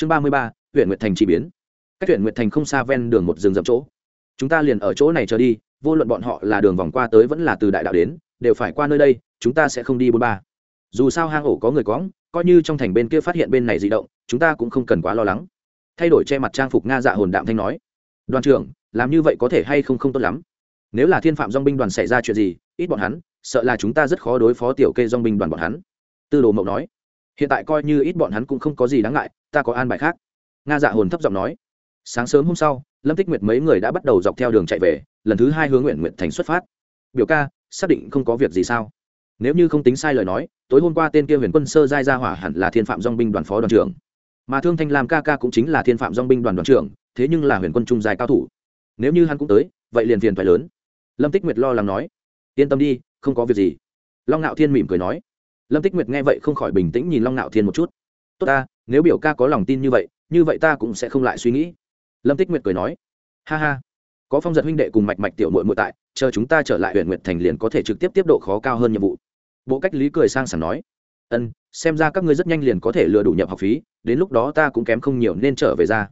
chương ba mươi ba huyện nguyệt thành chỉ biến. Cách huyện nguyệt thành không xa ven đường một rừng rậm chỗ. Chúng ta liền ở chỗ này trở đi vô luận bọn họ là đường vòng qua tới vẫn là từ đại đạo đến đều phải qua nơi đây chúng ta sẽ không đi bốn ba. Dù sao hang ổ có người cóng, coi như trong thành bên kia phát hiện bên này di động chúng ta cũng không cần quá lo lắng. Thay đổi che mặt trang phục nga dạ hồn đạm thanh nói. Đoàn trưởng làm như vậy có thể hay không không tốt lắm? Nếu là thiên phạm dong binh đoàn xảy ra chuyện gì ít bọn hắn sợ là chúng ta rất khó đối phó tiểu kê dong binh đoàn bọn hắn. Tư đồ mậu nói hiện tại coi như ít bọn hắn cũng không có gì đáng ngại, ta có an bài khác. Nga dạ hồn thấp giọng nói. Sáng sớm hôm sau, lâm tích nguyệt mấy người đã bắt đầu dọc theo đường chạy về, lần thứ hai hướng nguyện nguyện thành xuất phát. Biểu ca, xác định không có việc gì sao? Nếu như không tính sai lời nói, tối hôm qua tên kia huyền quân sơ giai ra hỏa hẳn là thiên phạm dong binh đoàn phó đoàn trưởng. Mà thương thanh lam ca ca cũng chính là thiên phạm dong binh đoàn đoàn trưởng, thế nhưng là huyền quân trung giai cao thủ. Nếu như hắn cũng tới, vậy liền phiền phải lớn. Lâm tích nguyệt lo lắng nói. Yên tâm đi, không có việc gì. Long ngạo thiên mỉm cười nói lâm tích nguyệt nghe vậy không khỏi bình tĩnh nhìn long ngạo thiên một chút. Tốt ta, nếu biểu ca có lòng tin như vậy như vậy ta cũng sẽ không lại suy nghĩ. Lâm tích nguyệt cười nói. Ha ha, có phong giật huynh đệ cùng mạch mạch tiểu mội mội tại, chờ chúng ta trở lại huyện nguyện thành liền có thể trực tiếp tiếp độ khó cao hơn nhiệm vụ. Bộ cách lý cười sang sảng nói. Ân, xem ra các ngươi rất nhanh liền có thể lừa đủ nhập học phí, đến lúc đó ta cũng kém không nhiều nên trở về ra.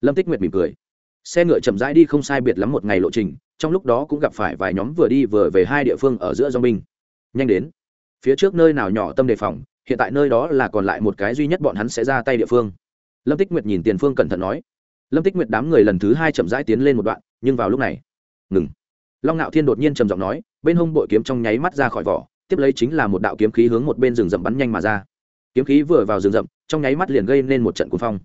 Lâm tích nguyệt mỉm cười. Xe ngựa chậm rãi đi không sai biệt lắm một ngày lộ trình, trong lúc đó cũng gặp phải vài nhóm vừa đi vừa về hai địa phương ở giữa do binh nhanh đến phía trước nơi nào nhỏ tâm đề phòng, hiện tại nơi đó là còn lại một cái duy nhất bọn hắn sẽ ra tay địa phương. Lâm tích nguyệt nhìn tiền phương cẩn thận nói. Lâm tích nguyệt đám người lần thứ hai chậm rãi tiến lên một đoạn, nhưng vào lúc này, ngừng. Long ngạo thiên đột nhiên trầm giọng nói, bên hông bội kiếm trong nháy mắt ra khỏi vỏ, tiếp lấy chính là một đạo kiếm khí hướng một bên rừng rậm bắn nhanh mà ra. Kiếm khí vừa vào rừng rậm, trong nháy mắt liền gây nên một trận cuồng phong.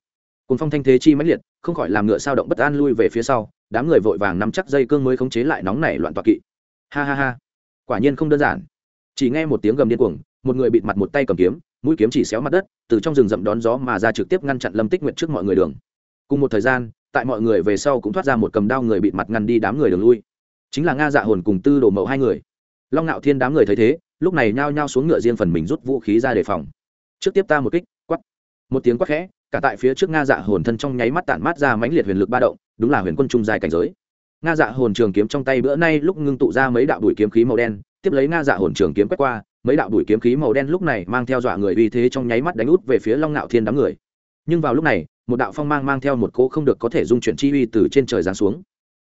Cuồng phong thanh thế chi mãnh liệt, không khỏi làm ngựa sao động bất an lui về phía sau, đám người vội vàng nắm chắc dây cương mới khống chế lại nóng nảy loạn toạc kỵ. Ha ha ha. Quả nhiên không đơn giản chỉ nghe một tiếng gầm điên cuồng, một người bịt mặt một tay cầm kiếm, mũi kiếm chỉ xéo mặt đất, từ trong rừng rậm đón gió mà ra trực tiếp ngăn chặn lâm tích nguyện trước mọi người đường. Cùng một thời gian, tại mọi người về sau cũng thoát ra một cầm đao người bịt mặt ngăn đi đám người đường lui. Chính là nga dạ hồn cùng tư đồ mậu hai người. Long ngạo thiên đám người thấy thế, lúc này nhao nhao xuống ngựa riêng phần mình rút vũ khí ra đề phòng. Trước tiếp ta một kích quắt một tiếng quát khẽ, cả tại phía trước nga dạ hồn thân trong nháy mắt tản mát ra mãnh liệt huyền lực ba động, đúng là huyền quân trung dài cảnh giới. Nga dạ hồn trường kiếm trong tay bữa nay lúc ngưng tụ ra mấy đạo đuổi kiếm khí màu đen tiếp lấy nga dạ hồn trường kiếm quét qua, mấy đạo đuổi kiếm khí màu đen lúc này mang theo dọa người uy thế trong nháy mắt đánh út về phía long ngạo thiên đám người. Nhưng vào lúc này, một đạo phong mang mang theo một cỗ không được có thể dung chuyển chi uy từ trên trời giáng xuống.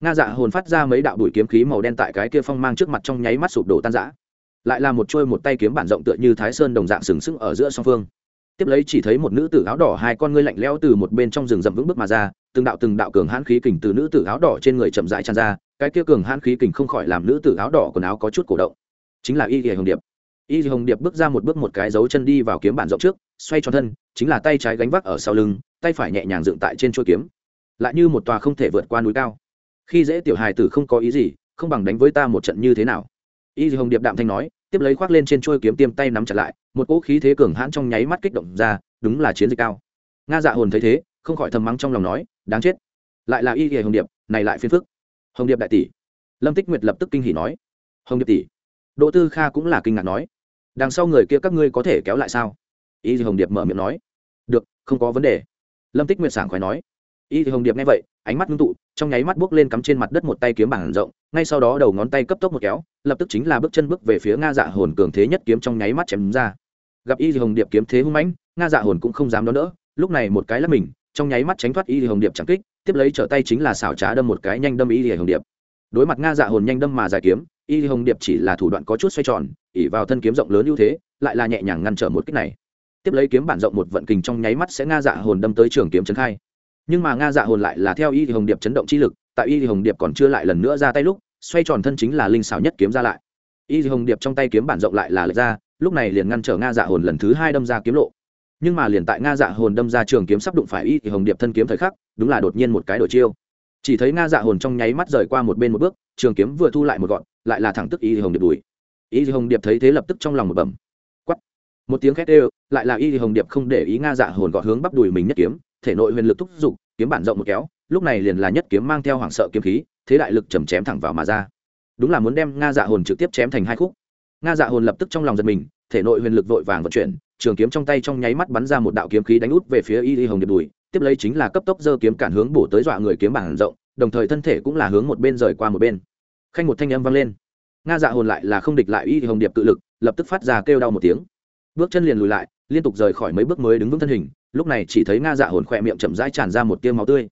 Nga dạ hồn phát ra mấy đạo đuổi kiếm khí màu đen tại cái kia phong mang trước mặt trong nháy mắt sụp đổ tan rã. Lại là một trôi một tay kiếm bản rộng tựa như thái sơn đồng dạng sừng sững ở giữa song phương. Tiếp lấy chỉ thấy một nữ tử áo đỏ hai con ngươi lạnh lẽo từ một bên trong rừng rậm vững bước mà ra, từng đạo từng đạo cường hãn khí kình từ nữ tử áo đỏ trên người chậm rãi tràn ra, cái kia cường hãn khí kình không khỏi làm nữ tử áo đỏ quần áo có chút cổ động chính là y y hồng điệp. Y hồng điệp bước ra một bước một cái dấu chân đi vào kiếm bản rộng trước, xoay tròn thân, chính là tay trái gánh vác ở sau lưng, tay phải nhẹ nhàng dựng tại trên chuôi kiếm. Lại như một tòa không thể vượt qua núi cao. Khi dễ tiểu hài tử không có ý gì, không bằng đánh với ta một trận như thế nào? Y hồng điệp đạm thanh nói, tiếp lấy khoác lên trên chuôi kiếm tiêm tay nắm chặt lại, một cỗ khí thế cường hãn trong nháy mắt kích động ra, đúng là chiến dịch cao. Nga dạ hồn thấy thế, không khỏi thầm mắng trong lòng nói, đáng chết. Lại là y hồng điệp, này lại phiền phức. Hồng điệp đại tỷ. Lâm tích nguyệt lập tức kinh hỉ nói, hồng điệp tỷ đỗ tư kha cũng là kinh ngạc nói, đằng sau người kia các ngươi có thể kéo lại sao? Y hồng điệp mở miệng nói, được, không có vấn đề. Lâm tích nguyệt sảng khoái nói, y hồng điệp nghe vậy, ánh mắt ngưng tụ, trong nháy mắt bước lên cắm trên mặt đất một tay kiếm bảng rộng, ngay sau đó đầu ngón tay cấp tốc một kéo, lập tức chính là bước chân bước về phía nga dạ hồn cường thế nhất kiếm trong nháy mắt chém ra. Gặp y hồng điệp kiếm thế hung mãnh, nga dạ hồn cũng không dám đón đỡ, lúc này một cái là mình, trong nháy mắt tránh thoát y hồng điệp chẳng kích, tiếp lấy trở tay chính là xảo trá đâm một cái nhanh đâm y hồng điệp. Đối mặt nga dạ hồn nhanh đâm mà giải kiếm y hồng điệp chỉ là thủ đoạn có chút xoay tròn ỉ vào thân kiếm rộng lớn ưu thế, lại là nhẹ nhàng ngăn trở một kích này. Tiếp lấy kiếm bản rộng một vận kình trong nháy mắt sẽ nga dạ hồn đâm tới trường kiếm trấn khai. Nhưng mà nga dạ hồn lại là theo y hồng điệp chấn động chi lực, tại y hồng điệp còn chưa lại lần nữa ra tay lúc, xoay tròn thân chính là linh xảo nhất kiếm ra lại. Y hồng điệp trong tay kiếm bản rộng lại là lệch ra, lúc này liền ngăn trở nga dạ hồn lần thứ hai đâm ra kiếm lộ. Nhưng mà liền tại nga dạ hồn đâm ra trường kiếm sắp đụng phải y thì hồng điệp thân kiếm thời khắc, đúng là đột nhiên một cái đổi chiêu. Chỉ thấy nga dạ hồn trong nháy mắt rời qua một bên một bước, trường kiếm vừa thu lại một gọn lại là thẳng tức y hồng điệp đùi. Y hồng điệp thấy thế lập tức trong lòng một bẩm. Quắt một tiếng khét ê lại là y hồng điệp không để ý nga dạ hồn gọt hướng bắp đùi mình nhất kiếm, thể nội huyền lực thúc giục, kiếm bản rộng một kéo, lúc này liền là nhất kiếm mang theo hoảng sợ kiếm khí, thế đại lực chầm chém thẳng vào mà ra. Đúng là muốn đem nga dạ hồn trực tiếp chém thành hai khúc. Nga dạ hồn lập tức trong lòng giật mình, thể nội huyền lực vội vàng vận chuyển, trường kiếm trong tay trong nháy mắt bắn ra một đạo kiếm khí đánh út về phía y y hồng điệp đùi, tiếp lấy chính là cấp tốc giơ kiếm cản hướng bổ tới dọa người kiếm bản rộng, đồng thời thân thể cũng là hướng một bên rời qua một bên khanh một thanh âm vang lên. Nga dạ hồn lại là không địch lại y hồng điệp tự lực, lập tức phát ra kêu đau một tiếng. Bước chân liền lùi lại, liên tục rời khỏi mấy bước mới đứng vững thân hình, lúc này chỉ thấy nga dạ hồn khỏe miệng chậm rãi tràn ra một tiêu máu tươi.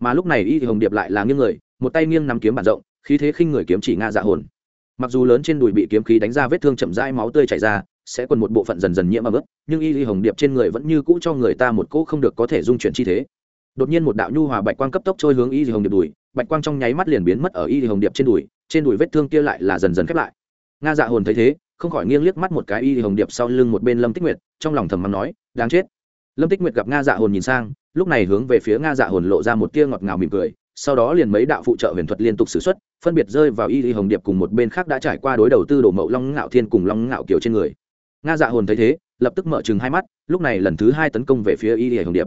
Mà lúc này y hồng điệp lại là nghiêng người, một tay nghiêng nắm kiếm bản rộng, khí thế khinh người kiếm chỉ nga dạ hồn. Mặc dù lớn trên đùi bị kiếm khí đánh ra vết thương chậm rãi máu tươi chảy ra, sẽ còn một bộ phận dần dần nhiễm ấm ướt, nhưng y hồng điệp trên người vẫn như cũ cho người ta một cỗ không được có thể dung chuyển chi thế. Đột nhiên một đạo nhu hòa bạch quang cấp tốc trôi hướng y hồng điệp đùi, bạch quang trong nháy mắt liền biến mất ở y hồng điệp trên đùi trên đùi vết thương kia lại là dần dần khép lại. Nga dạ hồn thấy thế, không khỏi nghiêng liếc mắt một cái y hồng điệp sau lưng một bên lâm tích nguyệt, trong lòng thầm mắng nói, đáng chết. Lâm tích nguyệt gặp nga dạ hồn nhìn sang, lúc này hướng về phía nga dạ hồn lộ ra một tia ngọt ngào mỉm cười, sau đó liền mấy đạo phụ trợ huyền thuật liên tục xử x phân biệt rơi vào y hồng điệp cùng một bên khác đã trải qua đối đầu tư đổ mậu long ngạo thiên cùng long ngạo kiều trên người. Nga dạ hồn thấy thế, lập tức mở chừng hai mắt, lúc này lần thứ hai tấn công về phía y hồng điệp.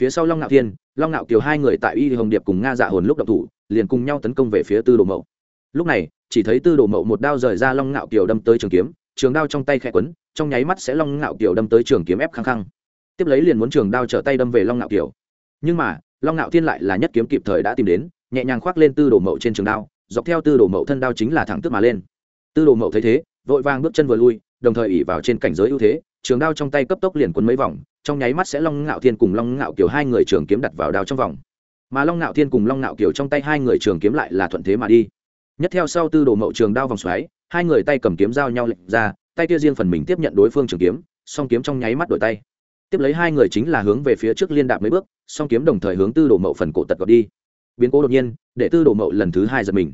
Phía sau long ngạo thiên, long ngạo kiều hai người tại y hồng điệp cùng nga dạ hồn lúc động thủ, liền cùng nhau tấn công về phía tư đồ mậu lúc này, chỉ thấy tư đồ mậu một đao rời ra long ngạo kiều đâm tới trường kiếm, trường đao trong tay khẽ quấn, trong nháy mắt sẽ long ngạo kiều đâm tới trường kiếm ép khăng khăng. Tiếp lấy liền muốn trường đao trở tay đâm về long ngạo kiều. Nhưng mà, long ngạo thiên lại là nhất kiếm kịp thời đã tìm đến, nhẹ nhàng khoác lên tư đồ mậu trên trường đao, dọc theo tư đồ mậu thân đao chính là thẳng tức mà lên. Tư đồ mậu thấy thế, vội vàng bước chân vừa lui, đồng thời ỉ vào trên cảnh giới ưu thế, trường đao trong tay cấp tốc liền quấn mấy vòng, trong nháy mắt sẽ long ngạo thiên cùng long ngạo kiều hai người trường kiếm đặt vào đao trong vòng. Mà long ngạo thiên cùng long ngạo kiều trong tay hai người trường kiếm lại là thuận thế mà đi nhất theo sau tư đồ mậu trường đao vòng xoáy, hai người tay cầm kiếm giao nhau lệnh ra, tay kia riêng phần mình tiếp nhận đối phương trường kiếm, song kiếm trong nháy mắt đổi tay. Tiếp lấy hai người chính là hướng về phía trước liên đạp mấy bước, song kiếm đồng thời hướng tư đồ mậu phần cổ tật gọt đi. Biến cố đột nhiên, để tư đồ mậu lần thứ hai giật mình.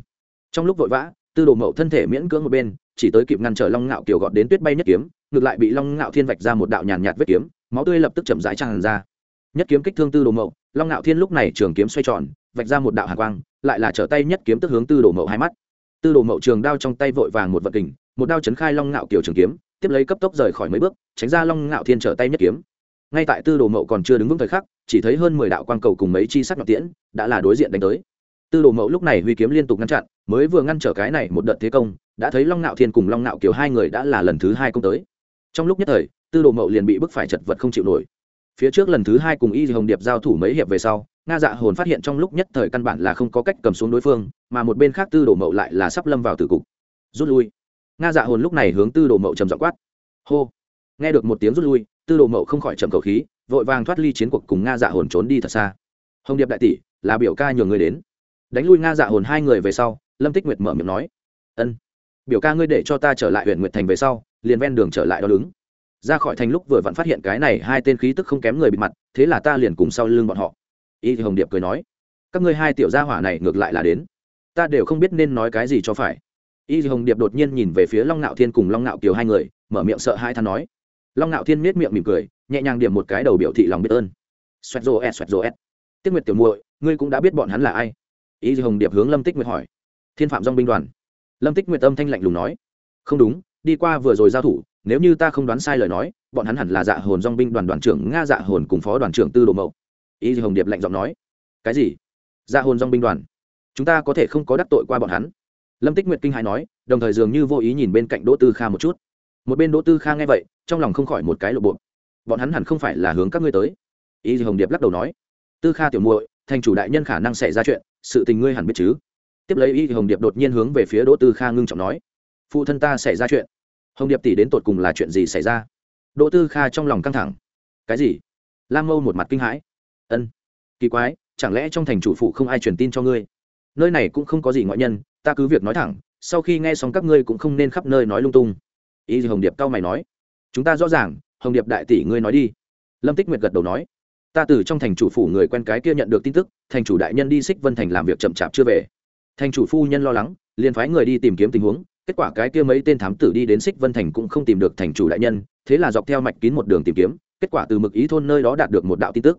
Trong lúc vội vã, tư đồ mậu thân thể miễn cưỡng một bên, chỉ tới kịp ngăn trở long ngạo kiều gọt đến tuyết bay nhất kiếm, ngược lại bị long ngạo thiên vạch ra một đạo nhàn nhạt vết kiếm, máu tươi lập tức chậm rãi tràn ra. Nhất kiếm kích thương tư đồ mậu, long ngạo thiên lúc này trường kiếm xoay tròn vạch ra một đạo hạ quang, lại là trở tay nhất kiếm tức hướng tư đồ mậu hai mắt. Tư đồ mậu trường đao trong tay vội vàng một vật kình, một đao chấn khai long ngạo kiều trường kiếm, tiếp lấy cấp tốc rời khỏi mấy bước, tránh ra long ngạo thiên trở tay nhất kiếm. Ngay tại tư đồ mậu còn chưa đứng vững thời khắc, chỉ thấy hơn mười đạo quang cầu cùng mấy chi sắc nhọn tiễn đã là đối diện đánh tới. Tư đồ mậu lúc này huy kiếm liên tục ngăn chặn, mới vừa ngăn trở cái này một đợt thế công, đã thấy long ngạo thiên cùng long ngạo kiều hai người đã là lần thứ hai công tới. Trong lúc nhất thời, tư đồ mậu liền bị bức phải chật vật không chịu nổi. Phía trước lần thứ hai cùng y hồng điệp giao thủ mấy hiệp về sau nga dạ hồn phát hiện trong lúc nhất thời căn bản là không có cách cầm xuống đối phương, mà một bên khác tư đồ mậu lại là sắp lâm vào tử cục. Rút lui. Nga dạ hồn lúc này hướng tư đồ mậu trầm dọ quát. Hô. Nghe được một tiếng rút lui, tư đồ mậu không khỏi trầm cầu khí, vội vàng thoát ly chiến cuộc cùng nga dạ hồn trốn đi thật xa. Hồng điệp đại tỷ, là biểu ca nhường người đến. Đánh lui nga dạ hồn hai người về sau, lâm tích nguyệt mở miệng nói. Ân. Biểu ca ngươi để cho ta trở lại huyện nguyệt thành về sau, liền ven đường trở lại đo đứng. Ra khỏi thành lúc vừa vặn phát hiện cái này hai tên khí tức không kém người bị mặt, thế là ta liền cùng sau lưng bọn họ y thì hồng điệp cười nói, các ngươi hai tiểu gia hỏa này ngược lại là đến. Ta đều không biết nên nói cái gì cho phải. Y thì hồng điệp đột nhiên nhìn về phía long ngạo thiên cùng long ngạo kiều hai người, mở miệng sợ hai than nói. Long ngạo thiên miết miệng mỉm cười, nhẹ nhàng điểm một cái đầu biểu thị lòng biết ơn. Xoẹt rô ẹt, xoẹt rô ẹt. Tiết nguyệt tiểu muội, ngươi cũng đã biết bọn hắn là ai? Y thì hồng điệp hướng lâm tích nguyệt hỏi. Thiên phạm dong binh đoàn. Lâm tích nguyệt âm thanh lạnh lùng nói. Không đúng, đi qua vừa rồi giao thủ, nếu như ta không đoán sai lời nói, bọn hắn hẳn là dạ hồn dong binh đoàn đoàn trưởng nga dạ hồn cùng phó đoàn trưởng tư đồ mậu y hồng điệp lạnh giọng nói, cái gì? Ra hồn dong binh đoàn? Chúng ta có thể không có đắc tội qua bọn hắn? Lâm tích nguyệt kinh hãi nói, đồng thời dường như vô ý nhìn bên cạnh đỗ tư kha một chút. Một bên đỗ tư kha nghe vậy, trong lòng không khỏi một cái lộ bộ. Bọn hắn hẳn không phải là hướng các ngươi tới. Y hồng điệp lắc đầu nói, tư kha tiểu muội, thành chủ đại nhân khả năng xảy ra chuyện, sự tình ngươi hẳn biết chứ? Tiếp lấy y hồng điệp đột nhiên hướng về phía đỗ tư kha ngưng trọng nói, phụ thân ta xảy ra chuyện. Hồng điệp tỷ đến tột cùng là chuyện gì xảy ra? Đỗ tư kha trong lòng căng thẳng. Cái gì? Lam mâu một mặt kinh hãi ân. Kỳ quái, chẳng lẽ trong thành chủ phụ không ai truyền tin cho ngươi? Nơi này cũng không có gì ngoại nhân, ta cứ việc nói thẳng, sau khi nghe xong các ngươi cũng không nên khắp nơi nói lung tung. Ý gì hồng điệp cao mày nói. Chúng ta rõ ràng, hồng điệp đại tỷ ngươi nói đi. Lâm tích nguyệt gật đầu nói. Ta từ trong thành chủ phủ người quen cái kia nhận được tin tức, thành chủ đại nhân đi xích vân thành làm việc chậm chạp chưa về. Thành chủ phu nhân lo lắng, liền phái người đi tìm kiếm tình huống, kết quả cái kia mấy tên thám tử đi đến xích vân thành cũng không tìm được thành chủ đại nhân, thế là dọc theo mạch kín một đường tìm kiếm, kết quả từ mực ý thôn nơi đó đạt được một đạo tin tức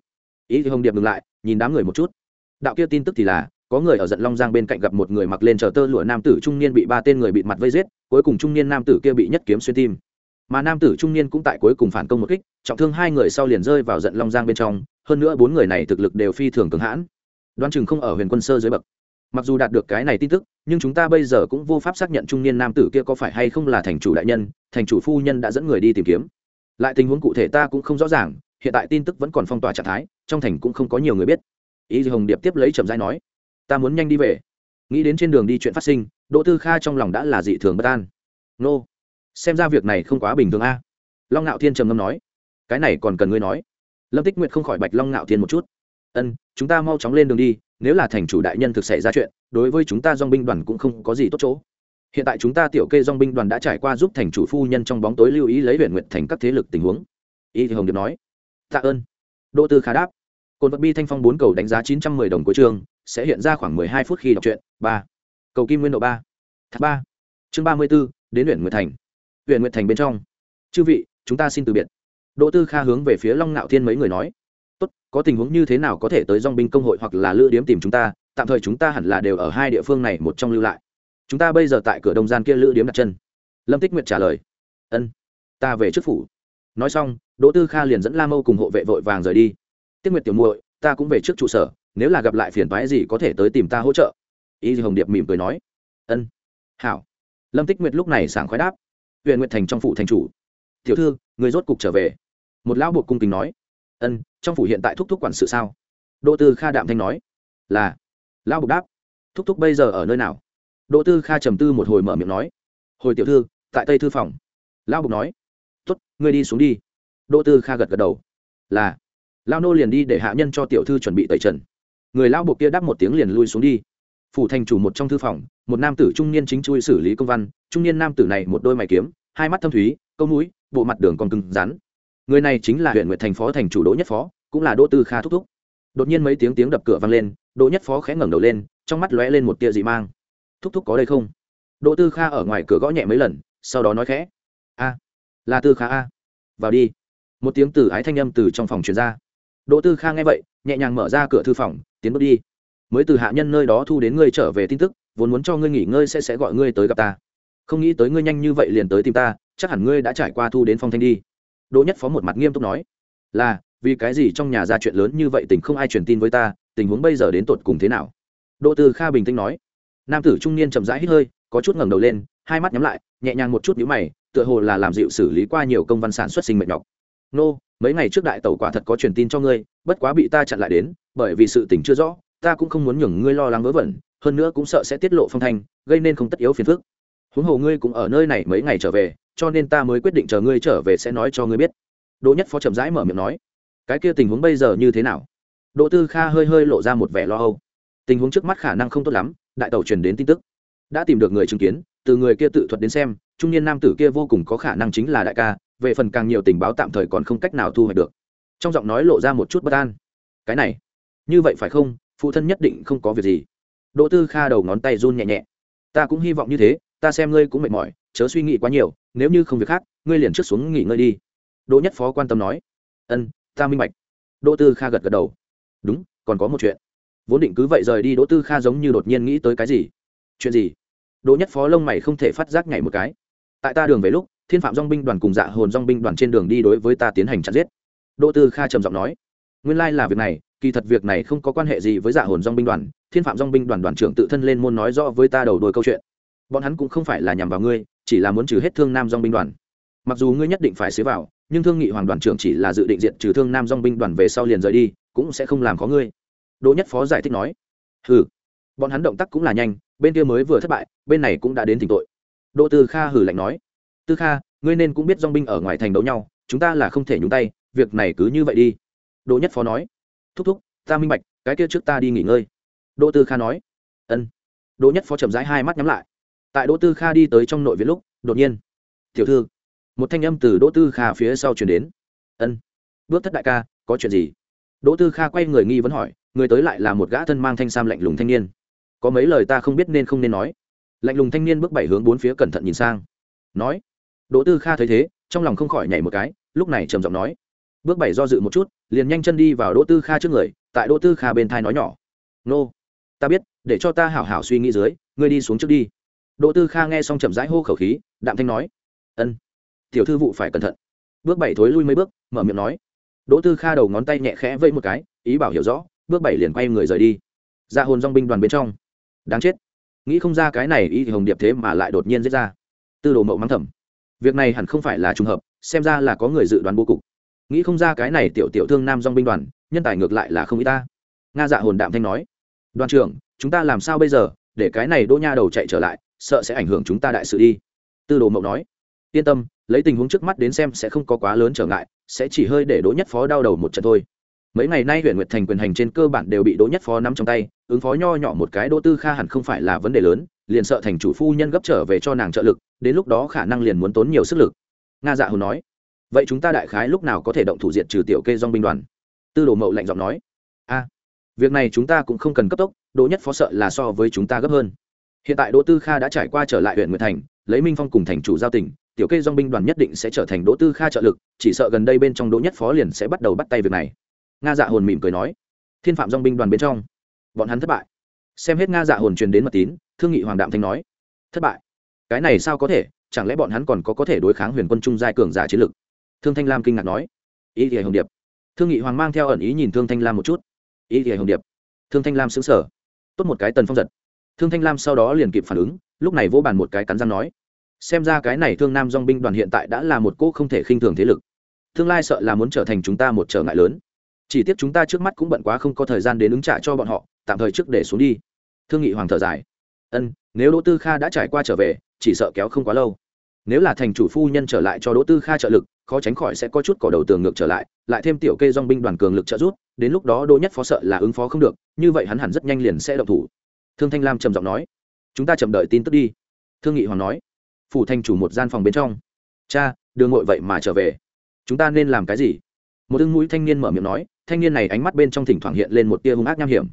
ý thì hồng điệp ngừng lại, nhìn đám người một chút. Đạo kia tin tức thì là, có người ở giận long giang bên cạnh gặp một người mặc lên chờ tơ lụa nam tử trung niên bị ba tên người bịt mặt vây giết, cuối cùng trung niên nam tử kia bị nhất kiếm xuyên tim. Mà nam tử trung niên cũng tại cuối cùng phản công một kích, trọng thương hai người sau liền rơi vào giận long giang bên trong, hơn nữa bốn người này thực lực đều phi thường cường hãn. Đoán chừng không ở huyền quân sơ dưới bậc. Mặc dù đạt được cái này tin tức, nhưng chúng ta bây giờ cũng vô pháp xác nhận trung niên nam tử kia có phải hay không là thành chủ đại nhân, thành chủ phu nhân đã dẫn người đi tìm kiếm. Lại tình huống cụ thể ta cũng không rõ ràng hiện tại tin tức vẫn còn phong tỏa trạng thái, trong thành cũng không có nhiều người biết. Ý hồng điệp tiếp lấy trầm giai nói, ta muốn nhanh đi về. Nghĩ đến trên đường đi chuyện phát sinh, đỗ tư kha trong lòng đã là dị thường bất an. Nô, xem ra việc này không quá bình thường a. Long ngạo thiên trầm ngâm nói, cái này còn cần ngươi nói. Lâm tích nguyệt không khỏi bạch long ngạo thiên một chút. Ân, chúng ta mau chóng lên đường đi, nếu là thành chủ đại nhân thực xảy ra chuyện, đối với chúng ta dong binh đoàn cũng không có gì tốt chỗ. Hiện tại chúng ta tiểu kê dong binh đoàn đã trải qua giúp thành chủ phu nhân trong bóng tối lưu ý lấy huyện nguyện thành các thế lực tình huống. Y thì hồng điệp nói tạ ơn. Đỗ tư khá đáp. Cồn vật bi thanh phong bốn cầu đánh giá chín trăm mười đồng của trường, sẽ hiện ra khoảng mười hai phút khi đọc truyện. Ba. Cầu kim nguyên độ ba. Thác ba. Chương ba mươi b ố đến huyện nguyệt thành. Huyện nguyệt thành bên trong. Chư vị, chúng ta xin từ biệt. Đỗ tư kha hướng về phía long ngạo thiên mấy người nói. Tốt, có tình huống như thế nào có thể tới dong binh công hội hoặc là lữ điếm tìm chúng ta, tạm thời chúng ta hẳn là đều ở hai địa phương này một trong lưu lại. Chúng ta bây giờ tại cửa đông gian kia lữ điếm đặt chân. Lâm tích nguyệt trả lời. Ân, ta về trước phủ nói xong, đỗ tư kha liền dẫn la mâu cùng hộ vệ vội vàng rời đi. Tiết nguyệt tiểu muội, ta cũng về trước trụ sở, nếu là gặp lại phiền toái gì có thể tới tìm ta hỗ trợ. Y hồng điệp mỉm cười nói. Ân. Hảo. Lâm tích nguyệt lúc này sảng khoái đáp. Huyện nguyệt thành trong phủ thành chủ. Tiểu thư, người rốt cục trở về. Một lão buộc cung kính nói. Ân, trong phủ hiện tại thúc thúc quản sự sao? Đỗ tư kha đạm thanh nói. Là. Lão buộc đáp. Thúc thúc bây giờ ở nơi nào? Đỗ tư kha trầm tư một hồi mở miệng nói. Hồi tiểu thư, tại tây thư phòng. Lão buộc nói tốt, ngươi đi xuống đi. Đỗ tư kha gật gật đầu. Là. Lao nô liền đi để hạ nhân cho tiểu thư chuẩn bị tẩy trần. Người lao buộc kia đáp một tiếng liền lui xuống đi. Phủ thành chủ một trong thư phòng, một nam tử trung niên chính chui xử lý công văn. Trung niên nam tử này một đôi mày kiếm, hai mắt thâm thúy, câu mũi, bộ mặt đường còn cứng rắn. Người này chính là huyện nguyệt thành phó thành chủ đỗ nhất phó, cũng là đỗ tư kha thúc thúc. Đột nhiên mấy tiếng tiếng đập cửa vang lên, đỗ nhất phó khẽ ngẩng đầu lên, trong mắt lóe lên một tia dị mang. Thúc thúc có đây không? Đỗ tư kha ở ngoài cửa gõ nhẹ mấy lần, sau đó nói khẽ là tư kha a. Vào đi. Một tiếng từ ái thanh âm từ trong phòng truyền ra. Đỗ tư kha nghe vậy, nhẹ nhàng mở ra cửa thư phòng, tiến bước đi. Mới từ hạ nhân nơi đó thu đến ngươi trở về tin tức, vốn muốn cho ngươi nghỉ ngơi sẽ sẽ gọi ngươi tới gặp ta. Không nghĩ tới ngươi nhanh như vậy liền tới tìm ta, chắc hẳn ngươi đã trải qua thu đến phong thanh đi. Đỗ nhất phó một mặt nghiêm túc nói, là, vì cái gì trong nhà ra chuyện lớn như vậy tình không ai truyền tin với ta, tình huống bây giờ đến tột cùng thế nào? Đỗ tư kha bình tĩnh nói. Nam tử trung niên chậm rãi hít hơi, có chút ngẩng đầu lên, hai mắt nhắm lại, nhẹ nhàng một chút nhíu mày tựa hồ là làm dịu xử lý qua nhiều công văn sản xuất sinh mệnh nhọc. Nô, mấy ngày trước đại tẩu quả thật có truyền tin cho ngươi, bất quá bị ta chặn lại đến, bởi vì sự tình chưa rõ, ta cũng không muốn nhường ngươi lo lắng vớ vẩn, hơn nữa cũng sợ sẽ tiết lộ phong thanh, gây nên không tất yếu phiền phức. Huống hồ ngươi cũng ở nơi này mấy ngày trở về, cho nên ta mới quyết định chờ ngươi trở về sẽ nói cho ngươi biết. Đỗ nhất phó chậm rãi mở miệng nói, cái kia tình huống bây giờ như thế nào? Đỗ tư kha hơi hơi lộ ra một vẻ lo âu. Tình huống trước mắt khả năng không tốt lắm, đại tẩu truyền đến tin tức, đã tìm được người chứng kiến, từ người kia tự thuật đến xem trung niên nam tử kia vô cùng có khả năng chính là đại ca, về phần càng nhiều tình báo tạm thời còn không cách nào thu hoạch được. Trong giọng nói lộ ra một chút bất an. Cái này, như vậy phải không? Phụ thân nhất định không có việc gì. Đỗ tư kha đầu ngón tay run nhẹ nhẹ. Ta cũng hy vọng như thế, ta xem ngươi cũng mệt mỏi, chớ suy nghĩ quá nhiều, nếu như không việc khác, ngươi liền trước xuống nghỉ ngơi đi. Đỗ nhất phó quan tâm nói. Ân, ta minh bạch. Đỗ tư kha gật gật đầu. Đúng, còn có một chuyện. Vốn định cứ vậy rời đi, đỗ tư kha giống như đột nhiên nghĩ tới cái gì? Chuyện gì? Đỗ nhất phó lông mày không thể phát giác ngày một cái tại ta đường về lúc, thiên phạm dong binh đoàn cùng dạ hồn dong binh đoàn trên đường đi đối với ta tiến hành chặn giết. Đỗ tư kha trầm giọng nói, nguyên lai là việc này, kỳ thật việc này không có quan hệ gì với dạ hồn dong binh đoàn, thiên phạm dong binh đoàn đoàn trưởng tự thân lên môn nói rõ với ta đầu đuôi câu chuyện. Bọn hắn cũng không phải là nhằm vào ngươi, chỉ là muốn trừ hết thương nam dong binh đoàn. Mặc dù ngươi nhất định phải xế vào, nhưng thương nghị hoàng đoàn trưởng chỉ là dự định diện trừ thương nam dong binh đoàn về sau liền rời đi, cũng sẽ không làm có ngươi. Đỗ nhất phó giải thích nói, hừ. Bọn hắn động tác cũng là nhanh, bên kia mới vừa thất bại, bên này cũng đã đến tình tội đỗ tư kha hử lạnh nói, tư kha, ngươi nên cũng biết dong binh ở ngoài thành đấu nhau, chúng ta là không thể nhúng tay, việc này cứ như vậy đi. Đỗ nhất phó nói, thúc thúc, ta minh bạch, cái kia trước ta đi nghỉ ngơi. Đỗ tư kha nói, ân. Đỗ nhất phó chậm rãi hai mắt nhắm lại. Tại đỗ tư kha đi tới trong nội viện lúc, đột nhiên, tiểu thư. Một thanh âm từ đỗ tư kha phía sau chuyển đến, ân, bước thất đại ca, có chuyện gì? Đỗ tư kha quay người nghi vấn hỏi, người tới lại là một gã thân mang thanh sam lạnh lùng thanh niên. Có mấy lời ta không biết nên không nên nói lạnh lùng thanh niên bước bảy hướng bốn phía cẩn thận nhìn sang. Nói, đỗ tư kha thấy thế, trong lòng không khỏi nhảy một cái, lúc này trầm giọng nói. Bước bảy do dự một chút, liền nhanh chân đi vào đỗ tư kha trước người, tại đỗ tư kha bên thai nói nhỏ. Nô, ta biết, để cho ta hảo hảo suy nghĩ dưới, ngươi đi xuống trước đi. Đỗ tư kha nghe xong chậm rãi hô khẩu khí, đạm thanh nói. Ân, tiểu thư vụ phải cẩn thận. Bước bảy thối lui mấy bước, mở miệng nói. Đỗ tư kha đầu ngón tay nhẹ khẽ vẫy một cái, ý bảo hiểu rõ, bước bảy liền quay người rời đi. Ra hồn dong binh đoàn bên trong. Đáng chết nghĩ không ra cái này y thì hồng điệp thế mà lại đột nhiên giết ra. Tư đồ mậu mắng thầm. Việc này hẳn không phải là trùng hợp, xem ra là có người dự đoán bố cục. Nghĩ không ra cái này tiểu tiểu thương nam dong binh đoàn, nhân tài ngược lại là không y ta. Nga dạ hồn đạm thanh nói. Đoàn trưởng, chúng ta làm sao bây giờ, để cái này đỗ nha đầu chạy trở lại, sợ sẽ ảnh hưởng chúng ta đại sự đi. Tư đồ mậu nói. Yên tâm, lấy tình huống trước mắt đến xem sẽ không có quá lớn trở ngại, sẽ chỉ hơi để đỗ nhất phó đau đầu một trận thôi mấy ngày nay huyện nguyệt thành quyền hành trên cơ bản đều bị đỗ nhất phó nắm trong tay, ứng phó nho nhỏ một cái đỗ tư kha hẳn không phải là vấn đề lớn, liền sợ thành chủ phu nhân gấp trở về cho nàng trợ lực, đến lúc đó khả năng liền muốn tốn nhiều sức lực. Nga dạ hồn nói. Vậy chúng ta đại khái lúc nào có thể động thủ diện trừ tiểu kê dong binh đoàn? Tư đồ mậu lạnh giọng nói. A, việc này chúng ta cũng không cần cấp tốc, đỗ nhất phó sợ là so với chúng ta gấp hơn. Hiện tại đỗ tư kha đã trải qua trở lại huyện nguyệt thành, lấy minh phong cùng thành chủ giao tỉnh tiểu kê dong binh đoàn nhất định sẽ trở thành đỗ tư kha trợ lực, chỉ sợ gần đây bên trong đỗ nhất phó liền sẽ bắt đầu bắt tay việc này nga dạ hồn mỉm cười nói, thiên phạm dong binh đoàn bên trong, bọn hắn thất bại. Xem hết nga dạ hồn truyền đến mật tín, thương nghị hoàng đạm thanh nói, thất bại? Cái này sao có thể? Chẳng lẽ bọn hắn còn có có thể đối kháng huyền quân trung giai cường giả chiến lực? Thương thanh lam kinh ngạc nói, ý thì hồng điệp. Thương nghị hoàng mang theo ẩn ý nhìn thương thanh lam một chút. Ý thì hồng điệp. Thương thanh lam xứng sở tốt một cái tần phong giật. Thương thanh lam sau đó liền kịp phản ứng, lúc này vỗ bàn một cái cắn răng nói, xem ra cái này thương nam dong binh đoàn hiện tại đã là một cỗ không thể khinh thường thế lực. Tương lai sợ là muốn trở thành chúng ta một trở ngại lớn chỉ tiếc chúng ta trước mắt cũng bận quá không có thời gian đến ứng trả cho bọn họ, tạm thời trước để xuống đi. Thương nghị hoàng thở dài. Ân, nếu đỗ tư kha đã trải qua trở về, chỉ sợ kéo không quá lâu. Nếu là thành chủ phu nhân trở lại cho đỗ tư kha trợ lực, khó tránh khỏi sẽ có chút cỏ đầu tường ngược trở lại lại thêm tiểu kê dong binh đoàn cường lực trợ giúp, đến lúc đó đỗ nhất phó sợ là ứng phó không được, như vậy hắn hẳn rất nhanh liền sẽ động thủ. Thương thanh lam trầm giọng nói. Chúng ta chậm đợi tin tức đi. Thương nghị hoàng nói. Phủ thành chủ một gian phòng bên trong. Cha, đường ngội vậy mà trở về. Chúng ta nên làm cái gì? Một ưng mũi thanh niên mở miệng nói, thanh niên này ánh mắt bên trong thỉnh thoảng hiện lên một tia hung ác nham hiểm.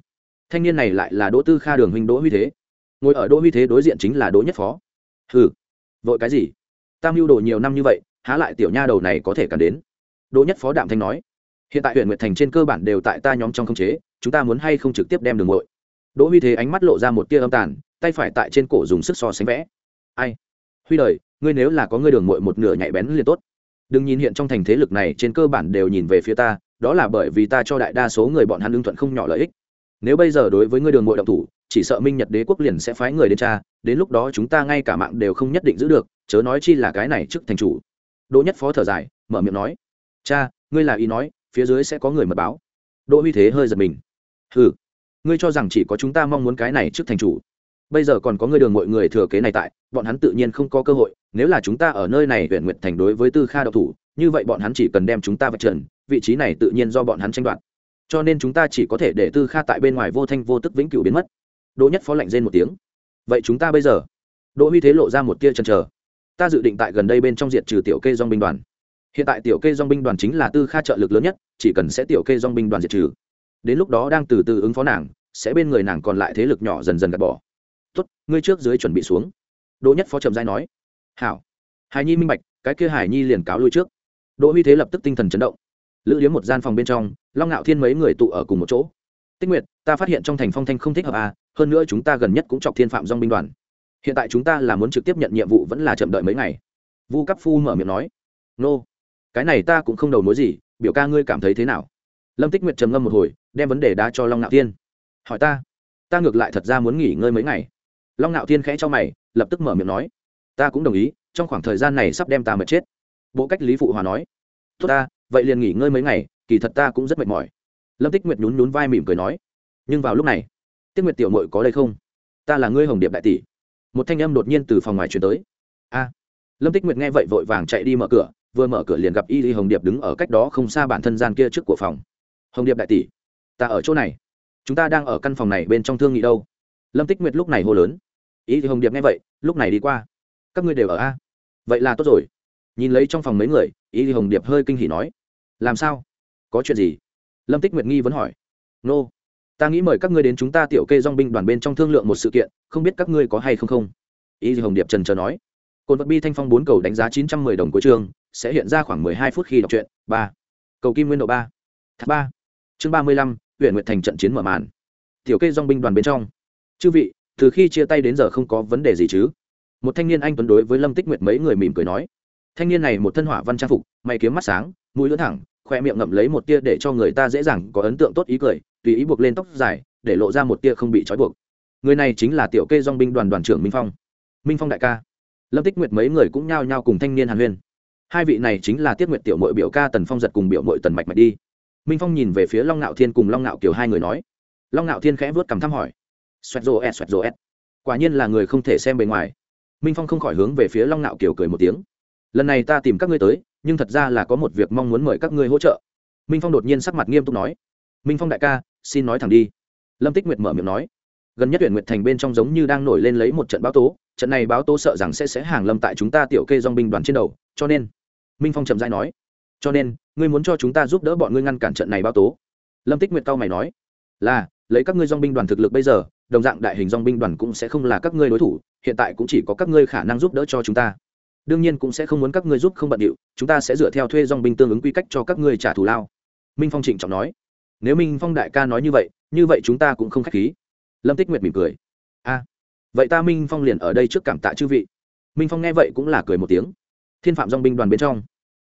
Thanh niên này lại là đỗ tư kha đường huynh đỗ huy thế. Ngồi ở đỗ huy thế đối diện chính là đỗ nhất phó. Hừ, vội cái gì? Tam mưu đồ nhiều năm như vậy, há lại tiểu nha đầu này có thể cần đến? Đỗ nhất phó đạm thanh nói, hiện tại huyện nguyệt thành trên cơ bản đều tại ta nhóm trong khống chế, chúng ta muốn hay không trực tiếp đem đường ngội đỗ huy thế ánh mắt lộ ra một tia âm tàn, tay phải tại trên cổ dùng sức so sánh vẽ. Ai? Huy đời, ngươi nếu là có ngươi đường ngội một nửa nhạy bén liền tốt đừng nhìn hiện trong thành thế lực này, trên cơ bản đều nhìn về phía ta, đó là bởi vì ta cho đại đa số người bọn hắn lương thuận không nhỏ lợi ích. Nếu bây giờ đối với ngươi đường ngội động thủ, chỉ sợ minh nhật đế quốc liền sẽ phái người đến cha đến lúc đó chúng ta ngay cả mạng đều không nhất định giữ được, chớ nói chi là cái này trước thành chủ. Đỗ nhất phó thở dài, mở miệng nói, cha, ngươi là ý nói, phía dưới sẽ có người mật báo. Đỗ huy thế hơi giật mình. Ừ ngươi cho rằng chỉ có chúng ta mong muốn cái này trước thành chủ? Bây giờ còn có ngươi đường mọi người thừa kế này tại, bọn hắn tự nhiên không có cơ hội, nếu là chúng ta ở nơi này huyện nguyện thành đối với tư kha độc thủ, như vậy bọn hắn chỉ cần đem chúng ta vạch trần, vị trí này tự nhiên do bọn hắn tranh đoạt. Cho nên chúng ta chỉ có thể để tư kha tại bên ngoài vô thanh vô tức vĩnh cửu biến mất. Đỗ nhất phó lạnh rên một tiếng. Vậy chúng ta bây giờ? Đỗ huy thế lộ ra một tia chần chờ. Ta dự định tại gần đây bên trong diện trừ tiểu kê dong binh đoàn. Hiện tại tiểu kê dong binh đoàn chính là tư kha trợ lực lớn nhất, chỉ cần sẽ tiểu kê dong binh đoàn diệt trừ. Đến lúc đó đang từ từ ứng phó nàng, sẽ bên người nàng còn lại thế lực nhỏ dần dần gạt bỏ tốt, ngươi trước dưới chuẩn bị xuống. Đỗ nhất phó trầm giai nói. Hảo. Hải nhi minh bạch, cái kia hải nhi liền cáo lui trước. Đỗ huy thế lập tức tinh thần chấn động. Lữ điếm một gian phòng bên trong, long ngạo thiên mấy người tụ ở cùng một chỗ. Tích nguyệt, ta phát hiện trong thành phong thanh không thích hợp à hơn nữa chúng ta gần nhất cũng chọc thiên phạm dong binh đoàn. Hiện tại chúng ta là muốn trực tiếp nhận nhiệm vụ vẫn là chậm đợi mấy ngày. Vu cấp phu mở miệng nói. Nô、no. cái này ta cũng không đầu mối gì, biểu ca ngươi cảm thấy thế nào? Lâm tích nguyệt trầm ngâm một hồi, đem vấn đề đá cho long ngạo thiên. Hỏi ta ta ngược lại thật ra muốn nghỉ ngơi mấy ngày long ngạo thiên khẽ cho mày, lập tức mở miệng nói, ta cũng đồng ý, trong khoảng thời gian này sắp đem ta mệt chết. Bộ cách lý phụ hòa nói, tốt ta, vậy liền nghỉ ngơi mấy ngày, kỳ thật ta cũng rất mệt mỏi. Lâm tích nguyệt nhún nhún vai mỉm cười nói, nhưng vào lúc này, tiết nguyệt tiểu mội có đây không? Ta là ngươi hồng điệp đại tỷ. Một thanh âm đột nhiên từ phòng ngoài chuyển tới. A. Lâm tích nguyệt nghe vậy vội vàng chạy đi mở cửa, vừa mở cửa liền gặp y y hồng điệp đứng ở cách đó không xa bản thân gian kia trước của phòng. Hồng điệp đại tỷ, ta ở chỗ này. Chúng ta đang ở căn phòng này bên trong thương nghị đâu. Lâm tích nguyệt lúc này hô lớn ý thì hồng điệp nghe vậy lúc này đi qua. Các ngươi đều ở a. Vậy là tốt rồi. Nhìn lấy trong phòng mấy người ý thì hồng điệp hơi kinh hỉ nói. Làm sao? Có chuyện gì? Lâm tích nguyệt nghi vẫn hỏi. Nô、no. ta nghĩ mời các ngươi đến chúng ta tiểu kê dong binh đoàn bên trong thương lượng một sự kiện không biết các ngươi có hay không không? Ý thì hồng điệp trần trờ nói. Cồn vật bi thanh phong bốn cầu đánh giá chín trăm mười đồng của trường, sẽ hiện ra khoảng mười hai phút khi đọc truyện. Ba. Cầu kim nguyên độ ba. Tháp ba. Chương ba mươi lăm huyện Nguyệt thành trận chiến mở màn. Tiểu kê dong binh đoàn bên trong. Chư vị từ khi chia tay đến giờ không có vấn đề gì chứ? Một thanh niên anh tuấn đối với lâm tích nguyệt mấy người mỉm cười nói. Thanh niên này một thân hỏa văn trang phục, mày kiếm mắt sáng, mũi lưỡn thẳng, khoe miệng ngậm lấy một tia để cho người ta dễ dàng có ấn tượng tốt ý cười, tùy ý buộc lên tóc dài, để lộ ra một tia không bị trói buộc. Người này chính là tiểu kê dong binh đoàn đoàn trưởng minh phong. Minh phong đại ca. Lâm tích nguyệt mấy người cũng nhao nhao cùng thanh niên hàn huyên. Hai vị này chính là tiết nguyệt tiểu mội biểu ca tần phong giật cùng biểu mội tần mạch mạch đi. Minh phong nhìn về phía long ngạo thiên cùng long ngạo kiều hai người nói. Long ngạo thiên khẽ vớt cầm thăm hỏi xoẹt rồ ẹt xoẹt rồ ẹt, quả nhiên là người không thể xem bề ngoài. Minh phong không khỏi hướng về phía long Nạo kiều cười một tiếng. Lần này ta tìm các ngươi tới nhưng thật ra là có một việc mong muốn mời các ngươi hỗ trợ. Minh phong đột nhiên sắc mặt nghiêm túc nói. Minh phong đại ca xin nói thẳng đi. Lâm tích nguyệt mở miệng nói. Gần nhất huyện nguyệt thành bên trong giống như đang nổi lên lấy một trận báo tố. Trận này báo tố sợ rằng sẽ sẽ hàng lâm tại chúng ta tiểu kê dong binh đoàn trên đầu cho nên. Minh phong trầm dai nói. Cho nên ngươi muốn cho chúng ta giúp đỡ bọn ngươi ngăn cản trận này báo tố. Lâm tích nguyệt cao mày nói. Là lấy các ngươi dong binh đoàn thực lực bây giờ đồng dạng đại hình dong binh đoàn cũng sẽ không là các ngươi đối thủ, hiện tại cũng chỉ có các ngươi khả năng giúp đỡ cho chúng ta. Đương nhiên cũng sẽ không muốn các ngươi giúp không bận điệu, chúng ta sẽ dựa theo thuê dong binh tương ứng quy cách cho các ngươi trả thù lao. Minh phong trịnh trọng nói. Nếu minh phong đại ca nói như vậy như vậy chúng ta cũng không k h á c h khí. Lâm tích nguyệt mỉm cười. A, vậy ta minh phong liền ở đây trước cảm tạ chư vị. Minh phong nghe vậy cũng là cười một tiếng. Thiên phạm dong binh đoàn bên trong.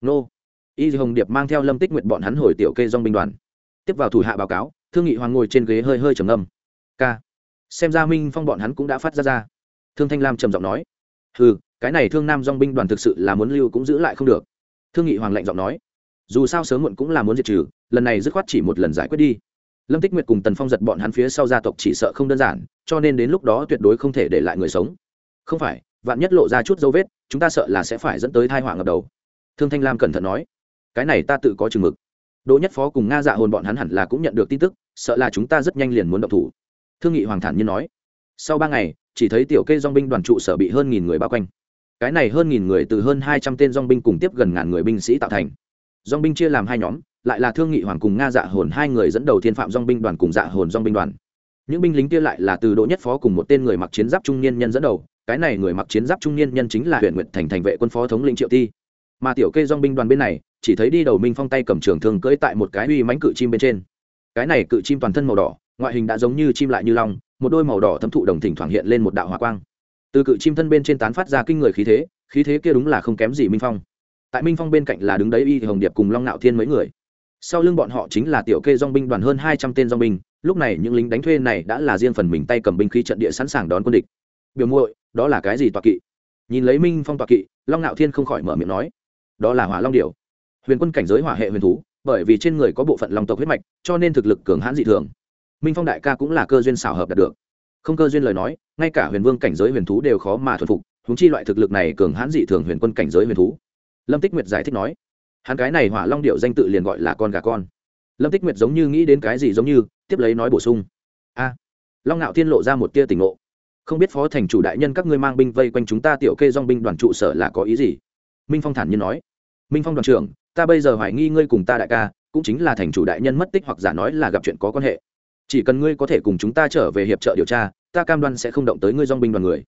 Nô. Y hồng điệp mang theo lâm tích nguyệt bọn hắn hồi tiểu kê dong binh đoàn. Tiếp vào thủ hạ báo cáo, thương nghị hoàng ngồi trên ghế hơi hơi trầm ngâm. K xem ra minh phong bọn hắn cũng đã phát ra ra thương thanh lam trầm giọng nói ừ cái này thương nam dong binh đoàn thực sự là muốn lưu cũng giữ lại không được thương nghị hoàng lạnh giọng nói dù sao sớm muộn cũng là muốn diệt trừ lần này dứt khoát chỉ một lần giải quyết đi lâm tích nguyệt cùng tần phong giật bọn hắn phía sau gia tộc chỉ sợ không đơn giản cho nên đến lúc đó tuyệt đối không thể để lại người sống không phải vạn nhất lộ ra chút dấu vết chúng ta sợ là sẽ phải dẫn tới thai họa ngập đầu thương thanh lam cẩn thận nói cái này ta tự có chừng mực đỗ nhất phó cùng nga dạ hồn bọn hắn hẳn là cũng nhận được tin tức sợ là chúng ta rất nhanh liền muốn động thủ thương nghị hoàng thản nhiên nói. Sau ba ngày, chỉ thấy tiểu kê dong binh đoàn trụ sở bị hơn nghìn người bao quanh. Cái này hơn nghìn người từ hơn hai trăm tên dong binh cùng tiếp gần ngàn người binh sĩ tạo thành. Dong binh chia làm hai nhóm, lại là thương nghị hoàng cùng nga dạ hồn hai người dẫn đầu thiên phạm dong binh đoàn cùng dạ hồn dong binh đoàn. Những binh lính kia lại là từ đỗ nhất phó cùng một tên người mặc chiến giáp trung niên nhân dẫn đầu, cái này người mặc chiến giáp trung niên nhân chính là huyện nguyện thành thành vệ quân phó thống lĩnh triệu ti. Mà tiểu kê dong binh đoàn bên này, chỉ thấy đi đầu minh phong tay cầm trường thương cưỡi tại một cái uy mánh cự chim bên trên. Cái này cự chim toàn thân màu đỏ ngoại hình đã giống như chim lại như long, một đôi màu đỏ thấm thụ đồng thỉnh thoảng hiện lên một đạo hỏa quang. Từ cự chim thân bên trên tán phát ra kinh người khí thế khí thế kia đúng là không kém gì minh phong. Tại minh phong bên cạnh là đứng đấy y hồng điệp cùng long nạo thiên mấy người. Sau lưng bọn họ chính là tiểu kê dong binh đoàn hơn hai trăm tên dong binh, lúc này những lính đánh thuê này đã là riêng phần mình tay cầm binh khí trận địa sẵn sàng đón quân địch. Biểu muội, đó là cái gì tọa kỵ? Nhìn lấy minh phong tọa kỵ, long nạo thiên không khỏi mở miệng nói, đó là hỏa long điểu. Huyền quân cảnh giới hỏa hệ huyền thú, bởi vì trên người có bộ phận long tộc huyết mạch, cho nên thực lực cường hãn dị thường minh phong đại ca cũng là cơ duyên xảo hợp đạt được. Không cơ duyên lời nói, ngay cả huyền vương cảnh giới huyền thú đều khó mà thuần phục húng chi loại thực lực này cường hãn dị thường huyền quân cảnh giới huyền thú. Lâm tích nguyệt giải thích nói, hắn cái này hỏa long điệu danh tự liền gọi là con gà con. Lâm tích nguyệt giống như nghĩ đến cái gì giống như, tiếp lấy nói bổ sung, a, long ngạo thiên lộ ra một tia tỉnh ngộ. Không biết phó thành chủ đại nhân các ngươi mang binh vây quanh chúng ta tiểu kê dong binh đoàn trụ sở là có ý gì? Minh phong thản nhiên nói, minh phong đoàn trưởng, ta bây giờ hoài nghi ngươi cùng ta đại ca, cũng chính là thành chủ đại nhân mất tích hoặc giả nói là gặp chuyện có quan hệ chỉ cần ngươi có thể cùng chúng ta trở về hiệp trợ điều tra, ta cam đoan sẽ không động tới ngươi dong binh đoàn người.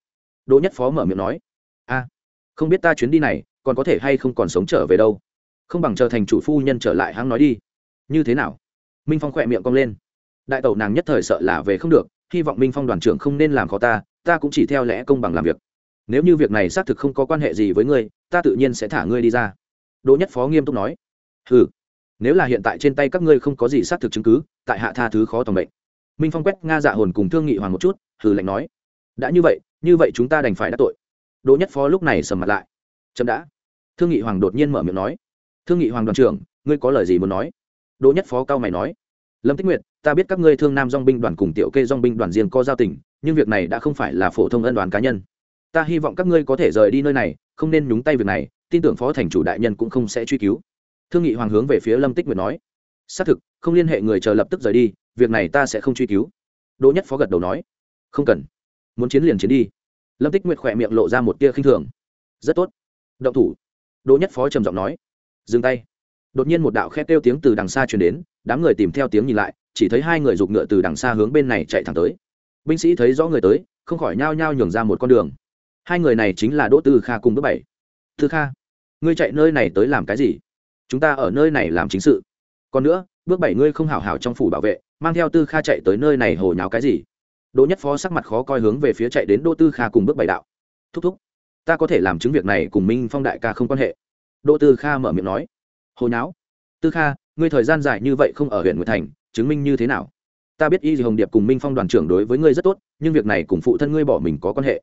Đỗ nhất phó mở miệng nói. A, không biết ta chuyến đi này còn có thể hay không còn sống trở về đâu. Không bằng chờ thành chủ phu nhân trở lại hãng nói đi. Như thế nào? Minh phong khỏe miệng cong lên. Đại tẩu nàng nhất thời sợ là về không được, hy vọng minh phong đoàn trưởng không nên làm khó ta ta cũng chỉ theo lẽ công bằng làm việc. Nếu như việc này xác thực không có quan hệ gì với ngươi, ta tự nhiên sẽ thả ngươi đi ra. Đỗ nhất phó nghiêm túc nói. Ừ nếu là hiện tại trên tay các ngươi không có gì xác thực chứng cứ, tại hạ tha thứ khó tòng bệnh minh phong quét nga dạ hồn cùng thương nghị hoàng một chút, hừ lạnh nói. Đã như vậy như vậy chúng ta đành phải đắc tội. Đỗ nhất phó lúc này sầm mặt lại. Chậm đã. Thương nghị hoàng đột nhiên mở miệng nói. Thương nghị hoàng đoàn trưởng, ngươi có lời gì muốn nói? Đỗ nhất phó cao mày nói. Lâm tích nguyệt, ta biết các ngươi thương nam dong binh đoàn cùng tiểu kê dong binh đoàn riêng có giao tình, nhưng việc này đã không phải là phổ thông ân đoàn cá nhân. Ta hy vọng các ngươi có thể rời đi nơi này, không nên nhúng tay việc này, tin tưởng phó thành chủ đại nhân cũng không sẽ truy cứu thương nghị hoàng hướng về phía lâm tích nguyệt nói, xác thực, không liên hệ người chờ lập tức rời đi, việc này ta sẽ không truy cứu. Đỗ nhất phó gật đầu nói, không cần, muốn chiến liền chiến đi. Lâm tích nguyệt khỏe miệng lộ ra một tia khinh thường, rất tốt, động thủ. Đỗ nhất phó trầm giọng nói, dừng tay. Đột nhiên một đạo khe kêu tiếng từ đằng xa truyền đến, đám người tìm theo tiếng nhìn lại, chỉ thấy hai người giục ngựa từ đằng xa hướng bên này chạy thẳng tới. Binh sĩ thấy rõ người tới, không khỏi nhao nhao nhường ra một con đường. Hai người này chính là đỗ tư kha cùng bước bảy. Tư kha, ngươi chạy nơi này tới làm cái gì? Chúng ta ở nơi này làm chính sự. Còn nữa, bước bảy ngươi không hảo hảo trong phủ bảo vệ, mang theo tư kha chạy tới nơi này hồ nháo cái gì? Đỗ nhất phó sắc mặt khó coi hướng về phía chạy đến đỗ tư kha cùng bước bảy đạo. Thúc thúc, ta có thể làm chứng việc này cùng minh phong đại ca không quan hệ. Đỗ tư kha mở miệng nói. Hồ nháo? Tư kha, ngươi thời gian dài như vậy không ở huyện nguyệt thành, chứng minh như thế nào? Ta biết y hồng điệp cùng minh phong đoàn trưởng đối với ngươi rất tốt, nhưng việc này cùng phụ thân ngươi bỏ mình có quan hệ.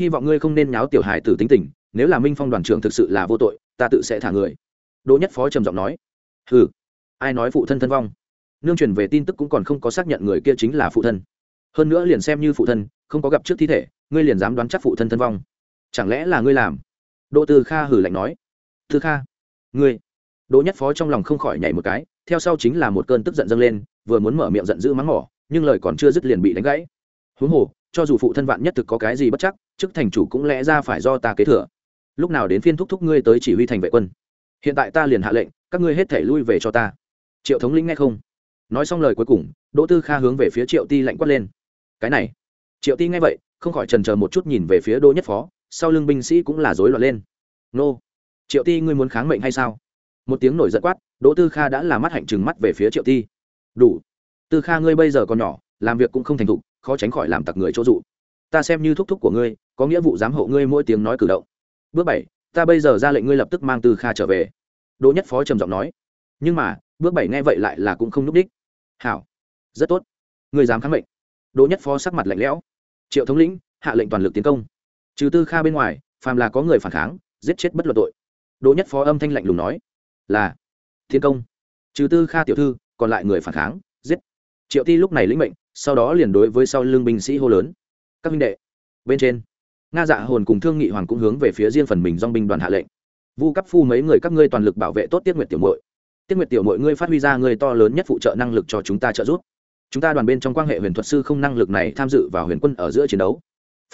Hy vọng ngươi không nên nháo tiểu hài tử tính tình, nếu là minh phong đoàn trưởng thực sự là vô tội, ta tự sẽ thả người đỗ nhất phó trầm giọng nói ừ ai nói phụ thân thân vong? Nương truyền về tin tức cũng còn không có xác nhận người kia chính là phụ thân. Hơn nữa liền xem như phụ thân, không có gặp trước thi thể, ngươi liền dám đoán chắc phụ thân thân vong. Chẳng lẽ là ngươi làm? Đỗ tư kha hử lạnh nói, Tư kha, ngươi. Đỗ nhất phó trong lòng không khỏi nhảy một cái, theo sau chính là một cơn tức giận dâng lên, vừa muốn mở miệng giận dữ mắng mỏ, nhưng lời còn chưa dứt liền bị đánh gãy. Huống hồ, cho dù phụ thân vạn nhất thực có cái gì bất chắc, chức thành chủ cũng lẽ ra phải do ta kế thừa. Lúc nào đến phiên thúc thúc ngươi tới chỉ huy thành vệ quân hiện tại ta liền hạ lệnh, các ngươi hết thể lui về cho ta. Triệu thống lĩnh nghe không? Nói xong lời cuối cùng, đỗ tư kha hướng về phía triệu ti lạnh quát lên. Cái này. Triệu ti nghe vậy, không khỏi trần chờ một chút nhìn về phía đỗ nhất phó, sau lưng binh sĩ cũng là rối loạn lên. Nô. Triệu ti, ngươi muốn kháng mệnh hay sao? Một tiếng nổi giận quát, đỗ tư kha đã là mắt hạnh trừng mắt về phía triệu ti. Đủ. Tư kha, ngươi bây giờ còn nhỏ, làm việc cũng không thành thục, khó tránh khỏi làm tặc người chỗ dụ. Ta xem như thúc thúc của ngươi, có nghĩa vụ giám hộ ngươi mỗi tiếng nói cử động. Bước bảy ta bây giờ ra lệnh ngươi lập tức mang từ kha trở về. Đỗ nhất phó trầm giọng nói. Nhưng mà, bước bảy nghe vậy lại là cũng không núp đích. Hảo. Rất tốt. Người dám kháng mệnh. Đỗ nhất phó sắc mặt lạnh lẽo. Triệu thống lĩnh, hạ lệnh toàn lực tiến công. Trừ tư kha bên ngoài, phàm là có người phản kháng, giết chết bất luận tội. Đỗ nhất phó âm thanh lạnh lùng nói. Là. Thiên công. Trừ tư kha tiểu thư, còn lại người phản kháng, giết. Triệu ti lúc này lĩnh mệnh, sau đó liền đối với sau lưng binh sĩ hô lớn. Các minh đệ, bên trên nga dạ hồn cùng thương nghị hoàng cũng hướng về phía riêng phần mình dong binh đoàn hạ lệnh. Vu cấp phu mấy người các ngươi toàn lực bảo vệ tốt tiết nguyệt tiểu muội. Tiết nguyệt tiểu muội ngươi phát huy ra ngươi to lớn nhất phụ trợ năng lực cho chúng ta trợ giúp. Chúng ta đoàn bên trong quan hệ huyền thuật sư không năng lực này tham dự vào huyền quân ở giữa chiến đấu.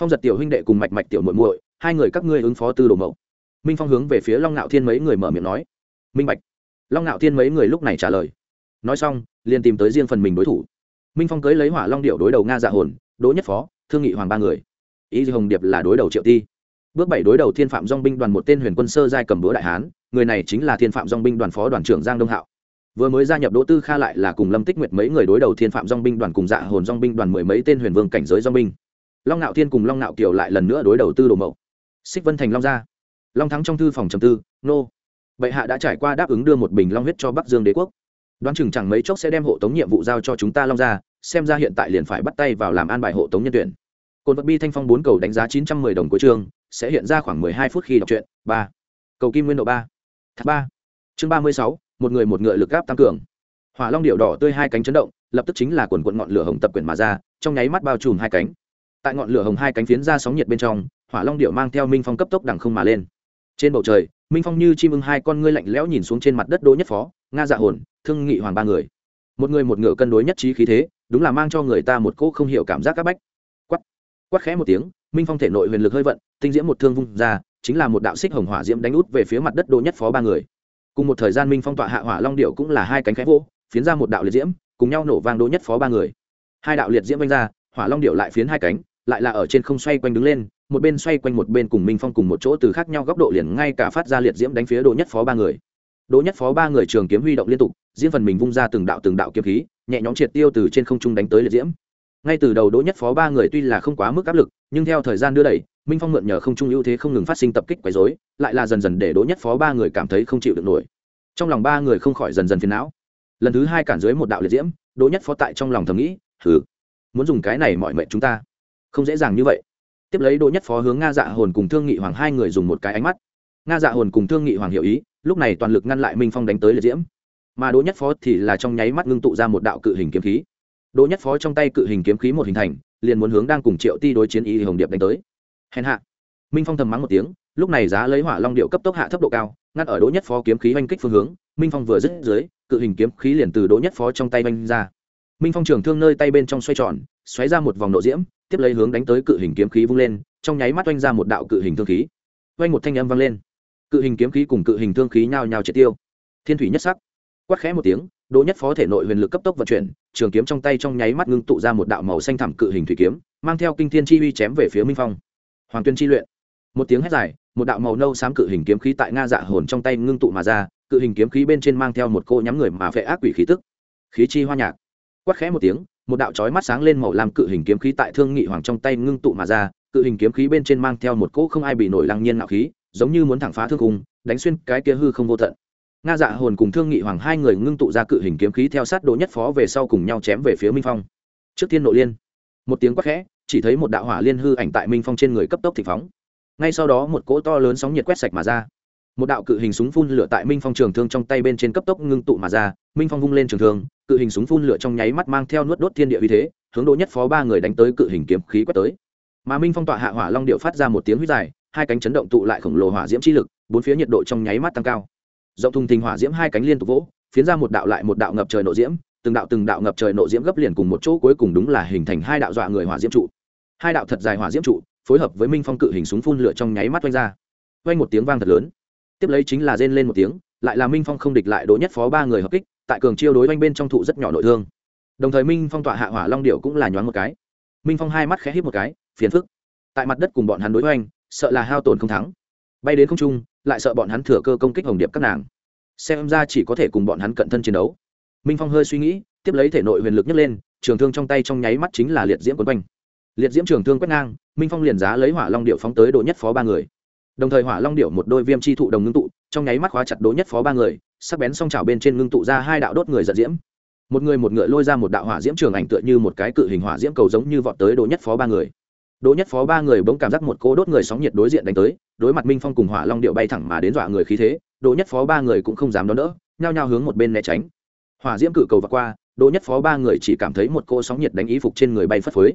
Phong giật tiểu huynh đệ cùng mạch mạch tiểu muội muội, hai người các ngươi ứng phó tư đồ mẫu. minh phong hướng về phía long ngạo thiên mấy người mở miệng nói. Minh bạch. Long ngạo thiên mấy người lúc này trả lời. Nói xong, liền tìm tới riêng phần mình đối thủ. Minh phong cưới lấy hỏa long điệu đối đầu nga dạ hồn, đỗ nhất phó, thương nghị hoàng ba người ý hồng điệp là đối đầu triệu ti. Bước bảy đối đầu thiên phạm dong binh đoàn một tên huyền quân sơ giai cầm búa đại hán, người này chính là thiên phạm dong binh đoàn phó đoàn trưởng giang đông hạo. Vừa mới gia nhập đỗ tư kha lại là cùng lâm tích nguyệt mấy người đối đầu thiên phạm dong binh đoàn cùng dạ hồn dong binh đoàn mười mấy tên huyền vương cảnh giới dong binh. Long nạo thiên cùng long nạo kiều lại lần nữa đối đầu tư đồ mậu. Xích vân thành long gia. Long thắng trong thư phòng trầm tư, nô, bệ hạ đã trải qua đáp ứng đưa một bình long huyết cho bắc dương đế quốc. Đoán chừng chẳng mấy chốc sẽ đem hộ tống nhiệm vụ giao cho chúng ta long gia, xem ra hiện tại liền phải bắt tay vào làm an bài hộ tống nhân tuyển cồn vật bi thanh phong bốn cầu đánh giá chín trăm mười đồng cuối chương sẽ hiện ra khoảng mười hai phút khi đọc truyện. Ba. Cầu kim nguyên độ ba. Thác ba. Chương ba mươi sáu, một người một ngựa lực gáp tăng cường. Hỏa long điệu đỏ tươi hai cánh chấn động, lập tức chính là quần quận ngọn lửa hồng tập quyển mà ra, trong nháy mắt bao trùm hai cánh. Tại ngọn lửa hồng hai cánh phiến ra sóng nhiệt bên trong, hỏa long điệu mang theo minh phong cấp tốc đằng không mà lên. Trên bầu trời, minh phong như chim ưng hai con ngươi lạnh lẽo nhìn xuống trên mặt đất đỗ nhất phó, nga dạ hồn, thương nghị hoàng ba người. Một người một ngựa cân đối nhất trí khí thế, đúng là mang cho người ta một cỗ không hiểu cảm giác c áp bách quát khẽ một tiếng, minh phong thể nội huyền lực hơi vận, tinh diễm một thương vung ra, chính là một đạo xích hồng hỏa diễm đánh út về phía mặt đất đỗ nhất phó ba người. Cùng một thời gian minh phong tọa hạ hỏa long điệu cũng là hai cánh khẽ vô phiến ra một đạo liệt diễm, cùng nhau nổ vang đỗ nhất phó ba người. Hai đạo liệt diễm vanh ra, hỏa long điệu lại phiến hai cánh, lại là ở trên không xoay quanh đứng lên, một bên xoay quanh một bên cùng minh phong cùng một chỗ từ khác nhau góc độ liền ngay cả phát ra liệt diễm đánh phía đỗ nhất phó ba người. Đỗ nhất phó ba người trường kiếm huy động liên tục diễn phần mình vung ra từng đạo từng đạo kiếm khí, nhẹ nhõm triệt tiêu từ trên không trung đánh tới liệt diễm ngay từ đầu đỗ nhất phó ba người tuy là không quá mức áp lực, nhưng theo thời gian đưa đẩy, minh phong mượn nhờ không trung ưu thế không ngừng phát sinh tập kích quấy dối lại là dần dần để đỗ nhất phó ba người cảm thấy không chịu được nổi. Trong lòng ba người không khỏi dần dần phiền não. Lần thứ hai cản dưới một đạo liệt diễm, đỗ nhất phó tại trong lòng thầm nghĩ thử muốn dùng cái này mọi mệnh chúng ta. Không dễ dàng như vậy. Tiếp lấy đỗ nhất phó hướng nga dạ hồn cùng thương nghị hoàng hai người dùng một cái ánh mắt. Nga dạ hồn cùng thương nghị hoàng hiểu ý, lúc này toàn lực ngăn lại minh phong đánh tới liệt diễm. Mà đỗ nhất phó thì là trong nháy mắt ngưng tụ ra một đạo cự hình kiếm khí đỗ nhất phó trong tay cự hình kiếm khí một hình thành, liền muốn hướng đang cùng triệu ti đối chiến y hồng điệp đánh tới. Hèn hạ. Minh phong thầm mắng một tiếng, lúc này giá lấy hỏa long điệu cấp tốc hạ thấp độ cao, ngăn ở đỗ nhất phó kiếm khí oanh kích phương hướng, minh phong vừa dứt dưới, cự hình kiếm khí liền từ đỗ nhất phó trong tay oanh ra. Minh phong trường thương nơi tay bên trong xoay tròn, xoáy ra một vòng nộ diễm, tiếp lấy hướng đánh tới cự hình kiếm khí vung lên, trong nháy mắt oanh ra một đạo cự hình thương khí. Oanh một thanh âm vang lên. Cự hình kiếm khí cùng cự hình thương khí nhao nhao triệt tiêu. Thiên thủy nhất sắc. Quát khẽ một tiếng đỗ nhất phó thể nội huyền lực cấp tốc vận chuyển trường kiếm trong tay trong nháy mắt ngưng tụ ra một đạo màu xanh thẳm cự hình thủy kiếm mang theo kinh thiên chi uy chém về phía minh phong. Hoàng tuyên chi luyện. Một tiếng hét dài một đạo màu nâu xám cự hình kiếm khí tại nga dạ hồn trong tay ngưng tụ mà ra cự hình kiếm khí bên trên mang theo một cô nhắm người mà phệ ác quỷ khí tức. Khí chi hoa nhạc. Quát khẽ một tiếng một đạo chói mắt sáng lên màu làm cự hình kiếm khí tại thương nghị hoàng trong tay ngưng tụ mà ra cự hình kiếm khí bên trên mang theo một cỗ không ai bị nổi lăng nhiên ngạo khí giống như muốn thẳng phá thương khung, đánh xuyên cái kia hư không vô tận nga dạ hồn cùng thương nghị hoàng hai người ngưng tụ ra cự hình kiếm khí theo sát đỗ nhất phó về sau cùng nhau chém về phía minh phong. Trước tiên nội liên. Một tiếng quát khẽ, chỉ thấy một đạo hỏa liên hư ảnh tại minh phong trên người cấp tốc thị phóng. Ngay sau đó một cỗ to lớn sóng nhiệt quét sạch mà ra. Một đạo cự hình súng phun lửa tại minh phong trường thương trong tay bên trên cấp tốc ngưng tụ mà ra, minh phong vung lên trường thương, cự hình súng phun lửa trong nháy mắt mang theo nuốt đốt thiên địa uy thế, hướng đỗ nhất phó ba người đánh tới cự hình kiếm khí quét tới. Mà minh phong tọa hạ hỏa long điệu phát ra một tiếng huyết dài, hai cánh chấn động tụ lại khổng lồ hỏa diễm chi lực, bốn phía nhiệt độ trong nháy mắt tăng cao rộng thùng thình hỏa diễm hai cánh liên tục vỗ, phiến ra một đạo lại một đạo ngập trời nộ diễm, từng đạo từng đạo ngập trời nộ diễm gấp liền cùng một chỗ cuối cùng đúng là hình thành hai đạo dọa người hỏa diễm trụ. Hai đạo thật dài hỏa diễm trụ, phối hợp với minh phong cự hình súng phun lửa trong nháy mắt oanh ra. Oanh một tiếng vang thật lớn. Tiếp lấy chính là rên lên một tiếng, lại là minh phong không địch lại đỗ nhất phó ba người hợp kích, tại cường chiêu đối oanh bên trong thụ rất nhỏ nội thương. Đồng thời minh phong tọa hạ hỏa long điệu cũng là nhoáng một cái. Minh phong hai mắt khẽ hít một cái, phiền phức. Tại mặt đất cùng bọn hắn đối oanh sợ là hao tổn không thắng. Bay đến không trung lại sợ bọn hắn thừa cơ công kích hồng điệp các nàng. Xem ra chỉ có thể cùng bọn hắn cận thân chiến đấu. Minh phong hơi suy nghĩ, tiếp lấy thể nội huyền lực nhấc lên, trường thương trong tay trong nháy mắt chính là liệt diễm quấn quanh. Liệt diễm trường thương quét ngang, minh phong liền giá lấy hỏa long điệu phóng tới độ nhất phó ba người. Đồng thời hỏa long điệu một đôi viêm chi thụ đồng ngưng tụ, trong nháy mắt khóa chặt đỗ nhất phó ba người, sắc bén song trào bên trên ngưng tụ ra hai đạo đốt người giật diễm. Một người một ngựa lôi ra một đạo hỏa diễm trường ảnh tựa như một cái cự hình hỏa diễm cầu giống như vọt tới đỗ nhất phó ba người đỗ nhất phó ba người bỗng cảm giác một cô đốt người sóng nhiệt đối diện đánh tới, đối mặt minh phong cùng hỏa long điệu bay thẳng mà đến dọa người khí thế, đỗ nhất phó ba người cũng không dám đón đỡ, nhao nhao hướng một bên né tránh. Hỏa diễm cự cầu vượt qua, đỗ nhất phó ba người chỉ cảm thấy một cô sóng nhiệt đánh ý phục trên người bay phất phới.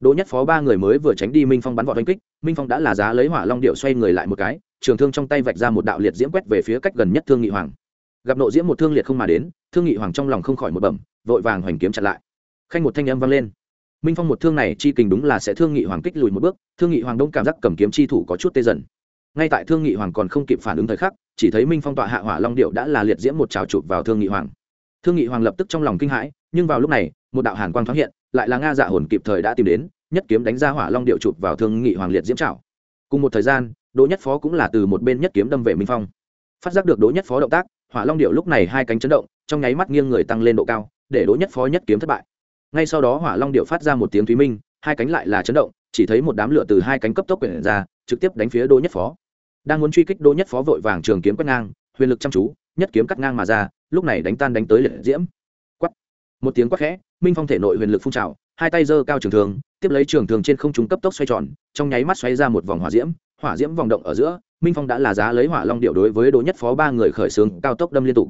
Đỗ nhất phó ba người mới vừa tránh đi minh phong bắn vọt đánh kích, minh phong đã là giá lấy hỏa long điệu xoay người lại một cái, trường thương trong tay vạch ra một đạo liệt diễm quét về phía cách gần nhất thương nghị hoàng. Gặp nộ diễm một thương liệt không mà đến, thương nghị hoàng trong lòng không khỏi một bẩm, vội vàng hoành kiếm chặn lại. Khanh một thanh âm vang lên minh phong một thương này chi kình đúng là sẽ thương nghị hoàng kích lùi một bước, thương nghị hoàng đông cảm giác cầm kiếm chi thủ có chút tê dần. Ngay tại thương nghị hoàng còn không kịp phản ứng thời khắc, chỉ thấy minh phong tọa hạ hỏa long điệu đã là liệt diễm một trào chụp vào thương nghị hoàng. Thương nghị hoàng lập tức trong lòng kinh hãi, nhưng vào lúc này, một đạo hàn quang thoáng hiện, lại là nga dạ hồn kịp thời đã tìm đến, nhất kiếm đánh ra hỏa long điệu chụp vào thương nghị hoàng liệt diễm trào. Cùng một thời gian, đỗ nhất phó cũng là từ một bên nhất kiếm đâm về minh phong. Phát giác được đỗ nhất phó động tác, hỏa long điệu lúc này hai cánh chấn động, trong nháy mắt nghiêng người tăng lên độ cao, để đỗ nhất phó nhất kiếm thất bại ngay sau đó hỏa long điệu phát ra một tiếng thúy minh, hai cánh lại là chấn động, chỉ thấy một đám lửa từ hai cánh cấp tốc quyển ra, trực tiếp đánh phía đỗ nhất phó. Đang muốn truy kích đỗ nhất phó vội vàng trường kiếm quét ngang, huyền lực chăm chú, nhất kiếm cắt ngang mà ra, lúc này đánh tan đánh tới liệt diễm. Quắt một tiếng quát khẽ, minh phong thể nội huyền lực phun trào, hai tay giơ cao trường thường tiếp lấy trường thường trên không trung cấp tốc xoay tròn, trong nháy mắt xoay ra một vòng hỏa diễm hỏa diễm vòng động ở giữa, minh phong đã là giá lấy hỏa long điệu đối với đỗ nhất phó ba người khởi xướng cao tốc đâm liên tục.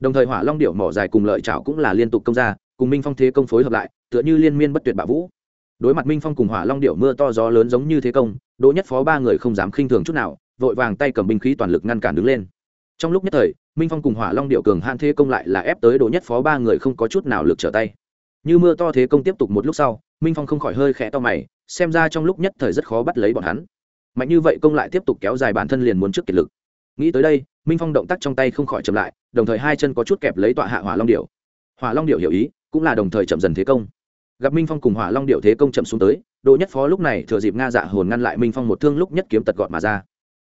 Đồng thời hỏa long điệu mỏ dài cùng lợi chảo cũng là liên tục công ra cùng minh phong thế công phối hợp lại, tựa như liên miên bất tuyệt bạo vũ. Đối mặt minh phong cùng hỏa long điệu mưa to gió lớn giống như thế công, đỗ nhất phó ba người không dám khinh thường chút nào, vội vàng tay cầm binh khí toàn lực ngăn cản đứng lên. Trong lúc nhất thời, minh phong cùng hỏa long điệu cường hạn thế công lại là ép tới đỗ nhất phó ba người không có chút nào lực trở tay. Như mưa to thế công tiếp tục một lúc sau, minh phong không khỏi hơi khẽ to mày, xem ra trong lúc nhất thời rất khó bắt lấy bọn hắn. Mạnh như vậy công lại tiếp tục kéo dài bản thân liền muốn trước kiệt lực. Nghĩ tới đây, minh phong động tác trong tay không khỏi chậm lại, đồng thời hai chân có chút kẹp lấy tọa hạ hỏa long điệu hỏa long điệu hiểu ý cũng là đồng thời chậm dần thế công. Gặp minh phong cùng hỏa long điệu thế công chậm xuống tới, đỗ nhất phó lúc này thừa dịp nga dạ hồn ngăn lại minh phong một thương lúc nhất kiếm tật gọn mà ra.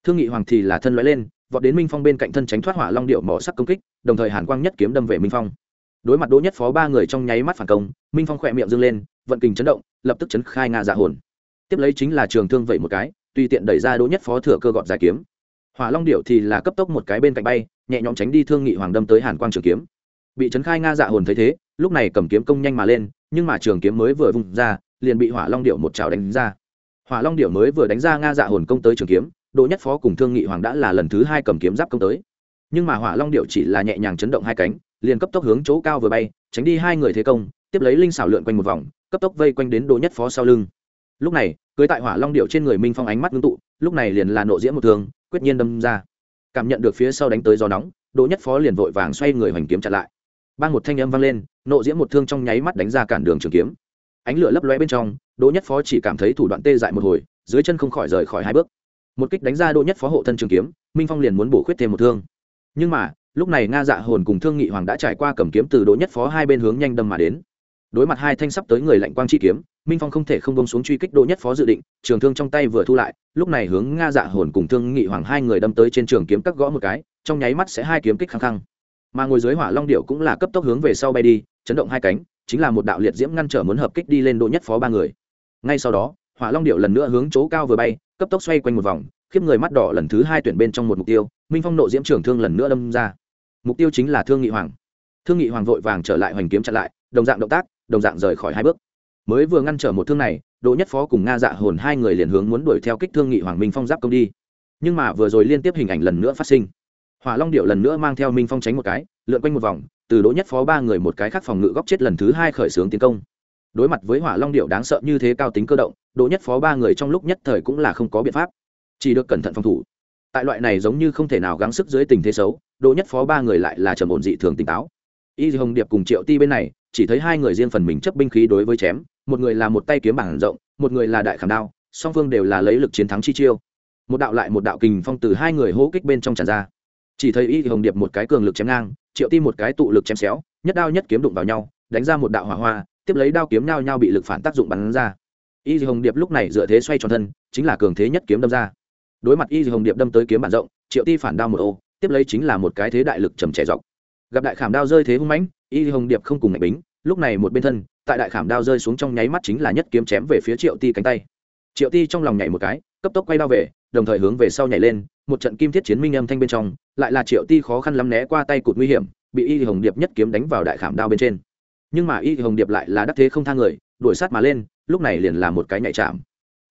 Thương nghị hoàng thì là thân loại lên, vọt đến minh phong bên cạnh thân tránh thoát hỏa long điệu mỏ sắc công kích, đồng thời hàn quang nhất kiếm đâm về minh phong. Đối mặt đỗ nhất phó ba người trong nháy mắt phản công, minh phong khỏe miệng dâng lên, vận kình chấn động, lập tức chấn khai nga dạ hồn. Tiếp lấy chính là trường thương vậy một cái, tùy tiện đẩy ra đỗ nhất phó thừa cơ gọt giải kiếm. Hỏa long điệu thì là cấp tốc một cái bên cạnh bay, nhẹ nhõm tránh đi thương nghị hoàng đâm tới hàn quang trường kiếm. Bị chấn khai nga dạ hồn thấy thế lúc này cầm kiếm công nhanh mà lên, nhưng mà trường kiếm mới vừa vung ra, liền bị hỏa long điệu một trào đánh ra. Hỏa long điệu mới vừa đánh ra nga dạ hồn công tới trường kiếm đỗ nhất phó cùng thương nghị hoàng đã là lần thứ hai cầm kiếm giáp công tới. Nhưng mà hỏa long điệu chỉ là nhẹ nhàng chấn động hai cánh, liền cấp tốc hướng chỗ cao vừa bay, tránh đi hai người thế công, tiếp lấy linh xảo lượn quanh một vòng, cấp tốc vây quanh đến đỗ nhất phó sau lưng. Lúc này, cưới tại hỏa long điệu trên người minh phong ánh mắt ngưng tụ, lúc này liền là nộ diễm một thương, quyết nhiên đâm ra. Cảm nhận được phía sau đánh tới gió nóng đỗ nhất phó liền vội vàng xoay người hoành kiếm chặn lại bang một thanh âm vang lên, nộ diễm một thương trong nháy mắt đánh ra cản đường trường kiếm. Ánh lửa lấp lóe bên trong, đỗ nhất phó chỉ cảm thấy thủ đoạn tê dại một hồi, dưới chân không khỏi rời khỏi hai bước. Một kích đánh ra đỗ nhất phó hộ thân trường kiếm, minh phong liền muốn bổ khuyết thêm một thương. Nhưng mà, lúc này nga dạ hồn cùng thương nghị hoàng đã trải qua cầm kiếm từ đỗ nhất phó hai bên hướng nhanh đâm mà đến. Đối mặt hai thanh sắp tới người lạnh quang chi kiếm, minh phong không thể không bông xuống truy kích đỗ nhất phó dự định, trường thương trong tay vừa thu lại, lúc này hướng nga dạ hồn cùng thương nghị hoàng hai người đâm tới trên trường kiếm cắt gõ một cái, trong nháy mắt sẽ hai kiếm kích khăng khăng mà ngồi dưới hỏa long điệu cũng là cấp tốc hướng về sau bay đi, chấn động hai cánh, chính là một đạo liệt diễm ngăn trở muốn hợp kích đi lên đỗ nhất phó ba người. Ngay sau đó, hỏa long điệu lần nữa hướng chỗ cao vừa bay, cấp tốc xoay quanh một vòng, khiếp người mắt đỏ lần thứ hai tuyển bên trong một mục tiêu, minh phong nộ diễm trưởng thương lần nữa đâm ra. Mục tiêu chính là thương nghị hoàng. Thương nghị hoàng vội vàng trở lại hoành kiếm chặn lại, đồng dạng động tác, đồng dạng rời khỏi hai bước. Mới vừa ngăn trở một thương này đỗ nhất phó cùng nga dạ hồn hai người liền hướng muốn đuổi theo kích thương nghị hoàng minh phong giáp công đi. Nhưng mà vừa rồi liên tiếp hình ảnh lần nữa phát sinh hỏa long điệu lần nữa mang theo minh phong tránh một cái, lượn quanh một vòng, từ đỗ nhất phó ba người một cái khác phòng ngự góc chết lần thứ hai khởi xướng tiến công. Đối mặt với hỏa long điệu đáng sợ như thế cao tính cơ động, đỗ nhất phó ba người trong lúc nhất thời cũng là không có biện pháp. Chỉ được cẩn thận phòng thủ. Tại loại này giống như không thể nào gắng sức dưới tình thế xấu, đỗ nhất phó ba người lại là trầm ổn dị thường tỉnh táo. Y hồng điệp cùng triệu ti bên này, chỉ thấy hai người riêng phần mình chấp binh khí đối với chém, một người là một tay kiếm bảng rộng, một người là đại khảm đao, song phương đều là lấy lực chiến thắng chi chiêu. Một đạo lại một đạo kình phong từ hai người hỗ kích bên trong tràn ra chỉ thấy y hồng điệp một cái cường lực chém ngang, triệu ti một cái tụ lực chém xéo, nhất đao nhất kiếm đụng vào nhau, đánh ra một đạo hỏa hoa, tiếp lấy đao kiếm nhau nhau bị lực phản tác dụng bắn ra. Y hồng điệp lúc này dựa thế xoay tròn thân, chính là cường thế nhất kiếm đâm ra. Đối mặt y hồng điệp đâm tới kiếm bản rộng, triệu ti phản đao một ô, tiếp lấy chính là một cái thế đại lực trầm trẻ dọc. Gặp đại khảm đao rơi thế hung mãnh, y hồng điệp không cùng ngạch bính, lúc này một bên thân, tại đại khảm đao rơi xuống trong nháy mắt chính là nhất kiếm chém về phía triệu ti cánh tay. Triệu ti trong lòng nhảy một cái, cấp tốc quay đao về, đồng thời hướng về sau nhảy lên một trận kim thiết chiến minh âm thanh bên trong, lại là triệu ti khó khăn lắm né qua tay cụt nguy hiểm, bị y hồng điệp nhất kiếm đánh vào đại khảm đao bên trên. Nhưng mà y hồng điệp lại là đắc thế không thang người, đuổi sát mà lên, lúc này liền là một cái nhạy chạm.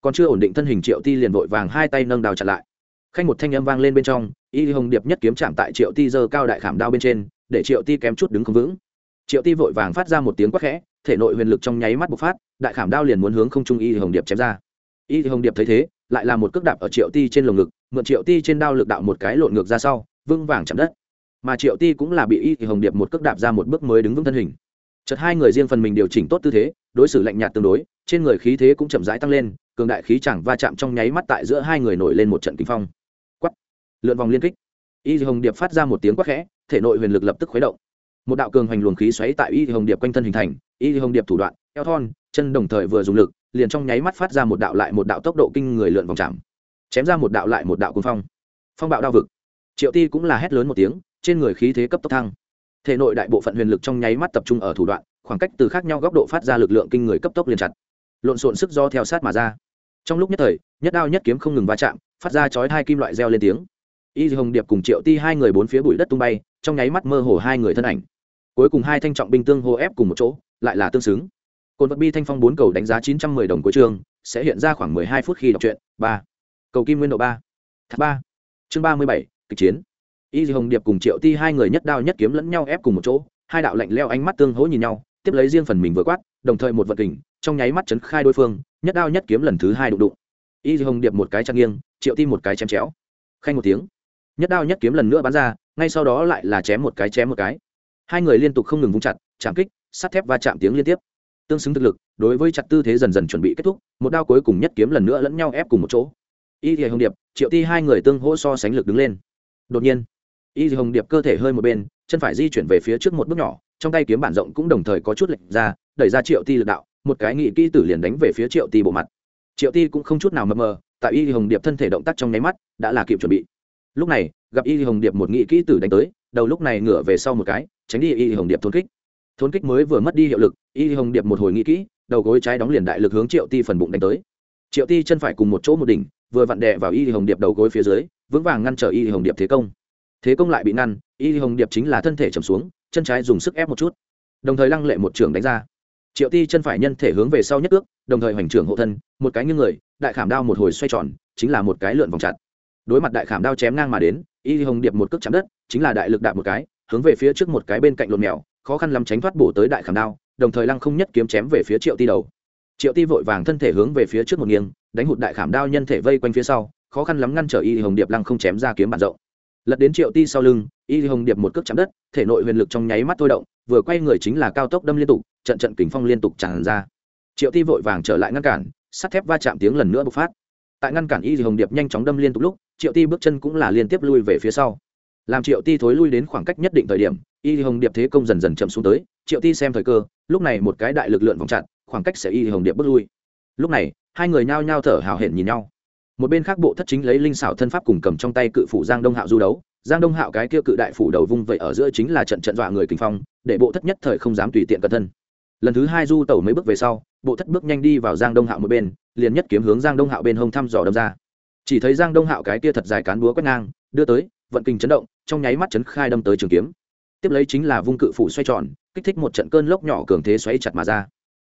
Còn chưa ổn định thân hình triệu ti liền vội vàng hai tay nâng đào chặt lại. Khanh một thanh âm vang lên bên trong, y hồng điệp nhất kiếm chạm tại triệu ti giơ cao đại khảm đao bên trên, để triệu ti kém chút đứng không vững. Triệu ti vội vàng phát ra một tiếng quắc khẽ, thể nội huyền lực trong nháy mắt bộc phát, đại khảm đao liền muốn hướng không trung y hồng điệp chém ra y hồng điệp thấy thế, lại là một cước đạp ở triệu ti trên lồng ngực, mượn triệu ti trên đao lực đạo một cái lộn ngược ra sau, vững vàng chạm đất. Mà triệu ti cũng là bị y hồng điệp một cước đạp ra một bước mới đứng vững thân hình. Chợt hai người riêng phần mình điều chỉnh tốt tư thế, đối xử lạnh nhạt tương đối, trên người khí thế cũng chậm rãi tăng lên, cường đại khí chẳng va chạm trong nháy mắt tại giữa hai người nổi lên một trận kinh phong. Quắt lượn vòng liên kích. Y hồng điệp phát ra một tiếng quát khẽ, thể nội huyền lực lập tức khuấy động. Một đạo cường hoành luồng khí xoáy tại y hồng điệp quanh thân hình thành, y hồng điệp thủ đoạn, eo thon, chân đồng thời vừa dùng lực liền trong nháy mắt phát ra một đạo lại một đạo tốc độ kinh người lượn vòng chạm, chém ra một đạo lại một đạo cuồng phong. Phong bạo đao vực. Triệu ti cũng là hét lớn một tiếng, trên người khí thế cấp tốc thăng. Thể nội đại bộ phận huyền lực trong nháy mắt tập trung ở thủ đoạn, khoảng cách từ khác nhau góc độ phát ra lực lượng kinh người cấp tốc liền chặt. Lộn xộn sức do theo sát mà ra. Trong lúc nhất thời, nhất đao nhất kiếm không ngừng va chạm, phát ra chói hai kim loại reo lên tiếng. Y hồng điệp cùng triệu ti hai người bốn phía bụi đất tung bay, trong nháy mắt mơ hồ hai người thân ảnh. Cuối cùng hai thanh trọng binh tương hô ép cùng một chỗ, lại là tương xứng cồn vật bi thanh phong bốn cầu đánh giá chín trăm mười đồng cuối chương sẽ hiện ra khoảng mười hai phút khi đọc truyện. Ba. Cầu kim nguyên độ ba. Thác ba. Chương ba mươi bảy, kịch chiến. Y hồng điệp cùng triệu ti hai người nhất đao nhất kiếm lẫn nhau ép cùng một chỗ, hai đạo lạnh leo ánh mắt tương hỗ nhìn nhau, tiếp lấy riêng phần mình vừa quát, đồng thời một vật kình, trong nháy mắt chấn khai đối phương, nhất đao nhất kiếm lần thứ hai đụng đụng. Y hồng điệp một cái chăn nghiêng, triệu ti một cái chém chéo. Khanh một tiếng. Nhất đao nhất kiếm lần nữa bắn ra, ngay sau đó lại là chém một cái chém một cái. Hai người liên tục không ngừng vung chặt, chạm kích, sắt thép va chạm tiếng liên tiếp tương xứng thực lực, đối với chặt tư thế dần dần chuẩn bị kết thúc, một đao cuối cùng nhất kiếm lần nữa lẫn nhau ép cùng một chỗ. Y thì hồng điệp, triệu ti hai người tương hỗ so sánh lực đứng lên. Đột nhiên, y thì hồng điệp cơ thể hơi một bên, chân phải di chuyển về phía trước một bước nhỏ, trong tay kiếm bản rộng cũng đồng thời có chút lệch ra, đẩy ra triệu ti lực đạo, một cái nghị kỹ tử liền đánh về phía triệu ti bộ mặt. Triệu ti cũng không chút nào mập mờ, tại y Thì hồng điệp thân thể động tác trong nháy mắt, đã là kịp chuẩn bị. Lúc này, gặp y Thì hồng điệp một nghị kỹ tử đánh tới, đầu lúc này ngửa về sau một cái, tránh đi y Thì hồng điệp thôn kích thôn kích mới vừa mất đi hiệu lực, y hồng điệp một hồi nghĩ kỹ, đầu gối trái đóng liền đại lực hướng triệu ti phần bụng đánh tới. Triệu ti chân phải cùng một chỗ một đỉnh, vừa vặn đè vào y hồng điệp đầu gối phía dưới, vững vàng ngăn trở y hồng điệp thế công. Thế công lại bị ngăn, y hồng điệp chính là thân thể chầm xuống, chân trái dùng sức ép một chút. Đồng thời lăng lệ một trường đánh ra. Triệu ti chân phải nhân thể hướng về sau nhất ước, đồng thời hoành trưởng hộ thân, một cái như người, đại khảm đao một hồi xoay tròn, chính là một cái lượn vòng chặt. Đối mặt đại khảm đao chém ngang mà đến, y hồng điệp một cước chạm đất, chính là đại lực đạp một cái, hướng về phía trước một cái bên cạnh lộn mèo khó khăn lắm tránh thoát bổ tới đại khảm đao, đồng thời lăng không nhất kiếm chém về phía triệu ti đầu. Triệu ti vội vàng thân thể hướng về phía trước một nghiêng, đánh hụt đại khảm đao nhân thể vây quanh phía sau, khó khăn lắm ngăn trở y hồng điệp lăng không chém ra kiếm bản rộng. Lật đến triệu ti sau lưng, y hồng điệp một cước chạm đất, thể nội huyền lực trong nháy mắt thôi động, vừa quay người chính là cao tốc đâm liên tục, trận trận kính phong liên tục tràn ra. Triệu ti vội vàng trở lại ngăn cản, sắt thép va chạm tiếng lần nữa bộc phát. Tại ngăn cản y hồng điệp nhanh chóng đâm liên tục lúc, triệu ti bước chân cũng là liên tiếp lui về phía sau. Làm triệu ti thối lui đến khoảng cách nhất định thời điểm y hồng điệp thế công dần dần chậm xuống tới, triệu ti xem thời cơ, lúc này một cái đại lực lượng vòng chặn khoảng cách sẽ y hồng điệp bước lui. Lúc này, hai người nhao nhao thở hào hển nhìn nhau. Một bên khác bộ thất chính lấy linh xảo thân pháp cùng cầm trong tay cự phủ giang đông hạo du đấu. Giang đông hạo cái kia cự đại phủ đầu vung vậy ở giữa chính là trận trận dọa người kinh phong, để bộ thất nhất thời không dám tùy tiện cẩn thân. Lần thứ hai du tẩu mấy bước về sau, bộ thất bước nhanh đi vào giang đông hạo một bên, liền nhất kiếm hướng giang đông hạo bên hông thăm dò đâm ra. Chỉ thấy giang đông hạo cái kia thật dài cán búa quét ngang, đưa tới, vận kinh chấn động, trong nháy mắt chấn khai đâm tới trường kiếm tiếp lấy chính là vung cự phủ xoay tròn, kích thích một trận cơn lốc nhỏ cường thế xoáy chặt mà ra.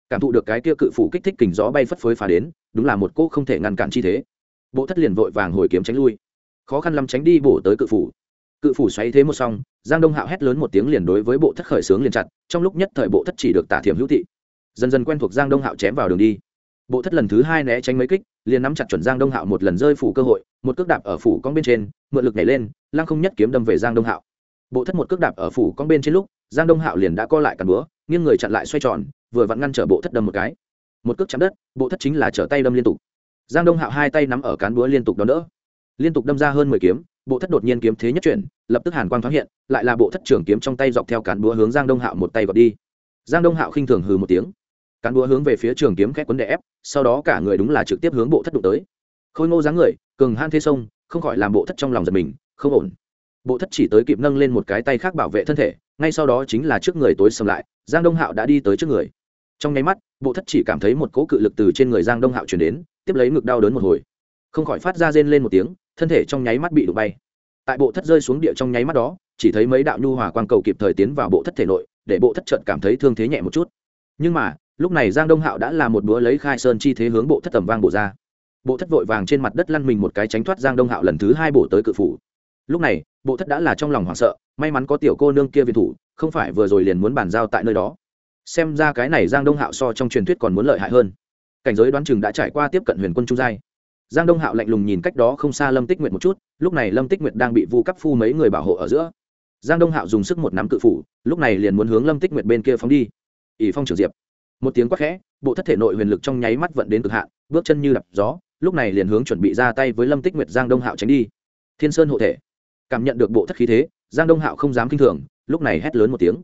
Cảm thụ được cái kia cự phủ kích thích kình gió bay phất phới phá đến, đúng là một cô không thể ngăn cản chi thế. Bộ thất liền vội vàng hồi kiếm tránh lui. Khó khăn lắm tránh đi bổ tới cự phủ. Cự phủ xoáy thế một xong, giang đông hạo hét lớn một tiếng liền đối với bộ thất khởi sướng liền chặt, trong lúc nhất thời bộ thất chỉ được tả thiểm hữu thị. Dần dần quen thuộc giang đông hạo chém vào đường đi. Bộ thất lần thứ hai né tránh mấy kích, liền nắm chặt chuẩn giang đông hạo một lần rơi phủ cơ hội, một cước đạp ở phủ con bên trên, mượn lực nhảy lên, lăng không nhất kiếm đâm về giang đông hạo bộ thất một cước đạp ở phủ con bên trên lúc, giang đông hạo liền đã co lại cản búa, nghiêng người chặn lại xoay tròn, vừa vặn ngăn trở bộ thất đâm một cái. Một cước chạm đất, bộ thất chính là trở tay đâm liên tục. Giang đông hạo hai tay nắm ở cán búa liên tục đón đỡ. Liên tục đâm ra hơn mười kiếm, bộ thất đột nhiên kiếm thế nhất chuyển, lập tức hàn quang thoáng hiện, lại là bộ thất trưởng kiếm trong tay dọc theo cán búa hướng giang đông hạo một tay gọt đi. Giang đông hạo khinh thường hừ một tiếng. Cán búa hướng về phía trường kiếm khét quấn đè ép, sau đó cả người đúng là trực tiếp hướng bộ thất đụng tới. Khôi ngô dáng người, cường han thế sông, không khỏi làm bộ thất trong lòng giật mình, không ổn bộ thất chỉ tới kịp nâng lên một cái tay khác bảo vệ thân thể, ngay sau đó chính là trước người tối sầm lại, giang đông hạo đã đi tới trước người. Trong nháy mắt, bộ thất chỉ cảm thấy một cỗ cự lực từ trên người giang đông hạo chuyển đến, tiếp lấy ngực đau đớn một hồi. Không khỏi phát ra rên lên một tiếng, thân thể trong nháy mắt bị đụng bay. Tại bộ thất rơi xuống địa trong nháy mắt đó, chỉ thấy mấy đạo nhu hòa quang cầu kịp thời tiến vào bộ thất thể nội, để bộ thất trận cảm thấy thương thế nhẹ một chút. Nhưng mà, lúc này giang đông hạo đã là một búa lấy khai sơn chi thế hướng bộ thất tầm vang bộ ra. Bộ thất vội vàng trên mặt đất lăn mình một cái tránh thoát giang đông hạo lần thứ hai bổ tới cự phủ. Lúc này bộ thất đã là trong lòng hoảng sợ, may mắn có tiểu cô nương kia viên thủ, không phải vừa rồi liền muốn bàn giao tại nơi đó. Xem ra cái này giang đông hạo so trong truyền thuyết còn muốn lợi hại hơn. Cảnh giới đoán chừng đã trải qua tiếp cận huyền quân trung giai. Giang đông hạo lạnh lùng nhìn cách đó không xa lâm tích nguyệt một chút, lúc này lâm tích nguyệt đang bị vu cấp phu mấy người bảo hộ ở giữa. Giang đông hạo dùng sức một nắm cự phủ, lúc này liền muốn hướng lâm tích nguyệt bên kia phóng đi. Ỷ phong trưởng diệp. Một tiếng quát khẽ, bộ thất thể nội huyền lực trong nháy mắt vận đến cực hạn, bước chân như đập gió, lúc này liền hướng chuẩn bị ra tay với lâm tích nguyệt giang đông hạo tránh đi. Thiên sơn hộ thể cảm nhận được bộ thất khí thế, giang đông hạo không dám kinh thường, lúc này hét lớn một tiếng.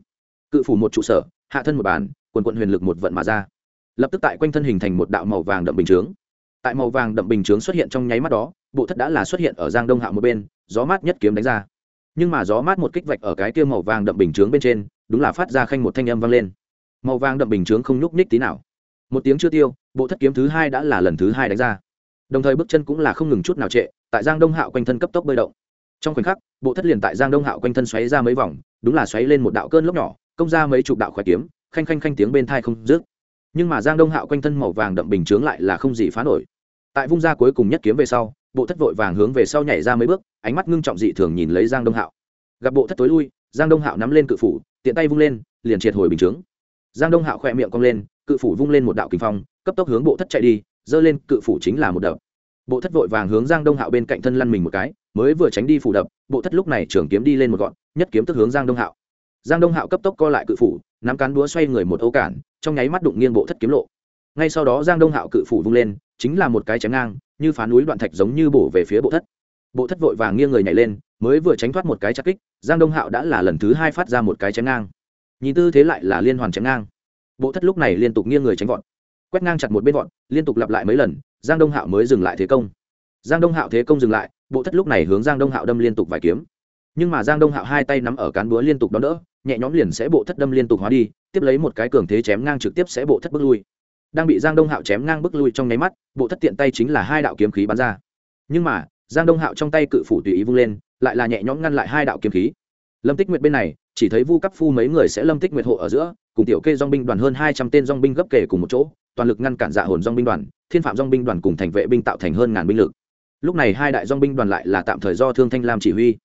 Cự phủ một trụ sở, hạ thân một bàn, quần quận huyền lực một vận mà ra. Lập tức tại quanh thân hình thành một đạo màu vàng đậm bình chướng. Tại màu vàng đậm bình chướng xuất hiện trong nháy mắt đó, bộ thất đã là xuất hiện ở giang đông hạo một bên, gió mát nhất kiếm đánh ra. Nhưng mà gió mát một kích vạch ở cái tiêu màu vàng đậm bình chướng bên trên, đúng là phát ra khanh một thanh âm vang lên. Màu vàng đậm bình chướng không nhúc nhích tí nào. Một tiếng chưa tiêu, bộ thất kiếm thứ hai đã là lần thứ hai đánh ra. Đồng thời bước chân cũng là không ngừng chút nào trệ, tại giang đông hạo quanh thân cấp tốc bơi động trong khoảnh khắc, bộ thất liền tại giang đông hạo quanh thân xoáy ra mấy vòng, đúng là xoáy lên một đạo cơn lốc nhỏ, công ra mấy chục đạo khoái kiếm, khanh khanh khanh tiếng bên thai không dứt. Nhưng mà giang đông hạo quanh thân màu vàng đậm bình chướng lại là không gì phá nổi. Tại vung ra cuối cùng nhất kiếm về sau, bộ thất vội vàng hướng về sau nhảy ra mấy bước, ánh mắt ngưng trọng dị thường nhìn lấy giang đông hạo. Gặp bộ thất tối lui, giang đông hạo nắm lên cự phủ, tiện tay vung lên, liền triệt hồi bình chướng. Giang đông hạo khỏe miệng cong lên, cự phủ vung lên một đạo kinh phong, cấp tốc hướng bộ thất chạy đi, giơ lên, cự phủ chính là một đập bộ thất vội vàng hướng giang đông hạo bên cạnh thân lăn mình một cái, mới vừa tránh đi phủ đập, bộ thất lúc này trưởng kiếm đi lên một gọn, nhất kiếm tức hướng giang đông hạo. Giang đông hạo cấp tốc co lại cự phủ, nắm cán đúa xoay người một ấu cản, trong nháy mắt đụng nghiêng bộ thất kiếm lộ. Ngay sau đó giang đông hạo cự phủ vung lên, chính là một cái chém ngang, như phá núi đoạn thạch giống như bổ về phía bộ thất. Bộ thất vội vàng nghiêng người nhảy lên, mới vừa tránh thoát một cái chắc kích, giang đông hạo đã là lần thứ hai phát ra một cái chém ngang. Nhìn tư thế lại là liên hoàn chém ngang. Bộ thất lúc này liên tục nghiêng người tránh vọt, quét ngang chặt một bên vọt, liên tục lặp lại mấy lần giang đông hạo mới dừng lại thế công. Giang đông hạo thế công dừng lại, bộ thất lúc này hướng giang đông hạo đâm liên tục vài kiếm. Nhưng mà giang đông hạo hai tay nắm ở cán búa liên tục đón đỡ, nhẹ nhõm liền sẽ bộ thất đâm liên tục hóa đi, tiếp lấy một cái cường thế chém ngang trực tiếp sẽ bộ thất bước lui. Đang bị giang đông hạo chém ngang bước lui trong nháy mắt, bộ thất tiện tay chính là hai đạo kiếm khí bắn ra. Nhưng mà, giang đông hạo trong tay cự phủ tùy ý vung lên, lại là nhẹ nhõm ngăn lại hai đạo kiếm khí. Lâm tích nguyệt bên này, chỉ thấy vu cấp phu mấy người sẽ lâm tích nguyệt hộ ở giữa, cùng tiểu kê dong binh đoàn hơn hai trăm tên dong binh gấp kể cùng một chỗ toàn lực ngăn cản dạ hồn dong binh đoàn, thiên phạm dong binh đoàn cùng thành vệ binh tạo thành hơn ngàn binh lực. Lúc này hai đại dong binh đoàn lại là tạm thời do thương thanh lam chỉ huy.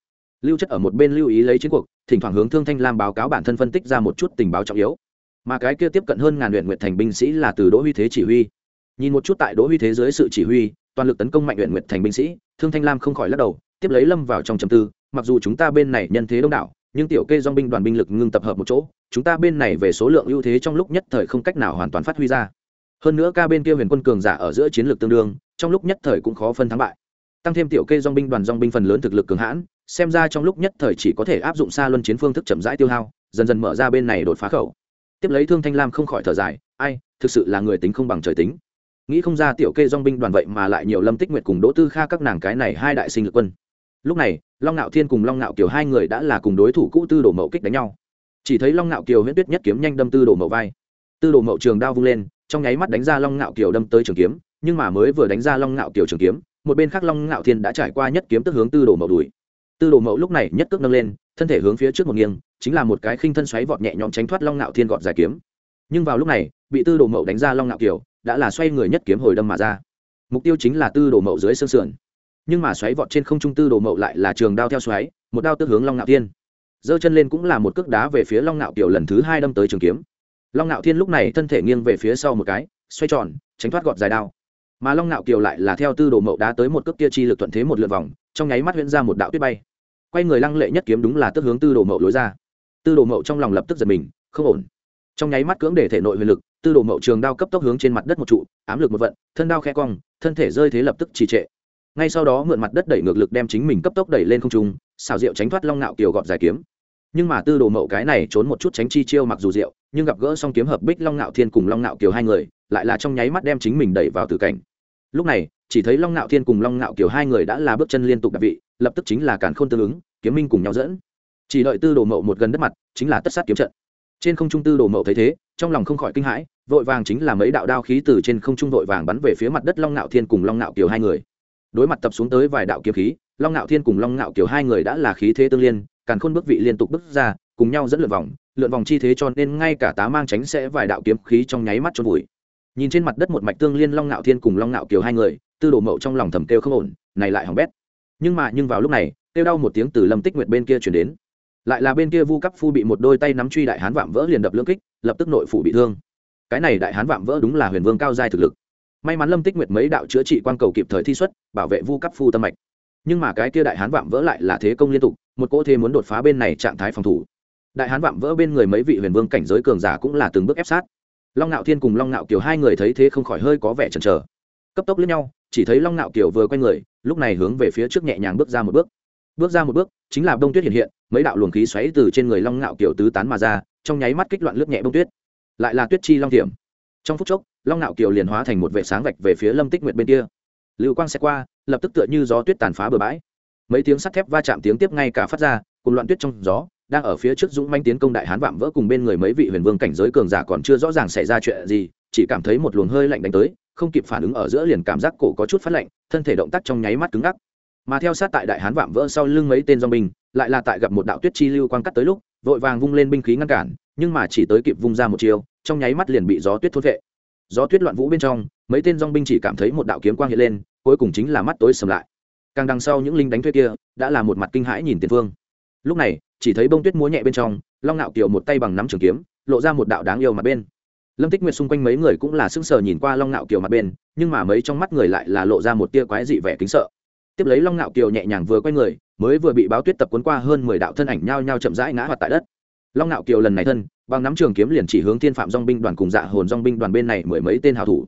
Lưu chất ở một bên lưu ý lấy chiến cuộc, thỉnh thoảng hướng thương thanh lam báo cáo bản thân phân tích ra một chút tình báo trọng yếu. Mà cái kia tiếp cận hơn ngàn luyện nguyện thành binh sĩ là từ đỗ huy thế chỉ huy. Nhìn một chút tại đỗ huy thế dưới sự chỉ huy, toàn lực tấn công mạnh luyện nguyện thành binh sĩ, thương thanh lam không khỏi lắc đầu, tiếp lấy lâm vào trong trầm tư, mặc dù chúng ta bên này nhân thế đông đảo, nhưng tiểu kê dong binh đoàn binh lực ngưng tập hợp một chỗ, chúng ta bên này về số lượng ưu thế trong lúc nhất thời không cách nào hoàn toàn phát huy ra hơn nữa ca bên kia huyền quân cường giả ở giữa chiến lược tương đương, trong lúc nhất thời cũng khó phân thắng bại. Tăng thêm tiểu kê dong binh đoàn dong binh phần lớn thực lực cường hãn, xem ra trong lúc nhất thời chỉ có thể áp dụng xa luân chiến phương thức chậm rãi tiêu hao, dần dần mở ra bên này đột phá khẩu. Tiếp lấy thương thanh lam không khỏi thở dài, ai, thực sự là người tính không bằng trời tính. Nghĩ không ra tiểu kê dong binh đoàn vậy mà lại nhiều lâm tích nguyệt cùng đỗ tư kha các nàng cái này hai đại sinh lực quân. Lúc này, long ngạo thiên cùng long ngạo kiều hai người đã là cùng đối thủ cũ tư đồ mậu kích đánh nhau. Chỉ thấy long ngạo kiều huyễn tuyết nhất kiếm nhanh đâm tư đồ mậu vai. Tư đồ mậu trường đao vung lên trong nháy mắt đánh ra long ngạo kiều đâm tới trường kiếm, nhưng mà mới vừa đánh ra long ngạo kiều trường kiếm, một bên khác long ngạo thiên đã trải qua nhất kiếm tức hướng tư đồ mậu đuổi. Tư đồ mậu lúc này nhất cước nâng lên, thân thể hướng phía trước một nghiêng, chính là một cái khinh thân xoáy vọt nhẹ nhõm tránh thoát long ngạo thiên gọt giải kiếm. Nhưng vào lúc này, bị tư đồ mậu đánh ra long ngạo kiều, đã là xoay người nhất kiếm hồi đâm mà ra. Mục tiêu chính là tư đồ mậu dưới xương sườn. Nhưng mà xoáy vọt trên không trung tư đồ mậu lại là trường đao theo xoáy, một đao tức hướng long ngạo thiên. Giơ chân lên cũng là một cước đá về phía long ngạo kiều lần thứ hai đâm tới trường kiếm long Nạo thiên lúc này thân thể nghiêng về phía sau một cái, xoay tròn, tránh thoát gọt dài đao. Mà long nạo kiều lại là theo tư đồ mậu đá tới một cước kia chi lực thuận thế một lượt vòng, trong nháy mắt huyễn ra một đạo tuyết bay. Quay người lăng lệ nhất kiếm đúng là tức hướng tư đồ mậu lối ra. Tư đồ mậu trong lòng lập tức giật mình, không ổn. Trong nháy mắt cưỡng để thể nội huyền lực, tư đồ mậu trường đao cấp tốc hướng trên mặt đất một trụ, ám lực một vận, thân đao khe cong, thân thể rơi thế lập tức trì trệ. Ngay sau đó mượn mặt đất đẩy ngược lực đem chính mình cấp tốc đẩy lên không trung xào rượu tránh thoát long nạo kiều gọt dài kiếm nhưng mà tư đồ mậu cái này trốn một chút tránh chi chiêu mặc dù rượu, nhưng gặp gỡ xong kiếm hợp bích long nạo thiên cùng long nạo kiều hai người, lại là trong nháy mắt đem chính mình đẩy vào tử cảnh. Lúc này, chỉ thấy long nạo thiên cùng long nạo kiều hai người đã là bước chân liên tục đặc vị, lập tức chính là cản khôn tương ứng, kiếm minh cùng nhau dẫn. Chỉ đợi tư đồ mậu một gần đất mặt, chính là tất sát kiếm trận. Trên không trung tư đồ mậu thấy thế, trong lòng không khỏi kinh hãi, vội vàng chính là mấy đạo đao khí từ trên không trung vội vàng bắn về phía mặt đất long nạo thiên cùng long nạo kiều hai người. Đối mặt tập xuống tới vài đạo kiếm khí, long nạo thiên cùng long nạo kiều hai người đã là khí thế tương liên càn khôn bước vị liên tục bước ra, cùng nhau dẫn lượn vòng lượn vòng chi thế cho nên ngay cả tá mang tránh sẽ vài đạo kiếm khí trong nháy mắt trôn vùi. Nhìn trên mặt đất một mạch tương liên long nạo thiên cùng long nạo kiều hai người, tư đồ mậu trong lòng thầm kêu không ổn, này lại hỏng bét. Nhưng mà, nhưng vào lúc này, kêu đau một tiếng từ lâm tích nguyệt bên kia chuyển đến. Lại là bên kia vu cấp phu bị một đôi tay nắm truy đại hán vạm vỡ liền đập lưỡng kích, lập tức nội phủ bị thương. Cái này đại hán vạm vỡ đúng là huyền vương cao giai thực lực. May mắn lâm tích nguyệt mấy đạo chữa trị quan cầu kịp thời thi xuất, bảo vệ vu cấp phu tâm mạch. Nhưng mà cái kia đại hán vạm vỡ lại là thế công liên tục một cỗ thế muốn đột phá bên này trạng thái phòng thủ. Đại hán vạm vỡ bên người mấy vị huyền vương cảnh giới cường giả cũng là từng bước ép sát. Long ngạo thiên cùng long ngạo kiều hai người thấy thế không khỏi hơi có vẻ chần chờ. Cấp tốc lẫn nhau, chỉ thấy long ngạo kiều vừa quay người, lúc này hướng về phía trước nhẹ nhàng bước ra một bước. Bước ra một bước, chính là đông tuyết hiện hiện, mấy đạo luồng khí xoáy từ trên người long ngạo kiều tứ tán mà ra, trong nháy mắt kích loạn lướt nhẹ bông tuyết. Lại là tuyết chi long tiềm. trong phút chốc, long ngạo kiều liền hóa thành một vệ sáng vạch về phía lâm tích nguyệt bên kia. Lưu quang xe qua, lập tức tựa như gió tuyết tàn phá bờ bãi mấy tiếng sắt thép va chạm tiếng tiếp ngay cả phát ra, cùng loạn tuyết trong gió, đang ở phía trước dũng manh tiến công đại hán vạm vỡ cùng bên người mấy vị huyền vương cảnh giới cường giả còn chưa rõ ràng xảy ra chuyện gì, chỉ cảm thấy một luồng hơi lạnh đánh tới, không kịp phản ứng ở giữa liền cảm giác cổ có chút phát lạnh, thân thể động tác trong nháy mắt cứng ngắc. Mà theo sát tại đại hán vạm vỡ sau lưng mấy tên dong binh lại là tại gặp một đạo tuyết chi lưu quang cắt tới lúc, vội vàng vung lên binh khí ngăn cản, nhưng mà chỉ tới kịp vung ra một chiều trong nháy mắt liền bị gió tuyết thốt vệ. Gió tuyết loạn vũ bên trong, mấy tên dong binh chỉ cảm thấy một đạo kiếm quang hiện lên, cuối cùng chính là mắt tối sầm lại càng đằng sau những linh đánh thuê kia, đã là một mặt kinh hãi nhìn tiền phương. Lúc này, chỉ thấy bông tuyết múa nhẹ bên trong, long nạo kiều một tay bằng nắm trường kiếm, lộ ra một đạo đáng yêu mặt bên. Lâm tích nguyệt xung quanh mấy người cũng là sững sờ nhìn qua long nạo kiều mặt bên, nhưng mà mấy trong mắt người lại là lộ ra một tia quái dị vẻ kính sợ. Tiếp lấy long nạo kiều nhẹ nhàng vừa quay người, mới vừa bị báo tuyết tập cuốn qua hơn mười đạo thân ảnh nhao nhao chậm rãi ngã hoạt tại đất. Long nạo kiều lần này thân, bằng nắm trường kiếm liền chỉ hướng thiên phạm dong binh đoàn cùng dạ hồn dong binh đoàn bên này mười mấy tên hào thủ.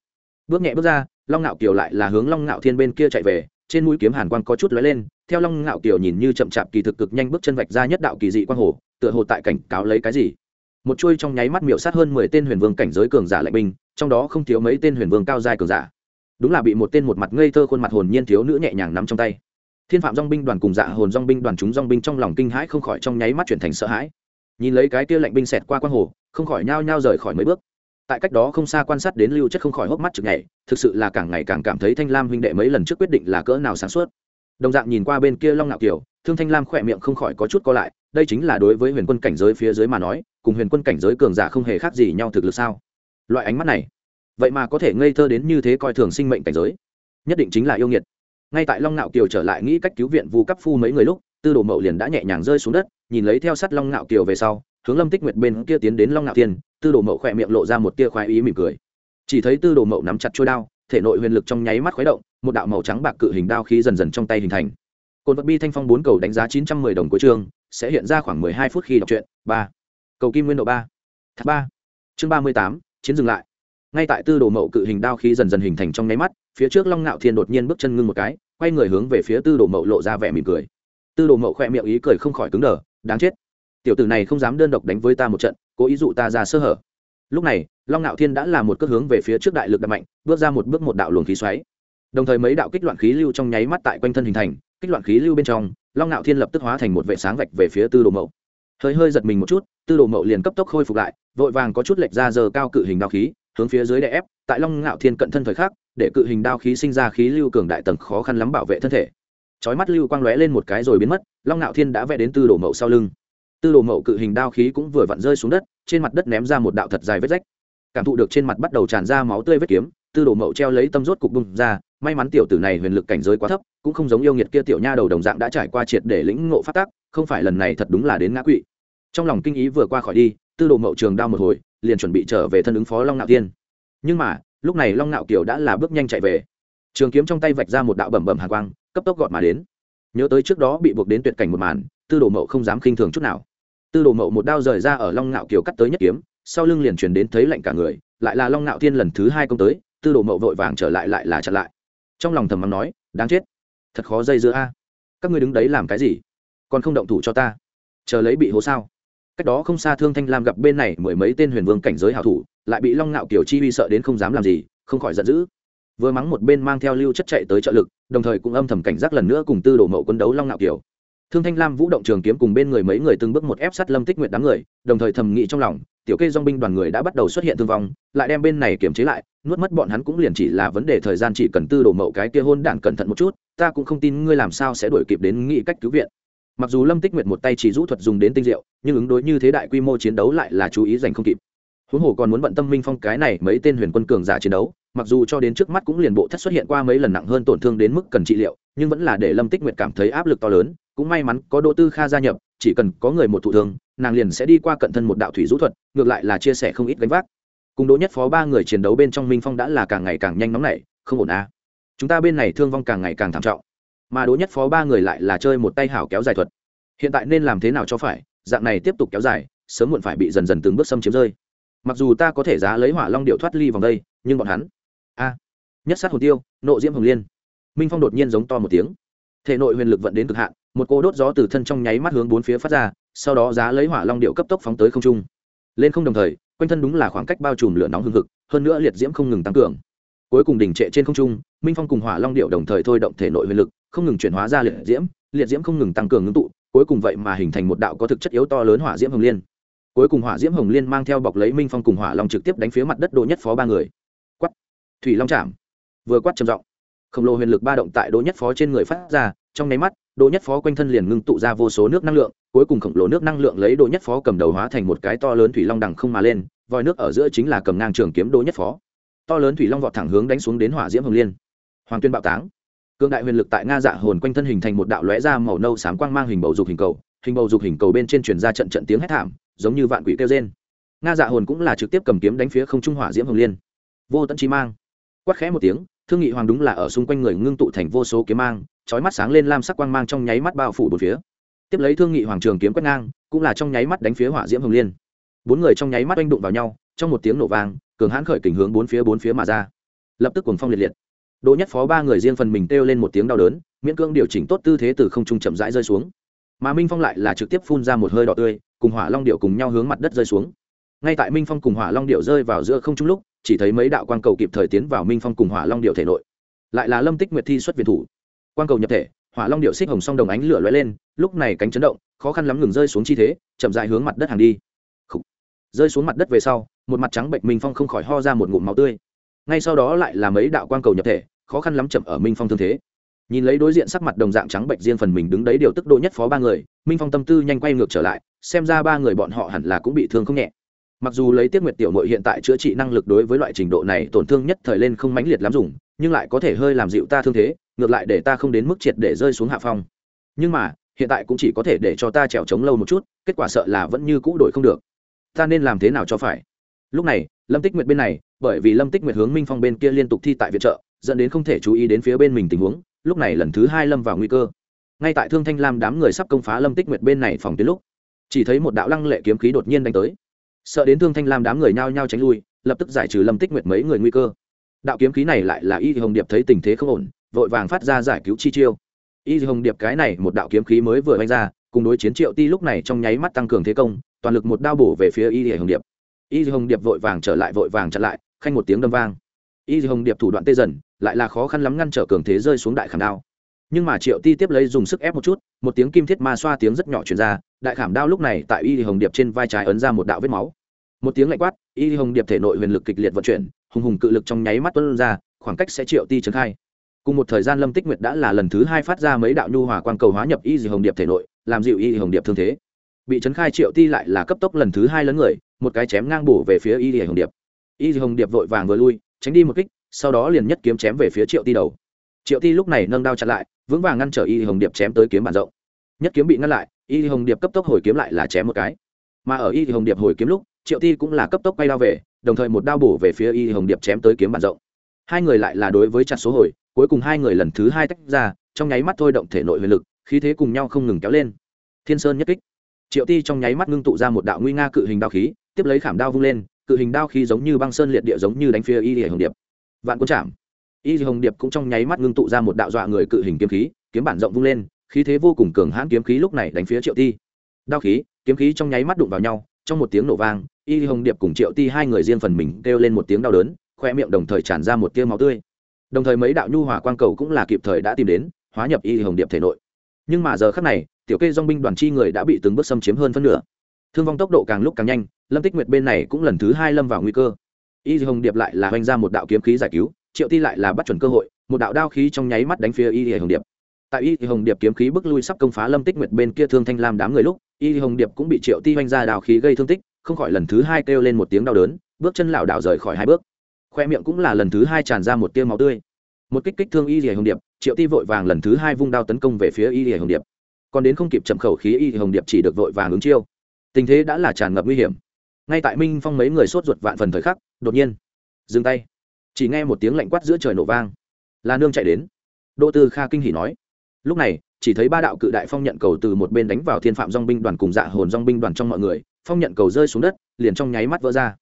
Bước nhẹ bước ra, long nạo kiều lại là hướng long nạo thiên bên kia chạy về trên mũi kiếm hàn quang có chút lóe lên, theo long ngạo kiều nhìn như chậm chạp kỳ thực cực nhanh bước chân vạch ra nhất đạo kỳ dị quang hồ, tựa hồ tại cảnh cáo lấy cái gì. Một chuôi trong nháy mắt miểu sát hơn mười tên huyền vương cảnh giới cường giả lạnh binh, trong đó không thiếu mấy tên huyền vương cao giai cường giả. Đúng là bị một tên một mặt ngây thơ khuôn mặt hồn nhiên thiếu nữ nhẹ nhàng nắm trong tay. Thiên phạm dong binh đoàn cùng dạ hồn dong binh đoàn chúng dong binh trong lòng kinh hãi không khỏi trong nháy mắt chuyển thành sợ hãi. Nhìn lấy cái kia lạnh binh xẹt qua quang hồ, không khỏi nhao nhao rời khỏi mấy bước tại cách đó không xa quan sát đến lưu chất không khỏi hốc mắt chực nhảy, thực sự là càng ngày càng cảm thấy thanh lam huynh đệ mấy lần trước quyết định là cỡ nào sáng suốt. Đồng dạng nhìn qua bên kia long ngạo kiều, thương thanh lam khỏe miệng không khỏi có chút co lại, đây chính là đối với huyền quân cảnh giới phía dưới mà nói, cùng huyền quân cảnh giới cường giả không hề khác gì nhau thực lực sao? Loại ánh mắt này, vậy mà có thể ngây thơ đến như thế coi thường sinh mệnh cảnh giới. Nhất định chính là yêu nghiệt. Ngay tại long ngạo kiều trở lại nghĩ cách cứu viện vu cấp phu mấy người lúc, tư đồ mậu liền đã nhẹ nhàng rơi xuống đất, nhìn lấy theo sát long ngạo kiều về sau, hướng lâm tích nguyệt bên kia tiến đến long ngạo tiên tư đồ mậu khỏe miệng lộ ra một tia khoái ý mỉm cười. Chỉ thấy tư đồ mậu nắm chặt trôi đao, thể nội huyền lực trong nháy mắt khuấy động, một đạo màu trắng bạc cự hình đao khí dần dần trong tay hình thành. Cồn vật bi thanh phong bốn cầu đánh giá chín trăm mười đồng của chương, sẽ hiện ra khoảng mười hai phút khi đọc truyện, ba. Cầu kim nguyên độ ba. Thác ba. Chương ba mươi tám, chiến dừng lại. Ngay tại tư đồ mậu cự hình đao khí dần dần hình thành trong nháy mắt, phía trước long ngạo thiên đột nhiên bước chân ngưng một cái, quay người hướng về phía tư đồ mậu lộ ra vẻ mỉm cười. Tư đồ mậu khoe miệng ý cười không khỏi cứng đờ, đáng chết. Tiểu tử này không dám đơn độc đánh với ta một trận cố ý dụ ta ra sơ hở. Lúc này, long ngạo thiên đã là một cước hướng về phía trước đại lực đập mạnh, bước ra một bước một đạo luồng khí xoáy. Đồng thời mấy đạo kích loạn khí lưu trong nháy mắt tại quanh thân hình thành, kích loạn khí lưu bên trong, long ngạo thiên lập tức hóa thành một vệ sáng vạch về phía tư đồ mậu. Hơi hơi giật mình một chút, tư đồ mậu liền cấp tốc khôi phục lại, vội vàng có chút lệch ra giờ cao cự hình đao khí, hướng phía dưới đè ép, tại long ngạo thiên cận thân thời khắc, để cự hình đao khí sinh ra khí lưu cường đại tầng khó khăn lắm bảo vệ thân thể. Chói mắt lưu quang lóe lên một cái rồi biến mất, long ngạo thiên đã vẽ đến tư đồ mậu sau lưng tư đồ mậu cự hình đao khí cũng vừa vặn rơi xuống đất, trên mặt đất ném ra một đạo thật dài vết rách. Cảm thụ được trên mặt bắt đầu tràn ra máu tươi vết kiếm, tư đồ mậu treo lấy tâm rốt cục bung ra, may mắn tiểu tử này huyền lực cảnh giới quá thấp, cũng không giống yêu nghiệt kia tiểu nha đầu đồng dạng đã trải qua triệt để lĩnh ngộ phát tác không phải lần này thật đúng là đến ngã quỵ. Trong lòng kinh ý vừa qua khỏi đi, tư đồ mậu trường đao một hồi, liền chuẩn bị trở về thân ứng phó long nạo tiên. Nhưng mà, lúc này long nạo kiều đã là bước nhanh chạy về. Trường kiếm trong tay vạch ra một đạo bẩm bẩm hàng quang, cấp tốc gọn mà đến. Nhớ tới trước đó bị buộc đến tuyệt cảnh một màn, tư đồ mậu không dám khinh thường chút nào tư đồ mậu một đao rời ra ở long ngạo kiều cắt tới nhất kiếm, sau lưng liền chuyển đến thấy lạnh cả người, lại là long ngạo thiên lần thứ hai công tới, tư đồ mậu vội vàng trở lại lại là chặn lại. Trong lòng thầm mắng nói, đáng chết, thật khó dây giữa a. Các ngươi đứng đấy làm cái gì? Còn không động thủ cho ta. Chờ lấy bị hố sao? Cách đó không xa thương thanh lam gặp bên này mười mấy tên huyền vương cảnh giới hảo thủ, lại bị long ngạo kiều chi uy sợ đến không dám làm gì, không khỏi giận dữ. Vừa mắng một bên mang theo lưu chất chạy tới trợ lực, đồng thời cũng âm thầm cảnh giác lần nữa cùng tư đồ mậu quân đấu long ngạo kiều thương thanh lam vũ động trường kiếm cùng bên người mấy người từng bước một ép sát lâm tích nguyện đám người, đồng thời thầm nghĩ trong lòng, tiểu kê dong binh đoàn người đã bắt đầu xuất hiện thương vong, lại đem bên này kiềm chế lại, nuốt mất bọn hắn cũng liền chỉ là vấn đề thời gian chỉ cần tư đồ mậu cái kia hôn đản cẩn thận một chút, ta cũng không tin ngươi làm sao sẽ đuổi kịp đến nghĩ cách cứu viện. Mặc dù lâm tích nguyệt một tay chỉ rũ thuật dùng đến tinh diệu, nhưng ứng đối như thế đại quy mô chiến đấu lại là chú ý dành không kịp. Huống hồ còn muốn bận tâm minh phong cái này mấy tên huyền quân cường giả chiến đấu, mặc dù cho đến trước mắt cũng liền bộ thất xuất hiện qua mấy lần nặng hơn tổn thương đến mức cần trị liệu, nhưng vẫn là để lâm tích nguyệt cảm thấy áp lực to lớn cũng may mắn có đỗ tư kha gia nhập, chỉ cần có người một thụ thương, nàng liền sẽ đi qua cận thân một đạo thủy rũ thuật, ngược lại là chia sẻ không ít gánh vác. Cùng đỗ nhất phó ba người chiến đấu bên trong minh phong đã là càng ngày càng nhanh nóng nảy, không ổn à. chúng ta bên này thương vong càng ngày càng thảm trọng, mà đỗ nhất phó ba người lại là chơi một tay hảo kéo dài thuật. Hiện tại nên làm thế nào cho phải, dạng này tiếp tục kéo dài, sớm muộn phải bị dần dần từng bước xâm chiếm rơi. Mặc dù ta có thể giá lấy hỏa long điệu thoát ly vòng đây, nhưng bọn hắn, a, nhất sát hồn tiêu, nộ diễm hồng liên. Minh phong đột nhiên giống to một tiếng. Thể nội huyền lực vận đến cực hạn một cô đốt gió từ thân trong nháy mắt hướng bốn phía phát ra, sau đó giá lấy hỏa long điệu cấp tốc phóng tới không trung. Lên không đồng thời, quanh thân đúng là khoảng cách bao trùm lửa nóng hương thực hơn nữa liệt diễm không ngừng tăng cường. Cuối cùng đỉnh trệ trên không trung, minh phong cùng hỏa long điệu đồng thời thôi động thể nội huyền lực, không ngừng chuyển hóa ra liệt diễm liệt diễm không ngừng tăng cường ngưng tụ, cuối cùng vậy mà hình thành một đạo có thực chất yếu to lớn hỏa diễm hồng liên. Cuối cùng hỏa diễm hồng liên mang theo bọc lấy minh phong cùng hỏa long trực tiếp đánh phía mặt đất đỗ nhất phó ba người. Quắt thủy long chạm. Vừa quát trầm giọng. Khổng lồ huyền lực ba động tại đỗ nhất phó trên người phát ra, trong nháy mắt đỗ nhất phó quanh thân liền ngưng tụ ra vô số nước năng lượng, cuối cùng khổng lồ nước năng lượng lấy đỗ nhất phó cầm đầu hóa thành một cái to lớn thủy long đằng không mà lên, vòi nước ở giữa chính là cầm ngang trường kiếm đỗ nhất phó. To lớn thủy long vọt thẳng hướng đánh xuống đến hỏa diễm hồng liên. Hoàng tuyên bạo táng. Cương đại huyền lực tại nga dạ hồn quanh thân hình thành một đạo lóe ra màu nâu sáng quang mang hình bầu dục hình cầu, hình bầu dục hình cầu bên trên truyền ra trận trận tiếng hét thảm, giống như vạn quỷ kêu trên nga dạ hồn cũng là trực tiếp cầm kiếm đánh phía không trung hỏa diễm hồng liên. Vô tận chi mang. Quát khẽ một tiếng, thương nghị hoàng đúng là ở xung quanh người ngưng tụ thành vô số kiếm mang chói mắt sáng lên lam sắc quang mang trong nháy mắt bao phủ bốn phía. Tiếp lấy thương nghị hoàng trường kiếm quét ngang, cũng là trong nháy mắt đánh phía hỏa diễm hồng liên. Bốn người trong nháy mắt oanh đụng vào nhau, trong một tiếng nổ vang, cường hãn khởi kình hướng bốn phía bốn phía mà ra. Lập tức cuồng phong liệt liệt. Đỗ nhất phó ba người riêng phần mình kêu lên một tiếng đau đớn, miễn cưỡng điều chỉnh tốt tư thế từ không trung chậm rãi rơi xuống. Mà minh phong lại là trực tiếp phun ra một hơi đỏ tươi, cùng hỏa long điệu cùng nhau hướng mặt đất rơi xuống. Ngay tại minh phong cùng hỏa long điệu rơi vào giữa không trung lúc, chỉ thấy mấy đạo quang cầu kịp thời tiến vào minh phong cùng hỏa long điệu thể nội. Lại là lâm tích nguyệt thi xuất viện thủ quang cầu nhập thể, hỏa long điệu xích hồng song đồng ánh lửa lóe lên, lúc này cánh chấn động, khó khăn lắm ngừng rơi xuống chi thế, chậm dại hướng mặt đất hàng đi. Khủ. rơi xuống mặt đất về sau, một mặt trắng bệnh minh phong không khỏi ho ra một ngụm máu tươi. Ngay sau đó lại là mấy đạo quang cầu nhập thể, khó khăn lắm chậm ở minh phong thương thế. Nhìn lấy đối diện sắc mặt đồng dạng trắng bệnh riêng phần mình đứng đấy điều tức độ nhất phó ba người, minh phong tâm tư nhanh quay ngược trở lại, xem ra ba người bọn họ hẳn là cũng bị thương không nhẹ mặc dù lấy tiết nguyệt tiểu mội hiện tại chữa trị năng lực đối với loại trình độ này tổn thương nhất thời lên không mãnh liệt lắm dùng, nhưng lại có thể hơi làm dịu ta thương thế, ngược lại để ta không đến mức triệt để rơi xuống hạ phong. Nhưng mà, hiện tại cũng chỉ có thể để cho ta trèo trống lâu một chút, kết quả sợ là vẫn như cũ đổi không được. Ta nên làm thế nào cho phải? Lúc này, lâm tích nguyệt bên này, bởi vì lâm tích nguyệt hướng minh phong bên kia liên tục thi tại viện trợ, dẫn đến không thể chú ý đến phía bên mình tình huống, lúc này lần thứ hai lâm vào nguy cơ. Ngay tại thương thanh lam đám người sắp công phá lâm tích nguyệt bên này phòng tuyến lúc, chỉ thấy một đạo lăng lệ kiếm khí đột nhiên đánh tới sợ đến thương thanh lam đám người nhao nhao tránh lui, lập tức giải trừ lâm tích nguyệt mấy người nguy cơ. Đạo kiếm khí này lại là y hồng điệp thấy tình thế không ổn, vội vàng phát ra giải cứu chi chiêu. Y hồng điệp cái này một đạo kiếm khí mới vừa oanh ra, cùng đối chiến triệu ti lúc này trong nháy mắt tăng cường thế công, toàn lực một đao bổ về phía y hồng điệp. Y hồng điệp vội vàng trở lại, vội vàng chặn lại, khanh một tiếng đâm vang. Y hồng điệp thủ đoạn tê dần, lại là khó khăn lắm ngăn trở cường thế rơi xuống đại khảm đao nhưng mà triệu ti tiếp lấy dùng sức ép một chút, một tiếng kim thiết ma xoa tiếng rất nhỏ chuyển ra, đại khảm đao lúc này tại y hồng điệp trên vai trái ấn ra một đạo vết máu. Một tiếng lạnh quát, y hồng điệp thể nội huyền lực kịch liệt vận chuyển, hùng hùng cự lực trong nháy mắt tuân ra, khoảng cách sẽ triệu ti trấn khai. Cùng một thời gian lâm tích nguyệt đã là lần thứ hai phát ra mấy đạo nhu hòa quang cầu hóa nhập y hồng điệp thể nội, làm dịu y hồng điệp thương thế. Bị trấn khai triệu ti lại là cấp tốc lần thứ hai lớn người, một cái chém ngang bổ về phía y hồng điệp. Y hồng điệp vội vàng vừa lui, tránh đi một kích, sau đó liền nhất kiếm chém về phía triệu ti đầu triệu ti lúc này nâng đao chặn lại, vững vàng ngăn trở y hồng điệp chém tới kiếm bản rộng. Nhất kiếm bị ngăn lại, y hồng điệp cấp tốc hồi kiếm lại là chém một cái. Mà ở y hồng điệp hồi kiếm lúc, triệu ti cũng là cấp tốc quay đao về, đồng thời một đao bổ về phía y hồng điệp chém tới kiếm bản rộng. Hai người lại là đối với chặt số hồi, cuối cùng hai người lần thứ hai tách ra, trong nháy mắt thôi động thể nội huyền lực, khí thế cùng nhau không ngừng kéo lên. Thiên sơn nhất kích. Triệu ti trong nháy mắt ngưng tụ ra một đạo nguy nga cự hình đao khí, tiếp lấy khảm đao vung lên, cự hình đao khí giống như băng sơn liệt địa giống như đánh phía y hồng điệp. Vạn quân chạm y hồng điệp cũng trong nháy mắt ngưng tụ ra một đạo dọa người cự hình kiếm khí, kiếm bản rộng vung lên, khí thế vô cùng cường hãn kiếm khí lúc này đánh phía triệu ti. Đao khí, kiếm khí trong nháy mắt đụng vào nhau, trong một tiếng nổ vang, y hồng điệp cùng triệu ti hai người riêng phần mình kêu lên một tiếng đau đớn, khoe miệng đồng thời tràn ra một tia máu tươi. Đồng thời mấy đạo nhu hòa quang cầu cũng là kịp thời đã tìm đến, hóa nhập y hồng điệp thể nội. Nhưng mà giờ khắc này, tiểu kê dong binh đoàn chi người đã bị từng bước xâm chiếm hơn phân nửa. Thương vong tốc độ càng lúc càng nhanh, lâm tích nguyệt bên này cũng lần thứ hai lâm vào nguy cơ. Y hồng điệp lại là hoành ra một đạo kiếm khí giải cứu triệu ti lại là bắt chuẩn cơ hội, một đạo đao khí trong nháy mắt đánh phía y hồng điệp. Tại y hồng điệp kiếm khí bức lui sắp công phá lâm tích nguyệt bên kia thương thanh lam đám người lúc, y hồng điệp cũng bị triệu ti oanh ra đào khí gây thương tích, không khỏi lần thứ hai kêu lên một tiếng đau đớn, bước chân lảo đảo rời khỏi hai bước. Khoe miệng cũng là lần thứ hai tràn ra một tiêu máu tươi. Một kích kích thương y hồng điệp, triệu ti vội vàng lần thứ hai vung đao tấn công về phía y hồng điệp. Còn đến không kịp chậm khẩu khí y hồng điệp chỉ được vội vàng ứng chiêu. Tình thế đã là tràn ngập nguy hiểm. Ngay tại minh phong mấy người sốt ruột vạn phần thời khắc, đột nhiên, dừng tay chỉ nghe một tiếng lạnh quát giữa trời nổ vang. Là nương chạy đến. Đỗ tư kha kinh hỉ nói, lúc này, chỉ thấy ba đạo cự đại phong nhận cầu từ một bên đánh vào thiên phạm dong binh đoàn cùng dạ hồn dong binh đoàn trong mọi người, phong nhận cầu rơi xuống đất, liền trong nháy mắt vỡ ra.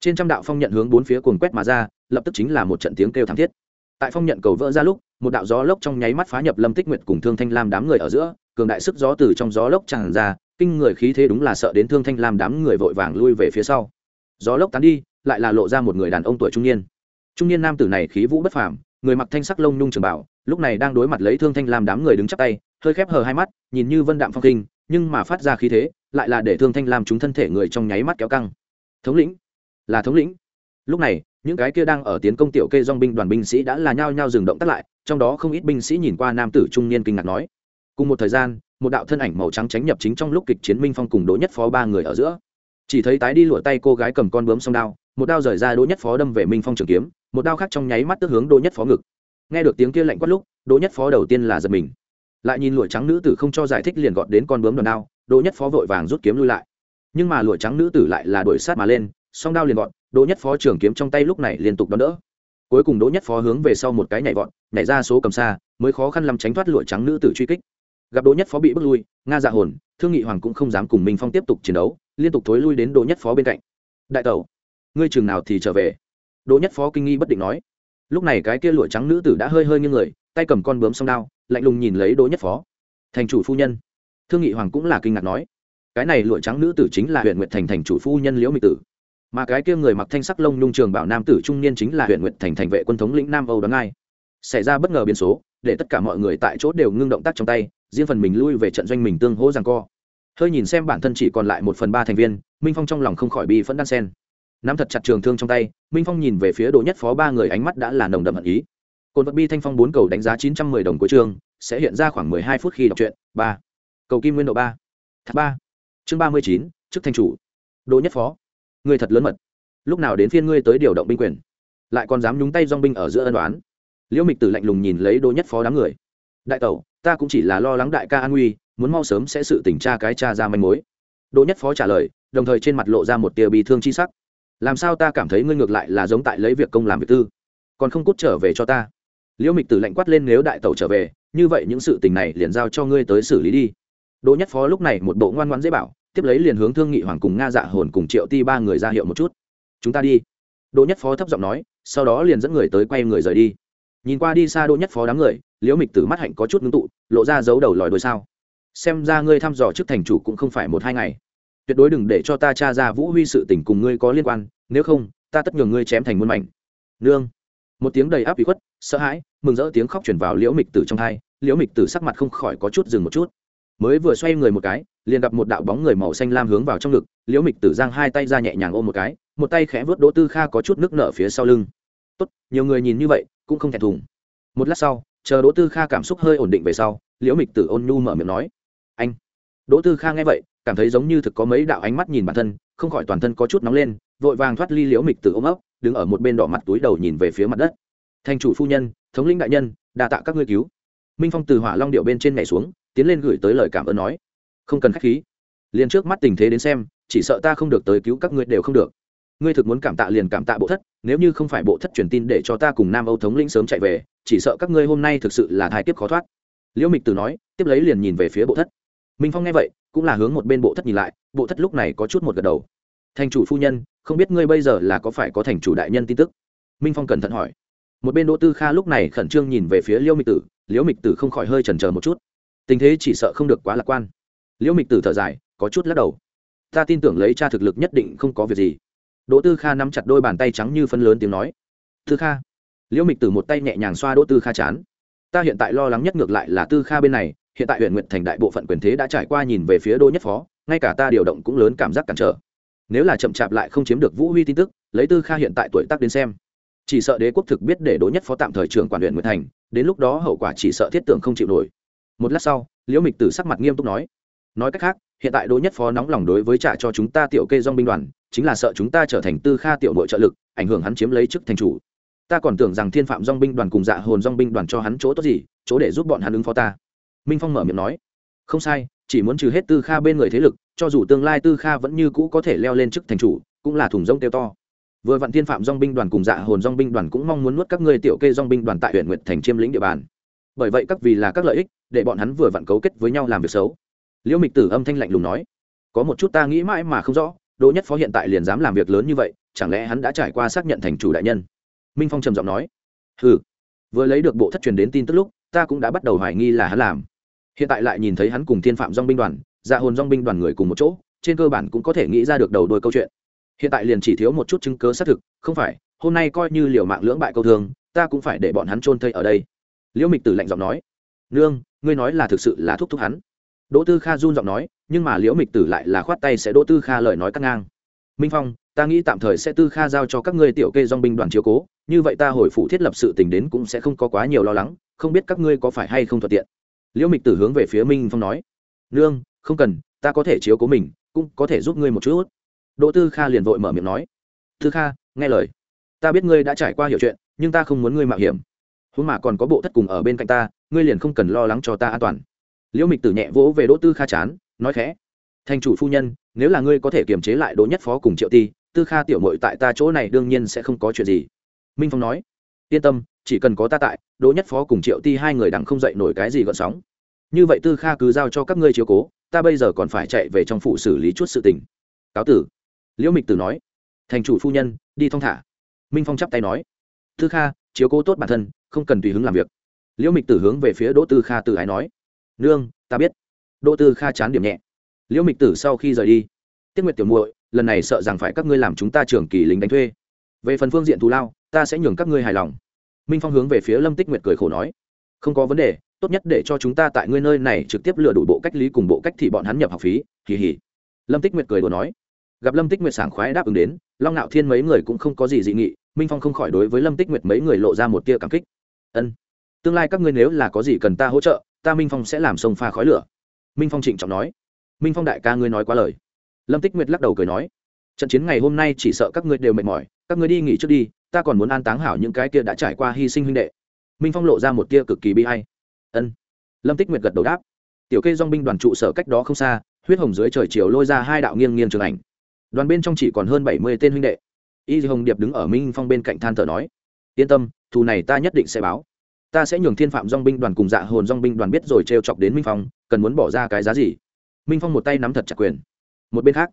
Trên trăm đạo phong nhận hướng bốn phía cuồng quét mà ra, lập tức chính là một trận tiếng kêu thảm thiết. Tại phong nhận cầu vỡ ra lúc, một đạo gió lốc trong nháy mắt phá nhập lâm tích nguyệt cùng thương thanh lam đám người ở giữa, cường đại sức gió từ trong gió lốc tràn ra, kinh người khí thế đúng là sợ đến thương thanh lam đám người vội vàng lui về phía sau. Gió lốc tán đi, lại là lộ ra một người đàn ông tuổi trung niên trung niên nam tử này khí vũ bất phàm, người mặc thanh sắc lông nhung trường bảo, lúc này đang đối mặt lấy thương thanh lam đám người đứng chắp tay, hơi khép hờ hai mắt, nhìn như vân đạm phong kinh nhưng mà phát ra khí thế, lại là để thương thanh lam chúng thân thể người trong nháy mắt kéo căng. Thống lĩnh, là thống lĩnh. Lúc này, những cái kia đang ở tiến công tiểu kê dong binh đoàn binh sĩ đã là nhao nhao dừng động tắt lại, trong đó không ít binh sĩ nhìn qua nam tử trung niên kinh ngạc nói. Cùng một thời gian, một đạo thân ảnh màu trắng tránh nhập chính trong lúc kịch chiến minh phong cùng đỗ nhất phó ba người ở giữa. Chỉ thấy tái đi lụa tay cô gái cầm con bướm song đao, một đao rời ra đỗ nhất phó đâm về minh phong trường kiếm một đao khác trong nháy mắt tức hướng đỗ nhất phó ngực. Nghe được tiếng kia lạnh quát lúc, đỗ nhất phó đầu tiên là giật mình. Lại nhìn lụa trắng nữ tử không cho giải thích liền gọt đến con bướm đòn đao, đỗ nhất phó vội vàng rút kiếm lui lại. Nhưng mà lụa trắng nữ tử lại là đuổi sát mà lên, song đao liền gọn đỗ nhất phó trường kiếm trong tay lúc này liên tục đón đỡ. Cuối cùng đỗ nhất phó hướng về sau một cái nhảy vọt, nhảy ra số cầm xa, mới khó khăn làm tránh thoát lụa trắng nữ tử truy kích. Gặp đỗ nhất phó bị bước lui, nga dạ hồn, thương nghị hoàng cũng không dám cùng minh phong tiếp tục chiến đấu, liên tục thối lui đến đỗ nhất phó bên cạnh. Đại tẩu, ngươi trường nào thì trở về? Đỗ nhất phó kinh nghi bất định nói. Lúc này cái kia lụa trắng nữ tử đã hơi hơi như người, tay cầm con bướm song đao, lạnh lùng nhìn lấy đỗ nhất phó. Thành chủ phu nhân. Thương nghị hoàng cũng là kinh ngạc nói. Cái này lụa trắng nữ tử chính là huyện nguyệt thành thành chủ phu nhân liễu mỹ tử. Mà cái kia người mặc thanh sắc lông nhung trường bảo nam tử trung niên chính là huyện nguyệt thành thành vệ quân thống lĩnh nam âu đoán ngai. xảy ra bất ngờ biến số, để tất cả mọi người tại chỗ đều ngưng động tác trong tay, riêng phần mình lui về trận doanh mình tương hỗ rằng co. Hơi nhìn xem bản thân chỉ còn lại một phần ba thành viên, minh phong trong lòng không khỏi bi phẫn đan sen nắm thật chặt trường thương trong tay, minh phong nhìn về phía đỗ nhất phó ba người ánh mắt đã là nồng đậm hận ý. Cồn vật bi thanh phong bốn cầu đánh giá chín trăm mười đồng của trường, sẽ hiện ra khoảng mười hai phút khi đọc truyện, ba. Cầu kim nguyên độ ba. Tháp ba. Chương ba mươi chín, chức thanh chủ. Đỗ nhất phó người thật lớn mật. Lúc nào đến phiên ngươi tới điều động binh quyền? Lại còn dám nhúng tay dong binh ở giữa ân đoán liễu mịch tử lạnh lùng nhìn lấy đỗ nhất phó đám người. Đại tẩu, ta cũng chỉ là lo lắng đại ca an nguy, muốn mau sớm sẽ sự tỉnh tra cái cha ra manh mối. Đỗ nhất phó trả lời, đồng thời trên mặt lộ ra một tia bị thương chi sắc làm sao ta cảm thấy ngươi ngược lại là giống tại lấy việc công làm việc tư? Còn không cút trở về cho ta. Liễu mịch tử lạnh quát lên nếu đại tẩu trở về, như vậy những sự tình này liền giao cho ngươi tới xử lý đi. Đỗ nhất phó lúc này một bộ ngoan ngoãn dễ bảo, tiếp lấy liền hướng thương nghị hoàng cùng nga dạ hồn cùng triệu ti ba người ra hiệu một chút. Chúng ta đi. Đỗ nhất phó thấp giọng nói, sau đó liền dẫn người tới quay người rời đi. Nhìn qua đi xa đỗ nhất phó đám người, liễu mịch tử mắt hạnh có chút ngưng tụ, lộ ra dấu đầu lòi đôi sao. Xem ra ngươi thăm dò trước thành chủ cũng không phải một hai ngày tuyệt đối đừng để cho ta tra ra vũ huy sự tình cùng ngươi có liên quan, nếu không, ta tất nhường ngươi chém thành muôn mảnh. Nương. Một tiếng đầy áp bị khuất, sợ hãi, mừng rỡ tiếng khóc chuyển vào liễu mịch tử trong thai. Liễu mịch tử sắc mặt không khỏi có chút dừng một chút. Mới vừa xoay người một cái, liền gặp một đạo bóng người màu xanh lam hướng vào trong ngực. Liễu mịch tử giang hai tay ra nhẹ nhàng ôm một cái, một tay khẽ vớt đỗ tư kha có chút nước nở phía sau lưng. Tốt, nhiều người nhìn như vậy, cũng không thèm thùng. Một lát sau, chờ đỗ tư kha cảm xúc hơi ổn định về sau, liễu mịch tử ôn nhu mở miệng nói, anh đỗ tư kha nghe vậy, cảm thấy giống như thực có mấy đạo ánh mắt nhìn bản thân, không khỏi toàn thân có chút nóng lên, vội vàng thoát ly liễu mịch tử ôm ấp, đứng ở một bên đỏ mặt túi đầu nhìn về phía mặt đất. Thành chủ phu nhân, thống lĩnh đại nhân, đa tạ các ngươi cứu. Minh phong từ hỏa long điệu bên trên nhảy xuống, tiến lên gửi tới lời cảm ơn nói. Không cần khách khí. Liền trước mắt tình thế đến xem, chỉ sợ ta không được tới cứu các ngươi đều không được. Ngươi thực muốn cảm tạ liền cảm tạ bộ thất, nếu như không phải bộ thất truyền tin để cho ta cùng nam âu thống lĩnh sớm chạy về, chỉ sợ các ngươi hôm nay thực sự là thai kiếp khó thoát. Liễu mịch tử nói, tiếp lấy liền nhìn về phía bộ thất minh phong nghe vậy, cũng là hướng một bên bộ thất nhìn lại, bộ thất lúc này có chút một gật đầu. Thành chủ phu nhân, không biết ngươi bây giờ là có phải có thành chủ đại nhân tin tức? Minh phong cẩn thận hỏi. Một bên đỗ tư kha lúc này khẩn trương nhìn về phía liễu mịch tử, liễu mịch tử không khỏi hơi chần chờ một chút. Tình thế chỉ sợ không được quá lạc quan. Liễu mịch tử thở dài, có chút lắc đầu. Ta tin tưởng lấy cha thực lực nhất định không có việc gì. Đỗ tư kha nắm chặt đôi bàn tay trắng như phân lớn tiếng nói. Tư kha. Liễu mịch tử một tay nhẹ nhàng xoa đỗ tư kha chán ta hiện tại lo lắng nhất ngược lại là tư kha bên này, hiện tại huyện nguyện thành đại bộ phận quyền thế đã trải qua nhìn về phía đô nhất phó, ngay cả ta điều động cũng lớn cảm giác cản trở. Nếu là chậm chạp lại không chiếm được vũ huy tin tức, lấy tư kha hiện tại tuổi tác đến xem, chỉ sợ đế quốc thực biết để đỗ nhất phó tạm thời trưởng quản huyện nguyện thành, đến lúc đó hậu quả chỉ sợ thiết tưởng không chịu nổi. Một lát sau, liễu mịch tử sắc mặt nghiêm túc nói nói cách khác, hiện tại đỗ nhất phó nóng lòng đối với trả cho chúng ta tiểu kê dong binh đoàn, chính là sợ chúng ta trở thành tư kha tiểu nội trợ lực, ảnh hưởng hắn chiếm lấy chức thành chủ ta còn tưởng rằng thiên phạm dong binh đoàn cùng dạ hồn dong binh đoàn cho hắn chỗ tốt gì, chỗ để giúp bọn hắn ứng phó ta. Minh phong mở miệng nói. Không sai, chỉ muốn trừ hết tư kha bên người thế lực, cho dù tương lai tư kha vẫn như cũ có thể leo lên chức thành chủ, cũng là thùng rông tiêu to. Vừa vạn thiên phạm dong binh đoàn cùng dạ hồn dong binh đoàn cũng mong muốn nuốt các ngươi tiểu kê dong binh đoàn tại huyện Nguyệt thành chiêm lĩnh địa bàn. Bởi vậy các vì là các lợi ích, để bọn hắn vừa vặn cấu kết với nhau làm việc xấu. Liễu mịch tử âm thanh lạnh lùng nói. Có một chút ta nghĩ mãi mà không rõ, đỗ nhất phó hiện tại liền dám làm việc lớn như vậy, chẳng lẽ hắn đã trải qua xác nhận thành chủ đại nhân? Minh phong trầm giọng nói ừ vừa lấy được bộ thất truyền đến tin tức lúc, ta cũng đã bắt đầu hoài nghi là hắn làm. Hiện tại lại nhìn thấy hắn cùng thiên phạm dong binh đoàn dạ hồn dong binh đoàn người cùng một chỗ, trên cơ bản cũng có thể nghĩ ra được đầu đôi câu chuyện. Hiện tại liền chỉ thiếu một chút chứng cớ xác thực, không phải, hôm nay coi như liều mạng lưỡng bại câu thương, ta cũng phải để bọn hắn trôn thây ở đây. Liễu mịch tử lạnh giọng nói, nương, ngươi nói là thực sự là thúc thúc hắn. Đỗ tư kha run giọng nói, nhưng mà liễu mịch tử lại là khoát tay sẽ đỗ tư kha lời nói cắt ngang. Minh phong ta nghĩ tạm thời sẽ tư kha giao cho các ngươi tiểu kê dong binh đoàn chiếu cố, như vậy ta hồi phụ thiết lập sự tình đến cũng sẽ không có quá nhiều lo lắng, không biết các ngươi có phải hay không thuận tiện. Liễu mịch tử hướng về phía minh phong nói, nương, không cần, ta có thể chiếu cố mình, cũng có thể giúp ngươi một chút. Đỗ tư kha liền vội mở miệng nói, tư kha, nghe lời. Ta biết ngươi đã trải qua hiểu chuyện, nhưng ta không muốn ngươi mạo hiểm. Huống mà còn có bộ thất cùng ở bên cạnh ta, ngươi liền không cần lo lắng cho ta an toàn. Liễu mịch tử nhẹ vỗ về đỗ tư kha chán, nói khẽ, thành chủ phu nhân, nếu là ngươi có thể kiềm chế lại đỗ nhất phó cùng triệu ti tư kha tiểu mội tại ta chỗ này đương nhiên sẽ không có chuyện gì. Minh phong nói, yên tâm, chỉ cần có ta tại, đỗ nhất phó cùng triệu ti hai người đằng không dậy nổi cái gì gợn sóng. Như vậy tư kha cứ giao cho các ngươi chiếu cố, ta bây giờ còn phải chạy về trong phủ xử lý chút sự tình. Cáo tử. Liễu mịch tử nói, thành chủ phu nhân, đi thong thả. Minh phong chắp tay nói, tư kha, chiếu cố tốt bản thân, không cần tùy hứng làm việc. Liễu mịch tử hướng về phía đỗ tư kha tự ái nói, nương, ta biết. Đỗ tư kha chán điểm nhẹ. Liễu mịch tử sau khi rời đi, tiết nguyệt tiểu muội lần này sợ rằng phải các ngươi làm chúng ta trưởng kỳ lính đánh thuê. Về phần phương diện thù lao, ta sẽ nhường các ngươi hài lòng. Minh phong hướng về phía lâm tích nguyệt cười khổ nói. Không có vấn đề, tốt nhất để cho chúng ta tại ngươi nơi này trực tiếp lừa đủ bộ cách lý cùng bộ cách thì bọn hắn nhập học phí kỳ hỉ lâm tích nguyệt cười đùa nói. Gặp lâm tích nguyệt sảng khoái đáp ứng đến, long ngạo thiên mấy người cũng không có gì dị nghị, minh phong không khỏi đối với lâm tích nguyệt mấy người lộ ra một tia cảm kích. Ân, tương lai các ngươi nếu là có gì cần ta hỗ trợ, ta minh phong sẽ làm sông pha khói lửa. Minh phong trịnh trọng nói. Minh phong đại ca ngươi nói quá lời lâm tích nguyệt lắc đầu cười nói, trận chiến ngày hôm nay chỉ sợ các ngươi đều mệt mỏi, các ngươi đi nghỉ trước đi, ta còn muốn an táng hảo những cái kia đã trải qua hy sinh huynh đệ. Minh phong lộ ra một tia cực kỳ bi hay ân. Lâm tích nguyệt gật đầu đáp, tiểu kê dong binh đoàn trụ sở cách đó không xa, huyết hồng dưới trời chiều lôi ra hai đạo nghiêng nghiêng trường ảnh. Đoàn bên trong chỉ còn hơn bảy mươi tên huynh đệ. Y hồng điệp đứng ở minh phong bên cạnh than thở nói, yên tâm, thù này ta nhất định sẽ báo. Ta sẽ nhường thiên phạm dong binh đoàn cùng dạ hồn dong binh đoàn biết rồi t chọc đến minh phong, cần muốn bỏ ra cái giá gì? Minh phong một tay nắm thật chặt quyền một bên khác,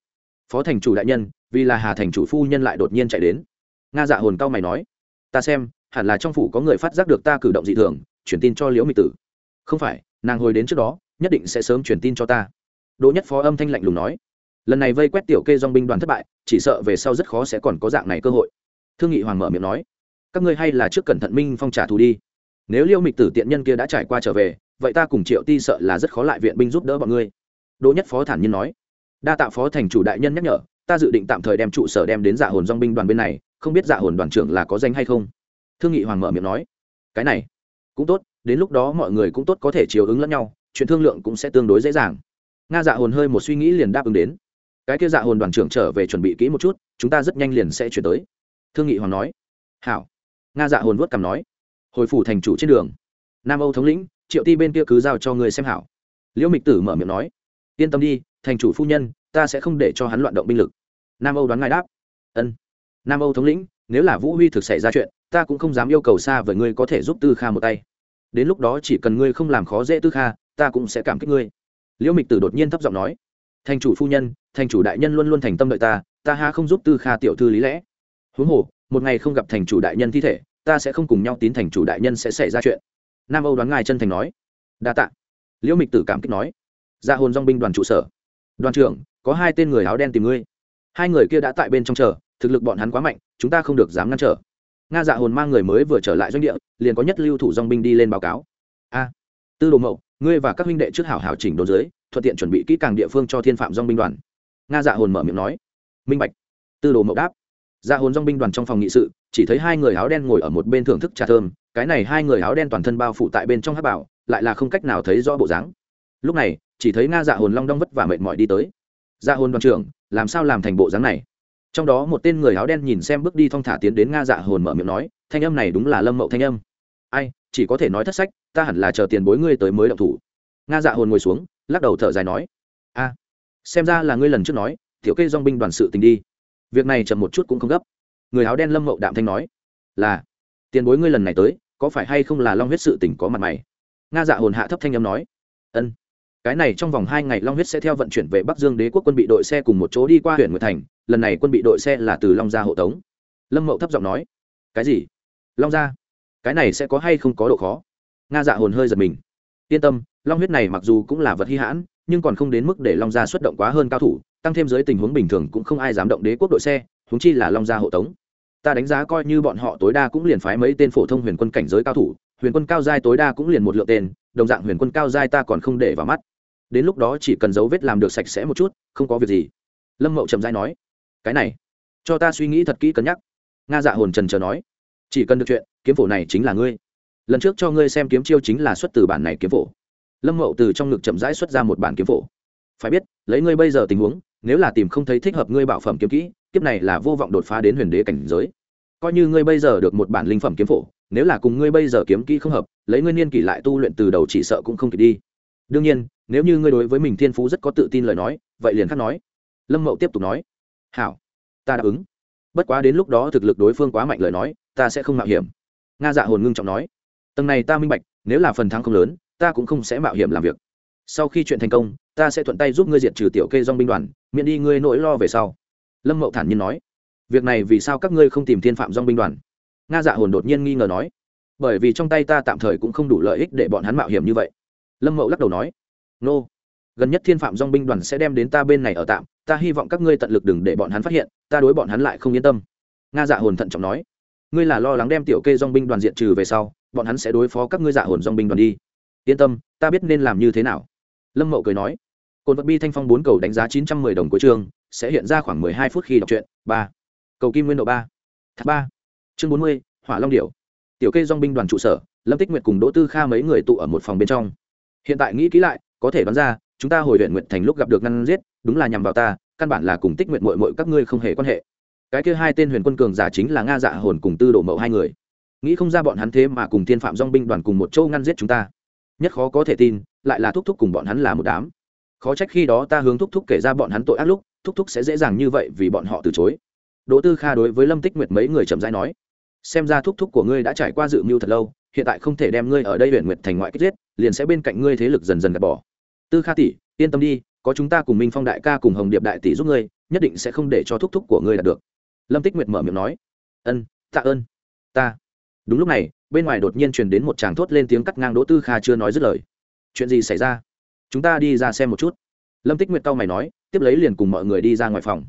phó thành chủ đại nhân, vì là hà thành chủ phu nhân lại đột nhiên chạy đến. Nga dạ hồn cao mày nói, ta xem, hẳn là trong phủ có người phát giác được ta cử động dị thường chuyển tin cho liễu mỹ tử. Không phải, nàng hồi đến trước đó, nhất định sẽ sớm chuyển tin cho ta. Đỗ nhất phó âm thanh lạnh lùng nói, lần này vây quét tiểu kê dong binh đoàn thất bại, chỉ sợ về sau rất khó sẽ còn có dạng này cơ hội. Thương nghị hoàng mở miệng nói, các ngươi hay là trước cẩn thận minh phong trả thù đi. Nếu liêu mịch tử tiện nhân kia đã trải qua trở về, vậy ta cùng triệu ti sợ là rất khó lại viện binh giúp đỡ bọn ngươi. Đỗ nhất phó thản nhiên nói đa tạ phó thành chủ đại nhân nhắc nhở, ta dự định tạm thời đem trụ sở đem đến dạ hồn dong binh đoàn bên này, không biết dạ hồn đoàn trưởng là có danh hay không. Thương nghị hoàng mở miệng nói, cái này cũng tốt, đến lúc đó mọi người cũng tốt có thể chiều ứng lẫn nhau, chuyện thương lượng cũng sẽ tương đối dễ dàng. Nga dạ hồn hơi một suy nghĩ liền đáp ứng đến. Cái kia dạ hồn đoàn trưởng trở về chuẩn bị kỹ một chút, chúng ta rất nhanh liền sẽ chuyển tới. Thương nghị hoàng nói, hảo. Nga dạ hồn vuốt cằm nói, hồi phủ thành chủ trên đường. Nam âu thống lĩnh, triệu ti bên kia cứ giao cho người xem hảo. Liễu mịch tử mở miệng nói yên tâm đi, thành chủ phu nhân, ta sẽ không để cho hắn loạn động binh lực. Nam âu đoán ngài đáp. Ân. Nam âu thống lĩnh, nếu là vũ huy thực xảy ra chuyện, ta cũng không dám yêu cầu xa với ngươi có thể giúp tư kha một tay. Đến lúc đó chỉ cần ngươi không làm khó dễ tư kha, ta cũng sẽ cảm kích ngươi. Liễu mịch tử đột nhiên thấp giọng nói. Thành chủ phu nhân, thành chủ đại nhân luôn luôn thành tâm đợi ta ta ha không giúp tư kha tiểu thư lý lẽ? Huống hồ, một ngày không gặp thành chủ đại nhân thi thể, ta sẽ không cùng nhau tín thành chủ đại nhân sẽ xảy ra chuyện. Nam âu đoán ngài chân thành nói. Đa tạ. Liễu mịch tử cảm kích nói dạ hồn dong binh đoàn trụ sở. Đoàn trưởng, có hai tên người áo đen tìm ngươi. Hai người kia đã tại bên trong chờ, thực lực bọn hắn quá mạnh, chúng ta không được dám ngăn trở. Nga dạ hồn mang người mới vừa trở lại doanh địa, liền có nhất lưu thủ dong binh đi lên báo cáo. A, tư đồ mậu, ngươi và các huynh đệ trước hảo hảo chỉnh đốn dưới, thuận tiện chuẩn bị kỹ càng địa phương cho thiên phạm dong binh đoàn. Nga dạ hồn mở miệng nói. Minh bạch. Tư đồ mậu đáp. Dạ hồn dong binh đoàn trong phòng nghị sự, chỉ thấy hai người áo đen ngồi ở một bên thưởng thức trà thơm, cái này hai người áo đen toàn thân bao phủ tại bên trong hát bảo, lại là không cách nào thấy rõ bộ dáng lúc này, chỉ thấy nga dạ hồn long đong vất và mệt mỏi đi tới. Dạ hồn đoàn trưởng, làm sao làm thành bộ dáng này? Trong đó một tên người áo đen nhìn xem bước đi thong thả tiến đến nga dạ hồn mở miệng nói, thanh âm này đúng là lâm mậu thanh âm. Ai, chỉ có thể nói thất sách, ta hẳn là chờ tiền bối ngươi tới mới động thủ. Nga dạ hồn ngồi xuống, lắc đầu thở dài nói, a, xem ra là ngươi lần trước nói, tiểu kê dong binh đoàn sự tình đi. Việc này chậm một chút cũng không gấp. Người áo đen lâm mậu đạm thanh nói, là, tiền bối ngươi lần này tới, có phải hay không là long huyết sự tình có mặt mày? Nga dạ hồn hạ thấp thanh âm nói, ân cái này trong vòng hai ngày long huyết sẽ theo vận chuyển về bắc dương đế quốc quân bị đội xe cùng một chỗ đi qua huyện nguyệt thành, lần này quân bị đội xe là từ long gia hộ tống. Lâm mậu thấp giọng nói, cái gì? Long gia? Cái này sẽ có hay không có độ khó? Nga dạ hồn hơi giật mình. Yên tâm, long huyết này mặc dù cũng là vật hy hãn, nhưng còn không đến mức để long gia xuất động quá hơn cao thủ, tăng thêm dưới tình huống bình thường cũng không ai dám động đế quốc đội xe húng chi là long gia hộ tống. Ta đánh giá coi như bọn họ tối đa cũng liền phái mấy tên phổ thông huyền quân cảnh giới cao thủ, huyền quân cao giai tối đa cũng liền một lượng tên đồng dạng huyền quân cao giai ta còn không để vào mắt. Đến lúc đó chỉ cần dấu vết làm được sạch sẽ một chút, không có việc gì. Lâm mậu trầm giai nói. Cái này, cho ta suy nghĩ thật kỹ cân nhắc. Nga dạ hồn trần chờ nói. Chỉ cần được chuyện, kiếm phổ này chính là ngươi. Lần trước cho ngươi xem kiếm chiêu chính là xuất từ bản này kiếm phổ. Lâm mậu từ trong ngực chậm rãi xuất ra một bản kiếm phổ. Phải biết, lấy ngươi bây giờ tình huống, nếu là tìm không thấy thích hợp ngươi bảo phẩm kiếm kỹ, kiếp này là vô vọng đột phá đến huyền đế cảnh giới. Coi như ngươi bây giờ được một bản linh phẩm kiếm phổ nếu là cùng ngươi bây giờ kiếm kỹ không hợp, lấy ngươi niên kỷ lại tu luyện từ đầu chỉ sợ cũng không kịp đi. Đương nhiên, nếu như ngươi đối với mình thiên phú rất có tự tin lời nói, vậy liền khắc nói. Lâm mậu tiếp tục nói. Hảo, ta đáp ứng. Bất quá đến lúc đó thực lực đối phương quá mạnh lời nói, ta sẽ không mạo hiểm. Nga dạ hồn ngưng trọng nói. Tầng này ta minh bạch, nếu là phần thắng không lớn, ta cũng không sẽ mạo hiểm làm việc. Sau khi chuyện thành công, ta sẽ thuận tay giúp ngươi diệt trừ tiểu kê dong binh đoàn, miễn đi ngươi nỗi lo về sau. Lâm mậu thản nhiên nói. Việc này vì sao các ngươi không tìm thiên phạm dong binh đoàn? Nga dạ hồn đột nhiên nghi ngờ nói, bởi vì trong tay ta tạm thời cũng không đủ lợi ích để bọn hắn mạo hiểm như vậy. Lâm mậu lắc đầu nói, nô, gần nhất thiên phạm dong binh đoàn sẽ đem đến ta bên này ở tạm, ta hy vọng các ngươi tận lực đừng để bọn hắn phát hiện, ta đối bọn hắn lại không yên tâm. Nga dạ hồn thận trọng nói, ngươi là lo lắng đem tiểu kê dong binh đoàn diện trừ về sau, bọn hắn sẽ đối phó các ngươi dạ hồn dong binh đoàn đi. Yên tâm, ta biết nên làm như thế nào. Lâm mậu cười nói cồn vật bi thanh phong bốn cầu đánh giá chín trăm mười đồng của trường, sẽ hiện ra khoảng mười hai phút khi đọc truyện, ba. Cầu kim nguyên độ ba. Thác ba chương bốn mươi, hỏa long điểu. Tiểu kê dong binh đoàn trụ sở, lâm tích nguyệt cùng đỗ tư kha mấy người tụ ở một phòng bên trong. Hiện tại nghĩ kỹ lại, có thể đoán ra, chúng ta hồi huyện nguyện thành lúc gặp được ngăn giết, đúng là nhằm vào ta, căn bản là cùng tích nguyện mội mội các ngươi không hề quan hệ. Cái kia hai tên huyền quân cường giả chính là nga dạ hồn cùng tư đổ mậu hai người. Nghĩ không ra bọn hắn thế mà cùng thiên phạm dong binh đoàn cùng một châu ngăn giết chúng ta. Nhất khó có thể tin, lại là thúc thúc cùng bọn hắn là một đám. Khó trách khi đó ta hướng thúc thúc kể ra bọn hắn tội ác lúc, thúc thúc sẽ dễ dàng như vậy vì bọn họ từ chối. Đỗ tư kha đối với lâm tích nguyệt mấy người chậm rãi nói xem ra thúc thúc của ngươi đã trải qua dự mưu thật lâu, hiện tại không thể đem ngươi ở đây huyện nguyệt thành ngoại kích giết, liền sẽ bên cạnh ngươi thế lực dần dần gạt bỏ. Tư kha tỷ, yên tâm đi, có chúng ta cùng minh phong đại ca cùng hồng điệp đại tỷ giúp ngươi, nhất định sẽ không để cho thúc thúc của ngươi đạt được. Lâm tích nguyệt mở miệng nói. Ân, tạ ơn. Ta. Đúng lúc này, bên ngoài đột nhiên truyền đến một chàng thốt lên tiếng cắt ngang đỗ tư kha chưa nói dứt lời. Chuyện gì xảy ra? Chúng ta đi ra xem một chút. Lâm tích nguyệt cau mày nói, tiếp lấy liền cùng mọi người đi ra ngoài phòng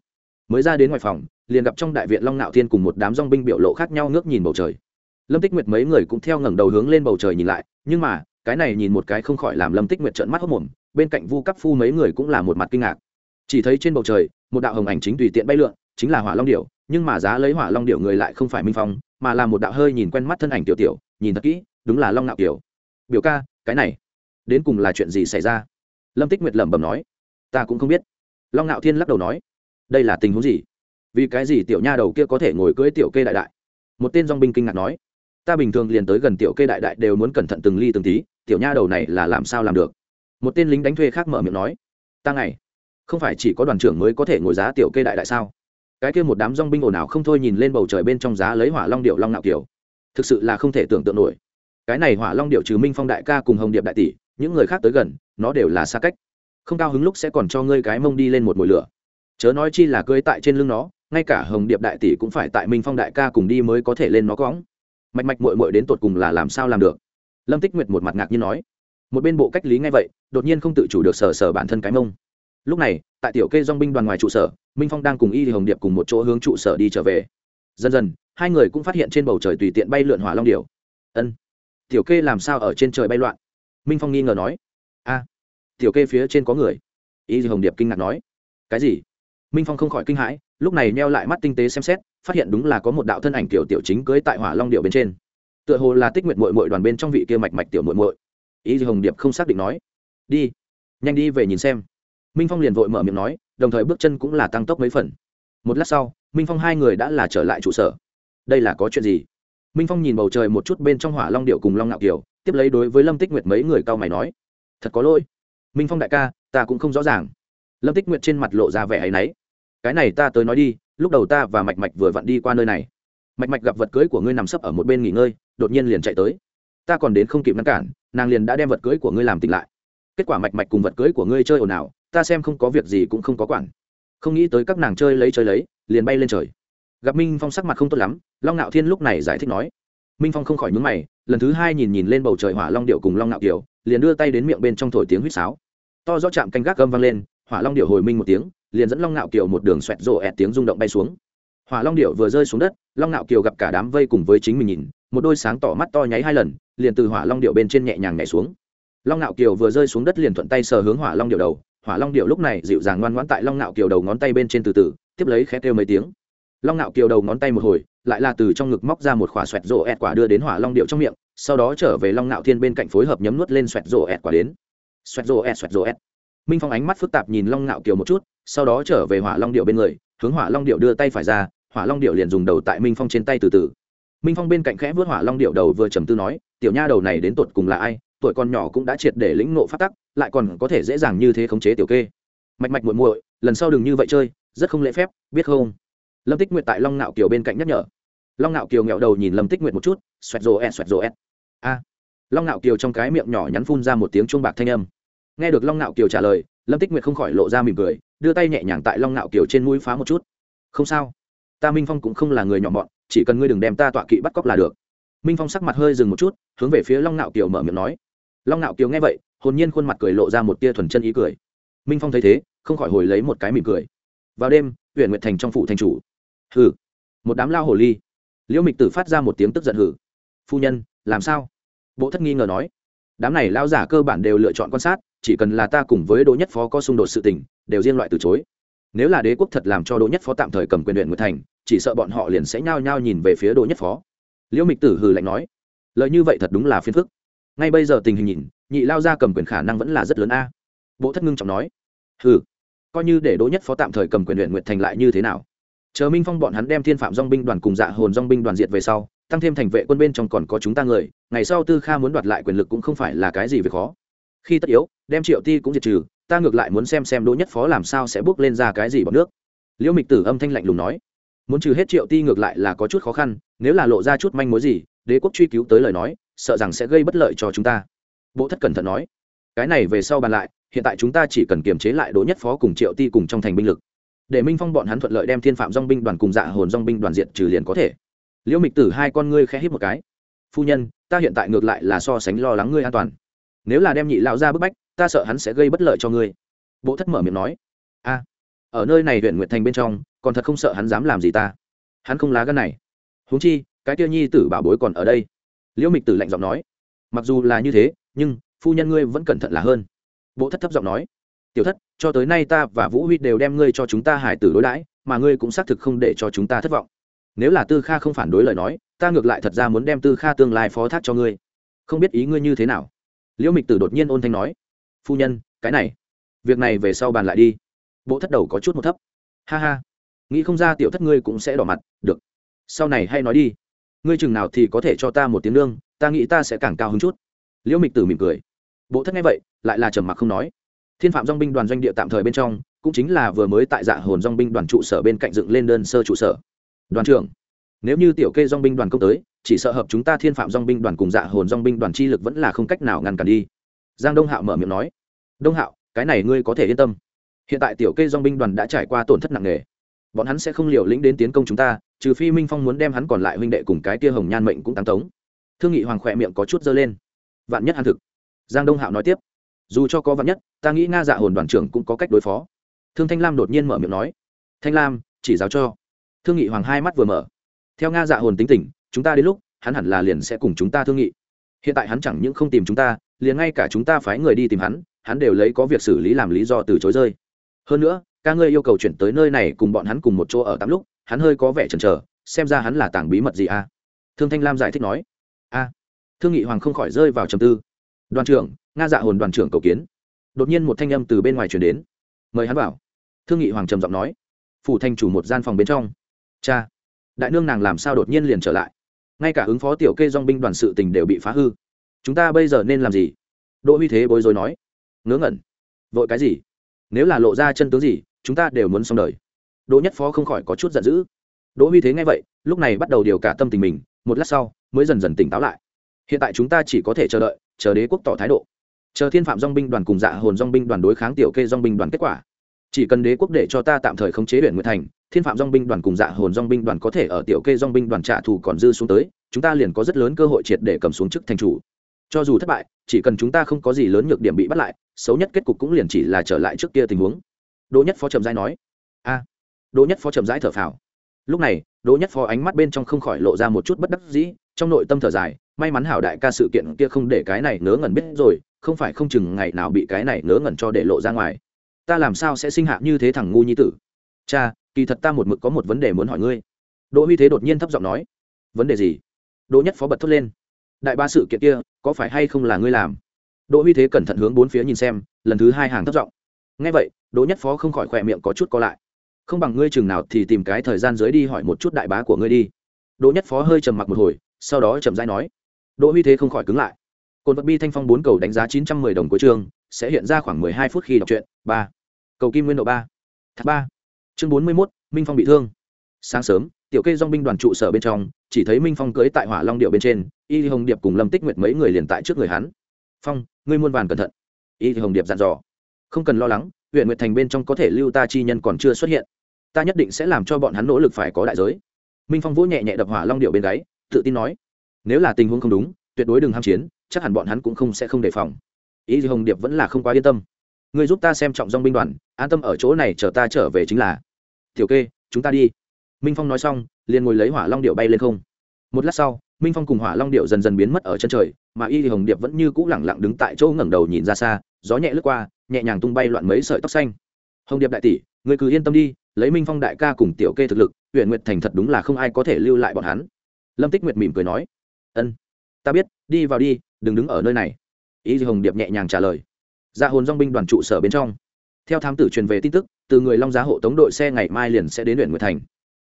mới ra đến ngoài phòng, liền gặp trong đại viện long nạo thiên cùng một đám dong binh biểu lộ khác nhau ngước nhìn bầu trời. Lâm tích nguyệt mấy người cũng theo ngẩng đầu hướng lên bầu trời nhìn lại, nhưng mà, cái này nhìn một cái không khỏi làm lâm tích nguyệt trợn mắt hốc mồm, bên cạnh vu cấp phu mấy người cũng là một mặt kinh ngạc. Chỉ thấy trên bầu trời, một đạo hồng ảnh chính tùy tiện bay lượn, chính là hỏa long điểu, nhưng mà giá lấy hỏa long điểu người lại không phải minh phong, mà là một đạo hơi nhìn quen mắt thân ảnh tiểu tiểu, nhìn thật kỹ, đúng là long nạo tiểu biểu ca, cái này, đến cùng là chuyện gì xảy ra? Lâm tích nguyệt lẩm bẩm nói. Ta cũng không biết. Long nạo thiên lắc đầu nói đây là tình huống gì? Vì cái gì tiểu nha đầu kia có thể ngồi cưới tiểu kê đại đại? Một tên dong binh kinh ngạc nói. Ta bình thường liền tới gần tiểu kê đại đại đều muốn cẩn thận từng ly từng tí, tiểu nha đầu này là làm sao làm được? Một tên lính đánh thuê khác mở miệng nói. Ta ngày, không phải chỉ có đoàn trưởng mới có thể ngồi giá tiểu kê đại đại sao? Cái kia một đám dong binh ồn ào không thôi nhìn lên bầu trời bên trong giá lấy hỏa long điệu long nạo kiểu. Thực sự là không thể tưởng tượng nổi. Cái này hỏa long điệu trừ minh phong đại ca cùng hồng điệp đại tỷ, những người khác tới gần, nó đều là xa cách. Không cao hứng lúc sẽ còn cho ngươi cái mông đi lên một mồi lửa chớ nói chi là cưới tại trên lưng nó, ngay cả hồng điệp đại tỷ cũng phải tại minh phong đại ca cùng đi mới có thể lên nó cõng. Mạch mạch mội mội đến tột cùng là làm sao làm được? Lâm tích nguyệt một mặt ngạc nhiên nói. Một bên bộ cách lý ngay vậy, đột nhiên không tự chủ được sờ sờ bản thân cái mông. Lúc này, tại tiểu kê dong binh đoàn ngoài trụ sở, minh phong đang cùng y hồng điệp cùng một chỗ hướng trụ sở đi trở về. Dần dần, hai người cũng phát hiện trên bầu trời tùy tiện bay lượn hỏa long điều. ân, tiểu kê làm sao ở trên trời bay loạn? Minh phong nghi ngờ nói. A, tiểu kê phía trên có người. Y hồng điệp kinh ngạc nói. Cái gì? Minh phong không khỏi kinh hãi, lúc này neo lại mắt tinh tế xem xét, phát hiện đúng là có một đạo thân ảnh kiểu tiểu chính cưới tại hỏa long điệu bên trên. Tựa hồ là tích nguyện mội mội đoàn bên trong vị kia mạch mạch tiểu mội mội ý hồng điệp không xác định nói, đi, nhanh đi về nhìn xem. Minh phong liền vội mở miệng nói, đồng thời bước chân cũng là tăng tốc mấy phần. Một lát sau, minh phong hai người đã là trở lại trụ sở. Đây là có chuyện gì? Minh phong nhìn bầu trời một chút bên trong hỏa long điệu cùng long ngạo kiều, tiếp lấy đối với lâm tích nguyệt mấy người cao mày nói, thật có lỗi. Minh phong đại ca, ta cũng không rõ ràng. Lâm tích nguyệt trên mặt lộ ra vẻ hay náy cái này ta tới nói đi, lúc đầu ta và mạch mạch vừa vặn đi qua nơi này. Mạch mạch gặp vật cưới của ngươi nằm sấp ở một bên nghỉ ngơi, đột nhiên liền chạy tới. Ta còn đến không kịp ngăn cản, nàng liền đã đem vật cưới của ngươi làm tỉnh lại. Kết quả mạch mạch cùng vật cưới của ngươi chơi ồn ào, ta xem không có việc gì cũng không có quản. Không nghĩ tới các nàng chơi lấy chơi lấy, liền bay lên trời. Gặp minh phong sắc mặt không tốt lắm, long ngạo thiên lúc này giải thích nói. Minh phong không khỏi nhúng mày, lần thứ hai nhìn nhìn lên bầu trời hỏa long điệu cùng long ngạo kiều, liền đưa tay đến miệng bên trong thổi tiếng huýt sáo. To rõ chạm canh gác gâm vang lên, hỏa long điệu hồi minh một tiếng liền dẫn long ngạo kiều một đường xoẹt rộ ẹt tiếng rung động bay xuống. Hỏa long điệu vừa rơi xuống đất, long ngạo kiều gặp cả đám vây cùng với chính mình nhìn, một đôi sáng tỏ mắt to nháy hai lần, liền từ hỏa long điệu bên trên nhẹ nhàng nhảy xuống. Long ngạo kiều vừa rơi xuống đất liền thuận tay sờ hướng hỏa long điệu đầu, hỏa long điệu lúc này dịu dàng ngoan ngoãn tại long ngạo kiều đầu ngón tay bên trên từ từ, tiếp lấy khẽ kêu mấy tiếng. Long ngạo kiều đầu ngón tay một hồi, lại là từ trong ngực móc ra một khỏa xoẹt rộ ẹt quả đưa đến hỏa long điệu trong miệng, sau đó trở về long ngạo thiên bên cạnh phối hợp nhấm nuốt lên xoẹt rộ ẹt quả đến. Xoẹt rộ ẹt, xoẹt rộ ẹt. Minh phong ánh mắt phức tạp nhìn long ngạo kiều một chút sau đó trở về hỏa long điệu bên người, hướng hỏa long điệu đưa tay phải ra, hỏa long điệu liền dùng đầu tại minh phong trên tay từ từ. Minh phong bên cạnh khẽ vớt hỏa long điệu đầu vừa trầm tư nói, tiểu nha đầu này đến tột cùng là ai? Tuổi còn nhỏ cũng đã triệt để lĩnh nộ phát tắc, lại còn có thể dễ dàng như thế khống chế tiểu kê. Mạch mạch muội muội, lần sau đừng như vậy chơi, rất không lễ phép, biết không? Lâm tích nguyệt tại long ngạo kiều bên cạnh nhắc nhở. Long ngạo kiều nghẹo đầu nhìn lâm tích nguyệt một chút, xoẹt rồ ẹt, xoẹt rồ ẹt. A. Long ngạo kiều trong cái miệng nhỏ nhắn phun ra một tiếng chuông bạc thanh âm. Nghe được long ngạo kiều trả lời, lâm tích nguyệt không khỏi lộ ra mỉm cười đưa tay nhẹ nhàng tại long ngạo kiều trên mũi phá một chút. Không sao. Ta minh phong cũng không là người nhỏ mọn, chỉ cần ngươi đừng đem ta tọa kỵ bắt cóc là được. Minh phong sắc mặt hơi dừng một chút, hướng về phía long ngạo kiều mở miệng nói. Long ngạo kiều nghe vậy, hồn nhiên khuôn mặt cười lộ ra một tia thuần chân ý cười. Minh phong thấy thế, không khỏi hồi lấy một cái mỉm cười. Vào đêm huyện nguyệt thành trong phủ thành chủ. Hừ. Một đám lao hồ ly. Liễu mịch tử phát ra một tiếng tức giận hừ. Phu nhân, làm sao? Bộ thất nghi ngờ nói. Đám này lao giả cơ bản đều lựa chọn quan sát chỉ cần là ta cùng với đỗ nhất phó có xung đột sự tình, đều riêng loại từ chối. Nếu là đế quốc thật làm cho đỗ nhất phó tạm thời cầm quyền luyện nguyệt thành, chỉ sợ bọn họ liền sẽ nhao nhao nhìn về phía đỗ nhất phó. Liễu mịch tử hừ lạnh nói lợi như vậy thật đúng là phiền phức. Ngay bây giờ tình hình nhìn, nhị lao ra cầm quyền khả năng vẫn là rất lớn a. Bộ thất ngưng trọng nói, hừ, coi như để đỗ nhất phó tạm thời cầm quyền luyện nguyệt thành lại như thế nào? Chờ minh phong bọn hắn đem thiên phạm dong binh đoàn cùng dạ hồn dong binh đoàn diệt về sau, tăng thêm thành vệ quân bên trong còn có chúng ta người, ngày sau tư kha muốn đoạt lại quyền lực cũng không phải là cái gì việc khó. Khi tất yếu đem triệu ti cũng diệt trừ, ta ngược lại muốn xem xem đỗ nhất phó làm sao sẽ bước lên ra cái gì bằng nước. Liễu mịch tử âm thanh lạnh lùng nói, muốn trừ hết triệu ti ngược lại là có chút khó khăn, nếu là lộ ra chút manh mối gì, đế quốc truy cứu tới lời nói, sợ rằng sẽ gây bất lợi cho chúng ta. Bộ thất cẩn thận nói, cái này về sau bàn lại, hiện tại chúng ta chỉ cần kiềm chế lại đỗ nhất phó cùng triệu ti cùng trong thành binh lực. Để minh phong bọn hắn thuận lợi đem thiên phạm dong binh đoàn cùng dạ hồn dong binh đoàn diện trừ liền có thể. Liễu mịch tử hai con ngươi khẽ hít một cái, phu nhân, ta hiện tại ngược lại là so sánh lo lắng ngươi an toàn. Nếu là đem nhị lão ra bức bách ta sợ hắn sẽ gây bất lợi cho ngươi. Bộ thất mở miệng nói, a, ở nơi này huyện nguyệt thành bên trong, còn thật không sợ hắn dám làm gì ta. Hắn không lá gân này. Huống chi, cái tiêu nhi tử bảo bối còn ở đây. Liễu mịch tử lạnh giọng nói, mặc dù là như thế, nhưng phu nhân ngươi vẫn cẩn thận là hơn. Bộ thất thấp giọng nói, tiểu thất, cho tới nay ta và vũ huy đều đem ngươi cho chúng ta hải tử đối đãi, mà ngươi cũng xác thực không để cho chúng ta thất vọng. Nếu là tư kha không phản đối lời nói, ta ngược lại thật ra muốn đem tư kha tương lai phó thác cho ngươi. Không biết ý ngươi như thế nào. Liễu mịch tử đột nhiên ôn thanh nói phu nhân, cái này, việc này về sau bàn lại đi. Bộ thất đầu có chút một thấp. Ha ha, nghĩ không ra tiểu thất ngươi cũng sẽ đỏ mặt, được. Sau này hay nói đi. Ngươi chừng nào thì có thể cho ta một tiếng lương, ta nghĩ ta sẽ càng cao hứng chút. Liễu mịch tử mỉm cười. Bộ thất nghe vậy, lại là trầm mặc không nói. Thiên phạm dong binh đoàn doanh địa tạm thời bên trong, cũng chính là vừa mới tại dạ hồn dong binh đoàn trụ sở bên cạnh dựng lên đơn sơ trụ sở. Đoàn trưởng, nếu như tiểu kê dong binh đoàn công tới, chỉ sợ hợp chúng ta thiên phạm dong binh đoàn cùng dạ hồn dong binh đoàn chi lực vẫn là không cách nào ngăn cản đi giang đông hạo mở miệng nói, đông hạo, cái này ngươi có thể yên tâm. Hiện tại tiểu kê dong binh đoàn đã trải qua tổn thất nặng nề. Bọn hắn sẽ không liều lĩnh đến tiến công chúng ta, trừ phi minh phong muốn đem hắn còn lại huynh đệ cùng cái tia hồng nhan mệnh cũng tăng tống. Thương nghị hoàng khỏe miệng có chút dơ lên. Vạn nhất hắn thực. Giang đông hạo nói tiếp, dù cho có vạn nhất, ta nghĩ nga dạ hồn đoàn trưởng cũng có cách đối phó. Thương thanh lam đột nhiên mở miệng nói, thanh lam, chỉ giáo cho. Thương nghị hoàng hai mắt vừa mở. Theo nga dạ hồn tính tình, chúng ta đến lúc, hắn hẳn là liền sẽ cùng chúng ta thương nghị. Hiện tại hắn chẳng những không tìm chúng ta liền ngay cả chúng ta phái người đi tìm hắn hắn đều lấy có việc xử lý làm lý do từ chối rơi. Hơn nữa, ca ngươi yêu cầu chuyển tới nơi này cùng bọn hắn cùng một chỗ ở tắm lúc, hắn hơi có vẻ chần chờ, xem ra hắn là tảng bí mật gì à thương thanh lam giải thích nói. A. Thương nghị hoàng không khỏi rơi vào trầm tư. Đoàn trưởng, nga dạ hồn đoàn trưởng cầu kiến. Đột nhiên một thanh âm từ bên ngoài chuyển đến. Mời hắn vào. Thương nghị hoàng trầm giọng nói. Phủ thanh chủ một gian phòng bên trong. Cha. Đại nương nàng làm sao đột nhiên liền trở lại? Ngay cả ứng phó tiểu kê dong binh đoàn sự tình đều bị phá hư chúng ta bây giờ nên làm gì? Đỗ huy thế bối rối nói. Ngớ ngẩn. Vội cái gì? Nếu là lộ ra chân tướng gì, chúng ta đều muốn xong đời. Đỗ nhất phó không khỏi có chút giận dữ. Đỗ huy thế nghe vậy, lúc này bắt đầu điều cả tâm tình mình, một lát sau, mới dần dần tỉnh táo lại. Hiện tại chúng ta chỉ có thể chờ đợi, chờ đế quốc tỏ thái độ. Chờ thiên phạm dong binh đoàn cùng dạ hồn dong binh đoàn đối kháng tiểu kê dong binh đoàn kết quả. Chỉ cần đế quốc để cho ta tạm thời khống chế huyện nguyệt thành, thiên phạm dong binh đoàn cùng dạ hồn dong binh đoàn có thể ở tiểu kê dong binh đoàn trả thù còn dư xuống tới, chúng ta liền có rất lớn cơ hội triệt để cầm xuống chức thành chủ cho dù thất bại, chỉ cần chúng ta không có gì lớn nhược điểm bị bắt lại, xấu nhất kết cục cũng liền chỉ là trở lại trước kia tình huống. Đỗ nhất phó trầm giai nói. A. Đỗ nhất phó trầm giai thở phào. Lúc này, đỗ nhất phó ánh mắt bên trong không khỏi lộ ra một chút bất đắc dĩ, trong nội tâm thở dài, may mắn hảo đại ca sự kiện kia không để cái này ngớ ngẩn biết rồi, không phải không chừng ngày nào bị cái này ngớ ngẩn cho để lộ ra ngoài. Ta làm sao sẽ sinh hạ như thế thằng ngu nhi tử? Cha, kỳ thật ta một mực có một vấn đề muốn hỏi ngươi. Đỗ huy thế đột nhiên thấp giọng nói. Vấn đề gì? Đỗ nhất phó bật thốt lên đại ba sự kiện kia, có phải hay không là ngươi làm? Đỗ huy thế cẩn thận hướng bốn phía nhìn xem, lần thứ hai hàng thấp giọng. Ngay vậy, đỗ nhất phó không khỏi khỏe miệng có chút co lại. Không bằng ngươi chừng nào thì tìm cái thời gian dưới đi hỏi một chút đại bá của ngươi đi. Đỗ nhất phó hơi trầm mặc một hồi, sau đó chậm rãi nói. Đỗ huy thế không khỏi cứng lại. Cồn vật bi thanh phong bốn cầu đánh giá chín trăm mười đồng cuối chương, sẽ hiện ra khoảng mười hai phút khi đọc truyện, ba. Cầu kim nguyên độ ba. Thác ba. Chương bốn mươi mốt, minh phong bị thương sáng sớm, tiểu kê dong binh đoàn trụ sở bên trong, chỉ thấy minh phong cưới tại hỏa long điệu bên trên, y hồng điệp cùng lâm tích nguyệt mấy người liền tại trước người hắn. Phong, ngươi muôn vàn cẩn thận. Y hồng điệp dặn dò. Không cần lo lắng, huyện nguyệt thành bên trong có thể lưu ta chi nhân còn chưa xuất hiện. Ta nhất định sẽ làm cho bọn hắn nỗ lực phải có đại giới. Minh phong vỗ nhẹ nhẹ đập hỏa long điệu bên gáy, tự tin nói. Nếu là tình huống không đúng, tuyệt đối đừng ham chiến, chắc hẳn bọn hắn cũng không sẽ không đề phòng. Ý hồng điệp vẫn là không quá yên tâm. Người giúp ta xem trọng dong binh đoàn, an tâm ở chỗ này chờ ta trở về chính là. Tiểu kê, chúng ta đi minh phong nói xong, liền ngồi lấy hỏa long điệu bay lên không. Một lát sau, minh phong cùng hỏa long điệu dần dần biến mất ở chân trời, mà y hồng điệp vẫn như cũ lẳng lặng đứng tại chỗ ngẩng đầu nhìn ra xa, gió nhẹ lướt qua, nhẹ nhàng tung bay loạn mấy sợi tóc xanh. Hồng điệp đại tỷ người cứ yên tâm đi, lấy minh phong đại ca cùng tiểu kê thực lực huyện nguyệt thành thật đúng là không ai có thể lưu lại bọn hắn. Lâm tích nguyệt mỉm cười nói. Ân, ta biết, đi vào đi, đừng đứng ở nơi này. Y hồng điệp nhẹ nhàng trả lời. Ra hồn dong binh đoàn trụ sở bên trong. Theo thám tử truyền về tin tức, từ người long giá hộ tống đội xe ngày mai liền sẽ đến huyện nguyệt thành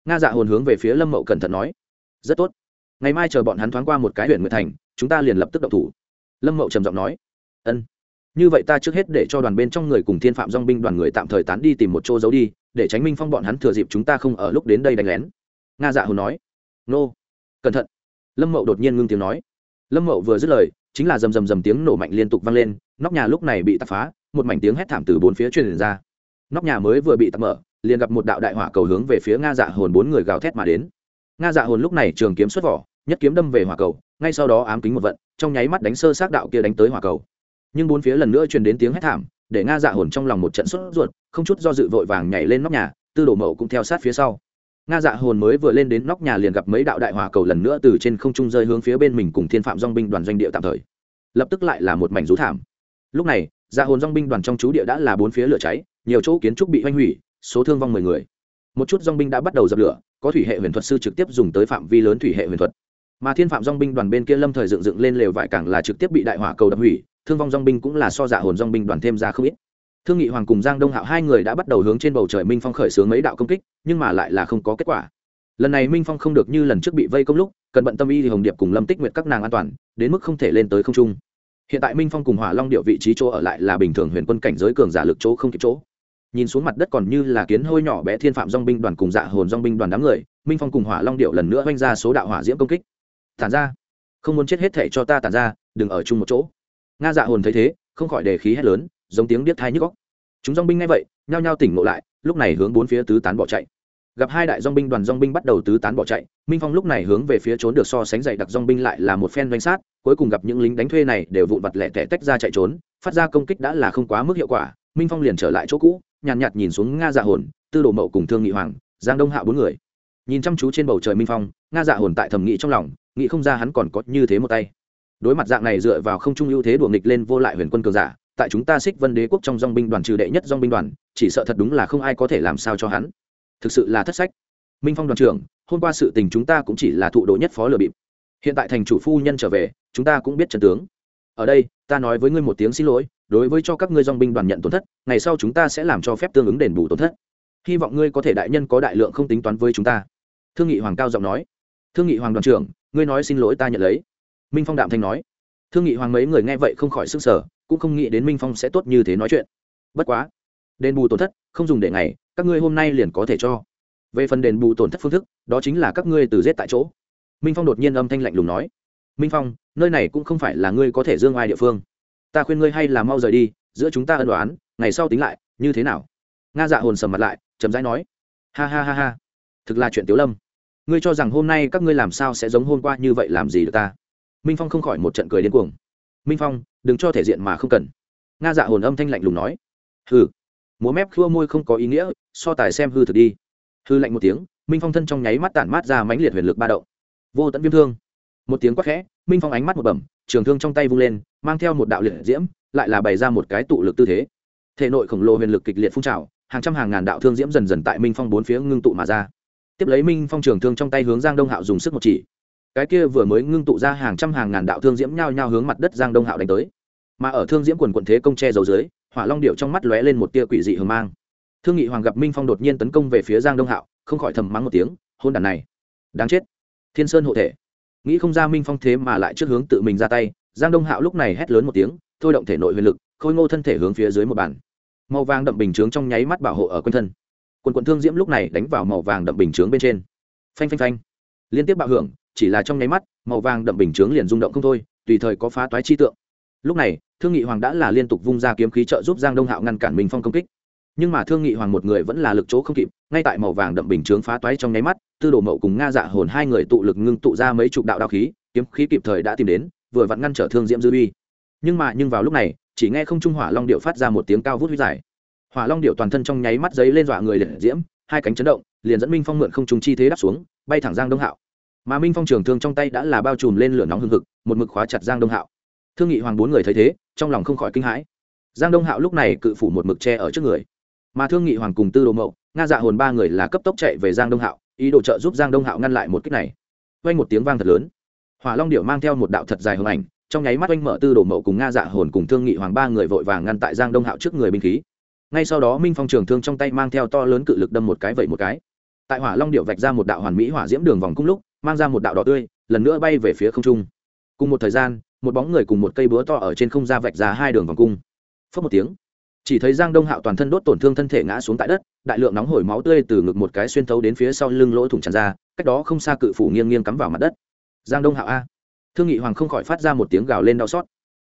nga dạ hồn hướng về phía lâm mậu cẩn thận nói, rất tốt. Ngày mai chờ bọn hắn thoáng qua một cái huyện nguyệt thành, chúng ta liền lập tức động thủ. Lâm mậu trầm giọng nói, ân. Như vậy ta trước hết để cho đoàn bên trong người cùng thiên phạm dong binh đoàn người tạm thời tán đi tìm một chỗ giấu đi, để tránh minh phong bọn hắn thừa dịp chúng ta không ở lúc đến đây đánh lén. Nga dạ hồn nói, nô. Cẩn thận. Lâm mậu đột nhiên ngưng tiếng nói. Lâm mậu vừa dứt lời, chính là rầm rầm rầm tiếng nổ mạnh liên tục vang lên, nóc nhà lúc này bị tạp phá, một mảnh tiếng hét thảm từ bốn phía truyền ra. Nóc nhà mới vừa bị tạp mở liền gặp một đạo đại hỏa cầu hướng về phía nga dạ hồn bốn người gào thét mà đến. Nga dạ hồn lúc này trường kiếm xuất vỏ, nhất kiếm đâm về hỏa cầu, ngay sau đó ám kính một vận, trong nháy mắt đánh sơ sát đạo kia đánh tới hỏa cầu. Nhưng bốn phía lần nữa truyền đến tiếng hét thảm, để nga dạ hồn trong lòng một trận sốt ruột, không chút do dự vội vàng nhảy lên nóc nhà, tư đồ mậu cũng theo sát phía sau. Nga dạ hồn mới vừa lên đến nóc nhà liền gặp mấy đạo đại hỏa cầu lần nữa từ trên không trung rơi hướng phía bên mình cùng thiên phạm dong binh đoàn doanh địa tạm thời. Lập tức lại là một mảnh rú thảm. Lúc này dạ hồn dong binh đoàn trong chú địa đã là bốn phía lửa cháy, nhiều chỗ kiến trúc bị hoanh hủy số thương vong mười người. Một chút dong binh đã bắt đầu dập lửa, có thủy hệ huyền thuật sư trực tiếp dùng tới phạm vi lớn thủy hệ huyền thuật. Mà thiên phạm dong binh đoàn bên kia lâm thời dựng dựng lên lều vải càng là trực tiếp bị đại hỏa cầu đập hủy, thương vong dong binh cũng là so dạ hồn dong binh đoàn thêm ra không ít. Thương nghị hoàng cùng giang đông hạo hai người đã bắt đầu hướng trên bầu trời minh phong khởi xướng mấy đạo công kích, nhưng mà lại là không có kết quả. Lần này minh phong không được như lần trước bị vây công lúc, cần bận tâm y thì hồng điệp cùng lâm tích nguyệt các nàng an toàn, đến mức không thể lên tới không trung. Hiện tại minh phong cùng hỏa long điệu vị trí chỗ ở lại là bình thường huyền quân cảnh giới cường giả lực chỗ không kịp chỗ nhìn xuống mặt đất còn như là kiến hôi nhỏ bé thiên phạm dong binh đoàn cùng dạ hồn dong binh đoàn đám người, minh phong cùng hỏa long điệu lần nữa oanh ra số đạo hỏa diễm công kích. Tản ra. Không muốn chết hết thể cho ta tản ra, đừng ở chung một chỗ. Nga dạ hồn thấy thế, không khỏi đề khí hét lớn, giống tiếng điếc thai nhức góc chúng dong binh nghe vậy, nhao nhao tỉnh ngộ lại, lúc này hướng bốn phía tứ tán bỏ chạy. Gặp hai đại dong binh đoàn dong binh bắt đầu tứ tán bỏ chạy, minh phong lúc này hướng về phía trốn được so sánh dày đặc dong binh lại là một phen doanh sát, cuối cùng gặp những lính đánh thuê này đều vụn vặt lẻ tẻ tách ra chạy trốn, phát ra công kích đã là không quá mức hiệu quả, minh phong liền trở lại chỗ cũ nhàn nhạt, nhạt nhìn xuống nga dạ hồn tư đồ mậu cùng thương nghị hoàng giang đông hạ bốn người. Nhìn chăm chú trên bầu trời minh phong nga dạ hồn tại thầm nghĩ trong lòng nghĩ không ra hắn còn có như thế một tay. Đối mặt dạng này dựa vào không trung ưu thế đùa nghịch lên vô lại huyền quân cường giả tại chúng ta xích vân đế quốc trong dong binh đoàn trừ đệ nhất dong binh đoàn chỉ sợ thật đúng là không ai có thể làm sao cho hắn. Thực sự là thất sách. Minh phong đoàn trưởng hôm qua sự tình chúng ta cũng chỉ là thụ độ nhất phó lừa bịp. Hiện tại thành chủ phu nhân trở về chúng ta cũng biết trần tướng. Ở đây ta nói với ngươi một tiếng xin lỗi đối với cho các ngươi dòng binh đoàn nhận tổn thất, ngày sau chúng ta sẽ làm cho phép tương ứng đền bù tổn thất. Hy vọng ngươi có thể đại nhân có đại lượng không tính toán với chúng ta. Thương nghị hoàng cao giọng nói. Thương nghị hoàng đoàn trưởng, ngươi nói xin lỗi ta nhận lấy. Minh phong đạm thanh nói. Thương nghị hoàng mấy người nghe vậy không khỏi sức sở cũng không nghĩ đến minh phong sẽ tốt như thế nói chuyện. Bất quá, đền bù tổn thất không dùng để ngày, các ngươi hôm nay liền có thể cho. Về phần đền bù tổn thất phương thức, đó chính là các ngươi từ giết tại chỗ. Minh phong đột nhiên âm thanh lạnh lùng nói. Minh phong, nơi này cũng không phải là ngươi có thể dương ai địa phương ta khuyên ngươi hay là mau rời đi, giữa chúng ta ân đoán ngày sau tính lại, như thế nào? Nga dạ hồn sầm mặt lại chấm dãi nói. Ha ha ha ha, thực là chuyện tiếu lâm. Ngươi cho rằng hôm nay các ngươi làm sao sẽ giống hôm qua như vậy làm gì được ta? Minh phong không khỏi một trận cười điên cuồng. Minh phong, đừng cho thể diện mà không cần. Nga dạ hồn âm thanh lạnh lùng nói. Hừ, múa mép khua môi không có ý nghĩa, so tài xem hư thực đi. Hư lạnh một tiếng, minh phong thân trong nháy mắt tản mát ra mãnh liệt huyền lực ba động. Vô tận viêm thương. Một tiếng quát khẽ minh phong ánh mắt một bẩm, trường thương trong tay vung lên, mang theo một đạo liệt diễm, lại là bày ra một cái tụ lực tư thế. Thể nội khổng lồ huyền lực kịch liệt phun trào, hàng trăm hàng ngàn đạo thương diễm dần dần tại minh phong bốn phía ngưng tụ mà ra. Tiếp lấy minh phong trường thương trong tay hướng giang đông hạo dùng sức một chỉ. Cái kia vừa mới ngưng tụ ra hàng trăm hàng ngàn đạo thương diễm nhao nhao hướng mặt đất giang đông hạo đánh tới. Mà ở thương diễm quần quận thế công che dầu dưới, hỏa long điệu trong mắt lóe lên một tia quỷ dị hờ mang. Thương nghị hoàng gặp minh phong đột nhiên tấn công về phía giang đông hạo, không khỏi thầm mắng một tiếng hôn đàn này, đáng chết. Thiên sơn hộ thể nghĩ không ra minh phong thế mà lại trước hướng tự mình ra tay, giang đông hạo lúc này hét lớn một tiếng, thôi động thể nội huyền lực, khôi ngô thân thể hướng phía dưới một bàn. Màu vàng đậm bình chướng trong nháy mắt bảo hộ ở quanh thân. Quần quận thương diễm lúc này đánh vào màu vàng đậm bình chướng bên trên. Phanh phanh phanh. Liên tiếp bạo hưởng, chỉ là trong nháy mắt, màu vàng đậm bình chướng liền rung động không thôi, tùy thời có phá toái chi tượng. Lúc này, thương nghị hoàng đã là liên tục vung ra kiếm khí trợ giúp giang đông hạo ngăn cản minh phong công kích nhưng mà thương nghị hoàng một người vẫn là lực chỗ không kịp, ngay tại màu vàng đậm bình chướng phá toái trong nháy mắt, tư đồ mậu cùng nga dạ hồn hai người tụ lực ngưng tụ ra mấy chục đạo đao khí, kiếm khí kịp thời đã tìm đến, vừa vặn ngăn trở thương diễm dư uy. Nhưng mà, nhưng vào lúc này, chỉ nghe không trung hỏa long điệu phát ra một tiếng cao vút huy dài hỏa long điệu toàn thân trong nháy mắt giấy lên dọa người liệt diễm, hai cánh chấn động, liền dẫn minh phong mượn không trung chi thế đáp xuống, bay thẳng giang đông hạo. Mà minh phong trường thương trong tay đã là bao trùm lên lửa nóng hương hực, một mực khóa chặt giang đông hạo. Thương nghị hoàng bốn người thấy thế, trong lòng không khỏi kinh hãi. Giang đông hạo lúc này cự phủ một mực che ở trước người mà thương nghị hoàng cùng tư đồ mậu, nga dạ hồn ba người là cấp tốc chạy về giang đông hạo, ý đồ trợ giúp giang đông hạo ngăn lại một kích này. Vang một tiếng vang thật lớn. Hỏa long điệu mang theo một đạo thật dài hồng ảnh, trong nháy mắt oanh mở tư đồ mậu cùng nga dạ hồn cùng thương nghị hoàng ba người vội vàng ngăn tại giang đông hạo trước người binh khí. Ngay sau đó, minh phong trường thương trong tay mang theo to lớn cự lực đâm một cái vậy một cái. Tại hỏa long điệu vạch ra một đạo hoàn mỹ hỏa diễm đường vòng cung lúc, mang ra một đạo đỏ tươi, lần nữa bay về phía không trung. Cùng một thời gian, một bóng người cùng một cây búa to ở trên không ra vạch ra hai đường vòng cung. Phớt một tiếng chỉ thấy giang đông hạo toàn thân đốt tổn thương thân thể ngã xuống tại đất, đại lượng nóng hổi máu tươi từ ngực một cái xuyên thấu đến phía sau lưng lỗ thủng tràn ra, cách đó không xa cự phủ nghiêng nghiêng cắm vào mặt đất. Giang đông hạo a. Thương nghị hoàng không khỏi phát ra một tiếng gào lên đau xót.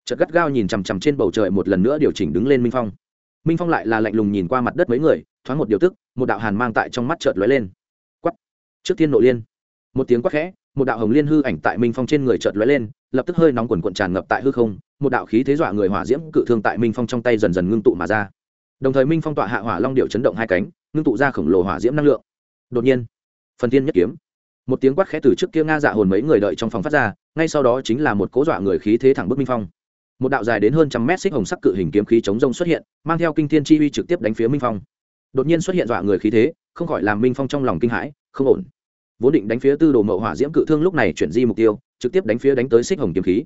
Chợt gắt gao nhìn chằm chằm trên bầu trời một lần nữa điều chỉnh đứng lên minh phong. Minh phong lại là lạnh lùng nhìn qua mặt đất mấy người, thoáng một điều tức, một đạo hàn mang tại trong mắt chợt lóe lên. Quắt trước tiên nội liên. Một tiếng quát khẽ một đạo hồng liên hư ảnh tại minh phong trên người chợt lóe lên, lập tức hơi nóng quần cuộn tràn ngập tại hư không, một đạo khí thế dọa người hỏa diễm cự thương tại minh phong trong tay dần dần ngưng tụ mà ra. Đồng thời minh phong tọa hạ hỏa long điệu chấn động hai cánh, ngưng tụ ra khổng lồ hỏa diễm năng lượng. Đột nhiên, phần tiên nhất kiếm. Một tiếng quát khẽ từ trước kia nga dạ hồn mấy người đợi trong phòng phát ra, ngay sau đó chính là một cố dọa người khí thế thẳng bức minh phong. Một đạo dài đến hơn trăm mét xích hồng sắc cự hình kiếm khí chống rông xuất hiện, mang theo kinh thiên chi uy trực tiếp đánh phía minh phong. Đột nhiên xuất hiện dọa người khí thế, không khỏi làm minh phong trong lòng kinh hãi, không ổn vốn định đánh phía tư đồ mậu hỏa diễm cự thương lúc này chuyển di mục tiêu, trực tiếp đánh phía đánh tới xích hồng kiếm khí.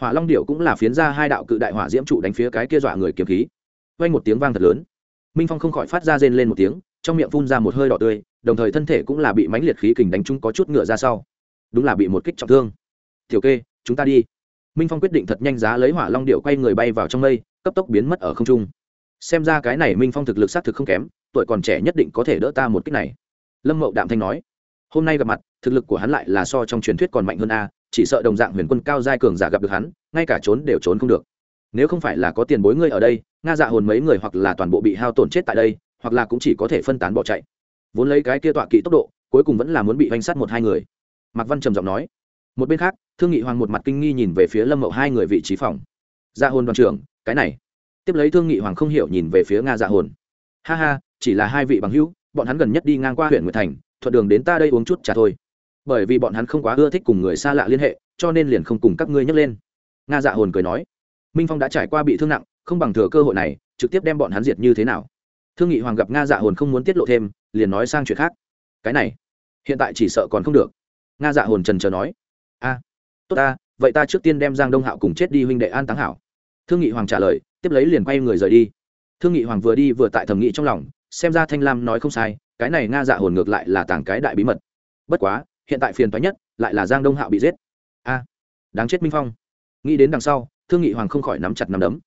Hỏa long điệu cũng là phiến ra hai đạo cự đại hỏa diễm trụ đánh phía cái kia dọa người kiếm khí. Vang một tiếng vang thật lớn. Minh phong không khỏi phát ra rên lên một tiếng, trong miệng phun ra một hơi đỏ tươi, đồng thời thân thể cũng là bị mãnh liệt khí kình đánh trúng có chút ngựa ra sau. Đúng là bị một kích trọng thương. Tiểu kê, chúng ta đi. Minh phong quyết định thật nhanh giá lấy hỏa long điệu quay người bay vào trong mây, cấp tốc biến mất ở không trung. Xem ra cái này minh phong thực lực xác thực không kém, tuổi còn trẻ nhất định có thể đỡ ta một kích này. Lâm mậu đạm thanh nói hôm nay gặp mặt, thực lực của hắn lại là so trong truyền thuyết còn mạnh hơn a, chỉ sợ đồng dạng huyền quân cao giai cường giả gặp được hắn, ngay cả trốn đều trốn không được. Nếu không phải là có tiền bối ngươi ở đây, nga dạ hồn mấy người hoặc là toàn bộ bị hao tổn chết tại đây, hoặc là cũng chỉ có thể phân tán bỏ chạy. Vốn lấy cái kia tọa kỵ tốc độ, cuối cùng vẫn là muốn bị oanh sát một hai người. Mạc văn trầm giọng nói. Một bên khác, thương nghị hoàng một mặt kinh nghi nhìn về phía lâm mậu hai người vị trí phòng. Dạ hồn đoàn trưởng, cái này. Tiếp lấy thương nghị hoàng không hiểu nhìn về phía nga dạ hồn. Ha ha, chỉ là hai vị bằng hữu, bọn hắn gần nhất đi ngang qua huyện nguyệt thành thuận đường đến ta đây uống chút trà thôi. Bởi vì bọn hắn không quá ưa thích cùng người xa lạ liên hệ, cho nên liền không cùng các ngươi nhắc lên. Nga dạ hồn cười nói. Minh phong đã trải qua bị thương nặng, không bằng thừa cơ hội này, trực tiếp đem bọn hắn diệt như thế nào? Thương nghị hoàng gặp nga dạ hồn không muốn tiết lộ thêm, liền nói sang chuyện khác. Cái này, hiện tại chỉ sợ còn không được. Nga dạ hồn trần trờ nói. A, tốt ta, vậy ta trước tiên đem giang đông hạo cùng chết đi huynh đệ an táng hảo. Thương nghị hoàng trả lời, tiếp lấy liền quay người rời đi. Thương nghị hoàng vừa đi vừa tại thầm nghị trong lòng, xem ra thanh lam nói không sai cái này nga dạ hồn ngược lại là tàng cái đại bí mật. Bất quá, hiện tại phiền toái nhất lại là giang đông hạo bị giết. A, đáng chết minh phong. Nghĩ đến đằng sau, thương nghị hoàng không khỏi nắm chặt nắm đấm.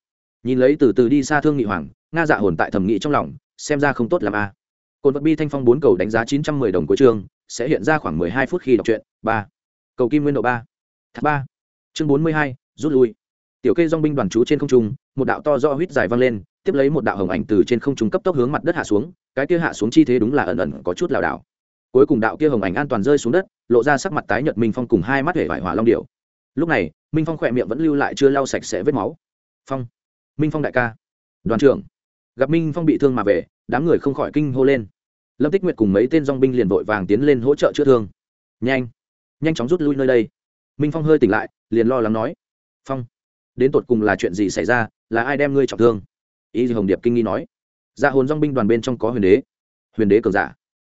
Nhìn lấy từ từ đi xa thương nghị hoàng, nga dạ hồn tại thẩm nghị trong lòng, xem ra không tốt làm a. Cồn vật bi thanh phong bốn cầu đánh giá chín trăm mười đồng cuối chương, sẽ hiện ra khoảng mười hai phút khi đọc truyện. Ba, cầu kim nguyên độ ba. Thác ba. Chương bốn mươi hai, rút lui. Tiểu kê dong binh đoàn chú trên không trung một đạo to do huýt dài vang lên, tiếp lấy một đạo hồng ảnh từ trên không trung cấp tốc hướng mặt đất hạ xuống, cái kia hạ xuống chi thế đúng là ẩn ẩn có chút lảo đảo. Cuối cùng đạo kia hồng ảnh an toàn rơi xuống đất, lộ ra sắc mặt tái nhợt minh phong cùng hai mắt hể vải hỏa long điệu lúc này, minh phong khỏe miệng vẫn lưu lại chưa lau sạch sẽ vết máu. Phong, minh phong đại ca. Đoàn trưởng. Gặp minh phong bị thương mà về, đám người không khỏi kinh hô lên. Lâm tích nguyệt cùng mấy tên dong binh liền vội vàng tiến lên hỗ trợ chữa thương. Nhanh nhanh chóng rút lui nơi đây. Minh phong hơi tỉnh lại, liền lo lắng nói. Phong đến tột cùng là chuyện gì xảy ra, là ai đem ngươi trọng thương? Y hồng điệp kinh nghi nói. Dạ hồn dong binh đoàn bên trong có huyền đế. Huyền đế cường giả.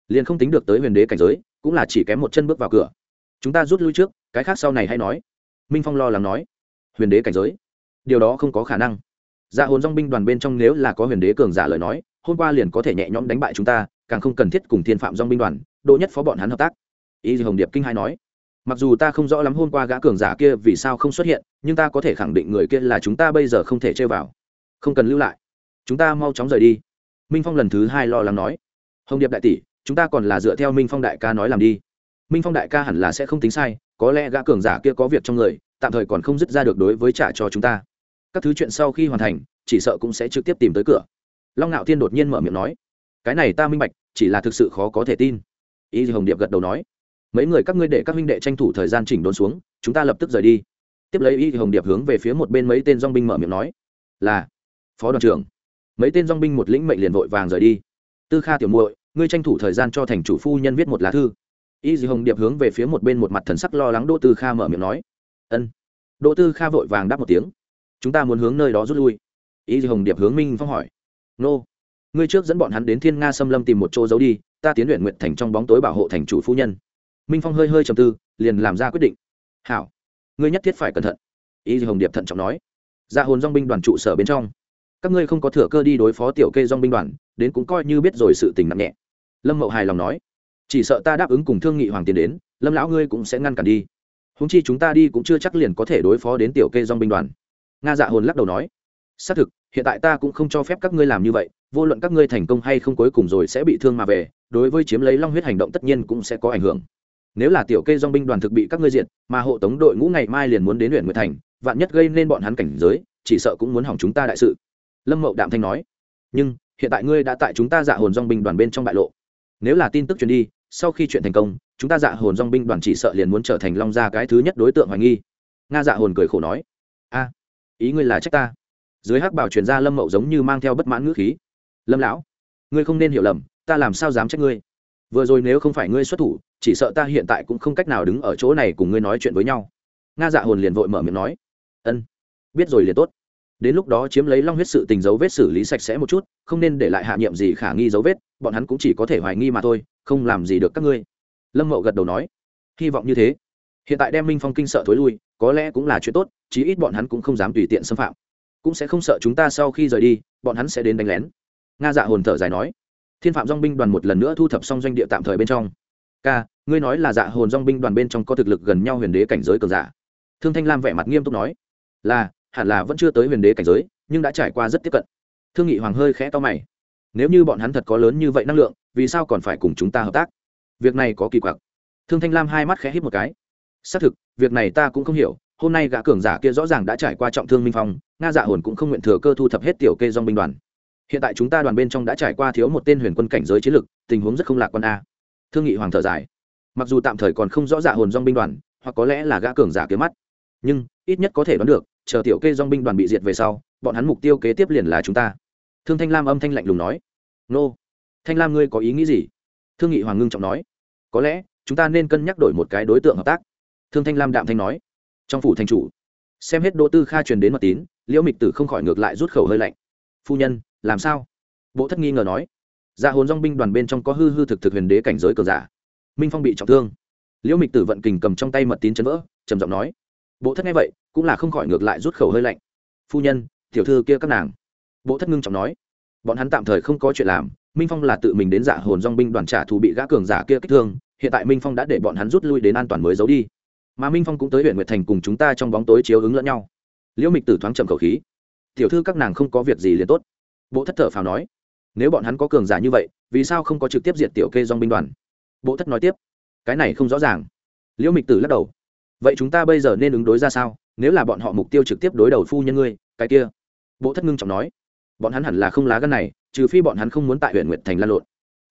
Liền không tính được tới huyền đế cảnh giới, cũng là chỉ kém một chân bước vào cửa. Chúng ta rút lui trước, cái khác sau này hay nói. Minh phong lo lắng nói. Huyền đế cảnh giới. Điều đó không có khả năng. Dạ hồn dong binh đoàn bên trong nếu là có huyền đế cường giả lời nói, hôm qua liền có thể nhẹ nhõm đánh bại chúng ta, càng không cần thiết cùng thiên phạm dong binh đoàn đỗ nhất phó bọn hắn hợp tác. Y hồng điệp kinh hai nói mặc dù ta không rõ lắm hôm qua gã cường giả kia vì sao không xuất hiện, nhưng ta có thể khẳng định người kia là chúng ta bây giờ không thể chơi vào. Không cần lưu lại. Chúng ta mau chóng rời đi. Minh phong lần thứ hai lo lắng nói. Hồng điệp đại tỷ, chúng ta còn là dựa theo minh phong đại ca nói làm đi. Minh phong đại ca hẳn là sẽ không tính sai, có lẽ gã cường giả kia có việc trong người, tạm thời còn không dứt ra được đối với trả cho chúng ta. Các thứ chuyện sau khi hoàn thành, chỉ sợ cũng sẽ trực tiếp tìm tới cửa. Long ngạo thiên đột nhiên mở miệng nói. Cái này ta minh bạch, chỉ là thực sự khó có thể tin. Y hồng điệp gật đầu nói mấy người các ngươi để các huynh đệ tranh thủ thời gian chỉnh đốn xuống, chúng ta lập tức rời đi. Tiếp lấy y hồng điệp hướng về phía một bên mấy tên dong binh mở miệng nói, là, phó đoàn trưởng. Mấy tên dong binh một lĩnh mệnh liền vội vàng rời đi. Tư kha tiểu muội, ngươi tranh thủ thời gian cho thành chủ phu nhân viết một lá thư. Y dì hồng điệp hướng về phía một bên một mặt thần sắc lo lắng đỗ tư kha mở miệng nói, ân. Đỗ tư kha vội vàng đáp một tiếng, chúng ta muốn hướng nơi đó rút lui. Y dì hồng điệp hướng minh phong hỏi, nô, ngươi trước dẫn bọn hắn đến thiên nga xâm lâm tìm một chỗ giấu đi, ta tiến luyện nguyện thành trong bóng tối bảo hộ thành chủ phu nhân minh phong hơi hơi trầm tư, liền làm ra quyết định. Hảo, ngươi nhất thiết phải cẩn thận. Y hồng điệp thận trọng nói. Ra hồn dong binh đoàn trụ sở bên trong, các ngươi không có thừa cơ đi đối phó tiểu kê dong binh đoàn, đến cũng coi như biết rồi sự tình nặng nhẹ. Lâm mậu hài lòng nói. Chỉ sợ ta đáp ứng cùng thương nghị hoàng tiến đến, lâm lão ngươi cũng sẽ ngăn cản đi. Húng chi chúng ta đi cũng chưa chắc liền có thể đối phó đến tiểu kê dong binh đoàn. Nga dạ hồn lắc đầu nói. Xác thực, hiện tại ta cũng không cho phép các ngươi làm như vậy, vô luận các ngươi thành công hay không cuối cùng rồi sẽ bị thương mà về, đối với chiếm lấy long huyết hành động tất nhiên cũng sẽ có ảnh hưởng nếu là tiểu kê dong binh đoàn thực bị các ngươi diện, mà hộ tống đội ngũ ngày mai liền muốn đến huyện nguyệt thành vạn nhất gây nên bọn hắn cảnh giới chỉ sợ cũng muốn hỏng chúng ta đại sự. Lâm mậu đạm thanh nói. Nhưng hiện tại ngươi đã tại chúng ta dạ hồn dong binh đoàn bên trong bại lộ. Nếu là tin tức truyền đi sau khi chuyện thành công chúng ta dạ hồn dong binh đoàn chỉ sợ liền muốn trở thành long gia cái thứ nhất đối tượng hoài nghi. Nga dạ hồn cười khổ nói. A ý ngươi là trách ta. Dưới hắc bảo truyền ra lâm mậu giống như mang theo bất mãn ngữ khí. Lâm lão ngươi không nên hiểu lầm ta làm sao dám trách ngươi? Vừa rồi nếu không phải ngươi xuất thủ chỉ sợ ta hiện tại cũng không cách nào đứng ở chỗ này cùng ngươi nói chuyện với nhau. Nga dạ hồn liền vội mở miệng nói, ân, biết rồi liền tốt. Đến lúc đó chiếm lấy long huyết sự tình dấu vết xử lý sạch sẽ một chút, không nên để lại hạ nhiệm gì khả nghi dấu vết, bọn hắn cũng chỉ có thể hoài nghi mà thôi, không làm gì được các ngươi. Lâm mậu gật đầu nói, hy vọng như thế. Hiện tại đem minh phong kinh sợ thối lui, có lẽ cũng là chuyện tốt, chí ít bọn hắn cũng không dám tùy tiện xâm phạm. Cũng sẽ không sợ chúng ta sau khi rời đi, bọn hắn sẽ đến đánh lén. Nga dạ hồn thở dài nói, thiên phạm dong binh đoàn một lần nữa thu thập xong doanh địa tạm thời bên trong ca, ngươi nói là dạ hồn dong binh đoàn bên trong có thực lực gần nhau huyền đế cảnh giới cường giả. Thương thanh lam vẻ mặt nghiêm túc nói, là, hẳn là vẫn chưa tới huyền đế cảnh giới, nhưng đã trải qua rất tiếp cận. Thương nghị hoàng hơi khẽ to mày, nếu như bọn hắn thật có lớn như vậy năng lượng, vì sao còn phải cùng chúng ta hợp tác? Việc này có kỳ quặc. Thương thanh lam hai mắt khẽ hít một cái, xác thực, việc này ta cũng không hiểu, hôm nay gã cường giả kia rõ ràng đã trải qua trọng thương minh phong, nga dạ hồn cũng không nguyện thừa cơ thu thập hết tiểu kê dong binh đoàn. Hiện tại chúng ta đoàn bên trong đã trải qua thiếu một tên huyền quân cảnh giới chiến lực tình huống rất không lạc quan a thương nghị hoàng thở dài. Mặc dù tạm thời còn không rõ dạ hồn dong binh đoàn, hoặc có lẽ là gã cường giả kiếm mắt, nhưng ít nhất có thể đoán được, chờ tiểu kê dong binh đoàn bị diệt về sau, bọn hắn mục tiêu kế tiếp liền là chúng ta. Thương thanh lam âm thanh lạnh lùng nói. Nô, thanh lam ngươi có ý nghĩ gì? Thương nghị hoàng ngưng trọng nói. Có lẽ chúng ta nên cân nhắc đổi một cái đối tượng hợp tác. Thương thanh lam đạm thanh nói. Trong phủ thành chủ. Xem hết đỗ tư kha truyền đến mật tín, liễu mịch tử không khỏi ngược lại rút khẩu hơi lạnh. Phu nhân, làm sao? Bộ thất nghi ngờ nói dạ hồn dong binh đoàn bên trong có hư hư thực thực huyền đế cảnh giới cờ giả. Minh phong bị trọng thương. Liễu mịch tử vận kình cầm trong tay mật tín chấn vỡ, trầm giọng nói, bộ thất nghe vậy, cũng là không khỏi ngược lại rút khẩu hơi lạnh. Phu nhân, tiểu thư kia các nàng. Bộ thất ngưng trọng nói, bọn hắn tạm thời không có chuyện làm, minh phong là tự mình đến dạ hồn dong binh đoàn trả thù bị gã cường giả kia kích thương, hiện tại minh phong đã để bọn hắn rút lui đến an toàn mới giấu đi. Mà minh phong cũng tới huyện nguyệt thành cùng chúng ta trong bóng tối chiếu ứng lẫn nhau. Liễu mịch tử thoáng trầm khẩu khí, tiểu thư các nàng không có việc gì liền tốt. Bộ thất thở phào nói nếu bọn hắn có cường giả như vậy, vì sao không có trực tiếp diệt tiểu kê dong binh đoàn? Bộ thất nói tiếp, cái này không rõ ràng. Liễu mịch tử lắc đầu, vậy chúng ta bây giờ nên ứng đối ra sao? Nếu là bọn họ mục tiêu trực tiếp đối đầu phu nhân ngươi, cái kia? Bộ thất ngưng trọng nói, bọn hắn hẳn là không lá gân này, trừ phi bọn hắn không muốn tại huyện nguyệt thành lan lộn.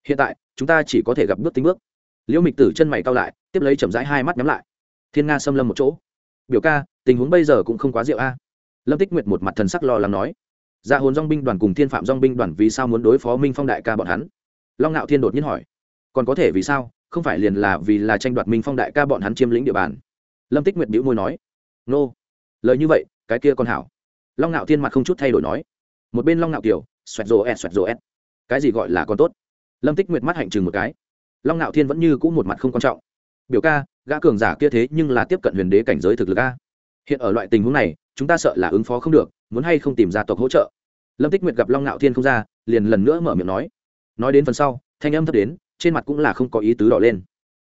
Hiện tại, chúng ta chỉ có thể gặp bước tính bước. Liễu mịch tử chân mày cao lại, tiếp lấy chậm rãi hai mắt nhắm lại. Thiên nga xâm lâm một chỗ. Biểu ca, tình huống bây giờ cũng không quá rượu a. Lâm tích nguyệt một mặt thần sắc lo lắng nói dạ hồn dong binh đoàn cùng thiên phạm dong binh đoàn vì sao muốn đối phó minh phong đại ca bọn hắn? Long ngạo thiên đột nhiên hỏi. Còn có thể vì sao? Không phải liền là vì là tranh đoạt minh phong đại ca bọn hắn chiếm lĩnh địa bàn. Lâm tích nguyệt bĩu môi nói. Nô. Lời như vậy, cái kia còn hảo. Long ngạo thiên mặt không chút thay đổi nói. Một bên long ngạo kiều, xoẹt rồ ẹt, xoẹt rồ ẹt. Cái gì gọi là con tốt? Lâm tích nguyệt mắt hạnh chừng một cái. Long ngạo thiên vẫn như c ũ một mặt không quan trọng. Biểu ca, gã cường giả kia thế nhưng là tiếp cận huyền đế cảnh giới thực lực a. Hiện ở loại tình huống này, chúng ta sợ là ứng phó không được muốn hay không tìm gia tộc hỗ trợ. Lâm tích nguyệt gặp long ngạo thiên không ra, liền lần nữa mở miệng nói. Nói đến phần sau, thanh âm thấp đến, trên mặt cũng là không có ý tứ đỏ lên.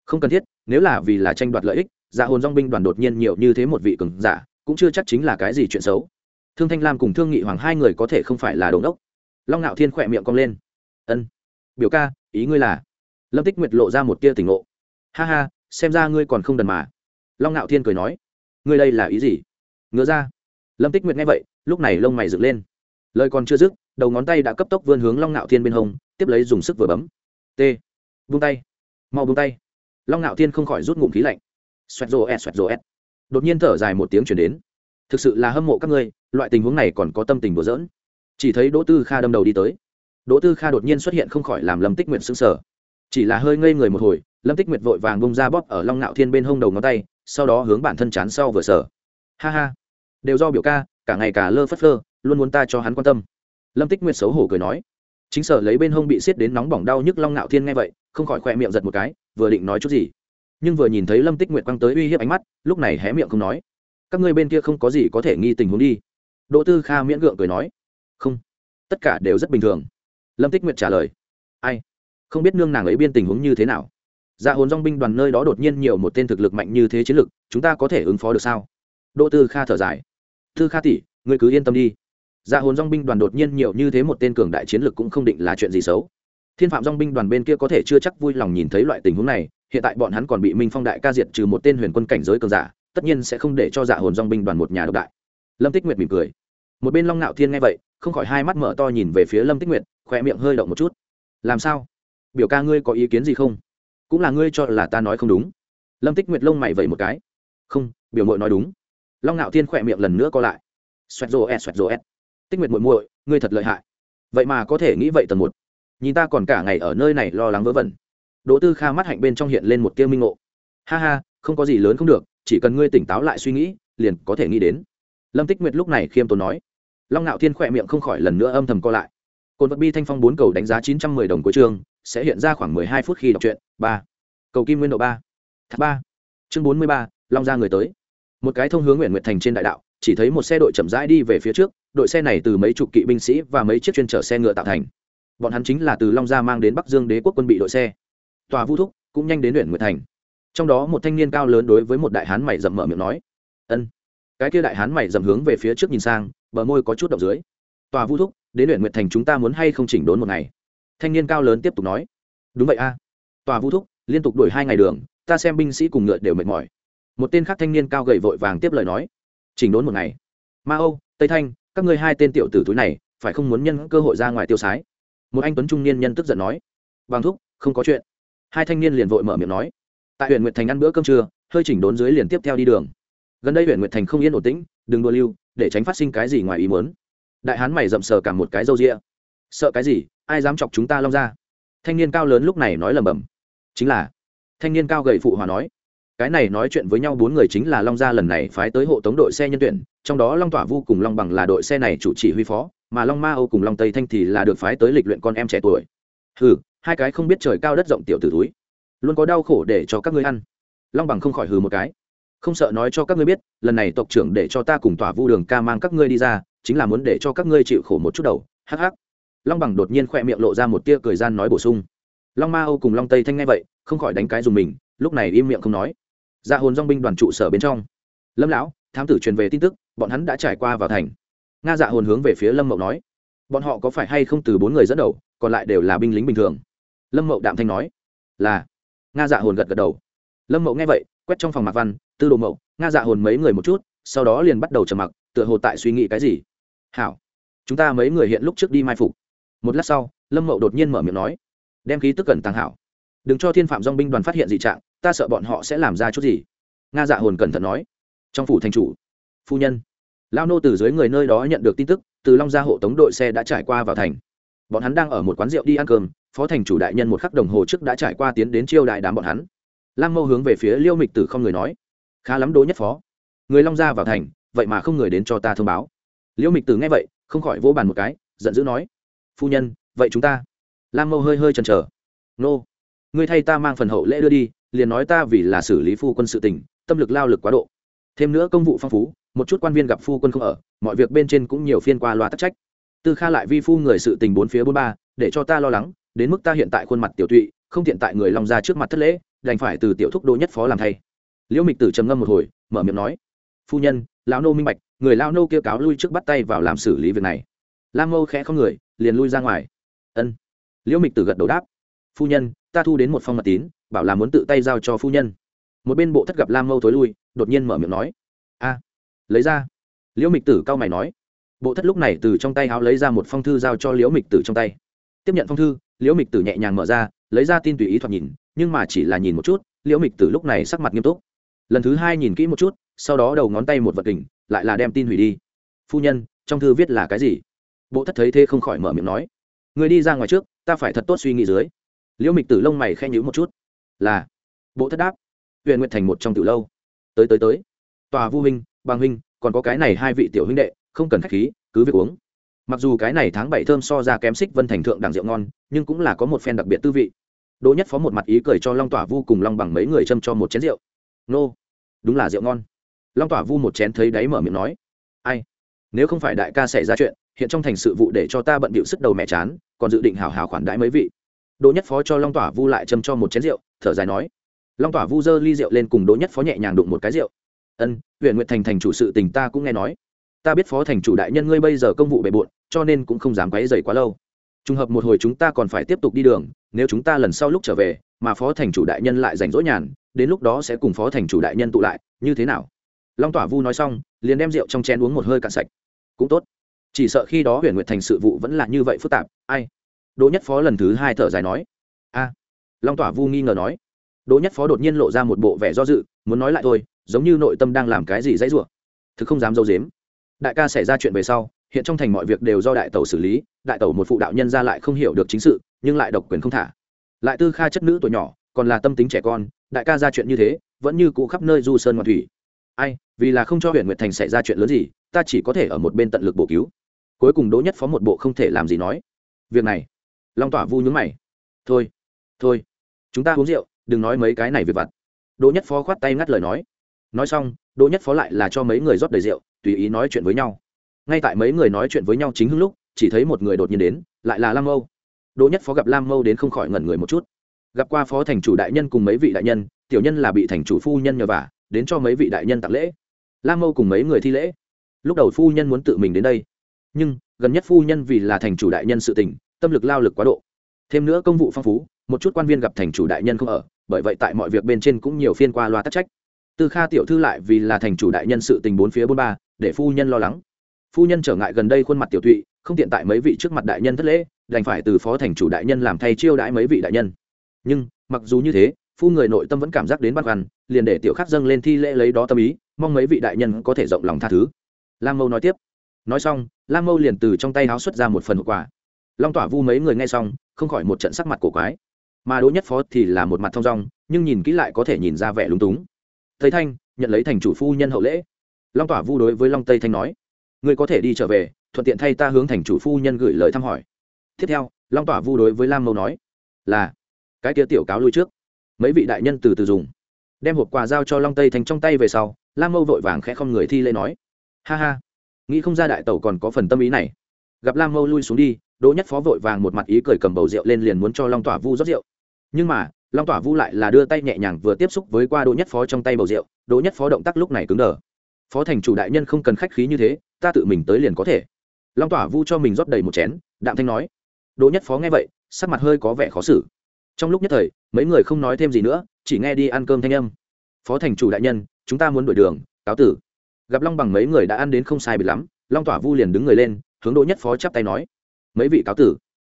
Không cần thiết, nếu là vì là tranh đoạt lợi ích dạ hồn dong binh đoàn đột nhiên nhiều như thế một vị cường giả, cũng chưa chắc chính là cái gì chuyện xấu. Thương thanh lam cùng thương nghị hoàng hai người có thể không phải là đồn đốc long ngạo thiên khỏe miệng cong lên. Ân, biểu ca, ý ngươi là? Lâm tích nguyệt lộ ra một tia tỉnh ngộ. Ha ha, xem ra ngươi còn không đần mà. Long ngạo thiên cười nói. Ngươi đây là ý gì? Ngứa ra. Lâm tích nguyệt nghe vậy lúc này lông mày dựng lên. Lời còn chưa dứt, đầu ngón tay đã cấp tốc vươn hướng long ngạo thiên bên hông, tiếp lấy dùng sức vừa bấm. T. Vung tay. Mau vung tay. Long ngạo thiên không khỏi rút ngụm khí lạnh. Xoẹt rồ ẹt, xoẹt rồ ẹt. Đột nhiên thở dài một tiếng chuyển đến. Thực sự là hâm mộ các ngươi, loại tình huống này còn có tâm tình đùa giỡn. Chỉ thấy đỗ tư kha đâm đầu đi tới. Đỗ tư kha đột nhiên xuất hiện không khỏi làm lâm tích nguyện sững sờ. Chỉ là hơi ngây người một hồi, lâm tích nguyệt vội vàng bông ra bóp ở long ngạo thiên bên hông đầu ngón tay, sau đó hướng bản thân chán sau vừa sở ha ha. Đều do biểu ca cả ngày cả lơ phất lơ luôn muốn ta cho hắn quan tâm. Lâm tích nguyệt xấu hổ cười nói. Chính sở lấy bên hông bị xiết đến nóng bỏng đau nhức long ngạo thiên nghe vậy, không khỏi khoe miệng giật một cái, vừa định nói chút gì. Nhưng vừa nhìn thấy lâm tích nguyệt quăng tới uy hiếp ánh mắt, lúc này hé miệng không nói. Các ngươi bên kia không có gì có thể nghi tình huống đi. Đỗ tư kha miễn gượng cười nói. Không, tất cả đều rất bình thường. Lâm tích nguyệt trả lời. Ai? Không biết nương nàng ấy biên tình huống như thế nào? Dạ hồn dong binh đoàn nơi đó đột nhiên nhiều một tên thực lực mạnh như thế chiến lực, chúng ta có thể ứng phó được sao? Đỗ tư kha thở dài. Thư kha tỷ, ngươi cứ yên tâm đi. Dạ hồn dong binh đoàn đột nhiên nhiều như thế một tên cường đại chiến lực cũng không định là chuyện gì xấu. Thiên phạm dong binh đoàn bên kia có thể chưa chắc vui lòng nhìn thấy loại tình huống này, hiện tại bọn hắn còn bị minh phong đại ca diệt trừ một tên huyền quân cảnh giới cường giả, tất nhiên sẽ không để cho dạ hồn dong binh đoàn một nhà độc đại. Lâm tích nguyệt mỉm cười. Một bên long Nạo thiên nghe vậy, không khỏi hai mắt mở to nhìn về phía lâm tích nguyệt khỏe miệng hơi động một chút. Làm sao? Biểu ca ngươi có ý kiến gì không? Cũng là ngươi cho là ta nói không đúng. Lâm tích nguyệt lông mày vẩy một cái. Không, biểu mội nói đúng long ngạo thiên khỏe miệng lần nữa co lại. Xoẹt rô ẹt, xoẹt rô ẹt. Tích nguyệt muội muội, ngươi thật lợi hại. Vậy mà có thể nghĩ vậy tầng một. Nhìn ta còn cả ngày ở nơi này lo lắng vớ vẩn. Đỗ tư kha mắt hạnh bên trong hiện lên một tiêu minh ngộ. Ha ha, không có gì lớn không được, chỉ cần ngươi tỉnh táo lại suy nghĩ, liền có thể nghĩ đến. Lâm tích nguyệt lúc này khiêm tốn nói. Long ngạo thiên khỏe miệng không khỏi lần nữa âm thầm co lại. Cồn vật bi thanh phong bốn cầu đánh giá chín trăm mười đồng của trường sẽ hiện ra khoảng mười hai phút khi đọc truyện, ba. Cầu kim nguyên độ ba. Thác ba. Chương bốn mươi ba, long ra người tới một cái thông hướng nguyện nguyện thành trên đại đạo, chỉ thấy một xe đội chậm rãi đi về phía trước, đội xe này từ mấy chục kỵ binh sĩ và mấy chiếc chuyên chở xe ngựa tạo thành. Bọn hắn chính là từ long gia mang đến bắc dương đế quốc quân bị đội xe. Tòa vũ thúc cũng nhanh đến huyện nguyệt thành. Trong đó một thanh niên cao lớn đối với một đại hán mày dậm mở miệng nói, ân. Cái kia đại hán mày dậm hướng về phía trước nhìn sang, bờ môi có chút đậu dưới. Tòa vũ thúc, đến huyện nguyệt thành chúng ta muốn hay không chỉnh đốn một ngày? Thanh niên cao lớn tiếp tục nói, đúng vậy a. Tòa vũ thúc, liên tục đổi hai ngày đường, ta xem binh sĩ cùng ngựa đều mệt mỏi một tên khác thanh niên cao gầy vội vàng tiếp lời nói, chỉnh đốn một ngày. Ma âu, tây thanh, các ngươi hai tên tiểu tử túi này, phải không muốn nhân cơ hội ra ngoài tiêu sái? Một anh tuấn trung niên nhân tức giận nói, bằng thúc, không có chuyện. Hai thanh niên liền vội mở miệng nói, tại huyện nguyệt thành ăn bữa cơm trưa, hơi chỉnh đốn dưới liền tiếp theo đi đường. Gần đây huyện nguyệt thành không yên ổn tĩnh, đừng đua lưu, để tránh phát sinh cái gì ngoài ý muốn. Đại hán mày rậm sờ cả một cái râu ria, sợ cái gì? Ai dám chọc chúng ta long ra thanh niên cao lớn lúc này nói lầm bầm chính là. Thanh niên cao gầy phụ hòa nói cái này nói chuyện với nhau bốn người chính là long gia lần này phái tới hộ tống đội xe nhân tuyển, trong đó long tỏa vu cùng long bằng là đội xe này chủ chỉ huy phó, mà long ma âu cùng long tây thanh thì là được phái tới lịch luyện con em trẻ tuổi. Hừ, hai cái không biết trời cao đất rộng tiểu tử túi luôn có đau khổ để cho các ngươi ăn. Long bằng không khỏi hừ một cái. Không sợ nói cho các ngươi biết, lần này tộc trưởng để cho ta cùng tỏa vu đường ca mang các ngươi đi ra, chính là muốn để cho các ngươi chịu khổ một chút đầu, hắc hắc. Long bằng đột nhiên khỏe miệng lộ ra một tia cười gian nói bổ sung. Long ma âu cùng long tây thanh nghe vậy, không khỏi đánh cái dùng mình, lúc này im miệng không nói dạ hồn dong binh đoàn trụ sở bên trong. Lâm lão, thám tử truyền về tin tức, bọn hắn đã trải qua vào thành. Nga dạ hồn hướng về phía lâm mậu nói. Bọn họ có phải hay không từ bốn người dẫn đầu, còn lại đều là binh lính bình thường? Lâm mậu đạm thanh nói. Là. Nga dạ hồn gật gật đầu. Lâm mậu nghe vậy, quét trong phòng mạc văn, tư đồ mậu, nga dạ hồn mấy người một chút, sau đó liền bắt đầu trầm mặc, tựa hồ tại suy nghĩ cái gì. Hảo. Chúng ta mấy người hiện lúc trước đi mai phục. Một lát sau, lâm mậu đột nhiên mở miệng nói. Đem khí tức cẩn tăng hảo. Đừng cho thiên phạm dong binh đoàn phát hiện dị trạng ta sợ bọn họ sẽ làm ra chút gì? Nga dạ hồn cẩn thận nói. Trong phủ thành chủ, phu nhân. Lao nô từ dưới người nơi đó nhận được tin tức, từ long gia hộ tống đội xe đã trải qua vào thành. Bọn hắn đang ở một quán rượu đi ăn cơm, phó thành chủ đại nhân một khắc đồng hồ trước đã trải qua tiến đến chiêu đại đám bọn hắn. Lam mâu hướng về phía liêu mịch tử không người nói. Khá lắm đố nhất phó. Người long gia vào thành, vậy mà không người đến cho ta thông báo. Liêu mịch tử nghe vậy, không khỏi vỗ bàn một cái, giận dữ nói. Phu nhân, vậy chúng ta. Lam mâu hơi hơi chần chờ. Nô, ngươi thay ta mang phần hậu lễ đưa đi liền nói ta vì là xử lý phu quân sự tình, tâm lực lao lực quá độ. Thêm nữa công vụ phong phú, một chút quan viên gặp phu quân không ở, mọi việc bên trên cũng nhiều phiên qua loa tắc trách. Tư kha lại vi phu người sự tình bốn phía bốn ba, để cho ta lo lắng, đến mức ta hiện tại khuôn mặt tiểu tụy, không tiện tại người lòng ra trước mặt thất lễ, đành phải từ tiểu thúc đô nhất phó làm thay. Liễu mịch tử trầm ngâm một hồi, mở miệng nói, phu nhân, lão nô minh bạch, người lão nô kia cáo lui trước bắt tay vào làm xử lý việc này. Lam mâu khẽ không người, liền lui ra ngoài. Ân. Liễu mịch tử gật đầu đáp, phu nhân, ta thu đến một phong mật tín bảo là muốn tự tay giao cho phu nhân. Một bên bộ thất gặp lam mâu thối lui, đột nhiên mở miệng nói, a, lấy ra. Liễu mịch tử cao mày nói. Bộ thất lúc này từ trong tay áo lấy ra một phong thư giao cho liễu mịch tử trong tay. Tiếp nhận phong thư, liễu mịch tử nhẹ nhàng mở ra, lấy ra tin tùy ý thoạt nhìn, nhưng mà chỉ là nhìn một chút, liễu mịch tử lúc này sắc mặt nghiêm túc. Lần thứ hai nhìn kỹ một chút, sau đó đầu ngón tay một vật kình, lại là đem tin hủy đi. Phu nhân, trong thư viết là cái gì? Bộ thất thấy thế không khỏi mở miệng nói. Người đi ra ngoài trước, ta phải thật tốt suy nghĩ dưới. Liễu mịch tử lông mày khen nhữ một chút là bộ thất đáp. Huyện nguyện thành một trong từ lâu. Tới tới tới. Tòa vu huynh bằng huynh, còn có cái này hai vị tiểu huynh đệ, không cần khách khí, cứ việc uống. Mặc dù cái này tháng bảy thơm so ra kém xích vân thành thượng đẳng rượu ngon, nhưng cũng là có một phen đặc biệt tư vị. Đỗ nhất phó một mặt ý cười cho long tỏa vu cùng long bằng mấy người châm cho một chén rượu. Nô, đúng là rượu ngon. Long tỏa vu một chén thấy đáy mở miệng nói, ai, nếu không phải đại ca xảy ra chuyện, hiện trong thành sự vụ để cho ta bận bịu sức đầu mẹ chán, còn dự định hào hào khoản đãi mấy vị. Đỗ nhất phó cho long tỏa vu lại châm cho một chén rượu thở dài nói, long tỏa vu dơ ly rượu lên cùng đỗ nhất phó nhẹ nhàng đụng một cái rượu. Ân huyện nguyện thành thành chủ sự tình ta cũng nghe nói. Ta biết phó thành chủ đại nhân ngươi bây giờ công vụ bề bộn, cho nên cũng không dám quấy dày quá lâu. Trùng hợp một hồi chúng ta còn phải tiếp tục đi đường, nếu chúng ta lần sau lúc trở về, mà phó thành chủ đại nhân lại rảnh rỗi nhàn, đến lúc đó sẽ cùng phó thành chủ đại nhân tụ lại, như thế nào? Long tỏa vu nói xong, liền đem rượu trong chén uống một hơi cạn sạch. Cũng tốt. Chỉ sợ khi đó huyền nguyệt thành sự vụ vẫn là như vậy phức tạp, ai? Đỗ nhất phó lần thứ hai thở dài nói, a long tỏa vu nghi ngờ nói. Đỗ nhất phó đột nhiên lộ ra một bộ vẻ do dự, muốn nói lại thôi, giống như nội tâm đang làm cái gì dãy rủa. Thực không dám dâu dếm đại ca xảy ra chuyện về sau, hiện trong thành mọi việc đều do đại tẩu xử lý, đại tẩu một phụ đạo nhân ra lại không hiểu được chính sự, nhưng lại độc quyền không thả. Lại tư kha chất nữ tuổi nhỏ, còn là tâm tính trẻ con, đại ca ra chuyện như thế, vẫn như cụ khắp nơi du sơn ngoạn thủy. Ai, vì là không cho huyện nguyệt thành xảy ra chuyện lớn gì, ta chỉ có thể ở một bên tận lực bổ cứu. Cuối cùng đỗ nhất phó một bộ không thể làm gì nói. Việc này. Long tỏa vu nhướng mày. Thôi thôi chúng ta uống rượu, đừng nói mấy cái này về vặt. Đỗ nhất phó khoát tay ngắt lời nói. Nói xong, đỗ nhất phó lại là cho mấy người rót đầy rượu, tùy ý nói chuyện với nhau. Ngay tại mấy người nói chuyện với nhau chính hưng lúc, chỉ thấy một người đột nhiên đến, lại là lam mâu. Đỗ nhất phó gặp lam mâu đến không khỏi ngẩn người một chút. Gặp qua phó thành chủ đại nhân cùng mấy vị đại nhân, tiểu nhân là bị thành chủ phu nhân nhờ vả, đến cho mấy vị đại nhân tặng lễ. Lam mâu cùng mấy người thi lễ. Lúc đầu phu nhân muốn tự mình đến đây, nhưng gần nhất phu nhân vì là thành chủ đại nhân sự tình, tâm lực lao lực quá độ. Thêm nữa công vụ phong phú một chút quan viên gặp thành chủ đại nhân không ở, bởi vậy tại mọi việc bên trên cũng nhiều phiên qua loa tắc trách. Tư kha tiểu thư lại vì là thành chủ đại nhân sự tình bốn phía bốn ba, để phu nhân lo lắng. Phu nhân trở ngại gần đây khuôn mặt tiểu thụy không tiện tại mấy vị trước mặt đại nhân thất lễ, đành phải từ phó thành chủ đại nhân làm thay chiêu đãi mấy vị đại nhân. Nhưng, mặc dù như thế, phu người nội tâm vẫn cảm giác đến băn khoăn, liền để tiểu khắc dâng lên thi lễ lấy đó tâm ý, mong mấy vị đại nhân có thể rộng lòng tha thứ. Lam mâu nói tiếp. Nói xong, lam mâu liền từ trong tay háo xuất ra một phần hộp quà. Long tỏa vu mấy người nghe xong, không khỏi một trận sắc mặt cổ quái mà đỗ nhất phó thì là một mặt thong dong, nhưng nhìn kỹ lại có thể nhìn ra vẻ lúng túng. Tây thanh, nhận lấy thành chủ phu nhân hậu lễ. Long tỏa vu đối với long tây thanh nói, ngươi có thể đi trở về, thuận tiện thay ta hướng thành chủ phu nhân gửi lời thăm hỏi. Tiếp theo, long tỏa vu đối với lam mâu nói, là, cái kia tiểu cáo lui trước. Mấy vị đại nhân từ từ dùng. Đem hộp quà giao cho long tây thanh trong tay về sau, lam mâu vội vàng khẽ không người thi lễ nói, ha ha, nghĩ không ra đại tẩu còn có phần tâm ý này. Gặp lam mâu lui xuống đi, đỗ nhất phó vội vàng một mặt ý cười cầm bầu rượu lên liền muốn cho long tỏa vu rót rượu nhưng mà, long tỏa vu lại là đưa tay nhẹ nhàng vừa tiếp xúc với qua đỗ nhất phó trong tay bầu rượu, đỗ nhất phó động tác lúc này cứng đờ. Phó thành chủ đại nhân không cần khách khí như thế, ta tự mình tới liền có thể. Long tỏa vu cho mình rót đầy một chén, đạm thanh nói. Đỗ nhất phó nghe vậy, sắc mặt hơi có vẻ khó xử. Trong lúc nhất thời, mấy người không nói thêm gì nữa, chỉ nghe đi ăn cơm thanh âm. Phó thành chủ đại nhân, chúng ta muốn đổi đường, cáo tử. Gặp long bằng mấy người đã ăn đến không sai biệt lắm, long tỏa vu liền đứng người lên, hướng đỗ nhất phó chắp tay nói. Mấy vị cáo tử.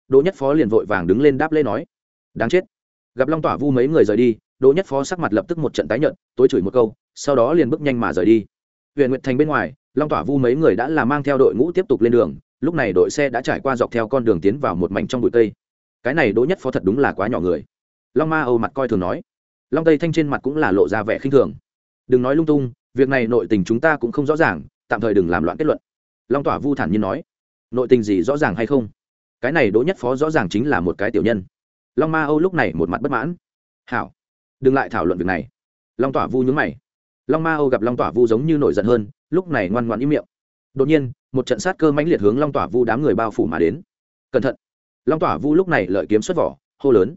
Đỗ nhất phó liền vội vàng đứng lên đáp lễ nói. Đáng chết gặp long tỏa vu mấy người rời đi, đỗ nhất phó sắc mặt lập tức một trận tái nhợt, tối chửi một câu, sau đó liền bước nhanh mà rời đi. Huyện nguyệt thành bên ngoài, long tỏa vu mấy người đã là mang theo đội ngũ tiếp tục lên đường, lúc này đội xe đã trải qua dọc theo con đường tiến vào một mảnh trong bụi cây. Cái này đỗ nhất phó thật đúng là quá nhỏ người. Long ma âu mặt coi thường nói. Long tây thanh trên mặt cũng là lộ ra vẻ khinh thường. Đừng nói lung tung, việc này nội tình chúng ta cũng không rõ ràng, tạm thời đừng làm loạn kết luận. Long tỏa vu thản nhiên nói. Nội tình gì rõ ràng hay không? Cái này đỗ nhất phó rõ ràng chính là một cái tiểu nhân long ma âu lúc này một mặt bất mãn. Hảo, đừng lại thảo luận việc này. Long tỏa vu nhướng mày. Long ma âu gặp long tỏa vu giống như nổi giận hơn, lúc này ngoan ngoan im miệng. Đột nhiên, một trận sát cơ mãnh liệt hướng long tỏa vu đám người bao phủ mà đến. Cẩn thận. Long tỏa vu lúc này lợi kiếm xuất vỏ, hô lớn.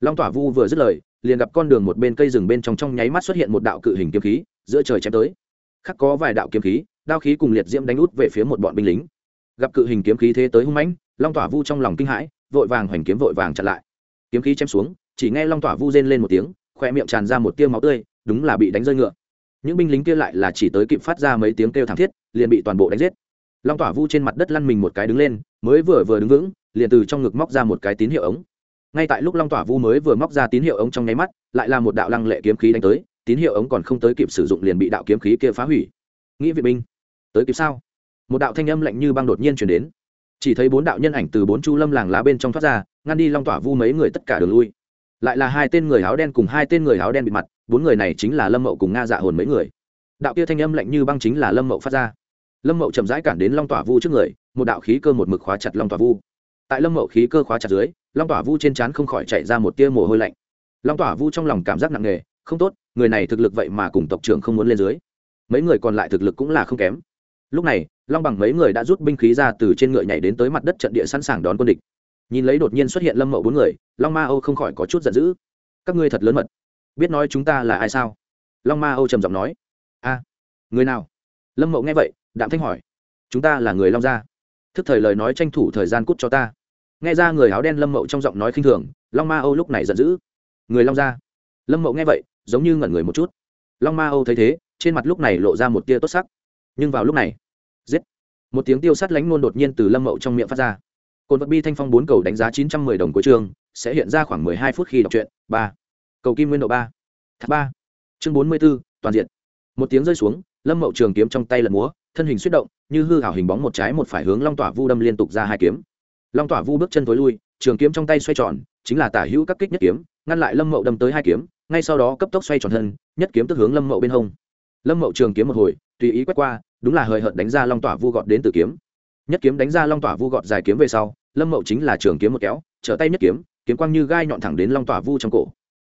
Long tỏa vu vừa dứt lời, liền gặp con đường một bên cây rừng bên trong trong nháy mắt xuất hiện một đạo cự hình kiếm khí, giữa trời chém tới. Khắc có vài đạo kiếm khí, đao khí cùng liệt diễm đánh út về phía một bọn binh lính. Gặp cự hình kiếm khí thế tới hung mãnh, long tỏa vu trong lòng kinh hãi, vội vàng hoành kiếm vội vàng chặn lại kiếm khí chém xuống, chỉ nghe long tỏa vu rên lên một tiếng khoe miệng tràn ra một tiêu máu tươi, đúng là bị đánh rơi ngựa. Những binh lính kia lại là chỉ tới kịp phát ra mấy tiếng kêu thảm thiết, liền bị toàn bộ đánh giết. Long tỏa vu trên mặt đất lăn mình một cái đứng lên, mới vừa vừa đứng vững, liền từ trong ngực móc ra một cái tín hiệu ống. Ngay tại lúc long tỏa vu mới vừa móc ra tín hiệu ống trong nháy mắt, lại là một đạo lăng lệ kiếm khí đánh tới, tín hiệu ống còn không tới kịp sử dụng liền bị đạo kiếm khí kia phá hủy. Nghĩ viện binh, tới kịp sao? Một đạo thanh âm lạnh như băng đột nhiên chuyển đến chỉ thấy bốn đạo nhân ảnh từ bốn chu lâm làng lá bên trong thoát ra, ngăn đi long tỏa vu mấy người tất cả đường lui. Lại là hai tên người áo đen cùng hai tên người áo đen bị mặt, bốn người này chính là lâm mậu cùng nga dạ hồn mấy người. Đạo kia thanh âm lạnh như băng chính là lâm mậu phát ra. Lâm mậu chậm rãi cản đến long tỏa vu trước người, một đạo khí cơ một mực khóa chặt long tỏa vu. Tại lâm mậu khí cơ khóa chặt dưới, long tỏa vu trên trán không khỏi chạy ra một tia mồ hôi lạnh. Long tỏa vu trong lòng cảm giác nặng nề, không tốt, người này thực lực vậy mà cùng tộc trưởng không muốn lên dưới. Mấy người còn lại thực lực cũng là không kém lúc này, long bằng mấy người đã rút binh khí ra từ trên ngựa nhảy đến tới mặt đất trận địa sẵn sàng đón quân địch. Nhìn lấy đột nhiên xuất hiện lâm mậu bốn người, long ma âu không khỏi có chút giận dữ. Các ngươi thật lớn mật. Biết nói chúng ta là ai sao? Long ma âu trầm giọng nói. A, người nào? Lâm mậu nghe vậy, đạm thanh hỏi. Chúng ta là người long gia. Thức thời lời nói tranh thủ thời gian cút cho ta. Nghe ra người áo đen lâm mậu trong giọng nói khinh thường, long ma âu lúc này giận dữ. Người long gia. Lâm mậu nghe vậy, giống như ngẩn người một chút. Long ma âu thấy thế, trên mặt lúc này lộ ra một tia tốt sắc nhưng vào lúc này, giết. Một tiếng tiêu sắt lánh nôn đột nhiên từ lâm mậu trong miệng phát ra. Cồn vật bi thanh phong bốn cầu đánh giá chín trăm mười đồng của trường, sẽ hiện ra khoảng mười hai phút khi đọc truyện, ba. Cầu kim nguyên độ ba. Tháp ba. Chương bốn mươi b ố toàn diện. Một tiếng rơi xuống, lâm mậu trường kiếm trong tay lật múa, thân hình xuất động, như hư hảo hình bóng một trái một phải hướng long tỏa vu đâm liên tục ra hai kiếm. Long tỏa vu bước chân t ố i lui, trường kiếm trong tay xoay tròn, chính là tả hữu các kích nhất kiếm, ngăn lại lâm mậu đâm tới hai kiếm, ngay sau đó cấp tốc xoay tròn thân, nhất kiếm tức hướng lâm mậu bên hông. Lâm mậu trường kiếm một hồi, tùy ý quét qua đúng là hời hợt đánh ra long tỏa vu gọt đến từ kiếm. Nhất kiếm đánh ra long tỏa vu gọt dài kiếm về sau, lâm mậu chính là trường kiếm một kéo, trở tay nhất kiếm kiếm quang như gai nhọn thẳng đến long tỏa vu trong cổ.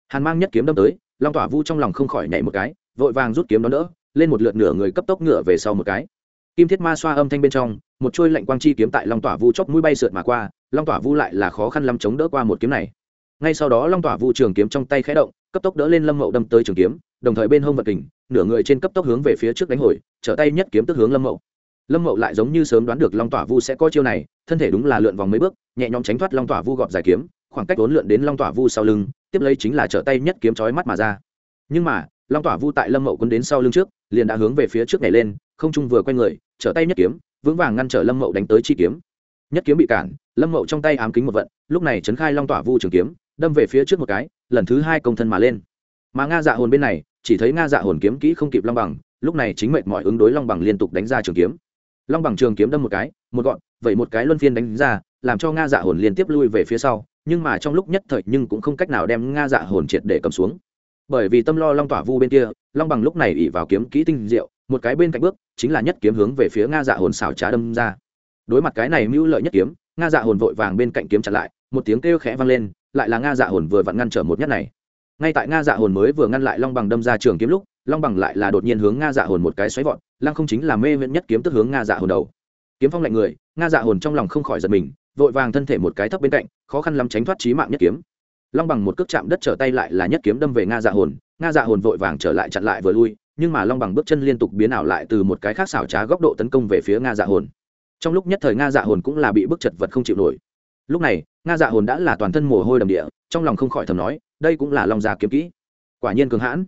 Hàn mang nhất kiếm đâm tới, long tỏa vu trong lòng không khỏi nhảy một cái, vội vàng rút kiếm đón đỡ, lên một lượt nửa người cấp tốc ngựa về sau một cái. Kim thiết ma xoa âm thanh bên trong, một trôi lạnh quang chi kiếm tại long tỏa vu chóc mũi bay sượt mà qua, long tỏa vu lại là khó khăn lắm chống đỡ qua một kiếm này. Ngay sau đó long tỏa vu trường kiếm trong tay khẽ động, cấp tốc đỡ lên lâm mậu đâm tới trường kiếm đồng thời bên hông vật kình, nửa người trên cấp tốc hướng về phía trước đánh hồi, trở tay nhất kiếm tức hướng lâm mậu. Lâm mậu lại giống như sớm đoán được long tỏa vu sẽ có chiêu này, thân thể đúng là lượn vòng mấy bước, nhẹ nhõm tránh thoát long tỏa vu gọt dài kiếm, khoảng cách vốn lượn đến long tỏa vu sau lưng, tiếp lấy chính là trở tay nhất kiếm chói mắt mà ra. Nhưng mà, long tỏa vu tại lâm mậu quân đến sau lưng trước, liền đã hướng về phía trước nhảy lên, không trung vừa quay người, trở tay nhất kiếm, vững vàng ngăn trở lâm mậu đánh tới chi kiếm. Nhất kiếm bị cản, lâm mậu trong tay ám kính một vận, lúc này trấn khai long tỏa vu trường kiếm, đâm về phía trước một cái, lần thứ hai công thân mà lên. Mà nga dạ hồn bên này chỉ thấy nga dạ hồn kiếm kỹ không kịp long bằng, lúc này chính mệnh mọi ứng đối long bằng liên tục đánh ra trường kiếm. Long bằng trường kiếm đâm một cái, một gọn, vậy một cái luân phiên đánh ra, làm cho nga dạ hồn liên tiếp lui về phía sau, nhưng mà trong lúc nhất thời nhưng cũng không cách nào đem nga dạ hồn triệt để cầm xuống. Bởi vì tâm lo long tỏa vu bên kia, long bằng lúc này ỉ vào kiếm kỹ tinh diệu, một cái bên cạnh bước, chính là nhất kiếm hướng về phía nga dạ hồn xảo trá đâm ra. Đối mặt cái này mưu lợi nhất kiếm, nga dạ hồn vội vàng bên cạnh kiếm chặn lại, một tiếng kêu khẽ vang lên, lại là nga dạ hồn vừa vặn ngăn trở một nhất này ngay tại nga dạ hồn mới vừa ngăn lại long bằng đâm ra trường kiếm lúc, long bằng lại là đột nhiên hướng nga dạ hồn một cái xoáy vọt, lăng không chính là mê viễn nhất kiếm tức hướng nga dạ hồn đầu. Kiếm phong lạnh người, nga dạ hồn trong lòng không khỏi giật mình, vội vàng thân thể một cái thấp bên cạnh, khó khăn lắm tránh thoát trí mạng nhất kiếm. Long bằng một cước chạm đất trở tay lại là nhất kiếm đâm về nga dạ hồn, nga dạ hồn vội vàng trở lại chặn lại vừa lui, nhưng mà long bằng bước chân liên tục biến ảo lại từ một cái khác xảo trá góc độ tấn công về phía nga dạ hồn. Trong lúc nhất thời nga dạ hồn cũng là bị bức chật vật không chịu nổi lúc này, nga dạ hồn đã là toàn thân mồ hôi đầm địa, trong lòng không khỏi thầm nói, đây cũng là lòng già kiếm kỹ. Quả nhiên cường hãn.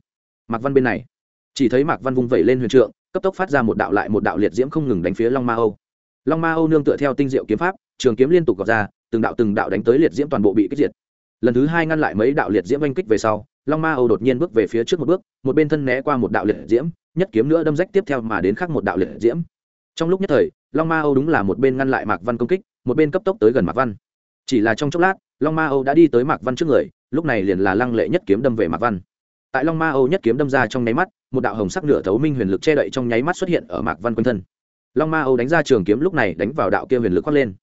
Mạc văn bên này, chỉ thấy mạc văn vung vẩy lên huyền trượng, cấp tốc phát ra một đạo lại một đạo liệt diễm không ngừng đánh phía long ma âu. Long ma âu nương tựa theo tinh diệu kiếm pháp, trường kiếm liên tục gọt ra, từng đạo từng đạo đánh tới liệt diễm toàn bộ bị kích diệt. Lần thứ hai ngăn lại mấy đạo liệt diễm oanh kích về sau, long ma âu đột nhiên bước về phía trước một bước, một bên thân né qua một đạo liệt diễm, nhất kiếm nữa đâm rách tiếp theo mà đến khắc một đạo liệt diễm. Trong lúc nhất thời, long ma âu đúng là một bên ngăn lại mạc văn công kích, một bên cấp tốc tới gần mạc văn chỉ là trong chốc lát, long ma âu đã đi tới mạc văn trước người, lúc này liền là lăng lệ nhất kiếm đâm về mạc văn. Tại long ma âu nhất kiếm đâm ra trong nháy mắt, một đạo hồng sắc nửa thấu minh huyền lực che đậy trong nháy mắt xuất hiện ở mạc văn quanh thân. Long ma âu đánh ra trường kiếm lúc này đánh vào đạo kia huyền lực khoác lên.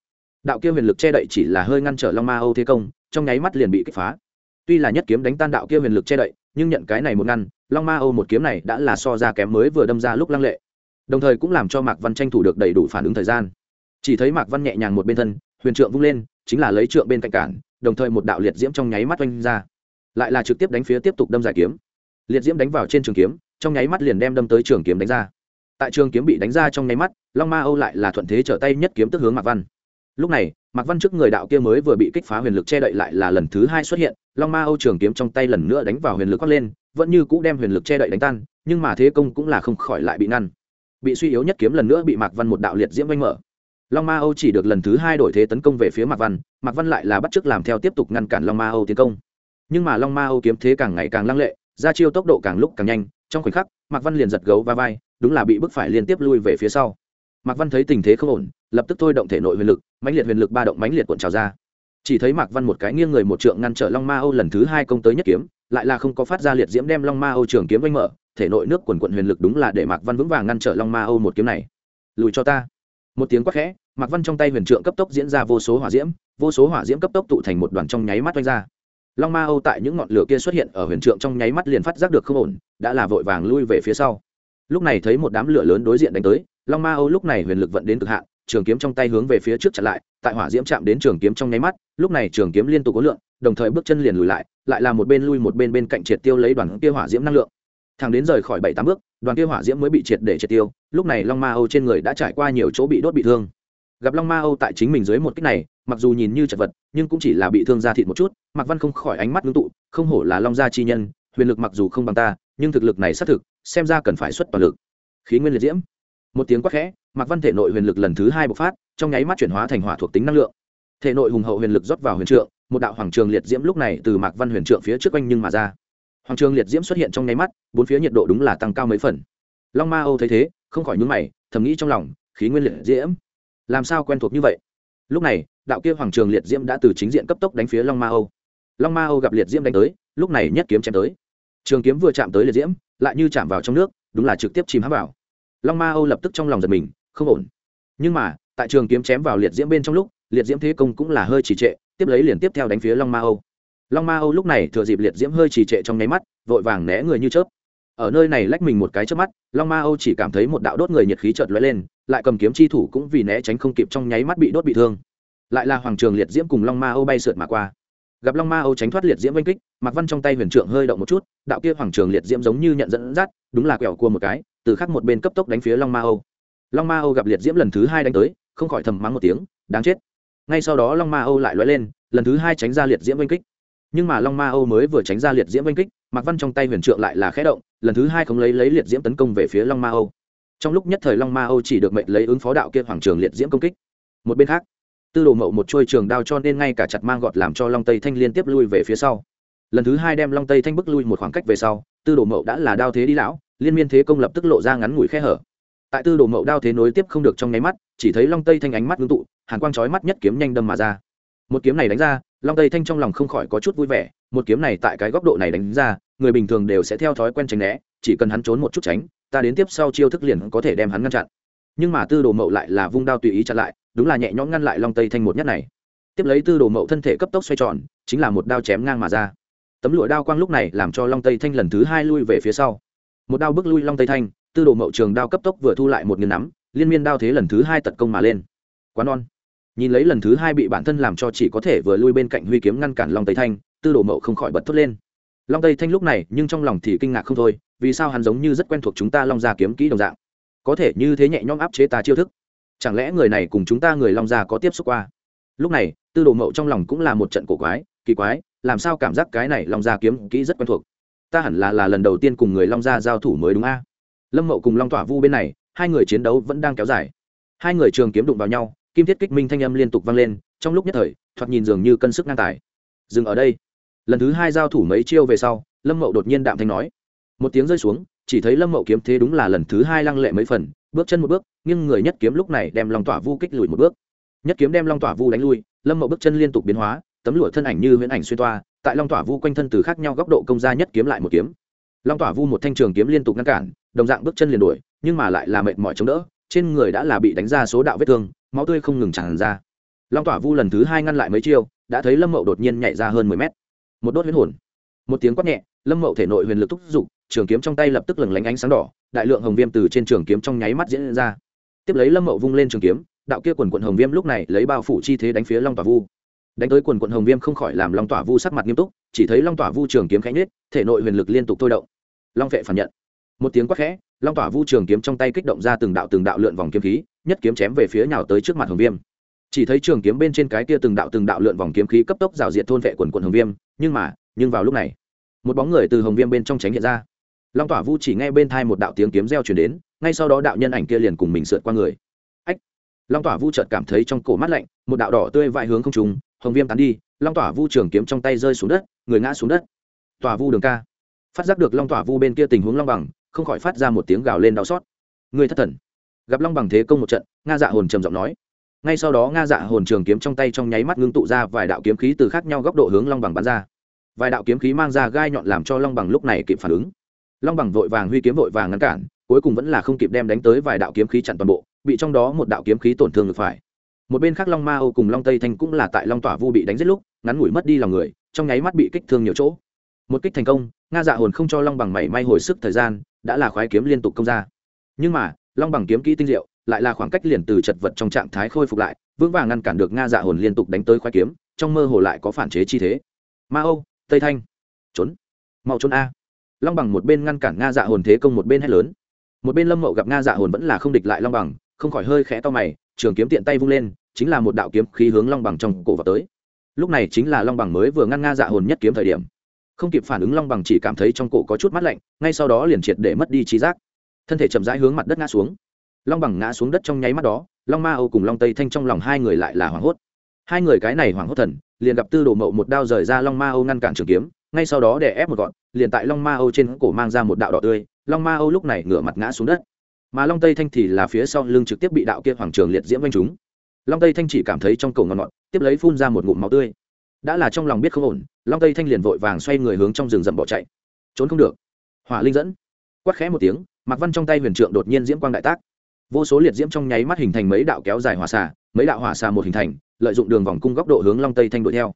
Đạo kia huyền lực che đậy chỉ là hơi ngăn trở long ma âu thế công, trong nháy mắt liền bị kích phá. Tuy là nhất kiếm đánh tan đạo kia huyền lực che đậy, nhưng nhận cái này một ngăn, long ma âu một kiếm này đã là so ra kém mới vừa đâm ra lúc lăng lệ. Đồng thời cũng làm cho mạc văn tranh thủ được đầy đủ phản ứng thời gian. Chỉ thấy mạc văn nhẹ nhàng một bên thân, huyền trượng vung lên chính là lấy trượng bên cạnh cản, đồng thời một đạo liệt diễm trong nháy mắt oanh ra. Lại là trực tiếp đánh phía tiếp tục đâm giải kiếm. Liệt diễm đánh vào trên trường kiếm, trong nháy mắt liền đem đâm tới trường kiếm đánh ra. Tại trường kiếm bị đánh ra trong nháy mắt, long ma âu lại là thuận thế trở tay nhất kiếm tức hướng mạc văn. Lúc này, mạc văn trước người đạo kia mới vừa bị kích phá huyền lực che đậy lại là lần thứ hai xuất hiện, long ma âu trường kiếm trong tay lần nữa đánh vào huyền lực quát lên, vẫn như cũ đem huyền lực che đậy đánh tan, nhưng mà thế công cũng là không khỏi lại bị ngăn. Bị suy yếu nhất kiếm lần nữa bị mạc văn một đạo liệt diễm oanh mở long ma âu chỉ được lần thứ hai đổi thế tấn công về phía mạc văn mạc văn lại là bắt chước làm theo tiếp tục ngăn cản long ma âu tiến công. Nhưng mà long ma âu kiếm thế càng ngày càng lăng lệ, ra chiêu tốc độ càng lúc càng nhanh, trong khoảnh khắc, mạc văn liền giật gấu va vai, đúng là bị bức phải liên tiếp lui về phía sau. Mạc văn thấy tình thế không ổn, lập tức thôi động thể nội huyền lực, mãnh liệt huyền lực ba động mãnh liệt cuộn trào ra. Chỉ thấy mạc văn một cái nghiêng người một trượng ngăn trở long ma âu lần thứ hai công tới nhất kiếm, lại là không có phát ra liệt diễm đem long ma âu trường kiếm vanh mở, thể nội nước quần quận huyền lực đúng là để mạc văn vững vàng ngăn trở long ma âu một kiếm này. Lùi cho ta. Một tiếng quát khẽ mạc văn trong tay huyền trượng cấp tốc diễn ra vô số hỏa diễm, vô số hỏa diễm cấp tốc tụ thành một đoàn trong nháy mắt oanh ra. Long ma âu tại những ngọn lửa kia xuất hiện ở huyền trượng trong nháy mắt liền phát giác được không ổn, đã là vội vàng lui về phía sau. Lúc này thấy một đám lửa lớn đối diện đánh tới, long ma âu lúc này huyền lực vận đến cực hạn, trường kiếm trong tay hướng về phía trước chặn lại, tại hỏa diễm chạm đến trường kiếm trong nháy mắt, lúc này trường kiếm liên tục có lượng đồng thời bước chân liền lùi lại lại là một bên lui một bên bên cạnh triệt tiêu lấy đoàn kia hỏa diễm năng lượng. Thằng đến rời khỏi bảy tám bước, đoàn kia hỏa diễm mới bị triệt để triệt tiêu, lúc này long ma âu trên người đã trải qua nhiều chỗ bị đốt bị thương gặp long ma âu tại chính mình dưới một cách này, mặc dù nhìn như chật vật, nhưng cũng chỉ là bị thương da thịt một chút, mạc văn không khỏi ánh mắt ngưng tụ, không hổ là long gia chi nhân, huyền lực mặc dù không bằng ta, nhưng thực lực này xác thực, xem ra cần phải xuất toàn lực. Khí nguyên liệt diễm. Một tiếng quát khẽ, mạc văn thể nội huyền lực lần thứ hai bộc phát, trong nháy mắt chuyển hóa thành hỏa thuộc tính năng lượng. Thể nội hùng hậu huyền lực rót vào huyền trượng, một đạo hoàng trường liệt diễm lúc này từ mạc văn huyền trượng phía trước quanh nhưng mà ra. Hoàng trường liệt diễm xuất hiện trong nháy mắt, bốn phía nhiệt độ đúng là tăng cao mấy phần. Long ma âu thấy thế, không khỏi nhúng mày, thầm nghĩ trong lòng, khí nguyên liệt diễm làm sao quen thuộc như vậy? Lúc này, đạo kia hoàng trường liệt diễm đã từ chính diện cấp tốc đánh phía long ma âu. Long ma âu gặp liệt diễm đánh tới, lúc này nhất kiếm chém tới. Trường kiếm vừa chạm tới liệt diễm, lại như chạm vào trong nước, đúng là trực tiếp chìm hãm vào. Long ma âu lập tức trong lòng giật mình, không ổn. Nhưng mà, tại trường kiếm chém vào liệt diễm bên trong lúc, liệt diễm thế công cũng là hơi trì trệ, tiếp lấy liền tiếp theo đánh phía long ma âu. Long ma âu lúc này thừa dịp liệt diễm hơi trì trệ trong nháy mắt, vội vàng né người như chớp ở nơi này lách mình một cái trước mắt, long ma âu chỉ cảm thấy một đạo đốt người nhiệt khí chợt lóe lên, lại cầm kiếm chi thủ cũng vì né tránh không kịp trong nháy mắt bị đốt bị thương. Lại là hoàng trường liệt diễm cùng long ma âu bay sượt mà qua. Gặp long ma âu tránh thoát liệt diễm oanh kích mặc văn trong tay huyền trượng hơi động một chút, đạo kia hoàng trường liệt diễm giống như nhận dẫn dắt, đúng là quẹo cua một cái, từ khắc một bên cấp tốc đánh phía long ma âu. Long ma âu gặp liệt diễm lần thứ hai đánh tới, không khỏi thầm mắng một tiếng, đáng chết. Ngay sau đó long ma âu lại lóe lên, lần thứ hai tránh ra liệt diễm oanh kích. Nhưng mà long ma âu mới vừa tránh ra liệt diễm oanh kích Mặc văn trong tay huyền trượng lại là khẽ động lần thứ hai không lấy lấy liệt diễm tấn công về phía long ma âu. Trong lúc nhất thời long ma âu chỉ được mệnh lấy ứng phó đạo kia hoàng trường liệt diễm công kích. Một bên khác, tư đồ mậu một chuôi trường đao cho nên ngay cả chặt mang gọt làm cho long tây thanh liên tiếp lui về phía sau. Lần thứ hai đem long tây thanh bức lui một khoảng cách về sau, tư đồ mậu đã là đao thế đi lão, liên miên thế công lập tức lộ ra ngắn ngủi khe hở. Tại tư đồ mậu đao thế nối tiếp không được trong nháy mắt, chỉ thấy long tây thanh ánh mắt ngưng tụ, hàn quang chói mắt nhất kiếm nhanh đâm mà ra. Một kiếm này đánh ra, long tây thanh trong lòng không khỏi có chút vui vẻ, một kiếm này tại cái góc độ này đánh ra người bình thường đều sẽ theo thói quen tránh né, chỉ cần hắn trốn một chút tránh, ta đến tiếp sau chiêu thức liền có thể đem hắn ngăn chặn. Nhưng mà tư đồ mậu lại là vung đao tùy ý chặn lại, đúng là nhẹ nhõm ngăn lại long tây thanh một nhát này. Tiếp lấy tư đồ mậu thân thể cấp tốc xoay tròn, chính là một đao chém ngang mà ra. Tấm lụa đao quang lúc này làm cho long tây thanh lần thứ hai lui về phía sau. Một đao bước lui long tây thanh, tư đồ mậu trường đao cấp tốc vừa thu lại một nghiền nắm, liên miên đao thế lần thứ hai tật công mà lên. Quá non nhìn lấy lần thứ hai bị bản thân làm cho chỉ có thể vừa lui bên cạnh huy kiếm ngăn cản long tây thanh, tư đồ mậu không khỏi bật thốt lên long tây thanh lúc này nhưng trong lòng thì kinh ngạc không thôi, vì sao hắn giống như rất quen thuộc chúng ta long gia kiếm kỹ đồng dạng? Có thể như thế nhẹ nhõm áp chế ta chiêu thức. Chẳng lẽ người này cùng chúng ta người long gia có tiếp xúc qua? Lúc này, tư đồ mậu trong lòng cũng là một trận cổ quái, kỳ quái, làm sao cảm giác cái này long gia kiếm kỹ rất quen thuộc? Ta hẳn là là lần đầu tiên cùng người long gia giao thủ mới đúng a. Lâm mậu cùng long tỏa vu bên này, hai người chiến đấu vẫn đang kéo dài. Hai người trường kiếm đụng vào nhau, kim thiết kích minh thanh âm liên tục vang lên, trong lúc nhất thời, thoạt nhìn dường như cân sức ngang tài. Dừng ở đây lần thứ hai giao thủ mấy chiêu về sau, lâm mậu đột nhiên đạm thanh nói. Một tiếng rơi xuống, chỉ thấy lâm mậu kiếm thế đúng là lần thứ hai lăng lệ mấy phần, bước chân một bước nhưng người nhất kiếm lúc này đem long tỏa vu kích lùi một bước. Nhất kiếm đem long tỏa vu đánh lui, lâm mậu bước chân liên tục biến hóa, tấm lụa thân ảnh như huyễn ảnh xuyên toa, tại long tỏa vu quanh thân từ khác nhau góc độ công ra nhất kiếm lại một kiếm. Long tỏa vu một thanh trường kiếm liên tục ngăn cản, đồng dạng bước chân liền đuổi, nhưng mà lại là mệt mỏi chống đỡ, trên người đã là bị đánh ra số đạo vết thương, máu tươi không ngừng tràn ra. Long tỏa vu lần thứ hai ngăn lại mấy chiêu, đã thấy lâm mậu đột nhiên nhảy ra hơn mười mét một đốt huyết hồn. Một tiếng quát nhẹ, lâm mậu thể nội huyền lực thúc giục, trường kiếm trong tay lập tức lừng lánh ánh sáng đỏ, đại lượng hồng viêm từ trên trường kiếm trong nháy mắt diễn ra. Tiếp lấy lâm mậu vung lên trường kiếm, đạo kia quần quận hồng viêm lúc này lấy bao phủ chi thế đánh phía long tỏa vu. Đánh tới quần quận hồng viêm không khỏi làm long tỏa vu sắc mặt nghiêm túc, chỉ thấy long tỏa vu trường kiếm khẽ nhết thể nội huyền lực liên tục thôi động. Long vệ phản nhận. Một tiếng quát khẽ, long tỏa vu trường kiếm trong tay kích động ra từng đạo từng đạo lượn vòng kiếm khí, nhất kiếm chém về phía nhào tới trước mặt hồng viêm chỉ thấy trường kiếm bên trên cái kia từng đạo từng đạo lượn vòng kiếm khí cấp tốc rào diệt thôn vệ quần quần hồng viêm, nhưng mà, nhưng vào lúc này, một bóng người từ hồng viêm bên trong tránh hiện ra. Long tỏa vu chỉ nghe bên thai một đạo tiếng kiếm reo chuyển đến, ngay sau đó đạo nhân ảnh kia liền cùng mình sượt qua người. Ách! Long tỏa vu chợt cảm thấy trong cổ mắt lạnh, một đạo đỏ tươi vại hướng không trùng hồng viêm tán đi, long tỏa vu trường kiếm trong tay rơi xuống đất, người ngã xuống đất. Tỏa vu đường ca. Phát giác được long tỏa vu bên kia tình huống long bằng, không khỏi phát ra một tiếng gào lên đau xót. Người thất thần. Gặp long bằng thế công một trận, nga dạ hồn trầm giọng nói ngay sau đó nga dạ hồn trường kiếm trong tay trong nháy mắt ngưng tụ ra vài đạo kiếm khí từ khác nhau góc độ hướng long bằng bắn ra. Vài đạo kiếm khí mang ra gai nhọn làm cho long bằng lúc này kịp phản ứng. Long bằng vội vàng huy kiếm vội vàng ngăn cản, cuối cùng vẫn là không kịp đem đánh tới vài đạo kiếm khí chặn toàn bộ, bị trong đó một đạo kiếm khí tổn thương ngược phải. Một bên khác long ma âu cùng long tây thanh cũng là tại long tỏa vu bị đánh giết lúc, ngắn ngủi mất đi lòng người, trong nháy mắt bị kích thương nhiều chỗ. Một kích thành công, nga dạ hồn không cho long bằng mảy may hồi sức thời gian, đã là khoái kiếm liên tục công ra. Nhưng mà, long bằng kiếm kỹ tinh diệu lại là khoảng cách liền từ chật vật trong trạng thái khôi phục lại, vững vàng ngăn cản được nga dạ hồn liên tục đánh tới khoái kiếm, trong mơ hồ lại có phản chế chi thế. Ma âu, tây thanh, trốn, mau trốn a. Long bằng một bên ngăn cản nga dạ hồn thế công một bên hét lớn. Một bên lâm mậu gặp nga dạ hồn vẫn là không địch lại long bằng, không khỏi hơi khẽ to mày, trường kiếm tiện tay vung lên, chính là một đạo kiếm khí hướng long bằng trong cổ vào tới. Lúc này chính là long bằng mới vừa ngăn nga dạ hồn nhất kiếm thời điểm. Không kịp phản ứng long bằng chỉ cảm thấy trong cổ có chút mát lạnh, ngay sau đó liền triệt để mất đi trí giác. Thân thể chậm rãi hướng mặt đất ngã xuống long bằng ngã xuống đất trong nháy mắt đó, long ma âu cùng long tây thanh trong lòng hai người lại là hoảng hốt. Hai người cái này hoảng hốt thần, liền gặp tư đồ mậu một đao rời ra long ma âu ngăn cản trường kiếm, ngay sau đó để ép một gọn, liền tại long ma âu trên cổ mang ra một đạo đỏ tươi, long ma âu lúc này ngửa mặt ngã xuống đất. Mà long tây thanh thì là phía sau lưng trực tiếp bị đạo kia hoàng trường liệt diễm vanh chúng long tây thanh chỉ cảm thấy trong cổ ngọn ngọn, tiếp lấy phun ra một ngụm máu tươi. Đã là trong lòng biết không ổn, long tây thanh liền vội vàng xoay người hướng trong rừng rậm bỏ chạy. Trốn không được. Hỏa linh dẫn. Quát khẽ một tiếng mặc văn trong tay huyền trượng đột nhiên diễm quang đại tác vô số liệt diễm trong nháy mắt hình thành mấy đạo kéo dài hỏa xà, mấy đạo hỏa xà một hình thành, lợi dụng đường vòng cung góc độ hướng long tây thanh đuổi theo.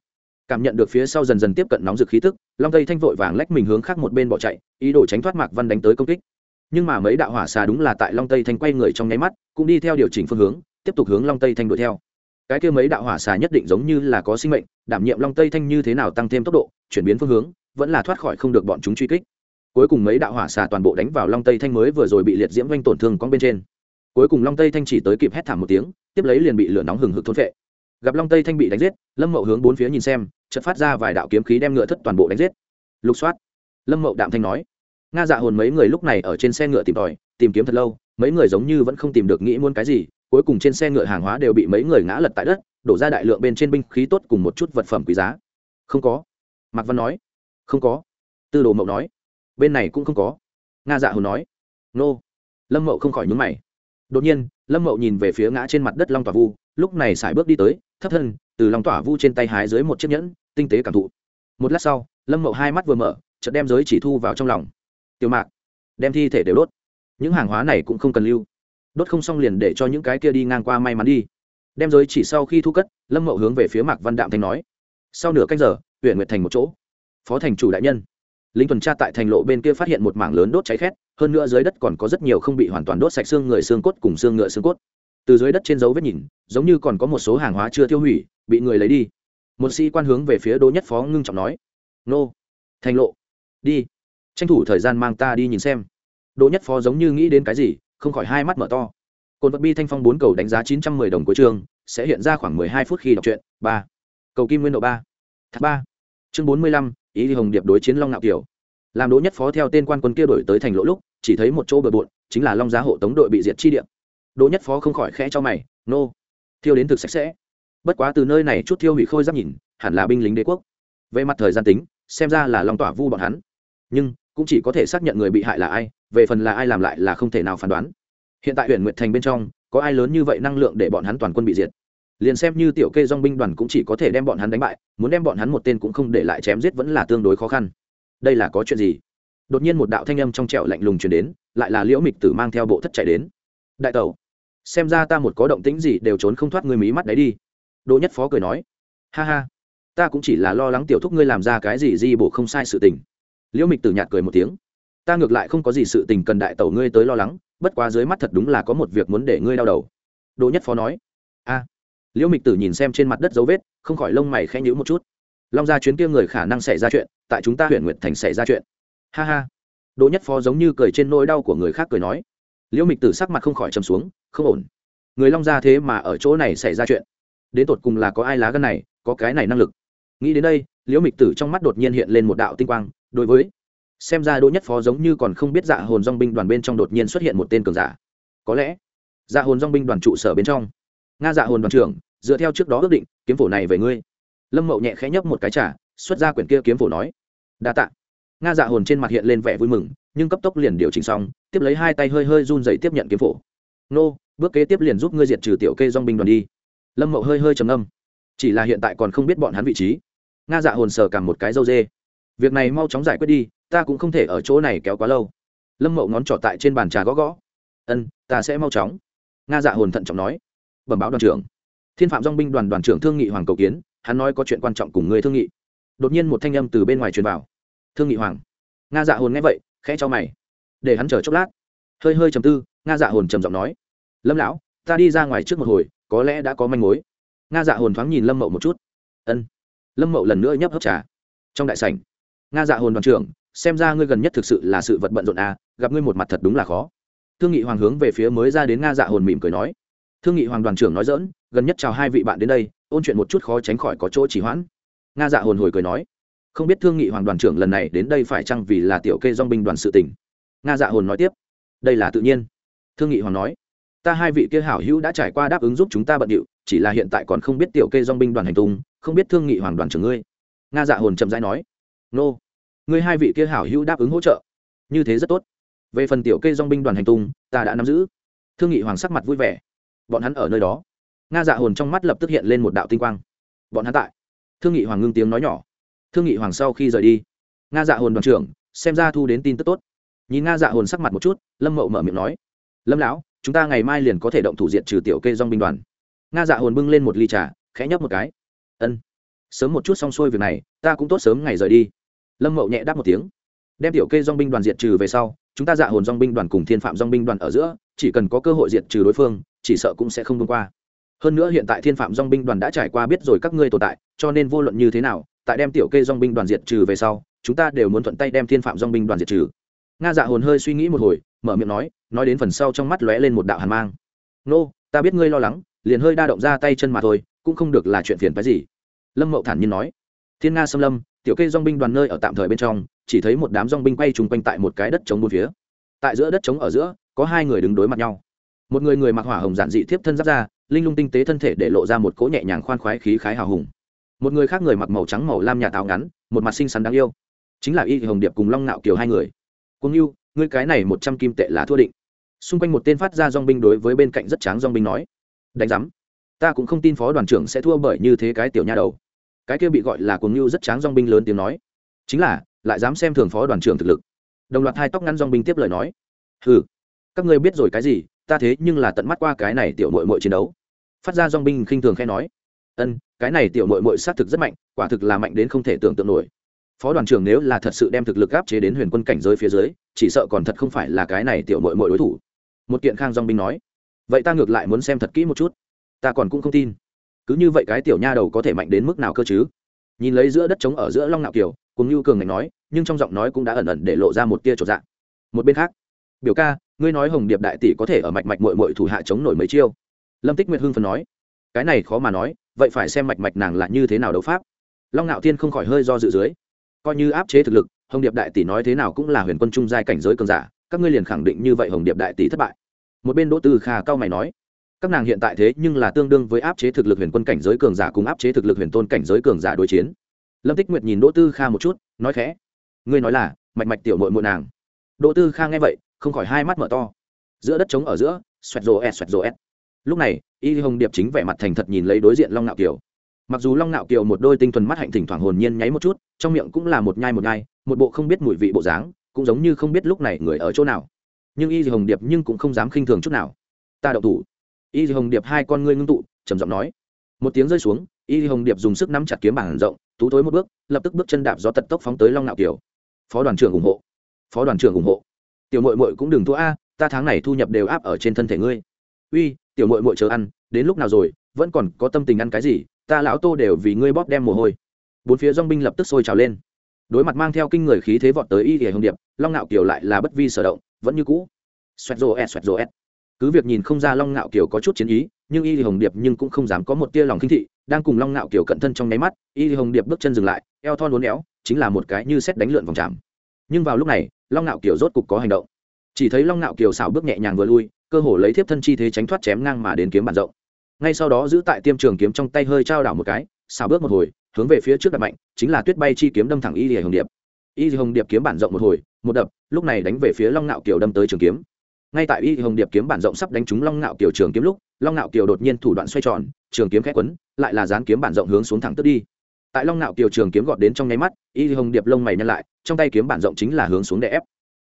Cảm nhận được phía sau dần dần tiếp cận nóng rực khí tức, long tây thanh vội vàng lách mình hướng khác một bên bỏ chạy, ý đồ tránh thoát mạc văn đánh tới công kích. Nhưng mà mấy đạo hỏa xà đúng là tại long tây thanh quay người trong nháy mắt, cũng đi theo điều chỉnh phương hướng, tiếp tục hướng long tây thanh đuổi theo. Cái kia mấy đạo hỏa xà nhất định giống như là có sinh mệnh, đảm nhiệm long tây thanh như thế nào tăng thêm tốc độ, chuyển biến phương hướng, vẫn là thoát khỏi không được bọn chúng truy kích. Cuối cùng mấy đạo hỏa xà toàn bộ đánh vào long tây thanh mới vừa rồi bị liệt diễm doanh tổn thương con bên trên cuối cùng long tây thanh chỉ tới kịp hét thảm một tiếng, tiếp lấy liền bị lửa nóng hừng hực thốn vệ gặp long tây thanh bị đánh giết, lâm mậu hướng bốn phía nhìn xem, chợt phát ra vài đạo kiếm khí đem ngựa thất toàn bộ đánh giết. Lục soát. Lâm mậu đạm thanh nói. Nga dạ hồn mấy người lúc này ở trên xe ngựa tìm tòi, tìm kiếm thật lâu, mấy người giống như vẫn không tìm được nghĩ muốn cái gì, cuối cùng trên xe ngựa hàng hóa đều bị mấy người ngã lật tại đất, đổ ra đại lượng bên trên binh khí tốt cùng một chút vật phẩm quý giá. Không có. Mạc văn nói. Không có. Tư đồ mậu nói. Bên này cũng không có. Nga dạ hồn nói. Nô. Lâm mậu không khỏi nhúng mày đột nhiên, lâm mậu nhìn về phía ngã trên mặt đất long tỏa vu, lúc này sải bước đi tới, thấp thân, từ long tỏa vu trên tay hái dưới một chiếc nhẫn, tinh tế cảm thụ. Một lát sau, lâm mậu hai mắt vừa mở, chợt đem giới chỉ thu vào trong lòng. Tiểu mạc, đem thi thể đều đốt. Những hàng hóa này cũng không cần lưu. Đốt không xong liền để cho những cái kia đi ngang qua may mắn đi. Đem giới chỉ sau khi thu cất, lâm mậu hướng về phía mạc văn đạm thanh nói. Sau nửa canh giờ huyện nguyệt thành một chỗ. Phó thành chủ đại nhân. Lính tuần tra tại thành lộ bên kia phát hiện một mảng lớn đốt cháy khét hơn nữa dưới đất còn có rất nhiều không bị hoàn toàn đốt sạch xương người xương cốt cùng xương ngựa xương cốt. Từ dưới đất trên dấu vết nhìn, giống như còn có một số hàng hóa chưa tiêu hủy, bị người lấy đi. Một sĩ quan hướng về phía đỗ nhất phó ngưng trọng nói, nô, thành lộ, đi. Tranh thủ thời gian mang ta đi nhìn xem. Đỗ nhất phó giống như nghĩ đến cái gì, không khỏi hai mắt mở to. Cồn vật bi thanh phong bốn cầu đánh giá chín trăm mười đồng của trường, sẽ hiện ra khoảng mười hai phút khi đọc truyện, ba. Cầu kim nguyên độ ba. Thác ba. Chương bốn mươi lăm, ý hồng điệp đối chiến long ngạo kiều. Làm đỗ nhất phó theo tên quan quân kia đổi tới thành lỗ lúc chỉ thấy một chỗ bờ bộn, chính là long giá hộ tống đội bị diệt chi điện đỗ nhất phó không khỏi khẽ cho mày, nô, thiêu đến thực sạch sẽ. Bất quá từ nơi này chút thiêu hủy khôi giáp nhìn, hẳn là binh lính đế quốc. Về mặt thời gian tính, xem ra là long tỏa vu bọn hắn. Nhưng, cũng chỉ có thể xác nhận người bị hại là ai, về phần là ai làm lại là không thể nào phán đoán. Hiện tại huyện nguyệt thành bên trong, có ai lớn như vậy năng lượng để bọn hắn toàn quân bị diệt? Liền xem như tiểu kê dong binh đoàn cũng chỉ có thể đem bọn hắn đánh bại, muốn đem bọn hắn một tên cũng không để lại chém giết vẫn là tương đối khó khăn. Đây là có chuyện gì? Đột nhiên một đạo thanh âm trong trẹo lạnh lùng truyền đến, lại là liễu mịch tử mang theo bộ thất chạy đến. Đại tẩu, xem ra ta một có động tĩnh gì đều trốn không thoát ngươi mí mắt đấy đi. Đỗ nhất phó cười nói. Ha ha, ta cũng chỉ là lo lắng tiểu thúc ngươi làm ra cái gì di bộ không sai sự tình. Liễu mịch tử nhạt cười một tiếng. Ta ngược lại không có gì sự tình cần đại tẩu ngươi tới lo lắng, bất quá dưới mắt thật đúng là có một việc muốn để ngươi đau đầu. Đỗ nhất phó nói. A. Liễu mịch tử nhìn xem trên mặt đất dấu vết, không khỏi lông mày khẽ nhữ một chút. Long ra chuyến kia người khả năng xảy ra chuyện, tại chúng ta huyện nguyệt thành xảy ra chuyện ha ha. Đỗ nhất phó giống như cười trên nỗi đau của người khác cười nói. Liễu mịch tử sắc mặt không khỏi chầm xuống, không ổn. Người long ra thế mà ở chỗ này xảy ra chuyện. Đến tột cùng là có ai lá gân này, có cái này năng lực. Nghĩ đến đây, liễu mịch tử trong mắt đột nhiên hiện lên một đạo tinh quang, đối với, xem ra đỗ nhất phó giống như còn không biết dạ hồn dong binh đoàn bên trong đột nhiên xuất hiện một tên cường giả. Có lẽ dạ hồn dong binh đoàn trụ sở bên trong. Nga dạ hồn đoàn trưởng, dựa theo trước đó ước định, kiếm phổ này về ngươi. Lâm mậu nhẹ khẽ nhấp một cái trả xuất ra quyển kia kiếm phổ nói. Đa tạ nga dạ hồn trên mặt hiện lên vẻ vui mừng, nhưng cấp tốc liền điều chỉnh xong, tiếp lấy hai tay hơi hơi run dậy tiếp nhận kiếm phổ. Nô, bước kế tiếp liền giúp ngươi diệt trừ tiểu kê dong binh đoàn đi. Lâm mậu hơi hơi trầm âm chỉ là hiện tại còn không biết bọn hắn vị trí. Nga dạ hồn sờ cả một cái dâu dê. Việc này mau chóng giải quyết đi, ta cũng không thể ở chỗ này kéo quá lâu. Lâm mậu ngón trỏ tại trên bàn trà gõ gõ. Ân, ta sẽ mau chóng. Nga dạ hồn thận trọng nói. Bẩm báo đoàn trưởng. Thiên phạm dong binh đoàn đoàn trưởng thương nghị hoàng cầu kiến, hắn nói có chuyện quan trọng cùng người thương nghị. Đột nhiên một thanh âm từ bên ngoài truyền vào thương nghị hoàng nga dạ hồn nghe vậy khẽ cho mày để hắn chờ chốc lát hơi hơi trầm tư nga dạ hồn trầm giọng nói lâm lão ta đi ra ngoài trước một hồi có lẽ đã có manh mối nga dạ hồn thoáng nhìn lâm mậu một chút ân lâm mậu lần nữa nhấp hấp trà trong đại sảnh nga dạ hồn đoàn trưởng xem ra ngươi gần nhất thực sự là sự vật bận rộn à gặp ngươi một mặt thật đúng là khó thương nghị hoàng hướng về phía mới ra đến nga dạ hồn mỉm cười nói thương nghị hoàng đoàn trưởng nói dỡn gần nhất chào hai vị bạn đến đây ôn chuyện một chút khó tránh khỏi có chỗ chỉ hoãn nga dạ hồn hồi cười nói không biết thương nghị hoàng đoàn trưởng lần này đến đây phải chăng vì là tiểu kê dong binh đoàn sự tỉnh nga dạ hồn nói tiếp. Đây là tự nhiên. Thương nghị hoàng nói. Ta hai vị kia hảo hữu đã trải qua đáp ứng giúp chúng ta bận điệu, chỉ là hiện tại còn không biết tiểu kê dong binh đoàn hành tung, không biết thương nghị hoàng đoàn trưởng ngươi. Nga dạ hồn chậm rãi nói. Nô. Ngươi hai vị kia hảo hữu đáp ứng hỗ trợ. Như thế rất tốt. Về phần tiểu kê dong binh đoàn hành tung, ta đã nắm giữ. Thương nghị hoàng sắc mặt vui vẻ. Bọn hắn ở nơi đó. Nga dạ hồn trong mắt lập tức hiện lên một đạo tinh quang. Bọn hắn tại. Thương nghị hoàng ngưng tiếng nói nhỏ thương nghị hoàng sau khi rời đi, nga dạ hồn đoàn trưởng xem ra thu đến tin tức tốt. Nhìn nga dạ hồn sắc mặt một chút, lâm mậu mở miệng nói, lâm lão, chúng ta ngày mai liền có thể động thủ diện trừ tiểu kê dong binh đoàn. Nga dạ hồn bưng lên một ly trà, khẽ nhấp một cái. Ân, sớm một chút xong xuôi việc này, ta cũng tốt sớm ngày rời đi. Lâm mậu nhẹ đáp một tiếng. Đem tiểu kê dong binh đoàn diệt trừ về sau, chúng ta dạ hồn dong binh đoàn cùng thiên phạm dong binh đoàn ở giữa, chỉ cần có cơ hội diệt trừ đối phương, chỉ sợ cũng sẽ không thông qua. Hơn nữa hiện tại thiên phạm dong binh đoàn đã trải qua biết rồi các ngươi tồn tại, cho nên vô luận như thế nào tại đem tiểu kê dong binh đoàn diệt trừ về sau, chúng ta đều muốn thuận tay đem thiên phạm dong binh đoàn diệt trừ. Nga dạ hồn hơi suy nghĩ một hồi, mở miệng nói nói đến phần sau trong mắt lóe lên một đạo hàn mang. Nô, ta biết ngươi lo lắng, liền hơi đa động ra tay chân mà thôi, cũng không được là chuyện phiền phái gì. Lâm mậu thản nhiên nói. Thiên nga xâm lâm, tiểu kê dong binh đoàn nơi ở tạm thời bên trong, chỉ thấy một đám dong binh quay trùng quanh tại một cái đất trống bốn phía. Tại giữa đất trống ở giữa, có hai người đứng đối mặt nhau. Một người người mặc hỏa hồng giản dị thiếp thân giáp ra, linh lung tinh tế thân thể để lộ ra một cỗ nhẹ nhàng khoan khoái khí khái hào hùng một người khác người mặc màu trắng màu lam nhà táo ngắn, một mặt xinh xắn đáng yêu. Chính là y hồng điệp cùng long nạo kiều hai người. Cuồng yêu ngươi cái này một trăm kim tệ là thua định. Xung quanh một tên phát ra dong binh đối với bên cạnh rất tráng dong binh nói, đánh giám, ta cũng không tin phó đoàn trưởng sẽ thua bởi như thế cái tiểu nha đầu. Cái kia bị gọi là cuồng yêu rất tráng dong binh lớn tiếng nói, chính là, lại dám xem thường phó đoàn trưởng thực lực. Đồng loạt hai tóc ngắn dong binh tiếp lời nói ừ các ngươi biết rồi cái gì, ta thế nhưng là tận mắt qua cái này tiểu mội mội chiến đấu. Phát ra dong binh khinh thường khai nói ân, cái này tiểu mội mội xác thực rất mạnh, quả thực là mạnh đến không thể tưởng tượng nổi. Phó đoàn trưởng nếu là thật sự đem thực lực áp chế đến huyền quân cảnh giới phía dưới, chỉ sợ còn thật không phải là cái này tiểu mội mội đối thủ. Một kiện khang dong binh nói, vậy ta ngược lại muốn xem thật kỹ một chút. Ta còn cũng không tin. Cứ như vậy cái tiểu nha đầu có thể mạnh đến mức nào cơ chứ? Nhìn lấy giữa đất trống ở giữa long nạo kiều, cùng như cường ngành nói, nhưng trong giọng nói cũng đã ẩn ẩn để lộ ra một tia trột dạng một bên khác, biểu ca, ngươi nói hồng điệp đại tỷ có thể ở mạch mạch mội mội thủ hạ chống nổi mấy chiêu? Lâm tích nguyệt hưng phần nói, cái này khó mà nói vậy phải xem mạch mạch nàng là như thế nào đấu pháp. Long ngạo thiên không khỏi hơi do dự dưới. Coi như áp chế thực lực, hồng điệp đại tỷ nói thế nào cũng là huyền quân trung giai cảnh giới cường giả, các ngươi liền khẳng định như vậy hồng điệp đại tỷ thất bại. Một bên đỗ tư kha cao mày nói, các nàng hiện tại thế nhưng là tương đương với áp chế thực lực huyền quân cảnh giới cường giả cùng áp chế thực lực huyền tôn cảnh giới cường giả đối chiến. Lâm tích nguyệt nhìn đỗ tư kha một chút, nói khẽ, ngươi nói là, mạch mạch tiểu mội mội nàng. Đỗ tư kha nghe vậy, không khỏi hai mắt mở to. Giữa đất trống ở giữa, xoẹt rồ ẹt, xoẹt rồ ẹt lúc này, y hồng điệp chính vẻ mặt thành thật nhìn lấy đối diện long nạo kiều. Mặc dù long nạo kiều một đôi tinh thuần mắt hạnh thỉnh thoảng hồn nhiên nháy một chút, trong miệng cũng là một nhai một nhai, một bộ không biết mùi vị bộ dáng, cũng giống như không biết lúc này người ở chỗ nào. Nhưng y hồng điệp nhưng cũng không dám khinh thường chút nào. Ta đậu thủ. Y hồng điệp hai con ngươi ngưng tụ, trầm giọng nói. Một tiếng rơi xuống, y hồng điệp dùng sức nắm chặt kiếm bảng rộng, tú tối một bước, lập tức bước chân đạp gió tật tốc phóng tới long nạo kiều. Phó đoàn trưởng ủng hộ. Phó đoàn trưởng ủng hộ. Tiểu mội mội cũng đừng thua a, ta tháng này thu nhập đều áp ở trên thân thể ngươi uy, tiểu mội mội chờ ăn, đến lúc nào rồi, vẫn còn có tâm tình ăn cái gì, ta lão tô đều vì ngươi bóp đem mồ hôi. Bốn phía dong binh lập tức sôi trào lên. Đối mặt mang theo kinh người khí thế vọt tới y hề hồng điệp, long ngạo kiều lại là bất vi sở động, vẫn như cũ. Xoẹt rô ẹt, xoẹt rô ẹt. Cứ việc nhìn không ra long ngạo kiều có chút chiến ý, nhưng y hồng điệp nhưng cũng không dám có một tia lòng khinh thị, đang cùng long ngạo kiều cận thân trong nháy mắt, y hồng điệp bước chân dừng lại, eo thon uốn éo, chính là một cái như xét đánh lượn vòng tràm nhưng vào lúc này, long ngạo kiều rốt cục có hành động. Chỉ thấy long ngạo kiều xảo bước nhẹ nhàng vừa lui cơ hồ lấy thiếp thân chi thế tránh thoát chém ngang mà đến kiếm bản rộng. Ngay sau đó giữ tại tiêm trường kiếm trong tay hơi trao đảo một cái xảo bước một hồi, hướng về phía trước đập mạnh, chính là tuyết bay chi kiếm đâm thẳng y hồng điệp. Y hồng điệp kiếm bản rộng một hồi, một đập, lúc này đánh về phía long ngạo kiều đâm tới trường kiếm. Ngay tại y hồng điệp kiếm bản rộng sắp đánh trúng long ngạo kiều trường kiếm lúc, long ngạo kiều đột nhiên thủ đoạn xoay tròn, trường kiếm khẽ quấn, lại là dán kiếm bản rộng hướng xuống thẳng tức đi. Tại long ngạo kiều trường kiếm gọt đến trong nháy mắt, y hồng điệp lông mày nhăn lại, trong tay kiếm bản rộng chính là hướng xuống để ép.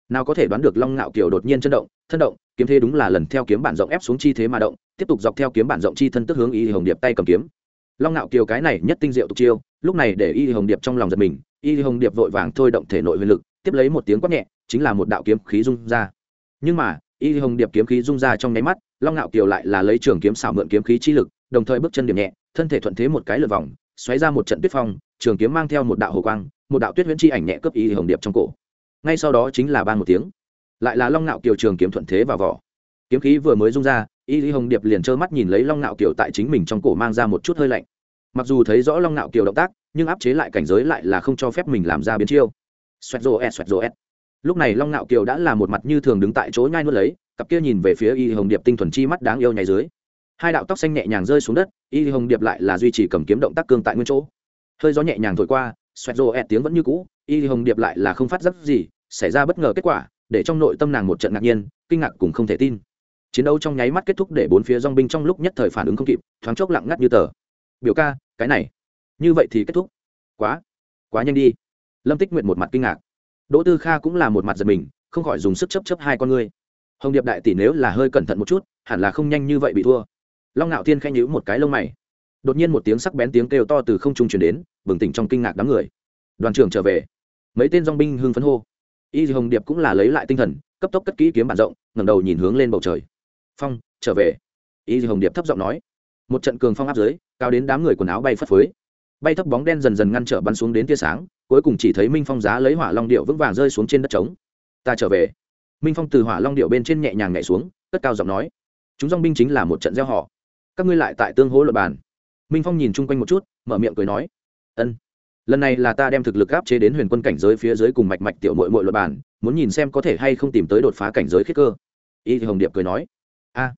Nào có thể đoán được long ngạo kiều đột nhiên chân động, thân động kiếm thế đúng là lần theo kiếm bản rộng ép xuống chi thế mà động, tiếp tục dọc theo kiếm bản rộng chi thân tức hướng y hồng điệp tay cầm kiếm. Long ngạo kiều cái này nhất tinh diệu tục chiêu, lúc này để y hồng điệp trong lòng giật mình, y hồng điệp vội vàng thôi động thể nội huyền lực, tiếp lấy một tiếng quát nhẹ, chính là một đạo kiếm khí rung ra. Nhưng mà, y hồng điệp kiếm khí rung ra trong nháy mắt, long ngạo kiều lại là lấy trường kiếm xảo mượn kiếm khí chi lực, đồng thời bước chân điểm nhẹ, thân thể thuận thế một cái lượt vòng, xoáy ra một trận tuyết phong, trường kiếm mang theo một đạo hồ quang, một đạo tuyết huyễn chi ảnh nhẹ cướp y hồng điệp trong cổ. Ngay sau đó chính là ban một tiếng lại là long nạo kiều trường kiếm thuận thế vào vỏ. Kiếm khí vừa mới rung ra, y lý hồng điệp liền trơ mắt nhìn lấy long nạo kiều tại chính mình trong cổ mang ra một chút hơi lạnh. Mặc dù thấy rõ long nạo kiều động tác, nhưng áp chế lại cảnh giới lại là không cho phép mình làm ra biến chiêu. Xoẹt rô s xoẹt rô s lúc này long nạo kiều đã là một mặt như thường đứng tại chỗ nhai nuốt lấy, cặp kia nhìn về phía y hồng điệp tinh thuần chi mắt đáng yêu nhảy dưới. Hai đạo tóc xanh nhẹ nhàng rơi xuống đất, y hồng điệp lại là duy trì cầm kiếm động tác cương tại nguyên chỗ. Hơi gió nhẹ nhàng thổi qua, xoẹt rô s tiếng vẫn như cũ, y hồng điệp lại là không phát giác gì, xảy ra bất ngờ kết quả để trong nội tâm nàng một trận ngạc nhiên, kinh ngạc cùng không thể tin. Chiến đấu trong nháy mắt kết thúc để bốn phía dong binh trong lúc nhất thời phản ứng không kịp, thoáng chốc lặng ngắt như tờ. Biểu ca, cái này, như vậy thì kết thúc. Quá quá nhanh đi. Lâm tích nguyện một mặt kinh ngạc. Đỗ tư kha cũng là một mặt giật mình, không khỏi dùng sức chấp chấp hai con ngươi. Hồng điệp đại tỷ nếu là hơi cẩn thận một chút, hẳn là không nhanh như vậy bị thua. Long ngạo thiên khen nhữ một cái lông mày. Đột nhiên một tiếng sắc bén tiếng kêu to từ không trung chuyển đến, bừng tỉnh trong kinh ngạc đám người. Đoàn trưởng trở về. Mấy tên dong binh hưng phấn hô y hồng điệp cũng là lấy lại tinh thần, cấp tốc cất kỹ kiếm bản rộng, ngẩng đầu nhìn hướng lên bầu trời. Phong, trở về. Y hồng điệp thấp giọng nói. Một trận cường phong áp dưới, cao đến đám người quần áo bay phất phới. Bay thấp bóng đen dần dần ngăn trở bắn xuống đến tia sáng, cuối cùng chỉ thấy minh phong giá lấy hỏa long điệu vững vàng rơi xuống trên đất trống. Ta trở về. Minh phong từ hỏa long điệu bên trên nhẹ nhàng nhảy xuống, cất cao giọng nói. Chúng dong binh chính là một trận gieo họ. Các ngươi lại tại tương hỗ luật bàn. Minh phong nhìn chung quanh một chút, mở miệng cười nói. Ân lần này là ta đem thực lực áp chế đến huyền quân cảnh giới phía dưới cùng mạch mạch tiểu mội mội luật bàn, muốn nhìn xem có thể hay không tìm tới đột phá cảnh giới khiết cơ. Y thì hồng điệp cười nói. A,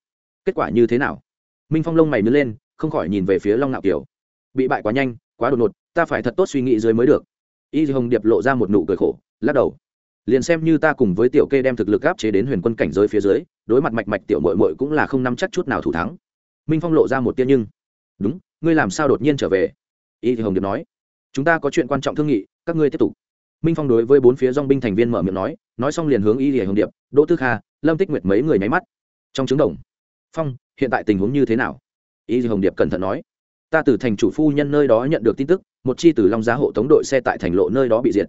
kết quả như thế nào? Minh phong lông mày nứt lên, không khỏi nhìn về phía long ngạo kiều. Bị bại quá nhanh, quá đột ngột, ta phải thật tốt suy nghĩ dưới mới được. Y thì hồng điệp lộ ra một nụ cười khổ, lắc đầu. Liền xem như ta cùng với tiểu kê đem thực lực áp chế đến huyền quân cảnh giới phía dưới, đối mặt mạch mạch tiểu mội mội cũng là không nắm chắc chút nào thủ thắng. Minh phong lộ ra một tiên nhưng. Đúng, ngươi làm sao đột nhiên trở về? Y thì hồng điệp nói chúng ta có chuyện quan trọng thương nghị, các ngươi tiếp tục. Minh phong đối với bốn phía dong binh thành viên mở miệng nói nói xong liền hướng y thì hồng điệp, đỗ tư kha, lâm tích nguyệt mấy người nháy mắt. Trong trứng đồng, phong, hiện tại tình huống như thế nào? Y hồng điệp cẩn thận nói, ta từ thành chủ phu nhân nơi đó nhận được tin tức, một chi từ long gia hộ tống đội xe tại thành lộ nơi đó bị diệt.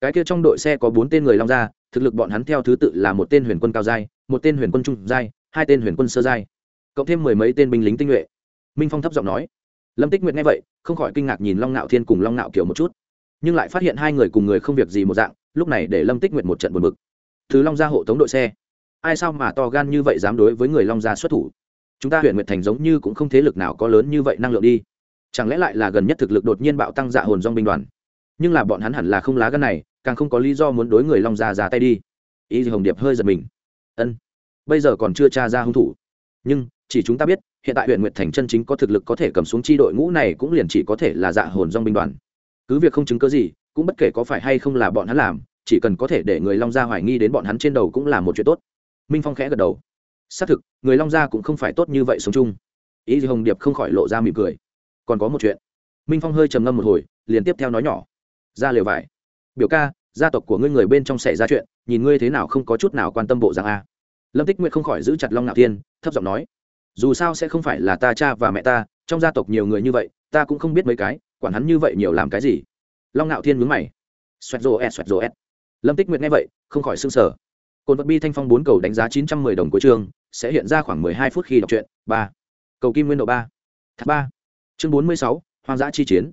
Cái kia trong đội xe có bốn tên người long gia, thực lực bọn hắn theo thứ tự là một tên huyền quân cao giai, một tên huyền quân trung giai, hai tên huyền quân sơ giai. Cộng thêm mười mấy tên binh lính tinh nhuệ. Minh phong thấp giọng nói lâm tích nguyệt nghe vậy, không khỏi kinh ngạc nhìn long ngạo thiên cùng long ngạo kiểu một chút. Nhưng lại phát hiện hai người cùng người không việc gì một dạng, lúc này để lâm tích nguyệt một trận buồn bực. Thứ long gia hộ tống đội xe. Ai sao mà to gan như vậy dám đối với người long gia xuất thủ? Chúng ta huyện nguyệt thành giống như cũng không thế lực nào có lớn như vậy năng lượng đi. Chẳng lẽ lại là gần nhất thực lực đột nhiên bạo tăng dạ hồn dong binh đoàn? Nhưng là bọn hắn hẳn là không lá gan này, càng không có lý do muốn đối người long gia ra tay đi. Ý gì hồng điệp hơi giật mình. Ân, bây giờ còn chưa tra ra hung thủ. Nhưng chỉ chúng ta biết, hiện tại huyện nguyệt thành chân chính có thực lực có thể cầm xuống chi đội ngũ này cũng liền chỉ có thể là dạ hồn dong binh đoàn. Cứ việc không chứng cớ gì, cũng bất kể có phải hay không là bọn hắn làm, chỉ cần có thể để người long gia hoài nghi đến bọn hắn trên đầu cũng là một chuyện tốt. Minh phong khẽ gật đầu. Xác thực, người long gia cũng không phải tốt như vậy sống chung. Ý gì hồng điệp không khỏi lộ ra mỉm cười. Còn có một chuyện. Minh phong hơi trầm ngâm một hồi, liền tiếp theo nói nhỏ. Ra liều vải. Biểu ca, gia tộc của ngươi người bên trong xảy ra chuyện, nhìn ngươi thế nào không có chút nào quan tâm bộ rằng a. Lâm tích nguyệt không khỏi giữ chặt long ngạo thiên, thấp giọng nói dù sao sẽ không phải là ta cha và mẹ ta, trong gia tộc nhiều người như vậy, ta cũng không biết mấy cái, quản hắn như vậy nhiều làm cái gì. Long ngạo thiên mướn mày. Xoẹt rô s xoẹt rô s lâm tích nguyệt nghe vậy, không khỏi s ư n g sở cồn vật bi thanh phong bốn cầu đánh giá chín trăm mười đồng của trường sẽ hiện ra khoảng mười hai phút khi đọc truyện, ba. Cầu kim nguyên độ ba. Thác ba. Chương bốn mươi sáu, hoang dã chi chiến.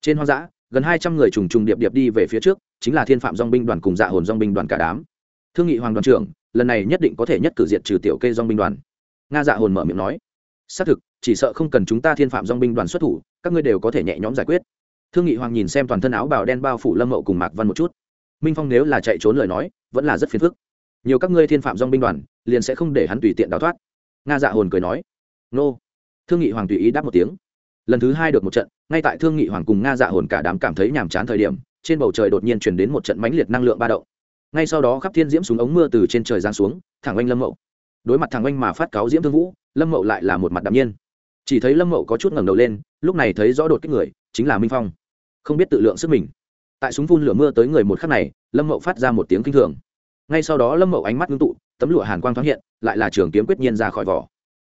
Trên hoang dã, gần hai trăm người trùng trùng điệp điệp đi về phía trước, chính là thiên phạm dong binh đoàn cùng dạ hồn dong binh đoàn cả đám. Thương nghị hoàng đoàn trưởng, lần này nhất định có thể nhất cử diệt trừ tiểu kê dong binh đoàn nga dạ hồn mở miệng nói, xác thực, chỉ sợ không cần chúng ta thiên phạm dong binh đoàn xuất thủ, các ngươi đều có thể nhẹ nhõm giải quyết. Thương nghị hoàng nhìn xem toàn thân áo bào đen bao phủ lâm mậu cùng mạc văn một chút. Minh phong nếu là chạy trốn lời nói, vẫn là rất phiền phức. Nhiều các ngươi thiên phạm dong binh đoàn, liền sẽ không để hắn tùy tiện đào thoát. Nga dạ hồn cười nói, nô. Thương nghị hoàng tùy ý đáp một tiếng. Lần thứ hai được một trận, ngay tại thương nghị hoàng cùng nga dạ hồn cả đám cảm thấy nhàm chán thời điểm, trên bầu trời đột nhiên chuyển đến một trận mãnh liệt năng lượng ba động. Ngay sau đó khắp thiên diễm súng ống mưa từ trên trời giáng xuống, thẳng oanh lâm mậu đối mặt thằng anh mà phát cáo diễm thương vũ, lâm mậu lại là một mặt đạm nhiên. Chỉ thấy lâm mậu có chút ngẩng đầu lên, lúc này thấy rõ đột kích người, chính là minh phong. Không biết tự lượng sức mình. Tại súng phun lửa mưa tới người một khắc này, lâm mậu phát ra một tiếng kinh thường. Ngay sau đó lâm mậu ánh mắt ngưng tụ, tấm lụa hàn quang thoáng hiện, lại là trường kiếm quyết nhiên ra khỏi vỏ.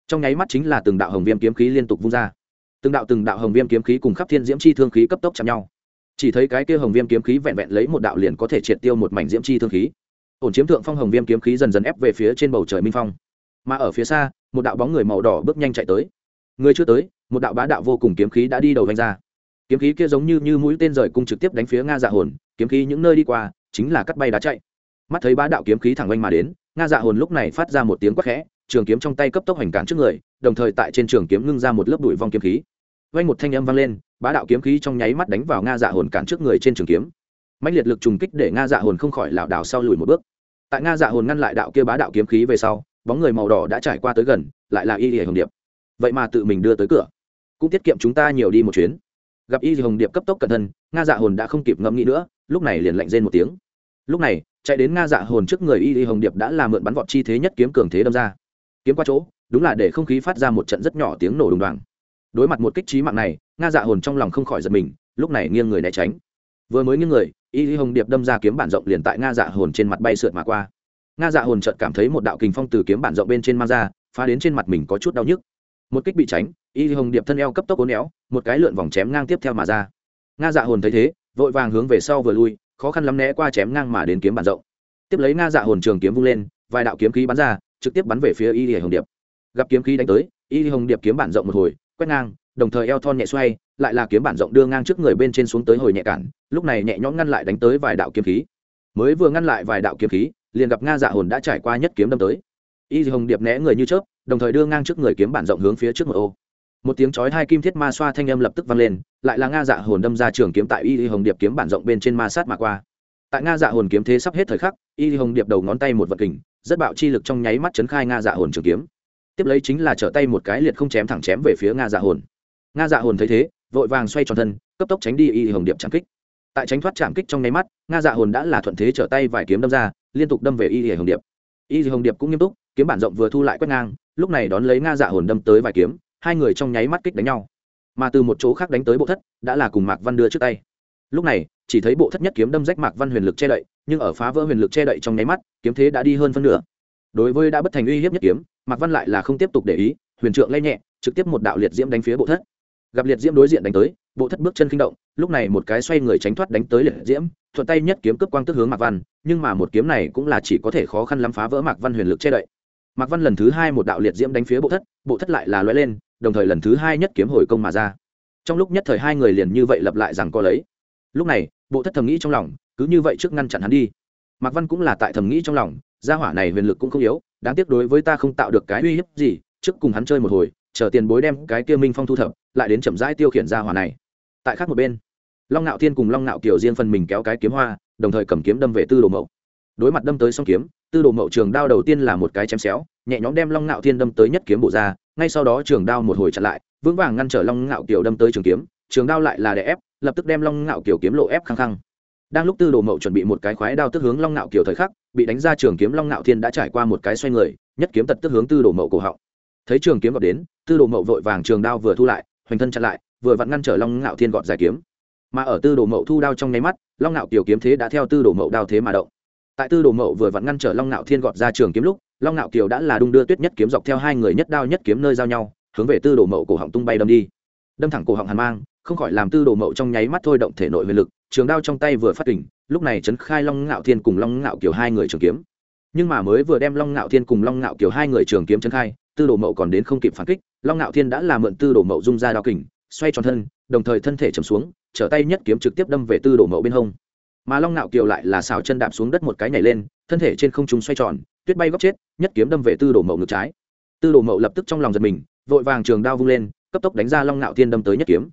Trong nháy mắt chính là từng đạo hồng viêm kiếm khí liên tục vung ra. Từng đạo từng đạo hồng viêm kiếm khí cùng khắp thiên diễm chi thương khí cấp tốc chạm nhau. Chỉ thấy cái kia hồng viêm kiếm khí vẹn vẹn lấy một đạo liền có thể triệt tiêu một mảnh diễm chi thương khí ổn chiếm thượng phong hồng viêm kiếm khí dần dần ép về phía trên bầu trời minh phong. Mà ở phía xa, một đạo bóng người màu đỏ bước nhanh chạy tới. Người chưa tới, một đạo bá đạo vô cùng kiếm khí đã đi đầu vanh ra. Kiếm khí kia giống như như mũi tên rời cung trực tiếp đánh phía nga dạ hồn, kiếm khí những nơi đi qua, chính là cắt bay đá chạy. Mắt thấy bá đạo kiếm khí thẳng oanh mà đến, nga dạ hồn lúc này phát ra một tiếng quắc khẽ, trường kiếm trong tay cấp tốc hành cản trước người, đồng thời tại trên trường kiếm ngưng ra một lớp bụi vong kiếm khí. Vang một thanh âm vang lên, bá đạo kiếm khí trong nháy mắt đánh vào nga dạ hồn cản trước người trên trường kiếm. Mạnh liệt lực trùng kích để nga dạ hồn không khỏi lảo đảo sau lùi một bước tại nga dạ hồn ngăn lại đạo kia bá đạo kiếm khí về sau, bóng người màu đỏ đã trải qua tới gần, lại là y y hồng điệp. Vậy mà tự mình đưa tới cửa, cũng tiết kiệm chúng ta nhiều đi một chuyến. Gặp y hồng điệp cấp tốc cẩn thân nga dạ hồn đã không kịp ngẫm nghĩ nữa, lúc này liền lạnh rên một tiếng. Lúc này, chạy đến nga dạ hồn trước người y y hồng điệp đã làm mượn bắn vọt chi thế nhất kiếm cường thế đâm ra. Kiếm qua chỗ, đúng là để không khí phát ra một trận rất nhỏ tiếng nổ đùng đoàng. Đối mặt một kích trí mạng này, nga dạ hồn trong lòng không khỏi giật mình, lúc này nghiêng người né tránh. Vừa mới nghiêng người y hồng điệp đâm ra kiếm bản rộng liền tại nga dạ hồn trên mặt bay sượt mà qua nga dạ hồn chợt cảm thấy một đạo kình phong từ kiếm bản rộng bên trên mang ra phá đến trên mặt mình có chút đau nhức một kích bị tránh y hồng điệp thân eo cấp tốc ố néo một cái lượn vòng chém ngang tiếp theo mà ra nga dạ hồn thấy thế vội vàng hướng về sau vừa lui khó khăn lắm né qua chém ngang mà đến kiếm bản rộng tiếp lấy nga dạ hồn trường kiếm vung lên vài đạo kiếm khí bắn ra trực tiếp bắn về phía y hồng điệp gặp kiếm khí đánh tới y hồng điệp kiếm bản rộng một hồi quét ngang đồng thời eo thon nhẹ xoay, lại là kiếm bản rộng đưa ngang trước người bên trên xuống tới hồi nhẹ cản, lúc này nhẹ nhõm ngăn lại đánh tới vài đạo kiếm khí. Mới vừa ngăn lại vài đạo kiếm khí, liền gặp nga dạ hồn đã trải qua nhất kiếm đâm tới. Y hồng điệp né người như chớp, đồng thời đưa ngang trước người kiếm bản rộng hướng phía trước một ô. Một tiếng chói hai kim thiết ma xoa thanh âm lập tức vang lên, lại là nga dạ hồn đâm ra trường kiếm tại y hồng điệp kiếm bản rộng bên trên ma sát mà qua. Tại nga dạ hồn kiếm thế sắp hết thời khắc, y hồng điệp đầu ngón tay một vật kình, rất bạo chi lực trong nháy mắt chấn khai nga dạ hồn trường kiếm. Tiếp lấy chính là trở tay một cái liệt không chém thẳng chém về phía nga dạ hồn nga dạ hồn thấy thế, vội vàng xoay tròn thân, cấp tốc tránh đi y hồng điệp chạm kích. Tại tránh thoát chạm kích trong nháy mắt, nga dạ hồn đã là thuận thế trở tay vài kiếm đâm ra, liên tục đâm về y hồng điệp. Y hồng điệp cũng nghiêm túc, kiếm bản rộng vừa thu lại quét ngang, lúc này đón lấy nga dạ hồn đâm tới vài kiếm, hai người trong nháy mắt kích đánh nhau. Mà từ một chỗ khác đánh tới bộ thất, đã là cùng mạc văn đưa trước tay. Lúc này, chỉ thấy bộ thất nhất kiếm đâm rách mạc văn huyền lực che đậy, nhưng ở phá vỡ huyền lực che đậy trong nháy mắt, kiếm thế đã đi hơn phân nửa. Đối với đã bất thành uy hiếp nhất kiếm, mạc văn lại là không tiếp tục để ý, huyền trượng lay nhẹ, trực tiếp một đạo liệt diễm đánh phía bộ thất gặp liệt diễm đối diện đánh tới, bộ thất bước chân kinh động, lúc này một cái xoay người tránh thoát đánh tới liệt diễm, thuận tay nhất kiếm cướp quang tức hướng mạc văn, nhưng mà một kiếm này cũng là chỉ có thể khó khăn lắm phá vỡ mạc văn huyền lực che đậy. Mạc văn lần thứ hai một đạo liệt diễm đánh phía bộ thất bộ thất lại là loay lên, đồng thời lần thứ hai nhất kiếm hồi công mà ra. Trong lúc nhất thời hai người liền như vậy lập lại rằng có lấy. Lúc này, bộ thất thầm nghĩ trong lòng, cứ như vậy trước ngăn chặn hắn đi. Mạc văn cũng là tại thầm nghĩ trong lòng, gia hỏa này huyền lực cũng không yếu, đáng tiếc đối với ta không tạo được cái uy hiếp gì, trước cùng hắn chơi một hồi chờ tiền bối đem cái kia minh phong thu thập, lại đến chậm rãi tiêu khiển gia hỏa này. Tại khác một bên, long ngạo thiên cùng long ngạo kiều riêng phần mình kéo cái kiếm hoa, đồng thời cầm kiếm đâm về tư đồ mậu. Đối mặt đâm tới song kiếm, tư đồ mậu trường đao đầu tiên là một cái chém xéo, nhẹ nhõm đem long ngạo thiên đâm tới nhất kiếm bộ ra, ngay sau đó trường đao một hồi chặn lại, vững vàng ngăn trở long ngạo kiều đâm tới trường kiếm, trường đao lại là đè ép, lập tức đem long ngạo kiều kiếm lộ ép khăng khăng. Đang lúc tư đồ mậu chuẩn bị một cái khoái đao tức hướng long ngạo kiều thời khắc, bị đánh ra trường kiếm long ngạo thiên đã trải qua một cái xoay người, nhất kiếm tật tức hướng tư đồ mậu cổ họng thấy trường kiếm gọt đến, tư đồ mậu vội vàng trường đao vừa thu lại, hoành thân chặn lại, vừa vặn ngăn trở long ngạo thiên gọt giải kiếm. Mà ở tư đồ mậu thu đao trong nháy mắt, long ngạo kiều kiếm thế đã theo tư đồ mậu đao thế mà động. Tại tư đồ mậu vừa vặn ngăn trở long ngạo thiên gọt ra trường kiếm lúc, long ngạo kiều đã là đung đưa tuyết nhất kiếm dọc theo hai người nhất đao nhất kiếm nơi giao nhau, hướng về tư đồ mậu cổ họng tung bay đâm đi. Đâm thẳng cổ họng hàn mang, không khỏi làm tư đồ mậu trong nháy mắt thôi động thể nội huyền lực, trường đao trong tay vừa phát tỉnh lúc này trấn khai long ngạo thiên cùng long ngạo kiều hai người trường kiếm. Nhưng mà mới vừa đem long ngạo thiên cùng long ngạo kiều hai người trường kiếm trấn khai tư đồ mậu còn đến không kịp phản kích, long ngạo thiên đã làm mượn tư đồ mậu dung ra đao kình, xoay tròn thân, đồng thời thân thể chầm xuống, trở tay nhất kiếm trực tiếp đâm về tư đồ mậu bên hông. Mà long ngạo kiều lại là xào chân đạp xuống đất một cái nhảy lên, thân thể trên không trung xoay tròn, tuyết bay góc chết, nhất kiếm đâm về tư đồ mậu ngược trái. Tư đồ mậu lập tức trong lòng giật mình, vội vàng trường đao vung lên, cấp tốc đánh ra long ngạo thiên đâm tới nhất kiếm.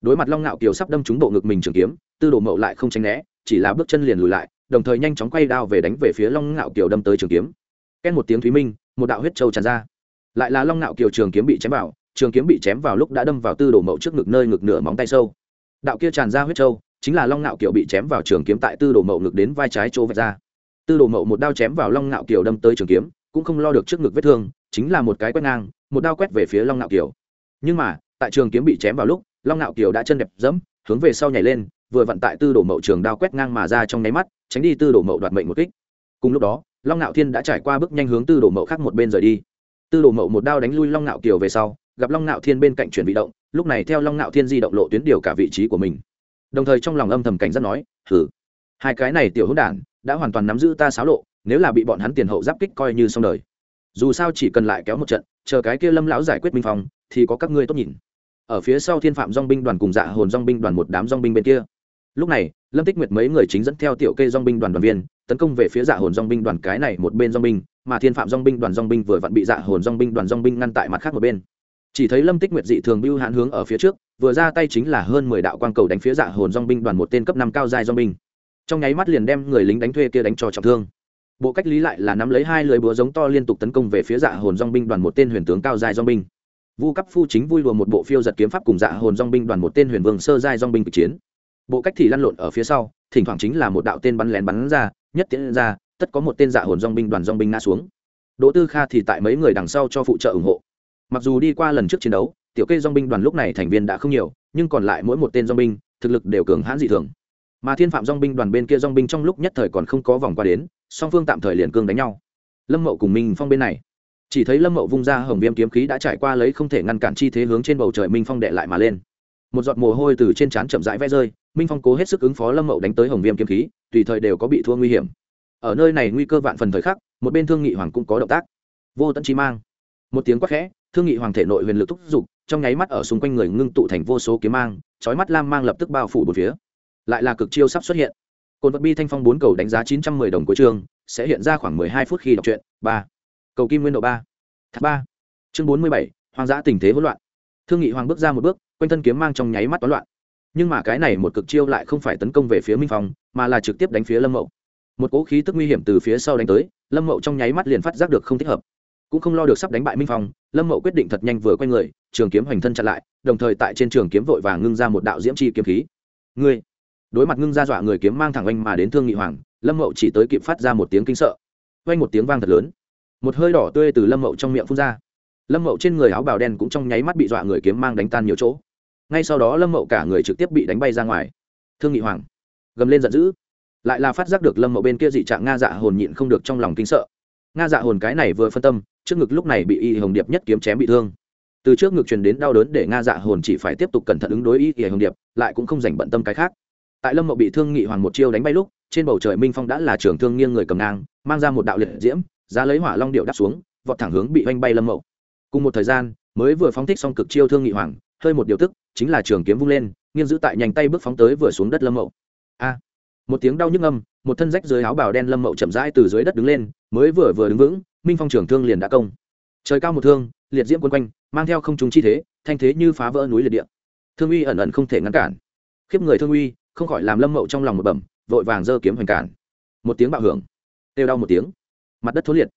Đối mặt long ngạo kiều sắp đâm trúng bộ ngực mình trường kiếm, tư đồ mậu lại không tránh né, chỉ là bước chân liền lùi lại, đồng thời nhanh chóng quay đao về đánh về phía long ngạo kiều đâm tới trường kiếm. Ken một tiếng thúy minh, một đạo huyết trâu tràn ra lại là long Nạo kiều trường kiếm bị chém vào, trường kiếm bị chém vào lúc đã đâm vào tư đồ mậu trước ngực nơi ngực nửa móng tay sâu. Đạo kia tràn ra huyết trâu chính là long Nạo kiều bị chém vào trường kiếm tại tư đồ mậu ngực đến vai trái chỗ vạch ra. Tư đồ mậu một đao chém vào long Nạo kiều đâm tới trường kiếm, cũng không lo được trước ngực vết thương, chính là một cái quét ngang, một đao quét về phía long Nạo kiều. Nhưng mà, tại trường kiếm bị chém vào lúc, long Nạo kiều đã chân đẹp dẫm, hướng về sau nhảy lên, vừa vận tại tư đồ mậu trường đao quét ngang mà ra trong nháy mắt, tránh đi tư đồ mậu đoạt mệnh một kích. Cùng lúc đó, long Nạo thiên đã trải qua bước nhanh hướng tư đồ mậu khác một bên rời đi tư đồ mậu một đao đánh lui long Nạo kiều về sau, gặp long Nạo thiên bên cạnh chuyển bị động, lúc này theo long Nạo thiên di động lộ tuyến điều cả vị trí của mình. Đồng thời trong lòng âm thầm cảnh giác nói thử hai cái này tiểu hữu đản, đã hoàn toàn nắm giữ ta xáo lộ, nếu là bị bọn hắn tiền hậu giáp kích coi như xong đời. Dù sao chỉ cần lại kéo một trận, chờ cái kia lâm lão giải quyết minh phong, thì có các ngươi tốt nhìn. Ở phía sau thiên phạm dong binh đoàn cùng dạ hồn dong binh đoàn một đám dong binh bên kia. Lúc này, lâm tích nguyệt mấy người chính dẫn theo tiểu kê dong binh đoàn đoàn viên tấn công về phía dạ hồn dong binh đoàn cái này một bên dong binh, mà thiên phạm dong binh đoàn dong binh vừa vặn bị dạ hồn dong binh đoàn dong binh ngăn tại mặt khác một bên. Chỉ thấy lâm tích nguyệt dị thường bưu hãn hướng ở phía trước, vừa ra tay chính là hơn mười đạo quang cầu đánh phía dạ hồn dong binh đoàn một tên cấp năm cao dài dong binh. Trong nháy mắt liền đem người lính đánh thuê kia đánh cho trọng thương. Bộ cách lý lại là nắm lấy hai lưỡi búa giống to liên tục tấn công về phía dạ hồn dong binh đoàn một tên huyền tướng cao dài dong binh. Vu cấp phu chính vui lùa một bộ phiêu giật kiếm pháp cùng dạ hồn dong binh đoàn một tên huyền vương sơ giai dong binh kịch chiến. Bộ cách thì lăn lộn ở phía sau, thỉnh thoảng chính là một đạo tên bắn lén bắn ra nhất tiến ra, tất có một tên dạ hồn dong binh đoàn dong binh ngã xuống. Đỗ tư kha thì tại mấy người đằng sau cho phụ trợ ủng hộ. Mặc dù đi qua lần trước chiến đấu, tiểu kê dong binh đoàn lúc này thành viên đã không nhiều, nhưng còn lại mỗi một tên dong binh, thực lực đều cường hãn dị thường. Mà thiên phạm dong binh đoàn bên kia dong binh trong lúc nhất thời còn không có vòng qua đến, song phương tạm thời liền cương đánh nhau. Lâm mậu cùng minh phong bên này. Chỉ thấy lâm mậu vung ra hồng viêm kiếm khí đã trải qua lấy không thể ngăn cản chi thế hướng trên bầu trời minh phong đệ lại mà lên một giọt mồ hôi từ trên trán chậm rãi vẽ rơi, minh phong cố hết sức ứng phó lâm mậu đánh tới hồng viêm kiếm khí, tùy thời đều có bị thua nguy hiểm. Ở nơi này nguy cơ vạn phần thời khắc, một bên thương nghị hoàng cũng có động tác. Vô tận chi mang. Một tiếng quát khẽ, thương nghị hoàng thể nội huyền lực thúc giục, trong nháy mắt ở xung quanh người ngưng tụ thành vô số kiếm mang trói mắt lam mang lập tức bao phủ một phía. Lại là cực chiêu sắp xuất hiện. Cồn vật bi thanh phong bốn cầu đánh giá chín trăm mười đồng của trường sẽ hiện ra khoảng mười hai phút khi đọc truyện, ba. Cầu kim nguyên độ ba. Thác ba. Chương bốn mươi bảy, hoang dã tình thế hỗn loạn. Thương nghị hoàng bước ra một bước quanh thân kiếm mang trong nháy mắt toán loạn. Nhưng mà cái này một cực chiêu lại không phải tấn công về phía minh phong, mà là trực tiếp đánh phía lâm mậu. Một cỗ khí tức nguy hiểm từ phía sau đánh tới, lâm mậu trong nháy mắt liền phát giác được không thích hợp. Cũng không lo được sắp đánh bại minh phong, lâm mậu quyết định thật nhanh vừa quay người, trường kiếm hoành thân chặn lại, đồng thời tại trên trường kiếm vội vàng ngưng ra một đạo diễm chi kiếm khí. Ngươi! Đối mặt ngưng ra dọa người kiếm mang thẳng oanh mà đến thương nghị hoàng, lâm mậu chỉ tới kịp phát ra một tiếng kinh sợ. Oanh một tiếng vang thật lớn. Một hơi đỏ tươi từ lâm mậu trong miệng phun ra. Lâm mậu trên người áo bào đen cũng trong nháy mắt bị dọa người kiếm mang đánh tan nhiều chỗ ngay sau đó lâm mậu cả người trực tiếp bị đánh bay ra ngoài thương nghị hoàng gầm lên giận dữ lại là phát giác được lâm mậu bên kia dị trạng nga dạ hồn nhịn không được trong lòng kinh sợ nga dạ hồn cái này vừa phân tâm trước ngực lúc này bị y hồng điệp nhất kiếm chém bị thương từ trước ngực truyền đến đau đớn để nga dạ hồn chỉ phải tiếp tục cẩn thận ứng đối y hồng điệp lại cũng không dành bận tâm cái khác tại lâm mậu bị thương nghị hoàng một chiêu đánh bay lúc trên bầu trời minh phong đã là trường thương nghiêng người cầm ngang mang ra một đạo liệt diễm ra lấy hỏa long điệu đáp xuống vọt thẳng hướng bị oanh bay lâm mậu cùng một thời gian mới vừa phóng thích xong cực chiêu thương nghị hoàng hơi một điều tức chính là trường kiếm vung lên, nghiêng giữ tại nhanh tay bước phóng tới vừa xuống đất lâm mậu. A! Một tiếng đau nhức âm, một thân rách dưới áo bào đen lâm mậu chậm rãi từ dưới đất đứng lên, mới vừa vừa đứng vững, minh phong trường thương liền đã công. Trời cao một thương, liệt diễm quân quanh, mang theo không trùng chi thế, thanh thế như phá vỡ núi liệt địa. Thương uy ẩn ẩn không thể ngăn cản. Khiếp người thương uy, không khỏi làm lâm mậu trong lòng một bẩm, vội vàng giơ kiếm hoành cản. Một tiếng bạo hưởng têu đau một tiếng. Mặt đất thối liệt.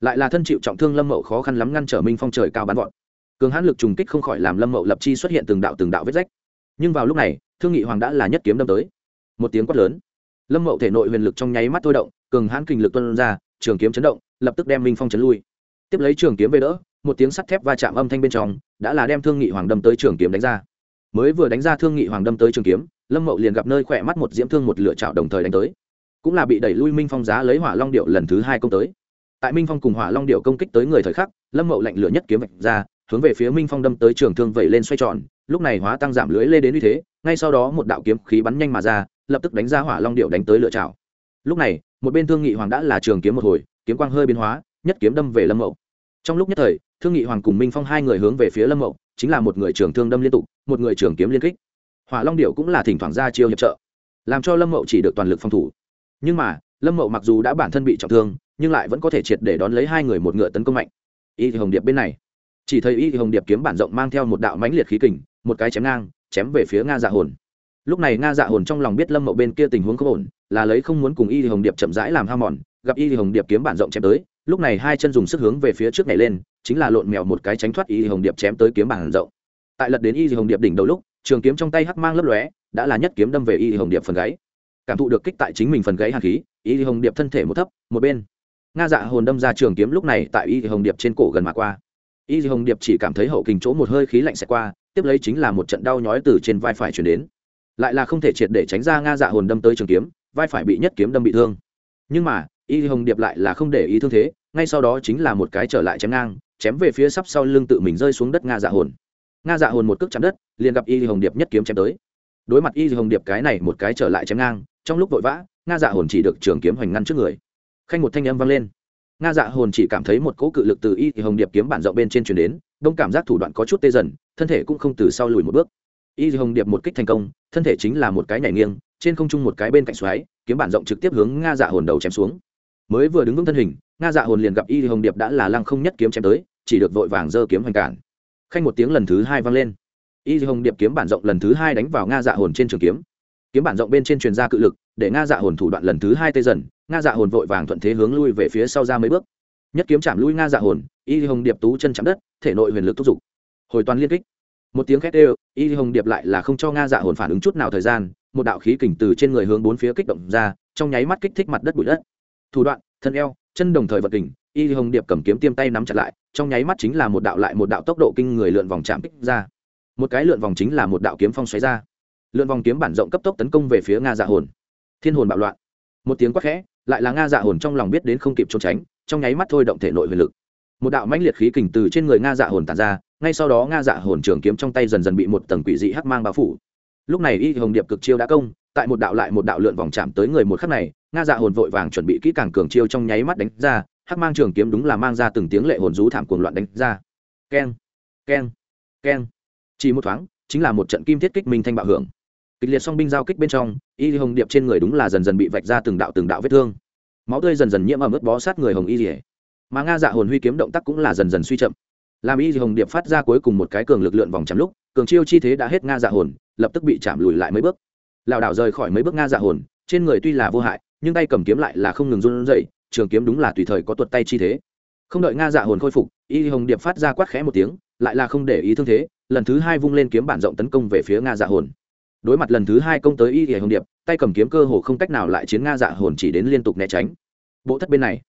Lại là thân chịu trọng thương lâm mậu khó khăn lắm ngăn trở minh phong trời cao bắn vọt cường hãn lực trùng kích không khỏi làm lâm mậu lập chi xuất hiện từng đạo từng đạo vết rách nhưng vào lúc này thương nghị hoàng đã là nhất kiếm đâm tới một tiếng quát lớn lâm mậu thể nội huyền lực trong nháy mắt thôi động cường hãn kinh lực tuân ra trường kiếm chấn động lập tức đem minh phong chấn lui tiếp lấy trường kiếm về đỡ một tiếng sắt thép va chạm âm thanh bên trong đã là đem thương nghị hoàng đâm tới trường kiếm đánh ra mới vừa đánh ra thương nghị hoàng đâm tới trường kiếm lâm mậu liền gặp nơi khỏe mắt một diễm thương một lựa chảo đồng thời đánh tới cũng là bị đẩy lui minh phong giá lấy hỏa long điệu lần thứ hai công tới tại minh phong cùng hỏa long điệu công kích tới người thời khắc lâm mậu lạnh lửa nhất kiếm vạch ra hướng về phía minh phong đâm tới trường thương vẩy lên xoay tròn, lúc này hóa tăng giảm lưới lê đến uy thế, ngay sau đó một đạo kiếm khí bắn nhanh mà ra, lập tức đánh ra hỏa long điệu đánh tới lửa chảo. Lúc này, một bên thương nghị hoàng đã là trường kiếm một hồi, kiếm quang hơi biến hóa, nhất kiếm đâm về lâm mậu. Trong lúc nhất thời, thương nghị hoàng cùng minh phong hai người hướng về phía lâm mậu, chính là một người trường thương đâm liên tục, một người trường kiếm liên kích. Hỏa long điệu cũng là thỉnh thoảng ra chiêu hiệp trợ, làm cho lâm mậu chỉ được toàn lực phòng thủ. Nhưng mà, lâm mậu mặc dù đã bản thân bị trọng thương, nhưng lại vẫn có thể triệt để đón lấy hai người một ngựa tấn công mạnh. Y thì hồng điệp bên này chỉ thấy y hồng điệp kiếm bản rộng mang theo một đạo mãnh liệt khí kình, một cái chém ngang, chém về phía nga dạ hồn. Lúc này nga dạ hồn trong lòng biết lâm mậu bên kia tình huống không ổn, là lấy không muốn cùng y hồng điệp chậm rãi làm ham mòn, gặp y hồng điệp kiếm bản rộng chém tới, lúc này hai chân dùng sức hướng về phía trước này lên, chính là lộn mèo một cái tránh thoát y hồng điệp chém tới kiếm bản rộng. Tại lật đến y hồng điệp đỉnh đầu lúc, trường kiếm trong tay hắc mang lấp lóe, đã là nhất kiếm đâm về y hồng điệp phần gáy. Cảm thụ được kích tại chính mình phần gáy hàn khí, y hồng điệp thân thể một thấp, một bên. Nga dạ hồn đâm ra trường kiếm lúc này tại y hồng điệp trên cổ gần mà qua y Di hồng điệp chỉ cảm thấy hậu kình chỗ một hơi khí lạnh xẹt qua, tiếp lấy chính là một trận đau nhói từ trên vai phải chuyển đến. Lại là không thể triệt để tránh ra nga dạ hồn đâm tới trường kiếm, vai phải bị nhất kiếm đâm bị thương. Nhưng mà, y Di hồng điệp lại là không để ý thương thế, ngay sau đó chính là một cái trở lại chém ngang, chém về phía sắp sau lưng tự mình rơi xuống đất nga dạ hồn. Nga dạ hồn một cước chạm đất, liền gặp y Di hồng điệp nhất kiếm chém tới. Đối mặt y Di hồng điệp cái này một cái trở lại chém ngang, trong lúc vội vã, nga dạ hồn chỉ được trường kiếm hoành ngăn trước người. Khanh một thanh âm vang lên nga dạ hồn chỉ cảm thấy một cỗ cự lực từ y thì hồng điệp kiếm bản rộng bên trên chuyển đến, đông cảm giác thủ đoạn có chút tê dần, thân thể cũng không từ sau lùi một bước. Y thì hồng điệp một kích thành công, thân thể chính là một cái nhảy nghiêng, trên không trung một cái bên cạnh xoáy, kiếm bản rộng trực tiếp hướng nga dạ hồn đầu chém xuống. Mới vừa đứng vững thân hình, nga dạ hồn liền gặp y thì hồng điệp đã là lăng không nhất kiếm chém tới, chỉ được vội vàng giơ kiếm hoành cản. Khanh một tiếng lần thứ hai vang lên. Y thì hồng điệp kiếm bản rộng lần thứ hai đánh vào nga dạ hồn trên trường kiếm. Kiếm bản rộng bên trên truyền ra cự lực, để nga dạ hồn thủ đoạn lần thứ hai tê dần nga dạ hồn vội vàng thuận thế hướng lui về phía sau ra mấy bước nhất kiếm chạm lui nga dạ hồn y hồng điệp tú chân chạm đất thể nội huyền lực thúc giục hồi toàn liên kích một tiếng khét đều, y hồng điệp lại là không cho nga dạ hồn phản ứng chút nào thời gian một đạo khí kình từ trên người hướng bốn phía kích động ra trong nháy mắt kích thích mặt đất bụi đất thủ đoạn thân eo chân đồng thời vật kình y hồng điệp cầm kiếm tiêm tay nắm chặt lại trong nháy mắt chính là một đạo lại một đạo tốc độ kinh người lượn vòng chạm kích ra một cái lượn vòng chính là một đạo kiếm phong xoáy ra lượn vòng kiếm bản rộng cấp tốc tấn công về phía nga dạ hồn thiên hồn bạo loạn một tiếng quát khẽ lại là nga dạ hồn trong lòng biết đến không kịp trốn tránh, trong nháy mắt thôi động thể nội huyền lực. Một đạo mãnh liệt khí kình từ trên người nga dạ hồn tàn ra, ngay sau đó nga dạ hồn trường kiếm trong tay dần dần bị một tầng quỷ dị hắc mang bao phủ. Lúc này y hồng điệp cực chiêu đã công, tại một đạo lại một đạo lượn vòng chạm tới người một khắc này, nga dạ hồn vội vàng chuẩn bị kỹ càng cường chiêu trong nháy mắt đánh ra, hắc mang trường kiếm đúng là mang ra từng tiếng lệ hồn rú thảm cuồng loạn đánh ra. Keng keng keng. Chỉ một thoáng, chính là một trận kim thiết kích minh thanh bạo hưởng kịch liệt song binh giao kích bên trong, y hồng điệp trên người đúng là dần dần bị vạch ra từng đạo từng đạo vết thương. Máu tươi dần dần nhiễm ở mức bó sát người hồng y rỉa mà nga dạ hồn huy kiếm động tác cũng là dần dần suy chậm. Làm y hồng điệp phát ra cuối cùng một cái cường lực lượn vòng chạm lúc, cường chiêu chi thế đã hết nga dạ hồn, lập tức bị chạm lùi lại mấy bước. Lảo đảo rời khỏi mấy bước nga dạ hồn, trên người tuy là vô hại, nhưng tay cầm kiếm lại là không ngừng run rẩy, trường kiếm đúng là tùy thời có tuột tay chi thế. Không đợi nga dạ hồn khôi phục, y hồng điệp phát ra quát khẽ một tiếng, lại là không để ý thương thế, lần thứ hai vung lên kiếm bản rộng tấn công về phía nga dạ hồn đối mặt lần thứ hai công tới y hồng điệp, tay cầm kiếm cơ hồ không cách nào lại chiến nga dạ hồn chỉ đến liên tục né tránh. Bộ thất bên này,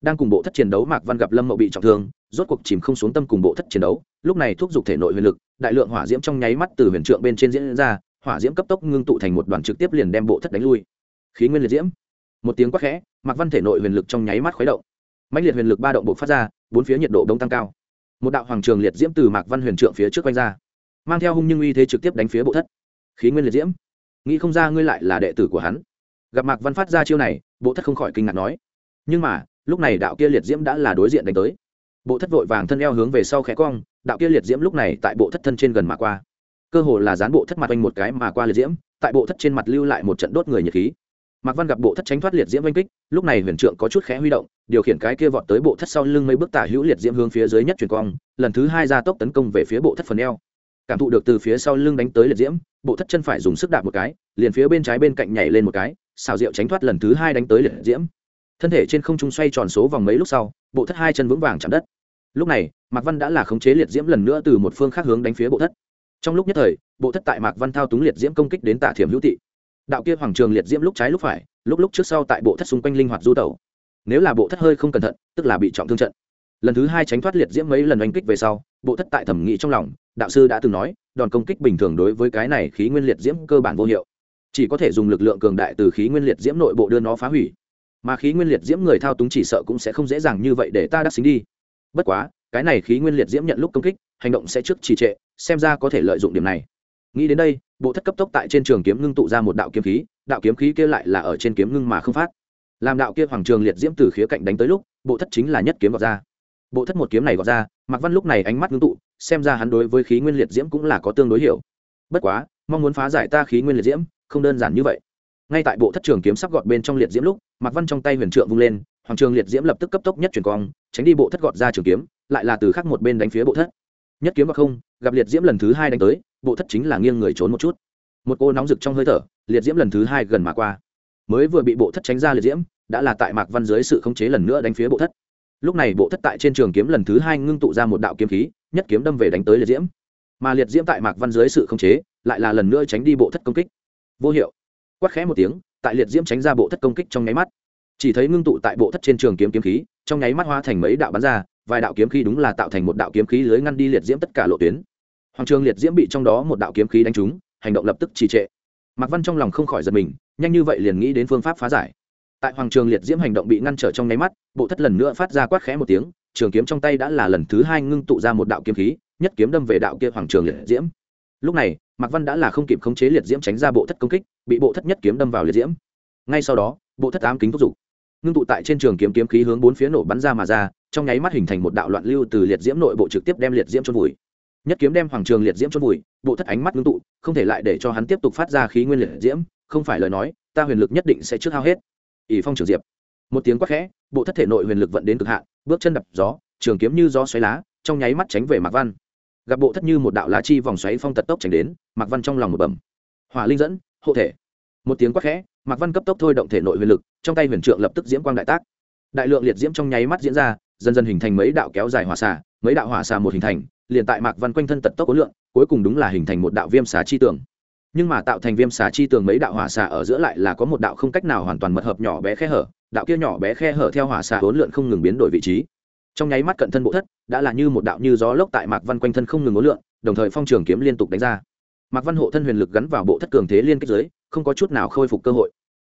đang cùng bộ thất chiến đấu mạc văn gặp lâm mậu bị trọng thương, rốt cuộc chìm không xuống tâm cùng bộ thất chiến đấu, lúc này thúc giục thể nội huyền lực, đại lượng hỏa diễm trong nháy mắt từ huyền trượng bên trên diễn ra, hỏa diễm cấp tốc ngưng tụ thành một đoàn trực tiếp liền đem bộ thất đánh lui. Khí nguyên liệt diễm. Một tiếng quát khẽ, mạc văn thể nội huyền lực trong nháy mắt khuấy động. Mãnh liệt huyền lực ba động bộ phát ra, bốn phía nhiệt độ đông tăng cao. Một đạo hoàng trường liệt diễm từ mạc văn huyền trượng phía trước quanh ra, mang theo hung nhưng uy thế trực tiếp đánh phía bộ thất khí nguyên liệt diễm. Nghĩ không ra ngươi lại là đệ tử của hắn. Gặp mạc văn phát ra chiêu này, bộ thất không khỏi kinh ngạc nói. Nhưng mà, lúc này đạo kia liệt diễm đã là đối diện đánh tới. Bộ thất vội vàng thân eo hướng về sau khẽ cong, đạo kia liệt diễm lúc này tại bộ thất thân trên gần mà qua. Cơ hồ là dán bộ thất mặt oanh một cái mà qua liệt diễm, tại bộ thất trên mặt lưu lại một trận đốt người nhiệt khí. Mạc văn gặp bộ thất tránh thoát liệt diễm oanh kích, lúc này huyền trượng có chút khẽ huy động, điều khiển cái kia vọt tới bộ thất sau lưng mấy bước tả hữu liệt diễm hướng phía dưới nhất truyền cong, lần thứ hai ra tốc tấn công về phía bộ thất phần eo cảm thụ được từ phía sau lưng đánh tới liệt diễm bộ thất chân phải dùng sức đạp một cái liền phía bên trái bên cạnh nhảy lên một cái xào rượu tránh thoát lần thứ hai đánh tới liệt diễm. Thân thể trên không trung xoay tròn số vòng mấy lúc sau bộ thất hai chân vững vàng chạm đất. Lúc này mạc văn đã là khống chế liệt diễm lần nữa từ một phương khác hướng đánh phía bộ thất. Trong lúc nhất thời bộ thất tại mạc văn thao túng liệt diễm công kích đến tạ thiểm hữu thị, đạo kia hoàng trường liệt diễm lúc trái lúc phải lúc lúc trước sau tại bộ thất xung quanh linh hoạt du tẩu. Nếu là bộ thất hơi không cẩn thận tức là bị trọng thương trận. Lần thứ hai tránh thoát liệt diễm mấy lần oanh kích về sau bộ thất tại thẩm nghị trong lòng đạo sư đã từng nói, đòn công kích bình thường đối với cái này khí nguyên liệt diễm cơ bản vô hiệu. Chỉ có thể dùng lực lượng cường đại từ khí nguyên liệt diễm nội bộ đưa nó phá hủy. Mà khí nguyên liệt diễm người thao túng chỉ sợ cũng sẽ không dễ dàng như vậy để ta đắc xính đi. Bất quá, cái này khí nguyên liệt diễm nhận lúc công kích, hành động sẽ trước trì trệ, xem ra có thể lợi dụng điểm này. Nghĩ đến đây, bộ thất cấp tốc tại trên trường kiếm ngưng tụ ra một đạo kiếm khí, đạo kiếm khí kia lại là ở trên kiếm ngưng mà không phát. Làm đạo kia hoàng trường liệt diễm từ khía cạnh đánh tới lúc, bộ thất chính là nhất kiếm vào ra bộ thất một kiếm này gọt ra, mạc văn lúc này ánh mắt ngưng tụ, xem ra hắn đối với khí nguyên liệt diễm cũng là có tương đối hiểu. Bất quá, mong muốn phá giải ta khí nguyên liệt diễm, không đơn giản như vậy. Ngay tại bộ thất trường kiếm sắp gọt bên trong liệt diễm lúc, mạc văn trong tay huyền trượng vung lên, hoàng trường liệt diễm lập tức cấp tốc nhất chuyển cong, tránh đi bộ thất gọt ra trường kiếm, lại là từ khắc một bên đánh phía bộ thất. Nhất kiếm và không, gặp liệt diễm lần thứ hai đánh tới, bộ thất chính là nghiêng người trốn một chút. Một cô nóng rực trong hơi thở, liệt diễm lần thứ hai gần mà qua. Mới vừa bị bộ thất tránh ra liệt diễm, đã là tại mạc văn dưới sự khống chế lần nữa đánh phía bộ thất lúc này bộ thất tại trên trường kiếm lần thứ hai ngưng tụ ra một đạo kiếm khí, nhất kiếm đâm về đánh tới liệt diễm. Mà liệt diễm tại mạc văn dưới sự khống chế, lại là lần nữa tránh đi bộ thất công kích. Vô hiệu. Quát khẽ một tiếng, tại liệt diễm tránh ra bộ thất công kích trong nháy mắt. Chỉ thấy ngưng tụ tại bộ thất trên trường kiếm kiếm khí, trong nháy mắt hóa thành mấy đạo bắn ra, vài đạo kiếm khí đúng là tạo thành một đạo kiếm khí lưới ngăn đi liệt diễm tất cả lộ tuyến. Hoàng trường liệt diễm bị trong đó một đạo kiếm khí đánh trúng, hành động lập tức trì trệ. Mạc văn trong lòng không khỏi giật mình, nhanh như vậy liền nghĩ đến phương pháp phá giải tại hoàng trường liệt diễm hành động bị ngăn trở trong nháy mắt, bộ thất lần nữa phát ra quát khẽ một tiếng, trường kiếm trong tay đã là lần thứ hai ngưng tụ ra một đạo kiếm khí, nhất kiếm đâm về đạo kia hoàng trường liệt diễm. Lúc này, mạc văn đã là không kịp khống chế liệt diễm tránh ra bộ thất công kích, bị bộ thất nhất kiếm đâm vào liệt diễm. Ngay sau đó, bộ thất ám kính thúc giục. Ngưng tụ tại trên trường kiếm kiếm khí hướng bốn phía nổ bắn ra mà ra, trong nháy mắt hình thành một đạo loạn lưu từ liệt diễm nội bộ trực tiếp đem liệt diễm trôn vùi. Nhất kiếm đem hoàng trường liệt diễm trôn vùi, bộ thất ánh mắt ngưng tụ, không thể lại để cho hắn tiếp tục phát ra khí nguyên liệt diễm, không phải lời nói, ta huyền lực nhất định sẽ trước hao hết ỷ phong trường diệp. Một tiếng quát khẽ, bộ thất thể nội huyền lực vận đến cực hạn, bước chân đập gió, trường kiếm như gió xoáy lá, trong nháy mắt tránh về mạc văn. Gặp bộ thất như một đạo lá chi vòng xoáy phong tật tốc tránh đến, mạc văn trong lòng một bẩm. Hỏa linh dẫn, hộ thể. Một tiếng quát khẽ, mạc văn cấp tốc thôi động thể nội huyền lực, trong tay huyền trượng lập tức diễm quang đại tác. Đại lượng liệt diễm trong nháy mắt diễn ra, dần dần hình thành mấy đạo kéo dài hỏa xà, mấy đạo hỏa xà một hình thành, liền tại mạc văn quanh thân tật tốc có lượng, cuối cùng đúng là hình thành một đạo viêm xà chi tưởng nhưng mà tạo thành viêm xà chi tường mấy đạo hỏa xà ở giữa lại là có một đạo không cách nào hoàn toàn mật hợp nhỏ bé khe hở, đạo kia nhỏ bé khe hở theo hỏa xà hỗn lượn không ngừng biến đổi vị trí. Trong nháy mắt cận thân bộ thất, đã là như một đạo như gió lốc tại mạc văn quanh thân không ngừng hỗn lượn, đồng thời phong trường kiếm liên tục đánh ra. Mạc văn hộ thân huyền lực gắn vào bộ thất cường thế liên kết giới không có chút nào khôi phục cơ hội.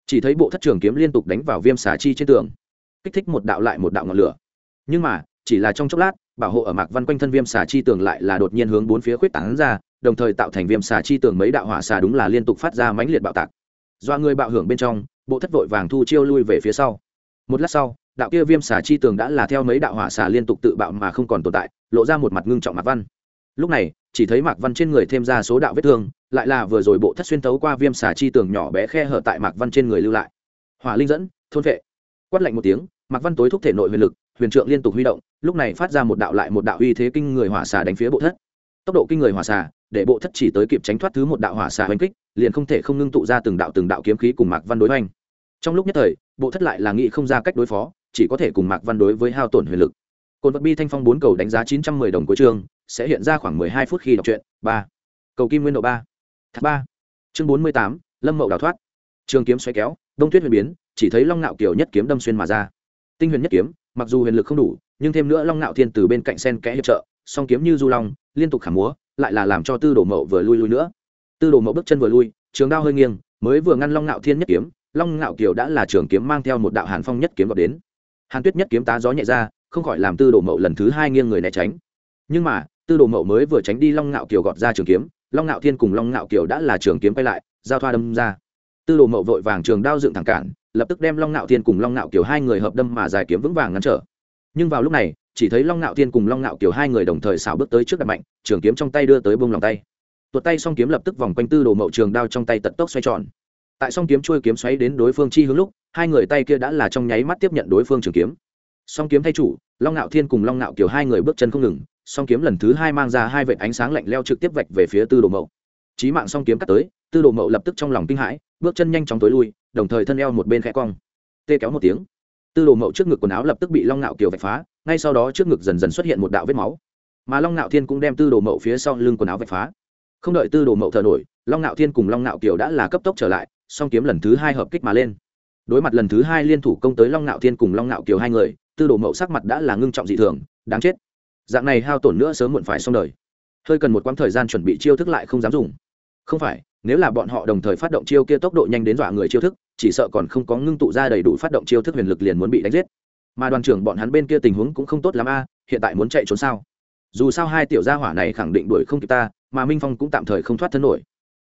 Chỉ thấy bộ thất trường kiếm liên tục đánh vào viêm xà chi trên tường, kích thích một đạo lại một đạo ngọn lửa. Nhưng mà, chỉ là trong chốc lát, bảo hộ ở mạc văn quanh thân viêm xà chi tường lại là đột nhiên hướng bốn phía khuyết tảng ra đồng thời tạo thành viêm xà chi tường mấy đạo hỏa xà đúng là liên tục phát ra mãnh liệt bạo tạc. Do người bạo hưởng bên trong, bộ thất vội vàng thu chiêu lui về phía sau. Một lát sau, đạo kia viêm xà chi tường đã là theo mấy đạo hỏa xà liên tục tự bạo mà không còn tồn tại, lộ ra một mặt ngưng trọng mạc văn. Lúc này, chỉ thấy mạc văn trên người thêm ra số đạo vết thương, lại là vừa rồi bộ thất xuyên tấu qua viêm xà chi tường nhỏ bé khe hở tại mạc văn trên người lưu lại. Hỏa linh dẫn, thôn vệ. Quát lạnh một tiếng, mạc văn tối thúc thể nội huyền lực, huyền trượng liên tục huy động, lúc này phát ra một đạo lại một đạo uy thế kinh người hỏa xà đánh phía bộ thất. Tốc độ kinh người hỏa xà để bộ thất chỉ tới kịp tránh thoát thứ một đạo hỏa xà oanh kích, liền không thể không ngưng tụ ra từng đạo từng đạo kiếm khí cùng mạc văn đối hoành. Trong lúc nhất thời, bộ thất lại là nghĩ không ra cách đối phó, chỉ có thể cùng mạc văn đối với hao tổn huyền lực. Cồn vật bi thanh phong bốn cầu đánh giá chín trăm mười đồng cuối chương, sẽ hiện ra khoảng mười hai phút khi đọc truyện, ba. Cầu kim nguyên độ ba. Thác ba. Chương bốn mươi tám, lâm mậu đào thoát. Trường kiếm xoay kéo, đông tuyết huyền biến, chỉ thấy long nạo kiều nhất kiếm đâm xuyên mà ra. Tinh huyền nhất kiếm, mặc dù huyền lực không đủ, nhưng thêm nữa long nạo thiên từ bên cạnh sen kẽ hiệp trợ, song kiếm như du long, liên tục khả múa lại là làm cho tư đồ mậu vừa lui lui nữa. Tư đồ mậu bước chân vừa lui, trường đao hơi nghiêng, mới vừa ngăn long ngạo thiên nhất kiếm, long ngạo kiều đã là trường kiếm mang theo một đạo hàn phong nhất kiếm gọt đến. Hàn tuyết nhất kiếm tá gió nhẹ ra, không khỏi làm tư đồ mậu lần thứ hai nghiêng người né tránh. Nhưng mà, tư đồ mậu mới vừa tránh đi long ngạo kiều gọt ra trường kiếm, long ngạo thiên cùng long ngạo kiều đã là trường kiếm quay lại, giao thoa đâm ra. Tư đồ mậu vội vàng trường đao dựng thẳng cản, lập tức đem long ngạo thiên cùng long ngạo kiều hai người hợp đâm mà dài kiếm vững vàng ngăn trở. Nhưng vào lúc này chỉ thấy long ngạo thiên cùng long ngạo kiều hai người đồng thời xảo bước tới trước đặt mạnh, trường kiếm trong tay đưa tới bông lòng tay. Tuột tay song kiếm lập tức vòng quanh tư đồ mậu trường đao trong tay tận tốc xoay tròn. Tại song kiếm trôi kiếm xoáy đến đối phương chi hướng lúc, hai người tay kia đã là trong nháy mắt tiếp nhận đối phương trường kiếm. Song kiếm thay chủ, long ngạo thiên cùng long ngạo kiều hai người bước chân không ngừng, song kiếm lần thứ hai mang ra hai vệt ánh sáng lạnh leo trực tiếp vạch về phía tư đồ mậu. Chí mạng song kiếm cắt tới, tư đồ mậu lập tức trong lòng kinh hãi, bước chân nhanh chóng tối lui, đồng thời thân eo một bên khẽ cong. Tê kéo một tiếng tư đồ mậu trước ngực quần áo lập tức bị long ngạo kiều vạch phá, ngay sau đó trước ngực dần dần xuất hiện một đạo vết máu. Mà long ngạo thiên cũng đem tư đồ mậu phía sau lưng quần áo vạch phá. Không đợi tư đồ mậu thở nổi, long ngạo thiên cùng long ngạo kiều đã là cấp tốc trở lại, song kiếm lần thứ hai hợp kích mà lên. Đối mặt lần thứ hai liên thủ công tới long ngạo thiên cùng long ngạo kiều hai người, tư đồ mậu sắc mặt đã là ngưng trọng dị thường, đáng chết. Dạng này hao tổn nữa sớm muộn phải xong đời. Hơi cần một quãng thời gian chuẩn bị chiêu thức lại không dám dùng. Không phải, nếu là bọn họ đồng thời phát động chiêu kia tốc độ nhanh đến dọa người chiêu thức chỉ sợ còn không có ngưng tụ ra đầy đủ phát động chiêu thức huyền lực liền muốn bị đánh giết. Mà đoàn trưởng bọn hắn bên kia tình huống cũng không tốt lắm a, hiện tại muốn chạy trốn sao? Dù sao hai tiểu gia hỏa này khẳng định đuổi không kịp ta, mà minh phong cũng tạm thời không thoát thân nổi.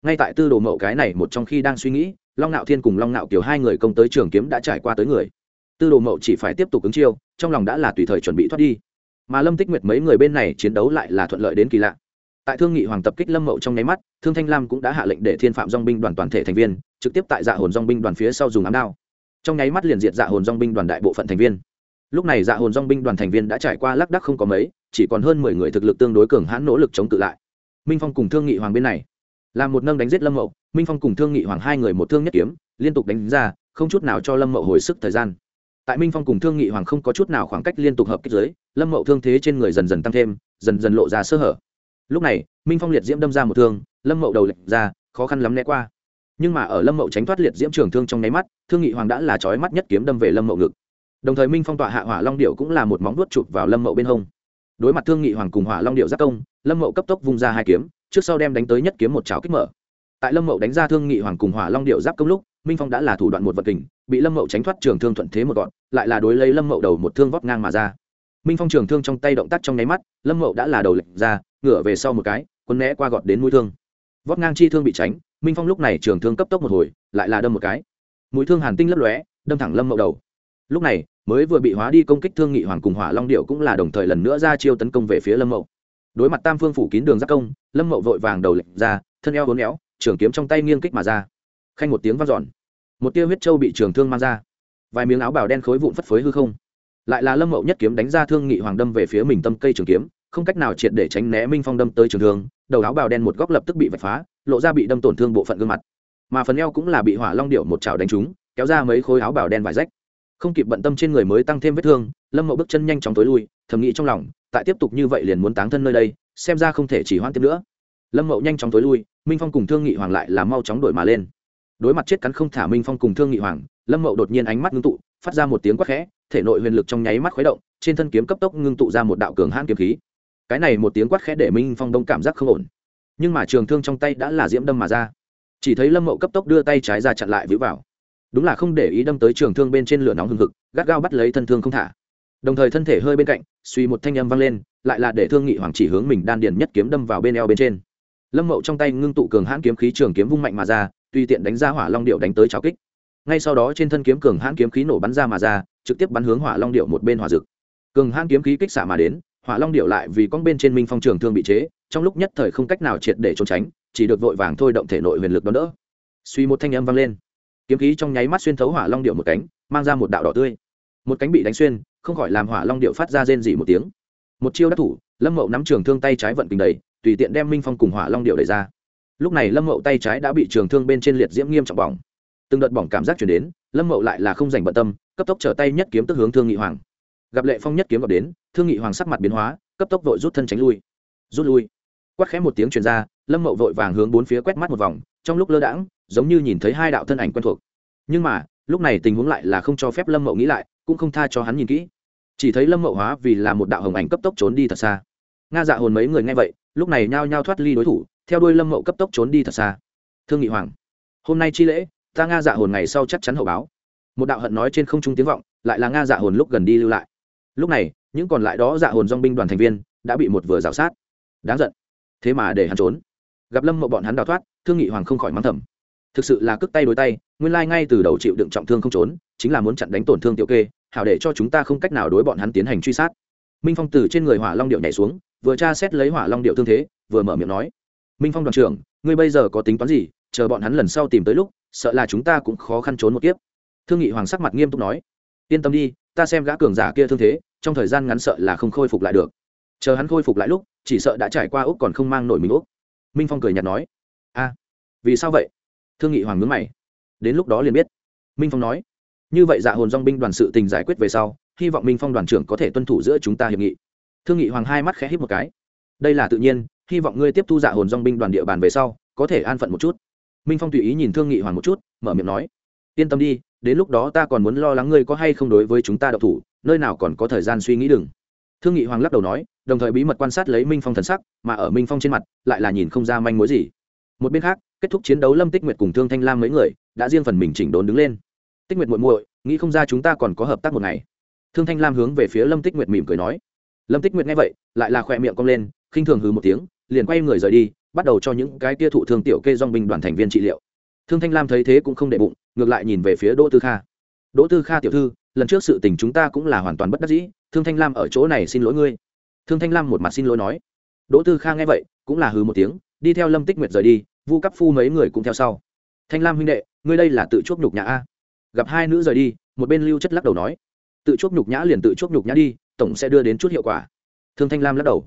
Ngay tại tư đồ mậu cái này một trong khi đang suy nghĩ, long nạo thiên cùng long nạo kiều hai người công tới trường kiếm đã trải qua tới người. Tư đồ mậu chỉ phải tiếp tục ứng chiêu, trong lòng đã là tùy thời chuẩn bị thoát đi. Mà lâm tích nguyệt mấy người bên này chiến đấu lại là thuận lợi đến kỳ lạ. Tại thương nghị hoàng tập kích lâm mậu trong nháy mắt, thương thanh lam cũng đã hạ lệnh để thiên phạm dong binh đoàn toàn thể thành viên trực tiếp tại dạ hồn dong binh đoàn phía sau dùng ám đao. Trong nháy mắt liền diệt dạ hồn dong binh đoàn đại bộ phận thành viên. Lúc này dạ hồn dong binh đoàn thành viên đã trải qua lác đắc không có mấy, chỉ còn hơn mười người thực lực tương đối cường hãn nỗ lực chống tự lại. Minh phong cùng thương nghị hoàng bên này làm một nâng đánh giết lâm mậu. Minh phong cùng thương nghị hoàng hai người một thương nhất kiếm, liên tục đánh ra, không chút nào cho lâm mậu hồi sức thời gian. Tại minh phong cùng thương nghị hoàng không có chút nào khoảng cách liên tục hợp kích giới lâm mậu thương thế trên người dần dần tăng thêm, dần dần lộ ra sơ hở. Lúc này, minh phong liệt diễm đâm ra một thương, lâm mậu đầu lệch ra, khó khăn lắm né qua nhưng mà ở lâm mậu tránh thoát liệt diễm trường thương trong nháy mắt, thương nghị hoàng đã là trói mắt nhất kiếm đâm về lâm mậu ngực. Đồng thời minh phong tọa hạ hỏa long điệu cũng là một móng đuốt chụp vào lâm mậu bên hông. Đối mặt thương nghị hoàng cùng hỏa long điệu giác công, lâm mậu cấp tốc vung ra hai kiếm, trước sau đem đánh tới nhất kiếm một cháo kích mở. Tại lâm mậu đánh ra thương nghị hoàng cùng hỏa long điệu giáp công lúc, minh phong đã là thủ đoạn một vật kình, bị lâm mậu tránh thoát trường thương thuận thế một gọn, lại là đối lấy lâm mậu đầu một thương vót ngang mà ra. Minh phong trường thương trong tay động tác trong nháy mắt, lâm mậu đã là đầu lệnh ra, ngửa về sau một cái quân né qua gọt đến mũi thương. Vót ngang chi thương bị tránh minh phong lúc này trường thương cấp tốc một hồi, lại là đâm một cái. Mũi thương hàn tinh lấp lóe, đâm thẳng lâm mậu đầu. Lúc này, mới vừa bị hóa đi công kích thương nghị hoàng cùng hỏa long điệu cũng là đồng thời lần nữa ra chiêu tấn công về phía lâm mậu. Đối mặt tam phương phủ kín đường giác công, lâm mậu vội vàng đầu lệnh ra, thân eo vốn éo, trường kiếm trong tay nghiêng kích mà ra. Khanh một tiếng vang dọn. Một tia huyết trâu bị trường thương mang ra. Vài miếng áo bào đen khối vụn phất phới hư không. Lại là lâm mậu nhất kiếm đánh ra thương nghị hoàng đâm về phía mình tâm cây trường kiếm, không cách nào triệt để tránh né minh phong đâm tới trường thương, đầu áo bào đen một góc lập tức bị vạch phá lộ ra bị đâm tổn thương bộ phận gương mặt. Mà phần eo cũng là bị hỏa long điệu một chảo đánh trúng, kéo ra mấy khối áo bào đen vải rách. Không kịp bận tâm trên người mới tăng thêm vết thương, lâm mậu bước chân nhanh chóng tối lui, thầm nghĩ trong lòng, tại tiếp tục như vậy liền muốn táng thân nơi đây, xem ra không thể chỉ hoãn tiếp nữa. Lâm mậu nhanh chóng tối lui, minh phong cùng thương nghị hoàng lại là mau chóng đổi mà lên. Đối mặt chết cắn không thả minh phong cùng thương nghị hoàng, lâm mậu đột nhiên ánh mắt ngưng tụ, phát ra một tiếng quát khẽ, thể nội huyền lực trong nháy mắt khuấy động, trên thân kiếm cấp tốc ngưng tụ ra một đạo cường hãn kiếm khí. Cái này một tiếng quát khẽ để minh phong đông cảm giác không ổn nhưng mà trường thương trong tay đã là diễm đâm mà ra. Chỉ thấy lâm mậu cấp tốc đưa tay trái ra chặn lại vĩ vào. Đúng là không để ý đâm tới trường thương bên trên lửa nóng hừng hực, gắt gao bắt lấy thân thương không thả. Đồng thời thân thể hơi bên cạnh, suy một thanh âm vang lên, lại là để thương nghị hoàng chỉ hướng mình đan điền nhất kiếm đâm vào bên eo bên trên. Lâm mậu trong tay ngưng tụ cường hãn kiếm khí trường kiếm vung mạnh mà ra, tùy tiện đánh ra hỏa long điệu đánh tới trào kích. Ngay sau đó trên thân kiếm cường hãn kiếm khí nổ bắn ra mà ra, trực tiếp bắn hướng hỏa long điệu một bên hỏa rực cường hãn kiếm khí kích xả mà đến, hỏa long điệu lại vì con bên trên minh phong trường thương bị chế trong lúc nhất thời không cách nào triệt để trốn tránh, chỉ được vội vàng thôi động thể nội huyền lực đón đỡ. Suy một thanh âm vang lên. Kiếm khí trong nháy mắt xuyên thấu hỏa long điệu một cánh, mang ra một đạo đỏ tươi. Một cánh bị đánh xuyên, không khỏi làm hỏa long điệu phát ra rên dỉ một tiếng. Một chiêu đắc thủ, lâm mậu nắm trường thương tay trái vận kình đầy, tùy tiện đem minh phong cùng hỏa long điệu đẩy ra. Lúc này lâm mậu tay trái đã bị trường thương bên trên liệt diễm nghiêm trọng bỏng. Từng đợt bỏng cảm giác chuyển đến, lâm mậu lại là không dành bận tâm, cấp tốc trở tay nhất kiếm tức hướng thương nghị hoàng. Gặp lệ phong nhất kiếm gặp đến, thương nghị hoàng sắc mặt biến hóa, cấp tốc vội rút thân tránh lui. Rút lui quát khẽ một tiếng truyền ra, lâm mậu vội vàng hướng bốn phía quét mắt một vòng, trong lúc lơ đãng, giống như nhìn thấy hai đạo thân ảnh quen thuộc. Nhưng mà, lúc này tình huống lại là không cho phép lâm mậu nghĩ lại, cũng không tha cho hắn nhìn kỹ. Chỉ thấy lâm mậu hóa vì là một đạo hồng ảnh cấp tốc trốn đi thật xa. Nga dạ hồn mấy người nghe vậy, lúc này nhao nhao thoát ly đối thủ, theo đuôi lâm mậu cấp tốc trốn đi thật xa. Thương nghị hoàng, hôm nay chi lễ, ta nga dạ hồn ngày sau chắc chắn hậu báo. Một đạo hận nói trên không trung tiếng vọng, lại là nga dạ hồn lúc gần đi lưu lại. Lúc này, những còn lại đó dạ hồn dong binh đoàn thành viên, đã bị một vừa rào sát. Đáng giận thế mà để hắn trốn. Gặp lâm mộ bọn hắn đào thoát, thương nghị hoàng không khỏi mắng thầm. Thực sự là cước tay đối tay, nguyên lai ngay từ đầu chịu đựng trọng thương không trốn, chính là muốn chặn đánh tổn thương tiểu kê, hảo để cho chúng ta không cách nào đối bọn hắn tiến hành truy sát. Minh phong từ trên người hỏa long điệu nhảy xuống, vừa tra xét lấy hỏa long điệu thương thế, vừa mở miệng nói, minh phong đoàn trưởng, ngươi bây giờ có tính toán gì? Chờ bọn hắn lần sau tìm tới lúc, sợ là chúng ta cũng khó khăn trốn một kiếp. Thương nghị hoàng sắc mặt nghiêm túc nói, yên tâm đi, ta xem gã cường giả kia thương thế, trong thời gian ngắn sợ là không khôi phục lại được chờ hắn khôi phục lại lúc, chỉ sợ đã trải qua úc còn không mang nổi mình úc. Minh phong cười nhạt nói, a, vì sao vậy? Thương nghị hoàng ngứng mày. Đến lúc đó liền biết. Minh phong nói, như vậy dạ hồn dong binh đoàn sự tình giải quyết về sau, hy vọng minh phong đoàn trưởng có thể tuân thủ giữa chúng ta hiệp nghị. Thương nghị hoàng hai mắt khẽ hít một cái. Đây là tự nhiên, hy vọng ngươi tiếp thu dạ hồn dong binh đoàn địa bàn về sau, có thể an phận một chút. Minh phong tùy ý nhìn thương nghị hoàng một chút, mở miệng nói, yên tâm đi, đến lúc đó ta còn muốn lo lắng ngươi có hay không đối với chúng ta đậu thủ, nơi nào còn có thời gian suy nghĩ đừng. Thương nghị hoàng lắc đầu nói đồng thời bí mật quan sát lấy minh phong thần sắc, mà ở minh phong trên mặt, lại là nhìn không ra manh mối gì. Một bên khác, kết thúc chiến đấu lâm tích nguyệt cùng thương thanh lam mấy người, đã riêng phần mình chỉnh đốn đứng lên. Tích nguyệt muội muội, nghĩ không ra chúng ta còn có hợp tác một ngày. Thương thanh lam hướng về phía lâm tích nguyệt mỉm cười nói. Lâm tích nguyệt nghe vậy, lại là khỏe miệng cong lên, khinh thường hừ một tiếng, liền quay người rời đi, bắt đầu cho những cái tia thụ thương tiểu kê dong binh đoàn thành viên trị liệu. Thương thanh lam thấy thế cũng không đệ bụng, ngược lại nhìn về phía đỗ tư kha. Đỗ tư kha tiểu thư, lần trước sự tình chúng ta cũng là hoàn toàn bất đắc dĩ, thương thanh lam ở chỗ này xin lỗi ngươi thương thanh lam một mặt xin lỗi nói. Đỗ tư kha nghe vậy, cũng là hừ một tiếng, đi theo lâm tích nguyệt rời đi, vu cấp phu mấy người cũng theo sau. Thanh lam huynh đệ, ngươi đây là tự chuốc nhục nhã a? Gặp hai nữ rời đi, một bên lưu chất lắc đầu nói. Tự chuốc nhục nhã liền tự chuốc nhục nhã đi, tổng sẽ đưa đến chút hiệu quả. Thương thanh lam lắc đầu.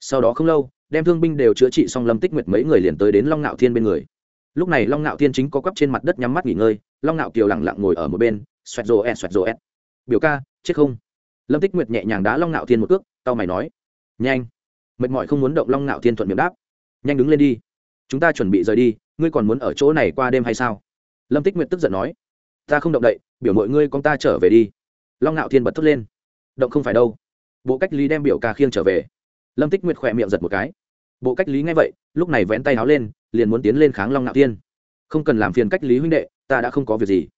Sau đó không lâu, đem thương binh đều chữa trị xong lâm tích nguyệt mấy người liền tới đến long ngạo thiên bên người. Lúc này long ngạo thiên chính có quắp trên mặt đất nhắm mắt nghỉ ngơi, long ngạo kiều lẳng lặng ngồi ở một bên, xoẹt rồ ẹt, xoẹt rồ ẹt. Biểu ca, chết không? Lâm tích nguyệt nhẹ nhàng đá long ngạo thiên một cước tao mày nói nhanh. Mệt mỏi không muốn động long ngạo thiên thuận miệng đáp. Nhanh đứng lên đi. Chúng ta chuẩn bị rời đi, ngươi còn muốn ở chỗ này qua đêm hay sao? Lâm tích nguyệt tức giận nói. Ta không động đậy, biểu mọi ngươi con ta trở về đi. Long ngạo thiên bật thốt lên. Động không phải đâu. Bộ cách lý đem biểu ca khiêng trở về. Lâm tích nguyệt khỏe miệng giật một cái. Bộ cách lý nghe vậy, lúc này vén tay háo lên, liền muốn tiến lên kháng long ngạo thiên. Không cần làm phiền cách lý huynh đệ, ta đã không có việc gì.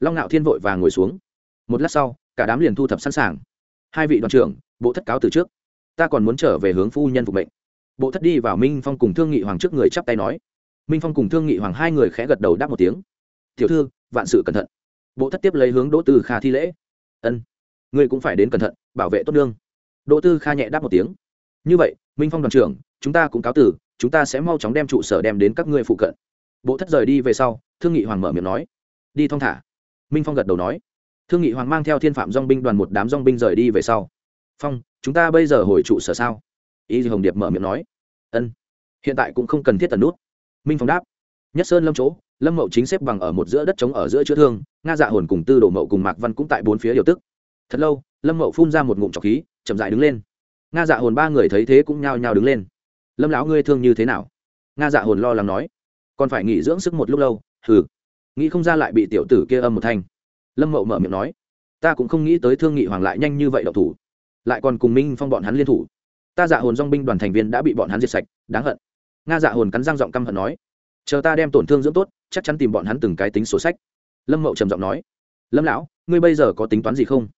Long ngạo thiên vội và ngồi xuống. Một lát sau, cả đám liền thu thập sẵn sàng. Hai vị đoàn trưởng, bộ thất cáo từ trước ta còn muốn trở về hướng phu nhân phục mệnh. Bộ thất đi vào minh phong cùng thương nghị hoàng trước người chắp tay nói. Minh phong cùng thương nghị hoàng hai người khẽ gật đầu đáp một tiếng. Tiểu thư, vạn sự cẩn thận. Bộ thất tiếp lấy hướng đỗ tư kha thi lễ. Ân, ngươi cũng phải đến cẩn thận, bảo vệ tốt đương đỗ tư kha nhẹ đáp một tiếng. Như vậy, minh phong đoàn trưởng, chúng ta cũng cáo tử chúng ta sẽ mau chóng đem trụ sở đem đến các ngươi phụ cận. Bộ thất rời đi về sau, thương nghị hoàng mở miệng nói. Đi thong thả. Minh phong gật đầu nói. Thương nghị hoàng mang theo thiên phạm dong binh đoàn một đám dong binh rời đi về sau phong, chúng ta bây giờ hồi trụ sở sao? Y hồng điệp mở miệng nói. Ân, hiện tại cũng không cần thiết tần nút. Minh phong đáp. Nhất sơn lâm chỗ, lâm mậu chính xếp bằng ở một giữa đất trống ở giữa chữa thương, nga dạ hồn cùng tư đồ mậu cùng mạc văn cũng tại bốn phía điều tức. Thật lâu, lâm mậu phun ra một ngụm trọc khí, chậm dại đứng lên. Nga dạ hồn ba người thấy thế cũng nhao nhao đứng lên. Lâm lão ngươi thương như thế nào? Nga dạ hồn lo lắng nói. Còn phải nghỉ dưỡng sức một lúc lâu, hừ. Nghĩ không ra lại bị tiểu tử kia âm một thanh. Lâm mậu mở miệng nói. Ta cũng không nghĩ tới thương nghị hoàng lại nhanh như vậy đậu thủ lại còn cùng minh phong bọn hắn liên thủ. Ta dạ hồn dong binh đoàn thành viên đã bị bọn hắn diệt sạch, đáng hận. Nga dạ hồn cắn răng giọng căm hận nói, chờ ta đem tổn thương dưỡng tốt, chắc chắn tìm bọn hắn từng cái tính sổ sách. Lâm mậu trầm giọng nói, lâm lão, ngươi bây giờ có tính toán gì không?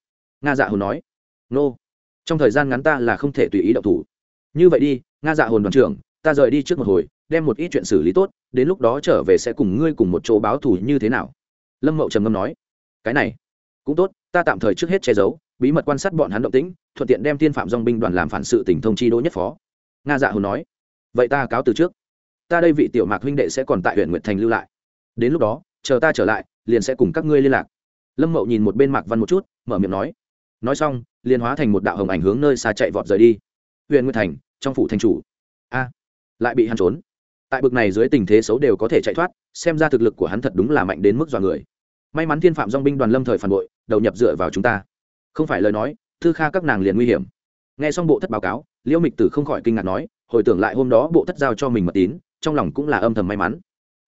Nga dạ hồn nói, nô、no. trong thời gian ngắn ta là không thể tùy ý đậu thủ. Như vậy đi, nga dạ hồn đoàn trưởng, ta rời đi trước một hồi, đem một ít chuyện xử lý tốt, đến lúc đó trở về sẽ cùng ngươi cùng một chỗ báo thù như thế nào. Lâm mậu trầm ngâm nói, cái này cũng tốt, ta tạm thời trước hết che giấu bí mật quan sát bọn hắn động tĩnh, thuận tiện đem thiên phạm dong binh đoàn làm phản sự tỉnh thông chi đỗ nhất phó. Nga dạ hồn nói, vậy ta cáo từ trước. Ta đây vị tiểu mạc huynh đệ sẽ còn tại huyện nguyệt thành lưu lại. Đến lúc đó, chờ ta trở lại, liền sẽ cùng các ngươi liên lạc. Lâm mậu nhìn một bên mạc văn một chút, mở miệng nói nói xong, liền hóa thành một đạo hồng ảnh hướng nơi xa chạy vọt rời đi. Huyện Nguyệt thành, trong phủ thành chủ. A, lại bị hắn trốn. Tại bực này dưới tình thế xấu đều có thể chạy thoát, xem ra thực lực của hắn thật đúng là mạnh đến mức dọa người. May mắn thiên phạm dong binh đoàn lâm thời phản bội, đầu nhập dựa vào chúng ta không phải lời nói, thư kha các nàng liền nguy hiểm. Nghe xong bộ thất báo cáo, liễu mịch tử không khỏi kinh ngạc nói, hồi tưởng lại hôm đó bộ thất giao cho mình mật tín, trong lòng cũng là âm thầm may mắn.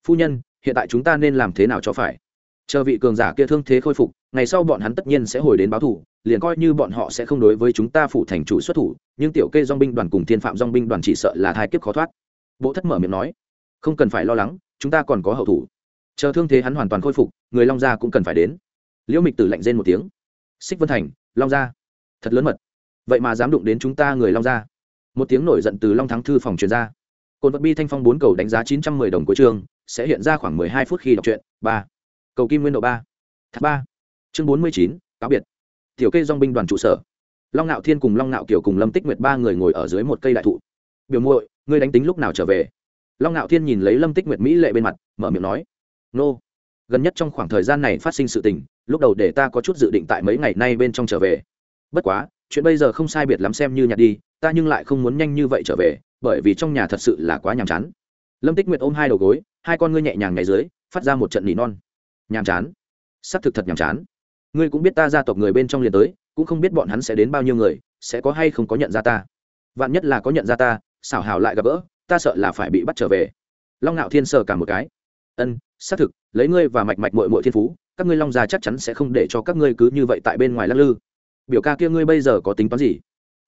Phu nhân, hiện tại chúng ta nên làm thế nào cho phải? Chờ vị cường giả kia thương thế khôi phục, ngày sau bọn hắn tất nhiên sẽ hồi đến báo thủ liền coi như bọn họ sẽ không đối với chúng ta phủ thành chủ xuất thủ, nhưng tiểu kê dong binh đoàn cùng thiên phạm dong binh đoàn chỉ sợ là thai kiếp khó thoát. Bộ thất mở miệng nói, không cần phải lo lắng, chúng ta còn có hậu thủ. Chờ thương thế hắn hoàn toàn khôi phục, người long gia cũng cần phải đến. Liễu mịch tử lạnh rên một tiếng xích vân thành, long gia. Thật lớn mật. Vậy mà dám đụng đến chúng ta người long gia. Một tiếng nổi giận từ long thắng thư phòng truyền ra. Cồn vật bi thanh phong bốn cầu đánh giá chín trăm mười đồng của trường sẽ hiện ra khoảng mười hai phút khi đọc truyện, ba. Cầu kim nguyên độ ba. Tháp ba. Chương bốn mươi chín, cáo biệt. Tiểu kê dong binh đoàn trụ sở. Long ngạo thiên cùng long ngạo kiều cùng lâm tích nguyệt ba người ngồi ở dưới một cây đại thụ. Biểu muội, ngươi đánh tính lúc nào trở về? Long ngạo thiên nhìn lấy lâm tích nguyệt mỹ lệ bên mặt, mở miệng nói, nô. Gần nhất trong khoảng thời gian này phát sinh sự tình lúc đầu để ta có chút dự định tại mấy ngày nay bên trong trở về. Bất quá, chuyện bây giờ không sai biệt lắm xem như nhặt đi, ta nhưng lại không muốn nhanh như vậy trở về, bởi vì trong nhà thật sự là quá nhàm chán. Lâm tích nguyệt ôm hai đầu gối, hai con ngươi nhẹ nhàng ngày dưới, phát ra một trận nỉ non. Nhàm chán? S ắ c thực thật nhàm chán. Ngươi cũng biết ta gia tộc người bên trong liền tới, cũng không biết bọn hắn sẽ đến bao nhiêu người, sẽ có hay không có nhận ra ta. Vạn nhất là có nhận ra ta, xảo hảo lại gặp gỡ, ta sợ là phải bị bắt trở về. Long ngạo thiên sờ cả một cái. Ân xác thực, lấy ngươi và mạch mạch mội mội thiên phú, các ngươi long gia chắc chắn sẽ không để cho các ngươi cứ như vậy tại bên ngoài lắc lư. Biểu ca kia ngươi bây giờ có tính toán gì?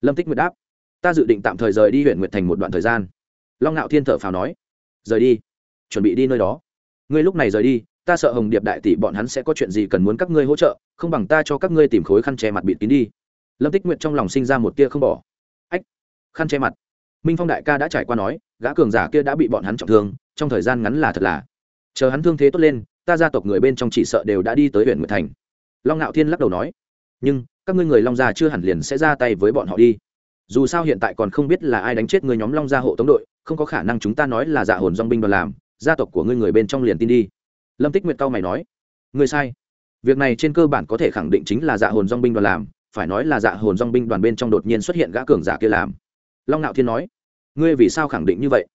Lâm tích nguyệt đáp. Ta dự định tạm thời rời đi huyện nguyệt thành một đoạn thời gian. Long ngạo thiên thở phào nói. Rời đi? Chuẩn bị đi nơi đó. Ngươi lúc này rời đi, ta sợ hồng điệp đại tỷ bọn hắn sẽ có chuyện gì cần muốn các ngươi hỗ trợ, không bằng ta cho các ngươi tìm khối khăn che mặt bịt kín đi. Lâm tích nguyệt trong lòng sinh ra một tia không bỏ. Ách, khăn che mặt. Minh phong đại ca đã trải qua nói, gã cường giả kia đã bị bọn hắn trọng thương, trong thời gian ngắn là thật là chờ hắn thương thế tốt lên, ta gia tộc người bên trong chỉ sợ đều đã đi tới huyện nguyệt thành. Long ngạo thiên lắc đầu nói, nhưng, các ngươi người long gia chưa hẳn liền sẽ ra tay với bọn họ đi. Dù sao hiện tại còn không biết là ai đánh chết người nhóm long gia hộ tống đội, không có khả năng chúng ta nói là dạ hồn dong binh đoàn làm, gia tộc của ngươi người bên trong liền tin đi. Lâm tích nguyệt cao mày nói, ngươi sai. Việc này trên cơ bản có thể khẳng định chính là dạ hồn dong binh đoàn làm, phải nói là dạ hồn dong binh đoàn bên trong đột nhiên xuất hiện gã cường giả kia làm. Long ngạo thiên nói, ngươi vì sao khẳng định như vậy?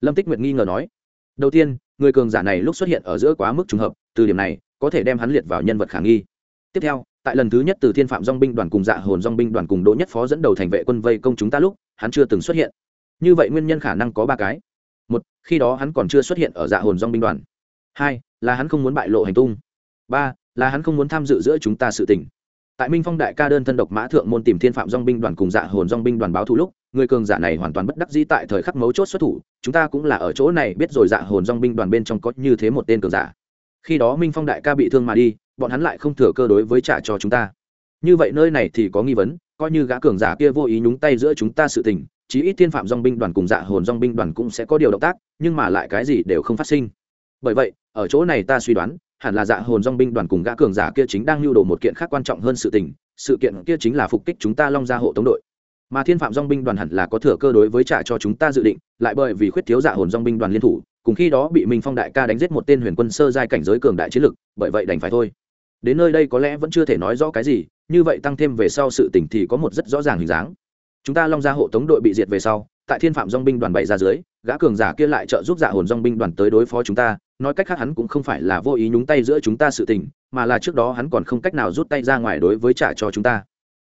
Lâm tích nguyệt nghi ngờ nói, đầu tiên người cường giả này lúc xuất hiện ở giữa quá mức trùng hợp, từ điểm này, có thể đem hắn liệt vào nhân vật khả nghi. Tiếp theo, tại lần thứ nhất từ thiên phạm dong binh đoàn cùng dạ hồn dong binh đoàn cùng đỗ nhất phó dẫn đầu thành vệ quân vây công chúng ta lúc, hắn chưa từng xuất hiện. Như vậy nguyên nhân khả năng có ba cái. Một, khi đó hắn còn chưa xuất hiện ở dạ hồn dong binh đoàn. Hai, là hắn không muốn bại lộ hành tung. Ba, là hắn không muốn tham dự giữa chúng ta sự tình tại minh phong đại ca đơn thân độc mã thượng môn tìm thiên phạm dong binh đoàn cùng dạ hồn dong binh đoàn báo thù lúc, người cường giả này hoàn toàn bất đắc dĩ tại thời khắc mấu chốt xuất thủ, chúng ta cũng là ở chỗ này biết rồi dạ hồn dong binh đoàn bên trong có như thế một tên cường giả. Khi đó minh phong đại ca bị thương mà đi, bọn hắn lại không thừa cơ đối với trả cho chúng ta. Như vậy nơi này thì có nghi vấn, coi như gã cường giả kia vô ý nhúng tay giữa chúng ta sự tình, chí ít thiên phạm dong binh đoàn cùng dạ hồn dong binh đoàn cũng sẽ có điều động tác, nhưng mà lại cái gì đều không phát sinh bởi vậy, ở chỗ này ta suy đoán, hẳn là dạ hồn dong binh đoàn cùng gã cường giả kia chính đang lưu đồ một kiện khác quan trọng hơn sự tình, sự kiện kia chính là phục kích chúng ta long gia hộ tống đội. Mà thiên phạm dong binh đoàn hẳn là có thừa cơ đối với trả cho chúng ta dự định, lại bởi vì khuyết thiếu dạ hồn dong binh đoàn liên thủ, cùng khi đó bị minh phong đại ca đánh giết một tên huyền quân sơ giai cảnh giới cường đại chiến lực, bởi vậy đành phải thôi. Đến nơi đây có lẽ vẫn chưa thể nói rõ cái gì, như vậy tăng thêm về sau sự tỉnh thì có một rất rõ ràng hình dáng. Chúng ta long gia hộ tống đội bị diệt về sau, tại thiên phạm dong binh đoàn bảy ra dưới gã cường giả kia lại trợ giúp dạ hồn dong binh đoàn tới đối phó chúng ta, nói cách khác hắn cũng không phải là vô ý nhúng tay giữa chúng ta sự tình, mà là trước đó hắn còn không cách nào rút tay ra ngoài đối với trả cho chúng ta.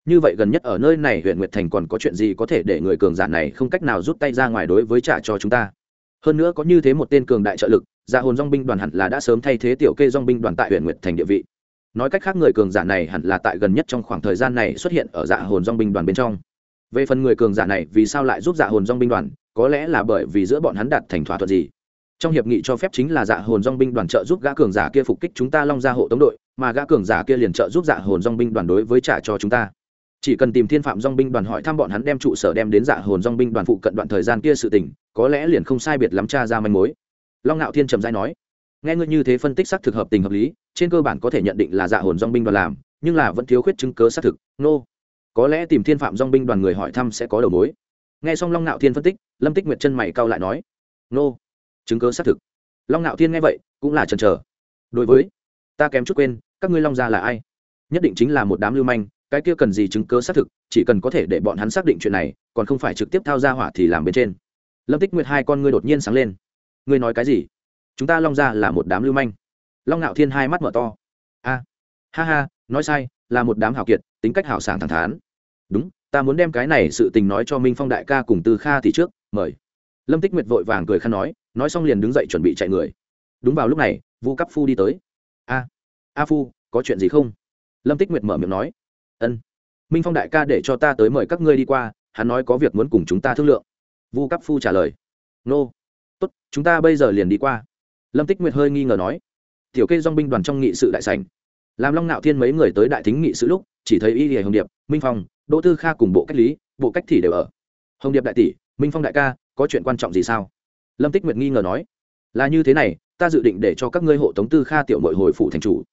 Như vậy gần nhất ở nơi này huyện nguyệt thành còn có chuyện gì có thể để người cường giả này không cách nào rút tay ra ngoài đối với trả cho chúng ta? Hơn nữa có như thế một tên cường đại trợ lực dạ hồn dong binh đoàn hẳn là đã sớm thay thế tiểu kê dong binh đoàn tại huyện nguyệt thành địa vị. Nói cách khác người cường giả này hẳn là tại gần nhất trong khoảng thời gian này xuất hiện ở dạ hồn dong binh đoàn bên trong. Về phần người cường giả này vì sao lại giúp dạ hồn dong binh đoàn có lẽ là bởi vì giữa bọn hắn đạt thành thỏa thuận gì. Trong hiệp nghị cho phép chính là dạ hồn dong binh đoàn trợ giúp gã cường giả kia phục kích chúng ta long gia hộ tống đội, mà gã cường giả kia liền trợ giúp dạ hồn dong binh đoàn đối với trả cho chúng ta. Chỉ cần tìm thiên phạm dong binh đoàn hỏi thăm bọn hắn đem trụ sở đem đến dạ hồn dong binh đoàn phụ cận đoạn thời gian kia sự tình, có lẽ liền không sai biệt lắm cha ra manh mối. Long ngạo thiên trầm giai nói, nghe ngươi như thế phân tích xác thực hợp tình hợp lý, trên cơ bản có thể nhận định là dạ hồn dong binh đoàn làm, nhưng là vẫn thiếu khuyết chứng cớ xác thực. Nô、no. có lẽ tìm thiên phạm dong binh đoàn người hỏi thăm sẽ có đầu mối nghe xong long Nạo thiên phân tích, lâm tích nguyệt chân mày cao lại nói, Nô, chứng cớ xác thực. Long Nạo thiên nghe vậy, cũng là chần chờ. Đối với, ta kém chút quên, các ngươi long gia là ai? Nhất định chính là một đám lưu manh, cái kia cần gì chứng cớ xác thực, chỉ cần có thể để bọn hắn xác định chuyện này, còn không phải trực tiếp thao ra hỏa thì làm bên trên. Lâm tích nguyệt hai con ngươi đột nhiên sáng lên. Ngươi nói cái gì? Chúng ta long gia là một đám lưu manh. Long ngạo thiên hai mắt mở to. A, ha ha, nói sai, là một đám hào kiệt, tính cách hào sảng thẳng thắn. Đúng ta muốn đem cái này sự tình nói cho minh phong đại ca cùng tư kha thì trước, mời. Lâm tích nguyệt vội vàng cười khăn nói nói xong liền đứng dậy chuẩn bị chạy người. Đúng vào lúc này, vu cấp phu đi tới. A a phu, có chuyện gì không? Lâm tích nguyệt mở miệng nói. Ân, minh phong đại ca để cho ta tới mời các ngươi đi qua, hắn nói có việc muốn cùng chúng ta thương lượng. Vu cấp phu trả lời. Nô, tốt, chúng ta bây giờ liền đi qua. Lâm tích nguyệt hơi nghi ngờ nói. Tiểu kê dong binh đoàn trong nghị sự đại sành làm long nạo thiên mấy người tới đại thính nghị sự lúc, chỉ thấy y hề hồng điệp, minh phong đỗ tư kha cùng bộ cách lý, bộ cách thì đều ở. Hồng điệp đại tỷ, minh phong đại ca, có chuyện quan trọng gì sao? Lâm tích nguyệt nghi ngờ nói. Là như thế này, ta dự định để cho các ngươi hộ tống tư kha tiểu mội hồi phụ thành chủ.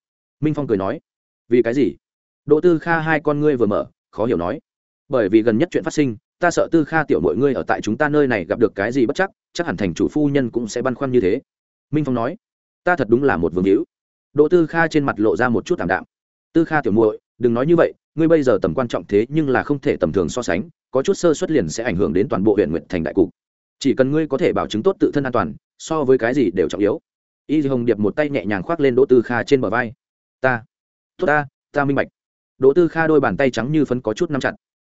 Minh phong cười nói. Vì cái gì? Đỗ tư kha hai con ngươi vừa mở, khó hiểu nói. Bởi vì gần nhất chuyện phát sinh, ta sợ tư kha tiểu mội ngươi ở tại chúng ta nơi này gặp được cái gì bất chắc chắc hẳn thành chủ phu nhân cũng sẽ băn khoăn như thế. Minh phong nói. Ta thật đúng là một vương hữu. Đỗ tư kha trên mặt lộ ra một chút thảm đạm. Tư kha tiểu muội, đừng nói như vậy ngươi bây giờ tầm quan trọng thế nhưng là không thể tầm thường so sánh, có chút sơ xuất liền sẽ ảnh hưởng đến toàn bộ huyện nguyện thành đại cục. Chỉ cần ngươi có thể bảo chứng tốt tự thân an toàn, so với cái gì đều trọng yếu. Y hồng điệp một tay nhẹ nhàng khoác lên đỗ tư kha trên bờ vai. Ta, tốt ta ta minh bạch. Đỗ tư kha đôi bàn tay trắng như phấn có chút nắm chặt.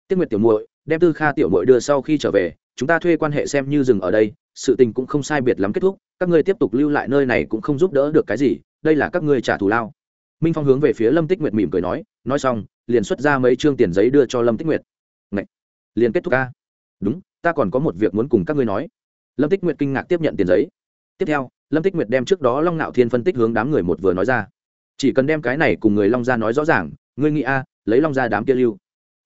Tiết nguyệt tiểu muội, đem tư kha tiểu muội đưa sau khi trở về, chúng ta thuê quan hệ xem như dừng ở đây, sự tình cũng không sai biệt lắm kết thúc, các ngươi tiếp tục lưu lại nơi này cũng không giúp đỡ được cái gì, đây là các ngươi trả thù lao. Minh phong hướng về phía lâm tích nguyệt mỉm cười nói nói xong liền xuất ra mấy chương tiền giấy đưa cho lâm tích nguyệt. Ngậy! liền kết thúc ca. Đúng, ta còn có một việc muốn cùng các ngươi nói. Lâm tích nguyệt kinh ngạc tiếp nhận tiền giấy. Tiếp theo, lâm tích nguyệt đem trước đó long nạo thiên phân tích hướng đám người một vừa nói ra. Chỉ cần đem cái này cùng người long gia nói rõ ràng, ngươi nghĩ a, lấy long gia đám kia lưu.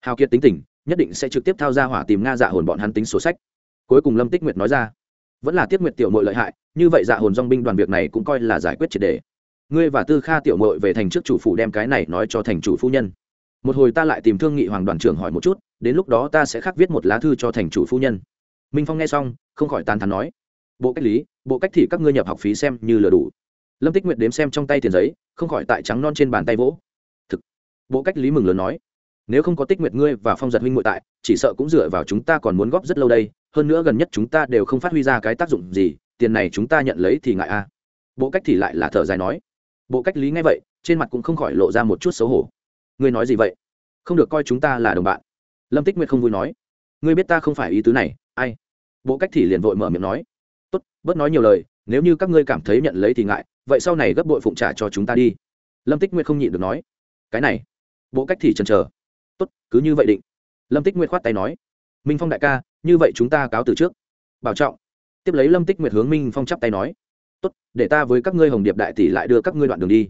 Hào kiệt tính tỉnh nhất định sẽ trực tiếp thao ra hỏa tìm nga dạ hồn bọn hắn tính sổ sách. Cuối cùng lâm tích nguyệt nói ra, vẫn là tiết nguyệt tiểu mội lợi hại, như vậy dạ hồn dong binh đoàn việc này cũng coi là giải quyết triệt đề. Ngươi và tư kha tiểu mội về thành trước chủ phủ đem cái này nói cho thành chủ phu nhân một hồi ta lại tìm thương nghị hoàng đoàn trưởng hỏi một chút, đến lúc đó ta sẽ khắc viết một lá thư cho thành chủ phu nhân. Minh phong nghe xong, không khỏi tàn thắn nói, bộ cách lý, bộ cách thì các ngươi nhập học phí xem như lừa đủ. Lâm tích nguyện đếm xem trong tay tiền giấy, không khỏi tại trắng non trên bàn tay vỗ. Thực. Bộ cách lý mừng lớn nói, nếu không có tích nguyệt ngươi và phong giật huynh ngụy tại, chỉ sợ cũng dựa vào chúng ta còn muốn góp rất lâu đây, hơn nữa gần nhất chúng ta đều không phát huy ra cái tác dụng gì, tiền này chúng ta nhận lấy thì ngại a. Bộ cách thì lại là thở dài nói. Bộ cách lý nghe vậy, trên mặt cũng không khỏi lộ ra một chút xấu hổ ngươi nói gì vậy? Không được coi chúng ta là đồng bạn. Lâm tích nguyệt không vui nói. Ngươi biết ta không phải ý tứ này, ai? Bộ cách thì liền vội mở miệng nói. Tốt, bớt nói nhiều lời, nếu như các ngươi cảm thấy nhận lấy thì ngại, vậy sau này gấp bội phụng trả cho chúng ta đi. Lâm tích nguyệt không nhịn được nói. Cái này, bộ cách thì chần chờ. Tốt, cứ như vậy định. Lâm tích nguyệt khoát tay nói. Minh phong đại ca, như vậy chúng ta cáo từ trước. Bảo trọng. Tiếp lấy lâm tích nguyệt hướng minh phong chắp tay nói. Tốt, để ta với các ngươi hồng điệp đại tỷ lại đưa các ngươi đoạn đường đi.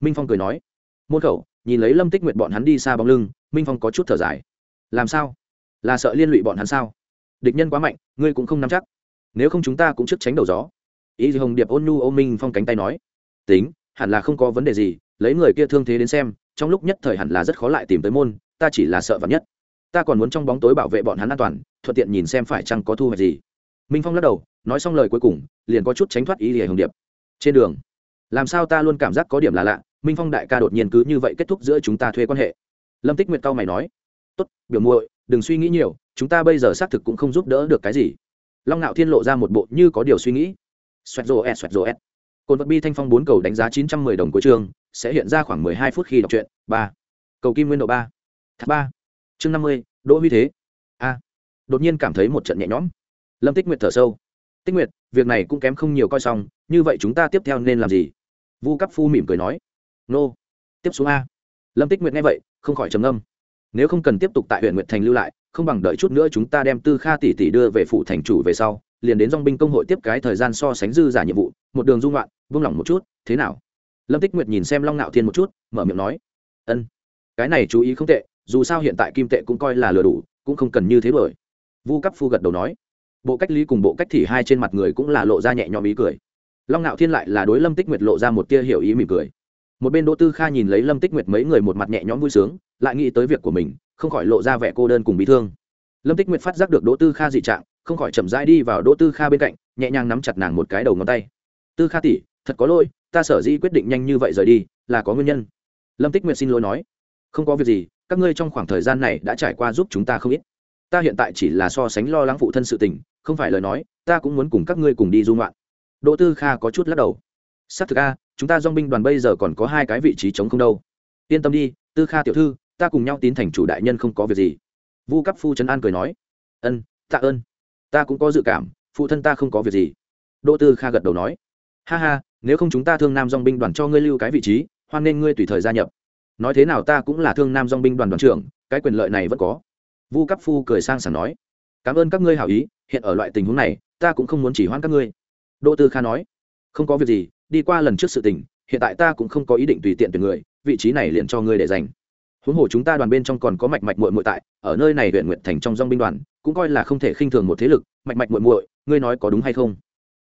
Minh phong cười nói. Môn khẩu nhìn lấy lâm tích nguyệt bọn hắn đi xa bóng lưng, minh phong có chút thở dài. Làm sao? Là sợ liên lụy bọn hắn sao? Địch nhân quá mạnh, ngươi cũng không nắm chắc. Nếu không chúng ta cũng trước tránh đầu gió. Ý gì hồng điệp ôn nhu ô minh phong cánh tay nói. Tính, hẳn là không có vấn đề gì, lấy người kia thương thế đến xem, trong lúc nhất thời hẳn là rất khó lại tìm tới môn, ta chỉ là sợ vắn nhất. Ta còn muốn trong bóng tối bảo vệ bọn hắn an toàn, thuận tiện nhìn xem phải chăng có thu hoạch gì. Minh phong lắc đầu, nói xong lời cuối cùng, liền có chút tránh thoát ý gì hồng điệp. Trên đường, làm sao ta luôn cảm giác có điểm là lạ minh phong đại ca đột nhiên cứ như vậy kết thúc giữa chúng ta thuê quan hệ. Lâm tích nguyệt cao mày nói, tốt, biểu muội, đừng suy nghĩ nhiều, chúng ta bây giờ xác thực cũng không giúp đỡ được cái gì. Long ngạo thiên lộ ra một bộ như có điều suy nghĩ. Xoẹt rô ẹt xoẹt rô ẹt. cồn vật bi thanh phong bốn cầu đánh giá chín trăm mười đồng của trường, sẽ hiện ra khoảng mười hai phút khi đọc truyện, ba. Cầu kim nguyên độ ba. Tháp ba. Chương năm mươi, đỗ huy thế. A. Đột nhiên cảm thấy một trận nhẹ nhõm. Lâm tích nguyệt thở sâu. Tích nguyệt, việc này cũng kém không nhiều coi xong, như vậy chúng ta tiếp theo nên làm gì? Vu cấp phu mỉm cười nói nô. Tiếp xuống a. Lâm tích nguyệt nghe vậy, không khỏi trầm ngâm. Nếu không cần tiếp tục tại huyện nguyệt thành lưu lại, không bằng đợi chút nữa chúng ta đem tư kha tỷ tỷ đưa về phủ thành chủ về sau, liền đến dong binh công hội tiếp cái thời gian so sánh dư giả nhiệm vụ, một đường dung loạn vung lòng một chút, thế nào? Lâm tích nguyệt nhìn xem long Nạo thiên một chút, mở miệng nói. Ân. Cái này chú ý không tệ, dù sao hiện tại kim tệ cũng coi là lừa đủ, cũng không cần như thế bởi vu cấp phu gật đầu nói. Bộ cách lý cùng bộ cách thì hai trên mặt người cũng là lộ ra nhẹ nhõm ý cười. Long Nạo thiên lại là đối lâm tích nguyệt lộ ra một tia hiểu ý mỉm cười một bên đỗ tư kha nhìn lấy lâm tích nguyệt mấy người một mặt nhẹ nhõm vui sướng, lại nghĩ tới việc của mình, không khỏi lộ ra vẻ cô đơn cùng bị thương. Lâm tích nguyệt phát giác được đỗ tư kha dị trạng, không khỏi chậm rãi đi vào đỗ tư kha bên cạnh, nhẹ nhàng nắm chặt nàng một cái đầu ngón tay. Tư kha tỉ thật có lỗi, ta sở dĩ quyết định nhanh như vậy rời đi, là có nguyên nhân. Lâm tích nguyệt xin lỗi nói. Không có việc gì, các ngươi trong khoảng thời gian này đã trải qua giúp chúng ta không ít. Ta hiện tại chỉ là so sánh lo lắng phụ thân sự tình, không phải lời nói, ta cũng muốn cùng các ngươi cùng đi du ngoạn. Đỗ tư kha có chút lắc đầu. Xác thực a chúng ta dong binh đoàn bây giờ còn có hai cái vị trí chống không đâu. Yên tâm đi, tư kha tiểu thư, ta cùng nhau tín thành chủ đại nhân không có việc gì. Vu cấp phu trấn an cười nói, ân, tạ ơn. Ta cũng có dự cảm, phụ thân ta không có việc gì. Đỗ tư kha gật đầu nói, ha ha, nếu không chúng ta thương nam dong binh đoàn cho ngươi lưu cái vị trí, hoan nên ngươi tùy thời gia nhập. Nói thế nào ta cũng là thương nam dong binh đoàn đoàn trưởng, cái quyền lợi này vẫn có. Vu cấp phu cười sang sảng nói, cảm ơn các ngươi hảo ý, hiện ở loại tình huống này, ta cũng không muốn chỉ hoãn các ngươi. Đỗ tư kha nói, không có việc gì đi qua lần trước sự tình, hiện tại ta cũng không có ý định tùy tiện tuyển người, vị trí này liền cho ngươi để dành. Huống hồ chúng ta đoàn bên trong còn có mạch mạch muội muội tại, ở nơi này huyện nguyện thành trong dong binh đoàn, cũng coi là không thể khinh thường một thế lực, mạch mạch muội muội, ngươi nói có đúng hay không?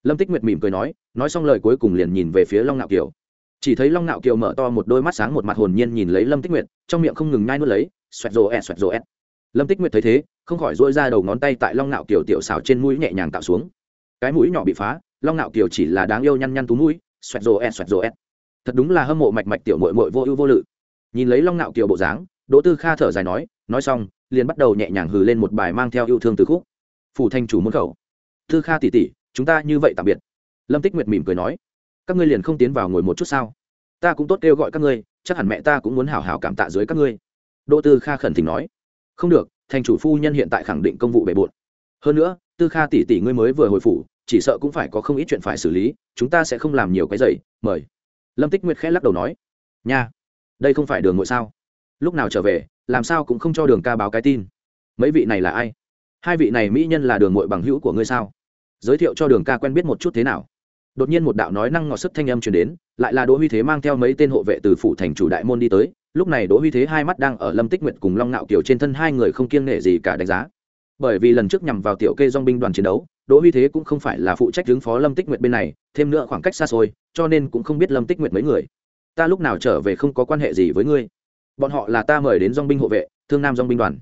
Lâm tích nguyệt mỉm cười nói nói xong lời cuối cùng liền nhìn về phía long nạo kiều. Chỉ thấy long nạo kiều mở to một đôi mắt sáng một mặt hồn nhiên nhìn lấy lâm tích nguyệt, trong miệng không ngừng nhai nuốt lấy, xoẹt rồ ẹt, xoẹt rồ ẹt. Lâm tích nguyệt thấy thế, không khỏi dỗi ra đầu ngón tay tại long nạo kiều tiểu xào trên mũi nhẹ nhàng tạo xuống. Cái mũi nhỏ bị phá, long nạo kiều chỉ là đáng yêu nhăn nhăn tú mũi xoẹt rồ ẹt, xoẹt rồ ẹt. Thật đúng là hâm mộ mạch mạch tiểu mội mội vô ưu vô lự. Nhìn lấy long nạo kiều bộ dáng, đỗ tư kha thở dài nói nói xong, liền bắt đầu nhẹ nhàng hừ lên một bài mang theo yêu thương từ khúc. Phủ thanh chủ môn khẩu. Tư kha tỉ tỉ chúng ta như vậy tạm biệt. Lâm tích nguyệt mỉm cười nói, các ngươi liền không tiến vào ngồi một chút sao? Ta cũng tốt kêu gọi các ngươi, chắc hẳn mẹ ta cũng muốn hào hào cảm tạ dưới các ngươi. Đỗ tư kha khẩn thỉnh nói, không được thành chủ phu nhân hiện tại khẳng định công vụ bề bộn. Hơn nữa, tư kha tỷ tỷ ngươi mới vừa hồi phủ chỉ sợ cũng phải có không ít chuyện phải xử lý, chúng ta sẽ không làm nhiều cái dày mời. Lâm tích nguyệt khẽ lắc đầu nói, nha, đây không phải đường ngội sao? Lúc nào trở về, làm sao cũng không cho đường ca báo cái tin. Mấy vị này là ai? Hai vị này mỹ nhân là đường ngội bằng hữu của ngươi sao? Giới thiệu cho đường ca quen biết một chút thế nào. Đột nhiên một đạo nói năng ngọt sức thanh âm truyền đến, lại là đỗ huy thế mang theo mấy tên hộ vệ từ phủ thành chủ đại môn đi tới. Lúc này đỗ huy thế hai mắt đang ở lâm tích nguyệt cùng long nạo kiều trên thân hai người không kiêng nể gì cả đánh giá bởi vì lần trước nhằm vào tiểu kê dong binh đoàn chiến đấu, đỗ huy thế cũng không phải là phụ trách ứng phó lâm tích nguyệt bên này, thêm nữa khoảng cách xa xôi, cho nên cũng không biết lâm tích nguyệt mấy người. Ta lúc nào trở về không có quan hệ gì với ngươi. Bọn họ là ta mời đến dong binh hộ vệ, thương nam dong binh đoàn.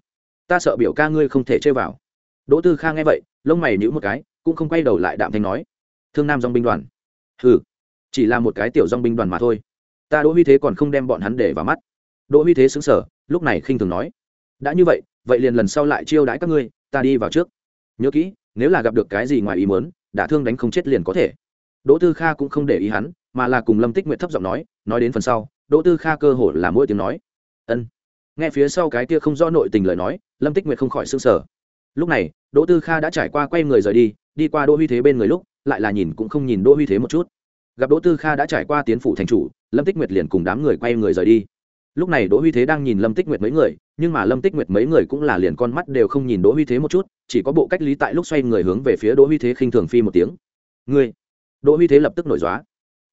Ta sợ biểu ca ngươi không thể chơi vào. Đỗ tư kha nghe vậy, lông mày nhữ một cái, cũng không quay đầu lại đạm thanh nói. Thương nam dong binh đoàn. Ừ chỉ là một cái tiểu dong binh đoàn mà thôi. Ta đỗ huy thế còn không đem bọn hắn để vào mắt. Đỗ huy thế xứng sở lúc này khinh thường nói. Đã như vậy vậy liền lần sau lại chiêu đãi các ngươi ta đi vào trước. Nhớ kỹ, nếu là gặp được cái gì ngoài ý muốn đã thương đánh không chết liền có thể. Đỗ tư kha cũng không để ý hắn, mà là cùng lâm tích nguyện thấp giọng nói nói đến phần sau, đỗ tư kha cơ hồ là mỗi tiếng nói. Ân. Nghe phía sau cái kia không rõ nội tình lời nói, lâm tích nguyện không khỏi s ư n g sở lúc này, đỗ tư kha đã trải qua quay người rời đi đi qua đỗ huy thế bên người lúc, lại là nhìn cũng không nhìn đỗ huy thế một chút. Gặp đỗ tư kha đã trải qua tiến phủ thành chủ, lâm tích nguyệt liền cùng đám người quay người rời đi lúc này đỗ huy thế đang nhìn lâm tích nguyệt mấy người, nhưng mà lâm tích nguyệt mấy người cũng là liền con mắt đều không nhìn đỗ huy thế một chút, chỉ có bộ cách lý tại lúc xoay người hướng về phía đỗ huy thế khinh thường phi một tiếng. Người đỗ huy thế lập tức nổi dóa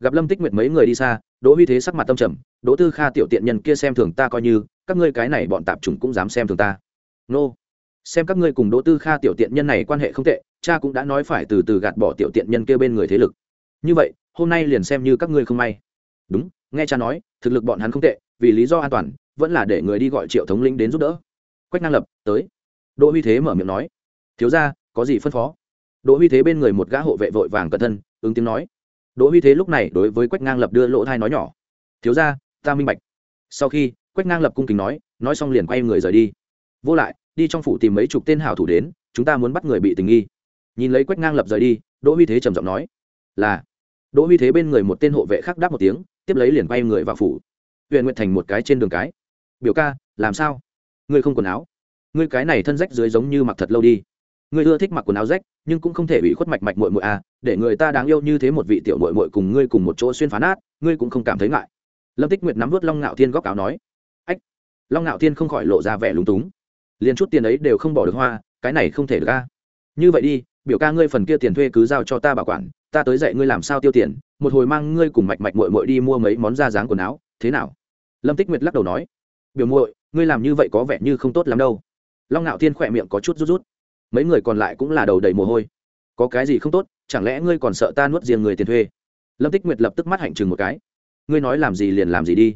gặp lâm tích nguyệt mấy người đi xa, đỗ huy thế sắc mặt tâm trầm, đỗ tư kha tiểu tiện nhân kia xem thường ta coi như, các ngươi cái này bọn tạp chủng cũng dám xem thường ta. Nô! Xem các ngươi cùng đỗ tư kha tiểu tiện nhân này quan hệ không tệ, cha cũng đã nói phải từ từ gạt bỏ tiểu tiện nhân kia bên người thế lực. Như vậy, hôm nay liền xem như các ngươi không may. Đúng nghe cha nói, thực lực bọn hắn không tệ, vì lý do an toàn, vẫn là để người đi gọi triệu thống lĩnh đến giúp đỡ. Quách năng lập, tới. Đỗ huy thế mở miệng nói. Thiếu ra có gì phân phó? Đỗ huy thế bên người một gã hộ vệ vội vàng cẩn thân ứng tiếng nói. Đỗ huy thế lúc này đối với quách ngang lập đưa lỗ thai nói nhỏ. Thiếu ra ta minh bạch. Sau khi, quách ngang lập cung kính nói nói xong liền quay người rời đi. Vô lại, đi trong phủ tìm mấy chục tên hảo thủ đến, chúng ta muốn bắt người bị tình nghi. Nhìn lấy quách ngang lập rời đi, đỗ huy thế trầm giọng nói. Là đỗ huy thế bên người một tên hộ vệ khác đáp một tiếng, tiếp lấy liền quay người vào phủ. Huyện nguyện thành một cái trên đường cái. Biểu ca, làm sao? Ngươi không quần áo? Ngươi cái này thân rách dưới giống như mặc thật lâu đi. Ngươi ưa thích mặc quần áo rách, nhưng cũng không thể bị khuất mạch mạch mội mội à để người ta đáng yêu như thế một vị tiểu mội mội cùng ngươi cùng một chỗ xuyên phá nát, ngươi cũng không cảm thấy ngại. Lâm tích nguyệt nắm vớt long ngạo thiên góc áo nói. Ách. Long ngạo thiên không khỏi lộ ra vẻ lúng túng. Liền chút tiền ấy đều không bỏ được hoa, cái này không thể được ca như vậy đi biểu ca ngươi phần kia tiền thuê cứ giao cho ta bảo quản, ta tới dạy ngươi làm sao tiêu tiền, một hồi mang ngươi cùng mạch mạch mội mội đi mua mấy món da dáng quần áo, thế nào? Lâm tích nguyệt lắc đầu nói, biểu muội, ngươi làm như vậy có vẻ như không tốt lắm đâu. Long ngạo thiên khỏe miệng có chút rút rút. Mấy người còn lại cũng là đầu đầy mồ hôi. Có cái gì không tốt, chẳng lẽ ngươi còn sợ ta nuốt riêng người tiền thuê? Lâm tích nguyệt lập tức mắt hạnh chừng một cái. Ngươi nói làm gì liền làm gì đi.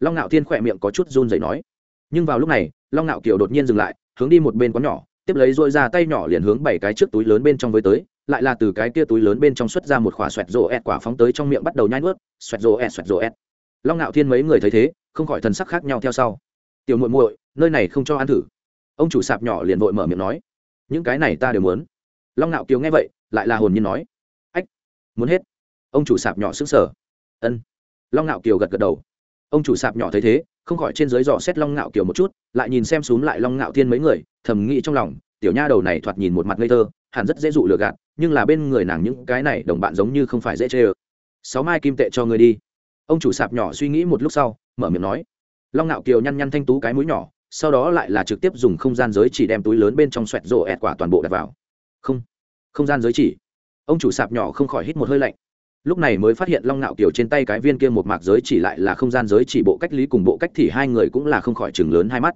Long ngạo thiên khỏe miệng có chút run dậy nói. Nhưng vào lúc này, long ngạo kiều đột nhiên dừng lại, hướng đi một bên quán nhỏ tiếp lấy dội ra tay nhỏ liền hướng bảy cái trước túi lớn bên trong với tới, lại là từ cái kia túi lớn bên trong xuất ra một khỏa xoẹt rổ ẹt quả phóng tới trong miệng bắt đầu nhai nuốt, xoẹt rổ ẹt, xoẹt rổ ẹt. Long ngạo thiên mấy người thấy thế, không khỏi thần sắc khác nhau theo sau. Tiểu muội muội, nơi này không cho ăn thử. Ông chủ sạp nhỏ liền vội mở miệng nói. Những cái này ta đều muốn. Long ngạo kiều nghe vậy, lại là hồn nhiên nói. Ách, muốn hết. Ông chủ sạp nhỏ sững sờ. Ân. Long ngạo kiều gật gật đầu. Ông chủ sạp nhỏ thấy thế không khỏi trên dưới dò xét long ngạo kiểu một chút, lại nhìn xem xuống lại long ngạo thiên mấy người, thầm nghĩ trong lòng, tiểu nha đầu này thoạt nhìn một mặt ngây thơ, hẳn rất dễ dụ lừa gạt, nhưng là bên người nàng những cái này đồng bạn giống như không phải dễ chê ơ. Sáu mai kim tệ cho người đi. Ông chủ sạp nhỏ suy nghĩ một lúc sau, mở miệng nói. Long ngạo kiều nhăn nhăn thanh tú cái mũi nhỏ, sau đó lại là trực tiếp dùng không gian giới chỉ đem túi lớn bên trong xoẹt rộ ẹt quả toàn bộ đặt vào. Không không gian giới chỉ. Ông chủ sạp nhỏ không khỏi hít một hơi lạnh lúc này mới phát hiện long ngạo kiều trên tay cái viên kia một mạc giới chỉ lại là không gian giới chỉ, bộ cách lý cùng bộ cách thì hai người cũng là không khỏi chừng lớn hai mắt.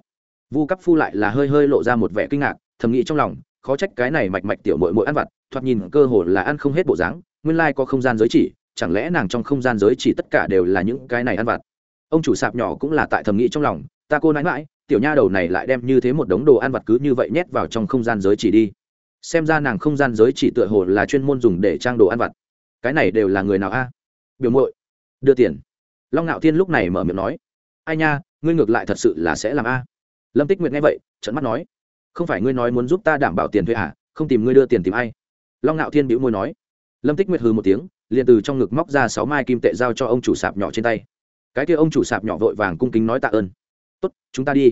Vu cấp phu lại là hơi hơi lộ ra một vẻ kinh ngạc, thầm nghĩ trong lòng, khó trách cái này mạch mạch tiểu mội mội ăn vặt, thoạt nhìn cơ hồ là ăn không hết bộ dáng, nguyên lai có không gian giới chỉ, chẳng lẽ nàng trong không gian giới chỉ tất cả đều là những cái này ăn vặt? Ông chủ sạp nhỏ cũng là tại thầm nghĩ trong lòng, ta cô nãi mãi tiểu nha đầu này lại đem như thế một đống đồ ăn vặt cứ như vậy nhét vào trong không gian giới chỉ đi. Xem ra nàng không gian giới chỉ tựa hồ là chuyên môn dùng để trang đồ ăn vặt cái này đều là người nào a? Biểu muội, đưa tiền. Long ngạo thiên lúc này mở miệng nói, ai nha, ngươi ngược lại thật sự là sẽ làm a? Lâm tích nguyệt nghe vậy trận mắt nói, không phải ngươi nói muốn giúp ta đảm bảo tiền thuê à không tìm ngươi đưa tiền tìm ai? Long ngạo thiên bĩu môi nói, lâm tích nguyệt hừ một tiếng, liền từ trong ngực móc ra sáu mai kim tệ giao cho ông chủ sạp nhỏ trên tay. Cái kia ông chủ sạp nhỏ vội vàng cung kính nói tạ ơn. Tốt, chúng ta đi.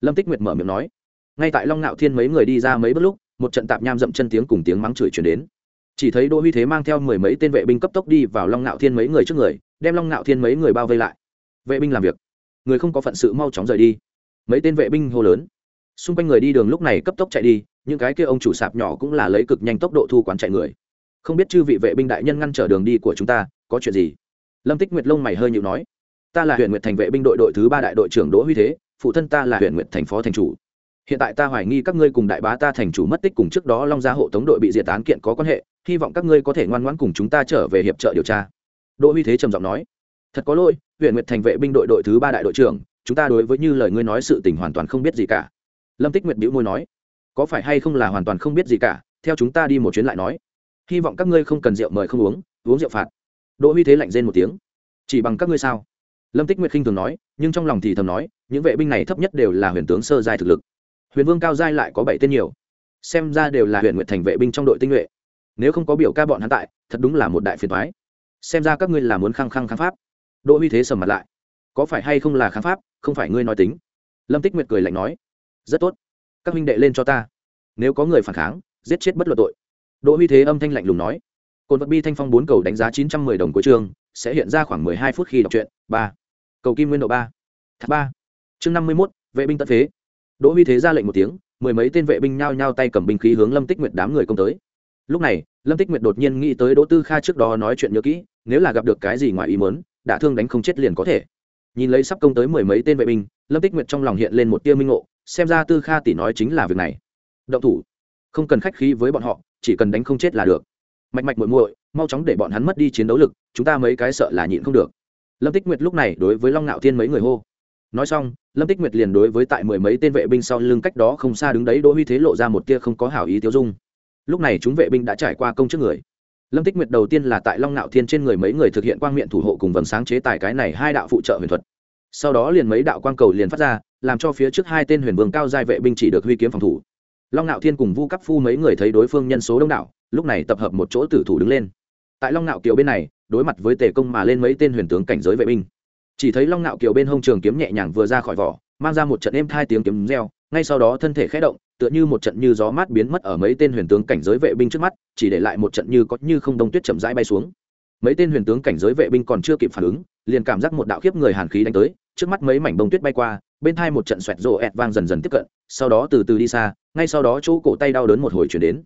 Lâm tích nguyệt mở miệng nói. Ngay tại long ngạo thiên mấy người đi ra mấy bước lúc, một trận tạp nham dậm chân tiếng cùng tiếng mắng chửi chuyển đến chỉ thấy đỗ huy thế mang theo mười mấy tên vệ binh cấp tốc đi vào long ngạo thiên mấy người trước người, đem long ngạo thiên mấy người bao vây lại. Vệ binh làm việc. Người không có phận sự mau chóng rời đi. Mấy tên vệ binh hô lớn. Xung quanh người đi đường lúc này cấp tốc chạy đi, những cái kia ông chủ sạp nhỏ cũng là lấy cực nhanh tốc độ thu quán chạy người. Không biết chư vị vệ binh đại nhân ngăn trở đường đi của chúng ta, có chuyện gì? Lâm tích nguyệt lông mày hơi nhịu nói. Ta là huyện nguyệt thành vệ binh đội đội thứ ba đại đội trưởng đỗ huy thế, phụ thân ta là huyện nguyệt thành phó thành chủ hiện tại ta hoài nghi các ngươi cùng đại bá ta thành chủ mất tích cùng trước đó long gia hộ tống đội bị diệt án kiện có quan hệ, hy vọng các ngươi có thể ngoan ngoãn cùng chúng ta trở về hiệp trợ điều tra. Đỗ huy thế trầm giọng nói. Thật có lỗi huyện nguyệt thành vệ binh đội đội thứ ba đại đội trưởng, chúng ta đối với như lời ngươi nói sự tình hoàn toàn không biết gì cả. Lâm tích nguyệt bĩu môi nói. Có phải hay không là hoàn toàn không biết gì cả, theo chúng ta đi một chuyến lại nói. Hy vọng các ngươi không cần rượu mời không uống uống rượu phạt. Đỗ huy thế lạnh rên một tiếng. Chỉ bằng các ngươi sao? Lâm tích nguyệt khinh thường nói, nhưng trong lòng thì thầm nói, những vệ binh này thấp nhất đều là huyền tướng sơ giai thực lực huyền vương cao giai lại có bảy tên nhiều. Xem ra đều là huyền nguyệt thành vệ binh trong đội tinh nhuệ. Nếu không có biểu ca bọn hắn tại, thật đúng là một đại phiền thoái xem ra các ngươi là muốn khăng khăng kháng pháp. Đỗ huy thế sầm mặt lại. Có phải hay không là kháng pháp, không phải ngươi nói tính. Lâm tích nguyệt cười lạnh nói. Rất tốt. Các huynh đệ lên cho ta. Nếu có người phản kháng, giết chết bất luận tội. Đỗ huy thế âm thanh lạnh lùng nói. Cồn vật bi thanh phong bốn cầu đánh giá chín trăm mười đồng của trường, sẽ hiện ra khoảng mười hai phút khi đọc truyện. Ba. Cầu kim nguyên độ ba. Thác ba. Chương năm mươi mốt, vệ binh tận phế đỗ huy thế ra lệnh một tiếng, mười mấy tên vệ binh nhao nhao tay cầm binh khí hướng lâm tích nguyệt đám người công tới. Lúc này, lâm tích nguyệt đột nhiên nghĩ tới đỗ tư kha trước đó nói chuyện nhớ kỹ, nếu là gặp được cái gì ngoài ý mớn đã thương đánh không chết liền có thể. Nhìn lấy sắp công tới mười mấy tên vệ binh, lâm tích nguyệt trong lòng hiện lên một tia minh ngộ, xem ra tư kha tỷ nói chính là việc này. Động thủ. Không cần khách khí với bọn họ, chỉ cần đánh không chết là được. Mạch mạch muội muội, mau chóng để bọn hắn mất đi chiến đấu lực, chúng ta mấy cái sợ là nhịn không được. Lâm tích nguyệt lúc này đối với long ngạo thiên mấy người hô nói xong, lâm tích nguyệt liền đối với tại mười mấy tên vệ binh sau lưng cách đó không xa đứng đấy đỗ huy thế lộ ra một tia không có hảo ý tiêu dung. Lúc này chúng vệ binh đã trải qua công trước người. Lâm tích nguyệt đầu tiên là tại long nạo thiên trên người mấy người thực hiện quang miệng thủ hộ cùng vầng sáng chế tài cái này hai đạo phụ trợ huyền thuật. Sau đó liền mấy đạo quang cầu liền phát ra, làm cho phía trước hai tên huyền vương cao giai vệ binh chỉ được huy kiếm phòng thủ. Long nạo thiên cùng vu cấp phu mấy người thấy đối phương nhân số đông đảo, lúc này tập hợp một chỗ tử thủ đứng lên. Tại long nạo kiều bên này, đối mặt với tề công mà lên mấy tên huyền tướng cảnh giới vệ binh chỉ thấy long ngạo kiều bên hông trường kiếm nhẹ nhàng vừa ra khỏi vỏ, mang ra một trận êm thai tiếng kiếm reo, ngay sau đó thân thể khẽ động, tựa như một trận như gió mát biến mất ở mấy tên huyền tướng cảnh giới vệ binh trước mắt, chỉ để lại một trận như có như không đông tuyết chậm rãi bay xuống. Mấy tên huyền tướng cảnh giới vệ binh còn chưa kịp phản ứng, liền cảm giác một đạo khiếp người hàn khí đánh tới, trước mắt mấy mảnh bông tuyết bay qua, bên thai một trận xoẹt rộ ẹt vang dần dần tiếp cận, sau đó từ từ đi xa, ngay sau đó chỗ cổ tay đau đớn một hồi chuyển đến.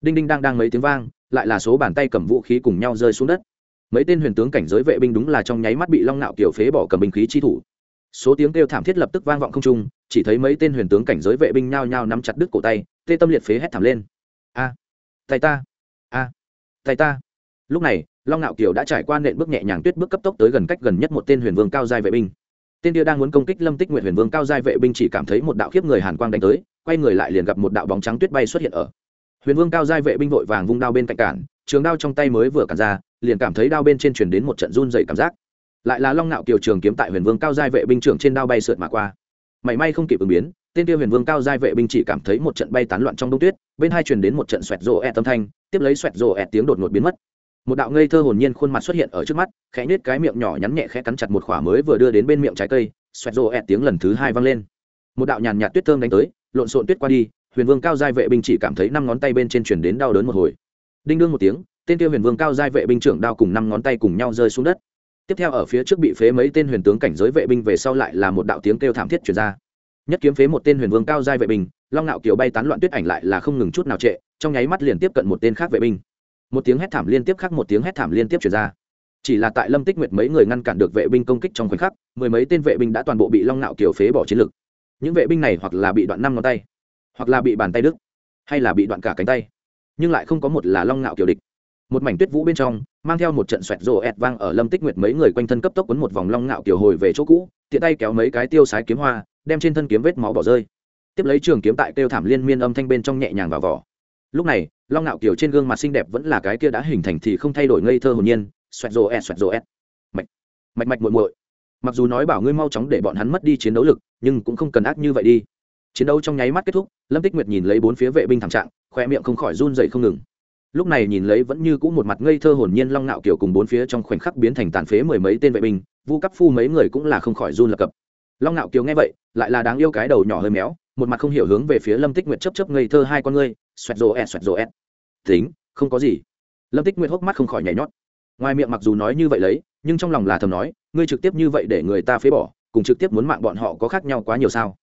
Đinh đinh đang đang mấy tiếng vang, lại là số bàn tay cầm vũ khí cùng nhau rơi xuống đất mấy tên huyền tướng cảnh giới vệ binh đúng là trong nháy mắt bị long nạo kiểu phế bỏ cầm binh khí chi thủ. Số tiếng kêu thảm thiết lập tức vang vọng không trung, chỉ thấy mấy tên huyền tướng cảnh giới vệ binh nhao nhao nắm chặt đứt cổ tay, tê tâm liệt phế hét thảm lên. A, tay ta, a, tay ta. Lúc này, long nạo kiều đã trải qua nện bước nhẹ nhàng tuyết bước cấp tốc tới gần cách gần nhất một tên huyền vương cao giai vệ binh. Tên kia đang muốn công kích lâm tích nguyện huyền vương cao giai vệ binh chỉ cảm thấy một đạo khiếp người hàn quang đánh tới, quay người lại liền gặp một đạo bóng trắng tuyết bay xuất hiện ở. Huyền vương cao giai vệ binh vội vàng vung đao bên cạnh cản, trường đao trong tay mới vừa cản ra liền cảm thấy đao bên trên truyền đến một trận run dày cảm giác. Lại là long nạo kiều trường kiếm tại huyền vương cao giai vệ binh trưởng trên đao bay sượt mà qua. Mảy may không kịp ứng biến, tên tiêu huyền vương cao giai vệ binh chỉ cảm thấy một trận bay tán loạn trong đông tuyết, bên hai truyền đến một trận xoẹt rộ ẹt tâm thanh, tiếp lấy xoẹt rộ ẹt tiếng đột ngột biến mất. Một đạo ngây thơ hồn nhiên khuôn mặt xuất hiện ở trước mắt, khẽ nết cái miệng nhỏ nhắn nhẹ khẽ cắn chặt một khỏa mới vừa đưa đến bên miệng trái cây, xoẹt rộ ẹt tiếng lần thứ hai vang lên. Một đạo nhàn nhạt tuyết thơm đánh tới, lộn xộn tuyết qua đi, huyền vương cao giai vệ binh chỉ cảm thấy năm ngón tay bên trên truyền đến đau đớn một hồi. Đinh đương một tiếng tên tiêu huyền vương cao giai vệ binh trưởng đao cùng năm ngón tay cùng nhau rơi xuống đất. Tiếp theo ở phía trước bị phế mấy tên huyền tướng cảnh giới vệ binh về sau lại là một đạo tiếng kêu thảm thiết chuyển ra. Nhất kiếm phế một tên huyền vương cao giai vệ binh, long nạo kiều bay tán loạn tuyết ảnh lại là không ngừng chút nào trệ, trong nháy mắt liền tiếp cận một tên khác vệ binh. Một tiếng hét thảm liên tiếp khác một tiếng hét thảm liên tiếp chuyển ra. Chỉ là tại lâm tích nguyệt mấy người ngăn cản được vệ binh công kích trong khoảnh khắc, mười mấy tên vệ binh đã toàn bộ bị long nạo kiều phế bỏ chiến lực. Những vệ binh này hoặc là bị đoạn năm ngón tay, hoặc là bị bàn tay đứt, hay là bị đoạn cả cánh tay. Nhưng lại không có một là long nạo kiều địch một mảnh tuyết vũ bên trong, mang theo một trận xoẹt rổ ẹt vang ở lâm tích nguyệt mấy người quanh thân cấp tốc quấn một vòng long ngạo kiểu hồi về chỗ cũ, tiện tay kéo mấy cái tiêu sái kiếm hoa, đem trên thân kiếm vết máu bỏ rơi. Tiếp lấy trường kiếm tại kêu thảm liên miên âm thanh bên trong nhẹ nhàng vào vỏ. Lúc này, long ngạo kiểu trên gương mặt xinh đẹp vẫn là cái kia đã hình thành thì không thay đổi ngây thơ hồn nhiên, xoẹt rổ ẹt, xoẹt rổ ẹt. Mạch mạch mạch muội muội. Mặc dù nói bảo ngươi mau chóng để bọn hắn mất đi chiến đấu lực, nhưng cũng không cần ác như vậy đi. Chiến đấu trong nháy mắt kết thúc, lâm tích nguyệt nhìn lấy bốn phía vệ binh thảm trạng, khoe miệng không khỏi run dậy không ngừng lúc này nhìn lấy vẫn như cũ một mặt ngây thơ hồn nhiên long nạo kiểu cùng bốn phía trong khoảnh khắc biến thành tàn phế mười mấy tên vệ binh, vu cấp phu mấy người cũng là không khỏi run lập cập. Long nạo kiều nghe vậy, lại là đáng yêu cái đầu nhỏ hơi méo, một mặt không hiểu hướng về phía lâm tích nguyệt chấp chấp ngây thơ hai con ngươi, xoẹt rồ ẹt, xoẹt rồ ẹt. Tính, không có gì. Lâm tích nguyệt hốc mắt không khỏi nhảy nhót. Ngoài miệng mặc dù nói như vậy lấy, nhưng trong lòng là thầm nói, ngươi trực tiếp như vậy để người ta phế bỏ, cùng trực tiếp muốn mạng bọn họ có khác nhau quá nhiều sao?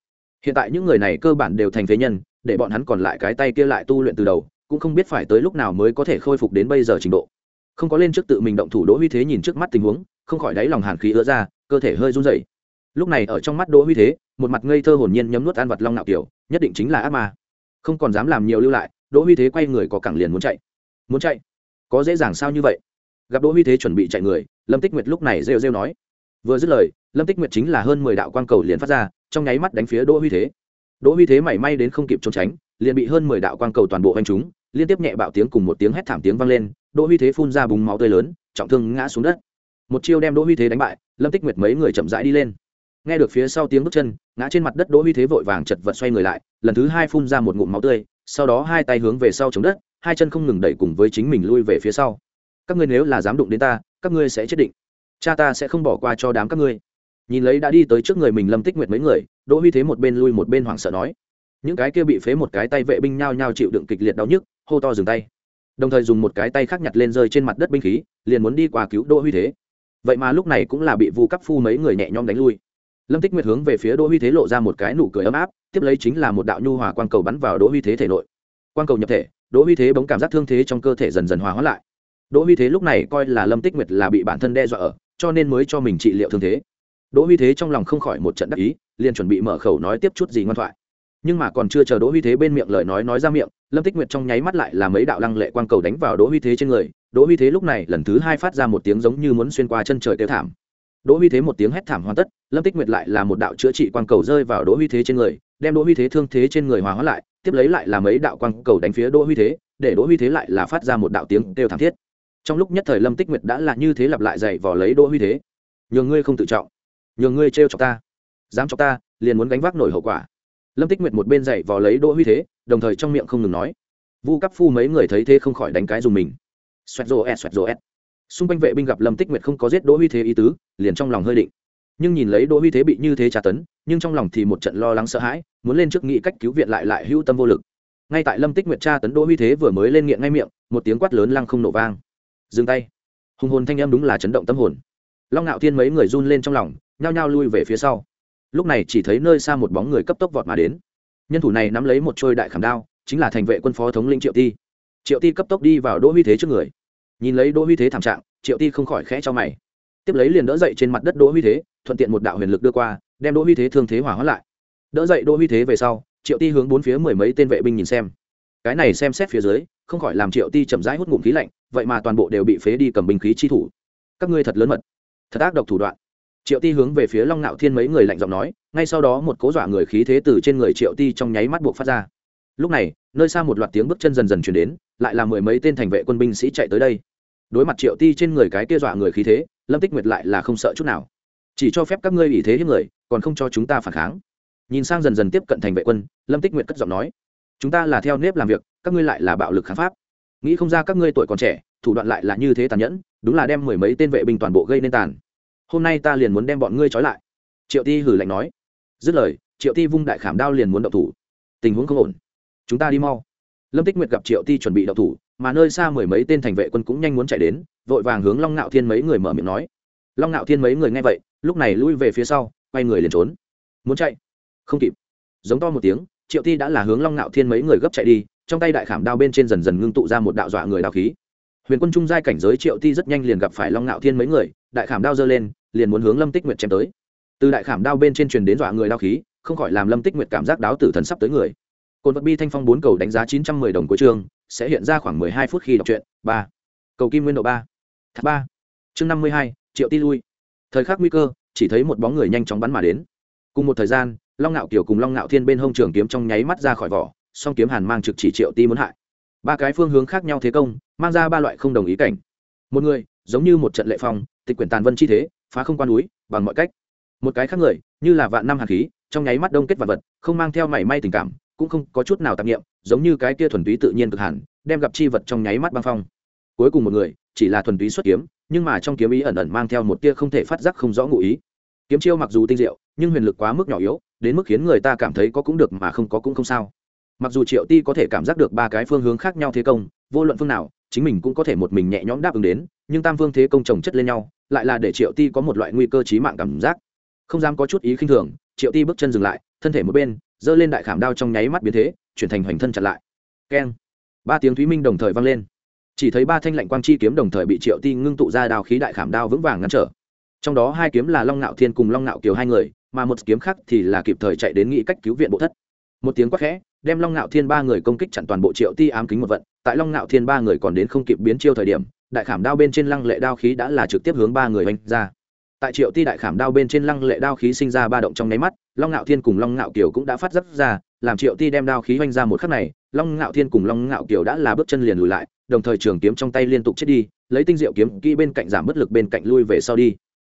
Hiện tại những người này cơ bản đều thành phế nhân, để bọn hắn còn lại cái tay kia lại tu luyện từ đầu cũng không biết phải tới lúc nào mới có thể khôi phục đến bây giờ trình độ. Không có lên trước tự mình động thủ đỗ huy thế nhìn trước mắt tình huống, không khỏi đáy lòng hàn khí ứa ra, cơ thể hơi run rẩy. Lúc này ở trong mắt đỗ huy thế, một mặt ngây thơ hồn nhiên nhấm nuốt ăn vật long nạo kiểu, nhất định chính là ác ma. Không còn dám làm nhiều lưu lại, đỗ huy thế quay người có cẳng liền muốn chạy. Muốn chạy? Có dễ dàng sao như vậy? Gặp đỗ huy thế chuẩn bị chạy người, lâm tích nguyệt lúc này rêu rêu nói. Vừa dứt lời, lâm tích nguyệt chính là hơn mười đạo quang cầu liền phát ra, trong nháy mắt đánh phía đỗ huy thế. Đỗ huy thế mảy may đến không kịp trốn tránh, liền bị hơn mười đạo quang cầu toàn bộ anh chúng liên tiếp nhẹ bạo tiếng cùng một tiếng hét thảm tiếng vang lên, đỗ huy thế phun ra bùng máu tươi lớn, trọng thương ngã xuống đất. Một chiêu đem đỗ huy thế đánh bại, lâm tích nguyệt mấy người chậm rãi đi lên. Nghe được phía sau tiếng bước chân, ngã trên mặt đất đỗ huy thế vội vàng chật vật xoay người lại, lần thứ hai phun ra một ngụm máu tươi, sau đó hai tay hướng về sau chống đất, hai chân không ngừng đẩy cùng với chính mình lui về phía sau. Các ngươi nếu là dám đụng đến ta, các ngươi sẽ chết định. Cha ta sẽ không bỏ qua cho đám các ngươi. Nhìn lấy đã đi tới trước người mình lâm tích nguyệt mấy người, đỗ huy thế một bên lui một bên hoảng sợ nói. Những cái kia bị phế một cái tay vệ binh nhao nhao chịu đựng kịch liệt đau nhức hô to dừng tay. Đồng thời dùng một cái tay khác nhặt lên rơi trên mặt đất binh khí, liền muốn đi qua cứu đỗ huy thế. Vậy mà lúc này cũng là bị vu cấp phu mấy người nhẹ nhõm đánh lui. Lâm tích nguyệt hướng về phía đỗ huy thế lộ ra một cái nụ cười ấm áp, tiếp lấy chính là một đạo nhu hòa quang cầu bắn vào đỗ huy thế thể nội. Quang cầu nhập thể, đỗ huy thế bỗng cảm giác thương thế trong cơ thể dần dần hòa hóa lại. Đỗ huy thế lúc này coi là lâm tích nguyệt là bị bản thân đe dọa ở, cho nên mới cho mình trị liệu thương thế. Đỗ huy thế trong lòng không khỏi một trận đắc ý, liền chuẩn bị mở khẩu nói tiếp chút gì ngoan thoại. Nhưng mà còn chưa chờ đỗ huy thế bên miệng lời nói nói ra miệng lâm tích nguyệt trong nháy mắt lại là mấy đạo lăng lệ quang cầu đánh vào đỗ huy thế trên người. Đỗ huy thế lúc này lần thứ hai phát ra một tiếng giống như muốn xuyên qua chân trời tiêu thảm. Đỗ huy thế một tiếng hét thảm hoàn tất, lâm tích nguyệt lại là một đạo chữa trị quang cầu rơi vào đỗ huy thế trên người, đem đỗ huy thế thương thế trên người hòa hóa lại, tiếp lấy lại là mấy đạo quang cầu đánh phía đỗ huy thế, để đỗ huy thế lại là phát ra một đạo tiếng kêu thảm thiết. Trong lúc nhất thời lâm tích nguyệt đã là như thế lặp lại dày vò lấy đỗ huy thế. Nhường ngươi không tự trọng nhường ngươi trêu chọc ta, dám chọc ta, liền muốn gánh vác nổi hậu quả. Lâm tích nguyệt một bên dày vò lấy đỗ huy thế đồng thời trong miệng không ngừng nói. Vu cấp phu mấy người thấy thế không khỏi đánh cái dùng mình. Xoẹt rồ ẹt xoẹt rồ. Ẹt xung quanh vệ binh gặp lâm tích nguyệt không có giết đỗ huy thế ý tứ, liền trong lòng hơi định. Nhưng nhìn lấy đỗ huy thế bị như thế tra tấn, nhưng trong lòng thì một trận lo lắng sợ hãi, muốn lên trước nghĩ cách cứu viện lại lại hữu tâm vô lực. Ngay tại lâm tích nguyệt tra tấn đỗ huy thế vừa mới lên nghiện ngay miệng, một tiếng quát lớn lăng không nổ vang. Dừng tay. Hùng hồn thanh em đúng là chấn động tâm hồn. Long ngạo thiên mấy người run lên trong lòng, nhao nhao lui về phía sau. Lúc này chỉ thấy nơi xa một bóng người cấp tốc vọt mà đến nhân thủ này nắm lấy một trôi đại khảm đao, chính là thành vệ quân phó thống lĩnh triệu ti. Triệu ti cấp tốc đi vào đỗ huy thế trước người. Nhìn lấy đỗ huy thế thảm trạng, triệu ti không khỏi khẽ cho mày. Tiếp lấy liền đỡ dậy trên mặt đất đỗ huy thế, thuận tiện một đạo huyền lực đưa qua, đem đỗ huy thế thương thế hỏa hóa lại. Đỡ dậy đỗ huy thế về sau, triệu ti hướng bốn phía mười mấy tên vệ binh nhìn xem. Cái này xem xét phía dưới, không khỏi làm triệu ti chậm rãi hút ngụm khí lạnh, vậy mà toàn bộ đều bị phế đi cầm binh khí chi thủ. Các ngươi thật lớn mật. Thật ác độc thủ đoạn triệu ti hướng về phía long ngạo thiên mấy người lạnh giọng nói, ngay sau đó một cố dọa người khí thế từ trên người triệu ti trong nháy mắt buộc phát ra. Lúc này, nơi xa một loạt tiếng bước chân dần dần chuyển đến, lại là mười mấy tên thành vệ quân binh sĩ chạy tới đây. Đối mặt triệu ti trên người cái kia dọa người khí thế, lâm tích nguyệt lại là không sợ chút nào. Chỉ cho phép các ngươi ủy thế hiếp người, còn không cho chúng ta phản kháng. Nhìn sang dần dần tiếp cận thành vệ quân, lâm tích Nguyệt cất giọng nói, chúng ta là theo nếp làm việc, các ngươi lại là bạo lực kháng pháp. Nghĩ không ra các ngươi tuổi còn trẻ, thủ đoạn lại là như thế tàn nhẫn, đúng là đem mười mấy tên vệ binh toàn bộ gây nên tàn hôm nay ta liền muốn đem bọn ngươi trói lại triệu ti hử lạnh nói dứt lời triệu ti vung đại khảm đao liền muốn động thủ tình huống không ổn chúng ta đi mau lâm tích nguyệt gặp triệu ti chuẩn bị động thủ mà nơi xa mười mấy tên thành vệ quân cũng nhanh muốn chạy đến vội vàng hướng long ngạo thiên mấy người mở miệng nói long ngạo thiên mấy người nghe vậy lúc này lui về phía sau quay người liền trốn muốn chạy không kịp giống to một tiếng triệu ti đã là hướng long ngạo thiên mấy người gấp chạy đi trong tay đại khảm đao bên trên dần dần ngưng tụ ra một đạo dọa người đào khí huyền quân trung giai cảnh giới triệu ti rất nhanh liền gặp phải long ngạo thiên mấy người đại khảm đao giơ lên liền muốn hướng lâm tích nguyệt chém tới. Từ đại khảm đao bên trên truyền đến dọa người đao khí, không khỏi làm lâm tích nguyệt cảm giác đáo tử thần sắp tới người. Cồn vật bi thanh phong bốn cầu đánh giá chín trăm mười đồng của trường sẽ hiện ra khoảng mười hai phút khi đọc truyện, ba. Cầu kim nguyên độ ba. Thác ba. Chương năm mươi hai, triệu ti lui. Thời khắc nguy cơ, chỉ thấy một bóng người nhanh chóng bắn mà đến. Cùng một thời gian, long ngạo kiều cùng long ngạo thiên bên hông trường kiếm trong nháy mắt ra khỏi vỏ, song kiếm hàn mang trực chỉ triệu ti muốn hại. Ba cái phương hướng khác nhau thế công, mang ra ba loại không đồng ý cảnh. Một người, giống như một trận lệ phong, tịch quyển tàn vân chi thế phá không quan núi, bằng mọi cách. Một cái khác người, như là vạn năm hạt khí, trong nháy mắt đông kết vật vật, không mang theo mảy may tình cảm, cũng không có chút nào tạp nghiệm giống như cái kia thuần túy tự nhiên cực hẳn, đem gặp chi vật trong nháy mắt băng phong. Cuối cùng một người, chỉ là thuần túy xuất kiếm, nhưng mà trong kiếm ý ẩn ẩn mang theo một tia không thể phát giác không rõ ngụ ý. Kiếm chiêu mặc dù tinh diệu, nhưng huyền lực quá mức nhỏ yếu, đến mức khiến người ta cảm thấy có cũng được mà không có cũng không sao. Mặc dù triệu ti có thể cảm giác được ba cái phương hướng khác nhau thế công, vô luận phương nào, chính mình cũng có thể một mình nhẹ nhõm đáp ứng đến, nhưng tam phương thế công chồng chất lên nhau lại là để triệu ti có một loại nguy cơ trí mạng cảm giác. Không dám có chút ý khinh thường, triệu ti bước chân dừng lại, thân thể một bên, giơ lên đại khảm đao trong nháy mắt biến thế, chuyển thành hoành thân chặt lại. Keng. Ba tiếng thúy minh đồng thời vang lên. Chỉ thấy ba thanh lạnh quang chi kiếm đồng thời bị triệu ti ngưng tụ ra đao khí đại khảm đao vững vàng ngăn trở. Trong đó hai kiếm là long ngạo thiên cùng long ngạo kiều hai người, mà một kiếm khác thì là kịp thời chạy đến nghĩ cách cứu viện bộ thất. Một tiếng quát khẽ, đem long ngạo thiên ba người công kích chặn toàn bộ triệu ti ám kính một vận, tại long ngạo thiên ba người còn đến không kịp biến chiêu thời điểm đại khảm đao bên trên lăng lệ đao khí đã là trực tiếp hướng ba người oanh ra. Tại triệu ti đại khảm đao bên trên lăng lệ đao khí sinh ra ba động trong nháy mắt, long ngạo thiên cùng long ngạo kiều cũng đã phát giác ra, làm triệu ti đem đao khí oanh ra một khắc này, long ngạo thiên cùng long ngạo kiều đã là bước chân liền lùi lại, đồng thời trường kiếm trong tay liên tục chết đi, lấy tinh diệu kiếm kỹ bên cạnh giảm bất lực bên cạnh lui về sau đi.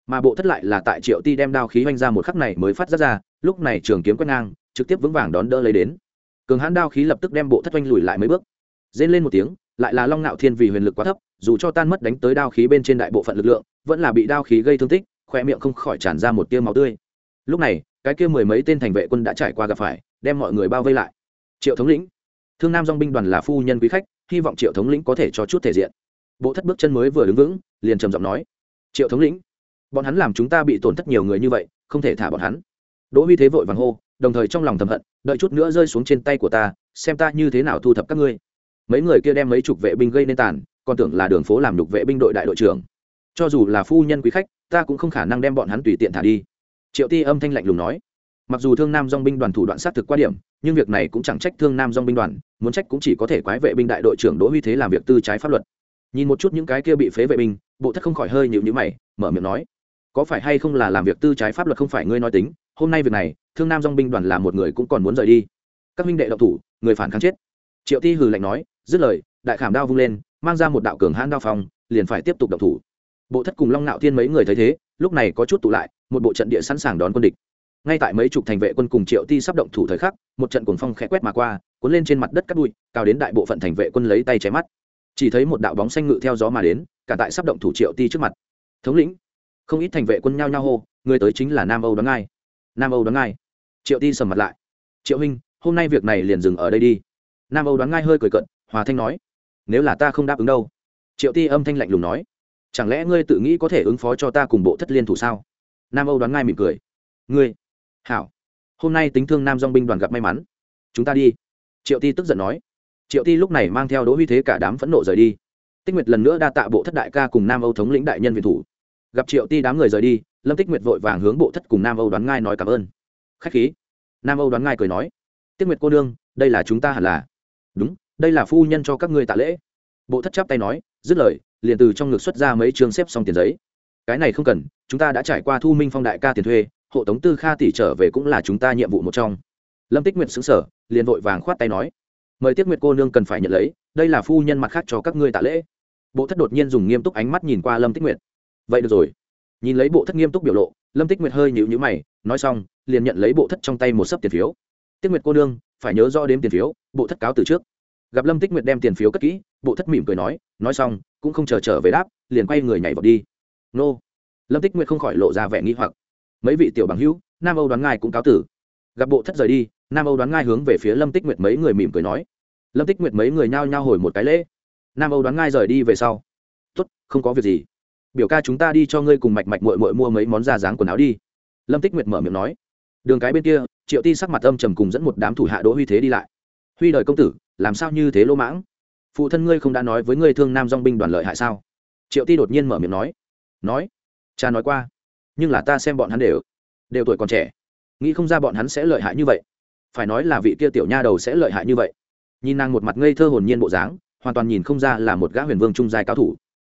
Mà bộ thất lại là tại triệu ti đem đao khí oanh ra một khắc này mới phát giác ra, lúc này trường kiếm quét ngang, trực tiếp vững vàng đón đỡ lấy đến. Cường hãn đao khí lập tức đem bộ thất oanh lùi lại mấy bước. Rên lên một tiếng lại là long ngạo thiên vì huyền lực quá thấp, dù cho tan mất đánh tới đao khí bên trên đại bộ phận lực lượng, vẫn là bị đao khí gây thương tích khoe miệng không khỏi tràn ra một tia máu tươi. Lúc này, cái kia mười mấy tên thành vệ quân đã trải qua gặp phải, đem mọi người bao vây lại. Triệu thống lĩnh. Thương nam dong binh đoàn là phu nhân quý khách, hy vọng triệu thống lĩnh có thể cho chút thể diện. Bộ thất bước chân mới vừa đứng vững, liền trầm giọng nói. Triệu thống lĩnh, bọn hắn làm chúng ta bị tổn thất nhiều người như vậy, không thể thả bọn hắn. Đỗ huy thế vội vàng hô, đồng thời trong lòng thầm hận, đợi chút nữa rơi xuống trên tay của ta, xem ta như thế nào thu thập các ngươi mấy người kia đem mấy chục vệ binh gây nên tàn, còn tưởng là đường phố làm đục vệ binh đội đại đội trưởng. Cho dù là phu nhân quý khách, ta cũng không khả năng đem bọn hắn tùy tiện thả đi. Triệu ti âm thanh lạnh lùng nói. Mặc dù thương nam dong binh đoàn thủ đoạn sát thực qua điểm, nhưng việc này cũng chẳng trách thương nam dong binh đoàn, muốn trách cũng chỉ có thể quái vệ binh đại đội trưởng đỗ huy thế làm việc tư trái pháp luật. Nhìn một chút những cái kia bị phế vệ binh, bộ thất không khỏi hơi nhịu nhữ mày, mở miệng nói, có phải hay không là làm việc tư trái pháp luật không phải ngươi nói tính, hôm nay việc này, thương nam dong binh đoàn là một người cũng còn muốn rời đi. Các minh đệ độc thủ, người phản kháng chết. Triệu ti hừ lạnh nói dứt lời, đại khảm đao vung lên, mang ra một đạo cường hãn đao phong, liền phải tiếp tục độc thủ. Bộ thất cùng long nạo thiên mấy người thấy thế, lúc này có chút tụ lại, một bộ trận địa sẵn sàng đón quân địch. Ngay tại mấy chục thành vệ quân cùng triệu ti sắp động thủ thời khắc, một trận cuồng phong khẽ quét mà qua, cuốn lên trên mặt đất cắt bụi, cao đến đại bộ phận thành vệ quân lấy tay chém mắt. Chỉ thấy một đạo bóng xanh ngự theo gió mà đến, cả tại sắp động thủ triệu ti trước mặt. Thống lĩnh. Không ít thành vệ quân nhao nhao hô, người tới chính là nam âu đoán ngai. Nam âu đoán ngai? Triệu ti sầm mặt lại. Triệu huynh, hôm nay việc này liền dừng ở đây đi. Nam âu đoán ngai hơi cười cận hòa thanh nói nếu là ta không đáp ứng đâu. Triệu ti âm thanh lạnh lùng nói chẳng lẽ ngươi tự nghĩ có thể ứng phó cho ta cùng bộ thất liên thủ sao? Nam âu đoán ngai mỉm cười ngươi hảo hôm nay tính thương nam dong binh đoàn gặp may mắn. Chúng ta đi. Triệu ti tức giận nói triệu ti lúc này mang theo đỗ huy thế cả đám phẫn nộ rời đi. Tích nguyệt lần nữa đa tạ bộ thất đại ca cùng nam âu thống lĩnh đại nhân viện thủ. Gặp triệu ti đám người rời đi lâm tích nguyệt vội vàng hướng bộ thất cùng nam âu đoán ngai nói cảm ơn. Khách khí. Nam âu đoán ngai cười nói Tích nguyệt cô đương, đây là chúng ta hẳn là. Đúng đây là phu nhân cho các ngươi tạ lễ. Bộ thất chắp tay nói, dứt lời, liền từ trong ngực xuất ra mấy trường xếp xong tiền giấy. Cái này không cần, chúng ta đã trải qua thu minh phong đại ca tiền thuê, hộ tống tư kha tỷ trở về cũng là chúng ta nhiệm vụ một trong. Lâm tích nguyệt xứng sở liền vội vàng khoát tay nói, mời tiết nguyệt cô nương cần phải nhận lấy, đây là phu nhân mặt khác cho các ngươi tạ lễ. Bộ thất đột nhiên dùng nghiêm túc ánh mắt nhìn qua lâm tích nguyệt. Vậy được rồi. Nhìn lấy bộ thất nghiêm túc biểu lộ, lâm tích nguyệt hơi nhịu nhữ mày, nói xong, liền nhận lấy bộ thất trong tay một sấp tiền phiếu. Tiết nguyệt cô nương, phải nhớ rõ đếm tiền phiếu, bộ thất cáo từ trước gặp lâm tích nguyệt đem tiền phiếu cất kỹ, bộ thất mỉm cười nói nói xong, cũng không chờ trở về đáp, liền quay người nhảy vào đi. Nô. Lâm tích nguyệt không khỏi lộ ra vẻ nghi hoặc. Mấy vị tiểu bằng hữu, nam âu đoán ngài cũng cáo tử. Gặp bộ thất rời đi, nam âu đoán ngài hướng về phía lâm tích nguyệt mấy người mỉm cười nói. Lâm tích nguyệt mấy người nhao nhao hồi một cái lễ. Nam âu đoán ngài rời đi về sau. Tốt, không có việc gì. Biểu ca chúng ta đi cho ngươi cùng mạch mạch mội mội mua mấy món da dáng quần áo đi. Lâm tích nguyệt mở miệng nói. Đường cái bên kia, triệu ti sắc mặt âm trầm cùng dẫn một đám thủ hạ đỗ huy thế đi lại. Huy đời công tử làm sao như thế lỗ mãng? Phụ thân ngươi không đã nói với ngươi thương nam dong binh đoàn lợi hại sao? Triệu ti đột nhiên mở miệng nói. Nói. Cha nói qua. Nhưng là ta xem bọn hắn đều đều tuổi còn trẻ. Nghĩ không ra bọn hắn sẽ lợi hại như vậy. Phải nói là vị kia tiểu nha đầu sẽ lợi hại như vậy. Nhìn nàng một mặt ngây thơ hồn nhiên bộ dáng, hoàn toàn nhìn không ra là một gã huyền vương trung giai cao thủ.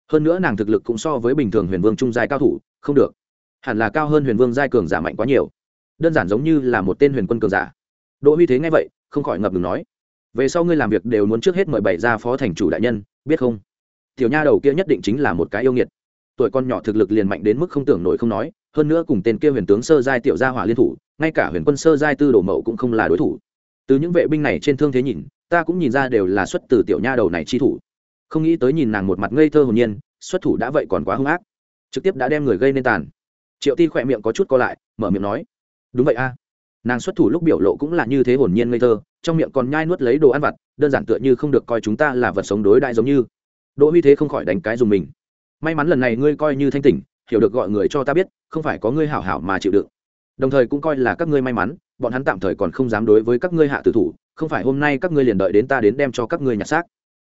Hơn nữa nàng thực lực cũng so với bình thường huyền vương trung giai cao thủ, không được. Hẳn là cao hơn huyền vương giai cường giả mạnh quá nhiều. Đơn giản giống như là một tên huyền quân cường giả. Đỗ huy thế nghe vậy, không khỏi ngập ngừng nói về sau ngươi làm việc đều muốn trước hết mời bảy ra phó thành chủ đại nhân, biết không? Tiểu nha đầu kia nhất định chính là một cái yêu nghiệt. Tuổi con nhỏ thực lực liền mạnh đến mức không tưởng nổi không nói, hơn nữa cùng tên kia huyền tướng sơ giai tiểu gia hỏa liên thủ, ngay cả huyền quân sơ giai tư đồ mậu cũng không là đối thủ. Từ những vệ binh này trên thương thế nhìn, ta cũng nhìn ra đều là xuất từ tiểu nha đầu này chi thủ. Không nghĩ tới nhìn nàng một mặt ngây thơ hồn nhiên, xuất thủ đã vậy còn quá hung ác. Trực tiếp đã đem người gây nên tàn. Triệu ti khỏe miệng có chút co lại, mở miệng nói, đúng vậy a nàng xuất thủ lúc biểu lộ cũng là như thế hồn nhiên ngây thơ, trong miệng còn nhai nuốt lấy đồ ăn vặt, đơn giản tựa như không được coi chúng ta là vật sống đối đại giống như. Đỗ huy thế không khỏi đánh cái dùng mình. May mắn lần này ngươi coi như thanh tỉnh, hiểu được gọi người cho ta biết, không phải có ngươi hảo hảo mà chịu đựng. Đồng thời cũng coi là các ngươi may mắn, bọn hắn tạm thời còn không dám đối với các ngươi hạ tử thủ, không phải hôm nay các ngươi liền đợi đến ta đến đem cho các ngươi nhặt xác.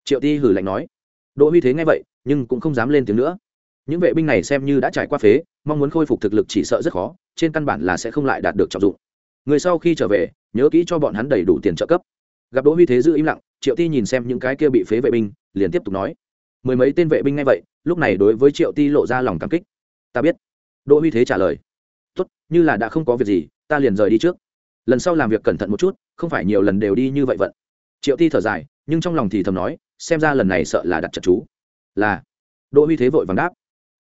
Triệu ti hử lạnh nói. Đỗ huy thế nghe vậy, nhưng cũng không dám lên tiếng nữa. Những vệ binh này xem như đã trải qua phế, mong muốn khôi phục thực lực chỉ sợ rất khó, trên căn bản là sẽ không lại đạt được trọng dụng người sau khi trở về, nhớ kỹ cho bọn hắn đầy đủ tiền trợ cấp. Gặp đỗ huy thế giữ im lặng, triệu ti nhìn xem những cái kia bị phế vệ binh, liền tiếp tục nói. Mười mấy tên vệ binh ngay vậy, lúc này đối với triệu ti lộ ra lòng cảm kích. Ta biết. Đỗ huy thế trả lời. Tốt, như là đã không có việc gì, ta liền rời đi trước. Lần sau làm việc cẩn thận một chút, không phải nhiều lần đều đi như vậy vận. Triệu ti thở dài, nhưng trong lòng thì thầm nói, xem ra lần này sợ là đặt trật chú. Là, đỗ huy thế vội vàng đáp.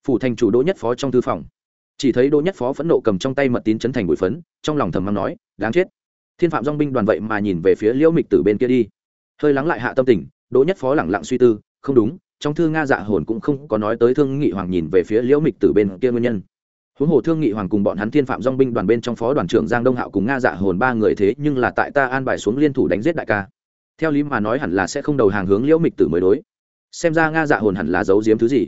Phủ thành chủ đỗ nhất phó trong thư phòng chỉ thấy đỗ nhất phó phẫn nộ cầm trong tay mật tín chấn thành bụi phấn, trong lòng thầm mắng nói, đáng chết. Thiên phạm dong binh đoàn vậy mà nhìn về phía liễu mịch tử bên kia đi. Hơi lắng lại hạ tâm tình, đỗ nhất phó lẳng lặng suy tư, không đúng, trong thư nga dạ hồn cũng không có nói tới thương nghị hoàng nhìn về phía liễu mịch tử bên kia nguyên nhân. Huống hồ thương nghị hoàng cùng bọn hắn thiên phạm dong binh đoàn bên trong phó đoàn trưởng giang đông hạo cùng nga dạ hồn ba người thế nhưng là tại ta an bài xuống liên thủ đánh giết đại ca. Theo lý mà nói hẳn là sẽ không đầu hàng hướng liễu mịch tử mới đối. Xem ra nga dạ hồn hẳn là giấu giếm thứ gì.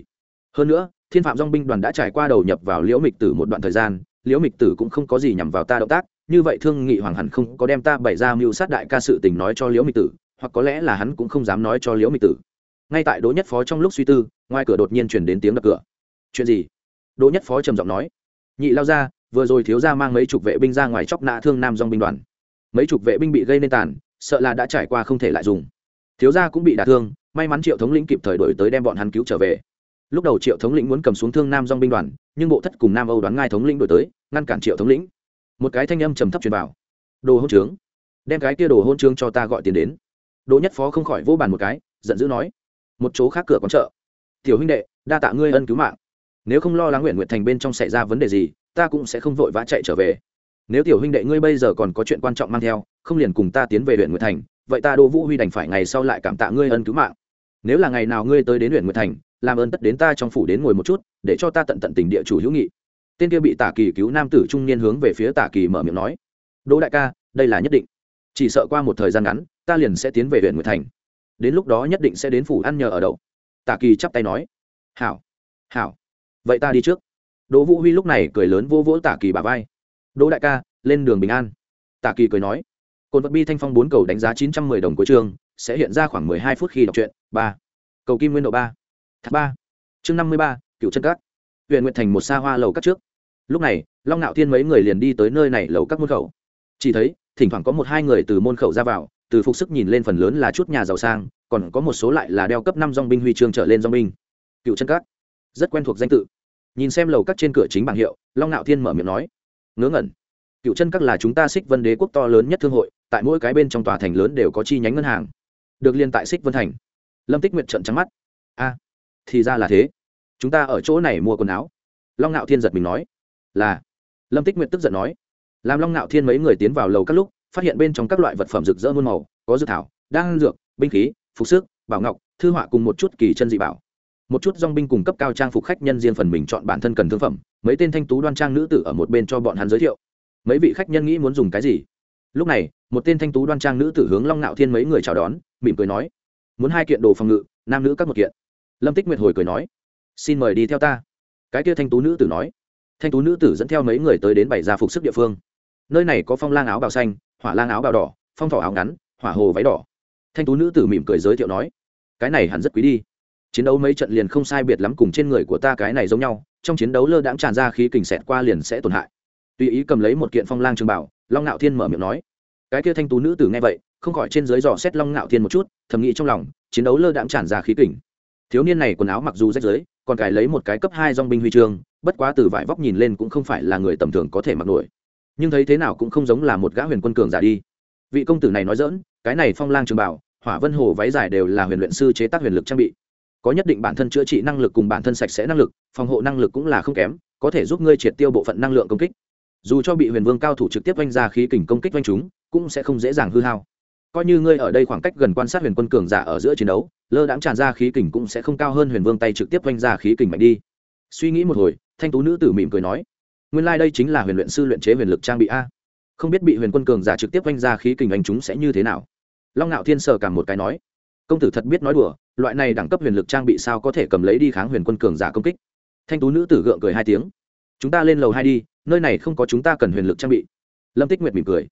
Hơn nữa thiên phạm dong binh đoàn đã trải qua đầu nhập vào liễu mịch tử một đoạn thời gian, liễu mịch tử cũng không có gì nhằm vào ta động tác, như vậy thương nghị hoàng hẳn không có đem ta bày ra mưu sát đại ca sự tình nói cho liễu mịch tử, hoặc có lẽ là hắn cũng không dám nói cho liễu mịch tử. Ngay tại đỗ nhất phó trong lúc suy tư, ngoài cửa đột nhiên chuyển đến tiếng đập cửa. Chuyện gì? Đỗ nhất phó trầm giọng nói. Nhị lao ra, vừa rồi thiếu ra mang mấy chục vệ binh ra ngoài chóc nạ thương nam dong binh đoàn. Mấy chục vệ binh bị gây nên tàn, sợ là đã trải qua không thể lại dùng. Thiếu gia cũng bị đả thương, may mắn triệu thống lĩnh kịp thời đổi tới đem bọn hắn cứu trở về lúc đầu triệu thống lĩnh muốn cầm xuống thương nam dong binh đoàn, nhưng bộ thất cùng nam âu đoán ngai thống lĩnh đổi tới, ngăn cản triệu thống lĩnh. Một cái thanh âm trầm thấp truyền vào. Đồ hôn trướng, đem cái kia đồ hôn trướng cho ta gọi tiền đến. Đỗ nhất phó không khỏi vỗ bàn một cái, giận dữ nói, một chỗ khác cửa quán chợ. Tiểu huynh đệ, đa tạ ngươi ân cứu mạng. Nếu không lo lắng nguyện nguyện thành bên trong xảy ra vấn đề gì, ta cũng sẽ không vội vã chạy trở về. Nếu tiểu huynh đệ ngươi bây giờ còn có chuyện quan trọng mang theo, không liền cùng ta tiến về huyện nguyện thành, vậy ta đỗ vũ huy đành phải ngày sau lại cảm tạ ngươi ân cứu mạng. Nếu là ngày nào ngươi tới đến huyện nguyện thành làm ơn tất đến ta trong phủ đến ngồi một chút, để cho ta tận tận tình địa chủ hữu nghị. Tên kia bị tả kỳ cứu nam tử trung niên hướng về phía tả kỳ mở miệng nói, đỗ đại ca, đây là nhất định. Chỉ sợ qua một thời gian ngắn, ta liền sẽ tiến về huyện nguyệt thành. Đến lúc đó nhất định sẽ đến phủ ăn nhờ ở đậu. Tả kỳ chắp tay nói, hảo hảo. Vậy ta đi trước. Đỗ vũ huy lúc này cười lớn vô vỗ tả kỳ bà vai. Đỗ đại ca, lên đường bình an. Tả kỳ cười nói cồn vật bi thanh phong bốn cầu đánh giá chín trăm mười đồng của trường, sẽ hiện ra khoảng mười hai phút khi đọc truyện, ba. Cầu kim nguyên độ ba tháp ba. Chương năm mươi ba cựu chân cát huyện nguyện thành một xa hoa lầu cát trước. Lúc này, long nạo thiên mấy người liền đi tới nơi này lầu các môn khẩu. Chỉ thấy, thỉnh thoảng có một hai người từ môn khẩu ra vào, từ phục sức nhìn lên phần lớn là chút nhà giàu sang, còn có một số lại là đeo cấp năm dong binh huy chương trở lên dong binh. Cựu chân cát rất quen thuộc danh tự. Nhìn xem lầu các trên cửa chính bảng hiệu, long nạo thiên mở miệng nói, ngớ ngẩn. Cựu chân các là chúng ta xích vân đế quốc to lớn nhất thương hội, tại mỗi cái bên trong tòa thành lớn đều có chi nhánh ngân hàng. Được liên tại xích vân thành. Lâm tích nguyệt trận trắng mắt. A thì ra là thế. Chúng ta ở chỗ này mua quần áo. Long ngạo thiên giật mình nói. Là. Lâm tích nguyệt tức giận nói. Làm long ngạo thiên mấy người tiến vào lầu các lúc, phát hiện bên trong các loại vật phẩm rực rỡ muôn màu, có dược thảo, đan dược, binh khí, phục sức, bảo ngọc, thư họa cùng một chút kỳ chân dị bảo. Một chút dong binh cùng cấp cao trang phục khách nhân riêng phần mình chọn bản thân cần thương phẩm, mấy tên thanh tú đoan trang nữ tử ở một bên cho bọn hắn giới thiệu. Mấy vị khách nhân nghĩ muốn dùng cái gì? Lúc này, một tên thanh tú đoan trang nữ tử hướng long ngạo thiên mấy người chào đón, mỉm cười nói. Muốn hai kiện đồ phòng ngự, nam nữ các một kiện lâm tích nguyệt hồi cười nói, xin mời đi theo ta. Cái kia thanh tú nữ tử nói, thanh tú nữ tử dẫn theo mấy người tới đến bảy gia phục sức địa phương. Nơi này có phong lang áo bào xanh, hỏa lang áo bào đỏ, phong thỏ áo ngắn, hỏa hồ váy đỏ. Thanh tú nữ tử mỉm cười giới thiệu nói, cái này hẳn rất quý đi. Chiến đấu mấy trận liền không sai biệt lắm cùng trên người của ta cái này giống nhau, trong chiến đấu lơ đãng tràn ra khí kình xẹt qua liền sẽ tổn hại. Tùy ý cầm lấy một kiện phong lang trường bảo, long ngạo thiên mở miệng nói, cái kia thanh tú nữ tử nghe vậy, không khỏi trên dưới dò xét long ngạo thiên một chút, thầm nghĩ trong lòng, chiến đấu lơ đãng tràn ra khí kình thiếu niên này quần áo mặc dù rách rưới, còn cài lấy một cái cấp hai dong binh huy chương, bất quá từ vải vóc nhìn lên cũng không phải là người tầm thường có thể mặc nổi. Nhưng thấy thế nào cũng không giống là một gã huyền quân cường giả đi. Vị công tử này nói dỡn cái này phong lang trường bảo, hỏa vân hồ váy dài đều là huyền luyện sư chế tác huyền lực trang bị. Có nhất định bản thân chữa trị năng lực cùng bản thân sạch sẽ năng lực, phòng hộ năng lực cũng là không kém, có thể giúp ngươi triệt tiêu bộ phận năng lượng công kích. Dù cho bị huyền vương cao thủ trực tiếp oanh ra khí kình công kích oanh chúng, cũng sẽ không dễ dàng hư hao coi như ngươi ở đây khoảng cách gần quan sát huyền quân cường giả ở giữa chiến đấu, lơ đãng tràn ra khí kình cũng sẽ không cao hơn huyền vương tay trực tiếp quanh ra khí kình mạnh đi. Suy nghĩ một hồi, thanh tú nữ tử mỉm cười nói, nguyên lai、like、đây chính là huyền luyện sư luyện chế huyền lực trang bị a. Không biết bị huyền quân cường giả trực tiếp quanh ra khí kình anh chúng sẽ như thế nào? Long ngạo thiên sờ cả một cái nói, công tử thật biết nói đùa, loại này đẳng cấp huyền lực trang bị sao có thể cầm lấy đi kháng huyền quân cường giả công kích? Thanh tú nữ tử gượng cười hai tiếng, chúng ta lên lầu hai đi, nơi này không có chúng ta cần huyền lực trang bị. Lâm tích nguyệt mỉm cười,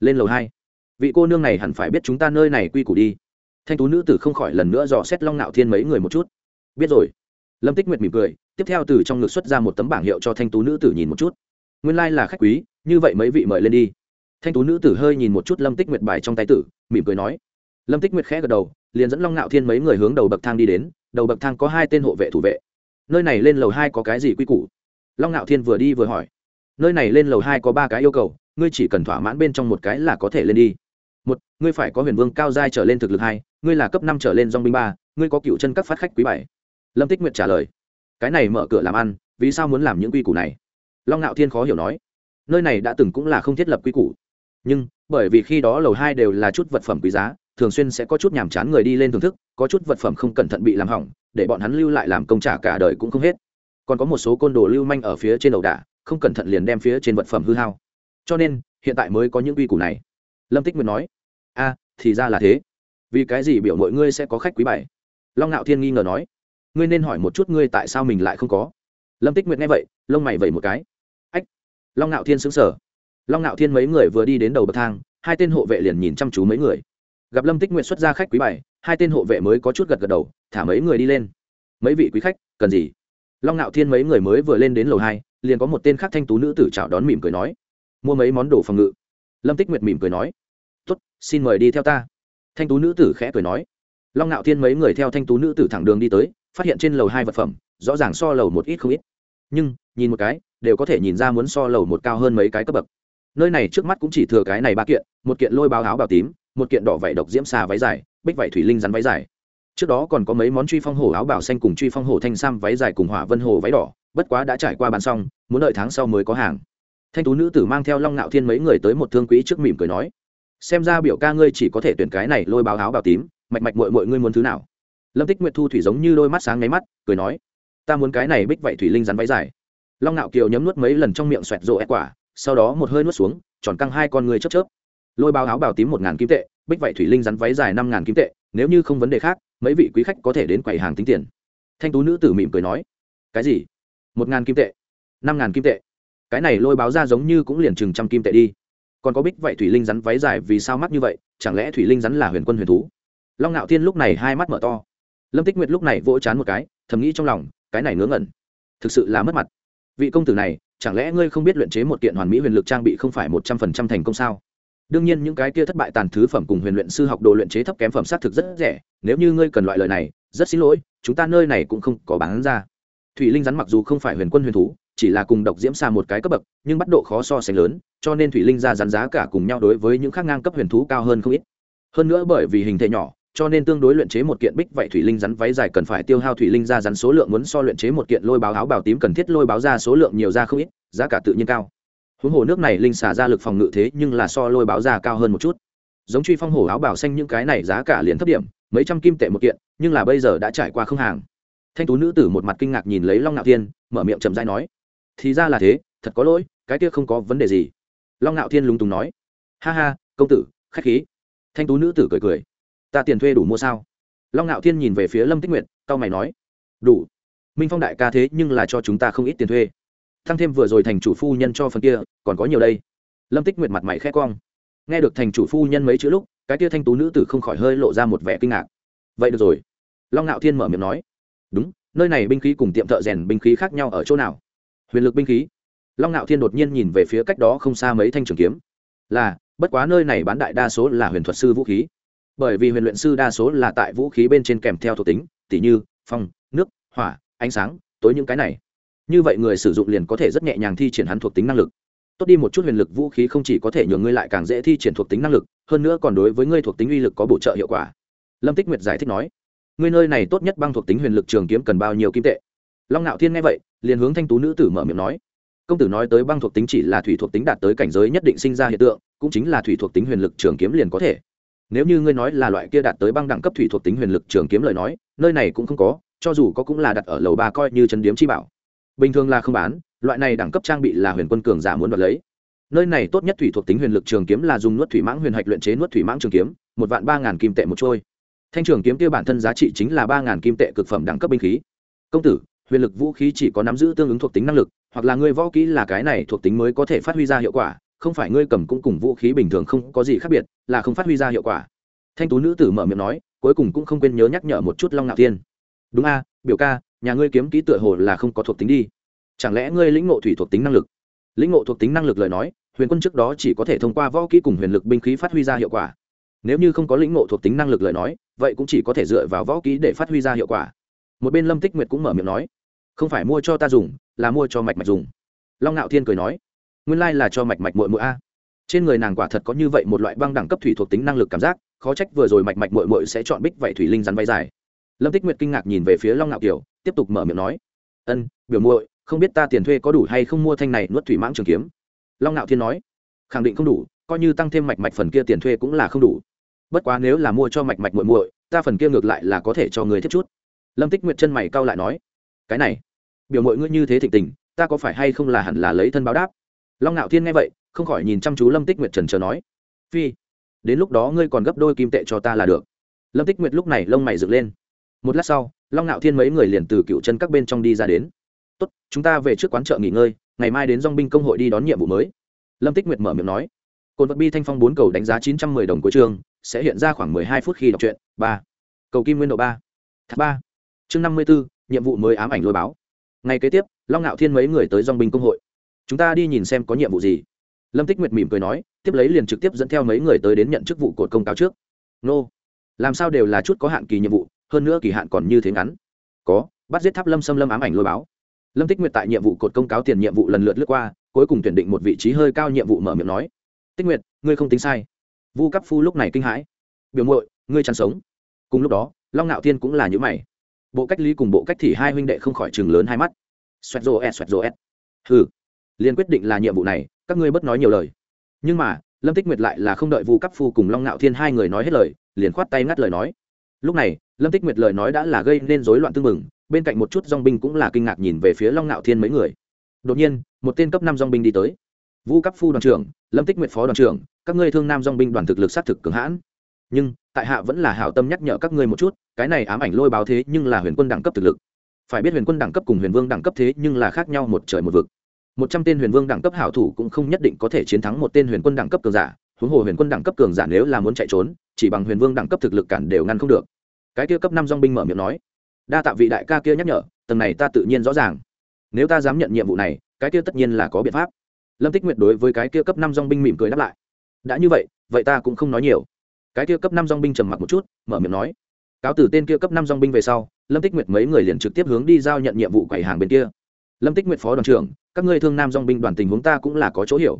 lên lầu hai vị cô nương này hẳn phải biết chúng ta nơi này quy củ đi. Thanh tú nữ tử không khỏi lần nữa dò xét long nạo thiên mấy người một chút. Biết rồi. Lâm tích nguyệt mỉm cười, tiếp theo từ trong ngực xuất ra một tấm bảng hiệu cho thanh tú nữ tử nhìn một chút. Nguyên lai、like、là khách quý, như vậy mấy vị mời lên đi. Thanh tú nữ tử hơi nhìn một chút lâm tích nguyệt bài trong tay tử, mỉm cười nói. Lâm tích nguyệt khẽ gật đầu, liền dẫn long nạo thiên mấy người hướng đầu bậc thang đi đến, đầu bậc thang có hai tên hộ vệ thủ vệ. Nơi này lên lầu hai có cái gì quy củ? Long nạo thiên vừa đi vừa hỏi. Nơi này lên lầu hai có ba cái yêu cầu, ngươi chỉ cần thỏa mãn bên trong một cái là có thể lên đi một, ngươi phải có huyền vương cao giai trở lên thực lực hai, ngươi là cấp năm trở lên dong binh ba, ngươi có cựu chân các phát khách quý bảy. Lâm tích nguyệt trả lời, cái này mở cửa làm ăn, vì sao muốn làm những quy củ này? Long ngạo thiên khó hiểu nói, nơi này đã từng cũng là không thiết lập quy củ. Nhưng, bởi vì khi đó lầu hai đều là chút vật phẩm quý giá, thường xuyên sẽ có chút nhàm chán người đi lên thưởng thức, có chút vật phẩm không cẩn thận bị làm hỏng, để bọn hắn lưu lại làm công trả cả đời cũng không hết. Còn có một số côn đồ lưu manh ở phía trên đầu đà không cẩn thận liền đem phía trên vật phẩm hư hao. Cho nên, hiện tại mới có những quy củ này lâm tích nguyệt nói, a, thì ra là thế. Vì cái gì biểu mọi ngươi sẽ có khách quý bảy long ngạo thiên nghi ngờ nói, ngươi nên hỏi một chút ngươi tại sao mình lại không có? Lâm tích nguyệt nghe vậy, lông mày vẩy một cái. Ách. Long ngạo thiên xứng sở long ngạo thiên mấy người vừa đi đến đầu bậc thang, hai tên hộ vệ liền nhìn chăm chú mấy người. Gặp lâm tích nguyệt xuất ra khách quý bảy hai tên hộ vệ mới có chút gật gật đầu, thả mấy người đi lên. Mấy vị quý khách, cần gì? Long ngạo thiên mấy người mới vừa lên đến lầu hai, liền có một tên khác thanh tú nữ tử chào đón mỉm cười nói, mua mấy món đồ phòng ngự lâm tích nguyệt mỉm cười nói, tốt, xin mời đi theo ta. Thanh tú nữ tử khẽ cười nói. Long ngạo thiên mấy người theo thanh tú nữ tử thẳng đường đi tới, phát hiện trên lầu hai vật phẩm, rõ ràng so lầu một ít không ít. Nhưng, nhìn một cái, đều có thể nhìn ra muốn so lầu một cao hơn mấy cái cấp bậc. Nơi này trước mắt cũng chỉ thừa cái này ba kiện, một kiện lôi báo áo bào tím, một kiện đỏ vải độc diễm xà váy dài, bích vải thủy linh rắn váy dài. Trước đó còn có mấy món truy phong hổ áo bào xanh cùng truy phong hổ thanh sam váy dài cùng hỏa vân hồ váy đỏ, bất quá đã trải qua bàn xong, muốn đợi tháng sau mới có hàng thanh tú nữ tử mang theo long ngạo thiên mấy người tới một thương quỹ trước mỉm cười nói, xem ra biểu ca ngươi chỉ có thể tuyển cái này lôi báo áo bào tím, mạch mạch mội mội ngươi muốn thứ nào? Lâm tích nguyệt thu thủy giống như đôi mắt sáng nháy mắt, cười nói, ta muốn cái này bích vậy thủy linh rắn váy dài. Long ngạo kiều nhấm nuốt mấy lần trong miệng xoẹt rộ ép quả, sau đó một hơi nuốt xuống, tròn căng hai con người chớp chớp. Lôi báo áo bào tím một ngàn kim tệ, bích vậy thủy linh rắn váy dài năm ngàn kim tệ, nếu như không vấn đề khác, mấy vị quý khách có thể đến quầy hàng tính tiền. Thanh tú nữ tử mỉm cười nói, cái gì? Một ngàn kim tệ? Năm ngàn kim tệ? Cái này lôi báo ra giống như cũng liền chừng trăm kim tệ đi. Còn có bích vậy thủy linh rắn váy dài vì sao mắc như vậy? Chẳng lẽ thủy linh rắn là huyền quân huyền thú? Long ngạo thiên lúc này hai mắt mở to. Lâm tích nguyệt lúc này vỗ chán một cái, thầm nghĩ trong lòng, cái này ngớ ngẩn. Thực sự là mất mặt. Vị công tử này, chẳng lẽ ngươi không biết luyện chế một kiện hoàn mỹ huyền lực trang bị không phải một trăm phần trăm thành công sao? Đương nhiên những cái kia thất bại tàn thứ phẩm cùng huyền luyện sư học đồ luyện chế thấp kém phẩm xác thực rất rẻ, nếu như ngươi cần loại lời này, rất xin lỗi, chúng ta nơi này cũng không có bán ra. Thủy linh rắn mặc dù không phải huyền quân huyền thú chỉ là cùng độc diễm xa một cái cấp bậc, nhưng bắt độ khó so sánh lớn, cho nên thủy linh ra rắn giá cả cùng nhau đối với những khác ngang cấp huyền thú cao hơn không ít. Hơn nữa bởi vì hình thể nhỏ, cho nên tương đối luyện chế một kiện bích vậy thủy linh rắn váy dài cần phải tiêu hao thủy linh ra rắn số lượng muốn so luyện chế một kiện lôi báo áo bào tím cần thiết lôi báo ra số lượng nhiều ra không ít, giá cả tự nhiên cao. Huống hồ nước này linh xả ra lực phòng ngự thế nhưng là so lôi báo ra cao hơn một chút. Giống truy phong hổ áo bảo xanh những cái này giá cả liền thấp điểm, mấy trăm kim tệ một kiện, nhưng là bây giờ đã trải qua không hàng. Thanh tú nữ tử một mặt kinh ngạc nhìn lấy long ngạo thiên, mở miệng chậm dãi nói thì ra là thế, thật có lỗi, cái kia không có vấn đề gì. Long ngạo thiên lúng túng nói. Ha ha, công tử, khách khí. Thanh tú nữ tử cười cười. Ta tiền thuê đủ mua sao? Long ngạo thiên nhìn về phía lâm tích nguyệt tao mày nói. Đủ. Minh phong đại ca thế nhưng là cho chúng ta không ít tiền thuê. Thăng thêm vừa rồi thành chủ phu nhân cho phần kia, còn có nhiều đây. Lâm tích nguyệt mặt mày khẽ cong. Nghe được thành chủ phu nhân mấy chữ lúc, cái kia thanh tú nữ tử không khỏi hơi lộ ra một vẻ kinh ngạc. Vậy được rồi. Long ngạo thiên mở miệng nói. Đúng, nơi này binh khí cùng tiệm thợ rèn binh khí khác nhau ở chỗ nào? Huyền lực binh khí. Long ngạo thiên đột nhiên nhìn về phía cách đó không xa mấy thanh trường kiếm. Là, bất quá nơi này bán đại đa số là huyền thuật sư vũ khí. Bởi vì huyền luyện sư đa số là tại vũ khí bên trên kèm theo thuộc tính, tỉ như phong, nước, hỏa, ánh sáng, tối những cái này. Như vậy người sử dụng liền có thể rất nhẹ nhàng thi triển hắn thuộc tính năng lực. Tốt đi một chút huyền lực vũ khí không chỉ có thể nhường ngươi lại càng dễ thi triển thuộc tính năng lực, hơn nữa còn đối với ngươi thuộc tính uy lực có bổ trợ hiệu quả. Lâm tích nguyệt giải thích nói, ngươi nơi này tốt nhất băng thuộc tính huyền lực trường kiếm cần bao nhiêu kim tệ? Long ngạo thiên nghe vậy, liền hướng thanh tú nữ tử mở miệng nói, công tử nói tới băng thuộc tính chỉ là thủy thuộc tính đạt tới cảnh giới nhất định sinh ra hiện tượng, cũng chính là thủy thuộc tính huyền lực trường kiếm liền có thể. Nếu như ngươi nói là loại kia đạt tới băng đẳng cấp thủy thuộc tính huyền lực trường kiếm lời nói, nơi này cũng không có, cho dù có cũng là đặt ở lầu ba coi như chân điếm chi bảo. Bình thường là không bán, loại này đẳng cấp trang bị là huyền quân cường giả muốn đoạt lấy. Nơi này tốt nhất thủy thuộc tính huyền lực trường kiếm là dùng nuốt thủy mãng huyền hạch luyện chế nuốt thủy mãng trường kiếm, một vạn ba ngàn kim tệ một trôi. Thanh trường kiếm kia bản thân giá trị chính là ba ngàn kim tệ cực phẩm đẳng cấp binh khí. Công tử huyền lực vũ khí chỉ có nắm giữ tương ứng thuộc tính năng lực, hoặc là ngươi võ kỹ là cái này thuộc tính mới có thể phát huy ra hiệu quả, không phải ngươi cầm cũng cùng vũ khí bình thường không có gì khác biệt, là không phát huy ra hiệu quả. Thanh tú nữ tử mở miệng nói, cuối cùng cũng không quên nhớ nhắc nhở một chút long ngạo thiên. Đúng a, biểu ca, nhà ngươi kiếm kỹ tựa hồ là không có thuộc tính đi. Chẳng lẽ ngươi lĩnh ngộ thủy thuộc tính năng lực? Lĩnh ngộ thuộc tính năng lực lời nói, huyền quân trước đó chỉ có thể thông qua võ kỹ cùng huyền lực binh khí phát huy ra hiệu quả. Nếu như không có lĩnh ngộ thuộc tính năng lực lời nói, vậy cũng chỉ có thể dựa vào võ kỹ để phát huy ra hiệu quả một bên lâm tích nguyệt cũng mở miệng nói, không phải mua cho ta dùng, là mua cho mạch mạch dùng. Long ngạo thiên cười nói, nguyên lai là cho mạch mạch mội mội a. Trên người nàng quả thật có như vậy một loại băng đẳng cấp thủy thuộc tính năng lực cảm giác, khó trách vừa rồi mạch mạch mội mội sẽ chọn bích vậy thủy linh rắn bay dài. Lâm tích nguyệt kinh ngạc nhìn về phía long ngạo kiều, tiếp tục mở miệng nói, ân, biểu muội, không biết ta tiền thuê có đủ hay không mua thanh này nuốt thủy mãng trường kiếm? Long ngạo thiên nói, khẳng định không đủ, coi như tăng thêm mạch mạch phần kia tiền thuê cũng là không đủ. Bất quá nếu là mua cho mạch mạch muội muội, ta phần kia ngược lại là có thể cho người thiết chút lâm tích nguyệt chân mày cau lại nói, cái này, biểu mội ngươi như thế thịnh tình, ta có phải hay không là hẳn là lấy thân báo đáp? Long ngạo thiên nghe vậy, không khỏi nhìn chăm chú lâm tích nguyệt trần trờ nói, phi, đến lúc đó ngươi còn gấp đôi kim tệ cho ta là được. Lâm tích nguyệt lúc này lông mày dựng lên. Một lát sau, long ngạo thiên mấy người liền từ cựu chân các bên trong đi ra đến. Tốt, chúng ta về trước quán chợ nghỉ ngơi, ngày mai đến dong binh công hội đi đón nhiệm vụ mới. Lâm tích nguyệt mở miệng nói cồn vật bi thanh phong bốn cầu đánh giá chín trăm mười đồng cuối trường, sẽ hiện ra khoảng mười hai phút khi đọc truyện, ba. Cầu kim nguyên độ ba. Thác ba chương năm mươi b ố nhiệm vụ mới ám ảnh lôi báo. Ngày kế tiếp, long ngạo thiên mấy người tới dong binh công hội. Chúng ta đi nhìn xem có nhiệm vụ gì. Lâm tích nguyệt mỉm cười nói, tiếp lấy liền trực tiếp dẫn theo mấy người tới đến nhận chức vụ cột công cáo trước. Nô, làm sao đều là chút có hạn kỳ nhiệm vụ, hơn nữa kỳ hạn còn như thế ngắn. Có, bắt giết tháp lâm xâm lâm ám ảnh lôi báo. Lâm tích nguyệt tại nhiệm vụ cột công cáo tiền nhiệm vụ lần lượt lướt qua, cuối cùng tuyển định một vị trí hơi cao nhiệm vụ mở miệng nói, tích nguyệt, ngươi không tính sai. Vu cấp phu lúc này kinh hãi. Biểu muội, ngươi chăn sống. Cùng lúc đó, long ngạo thiên cũng là những mày bộ cách ly cùng bộ cách thì hai huynh đệ không khỏi chừng lớn hai mắt. Xoẹt rô ẹt, xoẹt rô ẹt. Hừ, liền quyết định là nhiệm vụ này, các ngươi bất nói nhiều lời. Nhưng mà, lâm tích nguyệt lại là không đợi vu cấp phu cùng long ngạo thiên hai người nói hết lời, liền khoát tay ngắt lời nói. Lúc này, lâm tích nguyệt lời nói đã là gây nên rối loạn tương mừng bên cạnh một chút dong binh cũng là kinh ngạc nhìn về phía long ngạo thiên mấy người. Đột nhiên, một tên cấp năm dong binh đi tới. Vũ cấp phu đoàn trưởng, lâm tích nguyệt phó đoàn trưởng, các ngươi thương nam dong binh đoàn thực lực sát thực cường hãn. Nhưng tại hạ vẫn là hảo tâm nhắc nhở các ngươi một chút, cái này ám ảnh lôi báo thế nhưng là huyền quân đẳng cấp thực lực. Phải biết huyền quân đẳng cấp cùng huyền vương đẳng cấp thế nhưng là khác nhau một trời một vực. Một trăm tên huyền vương đẳng cấp hảo thủ cũng không nhất định có thể chiến thắng một tên huyền quân đẳng cấp cường giả, huống hồ huyền quân đẳng cấp cường giả nếu là muốn chạy trốn, chỉ bằng huyền vương đẳng cấp thực lực cản đều ngăn không được. Cái kia cấp năm dong binh mở miệng nói, đa tạ vị đại ca kia nhắc nhở, tầng này ta tự nhiên rõ ràng. Nếu ta dám nhận nhiệm vụ này, cái kia tất nhiên là có biện pháp. Lâm tích nguyệt đối với cái kia cấp năm dong binh mỉm cười đáp lại, đã như vậy vậy ta cũng không nói nhiều cái kia cấp năm dong binh trầm mặc một chút, mở miệng nói, cáo từ tên kia cấp năm dong binh về sau, lâm tích nguyệt mấy người liền trực tiếp hướng đi giao nhận nhiệm vụ quầy hàng bên kia. Lâm tích nguyệt phó đoàn trưởng, các ngươi thương nam dong binh đoàn tình huống ta cũng là có chỗ hiểu.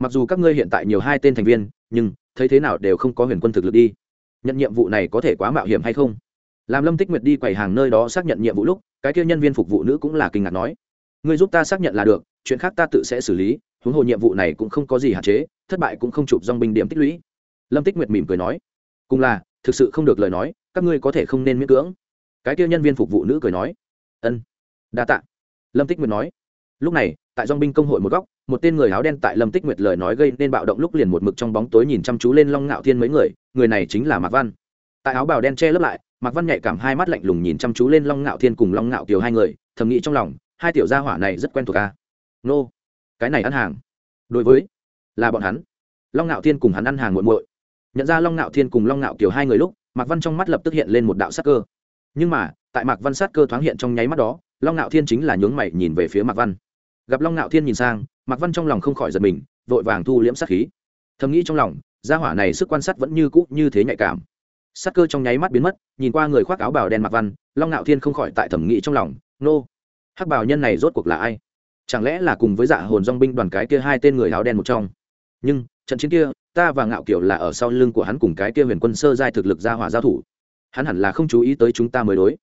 Mặc dù các ngươi hiện tại nhiều hai tên thành viên, nhưng thấy thế nào đều không có huyền quân thực lực đi. Nhận nhiệm vụ này có thể quá mạo hiểm hay không? Làm lâm tích nguyệt đi quầy hàng nơi đó xác nhận nhiệm vụ lúc, cái kia nhân viên phục vụ nữ cũng là kinh ngạc nói, ngươi giúp ta xác nhận là được, chuyện khác ta tự sẽ xử lý, huống hồ nhiệm vụ này cũng không có gì hạn chế, thất bại cũng không chụp dong binh điểm tích lũy lâm tích nguyệt mỉm cười nói, cùng là, thực sự không được lời nói, các ngươi có thể không nên miễn cưỡng. Cái kia nhân viên phục vụ nữ cười nói, ân, đa tạ. Lâm tích nguyệt nói, lúc này, tại dong binh công hội một góc, một tên người áo đen tại lâm tích nguyệt lời nói gây nên bạo động lúc liền một mực trong bóng tối nhìn chăm chú lên long ngạo thiên mấy người người này chính là mạc văn. Tại áo bào đen che lấp lại, mạc văn nhạy cảm hai mắt lạnh lùng nhìn chăm chú lên long ngạo thiên cùng long ngạo kiều hai người, thầm nghĩ trong lòng, hai tiểu gia hỏa này rất quen thuộc ca nô, cái này ăn hàng. Đối với, là bọn hắn. Long ngạo thiên cùng hắn ăn hàng muộn muội nhận ra long ngạo thiên cùng long ngạo kiều hai người lúc, mạc văn trong mắt lập tức hiện lên một đạo sát cơ. Nhưng mà, tại mạc văn sát cơ thoáng hiện trong nháy mắt đó, long ngạo thiên chính là nhướng mày nhìn về phía mạc văn. Gặp long ngạo thiên nhìn sang, mạc văn trong lòng không khỏi giật mình, vội vàng thu liễm sát khí. Thầm nghĩ trong lòng, gia hỏa này sức quan sát vẫn như cũ như thế nhạy cảm. Sát cơ trong nháy mắt biến mất, nhìn qua người khoác áo bào đen mạc văn, long ngạo thiên không khỏi tại thẩm nghĩ trong lòng, nô, hắc bào nhân này rốt cuộc là ai? Chẳng lẽ là cùng với dạ hồn dong binh đoàn cái kia hai tên người áo đen một trong? Nhưng, trận chiến kia ta và ngạo kiểu là ở sau lưng của hắn cùng cái kia huyền quân sơ giai thực lực ra hỏa giao thủ. Hắn hẳn là không chú ý tới chúng ta mới đối.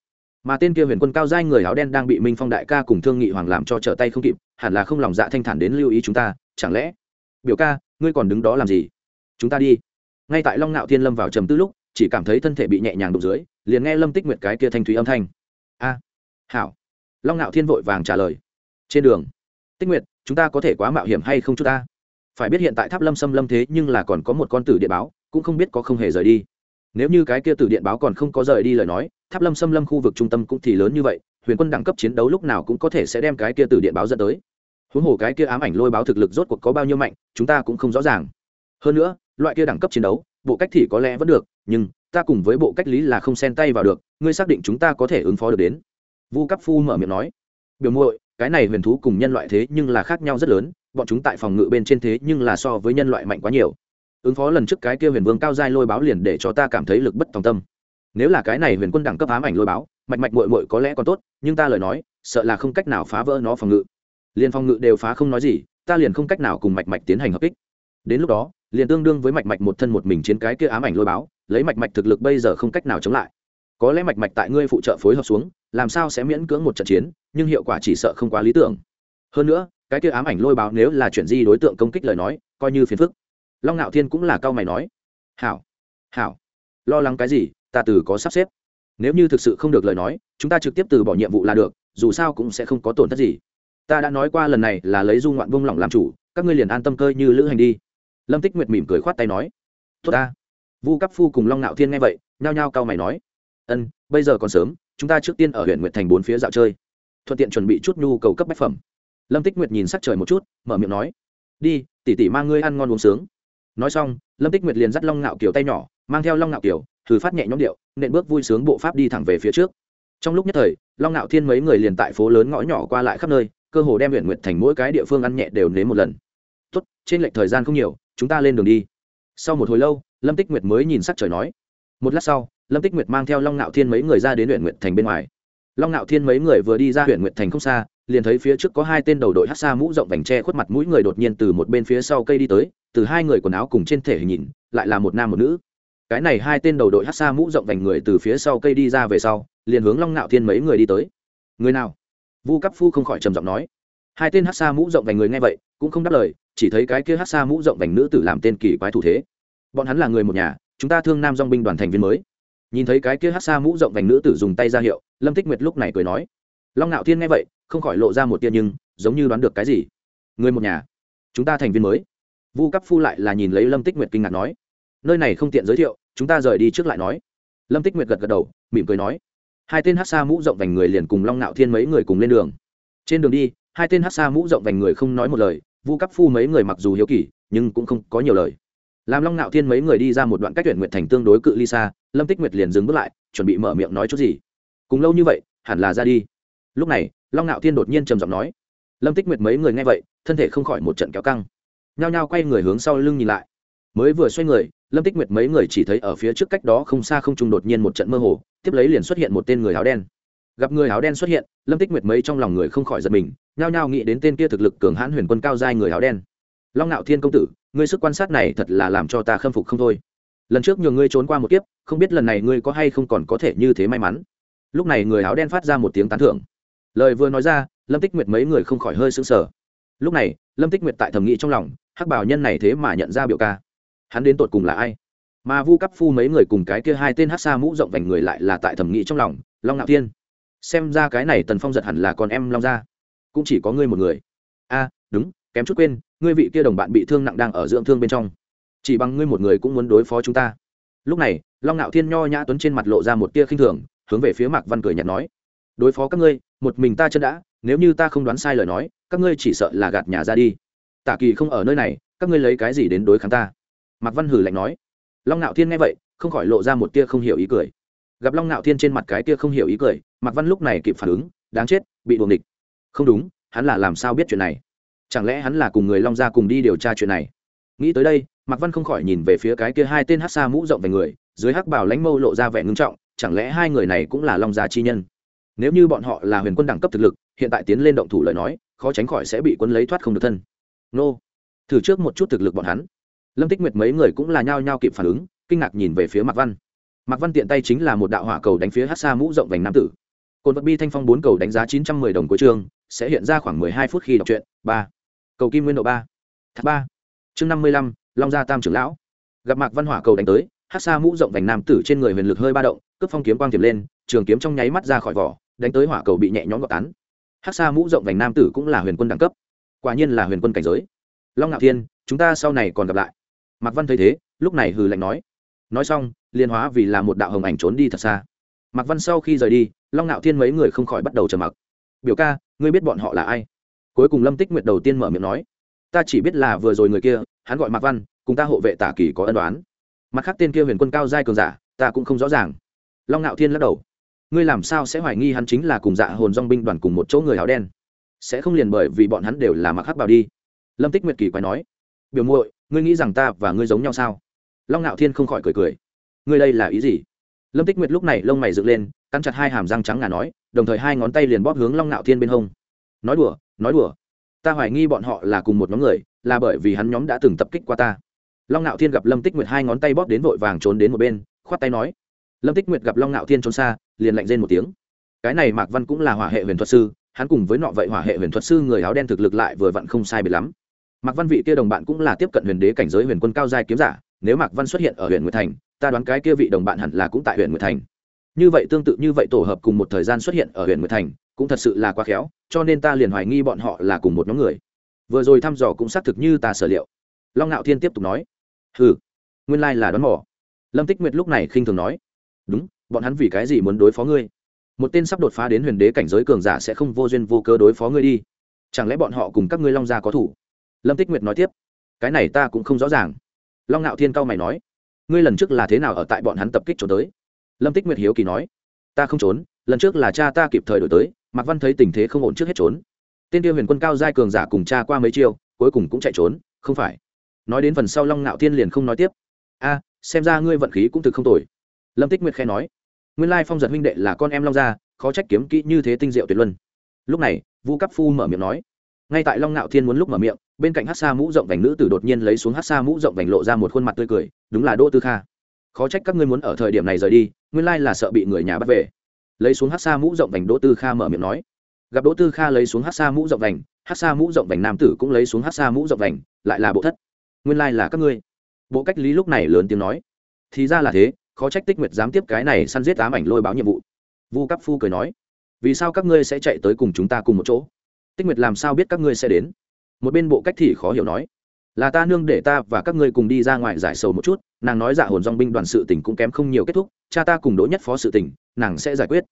Mà tên kia huyền quân cao giai người áo đen đang bị minh phong đại ca cùng thương nghị hoàng làm cho trở tay không kịp, hẳn là không lòng dạ thanh thản đến lưu ý chúng ta, chẳng lẽ? Biểu ca, ngươi còn đứng đó làm gì? Chúng ta đi. Ngay tại long ngạo thiên lâm vào trầm tư lúc, chỉ cảm thấy thân thể bị nhẹ nhàng đụng dưới, liền nghe lâm tích nguyệt cái kia thanh thúy âm thanh. A, hảo. Long ngạo thiên vội vàng trả lời. Trên đường. Tích nguyệt, chúng ta có thể quá mạo hiểm hay không chúng ta? Phải biết hiện tại tháp lâm xâm lâm thế nhưng là còn có một con tử điện báo, cũng không biết có không hề rời đi. Nếu như cái kia tử điện báo còn không có rời đi lời nói, tháp lâm xâm lâm khu vực trung tâm cũng thì lớn như vậy, huyền quân đẳng cấp chiến đấu lúc nào cũng có thể sẽ đem cái kia tử điện báo dẫn tới. Huống hồ cái kia ám ảnh lôi báo thực lực rốt cuộc có bao nhiêu mạnh, chúng ta cũng không rõ ràng. Hơn nữa, loại kia đẳng cấp chiến đấu, bộ cách thì có lẽ vẫn được, nhưng ta cùng với bộ cách lý là không xen tay vào được, ngươi xác định chúng ta có thể ứng phó được đến. Vu cấp phu mở miệng nói, biểu muội, cái này huyền thú cùng nhân loại thế nhưng là khác nhau rất lớn bọn chúng tại phòng ngự bên trên thế nhưng là so với nhân loại mạnh quá nhiều. Ứng phó lần trước cái kia huyền vương cao giai lôi báo liền để cho ta cảm thấy lực bất tòng tâm. Nếu là cái này huyền quân đẳng cấp ám ảnh lôi báo, mạch mạch mội mội có lẽ còn tốt, nhưng ta lời nói, sợ là không cách nào phá vỡ nó phòng ngự. Liền phòng ngự đều phá không nói gì, ta liền không cách nào cùng mạch mạch tiến hành hợp kích. Đến lúc đó, liền tương đương với mạch mạch một thân một mình chiến cái kia ám ảnh lôi báo, lấy mạch mạch thực lực bây giờ không cách nào chống lại. Có lẽ mạch mạch tại ngươi phụ trợ phối hợp xuống, làm sao sẽ miễn cưỡng một trận chiến, nhưng hiệu quả chỉ sợ không quá lý tưởng. Hơn nữa cái kia ám ảnh lôi báo nếu là chuyển di đối tượng công kích lời nói, coi như phiền phức. Long ngạo thiên cũng là cao mày nói. Hảo hảo. Lo lắng cái gì, ta từ có sắp xếp. Nếu như thực sự không được lời nói, chúng ta trực tiếp từ bỏ nhiệm vụ là được, dù sao cũng sẽ không có tổn thất gì. Ta đã nói qua lần này là lấy du ngoạn vung lỏng làm chủ, các ngươi liền an tâm cơi như lữ hành đi. Lâm tích nguyệt mỉm cười khoát tay nói. Tốt ta. Vu cấp phu cùng long ngạo thiên nghe vậy, nhao nhao cao mày nói. Ân, bây giờ còn sớm, chúng ta trước tiên ở huyện nguyệt thành bốn phía dạo chơi. Thuận tiện chuẩn bị chút nhu cầu cấp bách phẩm lâm tích nguyệt nhìn sắc trời một chút, mở miệng nói, đi tỉ tỉ mang ngươi ăn ngon uống sướng. Nói xong, lâm tích nguyệt liền dắt long ngạo kiểu tay nhỏ, mang theo long ngạo kiểu thử phát nhẹ nhõm điệu, nện bước vui sướng bộ pháp đi thẳng về phía trước. Trong lúc nhất thời, long ngạo thiên mấy người liền tại phố lớn ngõ nhỏ qua lại khắp nơi, cơ hồ đem huyện nguyệt thành mỗi cái địa phương ăn nhẹ đều nếm một lần. Tốt, trên lệch thời gian không nhiều, chúng ta lên đường đi. Sau một hồi lâu, lâm tích nguyệt mới nhìn sắc trời nói. Một lát sau, lâm tích nguyệt mang theo long ngạo thiên mấy người ra đến huyện nguyệt thành bên ngoài. Long ngạo thiên mấy người vừa đi ra huyện nguyệt thành không xa liền thấy phía trước có hai tên đầu đội hát xa mũ rộng vành tre khuất mặt mũi người đột nhiên từ một bên phía sau cây đi tới, từ hai người quần áo cùng trên thể hình nhìn, lại là một nam một nữ. Cái này hai tên đầu đội hát xa mũ rộng vành người từ phía sau cây đi ra về sau, liền hướng long nạo thiên mấy người đi tới. Người nào? Vu cấp phu không khỏi trầm giọng nói. Hai tên hát xa mũ rộng vành người nghe vậy, cũng không đáp lời, chỉ thấy cái kia hát xa mũ rộng vành nữ tử làm tên kỳ quái thủ thế. Bọn hắn là người một nhà, chúng ta thương nam dong binh đoàn thành viên mới. Nhìn thấy cái kia hát xa mũ rộng vành nữ tử dùng tay ra hiệu, lâm tích nguyệt lúc này cười nói long ngạo thiên nghe vậy, không khỏi lộ ra một tia nhưng, giống như đoán được cái gì. Người một nhà, chúng ta thành viên mới. Vu cấp phu lại là nhìn lấy lâm tích nguyệt kinh ngạc nói, nơi này không tiện giới thiệu, chúng ta rời đi trước lại nói. Lâm tích nguyệt gật gật đầu, mỉm cười nói, hai tên hát xa mũ rộng vành người liền cùng long ngạo thiên mấy người cùng lên đường. Trên đường đi, hai tên hát xa mũ rộng vành người không nói một lời, vu cấp phu mấy người mặc dù hiếu kỳ, nhưng cũng không có nhiều lời. Làm long ngạo thiên mấy người đi ra một đoạn cách tuyển nguyện thành tương đối cự ly xa, lâm tích nguyệt liền dừng bước lại, chuẩn bị mở miệng nói chút gì. Cùng lâu như vậy, hẳn là ra đi lúc này, long ngạo thiên đột nhiên trầm giọng nói, lâm tích nguyệt mấy người nghe vậy, thân thể không khỏi một trận kéo căng. Nhao nhao quay người hướng sau lưng nhìn lại. Mới vừa xoay người, lâm tích nguyệt mấy người chỉ thấy ở phía trước cách đó không xa không trung đột nhiên một trận mơ hồ, tiếp lấy liền xuất hiện một tên người áo đen. Gặp người áo đen xuất hiện, lâm tích nguyệt mấy trong lòng người không khỏi giật mình, nhao nhao nghĩ đến tên kia thực lực cường hãn huyền quân cao giai người áo đen. Long ngạo thiên công tử, ngươi sức quan sát này thật là làm cho ta khâm phục không thôi. Lần trước nhường ngươi trốn qua một kiếp, không biết lần này ngươi có hay không còn có thể như thế may mắn. Lúc này người áo đen phát ra một tiếng tán thưởng lời vừa nói ra, lâm tích nguyệt mấy người không khỏi hơi sững sờ. Lúc này, lâm tích nguyệt tại thầm nghĩ trong lòng, hắc bảo nhân này thế mà nhận ra biểu ca. Hắn đến tột cùng là ai? Mà vu cấp phu mấy người cùng cái kia hai tên hát xa mũ rộng vành người lại là tại thẩm nghĩ trong lòng, long ngạo thiên. Xem ra cái này tần phong giật hẳn là con em long gia. Cũng chỉ có ngươi một người. A, đúng, kém chút quên, ngươi vị kia đồng bạn bị thương nặng đang ở dưỡng thương bên trong. Chỉ bằng ngươi một người cũng muốn đối phó chúng ta. Lúc này, long ngạo thiên nho nhã tuấn trên mặt lộ ra một tia khinh thường, hướng về phía mạc văn cười nhạt nói. Đối phó các ngươi một mình ta chân đã, nếu như ta không đoán sai lời nói, các ngươi chỉ sợ là gạt nhà ra đi. Tả kỳ không ở nơi này, các ngươi lấy cái gì đến đối kháng ta? Mạc văn hử lạnh nói. Long ngạo thiên nghe vậy, không khỏi lộ ra một tia không hiểu ý cười. Gặp long ngạo thiên trên mặt cái tia không hiểu ý cười, mạc văn lúc này kịp phản ứng, đáng chết, bị buồng địch không đúng, hắn là làm sao biết chuyện này? Chẳng lẽ hắn là cùng người long gia cùng đi điều tra chuyện này? Nghĩ tới đây, mạc văn không khỏi nhìn về phía cái kia hai tên hát xa mũ rộng về người, dưới hắc bảo lãnh mâu lộ ra vẻ ngưng trọng, chẳng lẽ hai người này cũng là long gia chi nhân? Nếu như bọn họ là huyền quân đẳng cấp thực lực, hiện tại tiến lên động thủ lời nói, khó tránh khỏi sẽ bị quân lấy thoát không được thân. Nô, thử trước một chút thực lực bọn hắn. Lâm tích nguyệt mấy người cũng là nhao nhao kịp phản ứng, kinh ngạc nhìn về phía mạc văn. Mạc văn tiện tay chính là một đạo hỏa cầu đánh phía hát xa mũ rộng vành nam tử. Cồn vật bi thanh phong bốn cầu đánh giá chín trăm mười đồng cuối chương, sẽ hiện ra khoảng mười hai phút khi đọc truyện, ba. Cầu kim nguyên độ ba. Thác ba. Chương năm mươi lăm, long gia tam trưởng lão. Gặp mạc văn hỏa cầu đánh tới, hát xa mũ rộng vành nam tử trên người huyền lực hơi ba động cướp phong kiếm quang tiềm lên, trường kiếm trong nháy mắt ra khỏi vỏ, đánh tới hỏa cầu bị nhẹ nhõm gọt tán. Hát xa mũ rộng vành nam tử cũng là huyền quân đẳng cấp. Quả nhiên là huyền quân cảnh giới. Long ngạo thiên, chúng ta sau này còn gặp lại. Mạc văn thấy thế, lúc này hừ lạnh nói. Nói xong, liên hóa vì là một đạo hồng ảnh trốn đi thật xa. Mạc văn sau khi rời đi, long ngạo thiên mấy người không khỏi bắt đầu trầm mặc. Biểu ca, ngươi biết bọn họ là ai? Cuối cùng lâm tích nguyệt đầu tiên mở miệng nói. Ta chỉ biết là vừa rồi người kia, hắn gọi mạc văn, cùng ta hộ vệ tả kỳ có ân đoán mặt khác tên kia huyền quân cao giai cường giả, ta cũng không rõ ràng long ngạo thiên lắc đầu. Ngươi làm sao sẽ hoài nghi hắn chính là cùng dạ hồn dong binh đoàn cùng một chỗ người áo đen? Sẽ không liền bởi vì bọn hắn đều là mặc hắc bào đi. Lâm tích nguyệt kỳ quái nói. Biểu muội, ngươi nghĩ rằng ta và ngươi giống nhau sao? Long ngạo thiên không khỏi cười cười. Ngươi đây là ý gì? Lâm tích nguyệt lúc này lông mày dựng lên, cắn chặt hai hàm răng trắng ngà nói, đồng thời hai ngón tay liền bóp hướng long ngạo thiên bên hông. Nói đùa nói đùa. Ta hoài nghi bọn họ là cùng một nhóm người, là bởi vì hắn nhóm đã từng tập kích qua ta. Long ngạo thiên gặp lâm tích nguyệt hai ngón tay bóp đến vội vàng trốn đến một bên, khoát tay nói lâm tích nguyệt gặp long ngạo thiên trốn xa, liền lạnh rên một tiếng. Cái này mạc văn cũng là hỏa hệ huyền thuật sư, hắn cùng với nọ vậy hỏa hệ huyền thuật sư người áo đen thực lực lại vừa vặn không sai biệt lắm. Mạc văn vị kia đồng bạn cũng là tiếp cận huyền đế cảnh giới huyền quân cao giai kiếm giả, nếu mạc văn xuất hiện ở huyện nguyệt thành, ta đoán cái kia vị đồng bạn hẳn là cũng tại huyện nguyệt thành. Như vậy tương tự như vậy tổ hợp cùng một thời gian xuất hiện ở huyện nguyệt thành, cũng thật sự là quá khéo, cho nên ta liền hoài nghi bọn họ là cùng một nhóm người. Vừa rồi thăm dò cũng xác thực như ta sở liệu. Long ngạo thiên tiếp tục nói. Ừ nguyên lai là đoán mỏ lâm tích nguyệt lúc này khinh thường nói đúng, bọn hắn vì cái gì muốn đối phó ngươi? Một tên sắp đột phá đến huyền đế cảnh giới cường giả sẽ không vô duyên vô cơ đối phó ngươi đi. Chẳng lẽ bọn họ cùng các ngươi long gia có thủ? Lâm tích nguyệt nói tiếp. Cái này ta cũng không rõ ràng. Long ngạo thiên cao mày nói. Ngươi lần trước là thế nào ở tại bọn hắn tập kích trốn tới? Lâm tích nguyệt hiếu kỳ nói. Ta không trốn, lần trước là cha ta kịp thời đổi tới, mạc văn thấy tình thế không ổn trước hết trốn. Tên tiêu huyền quân cao giai cường giả cùng cha qua mấy chiêu, cuối cùng cũng chạy trốn, không phải. Nói đến phần sau long ngạo thiên liền không nói tiếp. A, xem ra ngươi vận khí cũng thực không tồi lâm tích nguyệt khe nói, nguyên lai phong giật huynh đệ là con em long gia, khó trách kiếm kỹ như thế tinh diệu tuyệt luân. Lúc này, vu cấp phu mở miệng nói, ngay tại long ngạo thiên muốn lúc mở miệng, bên cạnh hát xa mũ rộng vành nữ tử đột nhiên lấy xuống hát xa mũ rộng vành lộ ra một khuôn mặt tươi cười, đúng là đỗ tư kha. Khó trách các ngươi muốn ở thời điểm này rời đi, nguyên lai là sợ bị người nhà bắt về. Lấy xuống hát xa mũ rộng vành, đỗ tư kha mở miệng nói, gặp đỗ tư kha lấy xuống hát xa mũ rộng vành hát xa mũ rộng vành nam tử cũng lấy xuống hát xa mũ rộng vành, lại là bộ thất. Nguyên lai là các ngươi. Bộ cách lý lúc này lớn tiếng nói, thì ra là thế khó trách tích nguyệt dám tiếp cái này săn giết ám ảnh lôi báo nhiệm vụ. Vu cấp phu cười nói, vì sao các ngươi sẽ chạy tới cùng chúng ta cùng một chỗ? Tích nguyệt làm sao biết các ngươi sẽ đến? Một bên bộ cách thì khó hiểu nói, là ta nương để ta và các ngươi cùng đi ra ngoài giải sầu một chút, nàng nói dạ hồn dong binh đoàn sự tình cũng kém không nhiều kết thúc, cha ta cùng đỗ nhất phó sự tình, nàng sẽ giải quyết.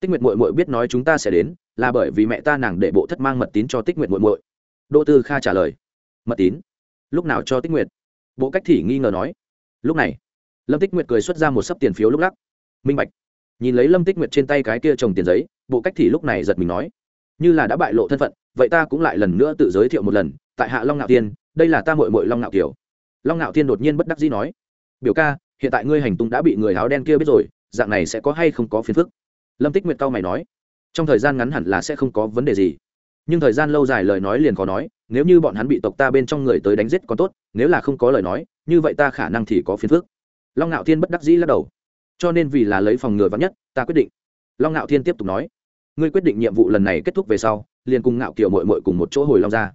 Tích nguyệt mội mội biết nói chúng ta sẽ đến, là bởi vì mẹ ta nàng để bộ thất mang mật tín cho tích nguyệt mội mội đỗ tư kha trả lời, mật tín? Lúc nào cho tích nguyệt? Bộ cách thì nghi ngờ nói, lúc này lâm tích nguyệt cười xuất ra một sấp tiền phiếu lúc lắc. Minh bạch. Nhìn lấy lâm tích nguyệt trên tay cái kia trồng tiền giấy, bộ cách thì lúc này giật mình nói. Như là đã bại lộ thân phận, vậy ta cũng lại lần nữa tự giới thiệu một lần, tại hạ long ngạo tiên, đây là ta mội mội long ngạo kiều. Long ngạo tiên đột nhiên bất đắc dĩ nói. Biểu ca, hiện tại ngươi hành tung đã bị người áo đen kia biết rồi, dạng này sẽ có hay không có phiền phức? Lâm tích nguyệt cao mày nói. Trong thời gian ngắn hẳn là sẽ không có vấn đề gì. Nhưng thời gian lâu dài lời nói liền có nói, nếu như bọn hắn bị tộc ta bên trong người tới đánh giết còn tốt, nếu là không có lời nói, như vậy ta khả năng thì có phiền phức long ngạo thiên bất đắc dĩ lắc đầu. Cho nên vì là lấy phòng ngừa vắng nhất, ta quyết định. Long ngạo thiên tiếp tục nói, ngươi quyết định nhiệm vụ lần này kết thúc về sau, liền cùng ngạo kiểu mội mội cùng một chỗ hồi long ra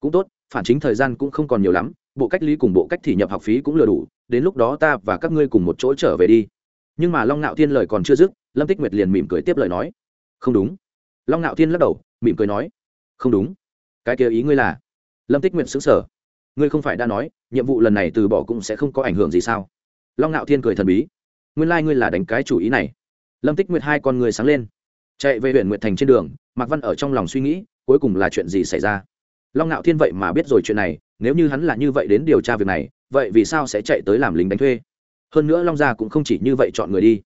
cũng tốt, phản chính thời gian cũng không còn nhiều lắm, bộ cách ly cùng bộ cách thì nhập học phí cũng lừa đủ, đến lúc đó ta và các ngươi cùng một chỗ trở về đi. Nhưng mà long ngạo thiên lời còn chưa dứt, lâm tích nguyệt liền mỉm cười tiếp lời nói, không đúng. Long ngạo thiên lắc đầu, mỉm cười nói, không đúng. Cái kia ý ngươi là? Lâm tích nguyệt xứng sở ngươi không phải đã nói, nhiệm vụ lần này từ bỏ cũng sẽ không có ảnh hưởng gì sao? Long ngạo thiên cười thần bí. Nguyên lai、like、ngươi là đánh cái chủ ý này. Lâm tích nguyệt hai con người sáng lên. Chạy về huyện nguyệt thành trên đường, mạc văn ở trong lòng suy nghĩ, cuối cùng là chuyện gì xảy ra? Long ngạo thiên vậy mà biết rồi chuyện này, nếu như hắn là như vậy đến điều tra việc này, vậy vì sao sẽ chạy tới làm lính đánh thuê? Hơn nữa long gia cũng không chỉ như vậy chọn người đi.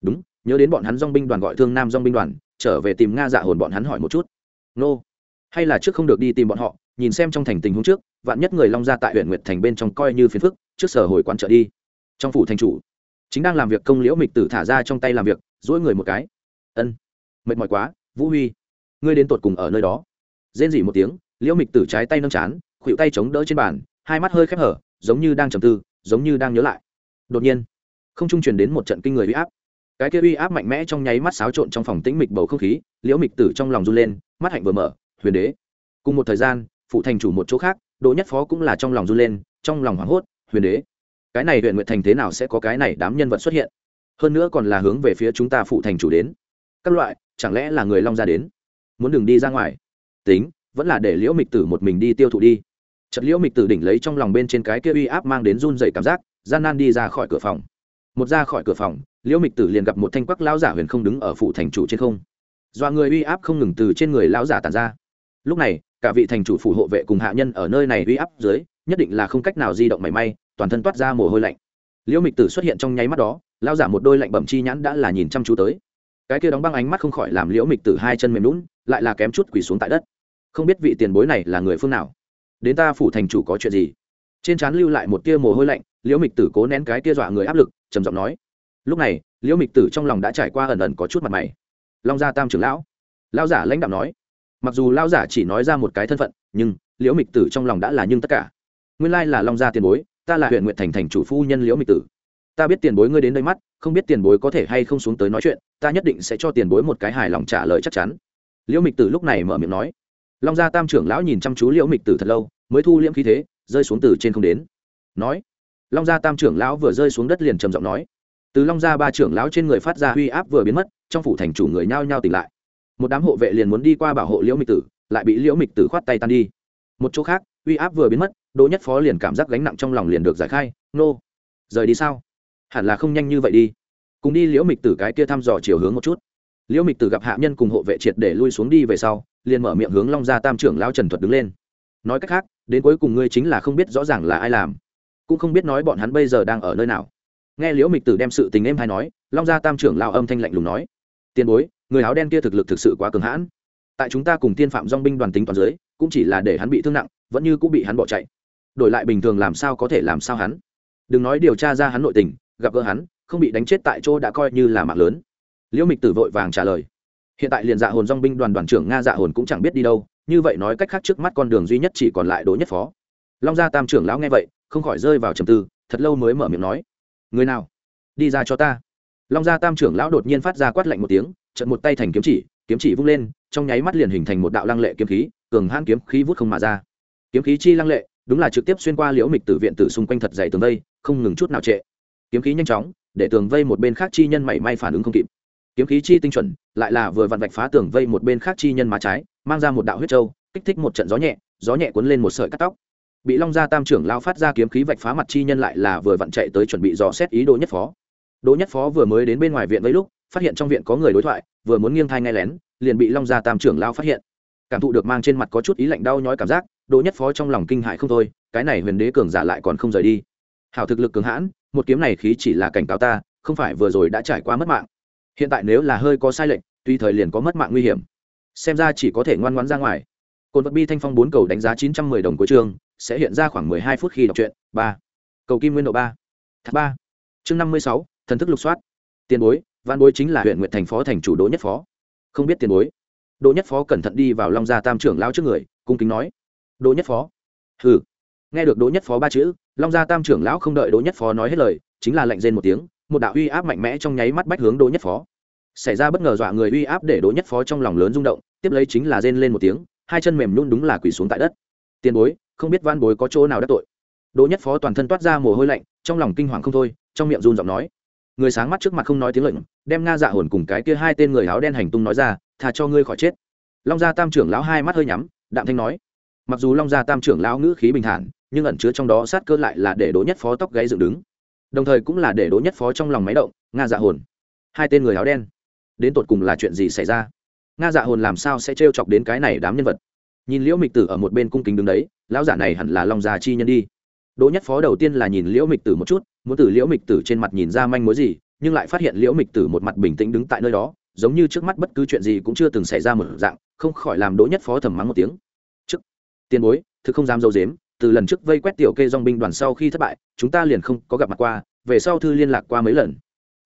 Đúng, nhớ đến bọn hắn dong binh đoàn gọi thương nam dong binh đoàn, trở về tìm nga dạ hồn bọn hắn hỏi một chút. Nô, hay là trước không được đi tìm bọn họ, nhìn xem trong thành tình huống trước, vạn nhất người long gia tại huyện nguyệt thành bên trong coi như phiền phức, trước sở hồi quan trợ đi trong phủ thành chủ, chính đang làm việc công liễu mịch tử thả ra trong tay làm việc dỗi người một cái. Ân, mệt mỏi quá, vũ huy, ngươi đến tột cùng ở nơi đó. Rên dỉ một tiếng, liễu mịch tử trái tay nâng chán, khuỵu tay chống đỡ trên bàn, hai mắt hơi khép hở, giống như đang trầm tư, giống như đang nhớ lại. Đột nhiên, không trung truyền đến một trận kinh người uy áp. Cái kia uy áp mạnh mẽ trong nháy mắt xáo trộn trong phòng tĩnh mịch bầu không khí, liễu mịch tử trong lòng run lên, mắt hạnh vừa mở, huyền đế. Cùng một thời gian phụ thành chủ một chỗ khác, đỗ nhất phó cũng là trong lòng run lên, trong lòng hoảng hốt, huyền đế cái này huyện nguyện thành thế nào sẽ có cái này đám nhân vật xuất hiện? Hơn nữa còn là hướng về phía chúng ta phụ thành chủ đến. Các loại, chẳng lẽ là người long ra đến? Muốn đừng đi ra ngoài? Tính, vẫn là để liễu mịch tử một mình đi tiêu thụ đi. Chật liễu mịch tử đỉnh lấy trong lòng bên trên cái kia uy áp mang đến run dày cảm giác, gian nan đi ra khỏi cửa phòng. Một ra khỏi cửa phòng, liễu mịch tử liền gặp một thanh quắc lão giả huyền không đứng ở phủ thành chủ trên không. Do người uy áp không ngừng từ trên người lão giả tàn ra. Lúc này, cả vị thành chủ phủ hộ vệ cùng hạ nhân ở nơi này uy áp dưới, nhất định là không cách nào di động mảy may toàn thân toát ra mồ hôi lạnh. Liễu mịch tử xuất hiện trong nháy mắt đó, lao giả một đôi lạnh bẩm chi nhãn đã là nhìn chăm chú tới. Cái kia đóng băng ánh mắt không khỏi làm liễu mịch tử hai chân mềm lún lại là kém chút quỳ xuống tại đất. Không biết vị tiền bối này là người phương nào. Đến ta phủ thành chủ có chuyện gì? Trên trán lưu lại một tia mồ hôi lạnh, liễu mịch tử cố nén cái tia dọa người áp lực, trầm giọng nói. Lúc này, liễu mịch tử trong lòng đã trải qua ẩn ẩn có chút mặt mày. Long gia tam trưởng lão. Lao giả lãnh đạo nói. Mặc dù lao giả chỉ nói ra một cái thân phận, nhưng liễu mịch tử trong lòng đã là nhưng tất cả. Nguyên lai là long gia tiền bối ta là huyện nguyện thành thành chủ phu nhân liễu mịch tử. Ta biết tiền bối ngươi đến đây mắt, không biết tiền bối có thể hay không xuống tới nói chuyện, ta nhất định sẽ cho tiền bối một cái hài lòng trả lời chắc chắn. Liễu mịch tử lúc này mở miệng nói. Long gia tam trưởng lão nhìn chăm chú liễu mịch tử thật lâu, mới thu liễm khí thế, rơi xuống từ trên không đến. Nói. Long gia tam trưởng lão vừa rơi xuống đất liền trầm giọng nói. Từ long gia ba trưởng lão trên người phát ra uy áp vừa biến mất, trong phủ thành chủ người nhao nhao tỉnh lại. Một đám hộ vệ liền muốn đi qua bảo hộ liễu mịch tử, lại bị liễu mịch tử khoát tay tan đi. Một chỗ khác, uy áp vừa biến mất đỗ nhất phó liền cảm giác gánh nặng trong lòng liền được giải khai, nô, rời đi sao? Hẳn là không nhanh như vậy đi. Cùng đi liễu mịch tử cái kia thăm dò chiều hướng một chút. Liễu mịch tử gặp hạ nhân cùng hộ vệ triệt để lui xuống đi về sau, liền mở miệng hướng long gia tam trưởng lão trần thuật đứng lên. Nói cách khác, đến cuối cùng ngươi chính là không biết rõ ràng là ai làm, cũng không biết nói bọn hắn bây giờ đang ở nơi nào. Nghe liễu mịch tử đem sự tình em hay nói, long gia tam trưởng lão âm thanh lạnh lùng nói, tiền bối, người áo đen kia thực lực thực sự quá cường hãn. Tại chúng ta cùng tiên phạm dong binh đoàn tính toàn dưới, cũng chỉ là để hắn bị thương nặng, vẫn như cũng bị hắn bỏ chạy đổi lại bình thường làm sao có thể làm sao hắn. Đừng nói điều tra ra hắn nội tình, gặp gỡ hắn, không bị đánh chết tại chỗ đã coi như là mạng lớn. Liễu mịch tử vội vàng trả lời. Hiện tại liền dạ hồn dong binh đoàn đoàn trưởng nga dạ hồn cũng chẳng biết đi đâu, như vậy nói cách khác trước mắt con đường duy nhất chỉ còn lại đỗ nhất phó. Long gia tam trưởng lão nghe vậy, không khỏi rơi vào trầm tư, thật lâu mới mở miệng nói. Người nào? Đi ra cho ta. Long gia tam trưởng lão đột nhiên phát ra quát lạnh một tiếng trận một tay thành kiếm chỉ kiếm chỉ vung lên, trong nháy mắt liền hình thành một đạo lăng lệ kiếm khí, cường hãn kiếm khí vút không mà ra. Kiếm khí chi lăng lệ đúng là trực tiếp xuyên qua liễu mịch tử viện tử xung quanh thật dày tường vây, không ngừng chút nào trệ. Kiếm khí nhanh chóng, để tường vây một bên khác chi nhân mảy may phản ứng không kịp. Kiếm khí chi tinh chuẩn, lại là vừa vặn vạch phá tường vây một bên khác chi nhân má trái, mang ra một đạo huyết trâu kích thích một trận gió nhẹ gió nhẹ cuốn lên một sợi cắt tóc. Bị long gia tam trưởng lao phát ra kiếm khí vạch phá mặt chi nhân lại là vừa vặn chạy tới chuẩn bị dò xét ý đỗ nhất phó. Đỗ nhất phó vừa mới đến bên ngoài viện vây lúc, phát hiện trong viện có người đối thoại, vừa muốn nghiêng thai ngay lén, liền bị long gia tam trưởng lao phát hiện. Cảm thụ được mang trên mặt có chút ý lạnh đau nhói cảm giác đỗ nhất phó trong lòng kinh hại không thôi, cái này huyền đế cường giả lại còn không rời đi. Hảo thực lực cường hãn, một kiếm này khí chỉ là cảnh cáo ta, không phải vừa rồi đã trải qua mất mạng. Hiện tại nếu là hơi có sai lệch tùy thời liền có mất mạng nguy hiểm, xem ra chỉ có thể ngoan ngoãn ra ngoài. Cồn vật bi thanh phong bốn cầu đánh giá chín trăm mười đồng của trường sẽ hiện ra khoảng mười hai phút khi đọc truyện, ba. Cầu kim nguyên độ ba. Thác ba. Chương năm mươi sáu, thần thức lục soát. Tiền bối văn bối chính là huyện nguyện thành phó thành chủ đỗ nhất phó. Không biết tiền bối. Đỗ nhất phó cẩn thận đi vào long gia tam trưởng lao trước người, cung kính nói đỗ nhất phó. Hừ. Nghe được đỗ nhất phó ba chữ, long gia tam trưởng lão không đợi đỗ nhất phó nói hết lời, chính là lệnh rên một tiếng, một đạo uy áp mạnh mẽ trong nháy mắt bách hướng đỗ nhất phó. Xảy ra bất ngờ dọa người uy áp để đỗ nhất phó trong lòng lớn rung động, tiếp lấy chính là rên lên một tiếng, hai chân mềm nhún đúng là quỳ xuống tại đất. Tiền bối, không biết van bối có chỗ nào đắc tội. Đỗ nhất phó toàn thân toát ra mồ hôi lạnh, trong lòng kinh hoàng không thôi, trong miệng run giọng nói. Người sáng mắt trước mặt không nói tiếng lệnh, đem nga dạ hồn cùng cái kia hai tên người áo đen hành tung nói ra thà cho ngươi khỏi chết. Long gia tam trưởng lão hai mắt hơi nhắm, đạm thanh nói mặc dù long gia tam trưởng lão ngữ khí bình thản, nhưng ẩn chứa trong đó sát cơ lại là để đỗ nhất phó tóc gáy dựng đứng. Đồng thời cũng là để đỗ nhất phó trong lòng máy động, nga dạ hồn. Hai tên người áo đen. Đến tột cùng là chuyện gì xảy ra? Nga dạ hồn làm sao sẽ trêu chọc đến cái này đám nhân vật? Nhìn liễu mịch tử ở một bên cung kính đứng đấy, lão giả này hẳn là long gia chi nhân đi. Đỗ nhất phó đầu tiên là nhìn liễu mịch tử một chút, muốn từ liễu mịch tử trên mặt nhìn ra manh mối gì, nhưng lại phát hiện liễu mịch tử một mặt bình tĩnh đứng tại nơi đó, giống như trước mắt bất cứ chuyện gì cũng chưa từng xảy ra một dạng, không khỏi làm đỗ nhất phó thầm mắng một tiếng tiền bối, thực không dám dâu dếm, từ lần trước vây quét tiểu kê dong binh đoàn sau khi thất bại, chúng ta liền không có gặp mặt qua, về sau thư liên lạc qua mấy lần.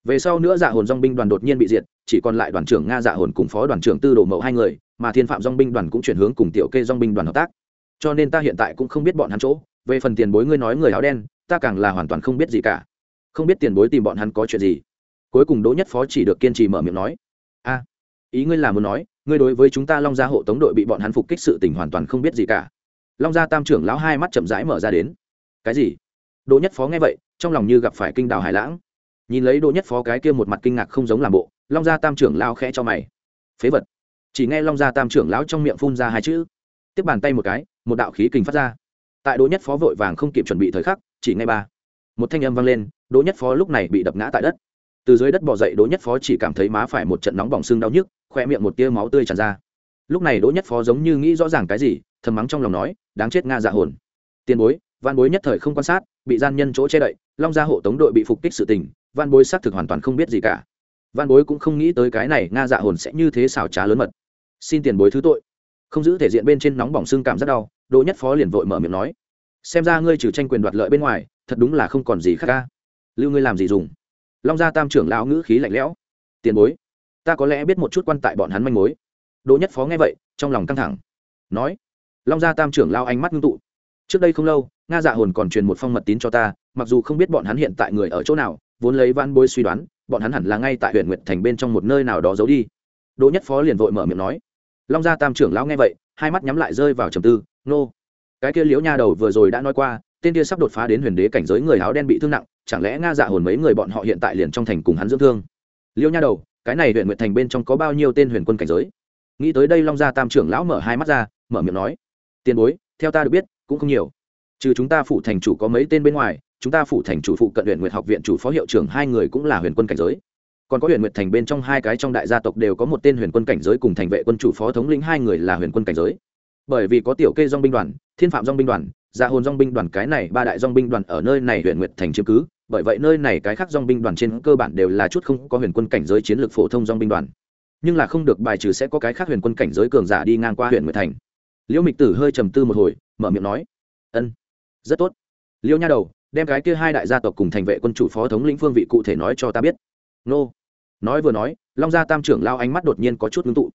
Về sau nữa dạ hồn dong binh đoàn đột nhiên bị diệt, chỉ còn lại đoàn trưởng nga dạ hồn cùng phó đoàn trưởng tư đồ mậu hai người, mà thiên phạm dong binh đoàn cũng chuyển hướng cùng tiểu kê dong binh đoàn hợp tác. Cho nên ta hiện tại cũng không biết bọn hắn chỗ. Về phần tiền bối ngươi nói người áo đen, ta càng là hoàn toàn không biết gì cả. Không biết tiền bối tìm bọn hắn có chuyện gì. Cuối cùng đỗ nhất phó chỉ được kiên trì mở miệng nói. A, ý ngươi là muốn nói ngươi đối với chúng ta long gia hộ tống đội bị bọn hắn phục kích sự tình hoàn toàn không biết gì cả. Long gia tam trưởng lão hai mắt chậm rãi mở ra đến. Cái gì? Đỗ nhất phó nghe vậy, trong lòng như gặp phải kinh đào hải lãng. Nhìn lấy đỗ nhất phó cái kia một mặt kinh ngạc không giống làm bộ, long gia tam trưởng lao khẽ cho mày. Phế vật. Chỉ nghe long gia tam trưởng lão trong miệng phun ra hai chữ. Tiếp bàn tay một cái, một đạo khí kình phát ra. Tại đỗ nhất phó vội vàng không kịp chuẩn bị thời khắc, chỉ ngay ba. Một thanh âm vang lên, đỗ nhất phó lúc này bị đập ngã tại đất. Từ dưới đất bỏ dậy, đỗ nhất phó chỉ cảm thấy má phải một trận nóng bỏng xương đau nhức khoe miệng một tia máu tươi tràn ra. Lúc này đỗ nhất phó giống như nghĩ rõ ràng cái gì, thầm mắng trong lòng nói, đáng chết nga dạ hồn. Tiền bối văn bối nhất thời không quan sát, bị gian nhân chỗ che đậy, long gia hộ tống đội bị phục kích sự tình văn bối xác thực hoàn toàn không biết gì cả. Văn bối cũng không nghĩ tới cái này nga dạ hồn sẽ như thế xảo trá lớn mật. Xin tiền bối thứ tội. Không giữ thể diện bên trên nóng bỏng xương cảm rất đau, đỗ nhất phó liền vội mở miệng nói, xem ra ngươi trừ tranh quyền đoạt lợi bên ngoài, thật đúng là không còn gì khác ca lưu ngươi làm gì dùng? Long gia tam trưởng lão ngữ khí lạnh lẽo, tiền bối ta có lẽ biết một chút quan tại bọn hắn manh mối. Đỗ nhất phó nghe vậy, trong lòng căng thẳng. Nói, long gia tam trưởng lao ánh mắt ngưng tụ. Trước đây không lâu, nga dạ hồn còn truyền một phong mật tín cho ta, mặc dù không biết bọn hắn hiện tại người ở chỗ nào, vốn lấy van bối suy đoán, bọn hắn hẳn là ngay tại huyện nguyện thành bên trong một nơi nào đó giấu đi. Đỗ nhất phó liền vội mở miệng nói. Long gia tam trưởng lão nghe vậy, hai mắt nhắm lại rơi vào trầm tư, nô, cái kia liễu nha đầu vừa rồi đã nói qua, tên kia sắp đột phá đến huyền đế cảnh giới người áo đen bị thương nặng, chẳng lẽ nga dạ hồn mấy người bọn họ hiện tại liền trong thành cùng hắn dưỡng thương? Liễu nha đầu cái này huyện nguyện thành bên trong có bao nhiêu tên huyền quân cảnh giới? Nghĩ tới đây long gia tam trưởng lão mở hai mắt ra, mở miệng nói, tiền bối, theo ta được biết, cũng không nhiều. Trừ chúng ta phủ thành chủ có mấy tên bên ngoài, chúng ta phủ thành chủ phụ cận huyện nguyệt học viện chủ phó hiệu trưởng hai người cũng là huyền quân cảnh giới. Còn có huyện nguyệt thành bên trong hai cái trong đại gia tộc đều có một tên huyền quân cảnh giới cùng thành vệ quân chủ phó thống lĩnh hai người là huyền quân cảnh giới. Bởi vì có tiểu kê dong binh đoàn, thiên phạm dong binh đoàn, gia hồn dong binh đoàn, cái này ba đại dong binh đoàn ở nơi này huyện nguyệt thành chiếm cứ bởi vậy nơi này cái khác dòng binh đoàn trên cơ bản đều là chút không có huyền quân cảnh giới chiến lược phổ thông dòng binh đoàn. Nhưng là không được bài trừ sẽ có cái khác huyền quân cảnh giới cường giả đi ngang qua huyện nguyệt thành. Liễu mịch tử hơi trầm tư một hồi, mở miệng nói, ân, rất tốt. Liễu nha đầu, đem cái kia hai đại gia tộc cùng thành vệ quân chủ phó thống lĩnh phương vị cụ thể nói cho ta biết. Nô. Nói vừa nói, long gia tam trưởng lao ánh mắt đột nhiên có chút ngưng tụ.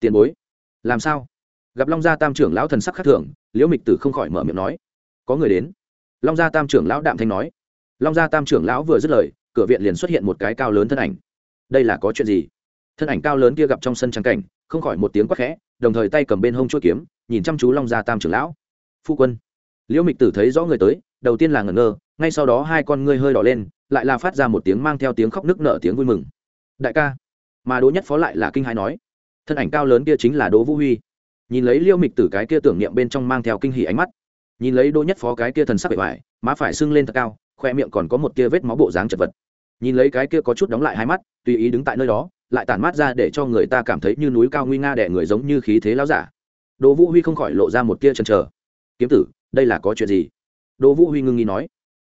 Tiền bối. Làm sao? Gặp long gia tam trưởng lão thần sắc khác thường, liễu mịch tử không khỏi mở miệng nói, có người đến. Long gia tam trưởng lão đạm thanh nói long gia tam trưởng lão vừa dứt lời, cửa viện liền xuất hiện một cái cao lớn thân ảnh. Đây là có chuyện gì? Thân ảnh cao lớn kia gặp trong sân trắng cảnh, không khỏi một tiếng quát khẽ, đồng thời tay cầm bên hông chuỗi kiếm, nhìn chăm chú long gia tam trưởng lão. Phu quân, liễu mịch tử thấy rõ người tới, đầu tiên là ngẩn ngơ, ngay sau đó hai con ngươi hơi đỏ lên, lại là phát ra một tiếng mang theo tiếng khóc nức nở tiếng vui mừng. Đại ca, mà đỗ nhất phó lại là kinh hãi nói, thân ảnh cao lớn kia chính là đỗ vũ huy. Nhìn lấy Liễu mịch tử cái kia tưởng niệm bên trong mang theo kinh hỉ ánh mắt, nhìn lấy đỗ nhất phó cái kia thần sắc bề ngoài, má phải sưng lên thật cao khoe miệng còn có một kia vết máu bộ dáng chật vật. Nhìn lấy cái kia có chút đóng lại hai mắt, tùy ý đứng tại nơi đó, lại tản mát ra để cho người ta cảm thấy như núi cao nguy nga đẻ người giống như khí thế láo giả. Đỗ vũ huy không khỏi lộ ra một tia chần chờ. Kiếm tử, đây là có chuyện gì? Đỗ vũ huy ngưng nghi nói.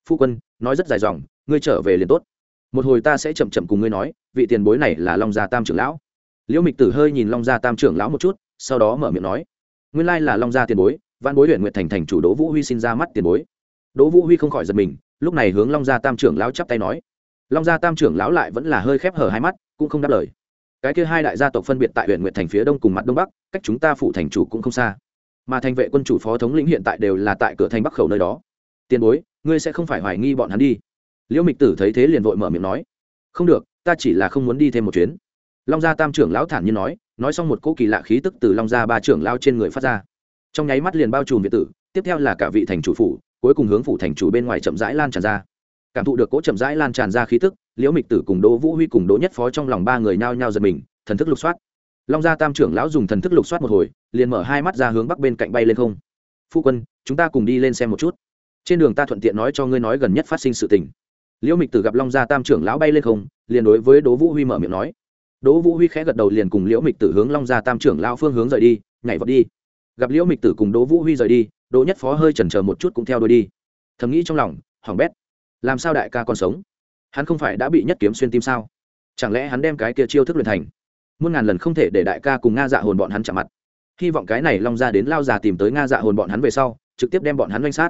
Phu quân, nói rất dài dòng, ngươi trở về liền tốt. Một hồi ta sẽ chậm chậm cùng ngươi nói, vị tiền bối này là long gia tam trưởng lão. Liễu mịch tử hơi nhìn long gia tam trưởng lão một chút, sau đó mở miệng nói. Nguyên lai là long gia tiền bối văn bối huyện nguyện thành thành chủ đỗ vũ huy xin ra mắt tiền bối. Đỗ vũ huy không khỏi giật mình lúc này hướng long gia tam trưởng lão chắp tay nói. Long gia tam trưởng lão lại vẫn là hơi khép hở hai mắt, cũng không đáp lời. Cái kia hai đại gia tộc phân biệt tại huyện nguyện thành phía đông cùng mặt đông bắc, cách chúng ta phụ thành chủ cũng không xa. Mà thành vệ quân chủ phó thống lĩnh hiện tại đều là tại cửa thành bắc khẩu nơi đó. Tiền bối, ngươi sẽ không phải hoài nghi bọn hắn đi. Liễu mịch tử thấy thế liền vội mở miệng nói. Không được, ta chỉ là không muốn đi thêm một chuyến. Long gia tam trưởng lão thản nhiên nói nói xong một cỗ kỳ lạ khí tức từ long gia ba trưởng lao trên người phát ra. Trong nháy mắt liền bao trùm việt tử, tiếp theo là cả vị thành chủ phủ cuối cùng hướng phủ thành chủ bên ngoài chậm rãi lan tràn ra. Cảm thụ được cỗ chậm rãi lan tràn ra khí tức, liễu mịch tử cùng đỗ vũ huy cùng đỗ nhất phó trong lòng ba người nhao nhao giật mình, thần thức lục soát. Long gia tam trưởng lão dùng thần thức lục soát một hồi, liền mở hai mắt ra hướng bắc bên cạnh bay lên không. Phu quân, chúng ta cùng đi lên xem một chút. Trên đường ta thuận tiện nói cho ngươi nói gần nhất phát sinh sự tình. Liễu mịch tử gặp long gia tam trưởng lão bay lên không, liền đối với đỗ vũ huy mở miệng nói. Đỗ vũ huy khẽ gật đầu liền cùng liễu mịch tử hướng long gia tam trưởng lão phương hướng rời đi, nhảy vào đi. Gặp liễu mịch tử cùng đỗ vũ huy rời đi đỗ nhất phó hơi chần chờ một chút cũng theo đuôi đi. Thầm nghĩ trong lòng, hỏng bét. Làm sao đại ca còn sống? Hắn không phải đã bị nhất kiếm xuyên tim sao? Chẳng lẽ hắn đem cái kia chiêu thức luyện thành? Muôn ngàn lần không thể để đại ca cùng nga dạ hồn bọn hắn chạm mặt. Hy vọng cái này long ra đến lao già tìm tới nga dạ hồn bọn hắn về sau, trực tiếp đem bọn hắn danh sát.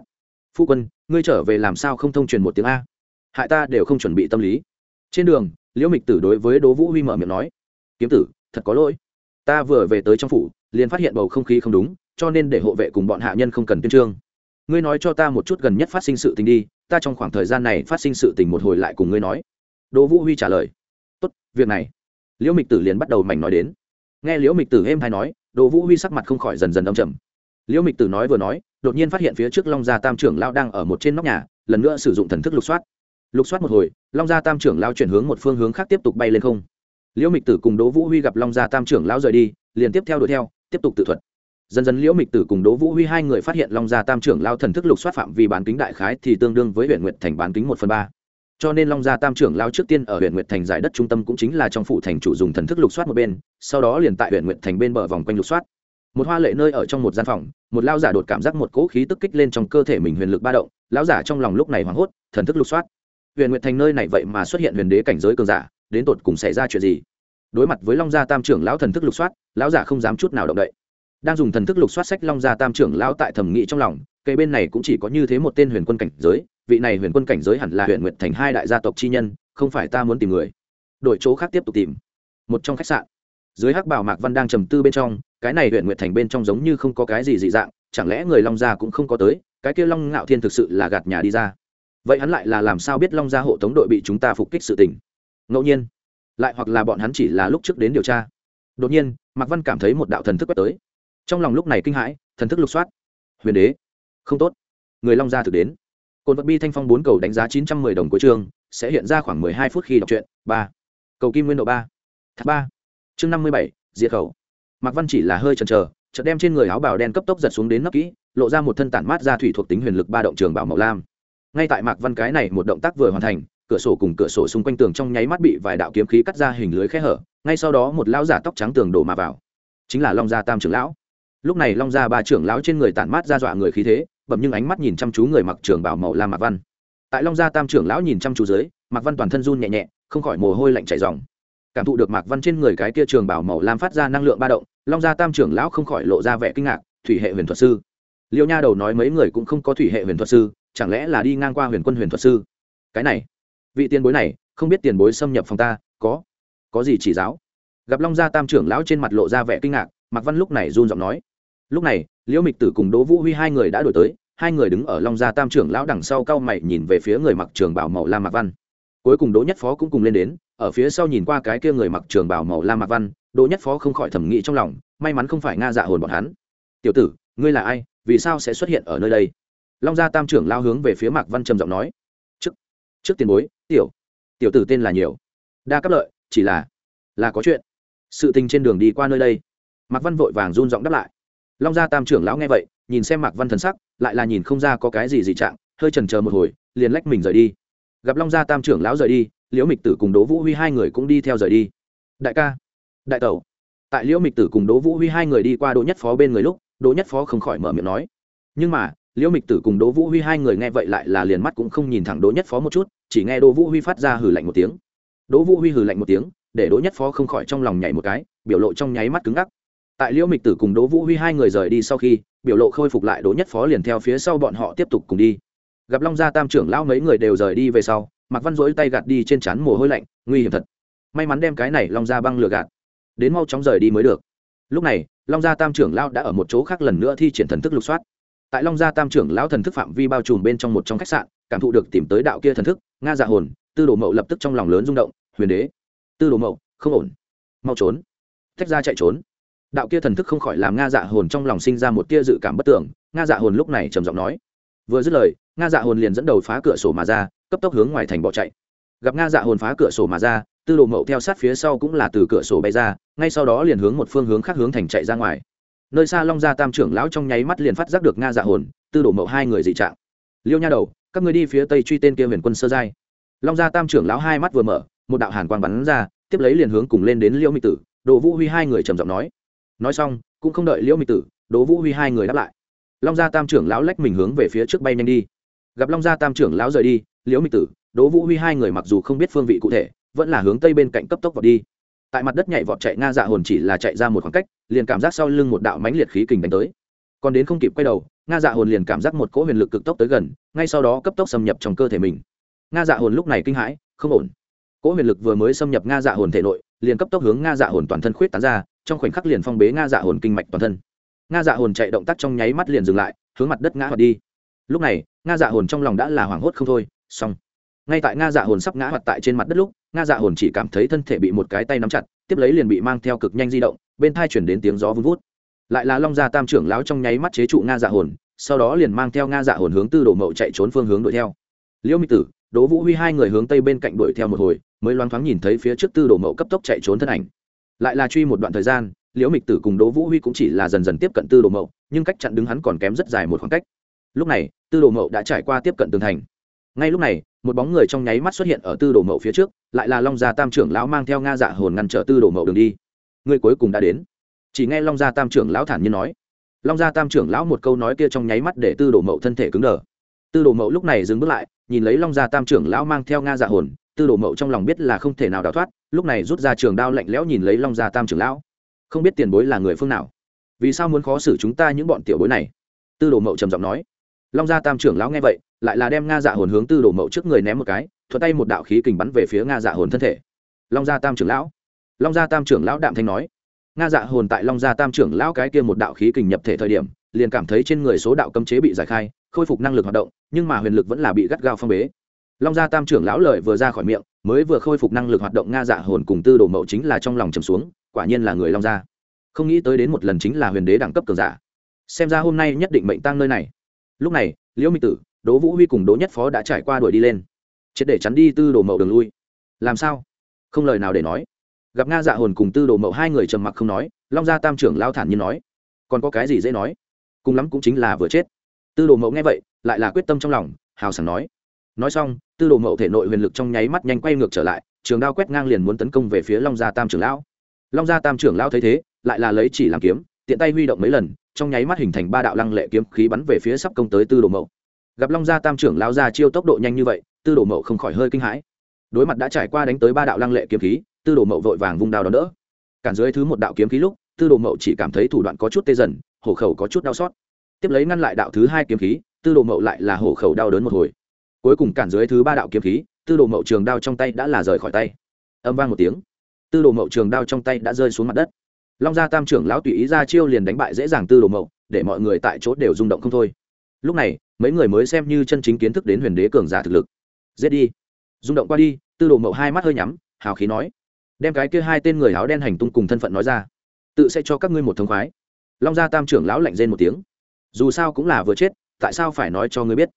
Phu quân, ngươi trở về làm sao không thông truyền một tiếng a? Hại ta đều không chuẩn bị tâm lý. Trên đường, liễu mịch tử đối với đỗ vũ huy mở miệng nói, kiếm tử, thật có lỗi. Ta vừa về tới trong phủ, liền phát hiện bầu không khí không đúng cho nên để hộ vệ cùng bọn hạ nhân không cần tuyên trương. Ngươi nói cho ta một chút gần nhất phát sinh sự tình đi, ta trong khoảng thời gian này phát sinh sự tình một hồi lại cùng ngươi nói. Đỗ vũ huy trả lời. Tốt, việc này. Liễu mịch tử liền bắt đầu mảnh nói đến. Nghe liễu mịch tử êm hay nói, đỗ vũ huy sắc mặt không khỏi dần dần âm trầm. Liễu mịch tử nói vừa nói, đột nhiên phát hiện phía trước long gia tam trưởng lao đang ở một trên nóc nhà, lần nữa sử dụng thần thức lục soát. Lục soát một hồi, long gia tam trưởng lao chuyển hướng một phương hướng khác tiếp tục bay lên không. Liễu mịch tử cùng đỗ vũ huy gặp long gia tam trưởng lao rời đi, liền tiếp theo đuổi theo, tiếp tục tự thuật dần dần liễu mịch tử cùng đỗ vũ huy hai người phát hiện long gia tam trưởng lao thần thức lục soát phạm vi bán kính đại khái thì tương đương với huyện nguyệt thành bán kính một phần ba. Cho nên long gia tam trưởng lao trước tiên ở huyện nguyệt thành giải đất trung tâm cũng chính là trong phủ thành chủ dùng thần thức lục soát một bên, sau đó liền tại huyện nguyệt thành bên bờ vòng quanh lục soát. Một hoa lệ nơi ở trong một gian phòng, một lao giả đột cảm giác một cỗ khí tức kích lên trong cơ thể mình huyền lực ba động, lão giả trong lòng lúc này hoảng hốt, thần thức lục soát. Huyền nguyệt thành nơi này vậy mà xuất hiện huyền đế cảnh giới cường giả, đến tột cùng xảy ra chuyện gì? Đối mặt với long gia tam trưởng lão thần thức lục soát, lão giả không dám chút nào động đậy đang dùng thần thức lục soát sách long gia tam trưởng lão tại thẩm nghị trong lòng cây bên này cũng chỉ có như thế một tên huyền quân cảnh giới, vị này huyền quân cảnh giới hẳn là huyền nguyệt thành hai đại gia tộc chi nhân, không phải ta muốn tìm người. Đổi chỗ khác tiếp tục tìm. Một trong khách sạn. Dưới hắc bảo mạc văn đang trầm tư bên trong, cái này huyền nguyệt thành bên trong giống như không có cái gì dị dạng, chẳng lẽ người long gia cũng không có tới, cái kia long ngạo thiên thực sự là gạt nhà đi ra. Vậy hắn lại là làm sao biết long gia hộ tống đội bị chúng ta phục kích sự tình? Ngẫu nhiên. Lại hoặc là bọn hắn chỉ là lúc trước đến điều tra. Đột nhiên, mạc văn cảm thấy một đạo thần thức quét tới trong lòng lúc này kinh hãi, thần thức lục soát. Huyền đế. Không tốt. Người long gia thực đến. Cồn vật bi thanh phong bốn cầu đánh giá chín trăm mười đồng của trường sẽ hiện ra khoảng mười hai phút khi đọc truyện, ba. Cầu kim nguyên độ ba. Thác ba. Chương năm mươi bảy, diệt khẩu. Mạc văn chỉ là hơi chần chờ, chợt đem trên người áo bào đen cấp tốc giật xuống đến nấp kỹ, lộ ra một thân tản mát ra thủy thuộc tính huyền lực ba động trường bảo màu lam. Ngay tại mạc văn cái này một động tác vừa hoàn thành, cửa sổ cùng cửa sổ xung quanh tường trong nháy mắt bị vài đạo kiếm khí cắt ra hình lưới khe hở, ngay sau đó một lão giả tóc trắng tường đổ mà vào. Chính là long gia tam trưởng lão lúc này long gia ba trưởng lão trên người tản mát ra dọa người khí thế, bẩm nhưng ánh mắt nhìn chăm chú người mặc trường bảo màu lam mạc văn. Tại long gia tam trưởng lão nhìn chăm chú dưới, mạc văn toàn thân run nhẹ nhẹ, không khỏi mồ hôi lạnh chảy dòng cảm thụ được mạc văn trên người cái kia trường bảo màu lam phát ra năng lượng ba động, long gia tam trưởng lão không khỏi lộ ra vẻ kinh ngạc, thủy hệ huyền thuật sư. Liêu nha đầu nói mấy người cũng không có thủy hệ huyền thuật sư, chẳng lẽ là đi ngang qua huyền quân huyền thuật sư? Cái này, vị tiền bối này, không biết tiền bối xâm nhập phòng ta, có có gì chỉ giáo? Gặp long gia tam trưởng lão trên mặt lộ ra vẻ kinh ngạc, mạc văn lúc này run giọng nói lúc này, liễu mịch tử cùng đỗ vũ huy hai người đã đổi tới, hai người đứng ở long gia tam trưởng lão đằng sau cao mày nhìn về phía người mặc trường bảo màu lam mạc văn. Cuối cùng đỗ nhất phó cũng cùng lên đến, ở phía sau nhìn qua cái kia người mặc trường bảo màu lam mạc văn, đỗ nhất phó không khỏi thẩm nghĩ trong lòng, may mắn không phải nga dạ hồn bọn hắn. Tiểu tử, ngươi là ai? Vì sao sẽ xuất hiện ở nơi đây? Long gia tam trưởng lao hướng về phía mạc văn trầm giọng nói. Trước trước tiền bối, tiểu tiểu tử tên là nhiều. Đa cấp lợi, chỉ là là có chuyện. Sự tình trên đường đi qua nơi đây. Mạc văn vội vàng run giọng đáp lại long gia tam trưởng lão nghe vậy, nhìn xem mạc văn thần sắc, lại là nhìn không ra có cái gì dị trạng, hơi trần chờ một hồi, liền lách mình rời đi. Gặp long gia tam trưởng lão rời đi, liễu mịch tử cùng đỗ vũ huy hai người cũng đi theo rời đi. Đại ca, đại tẩu. Tại liễu mịch tử cùng đỗ vũ huy hai người đi qua đỗ nhất phó bên người lúc, đỗ nhất phó không khỏi mở miệng nói. Nhưng mà, liễu mịch tử cùng đỗ vũ huy hai người nghe vậy lại là liền mắt cũng không nhìn thẳng đỗ nhất phó một chút, chỉ nghe đỗ vũ huy phát ra hừ lạnh một tiếng. Đỗ vũ huy hừ lạnh một tiếng, để đỗ nhất phó không khỏi trong lòng nhảy một cái, biểu lộ trong nháy mắt cứng ngắc tại liễu mịch tử cùng đỗ vũ huy hai người rời đi sau khi, biểu lộ khôi phục lại đỗ nhất phó liền theo phía sau bọn họ tiếp tục cùng đi. Gặp long gia tam trưởng lão mấy người đều rời đi về sau, mạc văn dỗi tay gạt đi trên trán mồ hôi lạnh, nguy hiểm thật. May mắn đem cái này long gia băng lừa gạt. Đến mau chóng rời đi mới được. Lúc này, long gia tam trưởng lão đã ở một chỗ khác lần nữa thi triển thần thức lục soát. Tại long gia tam trưởng lão thần thức phạm vi bao trùm bên trong một trong khách sạn, cảm thụ được tìm tới đạo kia thần thức, nga dạ hồn, tư đồ mậu lập tức trong lòng lớn rung động, huyền đế, tư đồ mậu, không ổn. Mau trốn. Thách ra chạy trốn đạo kia thần thức không khỏi làm nga dạ hồn trong lòng sinh ra một tia dự cảm bất tưởng, nga dạ hồn lúc này trầm giọng nói. Vừa dứt lời, nga dạ hồn liền dẫn đầu phá cửa sổ mà ra, cấp tốc hướng ngoài thành bỏ chạy. Gặp nga dạ hồn phá cửa sổ mà ra, tư đồ mậu theo sát phía sau cũng là từ cửa sổ bay ra, ngay sau đó liền hướng một phương hướng khác hướng thành chạy ra ngoài. Nơi xa long gia tam trưởng lão trong nháy mắt liền phát giác được nga dạ hồn, tư đồ mậu hai người dị trạng. Liêu nha đầu, các người đi phía tây truy tên kia huyền quân sơ giai. Long gia tam trưởng lão hai mắt vừa mở, một đạo hàn quang bắn ra, tiếp lấy liền hướng cùng lên đến liêu mỹ tử. Đồ vũ huy hai người trầm giọng nói nói xong, cũng không đợi liễu mịch tử, Đỗ vũ huy hai người đáp lại. Long gia tam trưởng lão lách mình hướng về phía trước bay nhanh đi. Gặp long gia tam trưởng lão rời đi, liễu mịch tử, đỗ vũ huy hai người mặc dù không biết phương vị cụ thể, vẫn là hướng tây bên cạnh cấp tốc vọt đi. Tại mặt đất nhảy vọt chạy nga dạ hồn chỉ là chạy ra một khoảng cách, liền cảm giác sau lưng một đạo mãnh liệt khí kình đánh tới. Còn đến không kịp quay đầu, nga dạ hồn liền cảm giác một cỗ huyền lực cực tốc tới gần, ngay sau đó cấp tốc xâm nhập trong cơ thể mình. Nga dạ hồn lúc này kinh hãi, không ổn. Cỗ huyền lực vừa mới xâm nhập nga dạ hồn thể nội, liền cấp tốc hướng nga dạ hồn toàn thân khuyết tán ra trong khoảnh khắc liền phong bế nga dạ hồn kinh mạch toàn thân. Nga dạ hồn chạy động tác trong nháy mắt liền dừng lại, hướng mặt đất ngã hoạt đi. Lúc này, nga dạ hồn trong lòng đã là hoảng hốt không thôi, xong. Ngay tại nga dạ hồn sắp ngã hoạt tại trên mặt đất lúc, nga dạ hồn chỉ cảm thấy thân thể bị một cái tay nắm chặt, tiếp lấy liền bị mang theo cực nhanh di động, bên thai chuyển đến tiếng gió vun vút. Lại là long gia tam trưởng lão trong nháy mắt chế trụ nga dạ hồn, sau đó liền mang theo nga dạ hồn hướng tư đồ mậu chạy trốn phương hướng đuổi theo. Liễu mỹ tử, đỗ vũ huy hai người hướng tây bên cạnh đuổi theo một hồi, mới loáng thoáng nhìn thấy phía trước tư đồ mậu cấp tốc chạy trốn thân ảnh lại là truy một đoạn thời gian, liễu mịch tử cùng đỗ vũ huy cũng chỉ là dần dần tiếp cận tư đồ mậu, nhưng cách chặn đứng hắn còn kém rất dài một khoảng cách. Lúc này, tư đồ mậu đã trải qua tiếp cận tường thành. Ngay lúc này, một bóng người trong nháy mắt xuất hiện ở tư đồ mậu phía trước, lại là long gia tam trưởng lão mang theo nga dạ hồn ngăn trở tư đồ mậu đường đi. Người cuối cùng đã đến. Chỉ nghe long gia tam trưởng lão thản nhiên nói. Long gia tam trưởng lão một câu nói kia trong nháy mắt để tư đồ mậu thân thể cứng đờ. Tư đồ mậu lúc này dừng bước lại, nhìn lấy long gia tam trưởng lão mang theo nga dạ hồn tư đồ mậu trong lòng biết là không thể nào đào thoát, lúc này rút ra trường đao lạnh lẽo nhìn lấy long gia tam trưởng lão. Không biết tiền bối là người phương nào? Vì sao muốn khó xử chúng ta những bọn tiểu bối này? Tư đồ mậu trầm giọng nói. Long gia tam trưởng lão nghe vậy, lại là đem nga dạ hồn hướng tư đồ mậu trước người ném một cái thuật tay một đạo khí kình bắn về phía nga dạ hồn thân thể. Long gia tam trưởng lão. Long gia tam trưởng lão đạm thanh nói. Nga dạ hồn tại long gia tam trưởng lão cái kia một đạo khí kình nhập thể thời điểm, liền cảm thấy trên người số đạo cấm chế bị giải khai, khôi phục năng lực hoạt động, nhưng mà huyền lực vẫn là bị gắt gao phong bế long gia tam trưởng lão lợi vừa ra khỏi miệng, mới vừa khôi phục năng lực hoạt động nga dạ hồn cùng tư đồ mậu chính là trong lòng trầm xuống, quả nhiên là người long gia. Không nghĩ tới đến một lần chính là huyền đế đẳng cấp cường giả. Xem ra hôm nay nhất định mệnh tăng nơi này. Lúc này, liễu minh tử, đỗ vũ huy cùng đỗ nhất phó đã trải qua đuổi đi lên. Triệt để chắn đi tư đồ mậu đường lui. Làm sao? Không lời nào để nói. Gặp nga dạ hồn cùng tư đồ mậu hai người trầm mặc không nói, long gia tam trưởng lao thản như nói. Còn có cái gì dễ nói? Cùng lắm cũng chính là vừa chết. Tư đồ mậu nghe vậy, lại là quyết tâm trong lòng, hào sảng nói nói xong, tư đồ mậu thể nội huyền lực trong nháy mắt nhanh quay ngược trở lại, trường đao quét ngang liền muốn tấn công về phía long gia tam trưởng lão. Long gia tam trưởng lão thấy thế, lại là lấy chỉ làm kiếm, tiện tay huy động mấy lần, trong nháy mắt hình thành ba đạo lăng lệ kiếm khí bắn về phía sắp công tới tư đồ mậu. Gặp long gia tam trưởng lão ra chiêu tốc độ nhanh như vậy, tư đồ mậu không khỏi hơi kinh hãi. Đối mặt đã trải qua đánh tới ba đạo lăng lệ kiếm khí, tư đồ mậu vội vàng vung đao đón đỡ. Cản dưới thứ một đạo kiếm khí lúc, tư đồ mậu chỉ cảm thấy thủ đoạn có chút tê dần, hổ khẩu có chút đau xót. Tiếp lấy ngăn lại đạo thứ hai kiếm khí, tư đồ mậu lại là hổ khẩu đau đớn một hồi cuối cùng cản dưới thứ ba đạo kiếm khí, tư đồ mậu trường đao trong tay đã là rời khỏi tay. Âm vang một tiếng, tư đồ mậu trường đao trong tay đã rơi xuống mặt đất. Long gia tam trưởng lão tùy ý ra chiêu liền đánh bại dễ dàng tư đồ mậu, để mọi người tại chỗ đều rung động không thôi. Lúc này, mấy người mới xem như chân chính kiến thức đến huyền đế cường giả thực lực. Giết đi. Rung động qua đi, tư đồ mậu hai mắt hơi nhắm, hào khí nói. Đem cái kia hai tên người áo đen hành tung cùng thân phận nói ra. Tự sẽ cho các ngươi một thống khoái. Long gia tam trưởng lão lạnh rên một tiếng. Dù sao cũng là vừa chết, tại sao phải nói cho ngươi biết?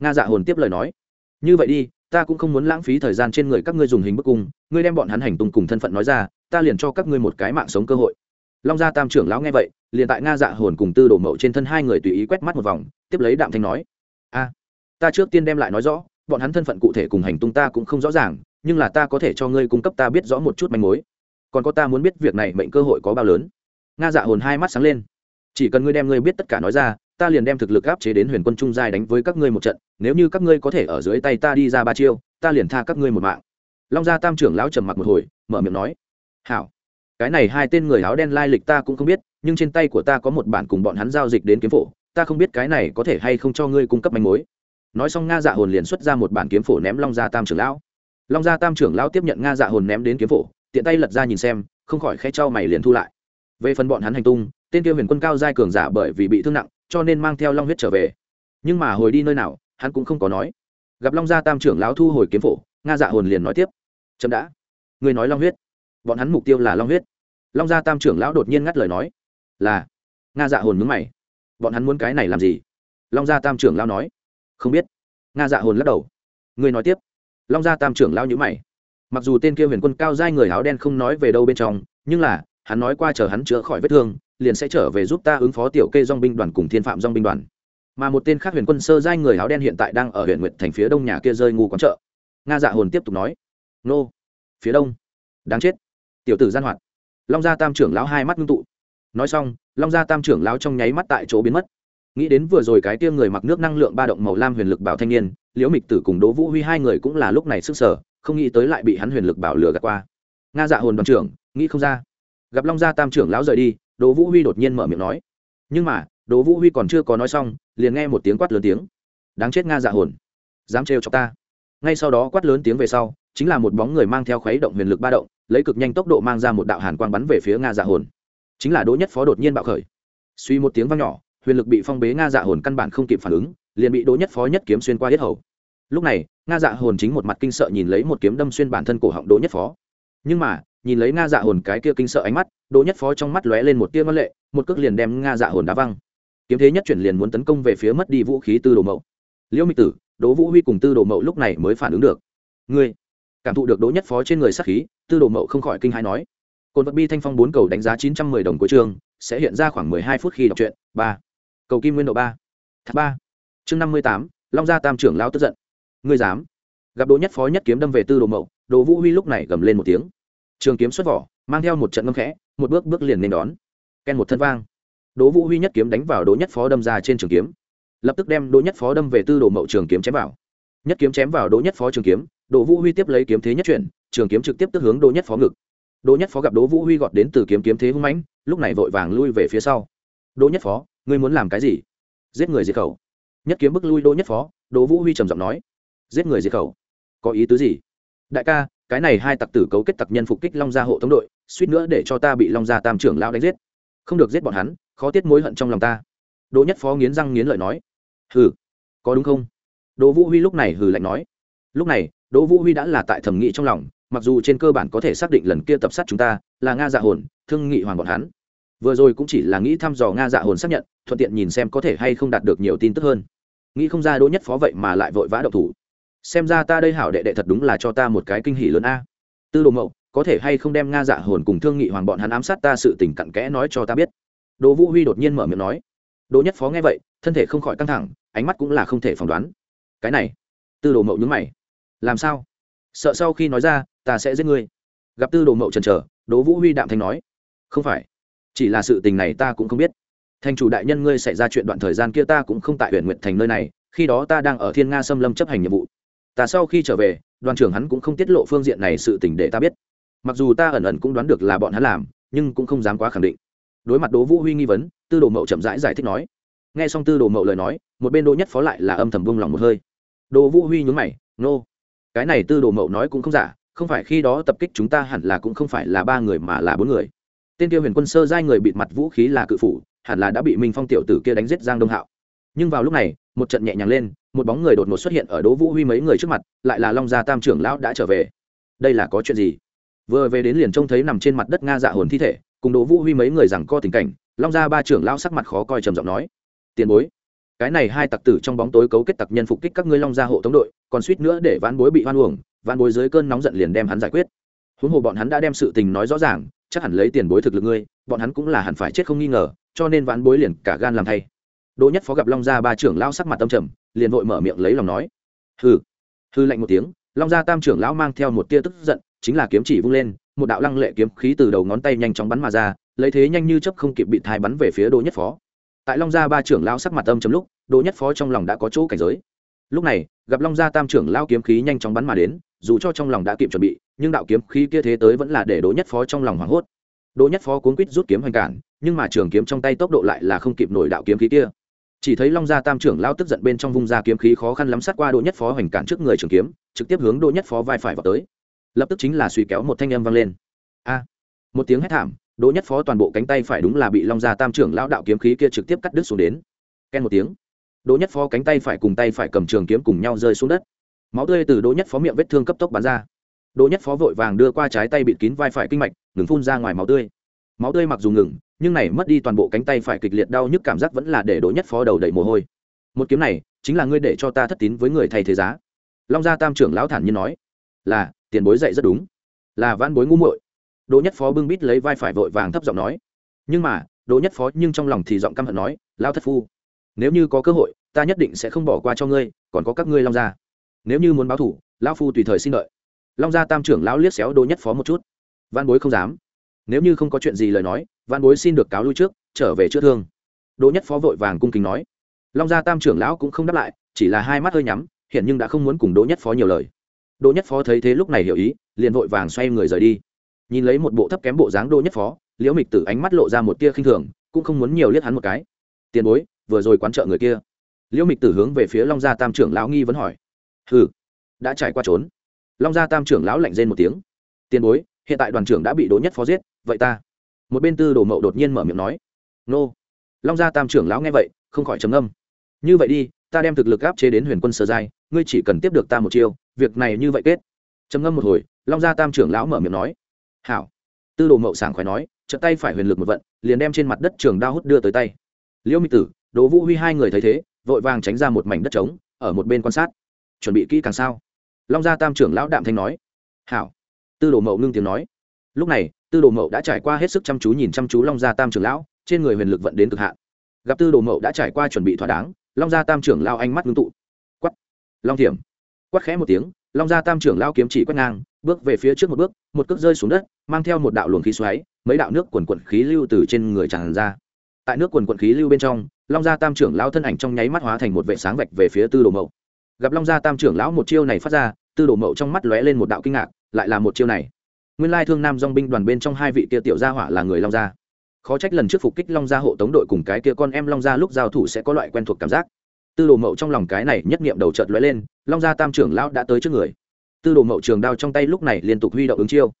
Nga dạ hồn tiếp lời nói. Như vậy đi, ta cũng không muốn lãng phí thời gian trên người các ngươi dùng hình bức cung, ngươi đem bọn hắn hành tung cùng thân phận nói ra, ta liền cho các ngươi một cái mạng sống cơ hội. Long gia tam trưởng lão nghe vậy, liền tại nga dạ hồn cùng tư đồ mậu trên thân hai người tùy ý quét mắt một vòng, tiếp lấy đạm thanh nói. A, ta trước tiên đem lại nói rõ, bọn hắn thân phận cụ thể cùng hành tung ta cũng không rõ ràng, nhưng là ta có thể cho ngươi cung cấp ta biết rõ một chút manh mối. Còn có ta muốn biết việc này mệnh cơ hội có bao lớn. Nga dạ hồn hai mắt sáng lên chỉ cần ngươi đem ngươi biết tất cả nói ra, ta liền đem thực lực áp chế đến huyền quân trung giai đánh với các ngươi một trận, nếu như các ngươi có thể ở dưới tay ta đi ra ba chiêu, ta liền tha các ngươi một mạng. Long gia tam trưởng lão trầm mặc một hồi, mở miệng nói, hảo. Cái này hai tên người áo đen lai lịch ta cũng không biết, nhưng trên tay của ta có một bản cùng bọn hắn giao dịch đến kiếm phổ, ta không biết cái này có thể hay không cho ngươi cung cấp manh mối. Nói xong nga dạ hồn liền xuất ra một bản kiếm phổ ném long gia tam trưởng lão. Long gia tam trưởng lão tiếp nhận nga dạ hồn ném đến kiếm phổ, tiện tay lật ra nhìn xem, không khỏi khe trao mày liền thu lại. Về phần bọn hắn hành tung tên kia huyền quân cao giai cường giả bởi vì bị thương nặng, cho nên mang theo long huyết trở về. Nhưng mà hồi đi nơi nào, hắn cũng không có nói. Gặp long gia tam trưởng lão thu hồi kiếm phổ, nga dạ hồn liền nói tiếp. Chậm đã. Người nói long huyết. Bọn hắn mục tiêu là long huyết. Long gia tam trưởng lão đột nhiên ngắt lời nói. Là. Nga dạ hồn mướn mày. Bọn hắn muốn cái này làm gì? Long gia tam trưởng lão nói. Không biết. Nga dạ hồn lắc đầu. Ngươi nói tiếp. Long gia tam trưởng lão nhữ mày. Mặc dù tên kia huyền quân cao giai người áo đen không nói về đâu bên trong, nhưng là, hắn nói qua chờ hắn chữa khỏi vết thương liền sẽ trở về giúp ta ứng phó tiểu kê dong binh đoàn cùng thiên phạm dong binh đoàn. Mà một tên khác huyền quân sơ giai người áo đen hiện tại đang ở huyện nguyện thành phía đông nhà kia rơi ngu quán chợ. Nga dạ hồn tiếp tục nói, nô, phía đông. Đáng chết. Tiểu tử gian hoạt. Long gia tam trưởng lão hai mắt ngưng tụ. Nói xong, long gia tam trưởng lão trong nháy mắt tại chỗ biến mất. Nghĩ đến vừa rồi cái tia người mặc nước năng lượng ba động màu lam huyền lực bảo thanh niên, liễu mịch tử cùng đỗ vũ huy hai người cũng là lúc này sức sở, không nghĩ tới lại bị hắn huyền lực bảo lừa gạt qua. Nga dạ hồn đoàn trưởng, nghĩ không ra. Gặp long gia tam trưởng lão rời đi đỗ vũ huy đột nhiên mở miệng nói. Nhưng mà, đỗ vũ huy còn chưa có nói xong, liền nghe một tiếng quát lớn tiếng. Đáng chết nga dạ hồn. Dám trêu cho ta. Ngay sau đó quát lớn tiếng về sau, chính là một bóng người mang theo khuấy động huyền lực ba động, lấy cực nhanh tốc độ mang ra một đạo hàn quang bắn về phía nga dạ hồn. Chính là đỗ nhất phó đột nhiên bạo khởi. Suy một tiếng vang nhỏ, huyền lực bị phong bế nga dạ hồn căn bản không kịp phản ứng, liền bị đỗ nhất phó nhất kiếm xuyên qua yết hầu. Lúc này, nga dạ hồn chính một mặt kinh sợ nhìn lấy một kiếm đâm xuyên bản thân cổ họng đỗ nhất phó. Nhưng mà nhìn lấy nga dạ hồn cái kia kinh sợ ánh mắt, đỗ nhất phó trong mắt lóe lên một tia ngân lệ, một cước liền đem nga dạ hồn đá văng. Kiếm thế nhất chuyển liền muốn tấn công về phía mất đi vũ khí tư đồ mậu. Liễu mỹ tử, đỗ vũ huy cùng tư đồ mậu lúc này mới phản ứng được. Ngươi, cảm thụ được đỗ nhất phó trên người sát khí? Tư đồ mậu không khỏi kinh hãi nói. Cồn vật bi thanh phong bốn cầu đánh giá chín trăm mười đồng của trường, sẽ hiện ra khoảng mười hai phút khi đọc truyện, ba. Cầu kim nguyên độ ba. Thác ba. Chương năm mươi tám, long gia tam trưởng lao tức giận. Ngươi dám? Gặp đỗ nhất phó nhất kiếm đâm về tư đồ mậu, đỗ vũ huy lúc này gầm lên một tiếng trường kiếm xuất vỏ, mang theo một trận ngâm khẽ, một bước bước liền nên đón. Ken một thân vang. Đỗ vũ huy nhất kiếm đánh vào đỗ nhất phó đâm ra trên trường kiếm. Lập tức đem đỗ nhất phó đâm về tư đồ mậu trường kiếm chém vào. Nhất kiếm chém vào đỗ nhất phó trường kiếm, đỗ vũ huy tiếp lấy kiếm thế nhất chuyển, trường kiếm trực tiếp tức hướng đỗ nhất phó ngực. Đỗ nhất phó gặp đỗ vũ huy gọt đến từ kiếm kiếm thế hung mãnh, lúc này vội vàng lui về phía sau. Đỗ nhất phó, ngươi muốn làm cái gì? Giết người diệt khẩu. Nhất kiếm bức lui đỗ nhất phó, đỗ vũ huy trầm giọng nói. Giết người diệt khẩu? Có ý tứ gì? Đại ca cái này hai tặc tử cấu kết tặc nhân phục kích long gia hộ tống đội, suýt nữa để cho ta bị long gia tam trưởng lão đánh giết. Không được giết bọn hắn, khó tiết mối hận trong lòng ta. Đỗ nhất phó nghiến răng nghiến lợi nói. Hừ, có đúng không? Đỗ vũ huy lúc này hừ lạnh nói. Lúc này, đỗ vũ huy đã là tại thẩm nghị trong lòng, mặc dù trên cơ bản có thể xác định lần kia tập sát chúng ta là nga dạ hồn, thương nghị hoàn bọn hắn. Vừa rồi cũng chỉ là nghĩ thăm dò nga dạ hồn xác nhận, thuận tiện nhìn xem có thể hay không đạt được nhiều tin tức hơn. Nghĩ không ra đỗ nhất phó vậy mà lại vội vã đậu thủ xem ra ta đây hảo đệ đệ thật đúng là cho ta một cái kinh hỉ lớn a. Tư đồ mậu, có thể hay không đem nga dạ hồn cùng thương nghị hoàng bọn hắn ám sát ta sự tình cặn kẽ nói cho ta biết. Đỗ vũ huy đột nhiên mở miệng nói. Đỗ nhất phó nghe vậy, thân thể không khỏi căng thẳng, ánh mắt cũng là không thể phỏng đoán. Cái này, tư đồ mậu nhúng mày. Làm sao? Sợ sau khi nói ra, ta sẽ giết ngươi. Gặp tư đồ mậu trần trờ đỗ vũ huy đạm thanh nói. Không phải. Chỉ là sự tình này ta cũng không biết. Thành chủ đại nhân ngươi xảy ra chuyện đoạn thời gian kia ta cũng không tại huyện nguyện thành nơi này, khi đó ta đang ở thiên nga xâm lâm chấp hành nhiệm vụ ta sau khi trở về đoàn trưởng hắn cũng không tiết lộ phương diện này sự tình để ta biết. Mặc dù ta ẩn ẩn cũng đoán được là bọn hắn làm nhưng cũng không dám quá khẳng định. Đối mặt đỗ vũ huy nghi vấn tư đồ mậu chậm rãi giải, giải thích nói. Nghe xong tư đồ mậu lời nói một bên đỗ nhất phó lại là âm thầm vung lòng một hơi. Đỗ vũ huy nhún mày nô、no. cái này tư đồ mậu nói cũng không giả không phải khi đó tập kích chúng ta hẳn là cũng không phải là ba người mà là bốn người. Tên tiêu huyền quân sơ giai người bịt mặt vũ khí là cự phủ hẳn là đã bị minh phong tiểu tử kia đánh giết giang đông hạo. Nhưng vào lúc này một trận nhẹ nhàng lên, một bóng người đột ngột xuất hiện ở đỗ vũ huy mấy người trước mặt, lại là long gia tam trưởng lão đã trở về. Đây là có chuyện gì? Vừa về đến liền trông thấy nằm trên mặt đất nga dạ hồn thi thể, cùng đỗ vũ huy mấy người rằng co tình cảnh, long gia ba trưởng lão sắc mặt khó coi trầm giọng nói, tiền bối, cái này hai tặc tử trong bóng tối cấu kết tặc nhân phục kích các ngươi long gia hộ tống đội, còn suýt nữa để ván bối bị hoan uổng ván bối dưới cơn nóng giận liền đem hắn giải quyết. Huống hồ bọn hắn đã đem sự tình nói rõ ràng, chắc hẳn lấy tiền bối thực lực ngươi, bọn hắn cũng là hẳn phải chết không nghi ngờ, cho nên ván bối liền cả gan làm thay đỗ nhất phó gặp long gia ba trưởng lão sắc mặt tâm trầm, liền vội mở miệng lấy lòng nói. Hừ. Hư lạnh một tiếng, long gia tam trưởng lão mang theo một tia tức giận, chính là kiếm chỉ vung lên, một đạo lăng lệ kiếm khí từ đầu ngón tay nhanh chóng bắn mà ra, lấy thế nhanh như chấp không kịp bị thai bắn về phía đỗ nhất phó. Tại long gia ba trưởng lão sắc mặt âm chấm lúc, đỗ nhất phó trong lòng đã có chỗ cảnh giới. Lúc này, gặp long gia tam trưởng lão kiếm khí nhanh chóng bắn mà đến, dù cho trong lòng đã kịp chuẩn bị, nhưng đạo kiếm khí kia thế tới vẫn là để đỗ nhất phó trong lòng hoảng hốt. Đỗ nhất phó cuốn quýt rút kiếm hoành cản, nhưng mà trường kiếm trong tay tốc độ lại là không kịp nổi đạo kiếm khí kia chỉ thấy long gia tam trưởng lao tức giận bên trong vung ra kiếm khí khó khăn lắm sát qua đỗ nhất phó hoành cản trước người trường kiếm, trực tiếp hướng đỗ nhất phó vai phải vào tới. Lập tức chính là suy kéo một thanh âm vang lên. A! Một tiếng hét thảm, đỗ nhất phó toàn bộ cánh tay phải đúng là bị long gia tam trưởng lão đạo kiếm khí kia trực tiếp cắt đứt xuống đến. Ken một tiếng. Đỗ nhất phó cánh tay phải cùng tay phải cầm trường kiếm cùng nhau rơi xuống đất. Máu tươi từ đỗ nhất phó miệng vết thương cấp tốc bắn ra. Đỗ nhất phó vội vàng đưa qua trái tay bịt kín vai phải kinh mạch, ngừng phun ra ngoài máu tươi. Máu tươi mặc dù ngừng nhưng này mất đi toàn bộ cánh tay phải kịch liệt đau nhức cảm giác vẫn là để đỗ nhất phó đầu đầy mồ hôi. Một kiếm này, chính là ngươi để cho ta thất tín với người thay thế giá. Long gia tam trưởng lão thản nhiên nói, là, tiền bối dạy rất đúng. Là van bối ngu muội. Đỗ nhất phó bưng bít lấy vai phải vội vàng thấp giọng nói. Nhưng mà, đỗ nhất phó nhưng trong lòng thì giọng căm hận nói lao thất phu, nếu như có cơ hội, ta nhất định sẽ không bỏ qua cho ngươi, còn có các ngươi long gia. Nếu như muốn báo thủ, lão phu tùy thời xin đợi. Long gia tam trưởng lão liếc xéo đỗ nhất phó một chút. Văn bối không dám nếu như không có chuyện gì lời nói văn bối xin được cáo lui trước, trở về chữa thương. Đỗ nhất phó vội vàng cung kính nói. Long gia tam trưởng lão cũng không đáp lại, chỉ là hai mắt hơi nhắm, hiện nhưng đã không muốn cùng đỗ nhất phó nhiều lời. Đỗ nhất phó thấy thế lúc này hiểu ý, liền vội vàng xoay người rời đi. Nhìn lấy một bộ thấp kém bộ dáng đỗ nhất phó, liễu mịch tử ánh mắt lộ ra một tia khinh thường, cũng không muốn nhiều liếc hắn một cái. Tiền bối, vừa rồi quán trợ người kia. Liễu mịch tử hướng về phía long gia tam trưởng lão nghi vấn hỏi. Hừ, đã trải qua trốn. Long gia tam trưởng lão lạnh rên một tiếng. Tiền bối, hiện tại đoàn trưởng đã bị đỗ nhất phó giết vậy ta một bên tư đồ mậu đột nhiên mở miệng nói nô long gia tam trưởng lão nghe vậy không khỏi trầm âm như vậy đi ta đem thực lực áp chế đến huyền quân sơ giai ngươi chỉ cần tiếp được ta một chiêu việc này như vậy kết trầm ngâm một hồi long gia tam trưởng lão mở miệng nói hảo tư đồ mậu sảng khoái nói trợ tay phải huyền lực một vận liền đem trên mặt đất trường đao hút đưa tới tay liễu mi tử đỗ vũ huy hai người thấy thế vội vàng tránh ra một mảnh đất trống ở một bên quan sát chuẩn bị kỹ càng sao long gia tam trưởng lão đạm thanh nói hảo tư đồ mậu ngưng tiếng nói lúc này, tư đồ mậu đã trải qua hết sức chăm chú nhìn chăm chú long gia tam trưởng lão, trên người huyền lực vận đến cực hạn. Gặp tư đồ mậu đã trải qua chuẩn bị thỏa đáng, long gia tam trưởng lao ánh mắt ngưng tụ. Quắt long thiểm. Quắt khẽ một tiếng, long gia tam trưởng lao kiếm chỉ quét ngang, bước về phía trước một bước, một cước rơi xuống đất, mang theo một đạo luồng khí xoáy, mấy đạo nước quần quận khí lưu từ trên người tràn ra. Tại nước quần quận khí lưu bên trong, long gia tam trưởng lao thân ảnh trong nháy mắt hóa thành một vệ sáng vạch về phía tư đồ mậu. Gặp long gia tam trưởng lão một chiêu này phát ra, tư đồ mậu trong mắt lóe lên một đạo kinh ngạc, lại là một chiêu này nguyên lai thương nam dong binh đoàn bên trong hai vị kia tiểu gia hỏa là người long gia. Khó trách lần trước phục kích long gia hộ tống đội cùng cái kia con em long gia lúc giao thủ sẽ có loại quen thuộc cảm giác. Tư đồ mậu trong lòng cái này nhất nghiệm đầu trợt lóe lên, long gia tam trưởng lão đã tới trước người. Tư đồ mậu trường đao trong tay lúc này liên tục huy động ứng chiêu.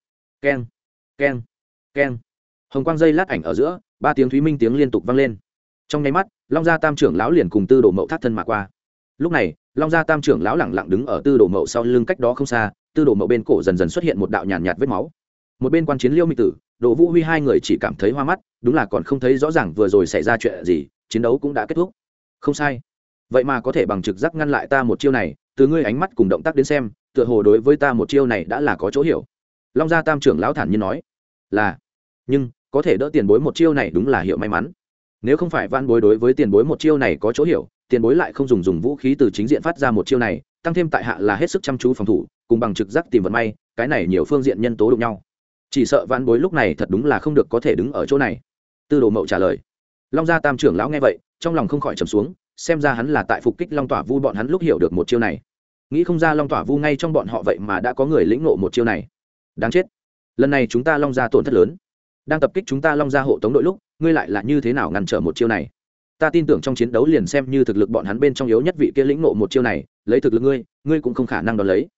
Keng keng keng. Hồng quang dây lát ảnh ở giữa, ba tiếng thúy minh tiếng liên tục vang lên. Trong nháy mắt, long gia tam trưởng lão liền cùng tư đồ mậu thắt thân mà qua. Lúc này, long gia tam trưởng lão lẳng lặng đứng ở tư đồ mậu sau lưng cách đó không xa tư đồ mậu bên cổ dần dần xuất hiện một đạo nhàn nhạt, nhạt vết máu. Một bên quan chiến liêu mỹ tử đỗ vũ huy hai người chỉ cảm thấy hoa mắt đúng là còn không thấy rõ ràng vừa rồi xảy ra chuyện gì chiến đấu cũng đã kết thúc. Không sai. Vậy mà có thể bằng trực giác ngăn lại ta một chiêu này từ ngươi ánh mắt cùng động tác đến xem tựa hồ đối với ta một chiêu này đã là có chỗ hiểu. Long gia tam trưởng lão thản nhiên nói là nhưng có thể đỡ tiền bối một chiêu này đúng là hiệu may mắn. Nếu không phải van bối đối với tiền bối một chiêu này có chỗ hiểu tiền bối lại không dùng dùng vũ khí từ chính diện phát ra một chiêu này tăng thêm tại hạ là hết sức chăm chú phòng thủ, cùng bằng trực giác tìm vận may, cái này nhiều phương diện nhân tố đụng nhau. Chỉ sợ vãn bối lúc này thật đúng là không được có thể đứng ở chỗ này. Tư đồ mậu trả lời. Long gia tam trưởng lão nghe vậy, trong lòng không khỏi trầm xuống, xem ra hắn là tại phục kích long tỏa vu bọn hắn lúc hiểu được một chiêu này. Nghĩ không ra long tỏa vu ngay trong bọn họ vậy mà đã có người lĩnh ngộ một chiêu này. Đáng chết. Lần này chúng ta long gia tổn thất lớn. Đang tập kích chúng ta long gia hộ tống đội lúc, ngươi lại là như thế nào ngăn trở một chiêu này? Ta tin tưởng trong chiến đấu liền xem như thực lực bọn hắn bên trong yếu nhất vị kia lĩnh ngộ một chiêu này lấy thực lực ngươi ngươi cũng không khả năng đón lấy.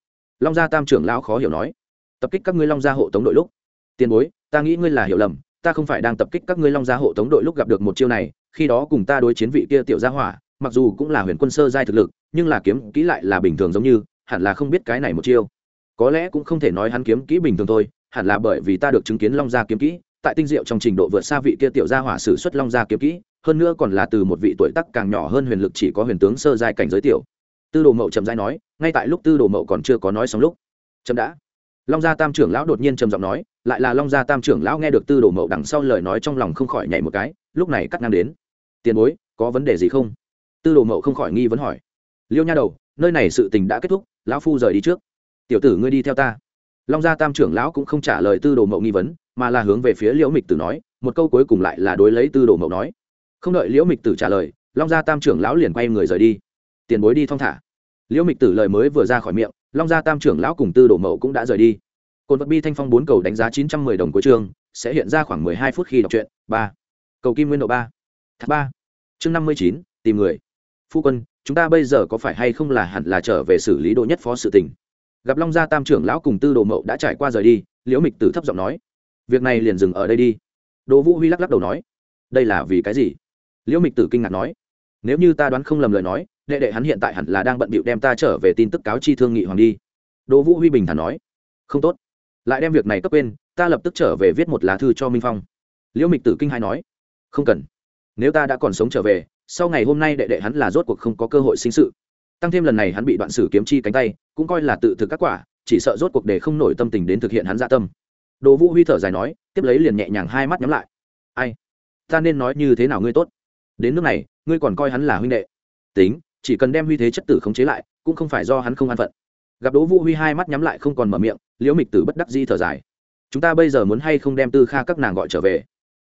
Long gia tam trưởng lão khó hiểu nói. Tập kích các ngươi long gia hộ tống đội lúc. Tiền bối, ta nghĩ ngươi là hiểu lầm, ta không phải đang tập kích các ngươi long gia hộ tống đội lúc gặp được một chiêu này, khi đó cùng ta đối chiến vị kia tiểu gia hỏa, mặc dù cũng là huyền quân sơ giai thực lực, nhưng là kiếm kỹ lại là bình thường giống như, hẳn là không biết cái này một chiêu. Có lẽ cũng không thể nói hắn kiếm kỹ bình thường thôi, hẳn là bởi vì ta được chứng kiến long gia kiếm kỹ, tại tinh diệu trong trình độ vượt xa vị kia tiểu gia hỏa sử xuất long gia kiếm kỹ, hơn nữa còn là từ một vị tuổi tác càng nhỏ hơn huyền lực chỉ có huyền tướng sơ giai cảnh giới tiểu tư đồ mậu trầm giai nói, ngay tại lúc tư đồ mậu còn chưa có nói xong lúc. Trầm đã. Long gia tam trưởng lão đột nhiên trầm giọng nói, lại là long gia tam trưởng lão nghe được tư đồ mậu đằng sau lời nói trong lòng không khỏi nhảy một cái, lúc này cắt ngang đến. Tiền bối, có vấn đề gì không? Tư đồ mậu không khỏi nghi vấn hỏi. Liêu nha đầu, nơi này sự tình đã kết thúc, lão phu rời đi trước. Tiểu tử ngươi đi theo ta. Long gia tam trưởng lão cũng không trả lời tư đồ mậu nghi vấn, mà là hướng về phía liễu mịch tử nói, một câu cuối cùng lại là đối lấy tư đồ mậu nói. Không đợi liễu mịch tử trả lời, long gia tam trưởng lão liền quay người rời đi tiền bối đi thong thả. Liễu mịch tử lời mới vừa ra khỏi miệng, long gia tam trưởng lão cùng tư đồ mậu cũng đã rời đi. Cồn vật bi thanh phong bốn cầu đánh giá chín trăm mười đồng cuối chương, sẽ hiện ra khoảng mười hai phút khi đọc truyện, ba. Cầu kim nguyên độ ba. Thác ba. Chương năm mươi chín, tìm người. Phu quân, chúng ta bây giờ có phải hay không là hẳn là trở về xử lý đồ nhất phó sự tình? Gặp long gia tam trưởng lão cùng tư đồ mậu đã trải qua rời đi, liễu mịch tử thấp giọng nói. Việc này liền dừng ở đây đi. Đỗ vũ huy lắc lắc đầu nói. Đây là vì cái gì? Liễu mịch tử kinh ngạc nói. Nếu như ta đoán không lầm lời nói đệ đệ hắn hiện tại hẳn là đang bận bịu đem ta trở về tin tức cáo chi thương nghị hoàng đi. Đỗ vũ huy bình thản nói. Không tốt. Lại đem việc này cấp quên, ta lập tức trở về viết một lá thư cho minh phong. Liễu mịch tử kinh hai nói. Không cần. Nếu ta đã còn sống trở về, sau ngày hôm nay đệ đệ hắn là rốt cuộc không có cơ hội sinh sự. Tăng thêm lần này hắn bị đoạn sử kiếm chi cánh tay, cũng coi là tự thực các quả, chỉ sợ rốt cuộc để không nổi tâm tình đến thực hiện hắn dạ tâm. Đồ vũ huy thở dài nói, tiếp lấy liền nhẹ nhàng hai mắt nhắm lại. Ai? Ta nên nói như thế nào ngươi tốt? Đến nước này, ngươi còn coi hắn là huynh đệ. Tính chỉ cần đem huy thế chất tử khống chế lại, cũng không phải do hắn không an phận. Gặp đỗ vũ huy hai mắt nhắm lại không còn mở miệng, liễu mịch tử bất đắc di thở dài. Chúng ta bây giờ muốn hay không đem tư kha các nàng gọi trở về?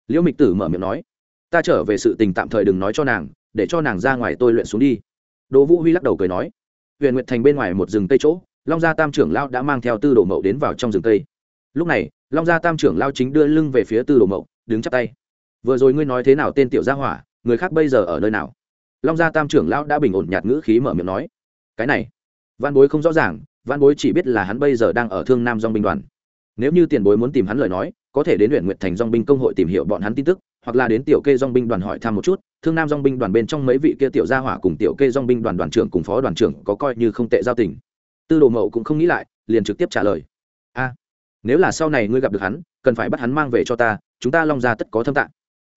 Liễu mịch tử mở miệng nói. Ta trở về sự tình tạm thời đừng nói cho nàng, để cho nàng ra ngoài tôi luyện xuống đi. Đỗ vũ huy lắc đầu cười nói. Huyện nguyệt thành bên ngoài một rừng tây chỗ, long gia tam trưởng lao đã mang theo tư đồ mậu đến vào trong rừng tây lúc này, long gia tam trưởng lao chính đưa lưng về phía tư đồ mậu, đứng chắp tay. Vừa rồi ngươi nói thế nào tên tiểu gia hỏa, người khác bây giờ ở nơi nào? Long gia tam trưởng lão đã bình ổn nhạt ngữ khí mở miệng nói, cái này văn bối không rõ ràng văn bối chỉ biết là hắn bây giờ đang ở thương nam dong binh đoàn. Nếu như tiền bối muốn tìm hắn lời nói, có thể đến huyện nguyện thành dong binh công hội tìm hiểu bọn hắn tin tức, hoặc là đến tiểu kê dong binh đoàn hỏi thăm một chút, thương nam dong binh đoàn bên trong mấy vị kia tiểu gia hỏa cùng tiểu kê dong binh đoàn đoàn trưởng cùng phó đoàn trưởng có coi như không tệ giao tình. Tư đồ mậu cũng không nghĩ lại, liền trực tiếp trả lời, a, nếu là sau này ngươi gặp được hắn, cần phải bắt hắn mang về cho ta, chúng ta long gia tất có thâm tạng.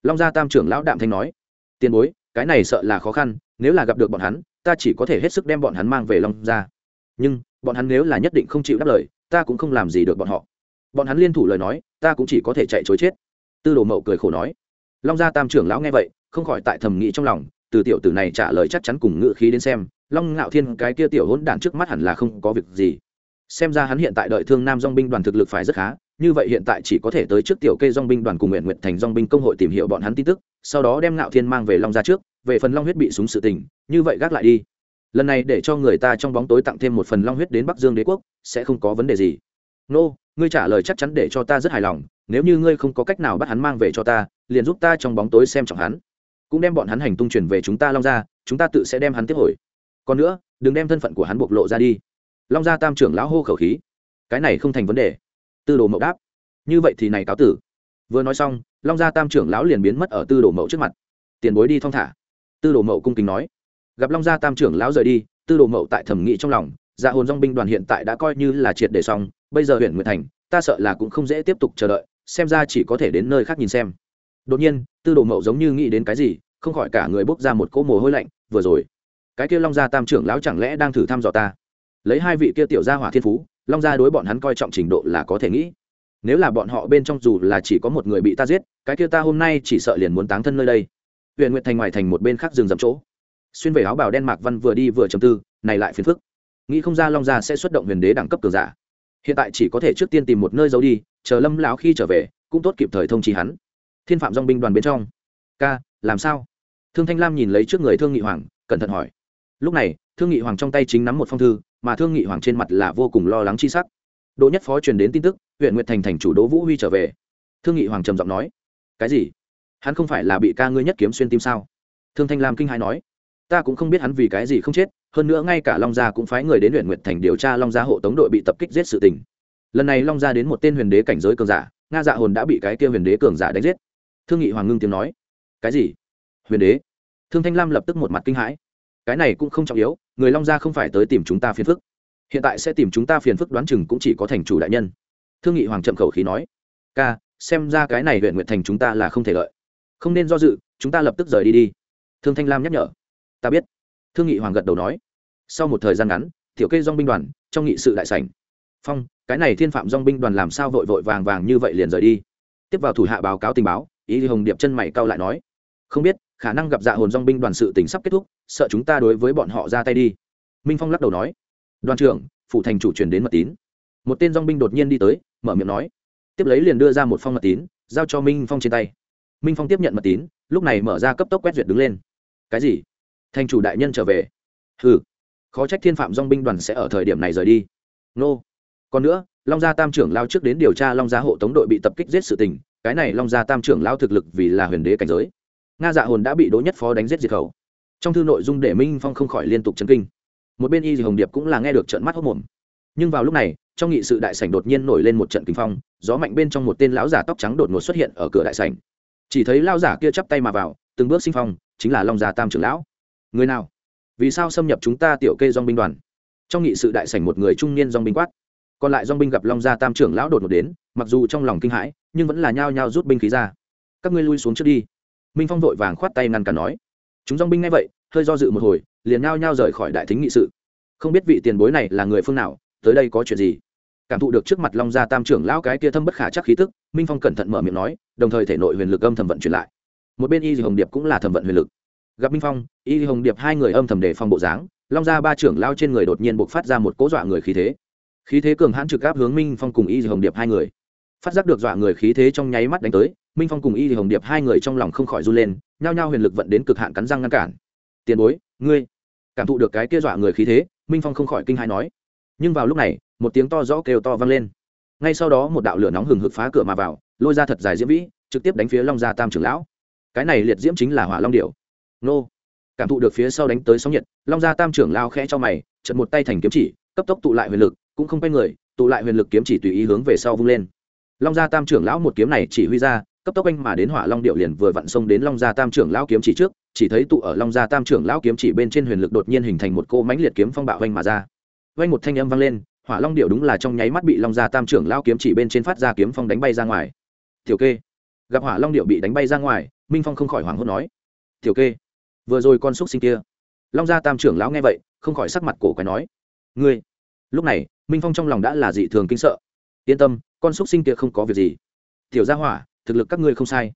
Long gia tam trưởng lão đạm thanh nói, tiền bối cái này sợ là khó khăn, nếu là gặp được bọn hắn, ta chỉ có thể hết sức đem bọn hắn mang về long gia. Nhưng, bọn hắn nếu là nhất định không chịu đáp lời, ta cũng không làm gì được bọn họ. Bọn hắn liên thủ lời nói, ta cũng chỉ có thể chạy chối chết. Tư đồ mậu cười khổ nói. Long gia tam trưởng lão nghe vậy, không khỏi tại thầm nghĩ trong lòng, từ tiểu tử này trả lời chắc chắn cùng ngự khí đến xem, long ngạo thiên, cái kia tiểu hỗn đản trước mắt hẳn là không có việc gì. Xem ra hắn hiện tại đợi thương nam dong binh đoàn thực lực phải rất khá, như vậy hiện tại chỉ có thể tới trước tiểu kê dong binh đoàn cùng nguyện nguyện thành dong binh công hội tìm hiểu bọn hắn tin tức sau đó đem ngạo thiên mang về long ra trước về phần long huyết bị súng sự tình như vậy gác lại đi. Lần này để cho người ta trong bóng tối tặng thêm một phần long huyết đến bắc dương đế quốc sẽ không có vấn đề gì. Nô、no, ngươi trả lời chắc chắn để cho ta rất hài lòng nếu như ngươi không có cách nào bắt hắn mang về cho ta liền giúp ta trong bóng tối xem trọng hắn. Cũng đem bọn hắn hành tung truyền về chúng ta long ra chúng ta tự sẽ đem hắn tiếp hồi. Còn nữa đừng đem thân phận của hắn bộc lộ ra đi. Long gia tam trưởng lão hô khẩu khí. Cái này không thành vấn đề. Tư đồ mậu đáp. Như vậy thì này cáo tử. Vừa nói xong long gia tam trưởng lão liền biến mất ở tư đồ mậu trước mặt. Tiền bối đi thong thả. Tư đồ mậu cung kính nói. Gặp long gia tam trưởng lão rời đi, tư đồ mậu tại thẩm nghị trong lòng dạ hồn dong binh đoàn hiện tại đã coi như là triệt để xong, bây giờ huyện nguyệt thành, ta sợ là cũng không dễ tiếp tục chờ đợi, xem ra chỉ có thể đến nơi khác nhìn xem. Đột nhiên, tư đồ mậu giống như nghĩ đến cái gì, không khỏi cả người bốc ra một cỗ mồ hôi lạnh, vừa rồi, cái kia long gia tam trưởng lão chẳng lẽ đang thử thăm dò ta? Lấy hai vị kia tiểu gia hỏa thiên phú, long gia đối bọn hắn coi trọng trình độ là có thể nghĩ nếu là bọn họ bên trong dù là chỉ có một người bị ta giết, cái kia ta hôm nay chỉ sợ liền muốn táng thân nơi đây. Huyện nguyệt thành ngoài thành một bên khác rừng rậm chỗ. Xuyên về áo bào đen mạc văn vừa đi vừa chầm tư, này lại phiền phức. Nghĩ không ra long gia sẽ xuất động huyền đế đẳng cấp cường giả. Hiện tại chỉ có thể trước tiên tìm một nơi giấu đi, chờ lâm lão khi trở về, cũng tốt kịp thời thông trí hắn. Thiên phạm dong binh đoàn bên trong. Ca, làm sao? Thương thanh lam nhìn lấy trước người thương nghị hoàng, cẩn thận hỏi. Lúc này, thương nghị hoàng trong tay chính nắm một phong thư, mà thương nghị hoàng trên mặt là vô cùng lo lắng chi sắc. Đỗ nhất phó truyền đến tin tức huyện nguyệt thành thành chủ đỗ vũ huy trở về. Thương nghị hoàng trầm giọng nói, cái gì? Hắn không phải là bị ca ngươi nhất kiếm xuyên tim sao? Thương thanh lam kinh hai nói, ta cũng không biết hắn vì cái gì không chết, hơn nữa ngay cả long gia cũng phái người đến huyện nguyệt thành điều tra long gia hộ tống đội bị tập kích giết sự tình. Lần này long gia đến một tên huyền đế cảnh giới cường giả, nga dạ hồn đã bị cái kia huyền đế cường giả đánh giết. Thương nghị hoàng ngưng tiếng nói, cái gì? Huyền đế? Thương thanh lam lập tức một mặt kinh hãi, cái này cũng không trọng yếu, người long gia không phải tới tìm chúng ta phiền phức. Hiện tại sẽ tìm chúng ta phiền phức đoán chừng cũng chỉ có thành chủ đại nhân thương nghị hoàng chậm khẩu khí nói, ca, xem ra cái này huyện nguyện thành chúng ta là không thể lợi. Không nên do dự, chúng ta lập tức rời đi đi. Thương thanh lam nhắc nhở, ta biết. Thương nghị hoàng gật đầu nói, sau một thời gian ngắn, tiểu kê dong binh đoàn trong nghị sự đại sảnh. Phong, cái này thiên phạm dong binh đoàn làm sao vội vội vàng vàng như vậy liền rời đi? Tiếp vào thủ hạ báo cáo tình báo ý hồng điệp chân mày cau lại nói, không biết, khả năng gặp dạ hồn dong binh đoàn sự tỉnh sắp kết thúc, sợ chúng ta đối với bọn họ ra tay đi. Minh phong lắc đầu nói, đoàn trưởng phụ thành chủ truyền đến mật tín một tên dong binh đột nhiên đi tới, mở miệng nói. Tiếp lấy liền đưa ra một phong mật tín, giao cho minh phong trên tay. Minh phong tiếp nhận mật tín, lúc này mở ra cấp tốc quét duyệt đứng lên. Cái gì? Thành chủ đại nhân trở về. Ừ khó trách thiên phạm dong binh đoàn sẽ ở thời điểm này rời đi. Nô. Còn nữa, long gia tam trưởng lao trước đến điều tra long gia hộ tống đội bị tập kích giết sự tình, cái này long gia tam trưởng lao thực lực vì là huyền đế cảnh giới. Nga dạ hồn đã bị đỗ nhất phó đánh giết diệt khẩu. Trong thư nội dung để minh phong không khỏi liên tục chấn kinh. Một bên y hồng điệp cũng là nghe được trận mắt hốc mồm nhưng vào lúc này trong nghị sự đại sảnh đột nhiên nổi lên một trận kinh phong, gió mạnh bên trong một tên lão giả tóc trắng đột ngột xuất hiện ở cửa đại sảnh. Chỉ thấy lão giả kia chắp tay mà vào, từng bước sinh phong, chính là long gia tam trưởng lão. Người nào? Vì sao xâm nhập chúng ta tiểu kê dong binh đoàn? Trong nghị sự đại sảnh một người trung niên dong binh quát. Còn lại dong binh gặp long gia tam trưởng lão đột ngột đến, mặc dù trong lòng kinh hãi, nhưng vẫn là nhao nhao rút binh khí ra. Các ngươi lui xuống trước đi. Minh phong vội vàng khoát tay ngăn cản nói. Chúng dong binh nghe vậy, hơi do dự một hồi, liền nhao nhao rời khỏi đại thính nghị sự. Không biết vị tiền bối này là người phương nào, tới đây có chuyện gì? Cảm thụ được trước mặt long gia tam trưởng lão cái kia thâm bất khả chắc khí tức, minh phong cẩn thận mở miệng nói, đồng thời thể nội huyền lực âm thầm vận chuyển lại. Một bên y hồng điệp cũng là thẩm vận huyền lực. Gặp minh phong, y hồng điệp hai người âm thầm đề phòng bộ dáng, long gia ba trưởng lao trên người đột nhiên buộc phát ra một cỗ dọa người khí thế. Khí thế cường hãn trực áp hướng minh phong cùng y hồng điệp hai người. Phát giác được dọa người khí thế trong nháy mắt đánh tới, minh phong cùng y hồng điệp hai người trong lòng không khỏi run lên, nhao nhao huyền lực vận đến cực hạn cắn răng ngăn cản. Tiền bối, ngươi. Cảm thụ được cái kia dọa người khí thế, minh phong không khỏi kinh hai nói nhưng vào lúc này, một tiếng to rõ kêu to vang lên. Ngay sau đó một đạo lửa nóng hừng hực phá cửa mà vào, lôi ra thật dài diễm vĩ, trực tiếp đánh phía long gia tam trưởng lão. Cái này liệt diễm chính là hỏa long điệu nô. Cảm thụ được phía sau đánh tới sóng nhiệt, long gia tam trưởng lao khẽ cho mày trận một tay thành kiếm chỉ, cấp tốc tụ lại huyền lực, cũng không quay người, tụ lại huyền lực kiếm chỉ tùy ý hướng về sau vung lên. Long gia tam trưởng lão một kiếm này chỉ huy ra, cấp tốc anh mà đến hỏa long điệu liền vừa vặn xông đến long gia tam trưởng lão kiếm chỉ trước, chỉ thấy tụ ở long gia tam trưởng lão kiếm chỉ bên trên huyền lực đột nhiên hình thành một cô mãnh liệt kiếm phong bạo anh mà ra vang một thanh âm vang lên, hỏa long điệu đúng là trong nháy mắt bị long gia tam trưởng lão kiếm chỉ bên trên phát ra kiếm phong đánh bay ra ngoài. Tiểu kê. Gặp hỏa long điệu bị đánh bay ra ngoài, minh phong không khỏi hoảng hốt nói, tiểu kê, vừa rồi con xúc sinh kia. Long gia tam trưởng lão nghe vậy, không khỏi sắc mặt cổ quái nói, ngươi. Lúc này, minh phong trong lòng đã là dị thường kinh sợ. Yên tâm, con xúc sinh kia không có việc gì. Tiểu gia hỏa, thực lực các ngươi không sai.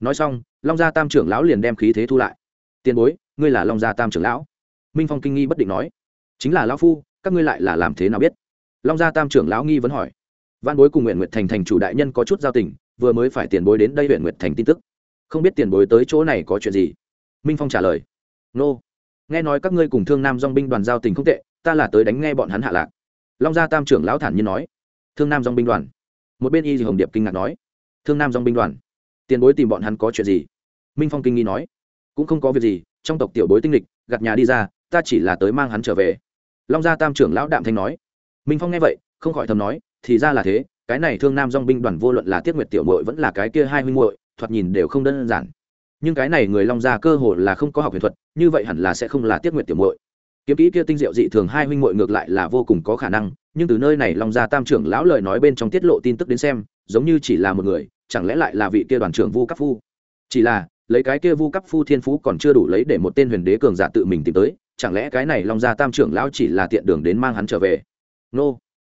Nói xong, long gia tam trưởng lão liền đem khí thế thu lại. Tiền bối, ngươi là long gia tam trưởng lão? Minh phong kinh nghi bất định nói. Chính là lão phu các ngươi lại là làm thế nào biết? Long gia tam trưởng lão nghi vẫn hỏi. Văn bối cùng nguyện nguyệt thành thành chủ đại nhân có chút giao tình, vừa mới phải tiền bối đến đây huyện nguyệt thành tin tức. Không biết tiền bối tới chỗ này có chuyện gì? Minh phong trả lời. Nô. Nghe nói các ngươi cùng thương nam dong binh đoàn giao tình không tệ, ta là tới đánh nghe bọn hắn hạ lạc. Long gia tam trưởng lão thản nhiên nói. Thương nam dong binh đoàn. Một bên y hồng điệp kinh ngạc nói. Thương nam dong binh đoàn. Tiền bối tìm bọn hắn có chuyện gì? Minh phong kinh nghi nói. Cũng không có việc gì, trong tộc tiểu bối tinh lịch gặt nhà đi ra, ta chỉ là tới mang hắn trở về long gia tam trưởng lão đạm thanh nói. Minh phong nghe vậy, không khỏi thầm nói, thì ra là thế, cái này thương nam dong binh đoàn vô luận là tiết nguyệt tiểu mội vẫn là cái kia hai huynh muội, thoạt nhìn đều không đơn giản. Nhưng cái này người long gia cơ hồ là không có học huyền thuật, như vậy hẳn là sẽ không là tiết nguyệt tiểu mội kiếm kỹ kia tinh diệu dị thường hai huynh muội ngược lại là vô cùng có khả năng, nhưng từ nơi này long gia tam trưởng lão lời nói bên trong tiết lộ tin tức đến xem, giống như chỉ là một người, chẳng lẽ lại là vị kia đoàn trưởng vu cấp phu? Chỉ là, lấy cái kia vu cấp phu thiên phú còn chưa đủ lấy để một tên huyền đế cường giả tự mình tìm tới chẳng lẽ cái này long gia tam trưởng lão chỉ là tiện đường đến mang hắn trở về? Nô,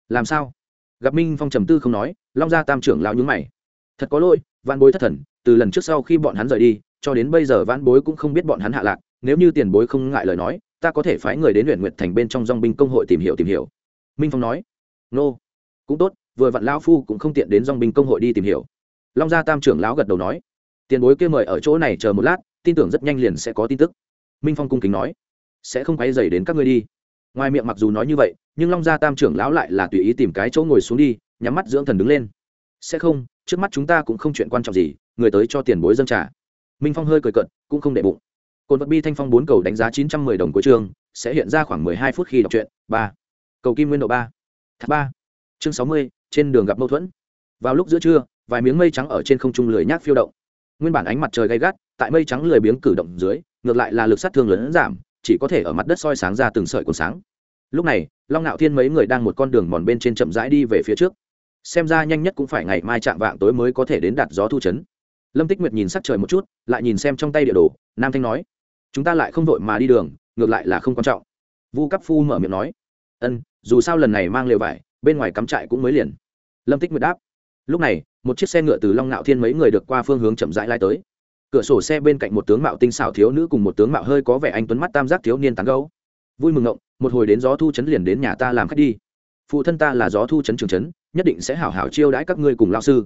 làm sao? Gặp minh phong trầm tư không nói, long gia tam trưởng lão nhúng mày. Thật có lỗi văn bối thất thần, từ lần trước sau khi bọn hắn rời đi, cho đến bây giờ văn bối cũng không biết bọn hắn hạ lạc, nếu như tiền bối không ngại lời nói, ta có thể phái người đến huyện nguyện thành bên trong dong binh công hội tìm hiểu tìm hiểu. Minh phong nói, nô, cũng tốt, vừa vặn lão phu cũng không tiện đến dong binh công hội đi tìm hiểu. Long gia tam trưởng lão gật đầu nói, tiền bối kia mời ở chỗ này chờ một lát, tin tưởng rất nhanh liền sẽ có tin tức. Minh phong cung kính nói sẽ không quay dày đến các ngươi đi. Ngoài miệng mặc dù nói như vậy, nhưng long gia tam trưởng lão lại là tùy ý tìm cái chỗ ngồi xuống đi, nhắm mắt dưỡng thần đứng lên. Sẽ không, trước mắt chúng ta cũng không chuyện quan trọng gì, người tới cho tiền bối dân trả minh phong hơi cười cận cũng không để bụng. Cồn vật bi thanh phong bốn cầu đánh giá chín trăm mười đồng của trường sẽ hiện ra khoảng mười hai phút khi đọc truyện, ba. Cầu kim nguyên độ ba. Ba. Chương sáu mươi, trên đường gặp mâu thuẫn. Vào lúc giữa trưa, vài miếng mây trắng ở trên không trung lười nhác phiêu động. Nguyên bản ánh mặt trời gay gắt, tại mây trắng lười biếng cử động dưới, ngược lại là lực sát thương lớn giảm chỉ có thể ở mặt đất soi sáng ra từng sợi cuốn sáng. Lúc này, long ngạo thiên mấy người đang một con đường mòn bên trên chậm rãi đi về phía trước. Xem ra nhanh nhất cũng phải ngày mai chạm vạng tối mới có thể đến đạt gió thu chấn. Lâm tích nguyệt nhìn sắc trời một chút, lại nhìn xem trong tay địa đồ, nam thanh nói, chúng ta lại không vội mà đi đường, ngược lại là không quan trọng. Vu cấp phu mở miệng nói, ân, dù sao lần này mang lều vải, bên ngoài cắm trại cũng mới liền. Lâm tích nguyệt đáp, lúc này, một chiếc xe ngựa từ long ngạo thiên mấy người được qua phương hướng chậm rãi lai tới cửa sổ xe bên cạnh một tướng mạo tinh xảo thiếu nữ cùng một tướng mạo hơi có vẻ anh tuấn mắt tam giác thiếu niên tán gấu vui mừng ngộng, một hồi đến gió thu chấn liền đến nhà ta làm khách đi. Phụ thân ta là gió thu chấn trường chấn nhất định sẽ hảo hảo chiêu đãi các ngươi cùng lao sư.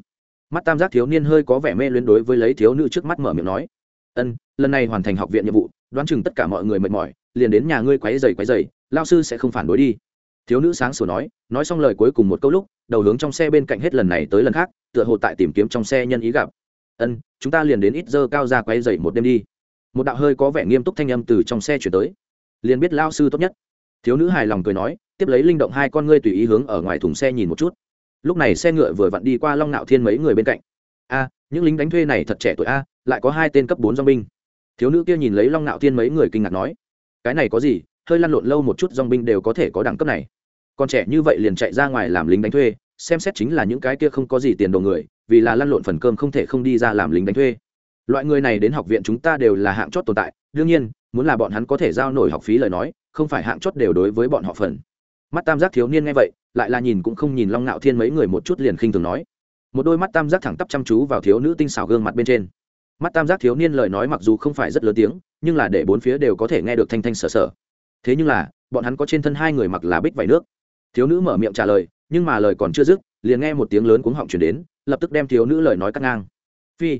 Mắt tam giác thiếu niên hơi có vẻ mê luyến đối với lấy thiếu nữ trước mắt mở miệng nói. Ân, lần này hoàn thành học viện nhiệm vụ, đoán chừng tất cả mọi người mệt mỏi, liền đến nhà ngươi quấy dày quấy dày lao sư sẽ không phản đối đi. Thiếu nữ sáng sủa nói nói xong lời cuối cùng một câu lúc, đầu hướng trong xe bên cạnh hết lần này tới lần khác, tựa hồ tại tìm kiếm trong xe nhân ý gặp ân, chúng ta liền đến ít giờ cao ra quay dậy một đêm đi. Một đạo hơi có vẻ nghiêm túc thanh âm từ trong xe chuyển tới. Liền biết lao sư tốt nhất. Thiếu nữ hài lòng cười nói, tiếp lấy linh động hai con ngươi tùy ý hướng ở ngoài thùng xe nhìn một chút. Lúc này xe ngựa vừa vặn đi qua long nạo thiên mấy người bên cạnh. A, những lính đánh thuê này thật trẻ tuổi a, lại có hai tên cấp bốn dong binh. Thiếu nữ kia nhìn lấy long nạo thiên mấy người kinh ngạc nói, cái này có gì, hơi lăn lộn lâu một chút dong binh đều có thể có đẳng cấp này. Còn trẻ như vậy liền chạy ra ngoài làm lính đánh thuê, xem xét chính là những cái kia không có gì tiền đồ người vì là lăn lộn phần cơm không thể không đi ra làm lính đánh thuê. Loại người này đến học viện chúng ta đều là hạng chót tồn tại, đương nhiên, muốn là bọn hắn có thể giao nổi học phí lời nói, không phải hạng chót đều đối với bọn họ phần. Mắt tam giác thiếu niên nghe vậy, lại là nhìn cũng không nhìn long ngạo thiên mấy người một chút liền khinh thường nói. Một đôi mắt tam giác thẳng tắp chăm chú vào thiếu nữ tinh xảo gương mặt bên trên. Mắt tam giác thiếu niên lời nói mặc dù không phải rất lớn tiếng, nhưng là để bốn phía đều có thể nghe được thanh thanh sở sở. Thế nhưng là, bọn hắn có trên thân hai người mặc là bích vải nước. Thiếu nữ mở miệng trả lời, nhưng mà lời còn chưa dứt, liền nghe một tiếng lớn cuống họng chuyển đến lập tức đem thiếu nữ lời nói cắt ngang. Phi,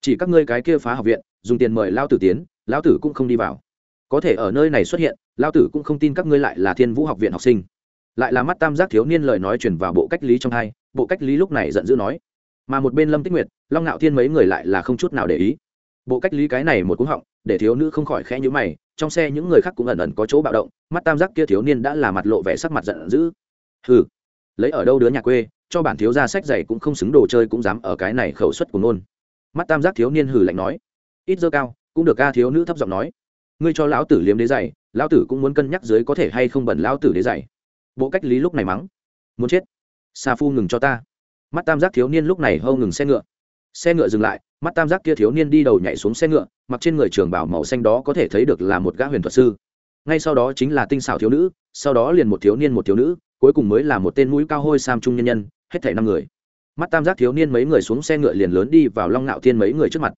chỉ các ngươi cái kia phá học viện, dùng tiền mời lao tử tiến, lao tử cũng không đi vào. Có thể ở nơi này xuất hiện, lao tử cũng không tin các ngươi lại là thiên vũ học viện học sinh. Lại là mắt tam giác thiếu niên lời nói chuyển vào bộ cách lý trong hai, bộ cách lý lúc này giận dữ nói. Mà một bên lâm tích nguyệt, long ngạo thiên mấy người lại là không chút nào để ý. Bộ cách lý cái này một cú họng, để thiếu nữ không khỏi khẽ nhữ mày, trong xe những người khác cũng ẩn ẩn có chỗ bạo động, mắt tam giác kia thiếu niên đã là mặt lộ vẻ sắc mặt giận dữ. Hừ, lấy ở đâu đứa nhà quê cho bản thiếu gia sách dày cũng không xứng đồ chơi cũng dám ở cái này khẩu suất của nôn mắt tam giác thiếu niên hừ lạnh nói. Ít dơ cao cũng được ca thiếu nữ thấp giọng nói. Ngươi cho lão tử liếm đế dày, lão tử cũng muốn cân nhắc dưới có thể hay không bẩn lão tử đế dày. bộ cách lý lúc này mắng. Muốn chết. Sa phu ngừng cho ta. Mắt tam giác thiếu niên lúc này hâu ngừng xe ngựa. Xe ngựa dừng lại mắt tam giác kia thiếu niên đi đầu nhảy xuống xe ngựa mặc trên người trường bảo màu xanh đó có thể thấy được là một gã huyền thuật sư. Ngay sau đó chính là tinh xảo thiếu nữ sau đó liền một thiếu niên một thiếu nữ cuối cùng mới là một tên mũi cao hôi sam trung nhân nhân, hết thảy năm người. Mắt tam giác thiếu niên mấy người xuống xe ngựa liền lớn đi vào long ngạo thiên mấy người trước mặt.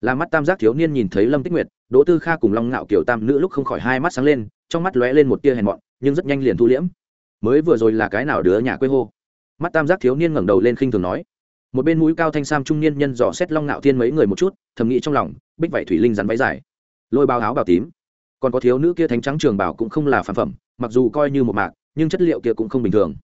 Là mắt tam giác thiếu niên nhìn thấy lâm tích nguyệt, đỗ tư kha cùng long ngạo kiểu tam nữ lúc không khỏi hai mắt sáng lên, trong mắt lóe lên một tia hèn mọn, nhưng rất nhanh liền thu liễm. Mới vừa rồi là cái nào đứa nhà quê hô? Mắt tam giác thiếu niên ngẩng đầu lên khinh thường nói. Một bên mũi cao thanh sam trung niên nhân dò xét long ngạo thiên mấy người một chút, thầm nghĩ trong lòng, bích Vảy thủy linh rắn váy dài. Lôi bao áo bào tím. Còn có thiếu nữ kia thánh trắng trường bảo cũng không là phản phẩm, mặc dù coi như một mạc nhưng chất liệu kia cũng không bình thường.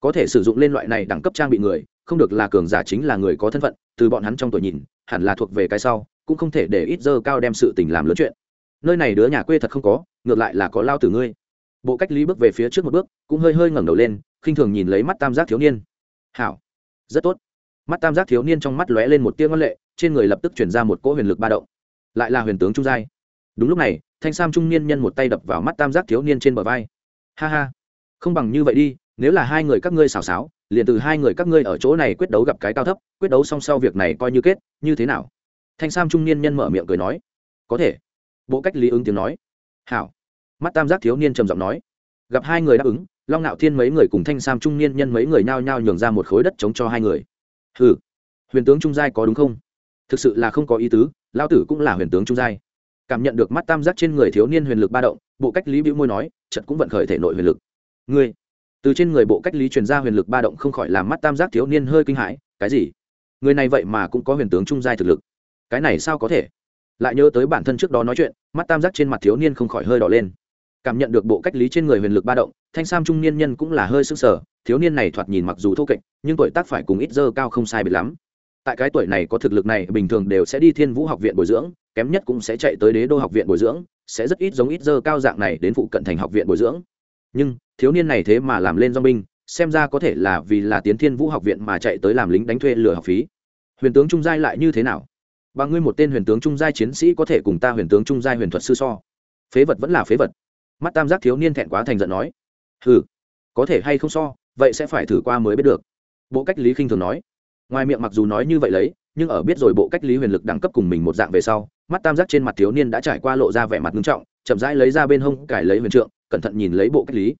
Có thể sử dụng lên loại này đẳng cấp trang bị người, không được là cường giả chính là người có thân phận, từ bọn hắn trong tuổi nhìn, hẳn là thuộc về cái sau, cũng không thể để ít dơ cao đem sự tình làm lớn chuyện. Nơi này đứa nhà quê thật không có, ngược lại là có lao tử ngươi. Bộ cách lý bước về phía trước một bước, cũng hơi hơi ngẩng đầu lên, khinh thường nhìn lấy mắt tam giác thiếu niên. Hảo, rất tốt. Mắt tam giác thiếu niên trong mắt lóe lên một tia ngân lệ, trên người lập tức chuyển ra một cỗ huyền lực ba động. Lại là huyền tướng trung giai. Đúng lúc này, thanh sam trung niên nhân một tay đập vào mắt tam giác thiếu niên trên bờ vai. Ha ha không bằng như vậy đi, nếu là hai người các ngươi xào xáo, liền từ hai người các ngươi ở chỗ này quyết đấu gặp cái cao thấp, quyết đấu xong sau việc này coi như kết, như thế nào? Thanh sam trung niên nhân mở miệng cười nói. Có thể. Bộ cách lý ứng tiếng nói. Hảo. Mắt tam giác thiếu niên trầm giọng nói. Gặp hai người đáp ứng, long nạo thiên mấy người cùng thanh sam trung niên nhân mấy người nhao nhao nhường ra một khối đất chống cho hai người. Hừ, huyền tướng trung giai có đúng không? Thực sự là không có ý tứ lao tử cũng là huyền tướng trung giai. Cảm nhận được mắt tam giác trên người thiếu niên huyền lực ba động, bộ cách lý bĩu môi nói trận cũng vận khởi thể nội huyền lực ngươi. Từ trên người bộ cách lý truyền ra huyền lực ba động không khỏi làm mắt tam giác thiếu niên hơi kinh hãi, cái gì? Người này vậy mà cũng có huyền tướng trung giai thực lực. Cái này sao có thể? Lại nhớ tới bản thân trước đó nói chuyện, mắt tam giác trên mặt thiếu niên không khỏi hơi đỏ lên. Cảm nhận được bộ cách lý trên người huyền lực ba động, thanh sam trung niên nhân cũng là hơi sức sở thiếu niên này thoạt nhìn mặc dù thô kệch, nhưng tuổi tác phải cùng ít dơ cao không sai biệt lắm. Tại cái tuổi này có thực lực này, bình thường đều sẽ đi thiên vũ học viện bồi dưỡng, kém nhất cũng sẽ chạy tới đế đô học viện bồi dưỡng, sẽ rất ít giống ít dơ cao dạng này đến phụ cận thành học viện bồi dưỡng. Nhưng thiếu niên này thế mà làm lên do binh, xem ra có thể là vì là tiến thiên vũ học viện mà chạy tới làm lính đánh thuê lừa học phí. Huyền tướng trung giai lại như thế nào? Bằng ngươi một tên huyền tướng trung giai chiến sĩ có thể cùng ta huyền tướng trung giai huyền thuật sư so? Phế vật vẫn là phế vật. Mắt tam giác thiếu niên thẹn quá thành giận nói. Ừ có thể hay không so, vậy sẽ phải thử qua mới biết được. Bộ cách lý khinh thường nói. Ngoài miệng mặc dù nói như vậy lấy, nhưng ở biết rồi bộ cách lý huyền lực đẳng cấp cùng mình một dạng về sau, mắt tam giác trên mặt thiếu niên đã trải qua lộ ra vẻ mặt nghiêm trọng, chậm rãi lấy ra bên hông cải lấy huyền trượng, cẩn thận nhìn lấy bộ cách lý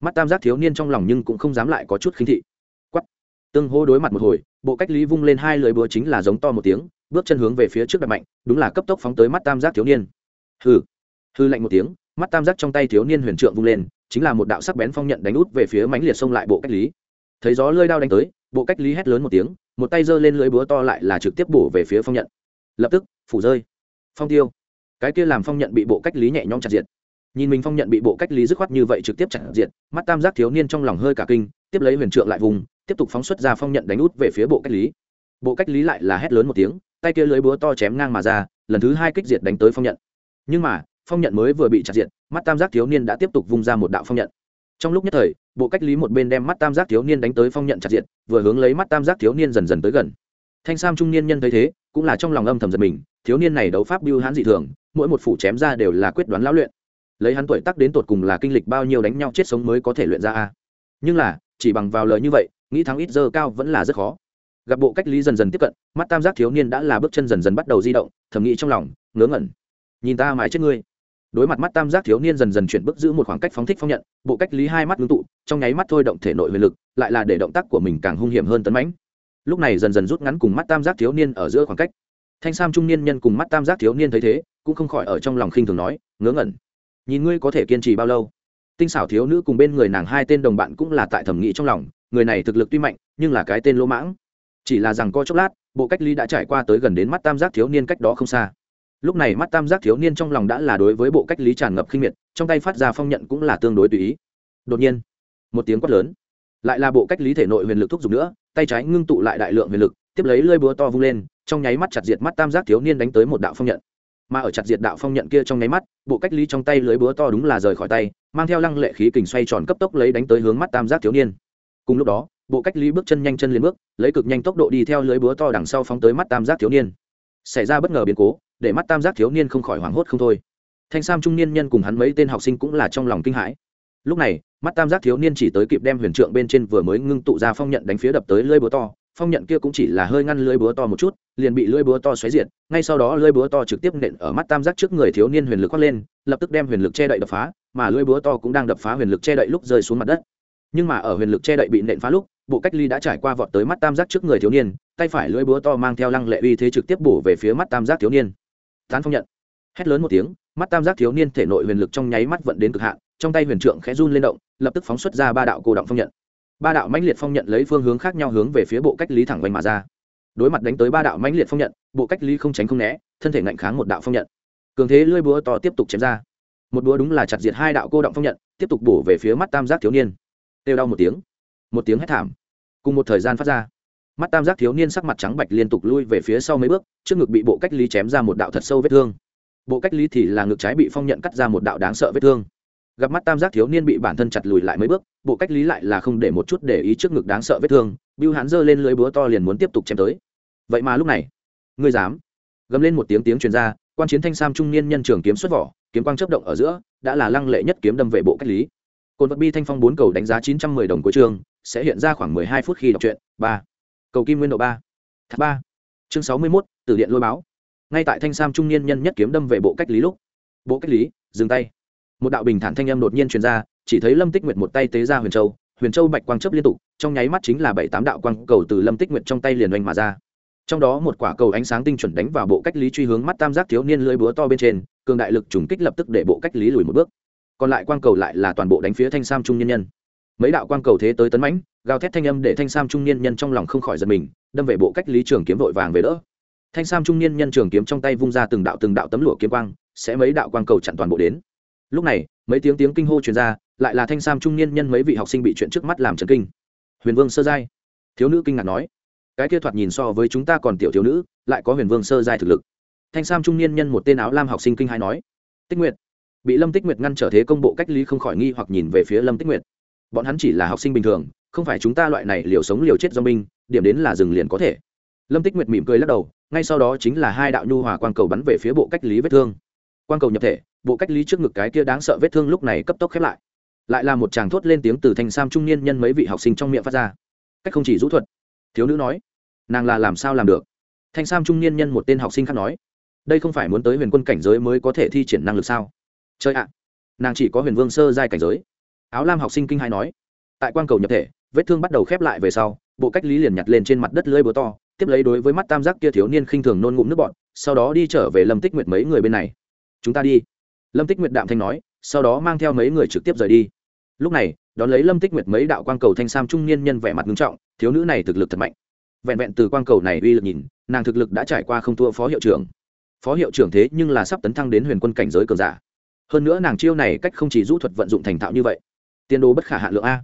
mắt tam giác thiếu niên trong lòng nhưng cũng không dám lại có chút khinh thị. Quắt tương hô đối mặt một hồi, bộ cách lý vung lên hai lưỡi búa chính là giống to một tiếng, bước chân hướng về phía trước đập mạnh, đúng là cấp tốc phóng tới mắt tam giác thiếu niên. Hừ. Hư lạnh một tiếng, mắt tam giác trong tay thiếu niên huyền trượng vung lên, chính là một đạo sắc bén phong nhận đánh út về phía mánh liệt xông lại bộ cách lý. Thấy gió lơi đao đánh tới, bộ cách lý hét lớn một tiếng, một tay giơ lên lưới búa to lại là trực tiếp bổ về phía phong nhận. Lập tức, phủ rơi. Phong tiêu. Cái kia làm phong nhận bị bộ cách lý nhẹ nhõm chặt diệt nhìn mình phong nhận bị bộ cách lý dứt khoát như vậy trực tiếp chặt diệt, mắt tam giác thiếu niên trong lòng hơi cả kinh, tiếp lấy huyền trượng lại vùng, tiếp tục phóng xuất ra phong nhận đánh út về phía bộ cách lý bộ cách lý lại là hét lớn một tiếng, tay kia lưới búa to chém ngang mà ra, lần thứ hai kích diệt đánh tới phong nhận. Nhưng mà, phong nhận mới vừa bị chặt diệt, mắt tam giác thiếu niên đã tiếp tục vung ra một đạo phong nhận. Trong lúc nhất thời, bộ cách lý một bên đem mắt tam giác thiếu niên đánh tới phong nhận chặt diệt, vừa hướng lấy mắt tam giác thiếu niên dần dần tới gần. Thanh sam trung niên nhân thấy thế, cũng là trong lòng âm thầm giật mình, thiếu niên này đấu pháp biêu hãn dị thường, mỗi một phủ chém ra đều là quyết đoán lão luyện lấy hắn tuổi tác đến tột cùng là kinh lịch bao nhiêu đánh nhau chết sống mới có thể luyện ra a. Nhưng là, chỉ bằng vào lời như vậy, nghĩ thắng ít dơ cao vẫn là rất khó. Gặp bộ cách ly dần dần tiếp cận, mắt tam giác thiếu niên đã là bước chân dần dần bắt đầu di động, thầm nghĩ trong lòng, ngớ ngẩn. Nhìn ta mãi chết ngươi. Đối mặt mắt tam giác thiếu niên dần dần chuyển bước giữ một khoảng cách phóng thích phong nhận, bộ cách lý hai mắt ngưng tụ, trong nháy mắt thôi động thể nội huyền lực, lại là để động tác của mình càng hung hiểm hơn tấn mãnh. Lúc này dần dần rút ngắn cùng mắt tam giác thiếu niên ở giữa khoảng cách. Thanh sam trung niên nhân cùng mắt tam giác thiếu niên thấy thế, cũng không khỏi ở trong lòng khinh thường nói, ngớ ngẩn nhìn ngươi có thể kiên trì bao lâu. Tinh xảo thiếu nữ cùng bên người nàng hai tên đồng bạn cũng là tại thẩm nghĩ trong lòng, người này thực lực tuy mạnh, nhưng là cái tên lỗ mãng. Chỉ là rằng co chốc lát, bộ cách ly đã trải qua tới gần đến mắt tam giác thiếu niên cách đó không xa. Lúc này mắt tam giác thiếu niên trong lòng đã là đối với bộ cách lý tràn ngập khinh miệt, trong tay phát ra phong nhận cũng là tương đối tùy ý. Đột nhiên, một tiếng quát lớn. Lại là bộ cách lý thể nội huyền lực thúc giục nữa, tay trái ngưng tụ lại đại lượng huyền lực, tiếp lấy lơi búa to vung lên, trong nháy mắt chặt diệt mắt tam giác thiếu niên đánh tới một đạo phong nhận mà ở chặt diệt đạo phong nhận kia trong nháy mắt, bộ cách ly trong tay lưới búa to đúng là rời khỏi tay, mang theo lăng lệ khí kình xoay tròn cấp tốc lấy đánh tới hướng mắt tam giác thiếu niên. Cùng lúc đó, bộ cách ly bước chân nhanh chân liền bước, lấy cực nhanh tốc độ đi theo lưới búa to đằng sau phóng tới mắt tam giác thiếu niên. Xảy ra bất ngờ biến cố, để mắt tam giác thiếu niên không khỏi hoảng hốt không thôi. Thanh sam trung niên nhân cùng hắn mấy tên học sinh cũng là trong lòng kinh hãi. Lúc này, mắt tam giác thiếu niên chỉ tới kịp đem huyền trượng bên trên vừa mới ngưng tụ ra phong nhận đánh phía đập tới lưới búa to phong nhận kia cũng chỉ là hơi ngăn lưới búa to một chút, liền bị lưới búa to xoáy diệt, ngay sau đó lưới búa to trực tiếp nện ở mắt tam giác trước người thiếu niên huyền lực khoác lên, lập tức đem huyền lực che đậy đập phá, mà lưới búa to cũng đang đập phá huyền lực che đậy lúc rơi xuống mặt đất. Nhưng mà ở huyền lực che đậy bị nện phá lúc, bộ cách ly đã trải qua vọt tới mắt tam giác trước người thiếu niên, tay phải lưỡi búa to mang theo lăng lệ uy thế trực tiếp bổ về phía mắt tam giác thiếu niên. Tán phong nhận. Hét lớn một tiếng, mắt tam giác thiếu niên thể nội huyền lực trong nháy mắt vận đến cực hạn, trong tay huyền trượng khẽ run lên động, lập tức phóng xuất ra ba đạo cổ động phong nhận ba đạo mãnh liệt phong nhận lấy phương hướng khác nhau hướng về phía bộ cách lý thẳng quanh mà ra. Đối mặt đánh tới ba đạo mãnh liệt phong nhận, bộ cách lý không tránh không né, thân thể ngạnh kháng một đạo phong nhận. Cường thế lưỡi búa to tiếp tục chém ra. Một búa đúng là chặt diệt hai đạo cô động phong nhận, tiếp tục bổ về phía mắt tam giác thiếu niên. Têu đau một tiếng. Một tiếng hét thảm. Cùng một thời gian phát ra. Mắt tam giác thiếu niên sắc mặt trắng bạch liên tục lui về phía sau mấy bước, trước ngực bị bộ cách lý chém ra một đạo thật sâu vết thương. Bộ cách lý thì là ngực trái bị phong nhận cắt ra một đạo đáng sợ vết thương gặp mắt tam giác thiếu niên bị bản thân chặt lùi lại mấy bước, bộ cách lý lại là không để một chút để ý trước ngực đáng sợ vết thương, bưu hắn giơ lên lưới búa to liền muốn tiếp tục chém tới. Vậy mà lúc này, ngươi dám? Gầm lên một tiếng tiếng truyền ra, quan chiến thanh sam trung niên nhân trường kiếm xuất vỏ, kiếm quang chấp động ở giữa, đã là lăng lệ nhất kiếm đâm về bộ cách lý. Cồn vật bi thanh phong bốn cầu đánh giá chín trăm mười đồng của trường, sẽ hiện ra khoảng mười hai phút khi đọc truyện, ba. Cầu kim nguyên độ ba. Thác ba. Chương sáu mươi mốt từ điện lôi báo. Ngay tại thanh sam trung niên nhân nhất kiếm đâm về bộ cách lý lúc, bộ cách lý, dừng tay một đạo bình thản thanh âm đột nhiên truyền ra, chỉ thấy lâm tích nguyệt một tay tế ra huyền châu huyền châu bạch quang chấp liên tục, trong nháy mắt chính là bảy tám đạo quang cầu từ lâm tích nguyệt trong tay liền oanh mà ra. Trong đó một quả cầu ánh sáng tinh chuẩn đánh vào bộ cách lý truy hướng mắt tam giác thiếu niên lưới búa to bên trên, cường đại lực trùng kích lập tức để bộ cách lý lùi một bước. Còn lại quang cầu lại là toàn bộ đánh phía thanh sam trung nhân nhân. Mấy đạo quang cầu thế tới tấn mãnh, gào thét thanh âm để thanh sam trung niên nhân trong lòng không khỏi giật mình, đâm về bộ cách lý trường kiếm vội vàng về đỡ. Thanh sam trung niên nhân trường kiếm trong tay vung ra từng đạo từng đạo tấm lụa kiếm quang, sẽ mấy đạo quang cầu chặn toàn bộ đến lúc này, mấy tiếng tiếng kinh hô truyền ra, lại là thanh sam trung niên nhân mấy vị học sinh bị chuyện trước mắt làm trần kinh. Huyền vương sơ giai. Thiếu nữ kinh ngạc nói, cái kia thoạt nhìn so với chúng ta còn tiểu thiếu nữ, lại có huyền vương sơ giai thực lực. Thanh sam trung niên nhân một tên áo lam học sinh kinh hai nói, tích nguyệt. Bị lâm tích nguyệt ngăn trở thế công bộ cách ly không khỏi nghi hoặc nhìn về phía lâm tích nguyệt. Bọn hắn chỉ là học sinh bình thường, không phải chúng ta loại này liều sống liều chết do minh điểm đến là dừng liền có thể. Lâm tích nguyệt mỉm cười lắc đầu, ngay sau đó chính là hai đạo nhu hòa quang cầu bắn về phía bộ cách lý vết thương. Quan cầu nhập thể, bộ cách lý trước ngực cái kia đáng sợ vết thương lúc này cấp tốc khép lại. Lại là một chàng thốt lên tiếng từ thanh sam trung niên nhân mấy vị học sinh trong miệng phát ra. Cách không chỉ rũ thuật. Thiếu nữ nói, nàng là làm sao làm được? Thanh sam trung niên nhân một tên học sinh khác nói, đây không phải muốn tới huyền quân cảnh giới mới có thể thi triển năng lực sao? Chơi ạ. Nàng chỉ có huyền vương sơ giai cảnh giới. Áo lam học sinh kinh hai nói, tại quan cầu nhập thể, vết thương bắt đầu khép lại về sau, bộ cách lý liền nhặt lên trên mặt đất lưỡi búa to, tiếp lấy đối với mắt tam giác kia thiếu niên khinh thường nôn ngụm nước bọn sau đó đi trở về lâm tích nguyệt mấy người bên này chúng ta đi. Lâm tích nguyệt đạm thanh nói, sau đó mang theo mấy người trực tiếp rời đi. Lúc này, đón lấy lâm tích nguyệt mấy đạo quang cầu thanh sam trung niên nhân vẻ mặt nghiêm trọng, thiếu nữ này thực lực thật mạnh. Vẹn vẹn từ quang cầu này uy lực nhìn, nàng thực lực đã trải qua không thua phó hiệu trưởng. Phó hiệu trưởng thế nhưng là sắp tấn thăng đến huyền quân cảnh giới cường giả. Hơn nữa nàng chiêu này cách không chỉ rũ thuật vận dụng thành thạo như vậy. Tiên đồ bất khả hạ lượng a.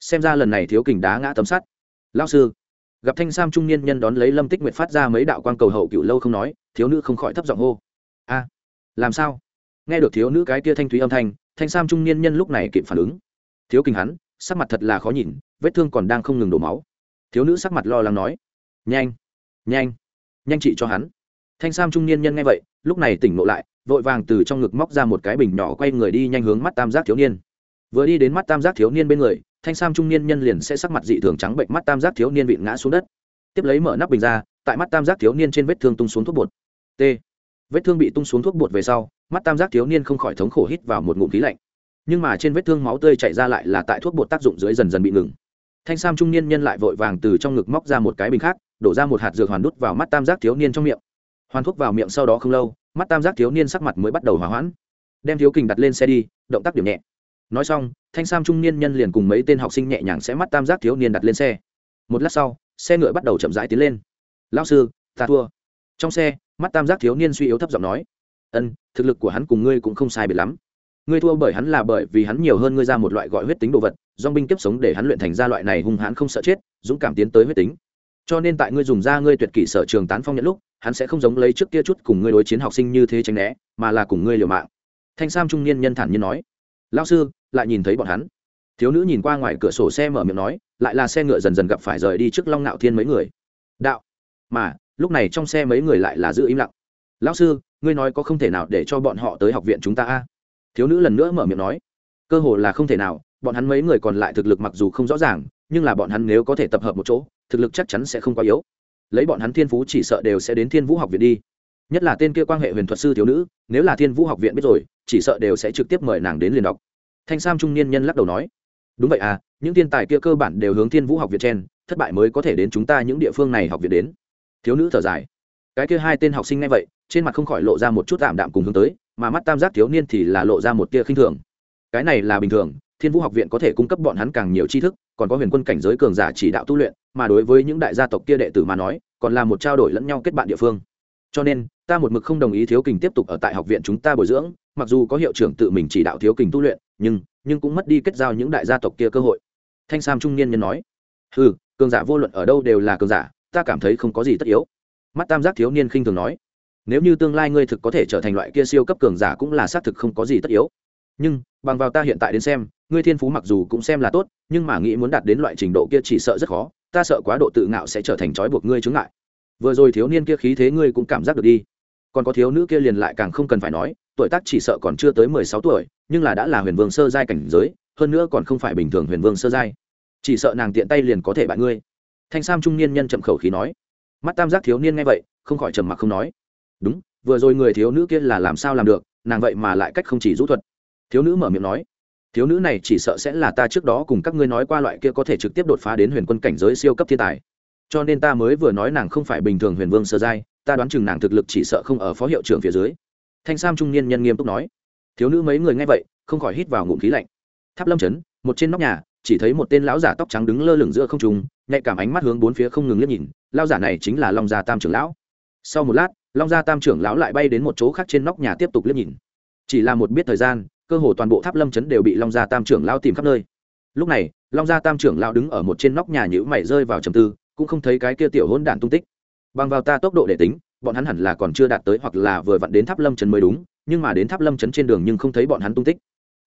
Xem ra lần này thiếu kình đá ngã tấm sắt. Lao sư, gặp thanh sam trung niên nhân đón lấy lâm tích nguyệt phát ra mấy đạo quang cầu hậu cựu lâu không nói, thiếu nữ không khỏi thấp giọng hô. A làm sao? Nghe được thiếu nữ cái kia thanh thúy âm thanh thanh sam trung niên nhân lúc này kịp phản ứng. Thiếu kinh hắn, sắc mặt thật là khó nhìn, vết thương còn đang không ngừng đổ máu. Thiếu nữ sắc mặt lo lắng nói, nhanh nhanh nhanh trị cho hắn. Thanh sam trung niên nhân nghe vậy, lúc này tỉnh ngộ lại, vội vàng từ trong ngực móc ra một cái bình nhỏ quay người đi nhanh hướng mắt tam giác thiếu niên. Vừa đi đến mắt tam giác thiếu niên bên người, thanh sam trung niên nhân liền sẽ sắc mặt dị thường trắng bệnh mắt tam giác thiếu niên vịn ngã xuống đất. Tiếp lấy mở nắp bình ra, tại mắt tam giác thiếu niên trên vết thương tung xuống thuốc bột. T vết thương bị tung xuống thuốc bột về sau, mắt tam giác thiếu niên không khỏi thống khổ hít vào một ngụm khí lạnh. Nhưng mà trên vết thương máu tươi chảy ra lại là tại thuốc bột tác dụng dưới dần dần bị ngừng. Thanh sam trung niên nhân lại vội vàng từ trong ngực móc ra một cái bình khác, đổ ra một hạt dược hoàn đút vào mắt tam giác thiếu niên trong miệng. Hoàn thuốc vào miệng sau đó không lâu, mắt tam giác thiếu niên sắc mặt mới bắt đầu hỏa hoãn. Đem thiếu kình đặt lên xe đi, động tác điểm nhẹ. Nói xong, thanh sam trung niên nhân liền cùng mấy tên học sinh nhẹ nhàng sẽ mắt tam giác thiếu niên đặt lên xe. Một lát sau, xe ngựa bắt đầu chậm rãi tiến lên. Lao sư, ta thua. Trong xe mắt tam giác thiếu niên suy yếu thấp giọng nói, ân, thực lực của hắn cùng ngươi cũng không sai biệt lắm. Ngươi thua bởi hắn là bởi vì hắn nhiều hơn ngươi ra một loại gọi huyết tính đồ vật do binh kiếp sống để hắn luyện thành ra loại này hung hãn không sợ chết, dũng cảm tiến tới huyết tính. Cho nên tại ngươi dùng ra ngươi tuyệt kỷ sở trường tán phong nhận lúc, hắn sẽ không giống lấy trước kia chút cùng ngươi đối chiến học sinh như thế tránh né, mà là cùng ngươi liều mạng. Thanh sam trung niên nhân thản nhiên nói lao sư, lại nhìn thấy bọn hắn. Thiếu nữ nhìn qua ngoài cửa sổ xe mở miệng nói, lại là xe ngựa dần dần gặp phải rời đi trước long nạo thiên mấy người. Đạo, mà lúc này trong xe mấy người lại là giữ im lặng. Lão sư, ngươi nói có không thể nào để cho bọn họ tới học viện chúng ta a? Thiếu nữ lần nữa mở miệng nói. Cơ hồ là không thể nào, bọn hắn mấy người còn lại thực lực mặc dù không rõ ràng, nhưng là bọn hắn nếu có thể tập hợp một chỗ, thực lực chắc chắn sẽ không quá yếu. Lấy bọn hắn thiên phú chỉ sợ đều sẽ đến thiên vũ học viện đi. Nhất là tên kia quan hệ huyền thuật sư thiếu nữ, nếu là thiên vũ học viện biết rồi, chỉ sợ đều sẽ trực tiếp mời nàng đến liền đọc. Thanh sam trung niên nhân lắc đầu nói. Đúng vậy à những thiên tài kia cơ bản đều hướng thiên vũ học viện trên thất bại mới có thể đến chúng ta những địa phương này học viện đến thiếu nữ thở dài. Cái kia hai tên học sinh ngay vậy, trên mặt không khỏi lộ ra một chút tạm đạm cùng hướng tới, mà mắt tam giác thiếu niên thì là lộ ra một tia khinh thường. Cái này là bình thường, thiên vũ học viện có thể cung cấp bọn hắn càng nhiều tri thức, còn có huyền quân cảnh giới cường giả chỉ đạo tu luyện, mà đối với những đại gia tộc kia đệ tử mà nói, còn là một trao đổi lẫn nhau kết bạn địa phương. Cho nên, ta một mực không đồng ý thiếu kình tiếp tục ở tại học viện chúng ta bồi dưỡng, mặc dù có hiệu trưởng tự mình chỉ đạo thiếu kình tu luyện, nhưng nhưng cũng mất đi kết giao những đại gia tộc kia cơ hội. Thanh sam trung niên nhân nói ừ cường giả vô luận ở đâu đều là cường giả ta cảm thấy không có gì tất yếu. Mắt tam giác thiếu niên khinh thường nói, nếu như tương lai ngươi thực có thể trở thành loại kia siêu cấp cường giả cũng là xác thực không có gì tất yếu. Nhưng, bằng vào ta hiện tại đến xem, ngươi thiên phú mặc dù cũng xem là tốt, nhưng mà nghĩ muốn đạt đến loại trình độ kia chỉ sợ rất khó, ta sợ quá độ tự ngạo sẽ trở thành trói buộc ngươi chướng ngại. Vừa rồi thiếu niên kia khí thế ngươi cũng cảm giác được đi. Còn có thiếu nữ kia liền lại càng không cần phải nói, tuổi tác chỉ sợ còn chưa tới mười sáu tuổi, nhưng là đã là huyền vương sơ giai cảnh giới, hơn nữa còn không phải bình thường huyền vương sơ giai. Chỉ sợ nàng tiện tay liền có thể bạn ngươi thanh sam trung niên nhân chậm khẩu khí nói. Mắt tam giác thiếu niên nghe vậy, không khỏi trầm mặc không nói. Đúng, vừa rồi người thiếu nữ kia là làm sao làm được, nàng vậy mà lại cách không chỉ rũ thuật. Thiếu nữ mở miệng nói. Thiếu nữ này chỉ sợ sẽ là ta trước đó cùng các ngươi nói qua loại kia có thể trực tiếp đột phá đến huyền quân cảnh giới siêu cấp thiên tài. Cho nên ta mới vừa nói nàng không phải bình thường huyền vương sơ giai, ta đoán chừng nàng thực lực chỉ sợ không ở phó hiệu trưởng phía dưới. Thanh sam trung niên nhân nghiêm túc nói. Thiếu nữ mấy người nghe vậy, không khỏi hít vào ngụm khí lạnh. Tháp lâm chấn một trên nóc nhà chỉ thấy một tên lão giả tóc trắng đứng lơ lửng giữa không trung, nhạy cảm ánh mắt hướng bốn phía không ngừng liếc nhìn, Lão giả này chính là long gia tam trưởng lão. Sau một lát, long gia tam trưởng lão lại bay đến một chỗ khác trên nóc nhà tiếp tục liếc nhìn. Chỉ là một biết thời gian, cơ hồ toàn bộ tháp lâm chấn đều bị long gia tam trưởng lão tìm khắp nơi. Lúc này, long gia tam trưởng lão đứng ở một trên nóc nhà nhữ mày rơi vào trầm tư, cũng không thấy cái kia tiểu hôn đản tung tích. Bằng vào ta tốc độ để tính, bọn hắn hẳn là còn chưa đạt tới hoặc là vừa vặn đến tháp lâm chấn mới đúng, nhưng mà đến tháp lâm chấn trên đường nhưng không thấy bọn hắn tung tích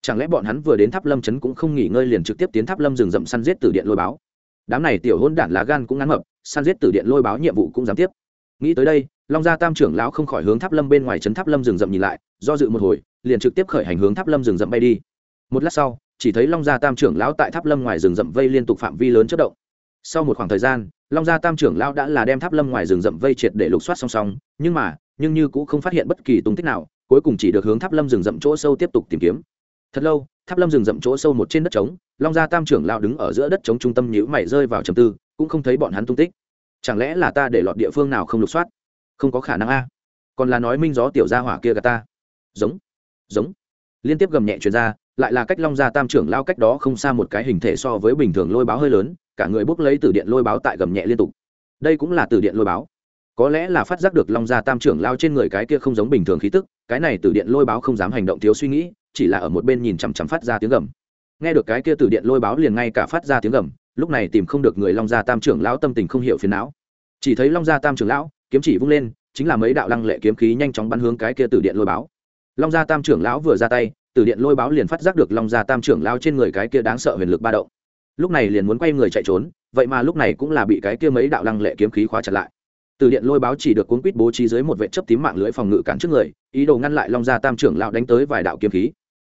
chẳng lẽ bọn hắn vừa đến tháp lâm chấn cũng không nghỉ ngơi liền trực tiếp tiến tháp lâm rừng rậm săn giết từ điện lôi báo? Đám này tiểu hôn đản lá gan cũng ngắn mập săn giết từ điện lôi báo nhiệm vụ cũng dám tiếp. Nghĩ tới đây, long gia tam trưởng lão không khỏi hướng tháp lâm bên ngoài trấn tháp lâm rừng rậm nhìn lại, do dự một hồi, liền trực tiếp khởi hành hướng tháp lâm rừng rậm bay đi. Một lát sau, chỉ thấy long gia tam trưởng lão tại tháp lâm ngoài rừng rậm vây liên tục phạm vi lớn chất động. Sau một khoảng thời gian, long gia tam trưởng lão đã là đem tháp lâm ngoài rừng rậm vây triệt để lục soát song song, nhưng mà, nhưng như cũng không phát hiện bất kỳ tung tích nào, cuối cùng chỉ được hướng tháp lâm rừng rậm chỗ sâu tiếp tục tìm kiếm thật lâu, tháp lâm rừng rậm chỗ sâu một trên đất trống, long gia tam trưởng lão đứng ở giữa đất trống trung tâm nhữ mày rơi vào trầm tư, cũng không thấy bọn hắn tung tích. Chẳng lẽ là ta để lọt địa phương nào không lục soát? Không có khả năng a. Còn là nói minh gió tiểu gia hỏa kia gà ta. Giống giống. Liên tiếp gầm nhẹ truyền ra, lại là cách long gia tam trưởng lao cách đó không xa một cái hình thể so với bình thường lôi báo hơi lớn, cả người bốc lấy từ điện lôi báo tại gầm nhẹ liên tục. Đây cũng là từ điện lôi báo. Có lẽ là phát giác được long gia tam trưởng lao trên người cái kia không giống bình thường khí tức, cái này từ điện lôi báo không dám hành động thiếu suy nghĩ chỉ là ở một bên nhìn chằm chằm phát ra tiếng gầm. Nghe được cái kia từ điện lôi báo liền ngay cả phát ra tiếng gầm, lúc này tìm không được người long gia tam trưởng lão tâm tình không hiểu phiền não. Chỉ thấy long gia tam trưởng lão, kiếm chỉ vung lên, chính là mấy đạo lăng lệ kiếm khí nhanh chóng bắn hướng cái kia từ điện lôi báo. Long gia tam trưởng lão vừa ra tay, từ điện lôi báo liền phát giác được long gia tam trưởng lão trên người cái kia đáng sợ huyền lực ba động. Lúc này liền muốn quay người chạy trốn, vậy mà lúc này cũng là bị cái kia mấy đạo lăng lệ kiếm khí khóa chặt lại. Từ điện lôi báo chỉ được cuốn quýt bố trí dưới một vệ chấp tím mạng lưới phòng ngự cản trước người, ý đồ ngăn lại long gia tam trưởng lão đánh tới vài đạo kiếm khí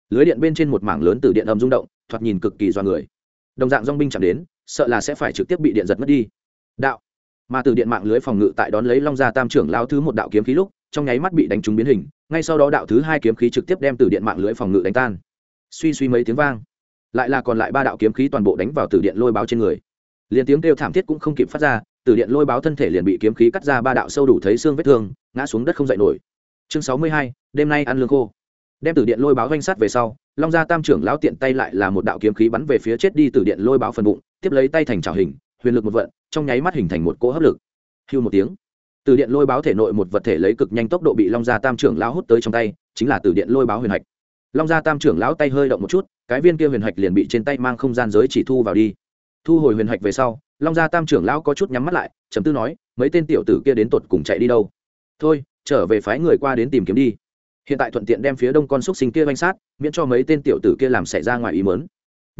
lưới điện bên trên một mảng lớn từ điện âm rung động, thoạt nhìn cực kỳ do người. Đồng dạng dong binh chạm đến, sợ là sẽ phải trực tiếp bị điện giật mất đi. Đạo. Mà từ điện mạng lưới phòng ngự tại đón lấy long gia tam trưởng lao thứ một đạo kiếm khí lúc, trong nháy mắt bị đánh trúng biến hình, ngay sau đó đạo thứ hai kiếm khí trực tiếp đem từ điện mạng lưới phòng ngự đánh tan. Suy suy mấy tiếng vang, lại là còn lại ba đạo kiếm khí toàn bộ đánh vào từ điện lôi báo trên người. Liền tiếng kêu thảm thiết cũng không kịp phát ra, từ điện lôi báo thân thể liền bị kiếm khí cắt ra ba đạo sâu đủ thấy xương vết thương, ngã xuống đất không dậy nổi. Chương sáu mươi hai, đêm nay ăn lương khô đem từ điện lôi báo doanh sát về sau, long gia tam trưởng lão tiện tay lại là một đạo kiếm khí bắn về phía chết đi từ điện lôi báo phần bụng, tiếp lấy tay thành trào hình, huyền lực một vận, trong nháy mắt hình thành một cỗ hấp lực. Hưu một tiếng. Từ điện lôi báo thể nội một vật thể lấy cực nhanh tốc độ bị long gia tam trưởng lão hút tới trong tay, chính là từ điện lôi báo huyền hạch. Long gia tam trưởng lão tay hơi động một chút, cái viên kia huyền hạch liền bị trên tay mang không gian giới chỉ thu vào đi. Thu hồi huyền hạch về sau, long gia tam trưởng lão có chút nhắm mắt lại chấm tư nói, mấy tên tiểu tử kia đến tột cùng chạy đi đâu? Thôi, trở về phái người qua đến tìm kiếm đi hiện tại thuận tiện đem phía đông con xúc sinh kia vanh sát, miễn cho mấy tên tiểu tử kia làm xảy ra ngoài ý mớn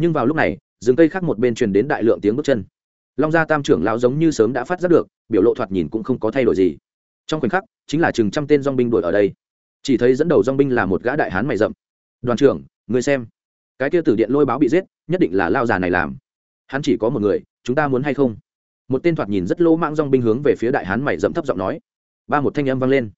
nhưng vào lúc này, rừng cây khác một bên truyền đến đại lượng tiếng bước chân. Long gia tam trưởng lão giống như sớm đã phát giác được, biểu lộ thoạt nhìn cũng không có thay đổi gì. Trong khoảnh khắc, chính là chừng trăm tên dong binh đuổi ở đây. Chỉ thấy dẫn đầu dong binh là một gã đại hán mày rậm. Đoàn trưởng người xem, cái kia tử điện lôi báo bị giết, nhất định là lao già này làm. Hắn chỉ có một người, chúng ta muốn hay không? Một tên thoạt nhìn rất lỗ mạng dong binh hướng về phía đại hán mày rậm thấp giọng nói. Ba một thanh âm vang lên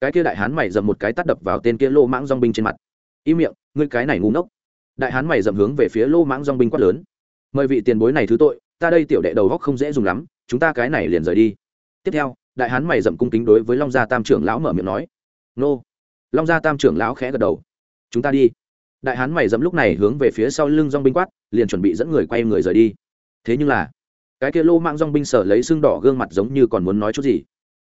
cái kia đại hán mày dậm một cái tắt đập vào tên kia lô mãng dong binh trên mặt. Im miệng, ngươi cái này ngu ngốc. Đại hán mày dậm hướng về phía lô mãng dong binh quát lớn. Mời vị tiền bối này thứ tội, ta đây tiểu đệ đầu góc không dễ dùng lắm, chúng ta cái này liền rời đi. Tiếp theo, đại hán mày dậm cung kính đối với long gia tam trưởng lão mở miệng nói. Nô. Long gia tam trưởng lão khẽ gật đầu. Chúng ta đi. Đại hán mày dậm lúc này hướng về phía sau lưng dong binh quát, liền chuẩn bị dẫn người quay người rời đi. Thế nhưng là, cái kia lô mạng dong binh sở lấy xương đỏ gương mặt giống như còn muốn nói chút gì.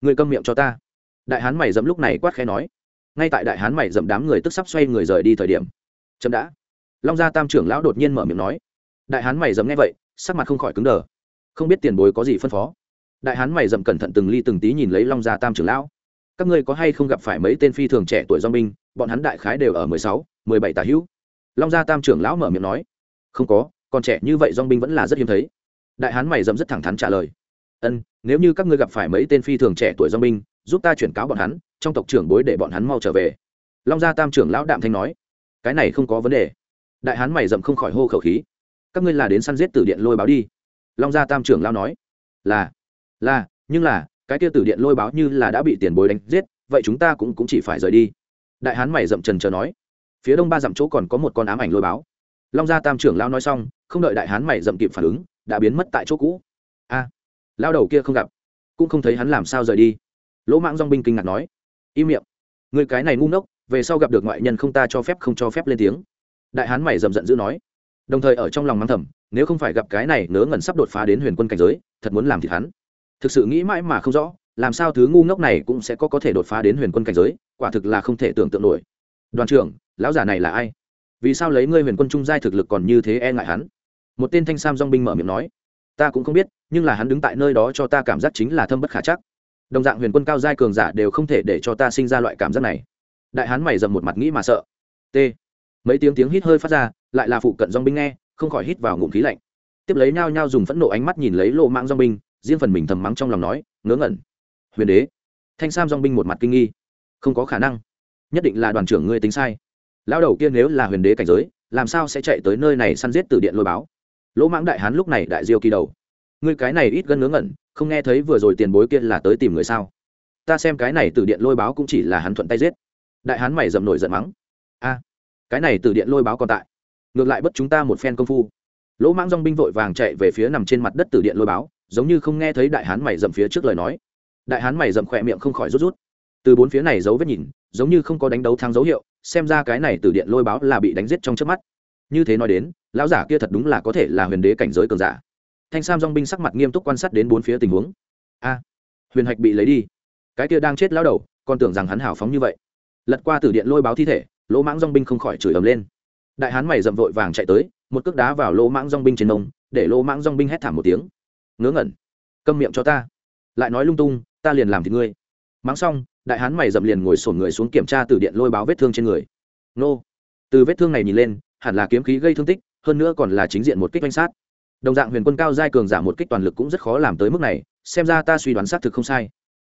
Người câm miệng cho ta đại hán mày dậm lúc này quát khẽ nói. Ngay tại đại hán mày dậm đám người tức sắp xoay người rời đi thời điểm, chậm đã. Long gia tam trưởng lão đột nhiên mở miệng nói. Đại hán mày dậm nghe vậy, sắc mặt không khỏi cứng đờ. Không biết tiền bối có gì phân phó. Đại hán mày dậm cẩn thận từng ly từng tí nhìn lấy long gia tam trưởng lão. Các ngươi có hay không gặp phải mấy tên phi thường trẻ tuổi do binh, bọn hắn đại khái đều ở mười sáu, mười bảy tà hữu. Long gia tam trưởng lão mở miệng nói. Không có, còn trẻ như vậy dong binh vẫn là rất hiếm thấy. Đại hán mày dậm rất thẳng thắn trả lời. Ân, nếu như các ngươi gặp phải mấy tên phi thường trẻ tuổi dong binh giúp ta chuyển cáo bọn hắn trong tộc trưởng bối để bọn hắn mau trở về. Long gia tam trưởng lão đạm thanh nói. Cái này không có vấn đề. Đại hán mày dậm không khỏi hô khẩu khí. Các ngươi là đến săn giết tử điện lôi báo đi. Long gia tam trưởng lão nói. Là là nhưng là cái kia tử điện lôi báo như là đã bị tiền bối đánh giết vậy chúng ta cũng, cũng chỉ phải rời đi. Đại hán mày dậm trần chờ nói. Phía đông ba dặm chỗ còn có một con ám ảnh lôi báo. Long gia tam trưởng lão nói xong không đợi đại hán mày dậm kịp phản ứng đã biến mất tại chỗ cũ. A à, lao đầu kia không gặp cũng không thấy hắn làm sao rời đi lỗ mãng dong binh kinh ngạc nói, im miệng, người cái này ngu ngốc, về sau gặp được ngoại nhân không ta cho phép không cho phép lên tiếng. Đại hán mày dầm giận dữ nói, đồng thời ở trong lòng mắng thầm, nếu không phải gặp cái này nớ ngẩn sắp đột phá đến huyền quân cảnh giới, thật muốn làm thịt hắn. Thực sự nghĩ mãi mà không rõ, làm sao thứ ngu ngốc này cũng sẽ có có thể đột phá đến huyền quân cảnh giới, quả thực là không thể tưởng tượng nổi. Đoàn trưởng, lão giả này là ai? Vì sao lấy ngươi huyền quân trung giai thực lực còn như thế e ngại hắn? Một tên thanh sam dong binh mở miệng nói, ta cũng không biết, nhưng là hắn đứng tại nơi đó cho ta cảm giác chính là thâm bất khả chắc đồng dạng huyền quân cao giai cường giả đều không thể để cho ta sinh ra loại cảm giác này. Đại hán mày dầm một mặt nghĩ mà sợ. T. Mấy tiếng tiếng hít hơi phát ra, lại là phụ cận dong binh nghe, không khỏi hít vào ngụm khí lạnh. Tiếp lấy nhao nhao dùng phẫn nộ ánh mắt nhìn lấy lộ mạng dong binh, riêng phần mình thầm mắng trong lòng nói, ngớ ngẩn. Huyền đế. Thanh sam dong binh một mặt kinh nghi. Không có khả năng. Nhất định là đoàn trưởng ngươi tính sai. Lão đầu kia nếu là huyền đế cảnh giới, làm sao sẽ chạy tới nơi này săn giết từ điện lôi báo? Lỗ mãng đại hán lúc này đại diêu kỳ đầu ngươi cái này ít gân ngớ ngẩn, không nghe thấy vừa rồi tiền bối kia là tới tìm người sao? Ta xem cái này từ điện lôi báo cũng chỉ là hắn thuận tay giết. Đại hán mày dầm nổi giận mắng. A, cái này từ điện lôi báo còn tại. Ngược lại bất chúng ta một phen công phu. Lỗ mãng dong binh vội vàng chạy về phía nằm trên mặt đất từ điện lôi báo, giống như không nghe thấy đại hán mày dầm phía trước lời nói. Đại hán mày dầm khỏe miệng không khỏi rút rút. Từ bốn phía này giấu vết nhìn, giống như không có đánh đấu thắng dấu hiệu, xem ra cái này từ điện lôi báo là bị đánh giết trong trước mắt. Như thế nói đến, lão giả kia thật đúng là có thể là huyền đế cảnh giới cường giả thanh sam dong binh sắc mặt nghiêm túc quan sát đến bốn phía tình huống. A, huyền hạch bị lấy đi. Cái kia đang chết lao đầu, còn tưởng rằng hắn hào phóng như vậy. Lật qua tử điện lôi báo thi thể, lỗ mãng dong binh không khỏi chửi ầm lên. Đại hán mày dậm vội vàng chạy tới, một cước đá vào lỗ mãng dong binh trên nông để lỗ mãng dong binh hét thảm một tiếng. Ngớ ngẩn, câm miệng cho ta. Lại nói lung tung, ta liền làm thì ngươi. Mắng xong, đại hán mày dậm liền ngồi sổn người xuống kiểm tra tử điện lôi báo vết thương trên người. Nô. Từ vết thương này nhìn lên, hẳn là kiếm khí gây thương tích, hơn nữa còn là chính diện một kích danh sát đồng dạng huyền quân cao giai cường giả một kích toàn lực cũng rất khó làm tới mức này, xem ra ta suy đoán xác thực không sai.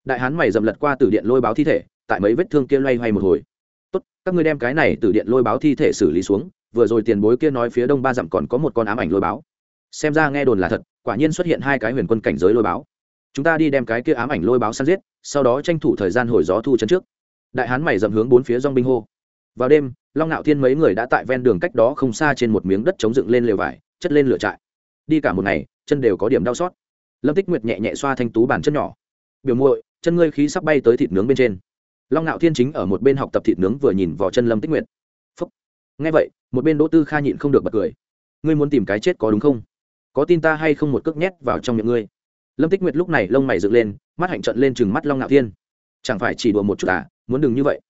Đại hán mày dầm lật qua từ điện lôi báo thi thể, tại mấy vết thương kia loay hoay một hồi. Tốt, các ngươi đem cái này từ điện lôi báo thi thể xử lý xuống, vừa rồi tiền bối kia nói phía đông ba dặm còn có một con ám ảnh lôi báo. Xem ra nghe đồn là thật, quả nhiên xuất hiện hai cái huyền quân cảnh giới lôi báo. Chúng ta đi đem cái kia ám ảnh lôi báo săn giết, sau đó tranh thủ thời gian hồi gió thu chân trước. Đại hán mày dầm hướng bốn phía dong binh hô. Vào đêm, long ngạo thiên mấy người đã tại ven đường cách đó không xa trên một miếng đất chống dựng lên lều vải, chất lên lửa trại đi cả một ngày, chân đều có điểm đau xót. Lâm tích nguyệt nhẹ nhẹ xoa thanh tú bàn chân nhỏ. Biểu muội, chân ngươi khí sắp bay tới thịt nướng bên trên. Long ngạo thiên chính ở một bên học tập thịt nướng vừa nhìn vào chân lâm tích nguyệt. Phúc. Nghe vậy, một bên đỗ tư kha nhịn không được bật cười. Ngươi muốn tìm cái chết có đúng không? Có tin ta hay không một cước nhét vào trong miệng ngươi? Lâm tích nguyệt lúc này lông mày dựng lên, mắt hạnh trận lên chừng mắt long ngạo thiên. Chẳng phải chỉ đùa một chút à? Muốn đừng như vậy.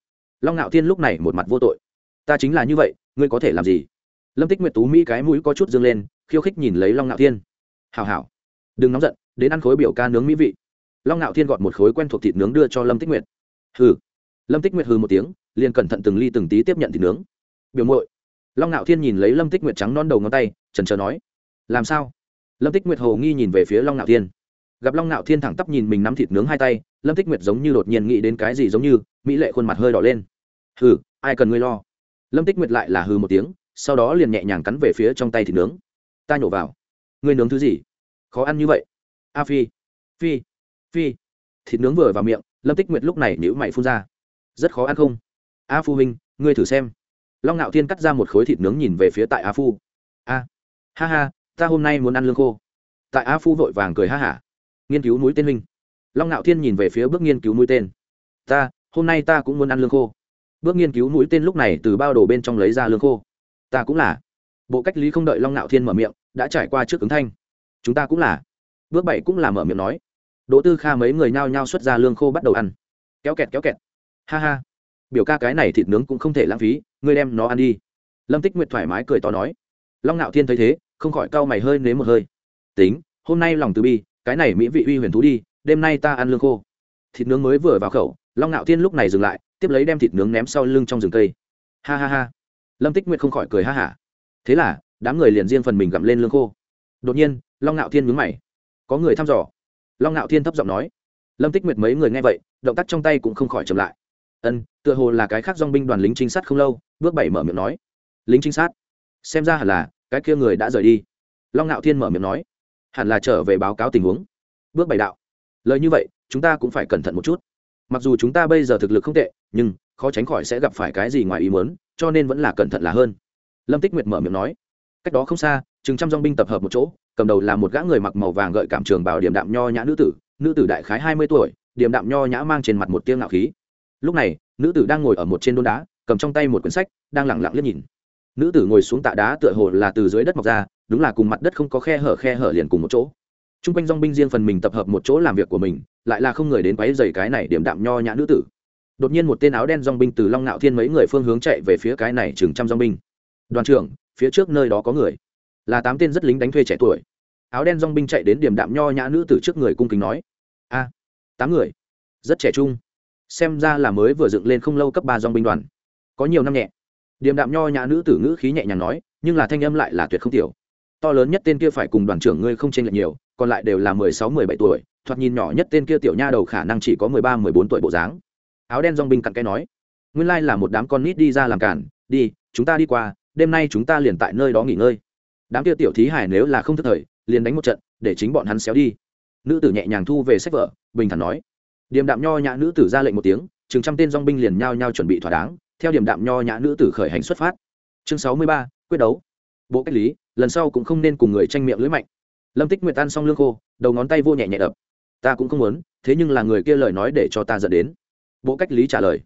Long ngạo thiên lúc này một mặt vô tội. Ta chính là như vậy, ngươi có thể làm gì? Lâm tích nguyệt tú mỹ cái mũi có chút dương lên khiêu khích nhìn lấy long ngạo thiên. Hào hào đừng nóng giận, đến ăn khối biểu ca nướng mỹ vị. Long ngạo thiên gọt một khối quen thuộc thịt nướng đưa cho lâm tích nguyệt. Hừ. Lâm tích nguyệt hừ một tiếng, liền cẩn thận từng ly từng tí tiếp nhận thịt nướng. Biểu muội. Long ngạo thiên nhìn lấy lâm tích nguyệt trắng non đầu ngón tay trần trờ nói, làm sao? Lâm tích nguyệt hồ nghi nhìn về phía long ngạo thiên. Gặp long ngạo thiên thẳng tắp nhìn mình nắm thịt nướng hai tay, lâm tích nguyệt giống như đột nhiên nghĩ đến cái gì giống như, mỹ lệ khuôn mặt hơi đỏ lên. Hừ, ai cần ngươi lo? Lâm tích nguyệt lại là hừ một tiếng, sau đó liền nhẹ nhàng cắn về phía trong tay thịt nướng ta nhổ vào. Ngươi nướng thứ gì? Khó ăn như vậy. A phi phi phi. Thịt nướng vừa vào miệng, lâm tích nguyệt lúc này nhữ mày phun ra. Rất khó ăn không? A phu huynh, ngươi thử xem. Long ngạo thiên cắt ra một khối thịt nướng nhìn về phía tại a phu. A, ha ha, ta hôm nay muốn ăn lương khô. Tại a phu vội vàng cười ha hả. Nghiên cứu núi tên huynh. Long ngạo thiên nhìn về phía bước nghiên cứu núi tên. Ta, hôm nay ta cũng muốn ăn lương khô. Bước nghiên cứu núi tên lúc này từ bao đồ bên trong lấy ra lương khô. Ta cũng là bộ cách lý không đợi long ngạo thiên mở miệng đã trải qua trước ứng thanh chúng ta cũng là bước bảy cũng là mở miệng nói đỗ tư kha mấy người nhao nhao xuất ra lương khô bắt đầu ăn kéo kẹt kéo kẹt ha ha biểu ca cái này thịt nướng cũng không thể lãng phí ngươi đem nó ăn đi lâm tích nguyệt thoải mái cười to nói long ngạo thiên thấy thế không khỏi cau mày hơi nếm một hơi tính hôm nay lòng từ bi cái này mỹ vị uy huyền thú đi đêm nay ta ăn lương khô thịt nướng mới vừa vào khẩu long ngạo thiên lúc này dừng lại tiếp lấy đem thịt nướng ném sau lưng trong rừng cây ha ha ha lâm tích nguyệt không khỏi cười ha hả thế là, đám người liền riêng phần mình gặm lên lương khô. Đột nhiên, long ngạo thiên mướn mày. Có người thăm dò. Long ngạo thiên thấp giọng nói. Lâm tích nguyệt mấy người nghe vậy, động tác trong tay cũng không khỏi chậm lại. Ân, tựa hồ là cái khác dong binh đoàn lính trinh sát không lâu, bước bảy mở miệng nói. Lính trinh sát? Xem ra hẳn là, cái kia người đã rời đi. Long ngạo thiên mở miệng nói. Hẳn là trở về báo cáo tình huống. Bước bảy đạo. Lời như vậy, chúng ta cũng phải cẩn thận một chút. Mặc dù chúng ta bây giờ thực lực không tệ, nhưng, khó tránh khỏi sẽ gặp phải cái gì ngoài ý muốn, cho nên vẫn là cẩn thận là hơn lâm tích nguyệt mở miệng nói, cách đó không xa, chừng trăm dong binh tập hợp một chỗ, cầm đầu là một gã người mặc màu vàng gợi cảm trường bảo điểm đạm nho nhã nữ tử nữ tử đại khái hai mươi tuổi điểm đạm nho nhã mang trên mặt một tiếng ngạo khí. Lúc này, nữ tử đang ngồi ở một trên đôn đá, cầm trong tay một quyển sách, đang lẳng lặng liếc nhìn. Nữ tử ngồi xuống tạ đá tựa hồ là từ dưới đất mọc ra, đúng là cùng mặt đất không có khe hở khe hở liền cùng một chỗ. T r u n g quanh dong binh riêng phần mình tập hợp một chỗ làm việc của mình, lại là không người đến quáy dày cái này điểm đạm nho nhã nữ tử. Đột nhiên một tên áo đen dong binh từ long Nạo thiên mấy người phương hướng chạy về phía cái này chừng trăm dong binh đoàn trưởng, phía trước nơi đó có người. Là tám tên rất lính đánh thuê trẻ tuổi. Áo đen dong binh chạy đến điểm đạm nho nhã nữ tử trước người cung kính nói, a, tám người, rất trẻ trung. Xem ra là mới vừa dựng lên không lâu cấp ba dong binh đoàn. Có nhiều năm nhẹ. Điểm đạm nho nhã nữ tử ngữ khí nhẹ nhàng nói, nhưng là thanh âm lại là tuyệt không tiểu. To lớn nhất tên kia phải cùng đoàn trưởng ngươi không chênh lệch nhiều, còn lại đều là mười sáu, mười bảy tuổi, thoạt nhìn nhỏ nhất tên kia tiểu nha đầu khả năng chỉ có mười ba, mười bốn tuổi bộ dáng. Áo đen dong binh cặn cái nói, nguyên lai là một đám con nít đi ra làm cản, đi, chúng ta đi qua đêm nay chúng ta liền tại nơi đó nghỉ ngơi. Đám kia tiểu thí hải nếu là không thức thời, liền đánh một trận, để chính bọn hắn xéo đi. Nữ tử nhẹ nhàng thu về sách vở, bình thản nói. Điềm đạm nho nhã nữ tử ra lệnh một tiếng, chừng trăm tên dong binh liền nhao nhao chuẩn bị thỏa đáng, theo điểm đạm nho nhã nữ tử khởi hành xuất phát. Chương sáu mươi ba, quyết đấu. Bộ cách lý, lần sau cũng không nên cùng người tranh miệng lưỡi mạnh. Lâm tích nguyệt tan xong lương khô, đầu ngón tay vô nhẹ nhẹ đập. Ta cũng không muốn, thế nhưng là người kia lời nói để cho ta dẫn đến. Bộ cách lý trả lời.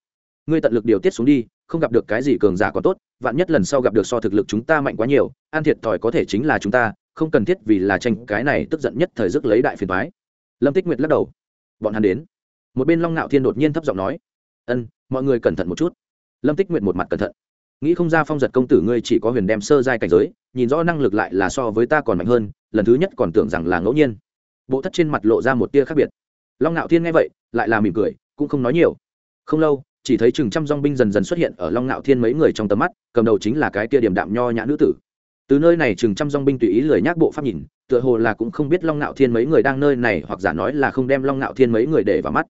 Ngươi tận lực điều tiết xuống đi không gặp được cái gì cường giả có tốt, vạn nhất lần sau gặp được so thực lực chúng ta mạnh quá nhiều, an thiệt thòi có thể chính là chúng ta, không cần thiết vì là tranh cái này tức giận nhất thời dứt lấy đại phiền thoái lâm tích nguyệt lắc đầu. Bọn hắn đến. Một bên long ngạo thiên đột nhiên thấp giọng nói. Ân, mọi người cẩn thận một chút. Lâm tích nguyệt một mặt cẩn thận. Nghĩ không ra phong giật công tử ngươi chỉ có huyền đem sơ giai cảnh giới, nhìn rõ năng lực lại là so với ta còn mạnh hơn, lần thứ nhất còn tưởng rằng là ngẫu nhiên. Bộ thất trên mặt lộ ra một tia khác biệt. Long ngạo thiên nghe vậy, lại là mỉm cười, cũng không nói nhiều. Không lâu chỉ thấy chừng trăm dong binh dần dần xuất hiện ở long ngạo thiên mấy người trong tầm mắt, cầm đầu chính là cái tia điểm đạm nho nhã nữ tử. Từ nơi này chừng trăm dong binh tùy ý lười nhác bộ pháp nhìn, tựa hồ là cũng không biết long ngạo thiên mấy người đang nơi này hoặc giả nói là không đem long ngạo thiên mấy người để vào mắt.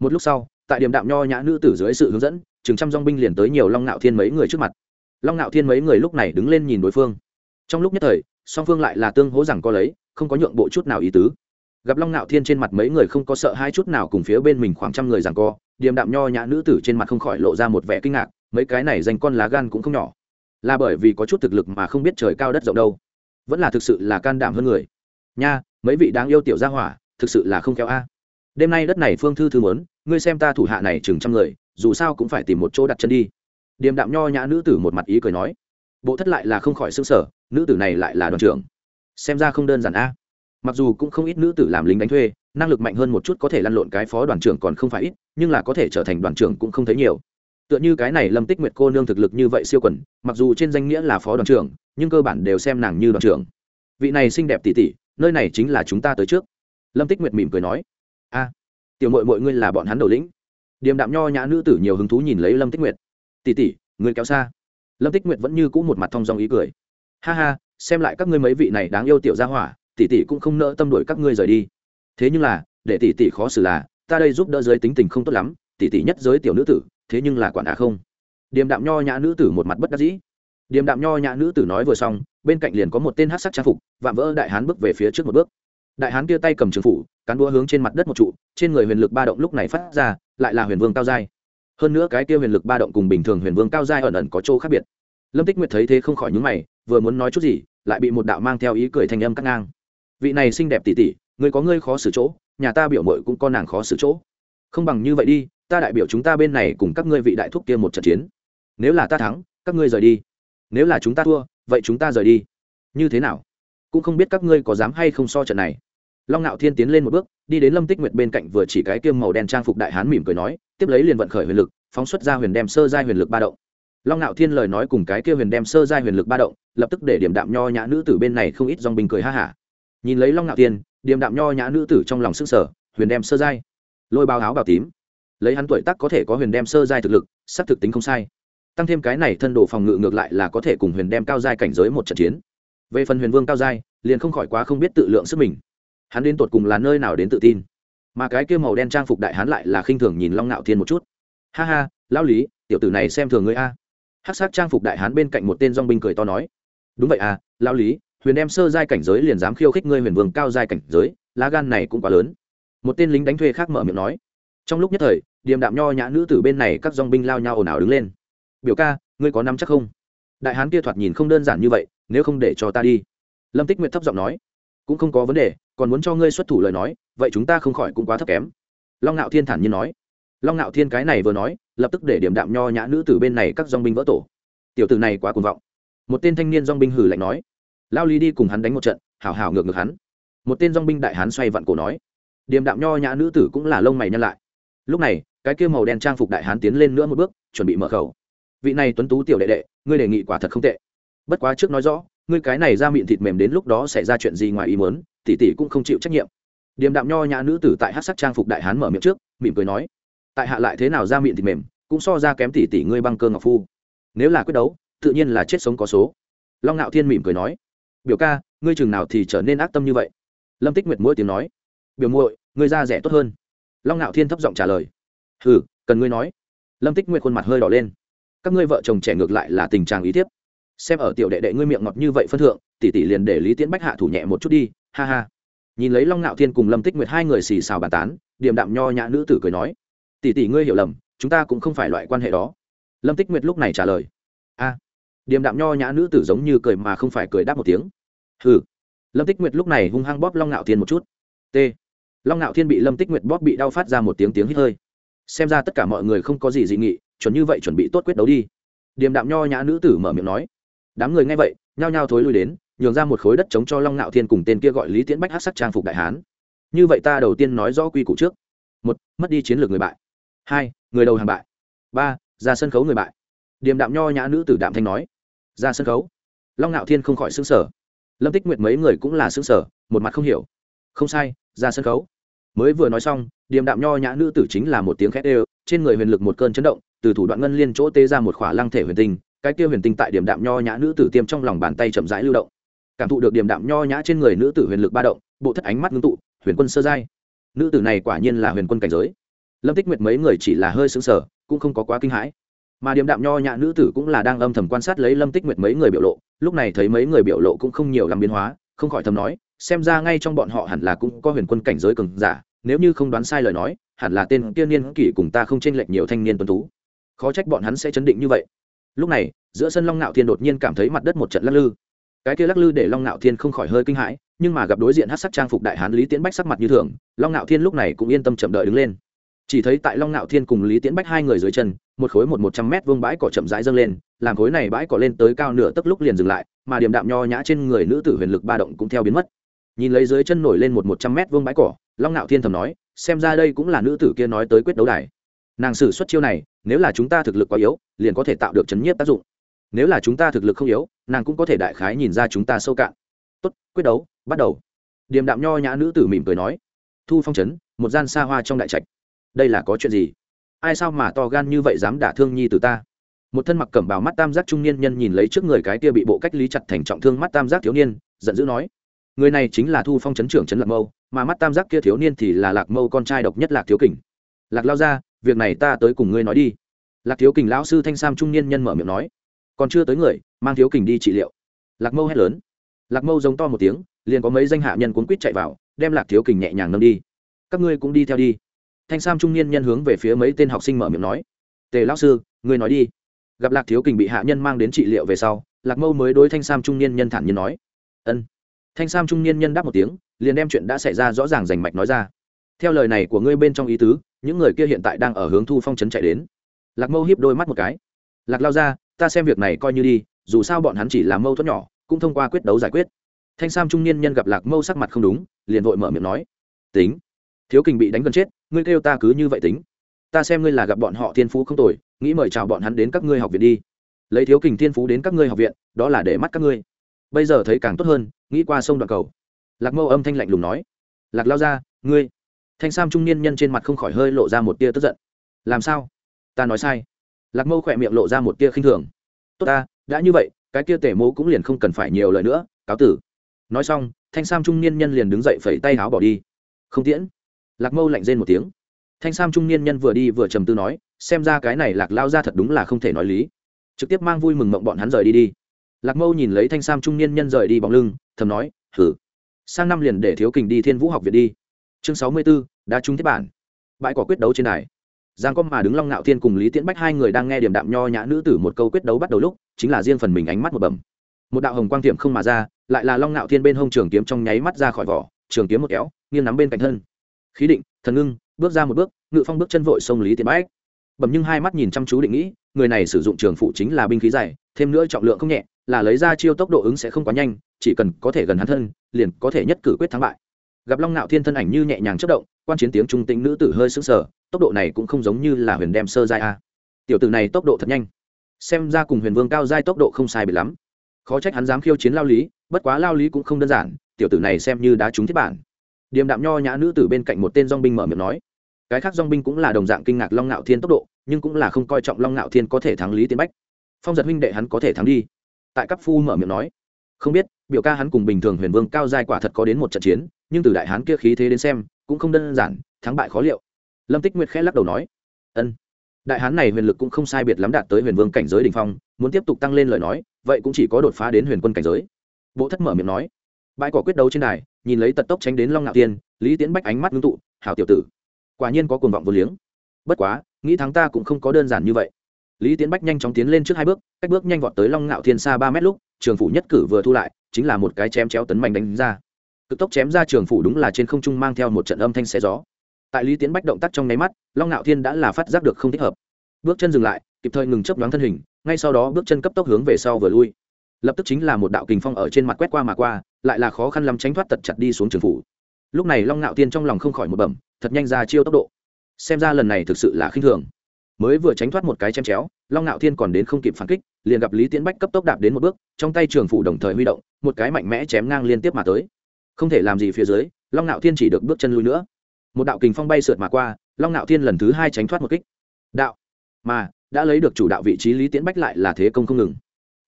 Một lúc sau, tại điểm đạm nho nhã nữ tử dưới sự hướng dẫn, chừng trăm dong binh liền tới nhiều long ngạo thiên mấy người trước mặt. Long ngạo thiên mấy người lúc này đứng lên nhìn đối phương. Trong lúc nhất thời, song phương lại là tương hố rằng có lấy, không có nhượng bộ chút nào ý tứ gặp long ngạo thiên trên mặt mấy người không có sợ hai chút nào cùng phía bên mình khoảng trăm người rằng co, điềm đạm nho nhã nữ tử trên mặt không khỏi lộ ra một vẻ kinh ngạc, mấy cái này dành con lá gan cũng không nhỏ. Là bởi vì có chút thực lực mà không biết trời cao đất rộng đâu. Vẫn là thực sự là can đảm hơn người. Nha, mấy vị đáng yêu tiểu gia hỏa, thực sự là không kéo a. Đêm nay đất này phương thư thư mớn ngươi xem ta thủ hạ này chừng trăm người, dù sao cũng phải tìm một chỗ đặt chân đi. Điềm đạm nho nhã nữ tử một mặt ý cười nói. Bộ thất lại là không khỏi xương sở nữ tử này lại là đoàn trưởng. Xem ra không đơn giản a mặc dù cũng không ít nữ tử làm lính đánh thuê, năng lực mạnh hơn một chút có thể lăn lộn cái phó đoàn trưởng còn không phải ít, nhưng là có thể trở thành đoàn trưởng cũng không thấy nhiều. Tựa như cái này lâm tích nguyệt cô nương thực lực như vậy siêu quần, mặc dù trên danh nghĩa là phó đoàn trưởng, nhưng cơ bản đều xem nàng như đoàn trưởng. Vị này xinh đẹp tỉ tỉ nơi này chính là chúng ta tới trước. Lâm tích nguyệt mỉm cười nói, a, tiểu mội mọi ngươi là bọn hắn đầu lĩnh. Điềm đạm nho nhã nữ tử nhiều hứng thú nhìn lấy lâm tích nguyệt. Tỉ tỉ ngươi kéo xa. Lâm tích nguyệt vẫn như cũ một mặt thong dong ý cười. Ha ha, xem lại các ngươi mấy vị này đáng yêu tiểu gia hỏa tỷ tỷ cũng không nỡ tâm đuổi các ngươi rời đi. Thế nhưng là, để tỷ tỷ khó xử là, ta đây giúp đỡ giới tính tình không tốt lắm, tỷ tỷ nhất giới tiểu nữ tử, thế nhưng là quản đã không? Điềm đạm nho nhã nữ tử một mặt bất đắc dĩ. Điềm đạm nho nhã nữ tử nói vừa xong, bên cạnh liền có một tên hát sắc trang phục, vạm vỡ đại hán bước về phía trước một bước. Đại hán kia tay cầm trường phủ, cán đũa hướng trên mặt đất một trụ, trên người huyền lực ba động lúc này phát ra, lại là huyền vương cao giai. Hơn nữa cái kia huyền lực ba động cùng bình thường huyền vương cao giai ẩn ẩn có chỗ khác biệt. Lâm tích nguyệt thấy thế không khỏi nhúng mày, vừa muốn nói chút gì, lại bị một đạo mang theo ý cười thanh âm cắt ngang vị này xinh đẹp tỉ tỉ người có ngươi khó xử chỗ, nhà ta biểu mội cũng con nàng khó xử chỗ. Không bằng như vậy đi, ta đại biểu chúng ta bên này cùng các ngươi vị đại thúc kia một trận chiến. Nếu là ta thắng, các ngươi rời đi. Nếu là chúng ta thua, vậy chúng ta rời đi. Như thế nào? Cũng không biết các ngươi có dám hay không so trận này. Long ngạo thiên tiến lên một bước, đi đến lâm tích nguyệt bên cạnh vừa chỉ cái kiêm màu đen trang phục đại hán mỉm cười nói, tiếp lấy liền vận khởi huyền lực, phóng xuất ra huyền đem sơ giai huyền lực ba động. Long ngạo thiên lời nói cùng cái kia huyền đem sơ giai huyền lực ba động, lập tức để điểm đạm nho nhã nữ tử bên này không ít dòng bình cười ha hả nhìn lấy long ngạo thiên Điềm đạm nho nhã nữ tử trong lòng sức sở huyền đem sơ giai. Lôi bao áo bào tím. Lấy hắn tuổi tác có thể có huyền đem sơ giai thực lực sắc thực tính không sai. Tăng thêm cái này thân đồ phòng ngự ngược lại là có thể cùng huyền đem cao giai cảnh giới một trận chiến. Về phần huyền vương cao giai, liền không khỏi quá không biết tự lượng sức mình. Hắn đến tột cùng là nơi nào đến tự tin. Mà cái kia màu đen trang phục đại hắn lại là khinh thường nhìn long ngạo thiên một chút. Ha ha, lão lý, tiểu tử này xem thường người a. Hắc sắc trang phục đại hán bên cạnh một tên dong binh cười to nói. Đúng vậy à lão lý huyền đem sơ giai cảnh giới liền dám khiêu khích ngươi huyền vương cao giai cảnh giới, lá gan này cũng quá lớn. Một tên lính đánh thuê khác mở miệng nói. Trong lúc nhất thời, điềm đạm nho nhã nữ tử bên này các dong binh lao nhau ồn ào đứng lên. Biểu ca, ngươi có nắm chắc không? Đại hán kia thoạt nhìn không đơn giản như vậy, nếu không để cho ta đi. Lâm tích nguyệt thấp giọng nói. Cũng không có vấn đề, còn muốn cho ngươi xuất thủ lời nói, vậy chúng ta không khỏi cũng quá thấp kém. Long ngạo thiên thản nhiên nói. Long ngạo thiên cái này vừa nói, lập tức để điểm đạm nho nhã nữ từ bên này các dong binh vỡ tổ. Tiểu tử này quá cuồng vọng. Một tên thanh niên dong binh hử lạnh nói lao lý đi cùng hắn đánh một trận hảo hảo ngược ngược hắn. Một tên dong binh đại hán xoay vặn cổ nói, điềm đạm nho nhã nữ tử cũng là lông mày nhăn lại. Lúc này, cái kia màu đen trang phục đại hán tiến lên nữa một bước, chuẩn bị mở khẩu. Vị này tuấn tú tiểu đệ đệ, ngươi đề nghị quả thật không tệ. Bất quá trước nói rõ, ngươi cái này ra miệng thịt mềm đến lúc đó sẽ ra chuyện gì ngoài ý muốn, tỷ tỷ cũng không chịu trách nhiệm. Điềm đạm nho nhã nữ tử tại hát sắc trang phục đại hán mở miệng trước, mỉm cười nói, tại hạ lại thế nào ra miệng thịt mềm, cũng so ra kém tỷ tỷ ngươi băng cơ ngọc phu. Nếu là quyết đấu, tự nhiên là chết sống có số. Long ngạo thiên mỉm cười nói biểu ca, ngươi chừng nào thì trở nên ác tâm như vậy? Lâm tích nguyệt mỗi tiếng nói. Biểu muội, ngươi ra rẻ tốt hơn. Long ngạo thiên thấp giọng trả lời. Hừ, cần ngươi nói. Lâm tích nguyệt khuôn mặt hơi đỏ lên. Các ngươi vợ chồng trẻ ngược lại là tình trạng ý tiếp xem ở tiểu đệ đệ ngươi miệng ngọt như vậy phân thượng, tỷ tỷ liền để lý tiễn bách hạ thủ nhẹ một chút đi, ha ha. Nhìn lấy long ngạo thiên cùng lâm tích nguyệt hai người xì xào bàn tán, điềm đạm nho nhã nữ tử cười nói. Tỷ tỷ ngươi hiểu lầm, chúng ta cũng không phải loại quan hệ đó. Lâm tích nguyệt lúc này trả lời. A điềm đạm nho nhã nữ tử giống như cười mà không phải cười đáp một tiếng. Hừ. Lâm tích nguyệt lúc này hung hăng bóp long ngạo thiên một chút. T. Long ngạo thiên bị lâm tích nguyệt bóp bị đau phát ra một tiếng tiếng hít hơi. Xem ra tất cả mọi người không có gì dị nghị, chuẩn như vậy chuẩn bị tốt quyết đấu đi. Điềm đạm nho nhã nữ tử mở miệng nói. Đám người nghe vậy, nhao nhao thối lui đến, nhường ra một khối đất chống cho long ngạo thiên cùng tên kia gọi lý tiễn bách hát sắc trang phục đại hán. Như vậy ta đầu tiên nói rõ quy củ trước. Một, mất đi chiến lược người bại. Hai, người đầu hàng bại. Ba, ra sân khấu người bại. Điềm đạm nho nhã nữ tử đạm thanh nói ra sân khấu. Long ngạo thiên không khỏi xứng sở lâm tích nguyệt mấy người cũng là xứng sở một mặt không hiểu. Không sai, ra sân khấu. Mới vừa nói xong, điềm đạm nho nhã nữ tử chính là một tiếng khét ê trên người huyền lực một cơn chấn động, từ thủ đoạn ngân liên chỗ tê ra một khỏa lăng thể huyền tinh, cái kia huyền tinh tại điểm đạm nho nhã nữ tử tiêm trong lòng bàn tay chậm rãi lưu động. Cảm thụ được điểm đạm nho nhã trên người nữ tử huyền lực ba động, bộ thất ánh mắt ngưng tụ, huyền quân sơ giai. Nữ tử này quả nhiên là huyền quân cảnh giới. Lâm tích nguyệt mấy người chỉ là hơi xứng sở cũng không có quá kinh hãi mà điềm đạm nho nhã nữ tử cũng là đang âm thầm quan sát lấy lâm tích nguyệt mấy người biểu lộ, lúc này thấy mấy người biểu lộ cũng không nhiều làm biến hóa, không khỏi thầm nói, xem ra ngay trong bọn họ hẳn là cũng có huyền quân cảnh giới cường giả, nếu như không đoán sai lời nói, hẳn là tên tiên niên kỷ cùng ta không chênh lệch nhiều thanh niên tuấn tú. Khó trách bọn hắn sẽ chấn định như vậy. Lúc này, giữa sân long Nạo thiên đột nhiên cảm thấy mặt đất một trận lắc lư. Cái kia lắc lư để long Nạo thiên không khỏi hơi kinh hãi, nhưng mà gặp đối diện hát sắc trang phục đại hán lý tiễn bách sắc mặt như thường, long Nạo thiên lúc này cũng yên tâm chậm đợi đứng lên chỉ thấy tại long ngạo thiên cùng lý tiễn bách hai người dưới chân, một khối một một trăm mét vuông bãi cỏ chậm rãi dâng lên, làm khối này bãi cỏ lên tới cao nửa tấc lúc liền dừng lại, mà điểm đạm nho nhã trên người nữ tử huyền lực ba động cũng theo biến mất. Nhìn lấy dưới chân nổi lên một một trăm mét vuông bãi cỏ, long ngạo thiên thầm nói, xem ra đây cũng là nữ tử kia nói tới quyết đấu đài. Nàng sử xuất chiêu này, nếu là chúng ta thực lực quá yếu, liền có thể tạo được chấn nhiếp tác dụng. Nếu là chúng ta thực lực không yếu, nàng cũng có thể đại khái nhìn ra chúng ta sâu cạn. Tốt, quyết đấu, bắt đầu. Điềm đạm nho nhã nữ tử mỉm cười nói, thu phong trấn một gian xa hoa trong đại trạch đây là có chuyện gì? Ai sao mà to gan như vậy dám đả thương nhi từ ta? Một thân mặc cẩm bào mắt tam giác trung niên nhân nhìn lấy trước người cái kia bị bộ cách lý chặt thành trọng thương mắt tam giác thiếu niên, giận dữ nói, người này chính là thu phong chấn trưởng trấn lạc mâu, mà mắt tam giác kia thiếu niên thì là lạc mâu con trai độc nhất lạc thiếu kình. Lạc lao ra, việc này ta tới cùng ngươi nói đi. Lạc thiếu kình lão sư thanh sam trung niên nhân mở miệng nói, còn chưa tới người, mang thiếu kình đi trị liệu. Lạc mâu hét lớn. Lạc mâu giống to một tiếng, liền có mấy danh hạ nhân cuốn quýt chạy vào, đem lạc thiếu kình nhẹ nhàng nâng đi. Các ngươi cũng đi theo đi thanh sam trung niên nhân hướng về phía mấy tên học sinh mở miệng nói, tề lão sư, ngươi nói đi. Gặp lạc thiếu kình bị hạ nhân mang đến trị liệu về sau, lạc mâu mới đối thanh sam trung niên nhân thản nhiên nói, ân. Thanh sam trung niên nhân đáp một tiếng, liền đem chuyện đã xảy ra rõ ràng rành mạch nói ra. Theo lời này của ngươi bên trong ý tứ, những người kia hiện tại đang ở hướng thu phong trấn chạy đến. Lạc mâu hiếp đôi mắt một cái, lạc lao ra, ta xem việc này coi như đi, dù sao bọn hắn chỉ là mâu thuẫn nhỏ, cũng thông qua quyết đấu giải quyết. Thanh sam trung niên nhân gặp lạc mâu sắc mặt không đúng, liền vội mở miệng nói, tính thiếu kình bị đánh gần chết, ngươi kêu ta cứ như vậy tính. Ta xem ngươi là gặp bọn họ thiên phú không tồi, nghĩ mời chào bọn hắn đến các ngươi học viện đi. Lấy thiếu kình thiên phú đến các ngươi học viện, đó là để mắt các ngươi. Bây giờ thấy càng tốt hơn, nghĩ qua sông đoạn cầu. Lạc mâu âm thanh lạnh lùng nói. Lạc lao ra, ngươi. Thanh sam trung niên nhân trên mặt không khỏi hơi lộ ra một tia tức giận. Làm sao? Ta nói sai. Lạc mâu khỏe miệng lộ ra một tia khinh thường. Tốt ta, đã như vậy, cái tia tể mô cũng liền không cần phải nhiều lời nữa, cáo tử. Nói xong, thanh sam trung niên nhân liền đứng dậy phẩy tay áo bỏ đi. Không tiễn lạc mâu lạnh rên một tiếng. Thanh sam trung niên nhân vừa đi vừa trầm tư nói, xem ra cái này lạc lao ra thật đúng là không thể nói lý. Trực tiếp mang vui mừng mộng bọn hắn rời đi đi. Lạc mâu nhìn lấy thanh sam trung niên nhân rời đi bóng lưng, thầm nói, hử? Sang năm liền để thiếu kình đi thiên vũ học viện đi. Chương sáu mươi b ố đã trúng tiếp bản. Bãi cỏ quyết đấu trên đài. Giang có mà đứng long ngạo thiên cùng lý tiễn bách hai người đang nghe điểm đạm nho nhã nữ tử một câu quyết đấu bắt đầu lúc, chính là riêng phần mình ánh mắt một bẩm. Một đạo hồng quang tiệm không mà ra, lại là long ngạo thiên bên hông trường kiếm trong nháy mắt ra khỏi vỏ, trường kiếm một kéo, nghiêng nắm bên cạnh thân khí định, thần ngưng, bước ra một bước, ngự phong bước chân vội sông lý tiễn bách. Bẩm nhưng hai mắt nhìn chăm chú định nghĩ, người này sử dụng trường phụ chính là binh khí dày thêm nữa trọng lượng không nhẹ, là lấy ra chiêu tốc độ ứng sẽ không quá nhanh, chỉ cần có thể gần hắn thân, liền có thể nhất cử quyết thắng bại. Gặp long Nạo thiên thân ảnh như nhẹ nhàng chất động, quan chiến tiếng trung tĩnh nữ tử hơi sững sờ, tốc độ này cũng không giống như là huyền đem sơ giai a. Tiểu tử này tốc độ thật nhanh. Xem ra cùng huyền vương cao giai tốc độ không sai biệt lắm. Khó trách hắn dám khiêu chiến lao lý, bất quá lao lý cũng không đơn giản, tiểu tử này xem như đá trúng thiết bản điềm đạm nho nhã nữ tử bên cạnh một tên dong binh mở miệng nói. Cái khác dong binh cũng là đồng dạng kinh ngạc long ngạo thiên tốc độ, nhưng cũng là không coi trọng long ngạo thiên có thể thắng lý tiến bách. Phong giật huynh đệ hắn có thể thắng đi. Tại cấp phu mở miệng nói. Không biết, biểu ca hắn cùng bình thường huyền vương cao giai quả thật có đến một trận chiến, nhưng từ đại hán kia khí thế đến xem, cũng không đơn giản, thắng bại khó liệu. Lâm tích nguyệt khẽ lắc đầu nói. Ân. Đại hán này huyền lực cũng không sai biệt lắm đạt tới huyền vương cảnh giới đ ỉ n h phong, muốn tiếp tục tăng lên lời nói, vậy cũng chỉ có đột phá đến huyền quân cảnh giới. Bộ thất mở miệng nói bãi cỏ quyết đấu trên đài, nhìn lấy tật tốc tránh đến long ngạo tiên, lý tiến bách ánh mắt ngưng tụ, hảo tiểu tử, quả nhiên có cuồng vọng vô liếng. Bất quá, nghĩ thắng ta cũng không có đơn giản như vậy. Lý tiến bách nhanh chóng tiến lên trước hai bước, cách bước nhanh vọt tới long ngạo thiên xa ba mét lúc, trường phủ nhất cử vừa thu lại, chính là một cái chém chéo tấn mạnh đánh ra. Cực tốc chém ra trường phủ đúng là trên không trung mang theo một trận âm thanh xé gió. Tại lý tiến bách động tác trong nháy mắt, long ngạo thiên đã là phát giác được không thích hợp. Bước chân dừng lại, kịp thời ngừng chấp đoán thân hình, ngay sau đó bước chân cấp tốc hướng về sau vừa lui. Lập tức chính là một đạo kình phong ở trên mặt quét qua mà qua lại là khó khăn lắm tránh thoát tật chặt đi xuống trường phủ. Lúc này long ngạo thiên trong lòng không khỏi một bẩm, thật nhanh ra chiêu tốc độ. Xem ra lần này thực sự là khinh thường. Mới vừa tránh thoát một cái chém chéo, long ngạo thiên còn đến không kịp phản kích, liền gặp lý tiến bách cấp tốc đạp đến một bước, trong tay trường phủ đồng thời huy động, một cái mạnh mẽ chém ngang liên tiếp mà tới. Không thể làm gì phía dưới, long ngạo thiên chỉ được bước chân lui nữa. Một đạo kình phong bay sượt mà qua, long ngạo thiên lần thứ hai tránh thoát một kích. Đạo. Mà, đã lấy được chủ đạo vị trí lý tiến bách lại là thế công không ngừng.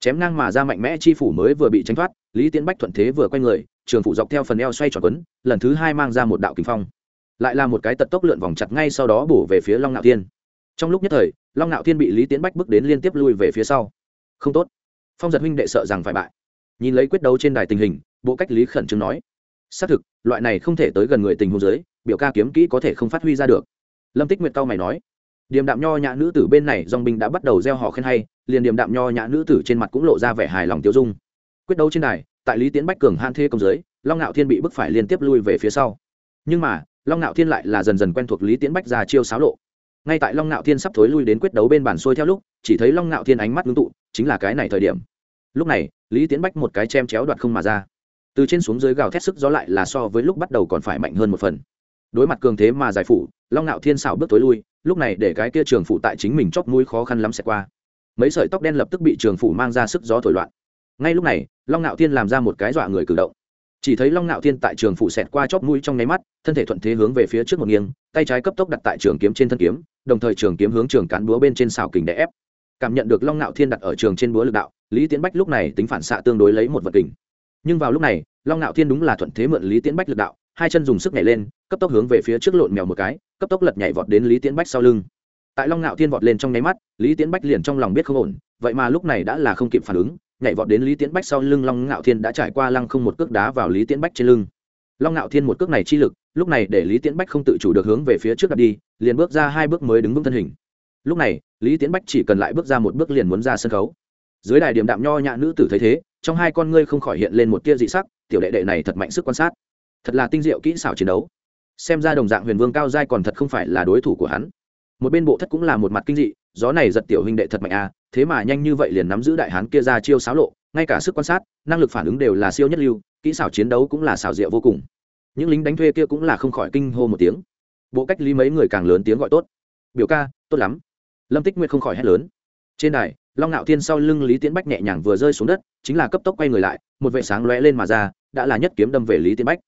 Chém ngang mà ra mạnh mẽ chi phủ mới vừa bị tránh thoát lý tiến bách thuận thế vừa quay người, trường phủ dọc theo phần eo xoay tròn quấn, lần thứ hai mang ra một đạo kình phong. Lại là một cái tật tốc lượn vòng chặt ngay sau đó bổ về phía long ngạo thiên. Trong lúc nhất thời, long ngạo thiên bị lý tiến bách bước đến liên tiếp lui về phía sau. Không tốt. Phong giật huynh đệ sợ rằng phải bại. Nhìn lấy quyết đấu trên đài tình hình, bộ cách lý khẩn trương nói. Xác thực, loại này không thể tới gần người tình huống giới biểu ca kiếm kỹ có thể không phát huy ra được. Lâm tích nguyệt cao mày nói. Điềm đạm nho nhã nữ tử bên này dong binh đã bắt đầu gieo họ khen hay, liền điềm đạm nho nhã nữ tử trên mặt cũng lộ ra vẻ hài lòng tiêu dung quyết đấu trên đài, tại lý tiến bách cường han thê công giới long ngạo thiên bị bức phải liên tiếp lui về phía sau. Nhưng mà long ngạo thiên lại là dần dần quen thuộc lý tiến bách ra chiêu xáo lộ. Ngay tại long ngạo thiên sắp thối lui đến quyết đấu bên bàn xuôi theo lúc chỉ thấy long ngạo thiên ánh mắt ngưng tụ chính là cái này thời điểm. Lúc này lý tiến bách một cái chem chéo đoạt không mà ra. Từ trên xuống dưới gào thét sức gió lại là so với lúc bắt đầu còn phải mạnh hơn một phần. Đối mặt cường thế mà giải phủ long ngạo thiên xảo bước tối lui lúc này để cái kia trường phủ tại chính mình chóp mũi khó khăn lắm sẽ qua. Mấy sợi tóc đen lập tức bị trường phủ mang ra sức gió thổi loạn ngay lúc này, long ngạo thiên làm ra một cái dọa người cử động. Chỉ thấy long ngạo thiên tại trường phủ xẹt qua chóp mũi trong nháy mắt, thân thể thuận thế hướng về phía trước một nghiêng, tay trái cấp tốc đặt tại trường kiếm trên thân kiếm, đồng thời trường kiếm hướng trường cán búa bên trên xào kình để ép. Cảm nhận được long ngạo thiên đặt ở trường trên búa lực đạo, lý tiến bách lúc này tính phản xạ tương đối lấy một vật kình. Nhưng vào lúc này, long ngạo thiên đúng là thuận thế mượn lý tiến bách lực đạo, hai chân dùng sức nhảy lên, cấp tốc hướng về phía trước lộn mèo một cái, cấp tốc lật nhảy vọt đến lý tiến bách sau lưng. Tại long ngạo thiên vọt lên trong nháy mắt, lý tiến bách liền trong lòng biết không ổn, vậy mà lúc này đã là không kịp phản ứng nhảy vọt đến lý Tiễn bách sau lưng long ngạo thiên đã trải qua lăng không một cước đá vào lý Tiễn bách trên lưng. Long ngạo thiên một cước này chi lực, lúc này để lý Tiễn bách không tự chủ được hướng về phía trước đặt đi, liền bước ra hai bước mới đứng vững thân hình. Lúc này, lý Tiễn bách chỉ cần lại bước ra một bước liền muốn ra sân khấu. Dưới đài điểm đạm nho nhã nữ tử thấy thế, trong hai con ngươi không khỏi hiện lên một tia dị sắc, tiểu đệ đệ này thật mạnh sức quan sát. Thật là tinh diệu kỹ xảo chiến đấu. Xem ra đồng dạng huyền vương cao giai còn thật không phải là đối thủ của hắn. Một bên bộ thất cũng là một mặt kinh dị, gió này giật tiểu huynh đệ thật mạnh à thế mà nhanh như vậy liền nắm giữ đại hán kia ra chiêu xáo lộ, ngay cả sức quan sát, năng lực phản ứng đều là siêu nhất lưu, kỹ xảo chiến đấu cũng là xảo diệu vô cùng. Những lính đánh thuê kia cũng là không khỏi kinh hô một tiếng. Bộ cách lý mấy người càng lớn tiếng gọi tốt. Biểu ca, tốt lắm. Lâm tích nguyệt không khỏi hét lớn. Trên đài, long ngạo thiên sau lưng lý tiến bách nhẹ nhàng vừa rơi xuống đất, chính là cấp tốc quay người lại, một vệ sáng lóe lên mà ra, đã là nhất kiếm đâm về lý tiến bách.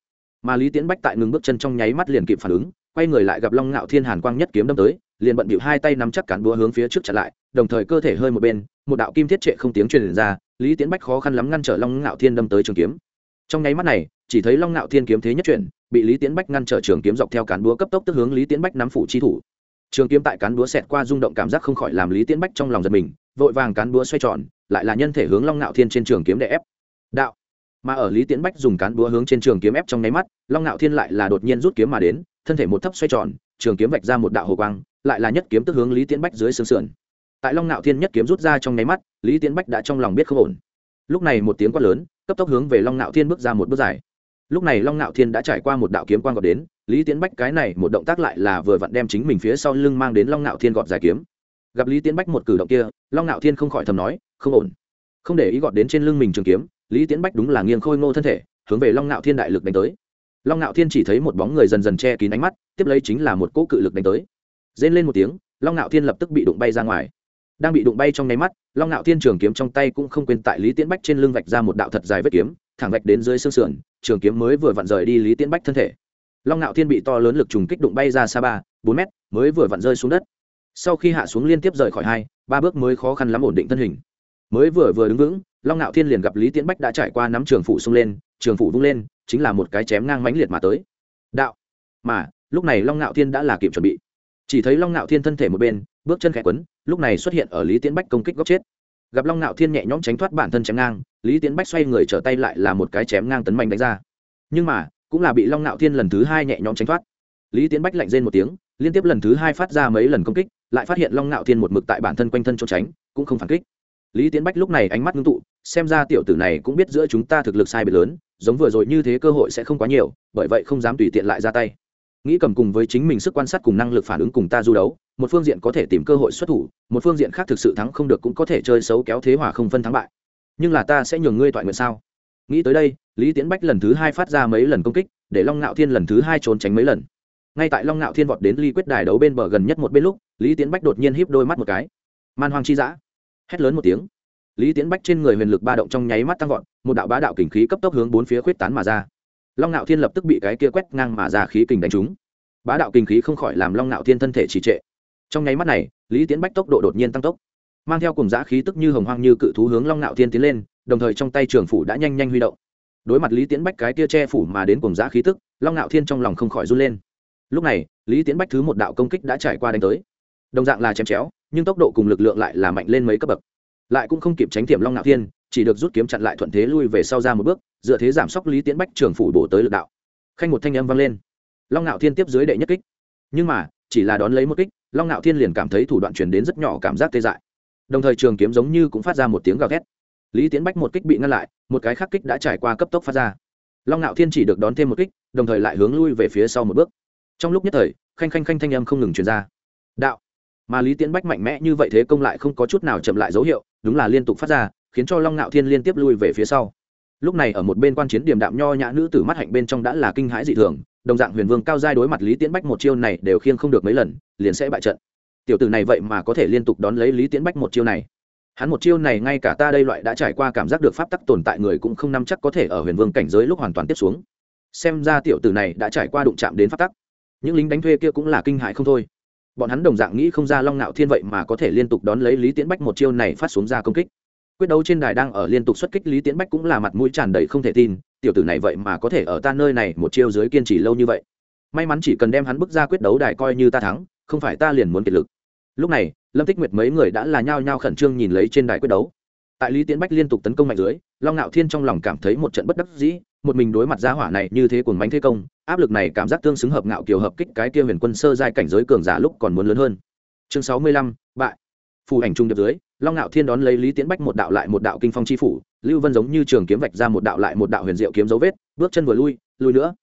Mà lý tiến bách tại ngừng bước chân trong nháy mắt liền kịp phản ứng, quay người lại gặp long ngạo thiên hàn quang nhất kiếm đâm tới liền bận bịu hai tay nắm chắc cán búa hướng phía trước chặn lại, đồng thời cơ thể hơi một bên, một đạo kim thiết trệ không tiếng truyền ra, lý tiến bách khó khăn lắm ngăn trở long ngạo thiên đâm tới trường kiếm. Trong nháy mắt này, chỉ thấy long ngạo thiên kiếm thế nhất chuyển, bị lý tiến bách ngăn trở trường kiếm dọc theo cán búa cấp tốc tức hướng lý tiến bách nắm phủ chi thủ. Trường kiếm tại cán búa xẹt qua rung động cảm giác không khỏi làm lý tiến bách trong lòng giật mình, vội vàng cán búa xoay tròn, lại là nhân thể hướng long ngạo thiên trên trường kiếm để ép. Đạo. Mà ở lý tiến bách dùng cán búa hướng trên trường kiếm ép trong nháy mắt, long ngạo thiên lại là đột nhiên rút kiếm mà đến, thân thể một thấp xoay tròn, trường kiếm vạch ra một đạo hồ quang lại là nhất kiếm tức hướng lý tiến bách dưới xương sườn. Tại long Nạo thiên nhất kiếm rút ra trong nháy mắt, lý tiến bách đã trong lòng biết không ổn. Lúc này một tiếng quát lớn, cấp tốc hướng về long Nạo thiên bước ra một bước dài. Lúc này long Nạo thiên đã trải qua một đạo kiếm quan gọt đến, lý tiến bách cái này một động tác lại là vừa vặn đem chính mình phía sau lưng mang đến long Nạo thiên gọt dài kiếm. Gặp lý tiến bách một cử động kia, long Nạo thiên không khỏi thầm nói, không ổn. Không để ý gọt đến trên lưng mình trường kiếm, lý tiến bách đúng là nghiêng khôi ngô thân thể, hướng về long Nạo thiên đại lực đánh tới. Long Nạo thiên chỉ thấy một bóng người dần dần che kín ánh mắt, tiếp lấy chính là một cỗ cự lực đánh tới rên lên một tiếng, long ngạo thiên lập tức bị đụng bay ra ngoài. Đang bị đụng bay trong nháy mắt, long ngạo thiên trường kiếm trong tay cũng không quên tại lý tiễn bách trên lưng vạch ra một đạo thật dài vết kiếm, thẳng vạch đến dưới xương sườn, trường kiếm mới vừa vặn rời đi lý tiễn bách thân thể. Long ngạo thiên bị to lớn lực trùng kích đụng bay ra xa ba, bốn mét, mới vừa vặn rơi xuống đất. Sau khi hạ xuống liên tiếp rời khỏi hai, ba bước mới khó khăn lắm ổn định thân hình. Mới vừa vừa đứng vững, long ngạo thiên liền gặp lý tiễn bách đã trải qua nắm trường phủ xông lên, trường phủ vung lên, chính là một cái chém ngang mãnh liệt mà tới. Đạo. Mà, lúc này long ngạo thiên đã là kịp chuẩn bị chỉ thấy long ngạo thiên thân thể một bên, bước chân khẽ quấn, lúc này xuất hiện ở lý Tiến bách công kích góc chết. Gặp long ngạo thiên nhẹ nhõm tránh thoát bản thân chém ngang, lý Tiến bách xoay người trở tay lại là một cái chém ngang tấn mạnh đánh ra. Nhưng mà, cũng là bị long ngạo thiên lần thứ hai nhẹ nhõm tránh thoát. Lý Tiến bách lạnh rên một tiếng, liên tiếp lần thứ hai phát ra mấy lần công kích, lại phát hiện long ngạo thiên một mực tại bản thân quanh thân trốn tránh, cũng không phản kích. Lý Tiến bách lúc này ánh mắt ngưng tụ, xem ra tiểu tử này cũng biết giữa chúng ta thực lực sai biệt lớn, giống vừa rồi như thế cơ hội sẽ không quá nhiều, bởi vậy không dám tùy tiện lại ra tay nghĩ cầm cùng với chính mình sức quan sát cùng năng lực phản ứng cùng ta du đấu, một phương diện có thể tìm cơ hội xuất thủ, một phương diện khác thực sự thắng không được cũng có thể chơi xấu kéo thế hòa không phân thắng bại. Nhưng là ta sẽ nhường ngươi toại nguyện sao? Nghĩ tới đây, lý tiến bách lần thứ hai phát ra mấy lần công kích, để long ngạo thiên lần thứ hai trốn tránh mấy lần. Ngay tại long ngạo thiên vọt đến ly quyết đài đấu bên bờ gần nhất một bên lúc, lý tiến bách đột nhiên híp đôi mắt một cái. Man hoang chi dã. Hét lớn một tiếng. Lý tiến bách trên người huyền lực ba động trong nháy mắt tăng vọt, một đạo bá đạo kình khí cấp tốc hướng bốn phía khuyết tán mà ra long ngạo thiên lập tức bị cái kia quét ngang mà ra khí kình đánh trúng. Bá đạo kinh khí không khỏi làm long ngạo thiên thân thể trì trệ. Trong nháy mắt này, lý tiến bách tốc độ đột nhiên tăng tốc, mang theo cùng giã khí tức như hồng hoang như cự thú hướng long ngạo thiên tiến lên, đồng thời trong tay trường phủ đã nhanh nhanh huy động. Đối mặt lý tiến bách cái kia che phủ mà đến cùng giã khí tức, long ngạo thiên trong lòng không khỏi run lên. Lúc này, lý tiến bách thứ một đạo công kích đã trải qua đánh tới. Đồng dạng là chém chéo, nhưng tốc độ cùng lực lượng lại là mạnh lên mấy cấp bậc. Lại cũng không kịp tránh tiệm long ngạo thiên, chỉ được rút kiếm chặn lại thuận thế lui về sau ra một bước dựa thế giảm sốc lý tiễn bách trường phủ bổ tới lực đạo. Khanh một thanh âm vang lên. Long ngạo thiên tiếp dưới đệ nhất kích. Nhưng mà, chỉ là đón lấy một kích, long ngạo thiên liền cảm thấy thủ đoạn truyền đến rất nhỏ cảm giác tê dại. Đồng thời trường kiếm giống như cũng phát ra một tiếng gào thét. Lý tiến bách một kích bị ngăn lại, một cái khắc kích đã trải qua cấp tốc phát ra. Long ngạo thiên chỉ được đón thêm một kích, đồng thời lại hướng lui về phía sau một bước. Trong lúc nhất thời, khanh khanh khanh thanh âm không ngừng truyền ra. Đạo. Mà lý tiến bách mạnh mẽ như vậy thế công lại không có chút nào chậm lại dấu hiệu, đúng là liên tục phát ra, khiến cho long ngạo thiên liên tiếp lui về phía sau lúc này ở một bên quan chiến điểm đạm nho nhã nữ tử mắt hạnh bên trong đã là kinh hãi dị thường, đồng dạng huyền vương cao giai đối mặt lý tiến bách một chiêu này đều khiêng không được mấy lần, liền sẽ bại trận. Tiểu tử này vậy mà có thể liên tục đón lấy lý tiến bách một chiêu này. Hắn một chiêu này ngay cả ta đây loại đã trải qua cảm giác được pháp tắc tồn tại người cũng không nắm chắc có thể ở huyền vương cảnh giới lúc hoàn toàn tiếp xuống. Xem ra tiểu tử này đã trải qua đụng chạm đến pháp tắc. Những lính đánh thuê kia cũng là kinh hại không thôi. Bọn hắn đồng dạng nghĩ không ra long nạo thiên vậy mà có thể liên tục đón lấy lý tiến bách một chiêu này phát xuống ra công kích quyết đấu trên đài đang ở liên tục xuất kích lý tiến bách cũng là mặt mũi tràn đầy không thể tin, tiểu tử này vậy mà có thể ở ta nơi này một chiêu dưới kiên trì lâu như vậy. May mắn chỉ cần đem hắn bước ra quyết đấu đài coi như ta thắng, không phải ta liền muốn kiệt lực. Lúc này, lâm tích nguyệt mấy người đã là nhao nhao khẩn trương nhìn lấy trên đài quyết đấu. Tại lý tiến bách liên tục tấn công mạnh dưới, long ngạo thiên trong lòng cảm thấy một trận bất đắc dĩ, một mình đối mặt giá hỏa này như thế cuồng bánh thế công, áp lực này cảm giác tương xứng hợp ngạo kiều hợp kích cái kia huyền quân sơ giai cảnh giới cường giả lúc còn muốn lớn hơn. Chương sáu mươi lăm, bại phù ảnh trung điệp dưới, long ngạo thiên đón lấy lý tiến bách một đạo lại một đạo kinh phong chi phủ, lưu vân giống như trường kiếm vạch ra một đạo lại một đạo huyền diệu kiếm dấu vết, bước chân vừa lui lui nữa.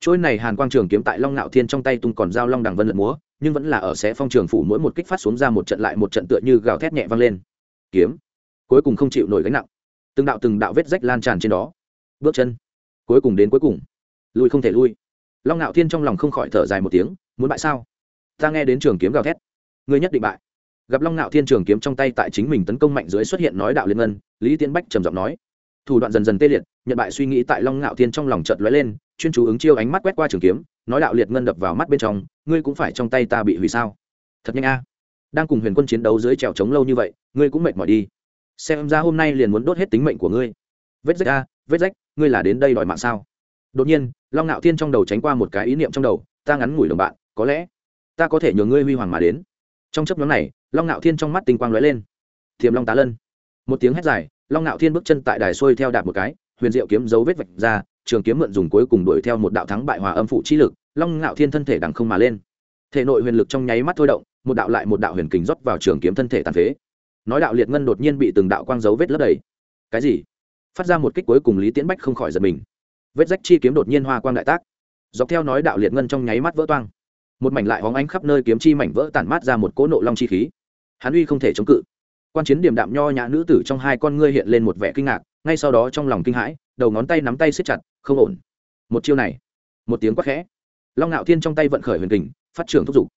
Trôi này hàn quang trường kiếm tại long ngạo thiên trong tay tung còn dao long đằng vân lật múa, nhưng vẫn là ở xé phong trường phủ mỗi một kích phát xuống ra một trận lại một trận tựa như gào thét nhẹ vang lên. Kiếm. Cuối cùng không chịu nổi gánh nặng. Từng đạo từng đạo vết rách lan tràn trên đó. Bước chân. Cuối cùng đến cuối cùng. Lui không thể lui. Long ngạo thiên trong lòng không khỏi thở dài một tiếng, muốn bại sao? Ta nghe đến trường kiếm gào thét. Ngươi nhất định bại gặp long ngạo thiên trường kiếm trong tay tại chính mình tấn công mạnh dưới xuất hiện nói đạo liên ngân, lý tiến bách trầm giọng nói. Thủ đoạn dần dần tê liệt nhận bại suy nghĩ tại long ngạo thiên trong lòng chợt lóe lên, chuyên chú ứng chiêu ánh mắt quét qua trường kiếm, nói đạo liệt ngân đập vào mắt bên trong, ngươi cũng phải trong tay ta bị hủy sao? Thật nhanh a. Đang cùng huyền quân chiến đấu dưới trèo trống lâu như vậy, ngươi cũng mệt mỏi đi. Xem ra hôm nay liền muốn đốt hết tính mệnh của ngươi. Vết rách a, vết rách, ngươi là đến đây đòi mạng sao? Đột nhiên, long ngạo thiên trong đầu tránh qua một cái ý niệm trong đầu, ta ngắn ngủi đồng bạn, có lẽ ta có thể nhờ ngươi huy hoàng mà đến. Trong chấp nhóm này long ngạo thiên trong mắt tinh quang lóe lên. Thiềm long tá lân. Một tiếng hét dài, long ngạo thiên bước chân tại đài xuôi theo đạp một cái, huyền diệu kiếm dấu vết vạch ra, trường kiếm mượn dùng cuối cùng đuổi theo một đạo thắng bại hòa âm phụ chi lực, long ngạo thiên thân thể đằng không mà lên. Thể nội huyền lực trong nháy mắt thôi động, một đạo lại một đạo huyền kình rót vào trường kiếm thân thể tàn phế. Nói đạo liệt ngân đột nhiên bị từng đạo quang dấu vết lấp đầy. Cái gì? Phát ra một kích cuối cùng lý tiễn bách không khỏi giật mình. Vết rách chi kiếm đột nhiên hoa quang đại tác. Dọc theo nói đạo liệt ngân trong nháy mắt vỡ toang. Một mảnh lại hóng ánh khắp nơi kiếm chi mảnh vỡ tản mát ra một cỗ nộ long chi khí hắn uy không thể chống cự. Quan chiến điểm đạm nho nhã nữ tử trong hai con ngươi hiện lên một vẻ kinh ngạc, ngay sau đó trong lòng kinh hãi, đầu ngón tay nắm tay siết chặt, không ổn. Một chiêu này, một tiếng quát khẽ. Long ngạo thiên trong tay vận khởi huyền kình, phát trưởng thúc giục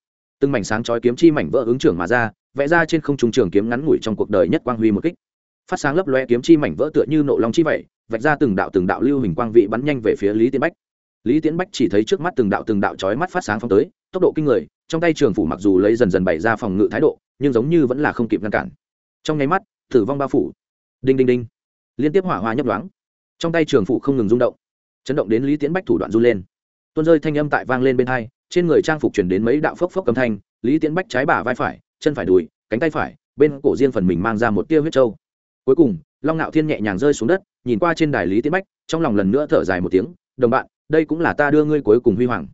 từng mảnh sáng chói kiếm chi mảnh vỡ ứng trưởng mà ra, vẽ ra trên không trung trường kiếm ngắn ngủi trong cuộc đời nhất quang huy một kích. Phát sáng lấp loe kiếm chi mảnh vỡ tựa như nộ long chi vậy, vạch ra từng đạo từng đạo lưu hình quang vị bắn nhanh về phía lý tiến bách. Lý tiến bách chỉ thấy trước mắt từng đạo từng đạo chói mắt phát sáng phong tới, tốc độ kinh người trong tay trường phủ mặc dù lấy dần dần bày ra phòng ngự thái độ, nhưng giống như vẫn là không kịp ngăn cản. Trong nháy mắt, tử vong bao phủ. Đinh đinh đinh. Liên tiếp hỏa hoa nhấp đoáng trong tay trường phủ không ngừng rung động. Chấn động đến lý Tiễn bách thủ đoạn run lên. Tuôn rơi thanh âm tại vang lên bên hai, trên người trang phục chuyển đến mấy đạo phốc phốc âm thanh, lý Tiễn bách trái bả vai phải, chân phải đùi, cánh tay phải, bên cổ riêng phần mình mang ra một tia huyết trâu. Cuối cùng, long ngạo thiên nhẹ nhàng rơi xuống đất, nhìn qua trên đài lý Tiễn bách, trong lòng lần nữa thở dài một tiếng, đồng bạn, đây cũng là ta đưa ngươi cuối cùng huy hoàng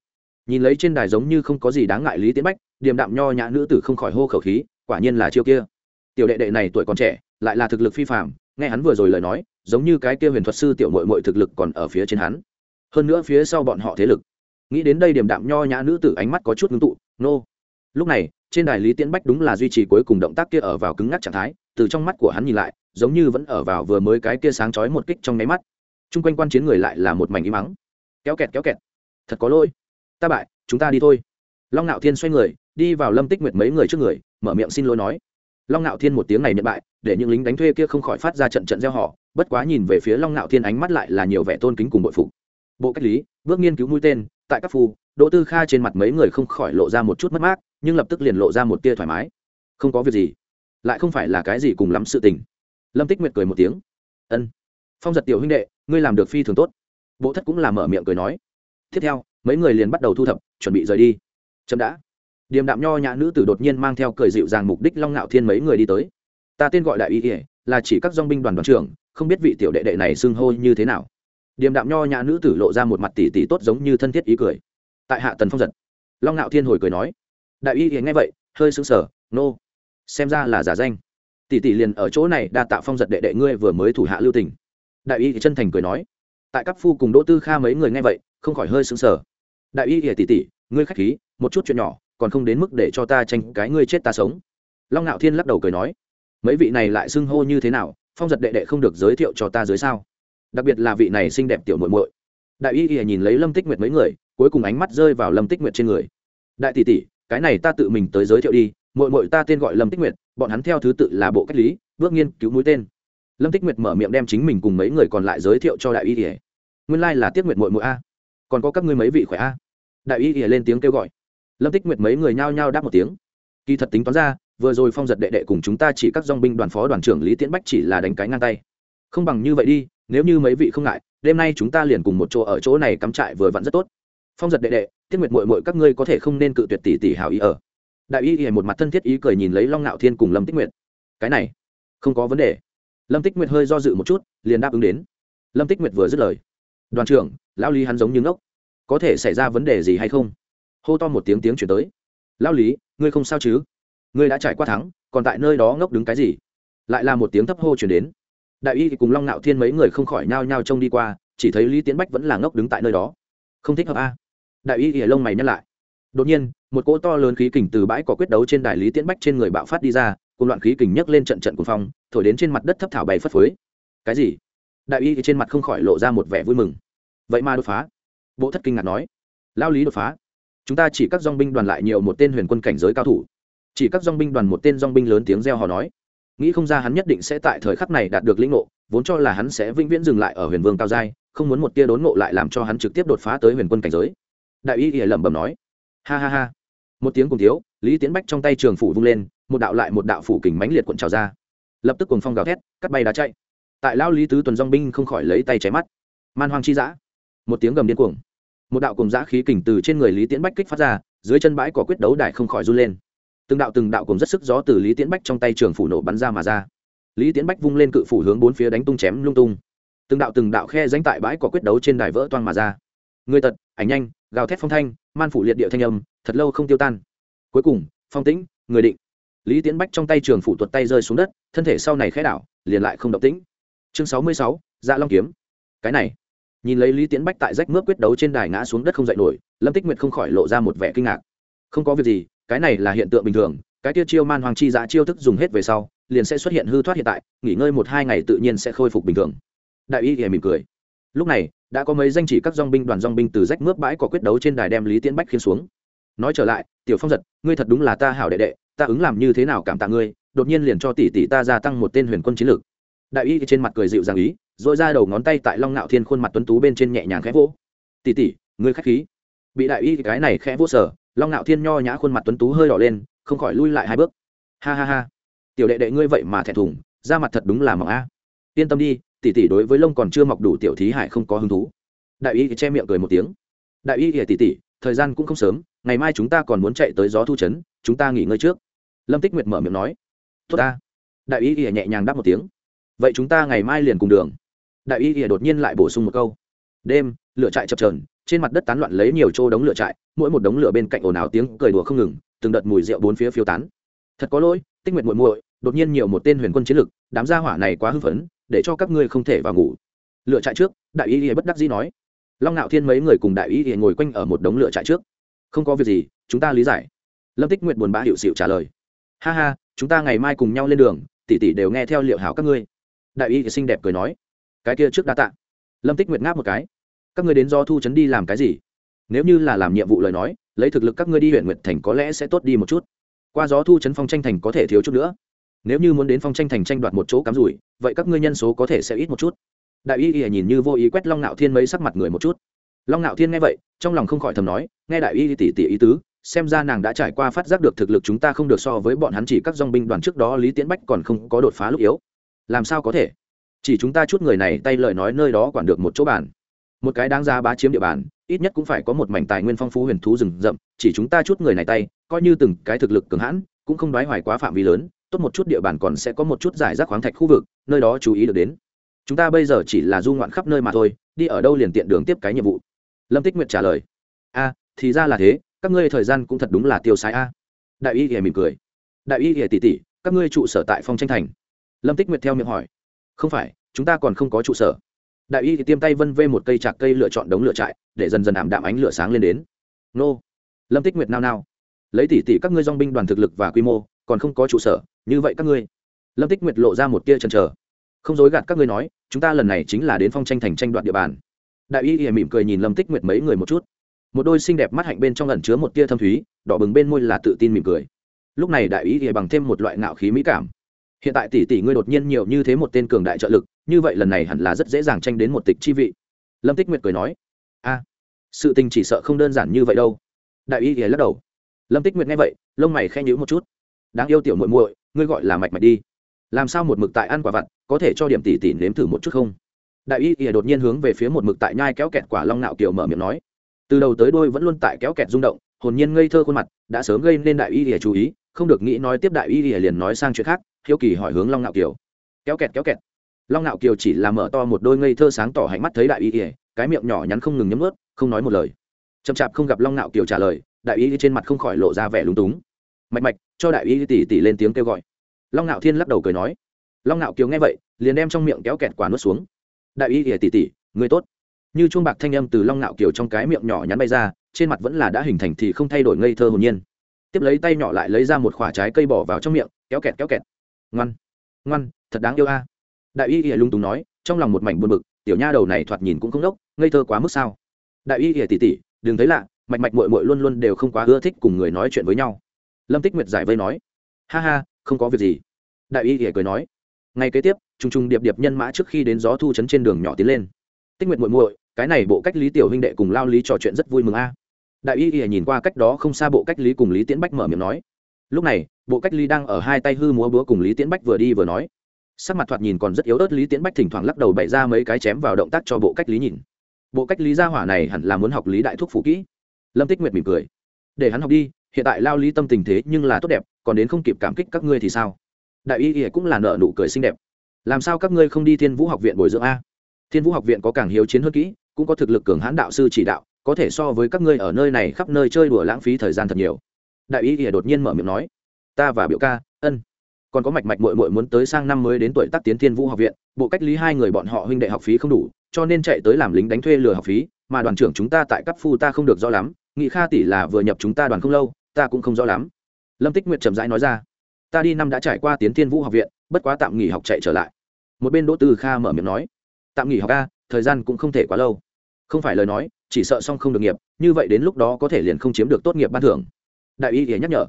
nhìn lấy trên đài giống như không có gì đáng ngại lý tiến bách điềm đạm nho nhã nữ tử không khỏi hô khẩu khí quả nhiên là chiêu kia tiểu đệ đệ này tuổi còn trẻ lại là thực lực phi phạm nghe hắn vừa rồi lời nói giống như cái kia huyền thuật sư tiểu mội mội thực lực còn ở phía trên hắn hơn nữa phía sau bọn họ thế lực nghĩ đến đây điểm đạm nho nhã nữ tử ánh mắt có chút ngưng tụ nô lúc này trên đài lý tiễn bách đúng là duy trì cuối cùng động tác kia ở vào cứng ngắc trạng thái từ trong mắt của hắn nhìn lại giống như vẫn ở vào vừa mới cái kia sáng chói một kích trong nháy mắt chung quanh quan chiến người lại là một mảnh im mắng kéo kẹt kéo kẹt thật có lỗi ta bại, chúng ta đi thôi. Long ngạo thiên xoay người, đi vào lâm tích nguyệt mấy người trước người, mở miệng xin lỗi nói. Long ngạo thiên một tiếng này nhận bại, để những lính đánh thuê kia không khỏi phát ra trận trận gieo họ bất quá nhìn về phía long ngạo thiên ánh mắt lại là nhiều vẻ tôn kính cùng bội phục. Bộ cách lý, bước nghiên cứu mũi tên, tại các phu, đỗ tư kha trên mặt mấy người không khỏi lộ ra một chút mất mát, nhưng lập tức liền lộ ra một tia thoải mái. Không có việc gì, lại không phải là cái gì cùng lắm sự tình. Lâm tích nguyệt cười một tiếng. Ân, phong giật tiểu huynh đệ, ngươi làm được phi thường tốt. Bộ thất cũng là mở miệng cười nói. Tiếp theo mấy người liền bắt đầu thu thập, chuẩn bị rời đi. Chậm đã. Điềm đạm nho nhã nữ tử đột nhiên mang theo cười dịu dàng mục đích long ngạo thiên mấy người đi tới. Ta tên gọi đại y ỉa là chỉ các dong binh đoàn đoàn trưởng, không biết vị tiểu đệ đệ này xưng hô như thế nào. Điềm đạm nho nhã nữ tử lộ ra một mặt tỷ tỷ tốt giống như thân thiết ý cười. Tại hạ tần phong giật. Long ngạo thiên hồi cười nói. Đại y ỉa nghe vậy, hơi sững sờ, nô, xem ra là giả danh. Tỷ tỷ liền ở chỗ này đa tạo phong giật đệ đệ ngươi vừa mới thủ hạ lưu tình. Đại y thì chân thành cười nói. Tại các phu cùng đỗ tư kha mấy người nghe vậy, không khỏi hơi sững sờ đại y ỉa tỷ tỷ, ngươi khách khí, một chút chuyện nhỏ, còn không đến mức để cho ta tranh cái ngươi chết ta sống. Long ngạo thiên lắc đầu cười nói, mấy vị này lại xưng hô như thế nào, phong giật đệ đệ không được giới thiệu cho ta dưới sao? Đặc biệt là vị này xinh đẹp tiểu muội muội. Đại y ỉa nhìn lấy lâm tích nguyệt mấy người, cuối cùng ánh mắt rơi vào lâm tích nguyệt trên người. Đại tỷ tỷ, cái này ta tự mình tới giới thiệu đi, muội muội ta tên gọi lâm tích nguyệt, bọn hắn theo thứ tự là bộ cách lý, bước nghiên cứu mũi tên. Lâm tích nguyệt mở miệng đem chính mình cùng mấy người còn lại giới thiệu cho đại y ỉa nguyên lai là tiết nguyệt muội muội a còn có các ngươi mấy vị khỏe a? Đại y y lên tiếng kêu gọi. Lâm tích nguyệt mấy người nhao nhao đáp một tiếng. Kỳ thật tính toán ra, vừa rồi phong giật đệ đệ cùng chúng ta chỉ các dong binh đoàn phó đoàn trưởng lý tiễn bách chỉ là đánh cái ngang tay. Không bằng như vậy đi, nếu như mấy vị không ngại, đêm nay chúng ta liền cùng một chỗ ở chỗ này cắm trại vừa vặn rất tốt. Phong giật đệ đệ tiết nguyệt mội mội các ngươi có thể không nên cự tuyệt tỷ tỷ hào ý ở. Đại y hề một mặt thân thiết ý cười nhìn lấy long ngạo thiên cùng lâm tích nguyệt. Cái này, không có vấn đề. Lâm tích nguyệt hơi do dự một chút, liền đáp ứng đến. Lâm tích nguyệt vừa dứt lời đoàn trưởng, lão lý hắn giống như ngốc. Có thể xảy ra vấn đề gì hay không? Hô to một tiếng tiếng chuyển tới. Lão lý, ngươi không sao chứ? Ngươi đã trải qua thắng, còn tại nơi đó ngốc đứng cái gì? Lại là một tiếng thấp hô chuyển đến. Đại y cùng long nạo thiên mấy người không khỏi nhao nhao trông đi qua, chỉ thấy lý tiến bách vẫn là ngốc đứng tại nơi đó. Không thích hợp a. Đại y thì lông mày nhắc lại. Đột nhiên, một cỗ to lớn khí kình từ bãi có quyết đấu trên đài lý tiến bách trên người bạo phát đi ra, cùng loạn khí kình nhấc lên trận trận cuồng phong, thổi đến trên mặt đất thấp thảo bày phất phới. Cái gì? Đại y thì trên mặt không khỏi lộ ra một vẻ vui mừng. Vậy mà đột phá. Bộ thất kinh ngạc nói. Lao lý đột phá. Chúng ta chỉ các dong binh đoàn lại nhiều một tên huyền quân cảnh giới cao thủ. Chỉ các dong binh đoàn một tên dong binh lớn tiếng reo hò nói. Nghĩ không ra hắn nhất định sẽ tại thời khắc này đạt được lĩnh ngộ, vốn cho là hắn sẽ vĩnh viễn dừng lại ở huyền vương cao giai, không muốn một tia đốn ngộ lại làm cho hắn trực tiếp đột phá tới huyền quân cảnh giới. Đại y ỉa lẩm bẩm nói. Ha ha ha. Một tiếng cùng thiếu, lý tiến bách trong tay trường phủ vung lên, một đạo lại một đạo phủ kình mãnh liệt cuộn trào ra. Lập tức cùng phong gào thét, cắt bay đá chạy tại lao lý tứ tuần dong binh không khỏi lấy tay cháy mắt. Man hoang chi dã. Một tiếng gầm điên cuồng. Một đạo cùng dã khí kình từ trên người lý tiến bách kích phát ra, dưới chân bãi có quyết đấu đài không khỏi run lên. Từng đạo từng đạo cùng rất sức gió từ lý tiễn bách trong tay trường phủ nổ bắn ra mà ra. Lý tiễn bách vung lên cự phủ hướng bốn phía đánh tung chém lung tung. Từng đạo từng đạo khe danh tại bãi có quyết đấu trên đài vỡ toang mà ra. Người tật, ảnh nhanh, gào thét phong thanh, man phủ liệt địa thanh âm, thật lâu không tiêu tan. Cuối cùng, phong tĩnh, người định. Lý tiễn bách trong tay trường phủ tuột tay rơi xuống đất, thân thể sau này khẽ đảo, liền lại không động tĩnh chương sáu mươi sáu dạ long kiếm. Cái này. Nhìn lấy lý tiễn bách tại rách mướp quyết đấu trên đài ngã xuống đất không dậy nổi, lâm tích nguyệt không khỏi lộ ra một vẻ kinh ngạc. Không có việc gì, cái này là hiện tượng bình thường, cái tiêu chiêu man hoàng chi dạ chiêu thức dùng hết về sau, liền sẽ xuất hiện hư thoát hiện tại, nghỉ ngơi một hai ngày tự nhiên sẽ khôi phục bình thường. Đại y thì mỉm cười. Lúc này, đã có mấy danh chỉ các dong binh đoàn dong binh từ rách mướp bãi có quyết đấu trên đài đem lý tiễn bách khiến xuống. Nói trở lại, tiểu phong giật, ngươi thật đúng là ta hảo đệ đệ, ta ứng làm như thế nào cảm tạ ngươi, đột nhiên liền cho tỷ tỷ ta gia tăng một tên huyền quân chiến lược đại y trên mặt cười dịu dàng ý dội ra đầu ngón tay tại long ngạo thiên khuôn mặt tuấn tú bên trên nhẹ nhàng khẽ vỗ. Tỷ tỷ ngươi khách khí. Bị đại y cái này khẽ vỗ sở long ngạo thiên nho nhã khuôn mặt tuấn tú hơi đỏ lên không khỏi lui lại hai bước. Ha ha ha tiểu đệ đệ ngươi vậy mà thẹn thùng da mặt thật đúng là mỏng a. Yên tâm đi tỷ tỷ đối với lông còn chưa mọc đủ tiểu thí hải không có hứng thú. Đại y che miệng cười một tiếng. Đại y tỷ tỷ thời gian cũng không sớm ngày mai chúng ta còn muốn chạy tới gió thu chấn, chúng ta nghỉ ngơi trước. Lâm tích nguyệt mở miệng nói. Tốt ta. Đại y nhẹ nhàng đáp một tiếng vậy chúng ta ngày mai liền cùng đường. Đại y đột nhiên lại bổ sung một câu. Đêm, lửa trại chập trờn trên mặt đất tán loạn lấy nhiều chỗ đống lửa trại, mỗi một đống lửa bên cạnh ồn ào tiếng cười đùa không ngừng, từng đợt mùi rượu bốn phía phiêu tán. Thật có lỗi, tích nguyện muội muội, đột nhiên nhiều một tên huyền quân chiến lực, đám gia hỏa này quá hưng phấn, để cho các ngươi không thể vào ngủ. Lựa trại trước, đại y y bất đắc dĩ nói. Long ngạo thiên mấy người cùng đại y y ngồi quanh ở một đống lựa trại trước. Không có việc gì, chúng ta lý giải. Lâm tích nguyện buồn bã hiệu xịu trả lời. Ha ha, chúng ta ngày mai cùng nhau lên đường, tỷ tỷ đều nghe theo liệu hảo các ngươi đại y thì xinh đẹp cười nói, cái kia trước đã tạ. Lâm tích nguyệt ngáp một cái, các ngươi đến do thu chấn đi làm cái gì? Nếu như là làm nhiệm vụ lời nói, lấy thực lực các ngươi đi huyện nguyệt thành có lẽ sẽ tốt đi một chút. Qua gió thu chấn phong tranh thành có thể thiếu chút nữa. Nếu như muốn đến phong tranh thành tranh đoạt một chỗ cắm rủi, vậy các ngươi nhân số có thể sẽ ít một chút. Đại y y nhìn như vô ý quét long nạo thiên mấy sắc mặt người một chút. Long nạo thiên nghe vậy, trong lòng không khỏi thầm nói, nghe đại y tỷ tỷ ý tứ, xem ra nàng đã trải qua phát giác được thực lực chúng ta không được so với bọn hắn chỉ các dong binh đoàn trước đó lý tiến bách còn không có đột phá lúc yếu làm sao có thể? Chỉ chúng ta chút người này tay lời nói nơi đó quản được một chỗ bản một cái đáng ra bá chiếm địa bàn, ít nhất cũng phải có một mảnh tài nguyên phong phú huyền thú rừng rậm, chỉ chúng ta chút người này tay, coi như từng cái thực lực cường hãn, cũng không đoái hoài quá phạm vi lớn, tốt một chút địa bàn còn sẽ có một chút giải rác khoáng thạch khu vực, nơi đó chú ý được đến. Chúng ta bây giờ chỉ là du ngoạn khắp nơi mà thôi, đi ở đâu liền tiện đường tiếp cái nhiệm vụ. Lâm tích nguyệt trả lời. A, thì ra là thế, các ngươi thời gian lâm tích nguyệt theo miệng hỏi, không phải, chúng ta còn không có trụ sở. Đại y thì tiêm tay vân vê một cây chạc cây lựa chọn đống lửa trại, để dần dần ảm đạm ánh lửa sáng lên đến. Nô. Lâm tích nguyệt nao nao, lấy tỷ tỷ các ngươi dong binh đoàn thực lực và quy mô, còn không có trụ sở, như vậy các ngươi. Lâm tích nguyệt lộ ra một tia chần chờ. Không dối gạt các ngươi nói, chúng ta lần này chính là đến phong tranh thành tranh đoạt địa bàn. Đại y hiểm mỉm cười nhìn lâm tích nguyệt mấy người một chút. Một đôi xinh đẹp mắt hạnh bên trong lần chứa một tia thâm thúy, đỏ bừng bên môi là tự tin mỉm cười. Lúc này đại y hiểm bằng thêm một loại ngạo khí mỹ cảm hiện tại tỷ tỷ ngươi đột nhiên nhiều như thế một tên cường đại trợ lực, như vậy lần này hẳn là rất dễ dàng tranh đến một tịch chi vị. Lâm tích nguyệt cười nói, a, sự tình chỉ sợ không đơn giản như vậy đâu. Đại y thì lắc đầu. Lâm tích nguyệt nghe vậy, lông mày khen nhữ một chút. Đáng yêu tiểu muội muội, ngươi gọi là mạch mạch đi. Làm sao một mực tại ăn quả vặt, có thể cho điểm tỷ tỷ nếm thử một chút không? Đại y ỉa đột nhiên hướng về phía một mực tại nhai kéo kẹt quả long nạo kiều mở miệng nói. Từ đầu tới đôi vẫn luôn tại kéo kẹt rung động, hồn nhiên ngây thơ khuôn mặt, đã sớm gây nên đại y ỉa chú ý, không được nghĩ nói tiếp đại y ỉa liền nói sang chuyện khác hiếu kỳ hỏi hướng long nạo kiều. Kéo kẹt kéo kẹt. Long nạo kiều chỉ là mở to một đôi ngây thơ sáng tỏ hạnh mắt thấy đại y ỉa cái miệng nhỏ nhắn không ngừng nhấm ướt không nói một lời. Chậm chạp không gặp long nạo kiều trả lời, đại y trên mặt không khỏi lộ ra vẻ lúng túng. Mạch mạch, cho đại y tỉ tỉ lên tiếng kêu gọi. Long nạo thiên lắc đầu cười nói. Long nạo kiều nghe vậy, liền đem trong miệng kéo kẹt quả nuốt xuống. Đại y ỉa tỉ tỉ, người tốt. Như chuông bạc thanh âm từ long nạo kiều trong cái miệng nhỏ nhắn bay ra, trên mặt vẫn là đã hình thành thì không thay đổi ngây thơ hồn nhiên. Tiếp lấy tay nhỏ lại lấy ra một khoả trái cây bỏ vào trong miệng, kéo kẹt kéo kẹt ngoan ngoan, thật đáng yêu a. Đại y ỉa lung túng nói, trong lòng một mảnh buồn bực, tiểu nha đầu này thoạt nhìn cũng không đốc, ngây thơ quá mức sao. Đại y ỉa tỉ tỉ, đừng thấy lạ, mạch mạch mội mội luôn luôn đều không quá ưa thích cùng người nói chuyện với nhau. Lâm tích nguyệt giải vây nói, ha ha, không có việc gì. Đại y ỉa cười nói, ngay kế tiếp t r u n g t r u n g điệp điệp nhân mã trước khi đến gió thu chấn trên đường nhỏ tiến lên. Tích nguyệt muội muội, cái này bộ cách lý tiểu huynh đệ cùng lao lý trò chuyện rất vui mừng a. Đại y ỉa nhìn qua cách đó không xa bộ cách lý cùng lý tiễn bách mở miệng nói lúc này, bộ cách ly đang ở hai tay hư múa búa cùng lý tiễn bách vừa đi vừa nói. Sắc mặt thoạt nhìn còn rất yếu ớt, lý tiễn bách thỉnh thoảng lắc đầu bày ra mấy cái chém vào động tác cho bộ cách lý nhìn. Bộ cách lý gia hỏa này hẳn là muốn học lý đại thuốc phủ kỹ. Lâm tích nguyệt mỉm cười. Để hắn học đi, hiện tại lao lý tâm tình thế nhưng là tốt đẹp, còn đến không kịp cảm kích các ngươi thì sao? Đại y y cũng là nợ nụ cười xinh đẹp. Làm sao các ngươi không đi thiên vũ học viện bồi dưỡng a? Thiên vũ học viện có càng hiếu chiến hơn kỹ, cũng có thực lực cường hãn đạo sư chỉ đạo, có thể so với các ngươi ở nơi này khắp nơi chơi đùa lãng phí thời gian thật nhiều đại ý ỉa đột nhiên mở miệng nói, ta và biểu ca, ân, còn có mạch mạch mội mội muốn tới sang năm mới đến tuổi tác tiến thiên vũ học viện, bộ cách lý hai người bọn họ huynh đệ học phí không đủ, cho nên chạy tới làm lính đánh thuê lừa học phí, mà đoàn trưởng chúng ta tại cấp phu ta không được rõ lắm, nghị kha tỷ là vừa nhập chúng ta đoàn không lâu, ta cũng không rõ lắm. Lâm tích nguyệt chậm rãi nói ra, ta đi năm đã trải qua tiến thiên vũ học viện, bất quá tạm nghỉ học chạy trở lại. Một bên đỗ tư kha mở miệng nói, tạm nghỉ học ca thời gian cũng không thể quá lâu. Không phải lời nói, chỉ sợ xong không được nghiệp, như vậy đến lúc đó có thể liền không chiếm được tốt nghiệp ban thưởng đại y thì nhắc nhở.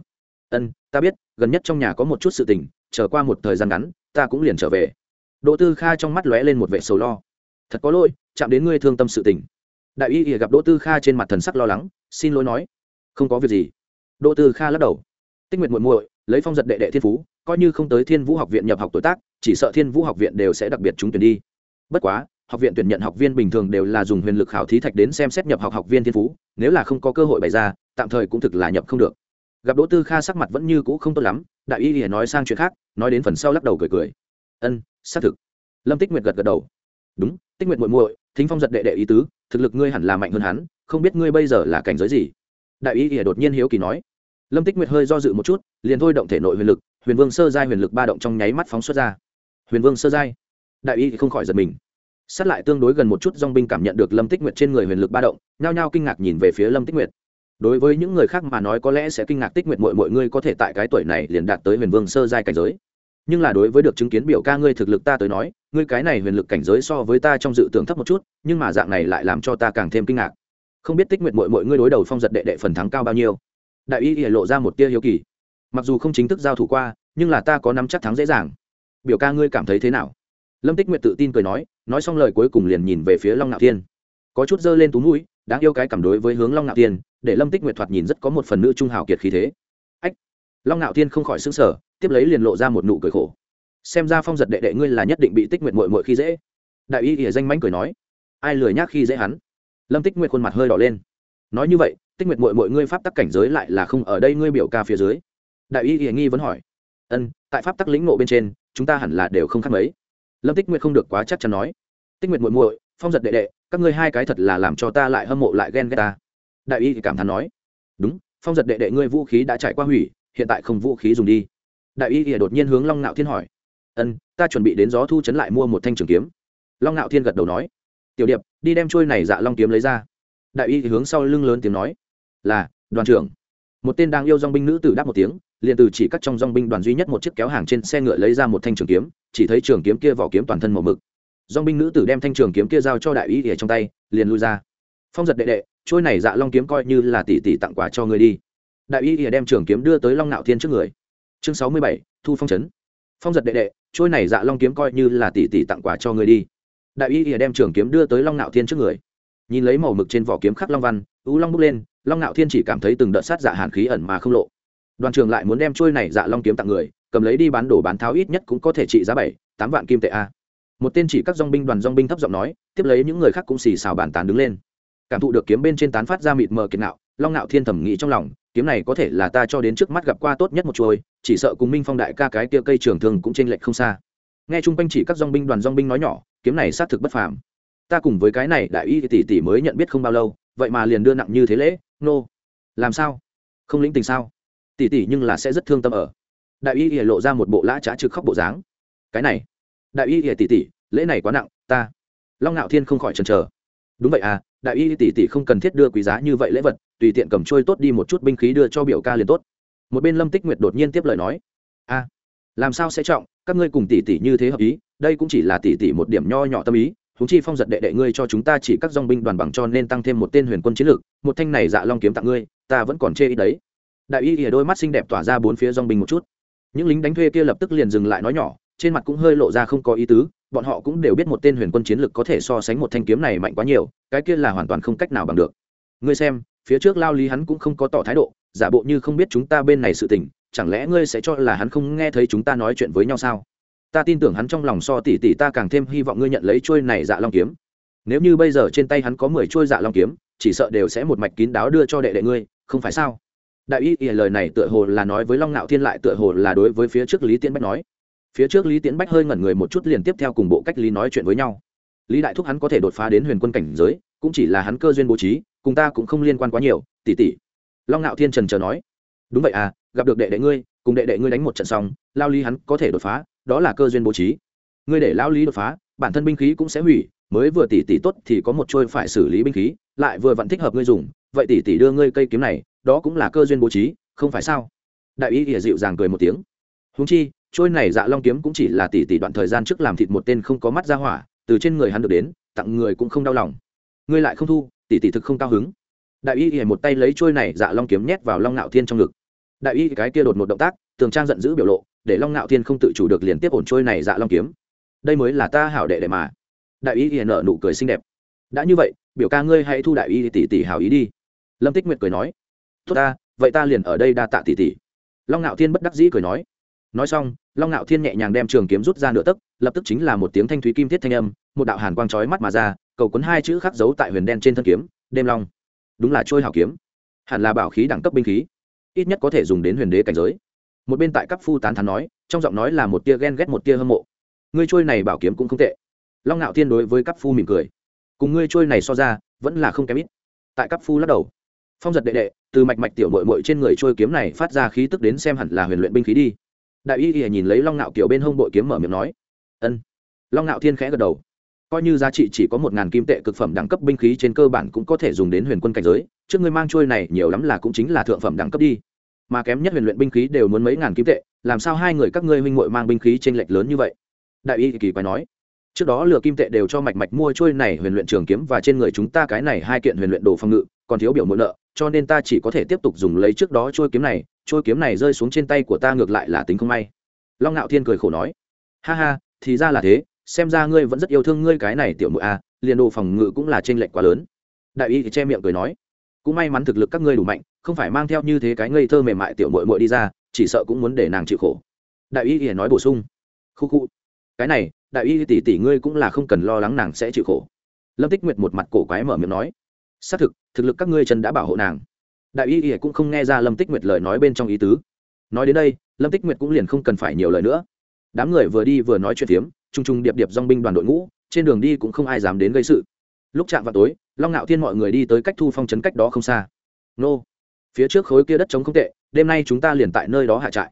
Ân, ta biết, gần nhất trong nhà có một chút sự tình, chờ qua một thời gian ngắn, ta cũng liền trở về. Đỗ tư kha trong mắt lóe lên một vẻ sầu lo. Thật có lỗi, chạm đến ngươi thương tâm sự tình. Đại y thì gặp đỗ tư kha trên mặt thần sắc lo lắng, xin lỗi nói. Không có việc gì. Đỗ tư kha lắc đầu. Tích nguyện muội muội, lấy phong giật đệ đệ thiên phú, coi như không tới thiên vũ học viện nhập học tuổi tác, chỉ sợ thiên vũ học viện đều sẽ đặc biệt trúng tuyển đi. Bất quá học viện tuyển nhận học viên bình thường đều là dùng huyền lực khảo thí thạch đến xem xét nhập học học viên thiên phú, nếu là không có cơ hội bày ra, tạm thời cũng thực là nhập không được. Gặp đỗ tư kha sắc mặt vẫn như cũ không tốt lắm, đại y thì nói sang chuyện khác, nói đến phần sau lắc đầu cười cười. Ân, xác thực. Lâm tích nguyệt gật gật đầu. Đúng, tích nguyệt muội muội, thính phong giật đệ đệ ý tứ, thực lực ngươi hẳn là mạnh hơn hắn, không biết ngươi bây giờ là cảnh giới gì? Đại y thì đột nhiên hiếu kỳ nói. Lâm tích nguyệt hơi do dự một chút, liền thôi động thể nội huyền lực, huyền vương sơ giai huyền lực ba động trong nháy mắt phóng xuất ra. Huyền vương sơ giai? Đại y không khỏi giật mình sát lại tương đối gần một chút, dong binh cảm nhận được lâm tích nguyệt trên người huyền lực ba động, nhao nhao kinh ngạc nhìn về phía lâm tích nguyệt. Đối với những người khác mà nói, có lẽ sẽ kinh ngạc tích nguyệt mọi mọi ngươi có thể tại cái tuổi này liền đạt tới huyền vương sơ giai cảnh giới. Nhưng là đối với được chứng kiến biểu ca ngươi thực lực ta tới nói, ngươi cái này huyền lực cảnh giới so với ta trong dự tưởng thấp một chút, nhưng mà dạng này lại làm cho ta càng thêm kinh ngạc. Không biết tích nguyệt mọi mọi ngươi đối đầu phong giật đệ đệ phần thắng cao bao nhiêu? Đại y lộ ra một tia hiếu kỳ. Mặc dù không chính thức giao thủ qua, nhưng là ta có nắm chắc thắng dễ dàng. Biểu ca ngươi cảm thấy thế nào? Lâm tích Nguyệt tự tin cười nói nói xong lời cuối cùng liền nhìn về phía long ngạo thiên. Có chút dơ lên tú mũi, đáng yêu cái cảm đối với hướng long ngạo thiên, để lâm tích Nguyệt thoạt nhìn rất có một phần nữ trung hào kiệt khí thế. Ách! Long ngạo thiên không khỏi xứng sở tiếp lấy liền lộ ra một nụ cười khổ. Xem ra phong giật đệ đệ ngươi là nhất định bị tích Nguyệt mội mội khi dễ. Đại y ỉa danh mánh cười nói, ai lười nhác khi dễ hắn? Lâm tích Nguyệt khuôn mặt hơi đỏ lên. Nói như vậy, tích Nguyệt mội mội ngươi pháp tắc cảnh giới lại là không ở đây ngươi biểu ca phía dưới. Đại y ỉa nghi vẫn hỏi, ân, tại pháp tắc lĩnh nộ bên trên, chúng ta hẳn là đều không khác mấy? Lâm tích nguyệt không được quá chắc chắn nói. Tích nguyệt muội muội, phong giật đệ đệ, các ngươi hai cái thật là làm cho ta lại hâm mộ lại ghen ghét ta. Đại y thì cảm thán nói. Đúng, phong giật đệ đệ ngươi vũ khí đã trải qua hủy, hiện tại không vũ khí dùng đi. Đại y thì đột nhiên hướng long nạo thiên hỏi. Ân, ta chuẩn bị đến gió thu chấn lại mua một thanh trường kiếm. Long nạo thiên gật đầu nói. Tiểu điệp, đi đem trôi này dạ long kiếm lấy ra. Đại y thì hướng sau lưng lớn tiếng nói. Là, đoàn trưởng. Một tên đang yêu dong binh nữ tử đáp một tiếng liền từ chỉ cắt trong dòng binh đoàn duy nhất một chiếc kéo hàng trên xe ngựa lấy ra một thanh trường kiếm, chỉ thấy trường kiếm kia vỏ kiếm toàn thân màu mực. Dòng binh nữ tử đem thanh trường kiếm kia giao cho đại y ỉa trong tay, liền lui ra. Phong giật đệ đệ, trôi này dạ long kiếm coi như là tỷ tỷ tặng quà cho người đi. Đại y ỉa đem trường kiếm đưa tới long nạo thiên trước người. Chương sáu mươi bảy, thu phong trấn. Phong giật đệ đệ, trôi này dạ long kiếm coi như là tỷ tỷ tặng quà cho người đi. Đại y ỉa đem trường kiếm đưa tới long nạo thiên trước người. Nhìn lấy màu mực trên vỏ kiếm khắc long văn ú long bước lên, long nạo thiên chỉ cảm thấy từng đợt sát dạ hàn khí ẩn mà không lộ đoàn trường lại muốn đem trôi này dạ long kiếm tặng người, cầm lấy đi bán đồ bán tháo ít nhất cũng có thể trị giá bảy, tám vạn kim tệ a. Một tên chỉ các dong binh đoàn dong binh thấp giọng nói, tiếp lấy những người khác cũng xì xào bàn tán đứng lên. Cảm thụ được kiếm bên trên tán phát ra mịt mờ kiệt nạo long nạo thiên thẩm nghĩ trong lòng, kiếm này có thể là ta cho đến trước mắt gặp qua tốt nhất một chuôi chỉ sợ cùng minh phong đại ca cái kia cây trường thường cũng trên lệch không xa. Nghe chung quanh chỉ các dong binh đoàn dong binh nói nhỏ, kiếm này xác thực bất phàm. Ta cùng với cái này đại y tỷ tỷ mới nhận biết không bao lâu, vậy mà liền đưa nặng như thế lễ, nô、no. làm sao? Không lĩnh tình sao? Tỷ tỷ nhưng là sẽ rất thương tâm ở. Đại y ỉa lộ ra một bộ lã trá trực khóc bộ dáng. Cái này, đại y ỉa tỷ tỷ lễ này quá nặng, ta. Long ngạo thiên không khỏi chần chờ. Đúng vậy à đại y tỷ tỷ không cần thiết đưa quý giá như vậy lễ vật, tùy tiện cầm trôi tốt đi một chút binh khí đưa cho biểu ca liền tốt. Một bên lâm tích nguyệt đột nhiên tiếp lời nói. A làm sao sẽ trọng, các ngươi cùng tỷ tỷ như thế hợp ý, đây cũng chỉ là tỷ tỷ một điểm nho nhỏ tâm ý húng chi phong giật đệ đệ ngươi cho chúng ta chỉ các dong binh đoàn bằng cho nên tăng thêm một tên huyền quân chiến lược, một thanh này dạ long kiếm tặng ngươi, ta vẫn còn chê ý đấy đại y ỉa đôi mắt xinh đẹp tỏa ra bốn phía dong binh một chút. Những lính đánh thuê kia lập tức liền dừng lại nói nhỏ, trên mặt cũng hơi lộ ra không có ý tứ, bọn họ cũng đều biết một tên huyền quân chiến lực có thể so sánh một thanh kiếm này mạnh quá nhiều, cái kia là hoàn toàn không cách nào bằng được. Ngươi xem, phía trước lao lý hắn cũng không có tỏ thái độ, giả bộ như không biết chúng ta bên này sự tình, chẳng lẽ ngươi sẽ cho là hắn không nghe thấy chúng ta nói chuyện với nhau sao? Ta tin tưởng hắn trong lòng so tỷ tỷ ta càng thêm hy vọng ngươi nhận lấy trôi này dạ long kiếm. Nếu như bây giờ trên tay hắn có mười trôi dạ long kiếm, chỉ sợ đều sẽ một mạch kín đáo đưa cho đệ đệ ngươi, không phải sao? Đại y ỉa lời này tựa hồ là nói với long ngạo thiên lại tựa hồ là đối với phía trước lý tiễn bách nói. Phía trước lý tiễn bách hơi ngẩn người một chút liền tiếp theo cùng bộ cách lý nói chuyện với nhau. Lý đại thúc hắn có thể đột phá đến huyền quân cảnh giới, cũng chỉ là hắn cơ duyên bố trí, cùng ta cũng không liên quan quá nhiều tỉ tỉ long ngạo thiên trần chờ nói. Đúng vậy à gặp được đệ đệ ngươi, cùng đệ đệ ngươi đánh một trận xong, lao lý hắn có thể đột phá, đó là cơ duyên bố trí. Ngươi để lao lý đột phá, bản thân binh khí cũng sẽ hủy, mới vừa tỉ tỉ tốt thì có một trôi phải xử lý binh khí, lại vừa vẫn thích hợp ngươi dùng, vậy tỉ tỉ đưa ngươi cây kiếm này đó cũng là cơ duyên bố trí, không phải sao? Đại y ỉa dịu dàng cười một tiếng. Húng chi, trôi này dạ long kiếm cũng chỉ là tỷ tỷ đoạn thời gian trước làm thịt một tên không có mắt ra hỏa, từ trên người hắn được đến, tặng người cũng không đau lòng. Ngươi lại không thu, tỷ tỷ thực không cao hứng. Đại y ỉa một tay lấy trôi này dạ long kiếm nhét vào long nạo thiên trong ngực. Đại y cái kia đột một động tác, tường trang giận dữ biểu lộ, để long nạo thiên không tự chủ được liền tiếp ổn trôi này dạ long kiếm. Đây mới là ta hảo đệ đệ mà. Đại y ỉa nở nụ cười xinh đẹp. Đã như vậy, biểu ca ngươi hãy thu đại y tỷ tỷ hảo ý đi. Lâm tích nguyệt cười nói tốt ta, vậy ta liền ở đây đa tạ tỷ tỷ. Long ngạo thiên bất đắc dĩ cười nói. Nói xong, long ngạo thiên nhẹ nhàng đem trường kiếm rút ra nửa tấc, lập tức chính là một tiếng thanh thúy kim thiết thanh âm, một đạo hàn quang trói mắt mà ra, cầu cuốn hai chữ khắc dấu tại huyền đen trên thân kiếm, đêm long. Đúng là trôi hảo kiếm. Hẳn là bảo khí đẳng cấp binh khí, ít nhất có thể dùng đến huyền đế cảnh giới. Một bên tại các phu tán thán nói, trong giọng nói là một tia ghen ghét, một tia hâm mộ. Ngươi trôi này bảo kiếm cũng không tệ. Long ngạo thiên đối với các phu mỉm cười. Cùng ngươi trôi này so ra, vẫn là không kém ít. Tại các phu lắc đầu phong giật đệ đệ, từ mạch mạch tiểu mội mội trên người trôi kiếm này phát ra khí tức đến xem hẳn là huyền luyện binh khí đi. Đại y y nhìn lấy long ngạo kiểu bên hông bội kiếm mở miệng nói, ân. Long ngạo thiên khẽ gật đầu. Coi như giá trị chỉ có một ngàn kim tệ cực phẩm đẳng cấp binh khí trên cơ bản cũng có thể dùng đến huyền quân cảnh giới, trước ngươi mang trôi này nhiều lắm là cũng chính là thượng phẩm đẳng cấp đi. Mà kém nhất huyền luyện binh khí đều muốn mấy ngàn kim tệ, làm sao hai người các ngươi huynh muội mang binh khí trên lệch lớn như vậy? Đại y kỳ quái nói trước đó lừa kim tệ đều cho mạch mạch mua trôi này huyền luyện trường kiếm và trên người chúng ta cái này hai kiện huyền luyện đồ phòng ngự còn thiếu biểu mượn nợ cho nên ta chỉ có thể tiếp tục dùng lấy trước đó trôi kiếm này trôi kiếm này rơi xuống trên tay của ta ngược lại là tính không may. Long ngạo thiên cười khổ nói. Ha ha thì ra là thế xem ra ngươi vẫn rất yêu thương ngươi cái này tiểu mụi a à, liền đồ phòng ngự cũng là t r ê n lệch quá lớn. Đại y thì che miệng cười nói. Cũng may mắn thực lực các ngươi đủ mạnh không phải mang theo như thế cái ngây thơ mềm mại tiểu mội mội đi ra chỉ sợ cũng muốn để nàng chịu khổ. Đại y thì nói bổ sung. Khu khu cái này, đại y tỷ tỷ ngươi cũng là không cần lo lắng nàng sẽ chịu khổ. Lâm tích nguyệt một mặt cổ quái mở miệng nói, xác thực thực lực các ngươi chân đã bảo hộ nàng. Đại y ỉa cũng không nghe ra lâm tích nguyệt lời nói bên trong ý tứ. Nói đến đây, lâm tích nguyệt cũng liền không cần phải nhiều lời nữa. Đám người vừa đi vừa nói chuyện phiếm t r u n g t r u n g điệp điệp dong binh đoàn đội ngũ, trên đường đi cũng không ai dám đến gây sự. Lúc chạm vào tối, long ngạo thiên mọi người đi tới cách thu phong trấn cách đó không xa. Nô, phía trước khối kia đất trống không tệ, đêm nay chúng ta liền tại nơi đó hạ trại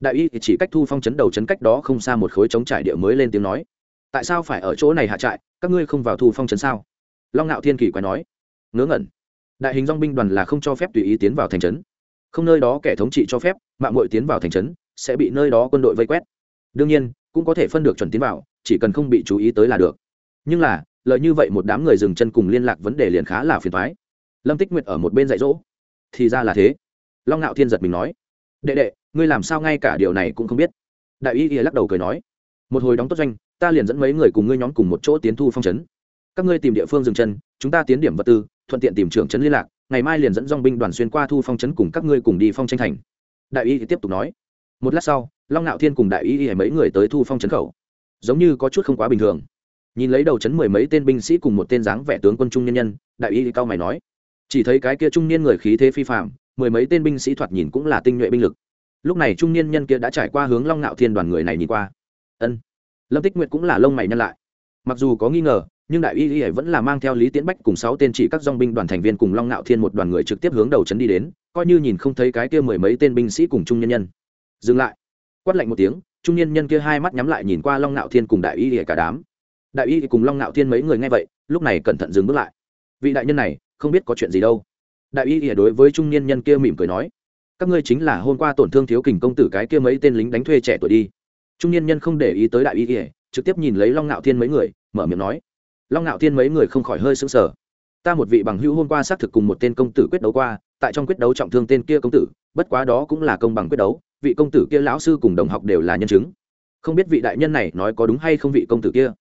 đại y chỉ cách thu phong chấn đầu chấn cách đó không xa một khối trống trải địa mới lên tiếng nói. Tại sao phải ở chỗ này hạ trại? Các ngươi không vào thu phong chấn sao? Long ngạo thiên kỳ quái nói. Ngớ ngẩn. Đại hình dong binh đoàn là không cho phép tùy ý tiến vào thành trấn. Không nơi đó kẻ thống trị cho phép, mạng mội tiến vào thành trấn, sẽ bị nơi đó quân đội vây quét. Đương nhiên, cũng có thể phân được chuẩn tiến vào, chỉ cần không bị chú ý tới là được. Nhưng là, lợi như vậy một đám người dừng chân cùng liên lạc vấn đề liền khá là phiền thoái lâm tích nguyệt ở một bên dạy dỗ. Thì ra là thế. Long ngạo thiên giật mình nói đệ đệ, ngươi làm sao ngay cả điều này cũng không biết? Đại y ỉa lắc đầu cười nói, một hồi đóng tốt doanh, ta liền dẫn mấy người cùng ngươi nhóm cùng một chỗ tiến thu phong trấn. Các ngươi tìm địa phương dừng chân, chúng ta tiến điểm vật tư, thuận tiện tìm trưởng trấn liên lạc, ngày mai liền dẫn dong binh đoàn xuyên qua thu phong trấn cùng các ngươi cùng đi phong tranh thành. Đại y tiếp tục nói, một lát sau, long Nạo thiên cùng đại y mấy người tới thu phong trấn khẩu. Giống như có chút không quá bình thường. Nhìn lấy đầu trấn mười mấy tên binh sĩ cùng một tên dáng vẻ tướng quân trung nhân nhân, đại y cao mày nói, chỉ thấy cái kia trung niên người khí thế phi phạm mười mấy tên binh sĩ thoạt nhìn cũng là tinh nhuệ binh lực. Lúc này trung niên nhân kia đã trải qua hướng long ngạo thiên đoàn người này nhìn qua. Ân. Lâm tích nguyệt cũng là lông mày nhân lại. Mặc dù có nghi ngờ, nhưng đại y y vẫn là mang theo lý Tiến bách cùng sáu tên chỉ các dong binh đoàn thành viên cùng long ngạo thiên một đoàn người trực tiếp hướng đầu trấn đi đến, coi như nhìn không thấy cái kia mười mấy tên binh sĩ cùng trung nhân nhân. Dừng lại. Quát lạnh một tiếng, trung nhân nhân kia hai mắt nhắm lại nhìn qua long ngạo thiên cùng đại y y cả đám. Đại y cùng long ngạo thiên mấy người nghe vậy, lúc này cẩn thận dừng bước lại. Vị đại nhân này, không biết có chuyện gì đâu đại y ỉa đối với trung niên nhân kia mỉm cười nói, các ngươi chính là hôm qua tổn thương thiếu kình công tử cái kia mấy tên lính đánh thuê trẻ tuổi đi. Trung niên nhân không để ý tới đại y ỉa, trực tiếp nhìn lấy long ngạo thiên mấy người, mở miệng nói, long ngạo thiên mấy người không khỏi hơi sững sờ. Ta một vị bằng hữu hôm qua xác thực cùng một tên công tử quyết đấu qua, tại trong quyết đấu trọng thương tên kia công tử, bất quá đó cũng là công bằng quyết đấu, vị công tử kia lão sư cùng đồng học đều là nhân chứng. Không biết vị đại nhân này nói có đúng hay không vị công tử kia?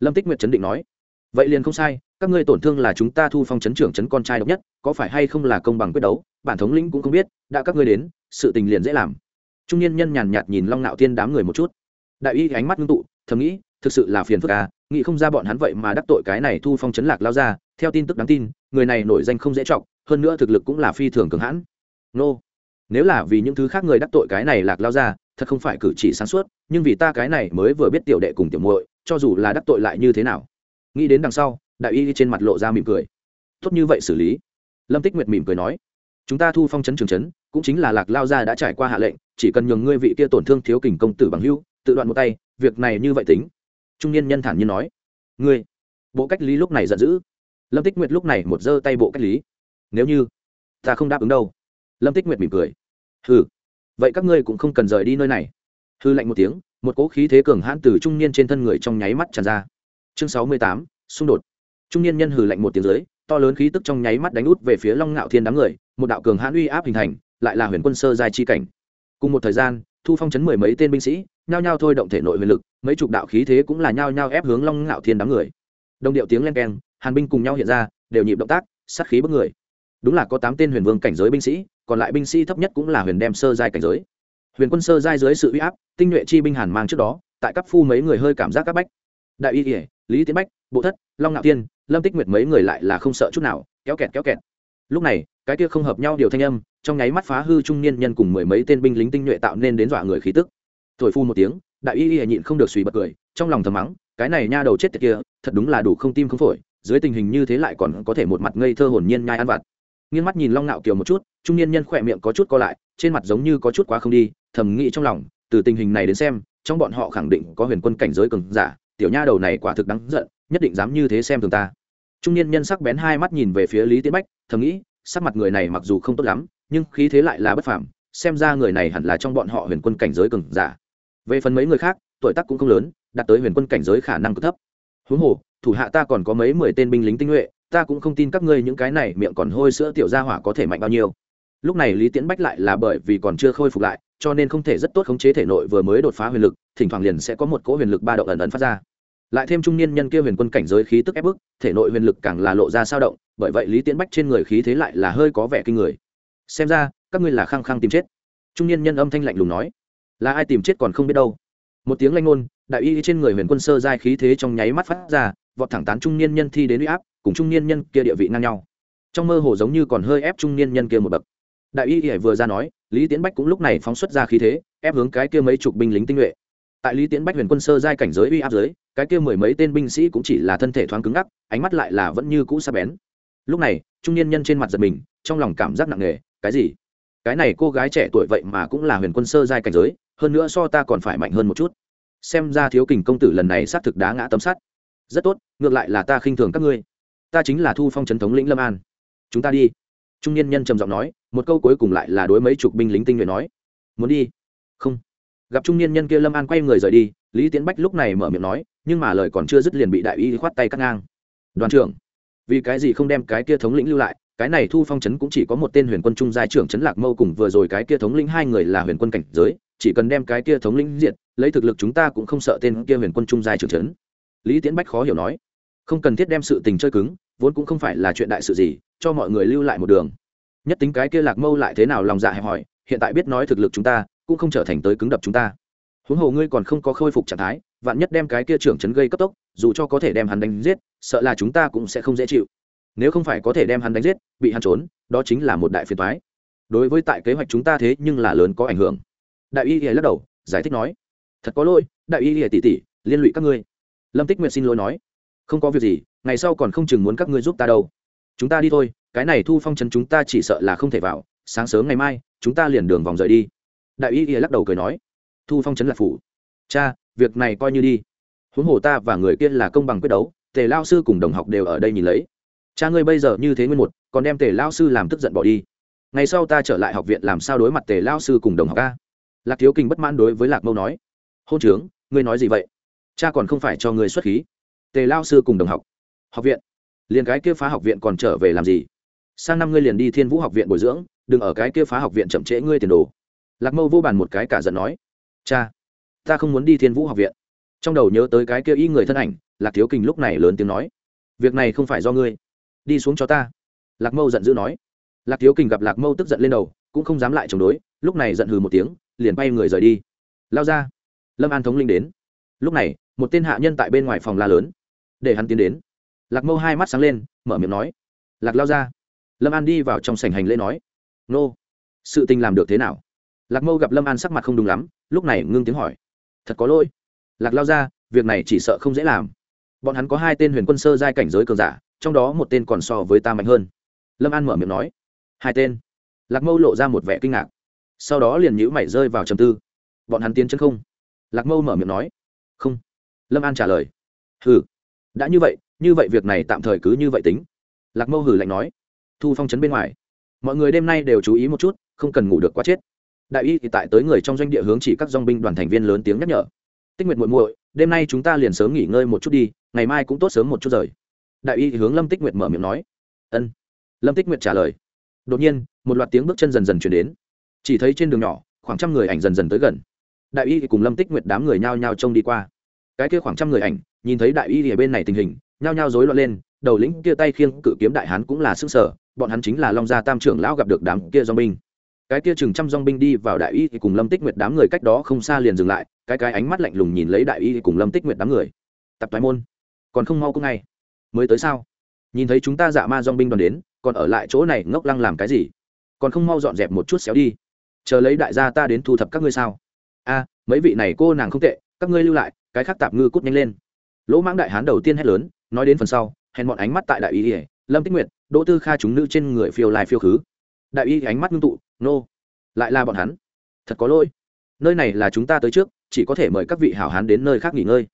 Lâm tích nguyệt chấn định nói, vậy liền không sai các ngươi tổn thương là chúng ta thu phong chấn trưởng chấn con trai độc nhất, có phải hay không là công bằng quyết đấu, bản thống lĩnh cũng không biết, đã các ngươi đến, sự tình liền dễ làm. Trung niên nhân nhàn nhạt nhìn long nạo tiên đám người một chút. Đại y ánh mắt ngưng tụ, thầm nghĩ, thực sự là phiền phức à nghĩ không ra bọn hắn vậy mà đắc tội cái này thu phong chấn lạc lao ra, theo tin tức đáng tin, người này nổi danh không dễ trọng hơn nữa thực lực cũng là phi thường cường hãn. Nô, nếu là vì những thứ khác người đắc tội cái này lạc lao ra, thật không phải cử chỉ sáng suốt, nhưng vì ta cái này mới vừa biết tiểu đệ cùng tiểu muội, cho dù là đắc tội lại như thế nào. Nghĩ đến đằng sau đại y trên mặt lộ ra mỉm cười. Tốt như vậy xử lý. Lâm tích nguyệt mỉm cười nói, chúng ta thu phong chấn trường chấn, cũng chính là lạc lao gia đã trải qua hạ lệnh, chỉ cần nhường ngươi vị kia tổn thương thiếu kình công tử bằng hưu tự đoạn một tay, việc này như vậy tính. Trung niên nhân thản nhiên nói, ngươi, bộ cách lý lúc này giận dữ. Lâm tích nguyệt lúc này một giơ tay bộ cách lý. Nếu như ta không đáp ứng đâu. Lâm tích nguyệt mỉm cười, hừ, vậy các ngươi cũng không cần rời đi nơi này. Hư lạnh một tiếng, một cỗ khí thế cường hãn từ trung niên trên thân người trong nháy mắt tràn ra. Chương sáu mươi tám, xung đột trung niên nhân hừ lạnh một tiếng dưới, to lớn khí tức trong nháy mắt đánh út về phía long ngạo thiên đám người, một đạo cường hãn uy áp hình thành, lại là huyền quân sơ giai chi cảnh. Cùng một thời gian, thu phong chấn mười mấy tên binh sĩ, nhao nhao thôi động thể nội huyền lực, mấy chục đạo khí thế cũng là nhao nhao ép hướng long ngạo thiên đám người. Đồng điệu tiếng len keng, hàn binh cùng nhau hiện ra, đều nhịp động tác, sát khí bất người. Đúng là có tám tên huyền vương cảnh giới binh sĩ, còn lại binh sĩ thấp nhất cũng là huyền đem sơ giai cảnh giới. Huyền quân sơ giai dưới sự uy áp, tinh nhuệ chi binh hàn mang trước đó, tại các phu mấy người hơi cảm giác các bách. Đại y ỉa lý tiến bách, bộ thất, long ngạo tiên lâm tích nguyệt mấy người lại là không sợ chút nào, kéo kẹt kéo kẹt. Lúc này, cái kia không hợp nhau điều thanh âm, trong nháy mắt phá hư trung niên nhân cùng mười mấy tên binh lính tinh nhuệ tạo nên đến dọa người khí tức. Thổi phu một tiếng, đại y y nhịn không được suy bật cười, trong lòng thầm mắng, cái này nha đầu chết tiệt kia, thật đúng là đủ không tim không phổi, dưới tình hình như thế lại còn có thể một mặt ngây thơ hồn nhiên nhai ăn vặt. Nghiêng mắt nhìn long ngạo kiều một chút, trung niên nhân khỏe miệng có chút co lại, trên mặt giống như có chút quá không đi, thầm nghĩ trong lòng, từ tình hình này đến xem, trong bọn họ khẳng định có huyền quân cảnh giới cường giả, tiểu nha đầu này quả thực đáng giận nhất định dám như thế xem thường ta. Trung niên nhân sắc bén hai mắt nhìn về phía lý tiến bách, thầm nghĩ, sắc mặt người này mặc dù không tốt lắm, nhưng khí thế lại là bất phàm, xem ra người này hẳn là trong bọn họ huyền quân cảnh giới cường giả. Về phần mấy người khác, tuổi tác cũng không lớn, đạt tới huyền quân cảnh giới khả năng cực thấp. Huống hồ, thủ hạ ta còn có mấy mười tên binh lính tinh nhuệ, ta cũng không tin các ngươi những cái này miệng còn hôi sữa tiểu gia hỏa có thể mạnh bao nhiêu. Lúc này lý tiễn bách lại là bởi vì còn chưa khôi phục lại, cho nên không thể rất tốt khống chế thể nội vừa mới đột phá huyền lực, thỉnh thoảng liền sẽ có một cỗ huyền lực ba động ẩn ẩn phát ra lại thêm trung niên nhân kia huyền quân cảnh giới khí tức ép bức, thể nội huyền lực càng là lộ ra sao động, bởi vậy lý tiễn bách trên người khí thế lại là hơi có vẻ kinh người. Xem ra, các ngươi là khăng khăng tìm chết. Trung niên nhân âm thanh lạnh lùng nói. Là ai tìm chết còn không biết đâu. Một tiếng lanh ngôn, đại y trên người huyền quân sơ giai khí thế trong nháy mắt phát ra, vọt thẳng tán trung niên nhân thi đến uy áp, cùng trung niên nhân kia địa vị ngang nhau. Trong mơ hồ giống như còn hơi ép trung niên nhân kia một bậc. Đại y y vừa ra nói, lý tiến bách cũng lúc này phóng xuất ra khí thế, ép hướng cái kia mấy chục binh lính tinh nhuệ tại lý tiễn bách huyền quân sơ giai cảnh giới uy áp giới cái kia mười mấy tên binh sĩ cũng chỉ là thân thể thoáng cứng ngắc, ánh mắt lại là vẫn như cũ sa bén. Lúc này, trung niên nhân trên mặt giật mình, trong lòng cảm giác nặng nề, cái gì? Cái này cô gái trẻ tuổi vậy mà cũng là huyền quân sơ giai cảnh giới, hơn nữa so ta còn phải mạnh hơn một chút. Xem ra thiếu kình công tử lần này xác thực đá ngã tấm sắt rất tốt, ngược lại là ta khinh thường các ngươi. Ta chính là thu phong trấn thống lĩnh lâm an. Chúng ta đi. Trung niên nhân trầm giọng nói, một câu cuối cùng lại là đối mấy chục binh lính tinh nhuệ nói. Muốn đi? Không gặp trung niên nhân kia lâm an quay người rời đi, lý tiến bách lúc này mở miệng nói, nhưng mà lời còn chưa dứt liền bị đại y khoát tay cắt ngang. Đoàn trưởng, vì cái gì không đem cái kia thống lĩnh lưu lại? Cái này thu phong trấn cũng chỉ có một tên huyền quân trung giai trưởng trấn lạc mâu cùng vừa rồi cái kia thống lĩnh hai người là huyền quân cảnh giới, chỉ cần đem cái kia thống lĩnh diệt, lấy thực lực chúng ta cũng không sợ tên kia huyền quân trung giai trưởng trấn. Lý tiến bách khó hiểu nói, không cần thiết đem sự tình chơi cứng, vốn cũng không phải là chuyện đại sự gì, cho mọi người lưu lại một đường. Nhất tính cái kia lạc mâu lại thế nào lòng dạ hẹp hỏi, hiện tại biết nói thực lực chúng ta cũng không trở thành tới cứng đập chúng ta. Huống hồ ngươi còn không có khôi phục trạng thái, vạn nhất đem cái kia trưởng chấn gây cấp tốc, dù cho có thể đem hắn đánh giết, sợ là chúng ta cũng sẽ không dễ chịu. Nếu không phải có thể đem hắn đánh giết, bị hắn trốn, đó chính là một đại phiền thoái đối với tại kế hoạch chúng ta thế nhưng là lớn có ảnh hưởng. Đại y lìa lắc đầu, giải thích nói, thật có lỗi, đại y lìa tỉ tỉ liên lụy các ngươi. Lâm tích nguyệt xin lỗi nói, không có việc gì, ngày sau còn không chừng muốn các ngươi giúp ta đâu. Chúng ta đi thôi, cái này thu phong trấn chúng ta chỉ sợ là không thể vào, sáng sớm ngày mai, chúng ta liền đường vòng rời đi đại y ỉa lắc đầu cười nói, thu phong trấn lạc phủ. Cha, việc này coi như đi. Huống hồ ta và người kia là công bằng quyết đấu, tề lao sư cùng đồng học đều ở đây nhìn lấy. Cha ngươi bây giờ như thế nguyên một, còn đem tề lao sư làm tức giận bỏ đi. Ngày sau ta trở lại học viện làm sao đối mặt tề lao sư cùng đồng học ca lạc thiếu kinh bất mãn đối với lạc mâu nói, hôn trướng, ngươi nói gì vậy? Cha còn không phải cho ngươi xuất khí. Tề lao sư cùng đồng học học viện? Liền cái kia phá học viện còn trở về làm gì? Sang năm ngươi liền đi thiên vũ học viện bồi dưỡng, đừng ở cái kia phá học viện chậm trễ ngươi tiền đồ lạc mâu vô bàn một cái cả giận nói, cha, ta không muốn đi thiên vũ học viện. Trong đầu nhớ tới cái kia y người thân ảnh, lạc thiếu kình lúc này lớn tiếng nói, việc này không phải do ngươi. Đi xuống cho ta. Lạc mâu giận dữ nói. Lạc thiếu kình gặp lạc mâu tức giận lên đầu, cũng không dám lại chống đối, lúc này giận hừ một tiếng, liền bay người rời đi. Lao ra. Lâm an thống linh đến. Lúc này, một tên hạ nhân tại bên ngoài phòng la lớn. Để hắn tiến đến. Lạc mâu hai mắt sáng lên, mở miệng nói, lạc lao ra. Lâm an đi vào trong sảnh hành lễ nói, nô, sự tình làm được thế nào? Lạc mâu gặp lâm an sắc mặt không đúng lắm, lúc này ngưng tiếng hỏi. Thật có lỗi. Lạc lao ra, việc này chỉ sợ không dễ làm. Bọn hắn có hai tên huyền quân sơ giai cảnh giới cường giả, trong đó một tên còn so với ta mạnh hơn. Lâm an mở miệng nói. Hai tên. Lạc mâu lộ ra một vẻ kinh ngạc. Sau đó liền nhữ mảy rơi vào trầm tư. Bọn hắn tiến chân không? Lạc mâu mở miệng nói. Không. Lâm an trả lời. Hừ. Đã như vậy như vậy việc này tạm thời cứ như vậy tính. Lạc mâu hử lạnh nói. Thu phong chấn bên ngoài. Mọi người đêm nay đều chú ý một chút, không cần ngủ được quá chết đại y thì tại tới người trong doanh địa hướng chỉ các dong binh đoàn thành viên lớn tiếng nhắc nhở. Tích nguyệt muội muội, đêm nay chúng ta liền sớm nghỉ ngơi một chút đi, ngày mai cũng tốt sớm một chút rời. Đại y thì hướng lâm tích nguyệt mở miệng nói. Ân. Lâm tích nguyệt trả lời. Đột nhiên, một loạt tiếng bước chân dần dần chuyển đến. Chỉ thấy trên đường nhỏ, khoảng trăm người ảnh dần dần tới gần. Đại y thì cùng lâm tích nguyệt đám người nhao nhao trông đi qua. Cái kia khoảng trăm người ảnh, nhìn thấy đại y thì ở bên này tình hình, nhao nhao rối loạn lên, đầu lĩnh kia tay khiêng cự kiếm đại hán cũng là sức sở, bọn hắn chính là long gia tam trưởng lão gặp được đám kia do binh cái kia chừng trăm dong binh đi vào đại y thì cùng lâm tích nguyệt đám người cách đó không xa liền dừng lại, cái cái ánh mắt lạnh lùng nhìn lấy đại y thì cùng lâm tích nguyệt đám người. Tập thoái môn. Còn không mau cũng ngay. Mới tới sao? Nhìn thấy chúng ta dạ ma dong binh đoàn đến, còn ở lại chỗ này ngốc lăng làm cái gì? Còn không mau dọn dẹp một chút xéo đi. Chờ lấy đại gia ta đến thu thập các ngươi sao? A, mấy vị này cô nàng không tệ, các ngươi lưu lại, cái khác tạp ngư cút nhanh lên. Lỗ mãng đại hán đầu tiên hét lớn, nói đến phần sau, hèn bọn ánh mắt tại đại y, lâm tích nguyệt, đỗ tư kha chúng nữ trên người phiêu lai phiêu khứ. Đại y ánh mắt ngưng tụ nô. Lại là bọn hắn. Thật có lỗi. Nơi này là chúng ta tới trước, chỉ có thể mời các vị hảo hán đến nơi khác nghỉ ngơi.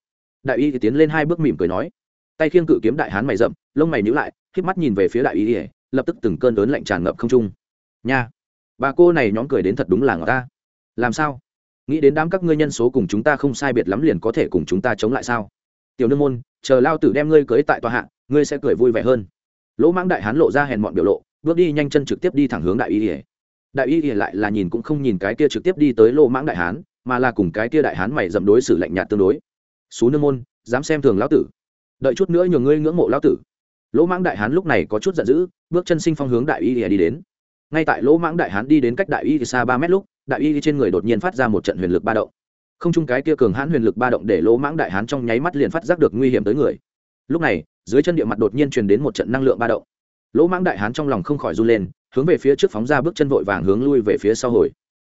Đại y thì tiến lên hai bước mỉm cười nói. Tay khiêng cự kiếm đại hán mày rậm, lông mày nhíu lại k mắt nhìn về phía đại y ỉa lập tức từng cơn lớn lạnh tràn ngập không trung. Nha, bà cô này nhóm cười đến thật đúng là ngỏ ta. Làm sao? Nghĩ đến đám các ngươi nhân số cùng chúng ta không sai biệt lắm liền có thể cùng chúng ta chống lại sao? Tiểu nương môn, chờ lao tử đem ngươi cưới tại tòa hạ, ngươi sẽ cười vui vẻ hơn. Lỗ mãng đại hán lộ ra hèn mọn biểu lộ, bước đi nhanh chân trực tiếp đi thẳng hướng đại y ỉa đại y ỉa lại là nhìn cũng không nhìn cái kia trực tiếp đi tới lô mãng đại hán, mà là cùng cái kia đại hán mày dậm đối xử lạnh nhạt tương đối. Xú nương môn, dám xem thường lão tử. Đợi chút nữa nhường ngươi ngưỡng mộ lão tử. Lỗ mãng đại hán lúc này có chút giận dữ, bước chân sinh phong hướng đại y ỉa đi đến. Ngay tại lỗ mãng đại hán đi đến cách đại y xa ba mét lúc, đại y trên người đột nhiên phát ra một trận huyền lực ba động. Không chung cái kia cường hãn huyền lực ba động để lỗ mãng đại hán trong nháy mắt liền phát giác được nguy hiểm tới người. Lúc này, dưới chân địa mặt đột nhiên truyền đến một trận năng lượng ba động lỗ mãng đại hán trong lòng không khỏi run lên, hướng về phía trước phóng ra bước chân vội vàng hướng lui về phía sau hồi.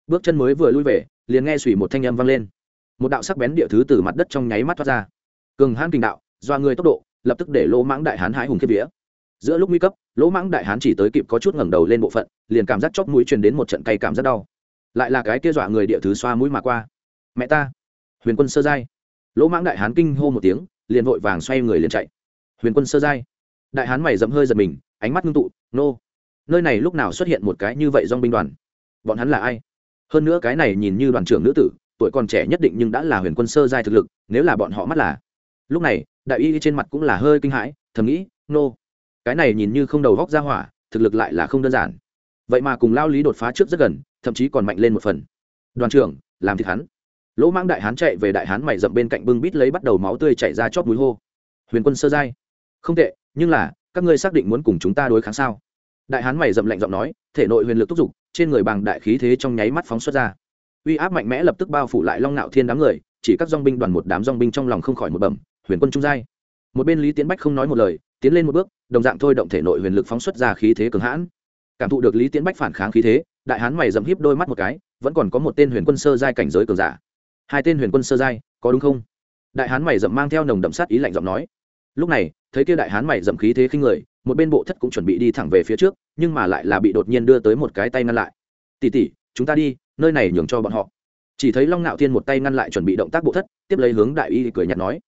Bước chân mới vừa lui về, liền nghe xùy một thanh âm vang lên. Một đạo sắc bén địa thứ từ mặt đất trong nháy mắt thoát ra. Cường hãn kinh đạo do người tốc độ, lập tức để lỗ mãng đại hán hái hùng kiếp vía. Giữa lúc nguy cấp, lỗ mãng đại hán chỉ tới kịp có chút ngẩng đầu lên bộ phận, liền cảm giác chóp mũi truyền đến một trận cay cảm rất đau. Lại là cái kia dọa người địa thứ xoa mũi mà qua. Mẹ ta! Huyền quân sơ giai. Lỗ mãng đại hán kinh hô một tiếng, liền vội vàng xoay người liền chạy. Huyền quân sơ giai. Đại hán mày dẫm hơi giật mình ánh mắt ngưng tụ, nô, nơi này lúc nào xuất hiện một cái như vậy dong binh đoàn? Bọn hắn là ai? Hơn nữa cái này nhìn như đoàn trưởng nữ tử, tuổi còn trẻ nhất định nhưng đã là huyền quân sơ giai thực lực, nếu là bọn họ mắt là. Lúc này, đại y trên mặt cũng là hơi kinh hãi, thầm nghĩ, nô, cái này nhìn như không đầu góc ra hỏa, thực lực lại là không đơn giản. Vậy mà cùng lao lý đột phá trước rất gần, thậm chí còn mạnh lên một phần. Đoàn trưởng, làm thịt hắn. Lỗ mãng đại hán chạy về đại hán mày dậm bên cạnh bưng bít lấy bắt đầu máu tươi chảy ra chót mũi hô. Huyền quân sơ giai? Không tệ, nhưng là các ngươi xác định muốn cùng chúng ta đối kháng sao? Đại hán mày rậm lạnh giọng nói, thể nội huyền lực thúc giục, trên người bằng đại khí thế trong nháy mắt phóng xuất ra. Uy áp mạnh mẽ lập tức bao phủ lại long nạo thiên đám người, chỉ các dong binh đoàn một đám dong binh trong lòng không khỏi một bẩm, huyền quân trung giai. Một bên lý tiến bách không nói một lời, tiến lên một bước, đồng dạng thôi động thể nội huyền lực phóng xuất ra khí thế cường hãn. Cảm thụ được lý tiến bách phản kháng khí thế, đại hán mày dậm híp đôi mắt một cái, vẫn còn có một tên huyền quân sơ giai cảnh giới cường giả. Hai tên huyền quân sơ giai, có đúng không? Đại hán mày dậm mang theo nồng đậm sát ý lạnh giọng nói. Lúc này thấy kia đại hán mày dậm khí thế khinh người, một bên bộ thất cũng chuẩn bị đi thẳng về phía trước, nhưng mà lại là bị đột nhiên đưa tới một cái tay ngăn lại. Tỉ tỉ chúng ta đi, nơi này nhường cho bọn họ. Chỉ thấy long nạo thiên một tay ngăn lại chuẩn bị động tác bộ thất, tiếp lấy hướng đại y cười nhạt nói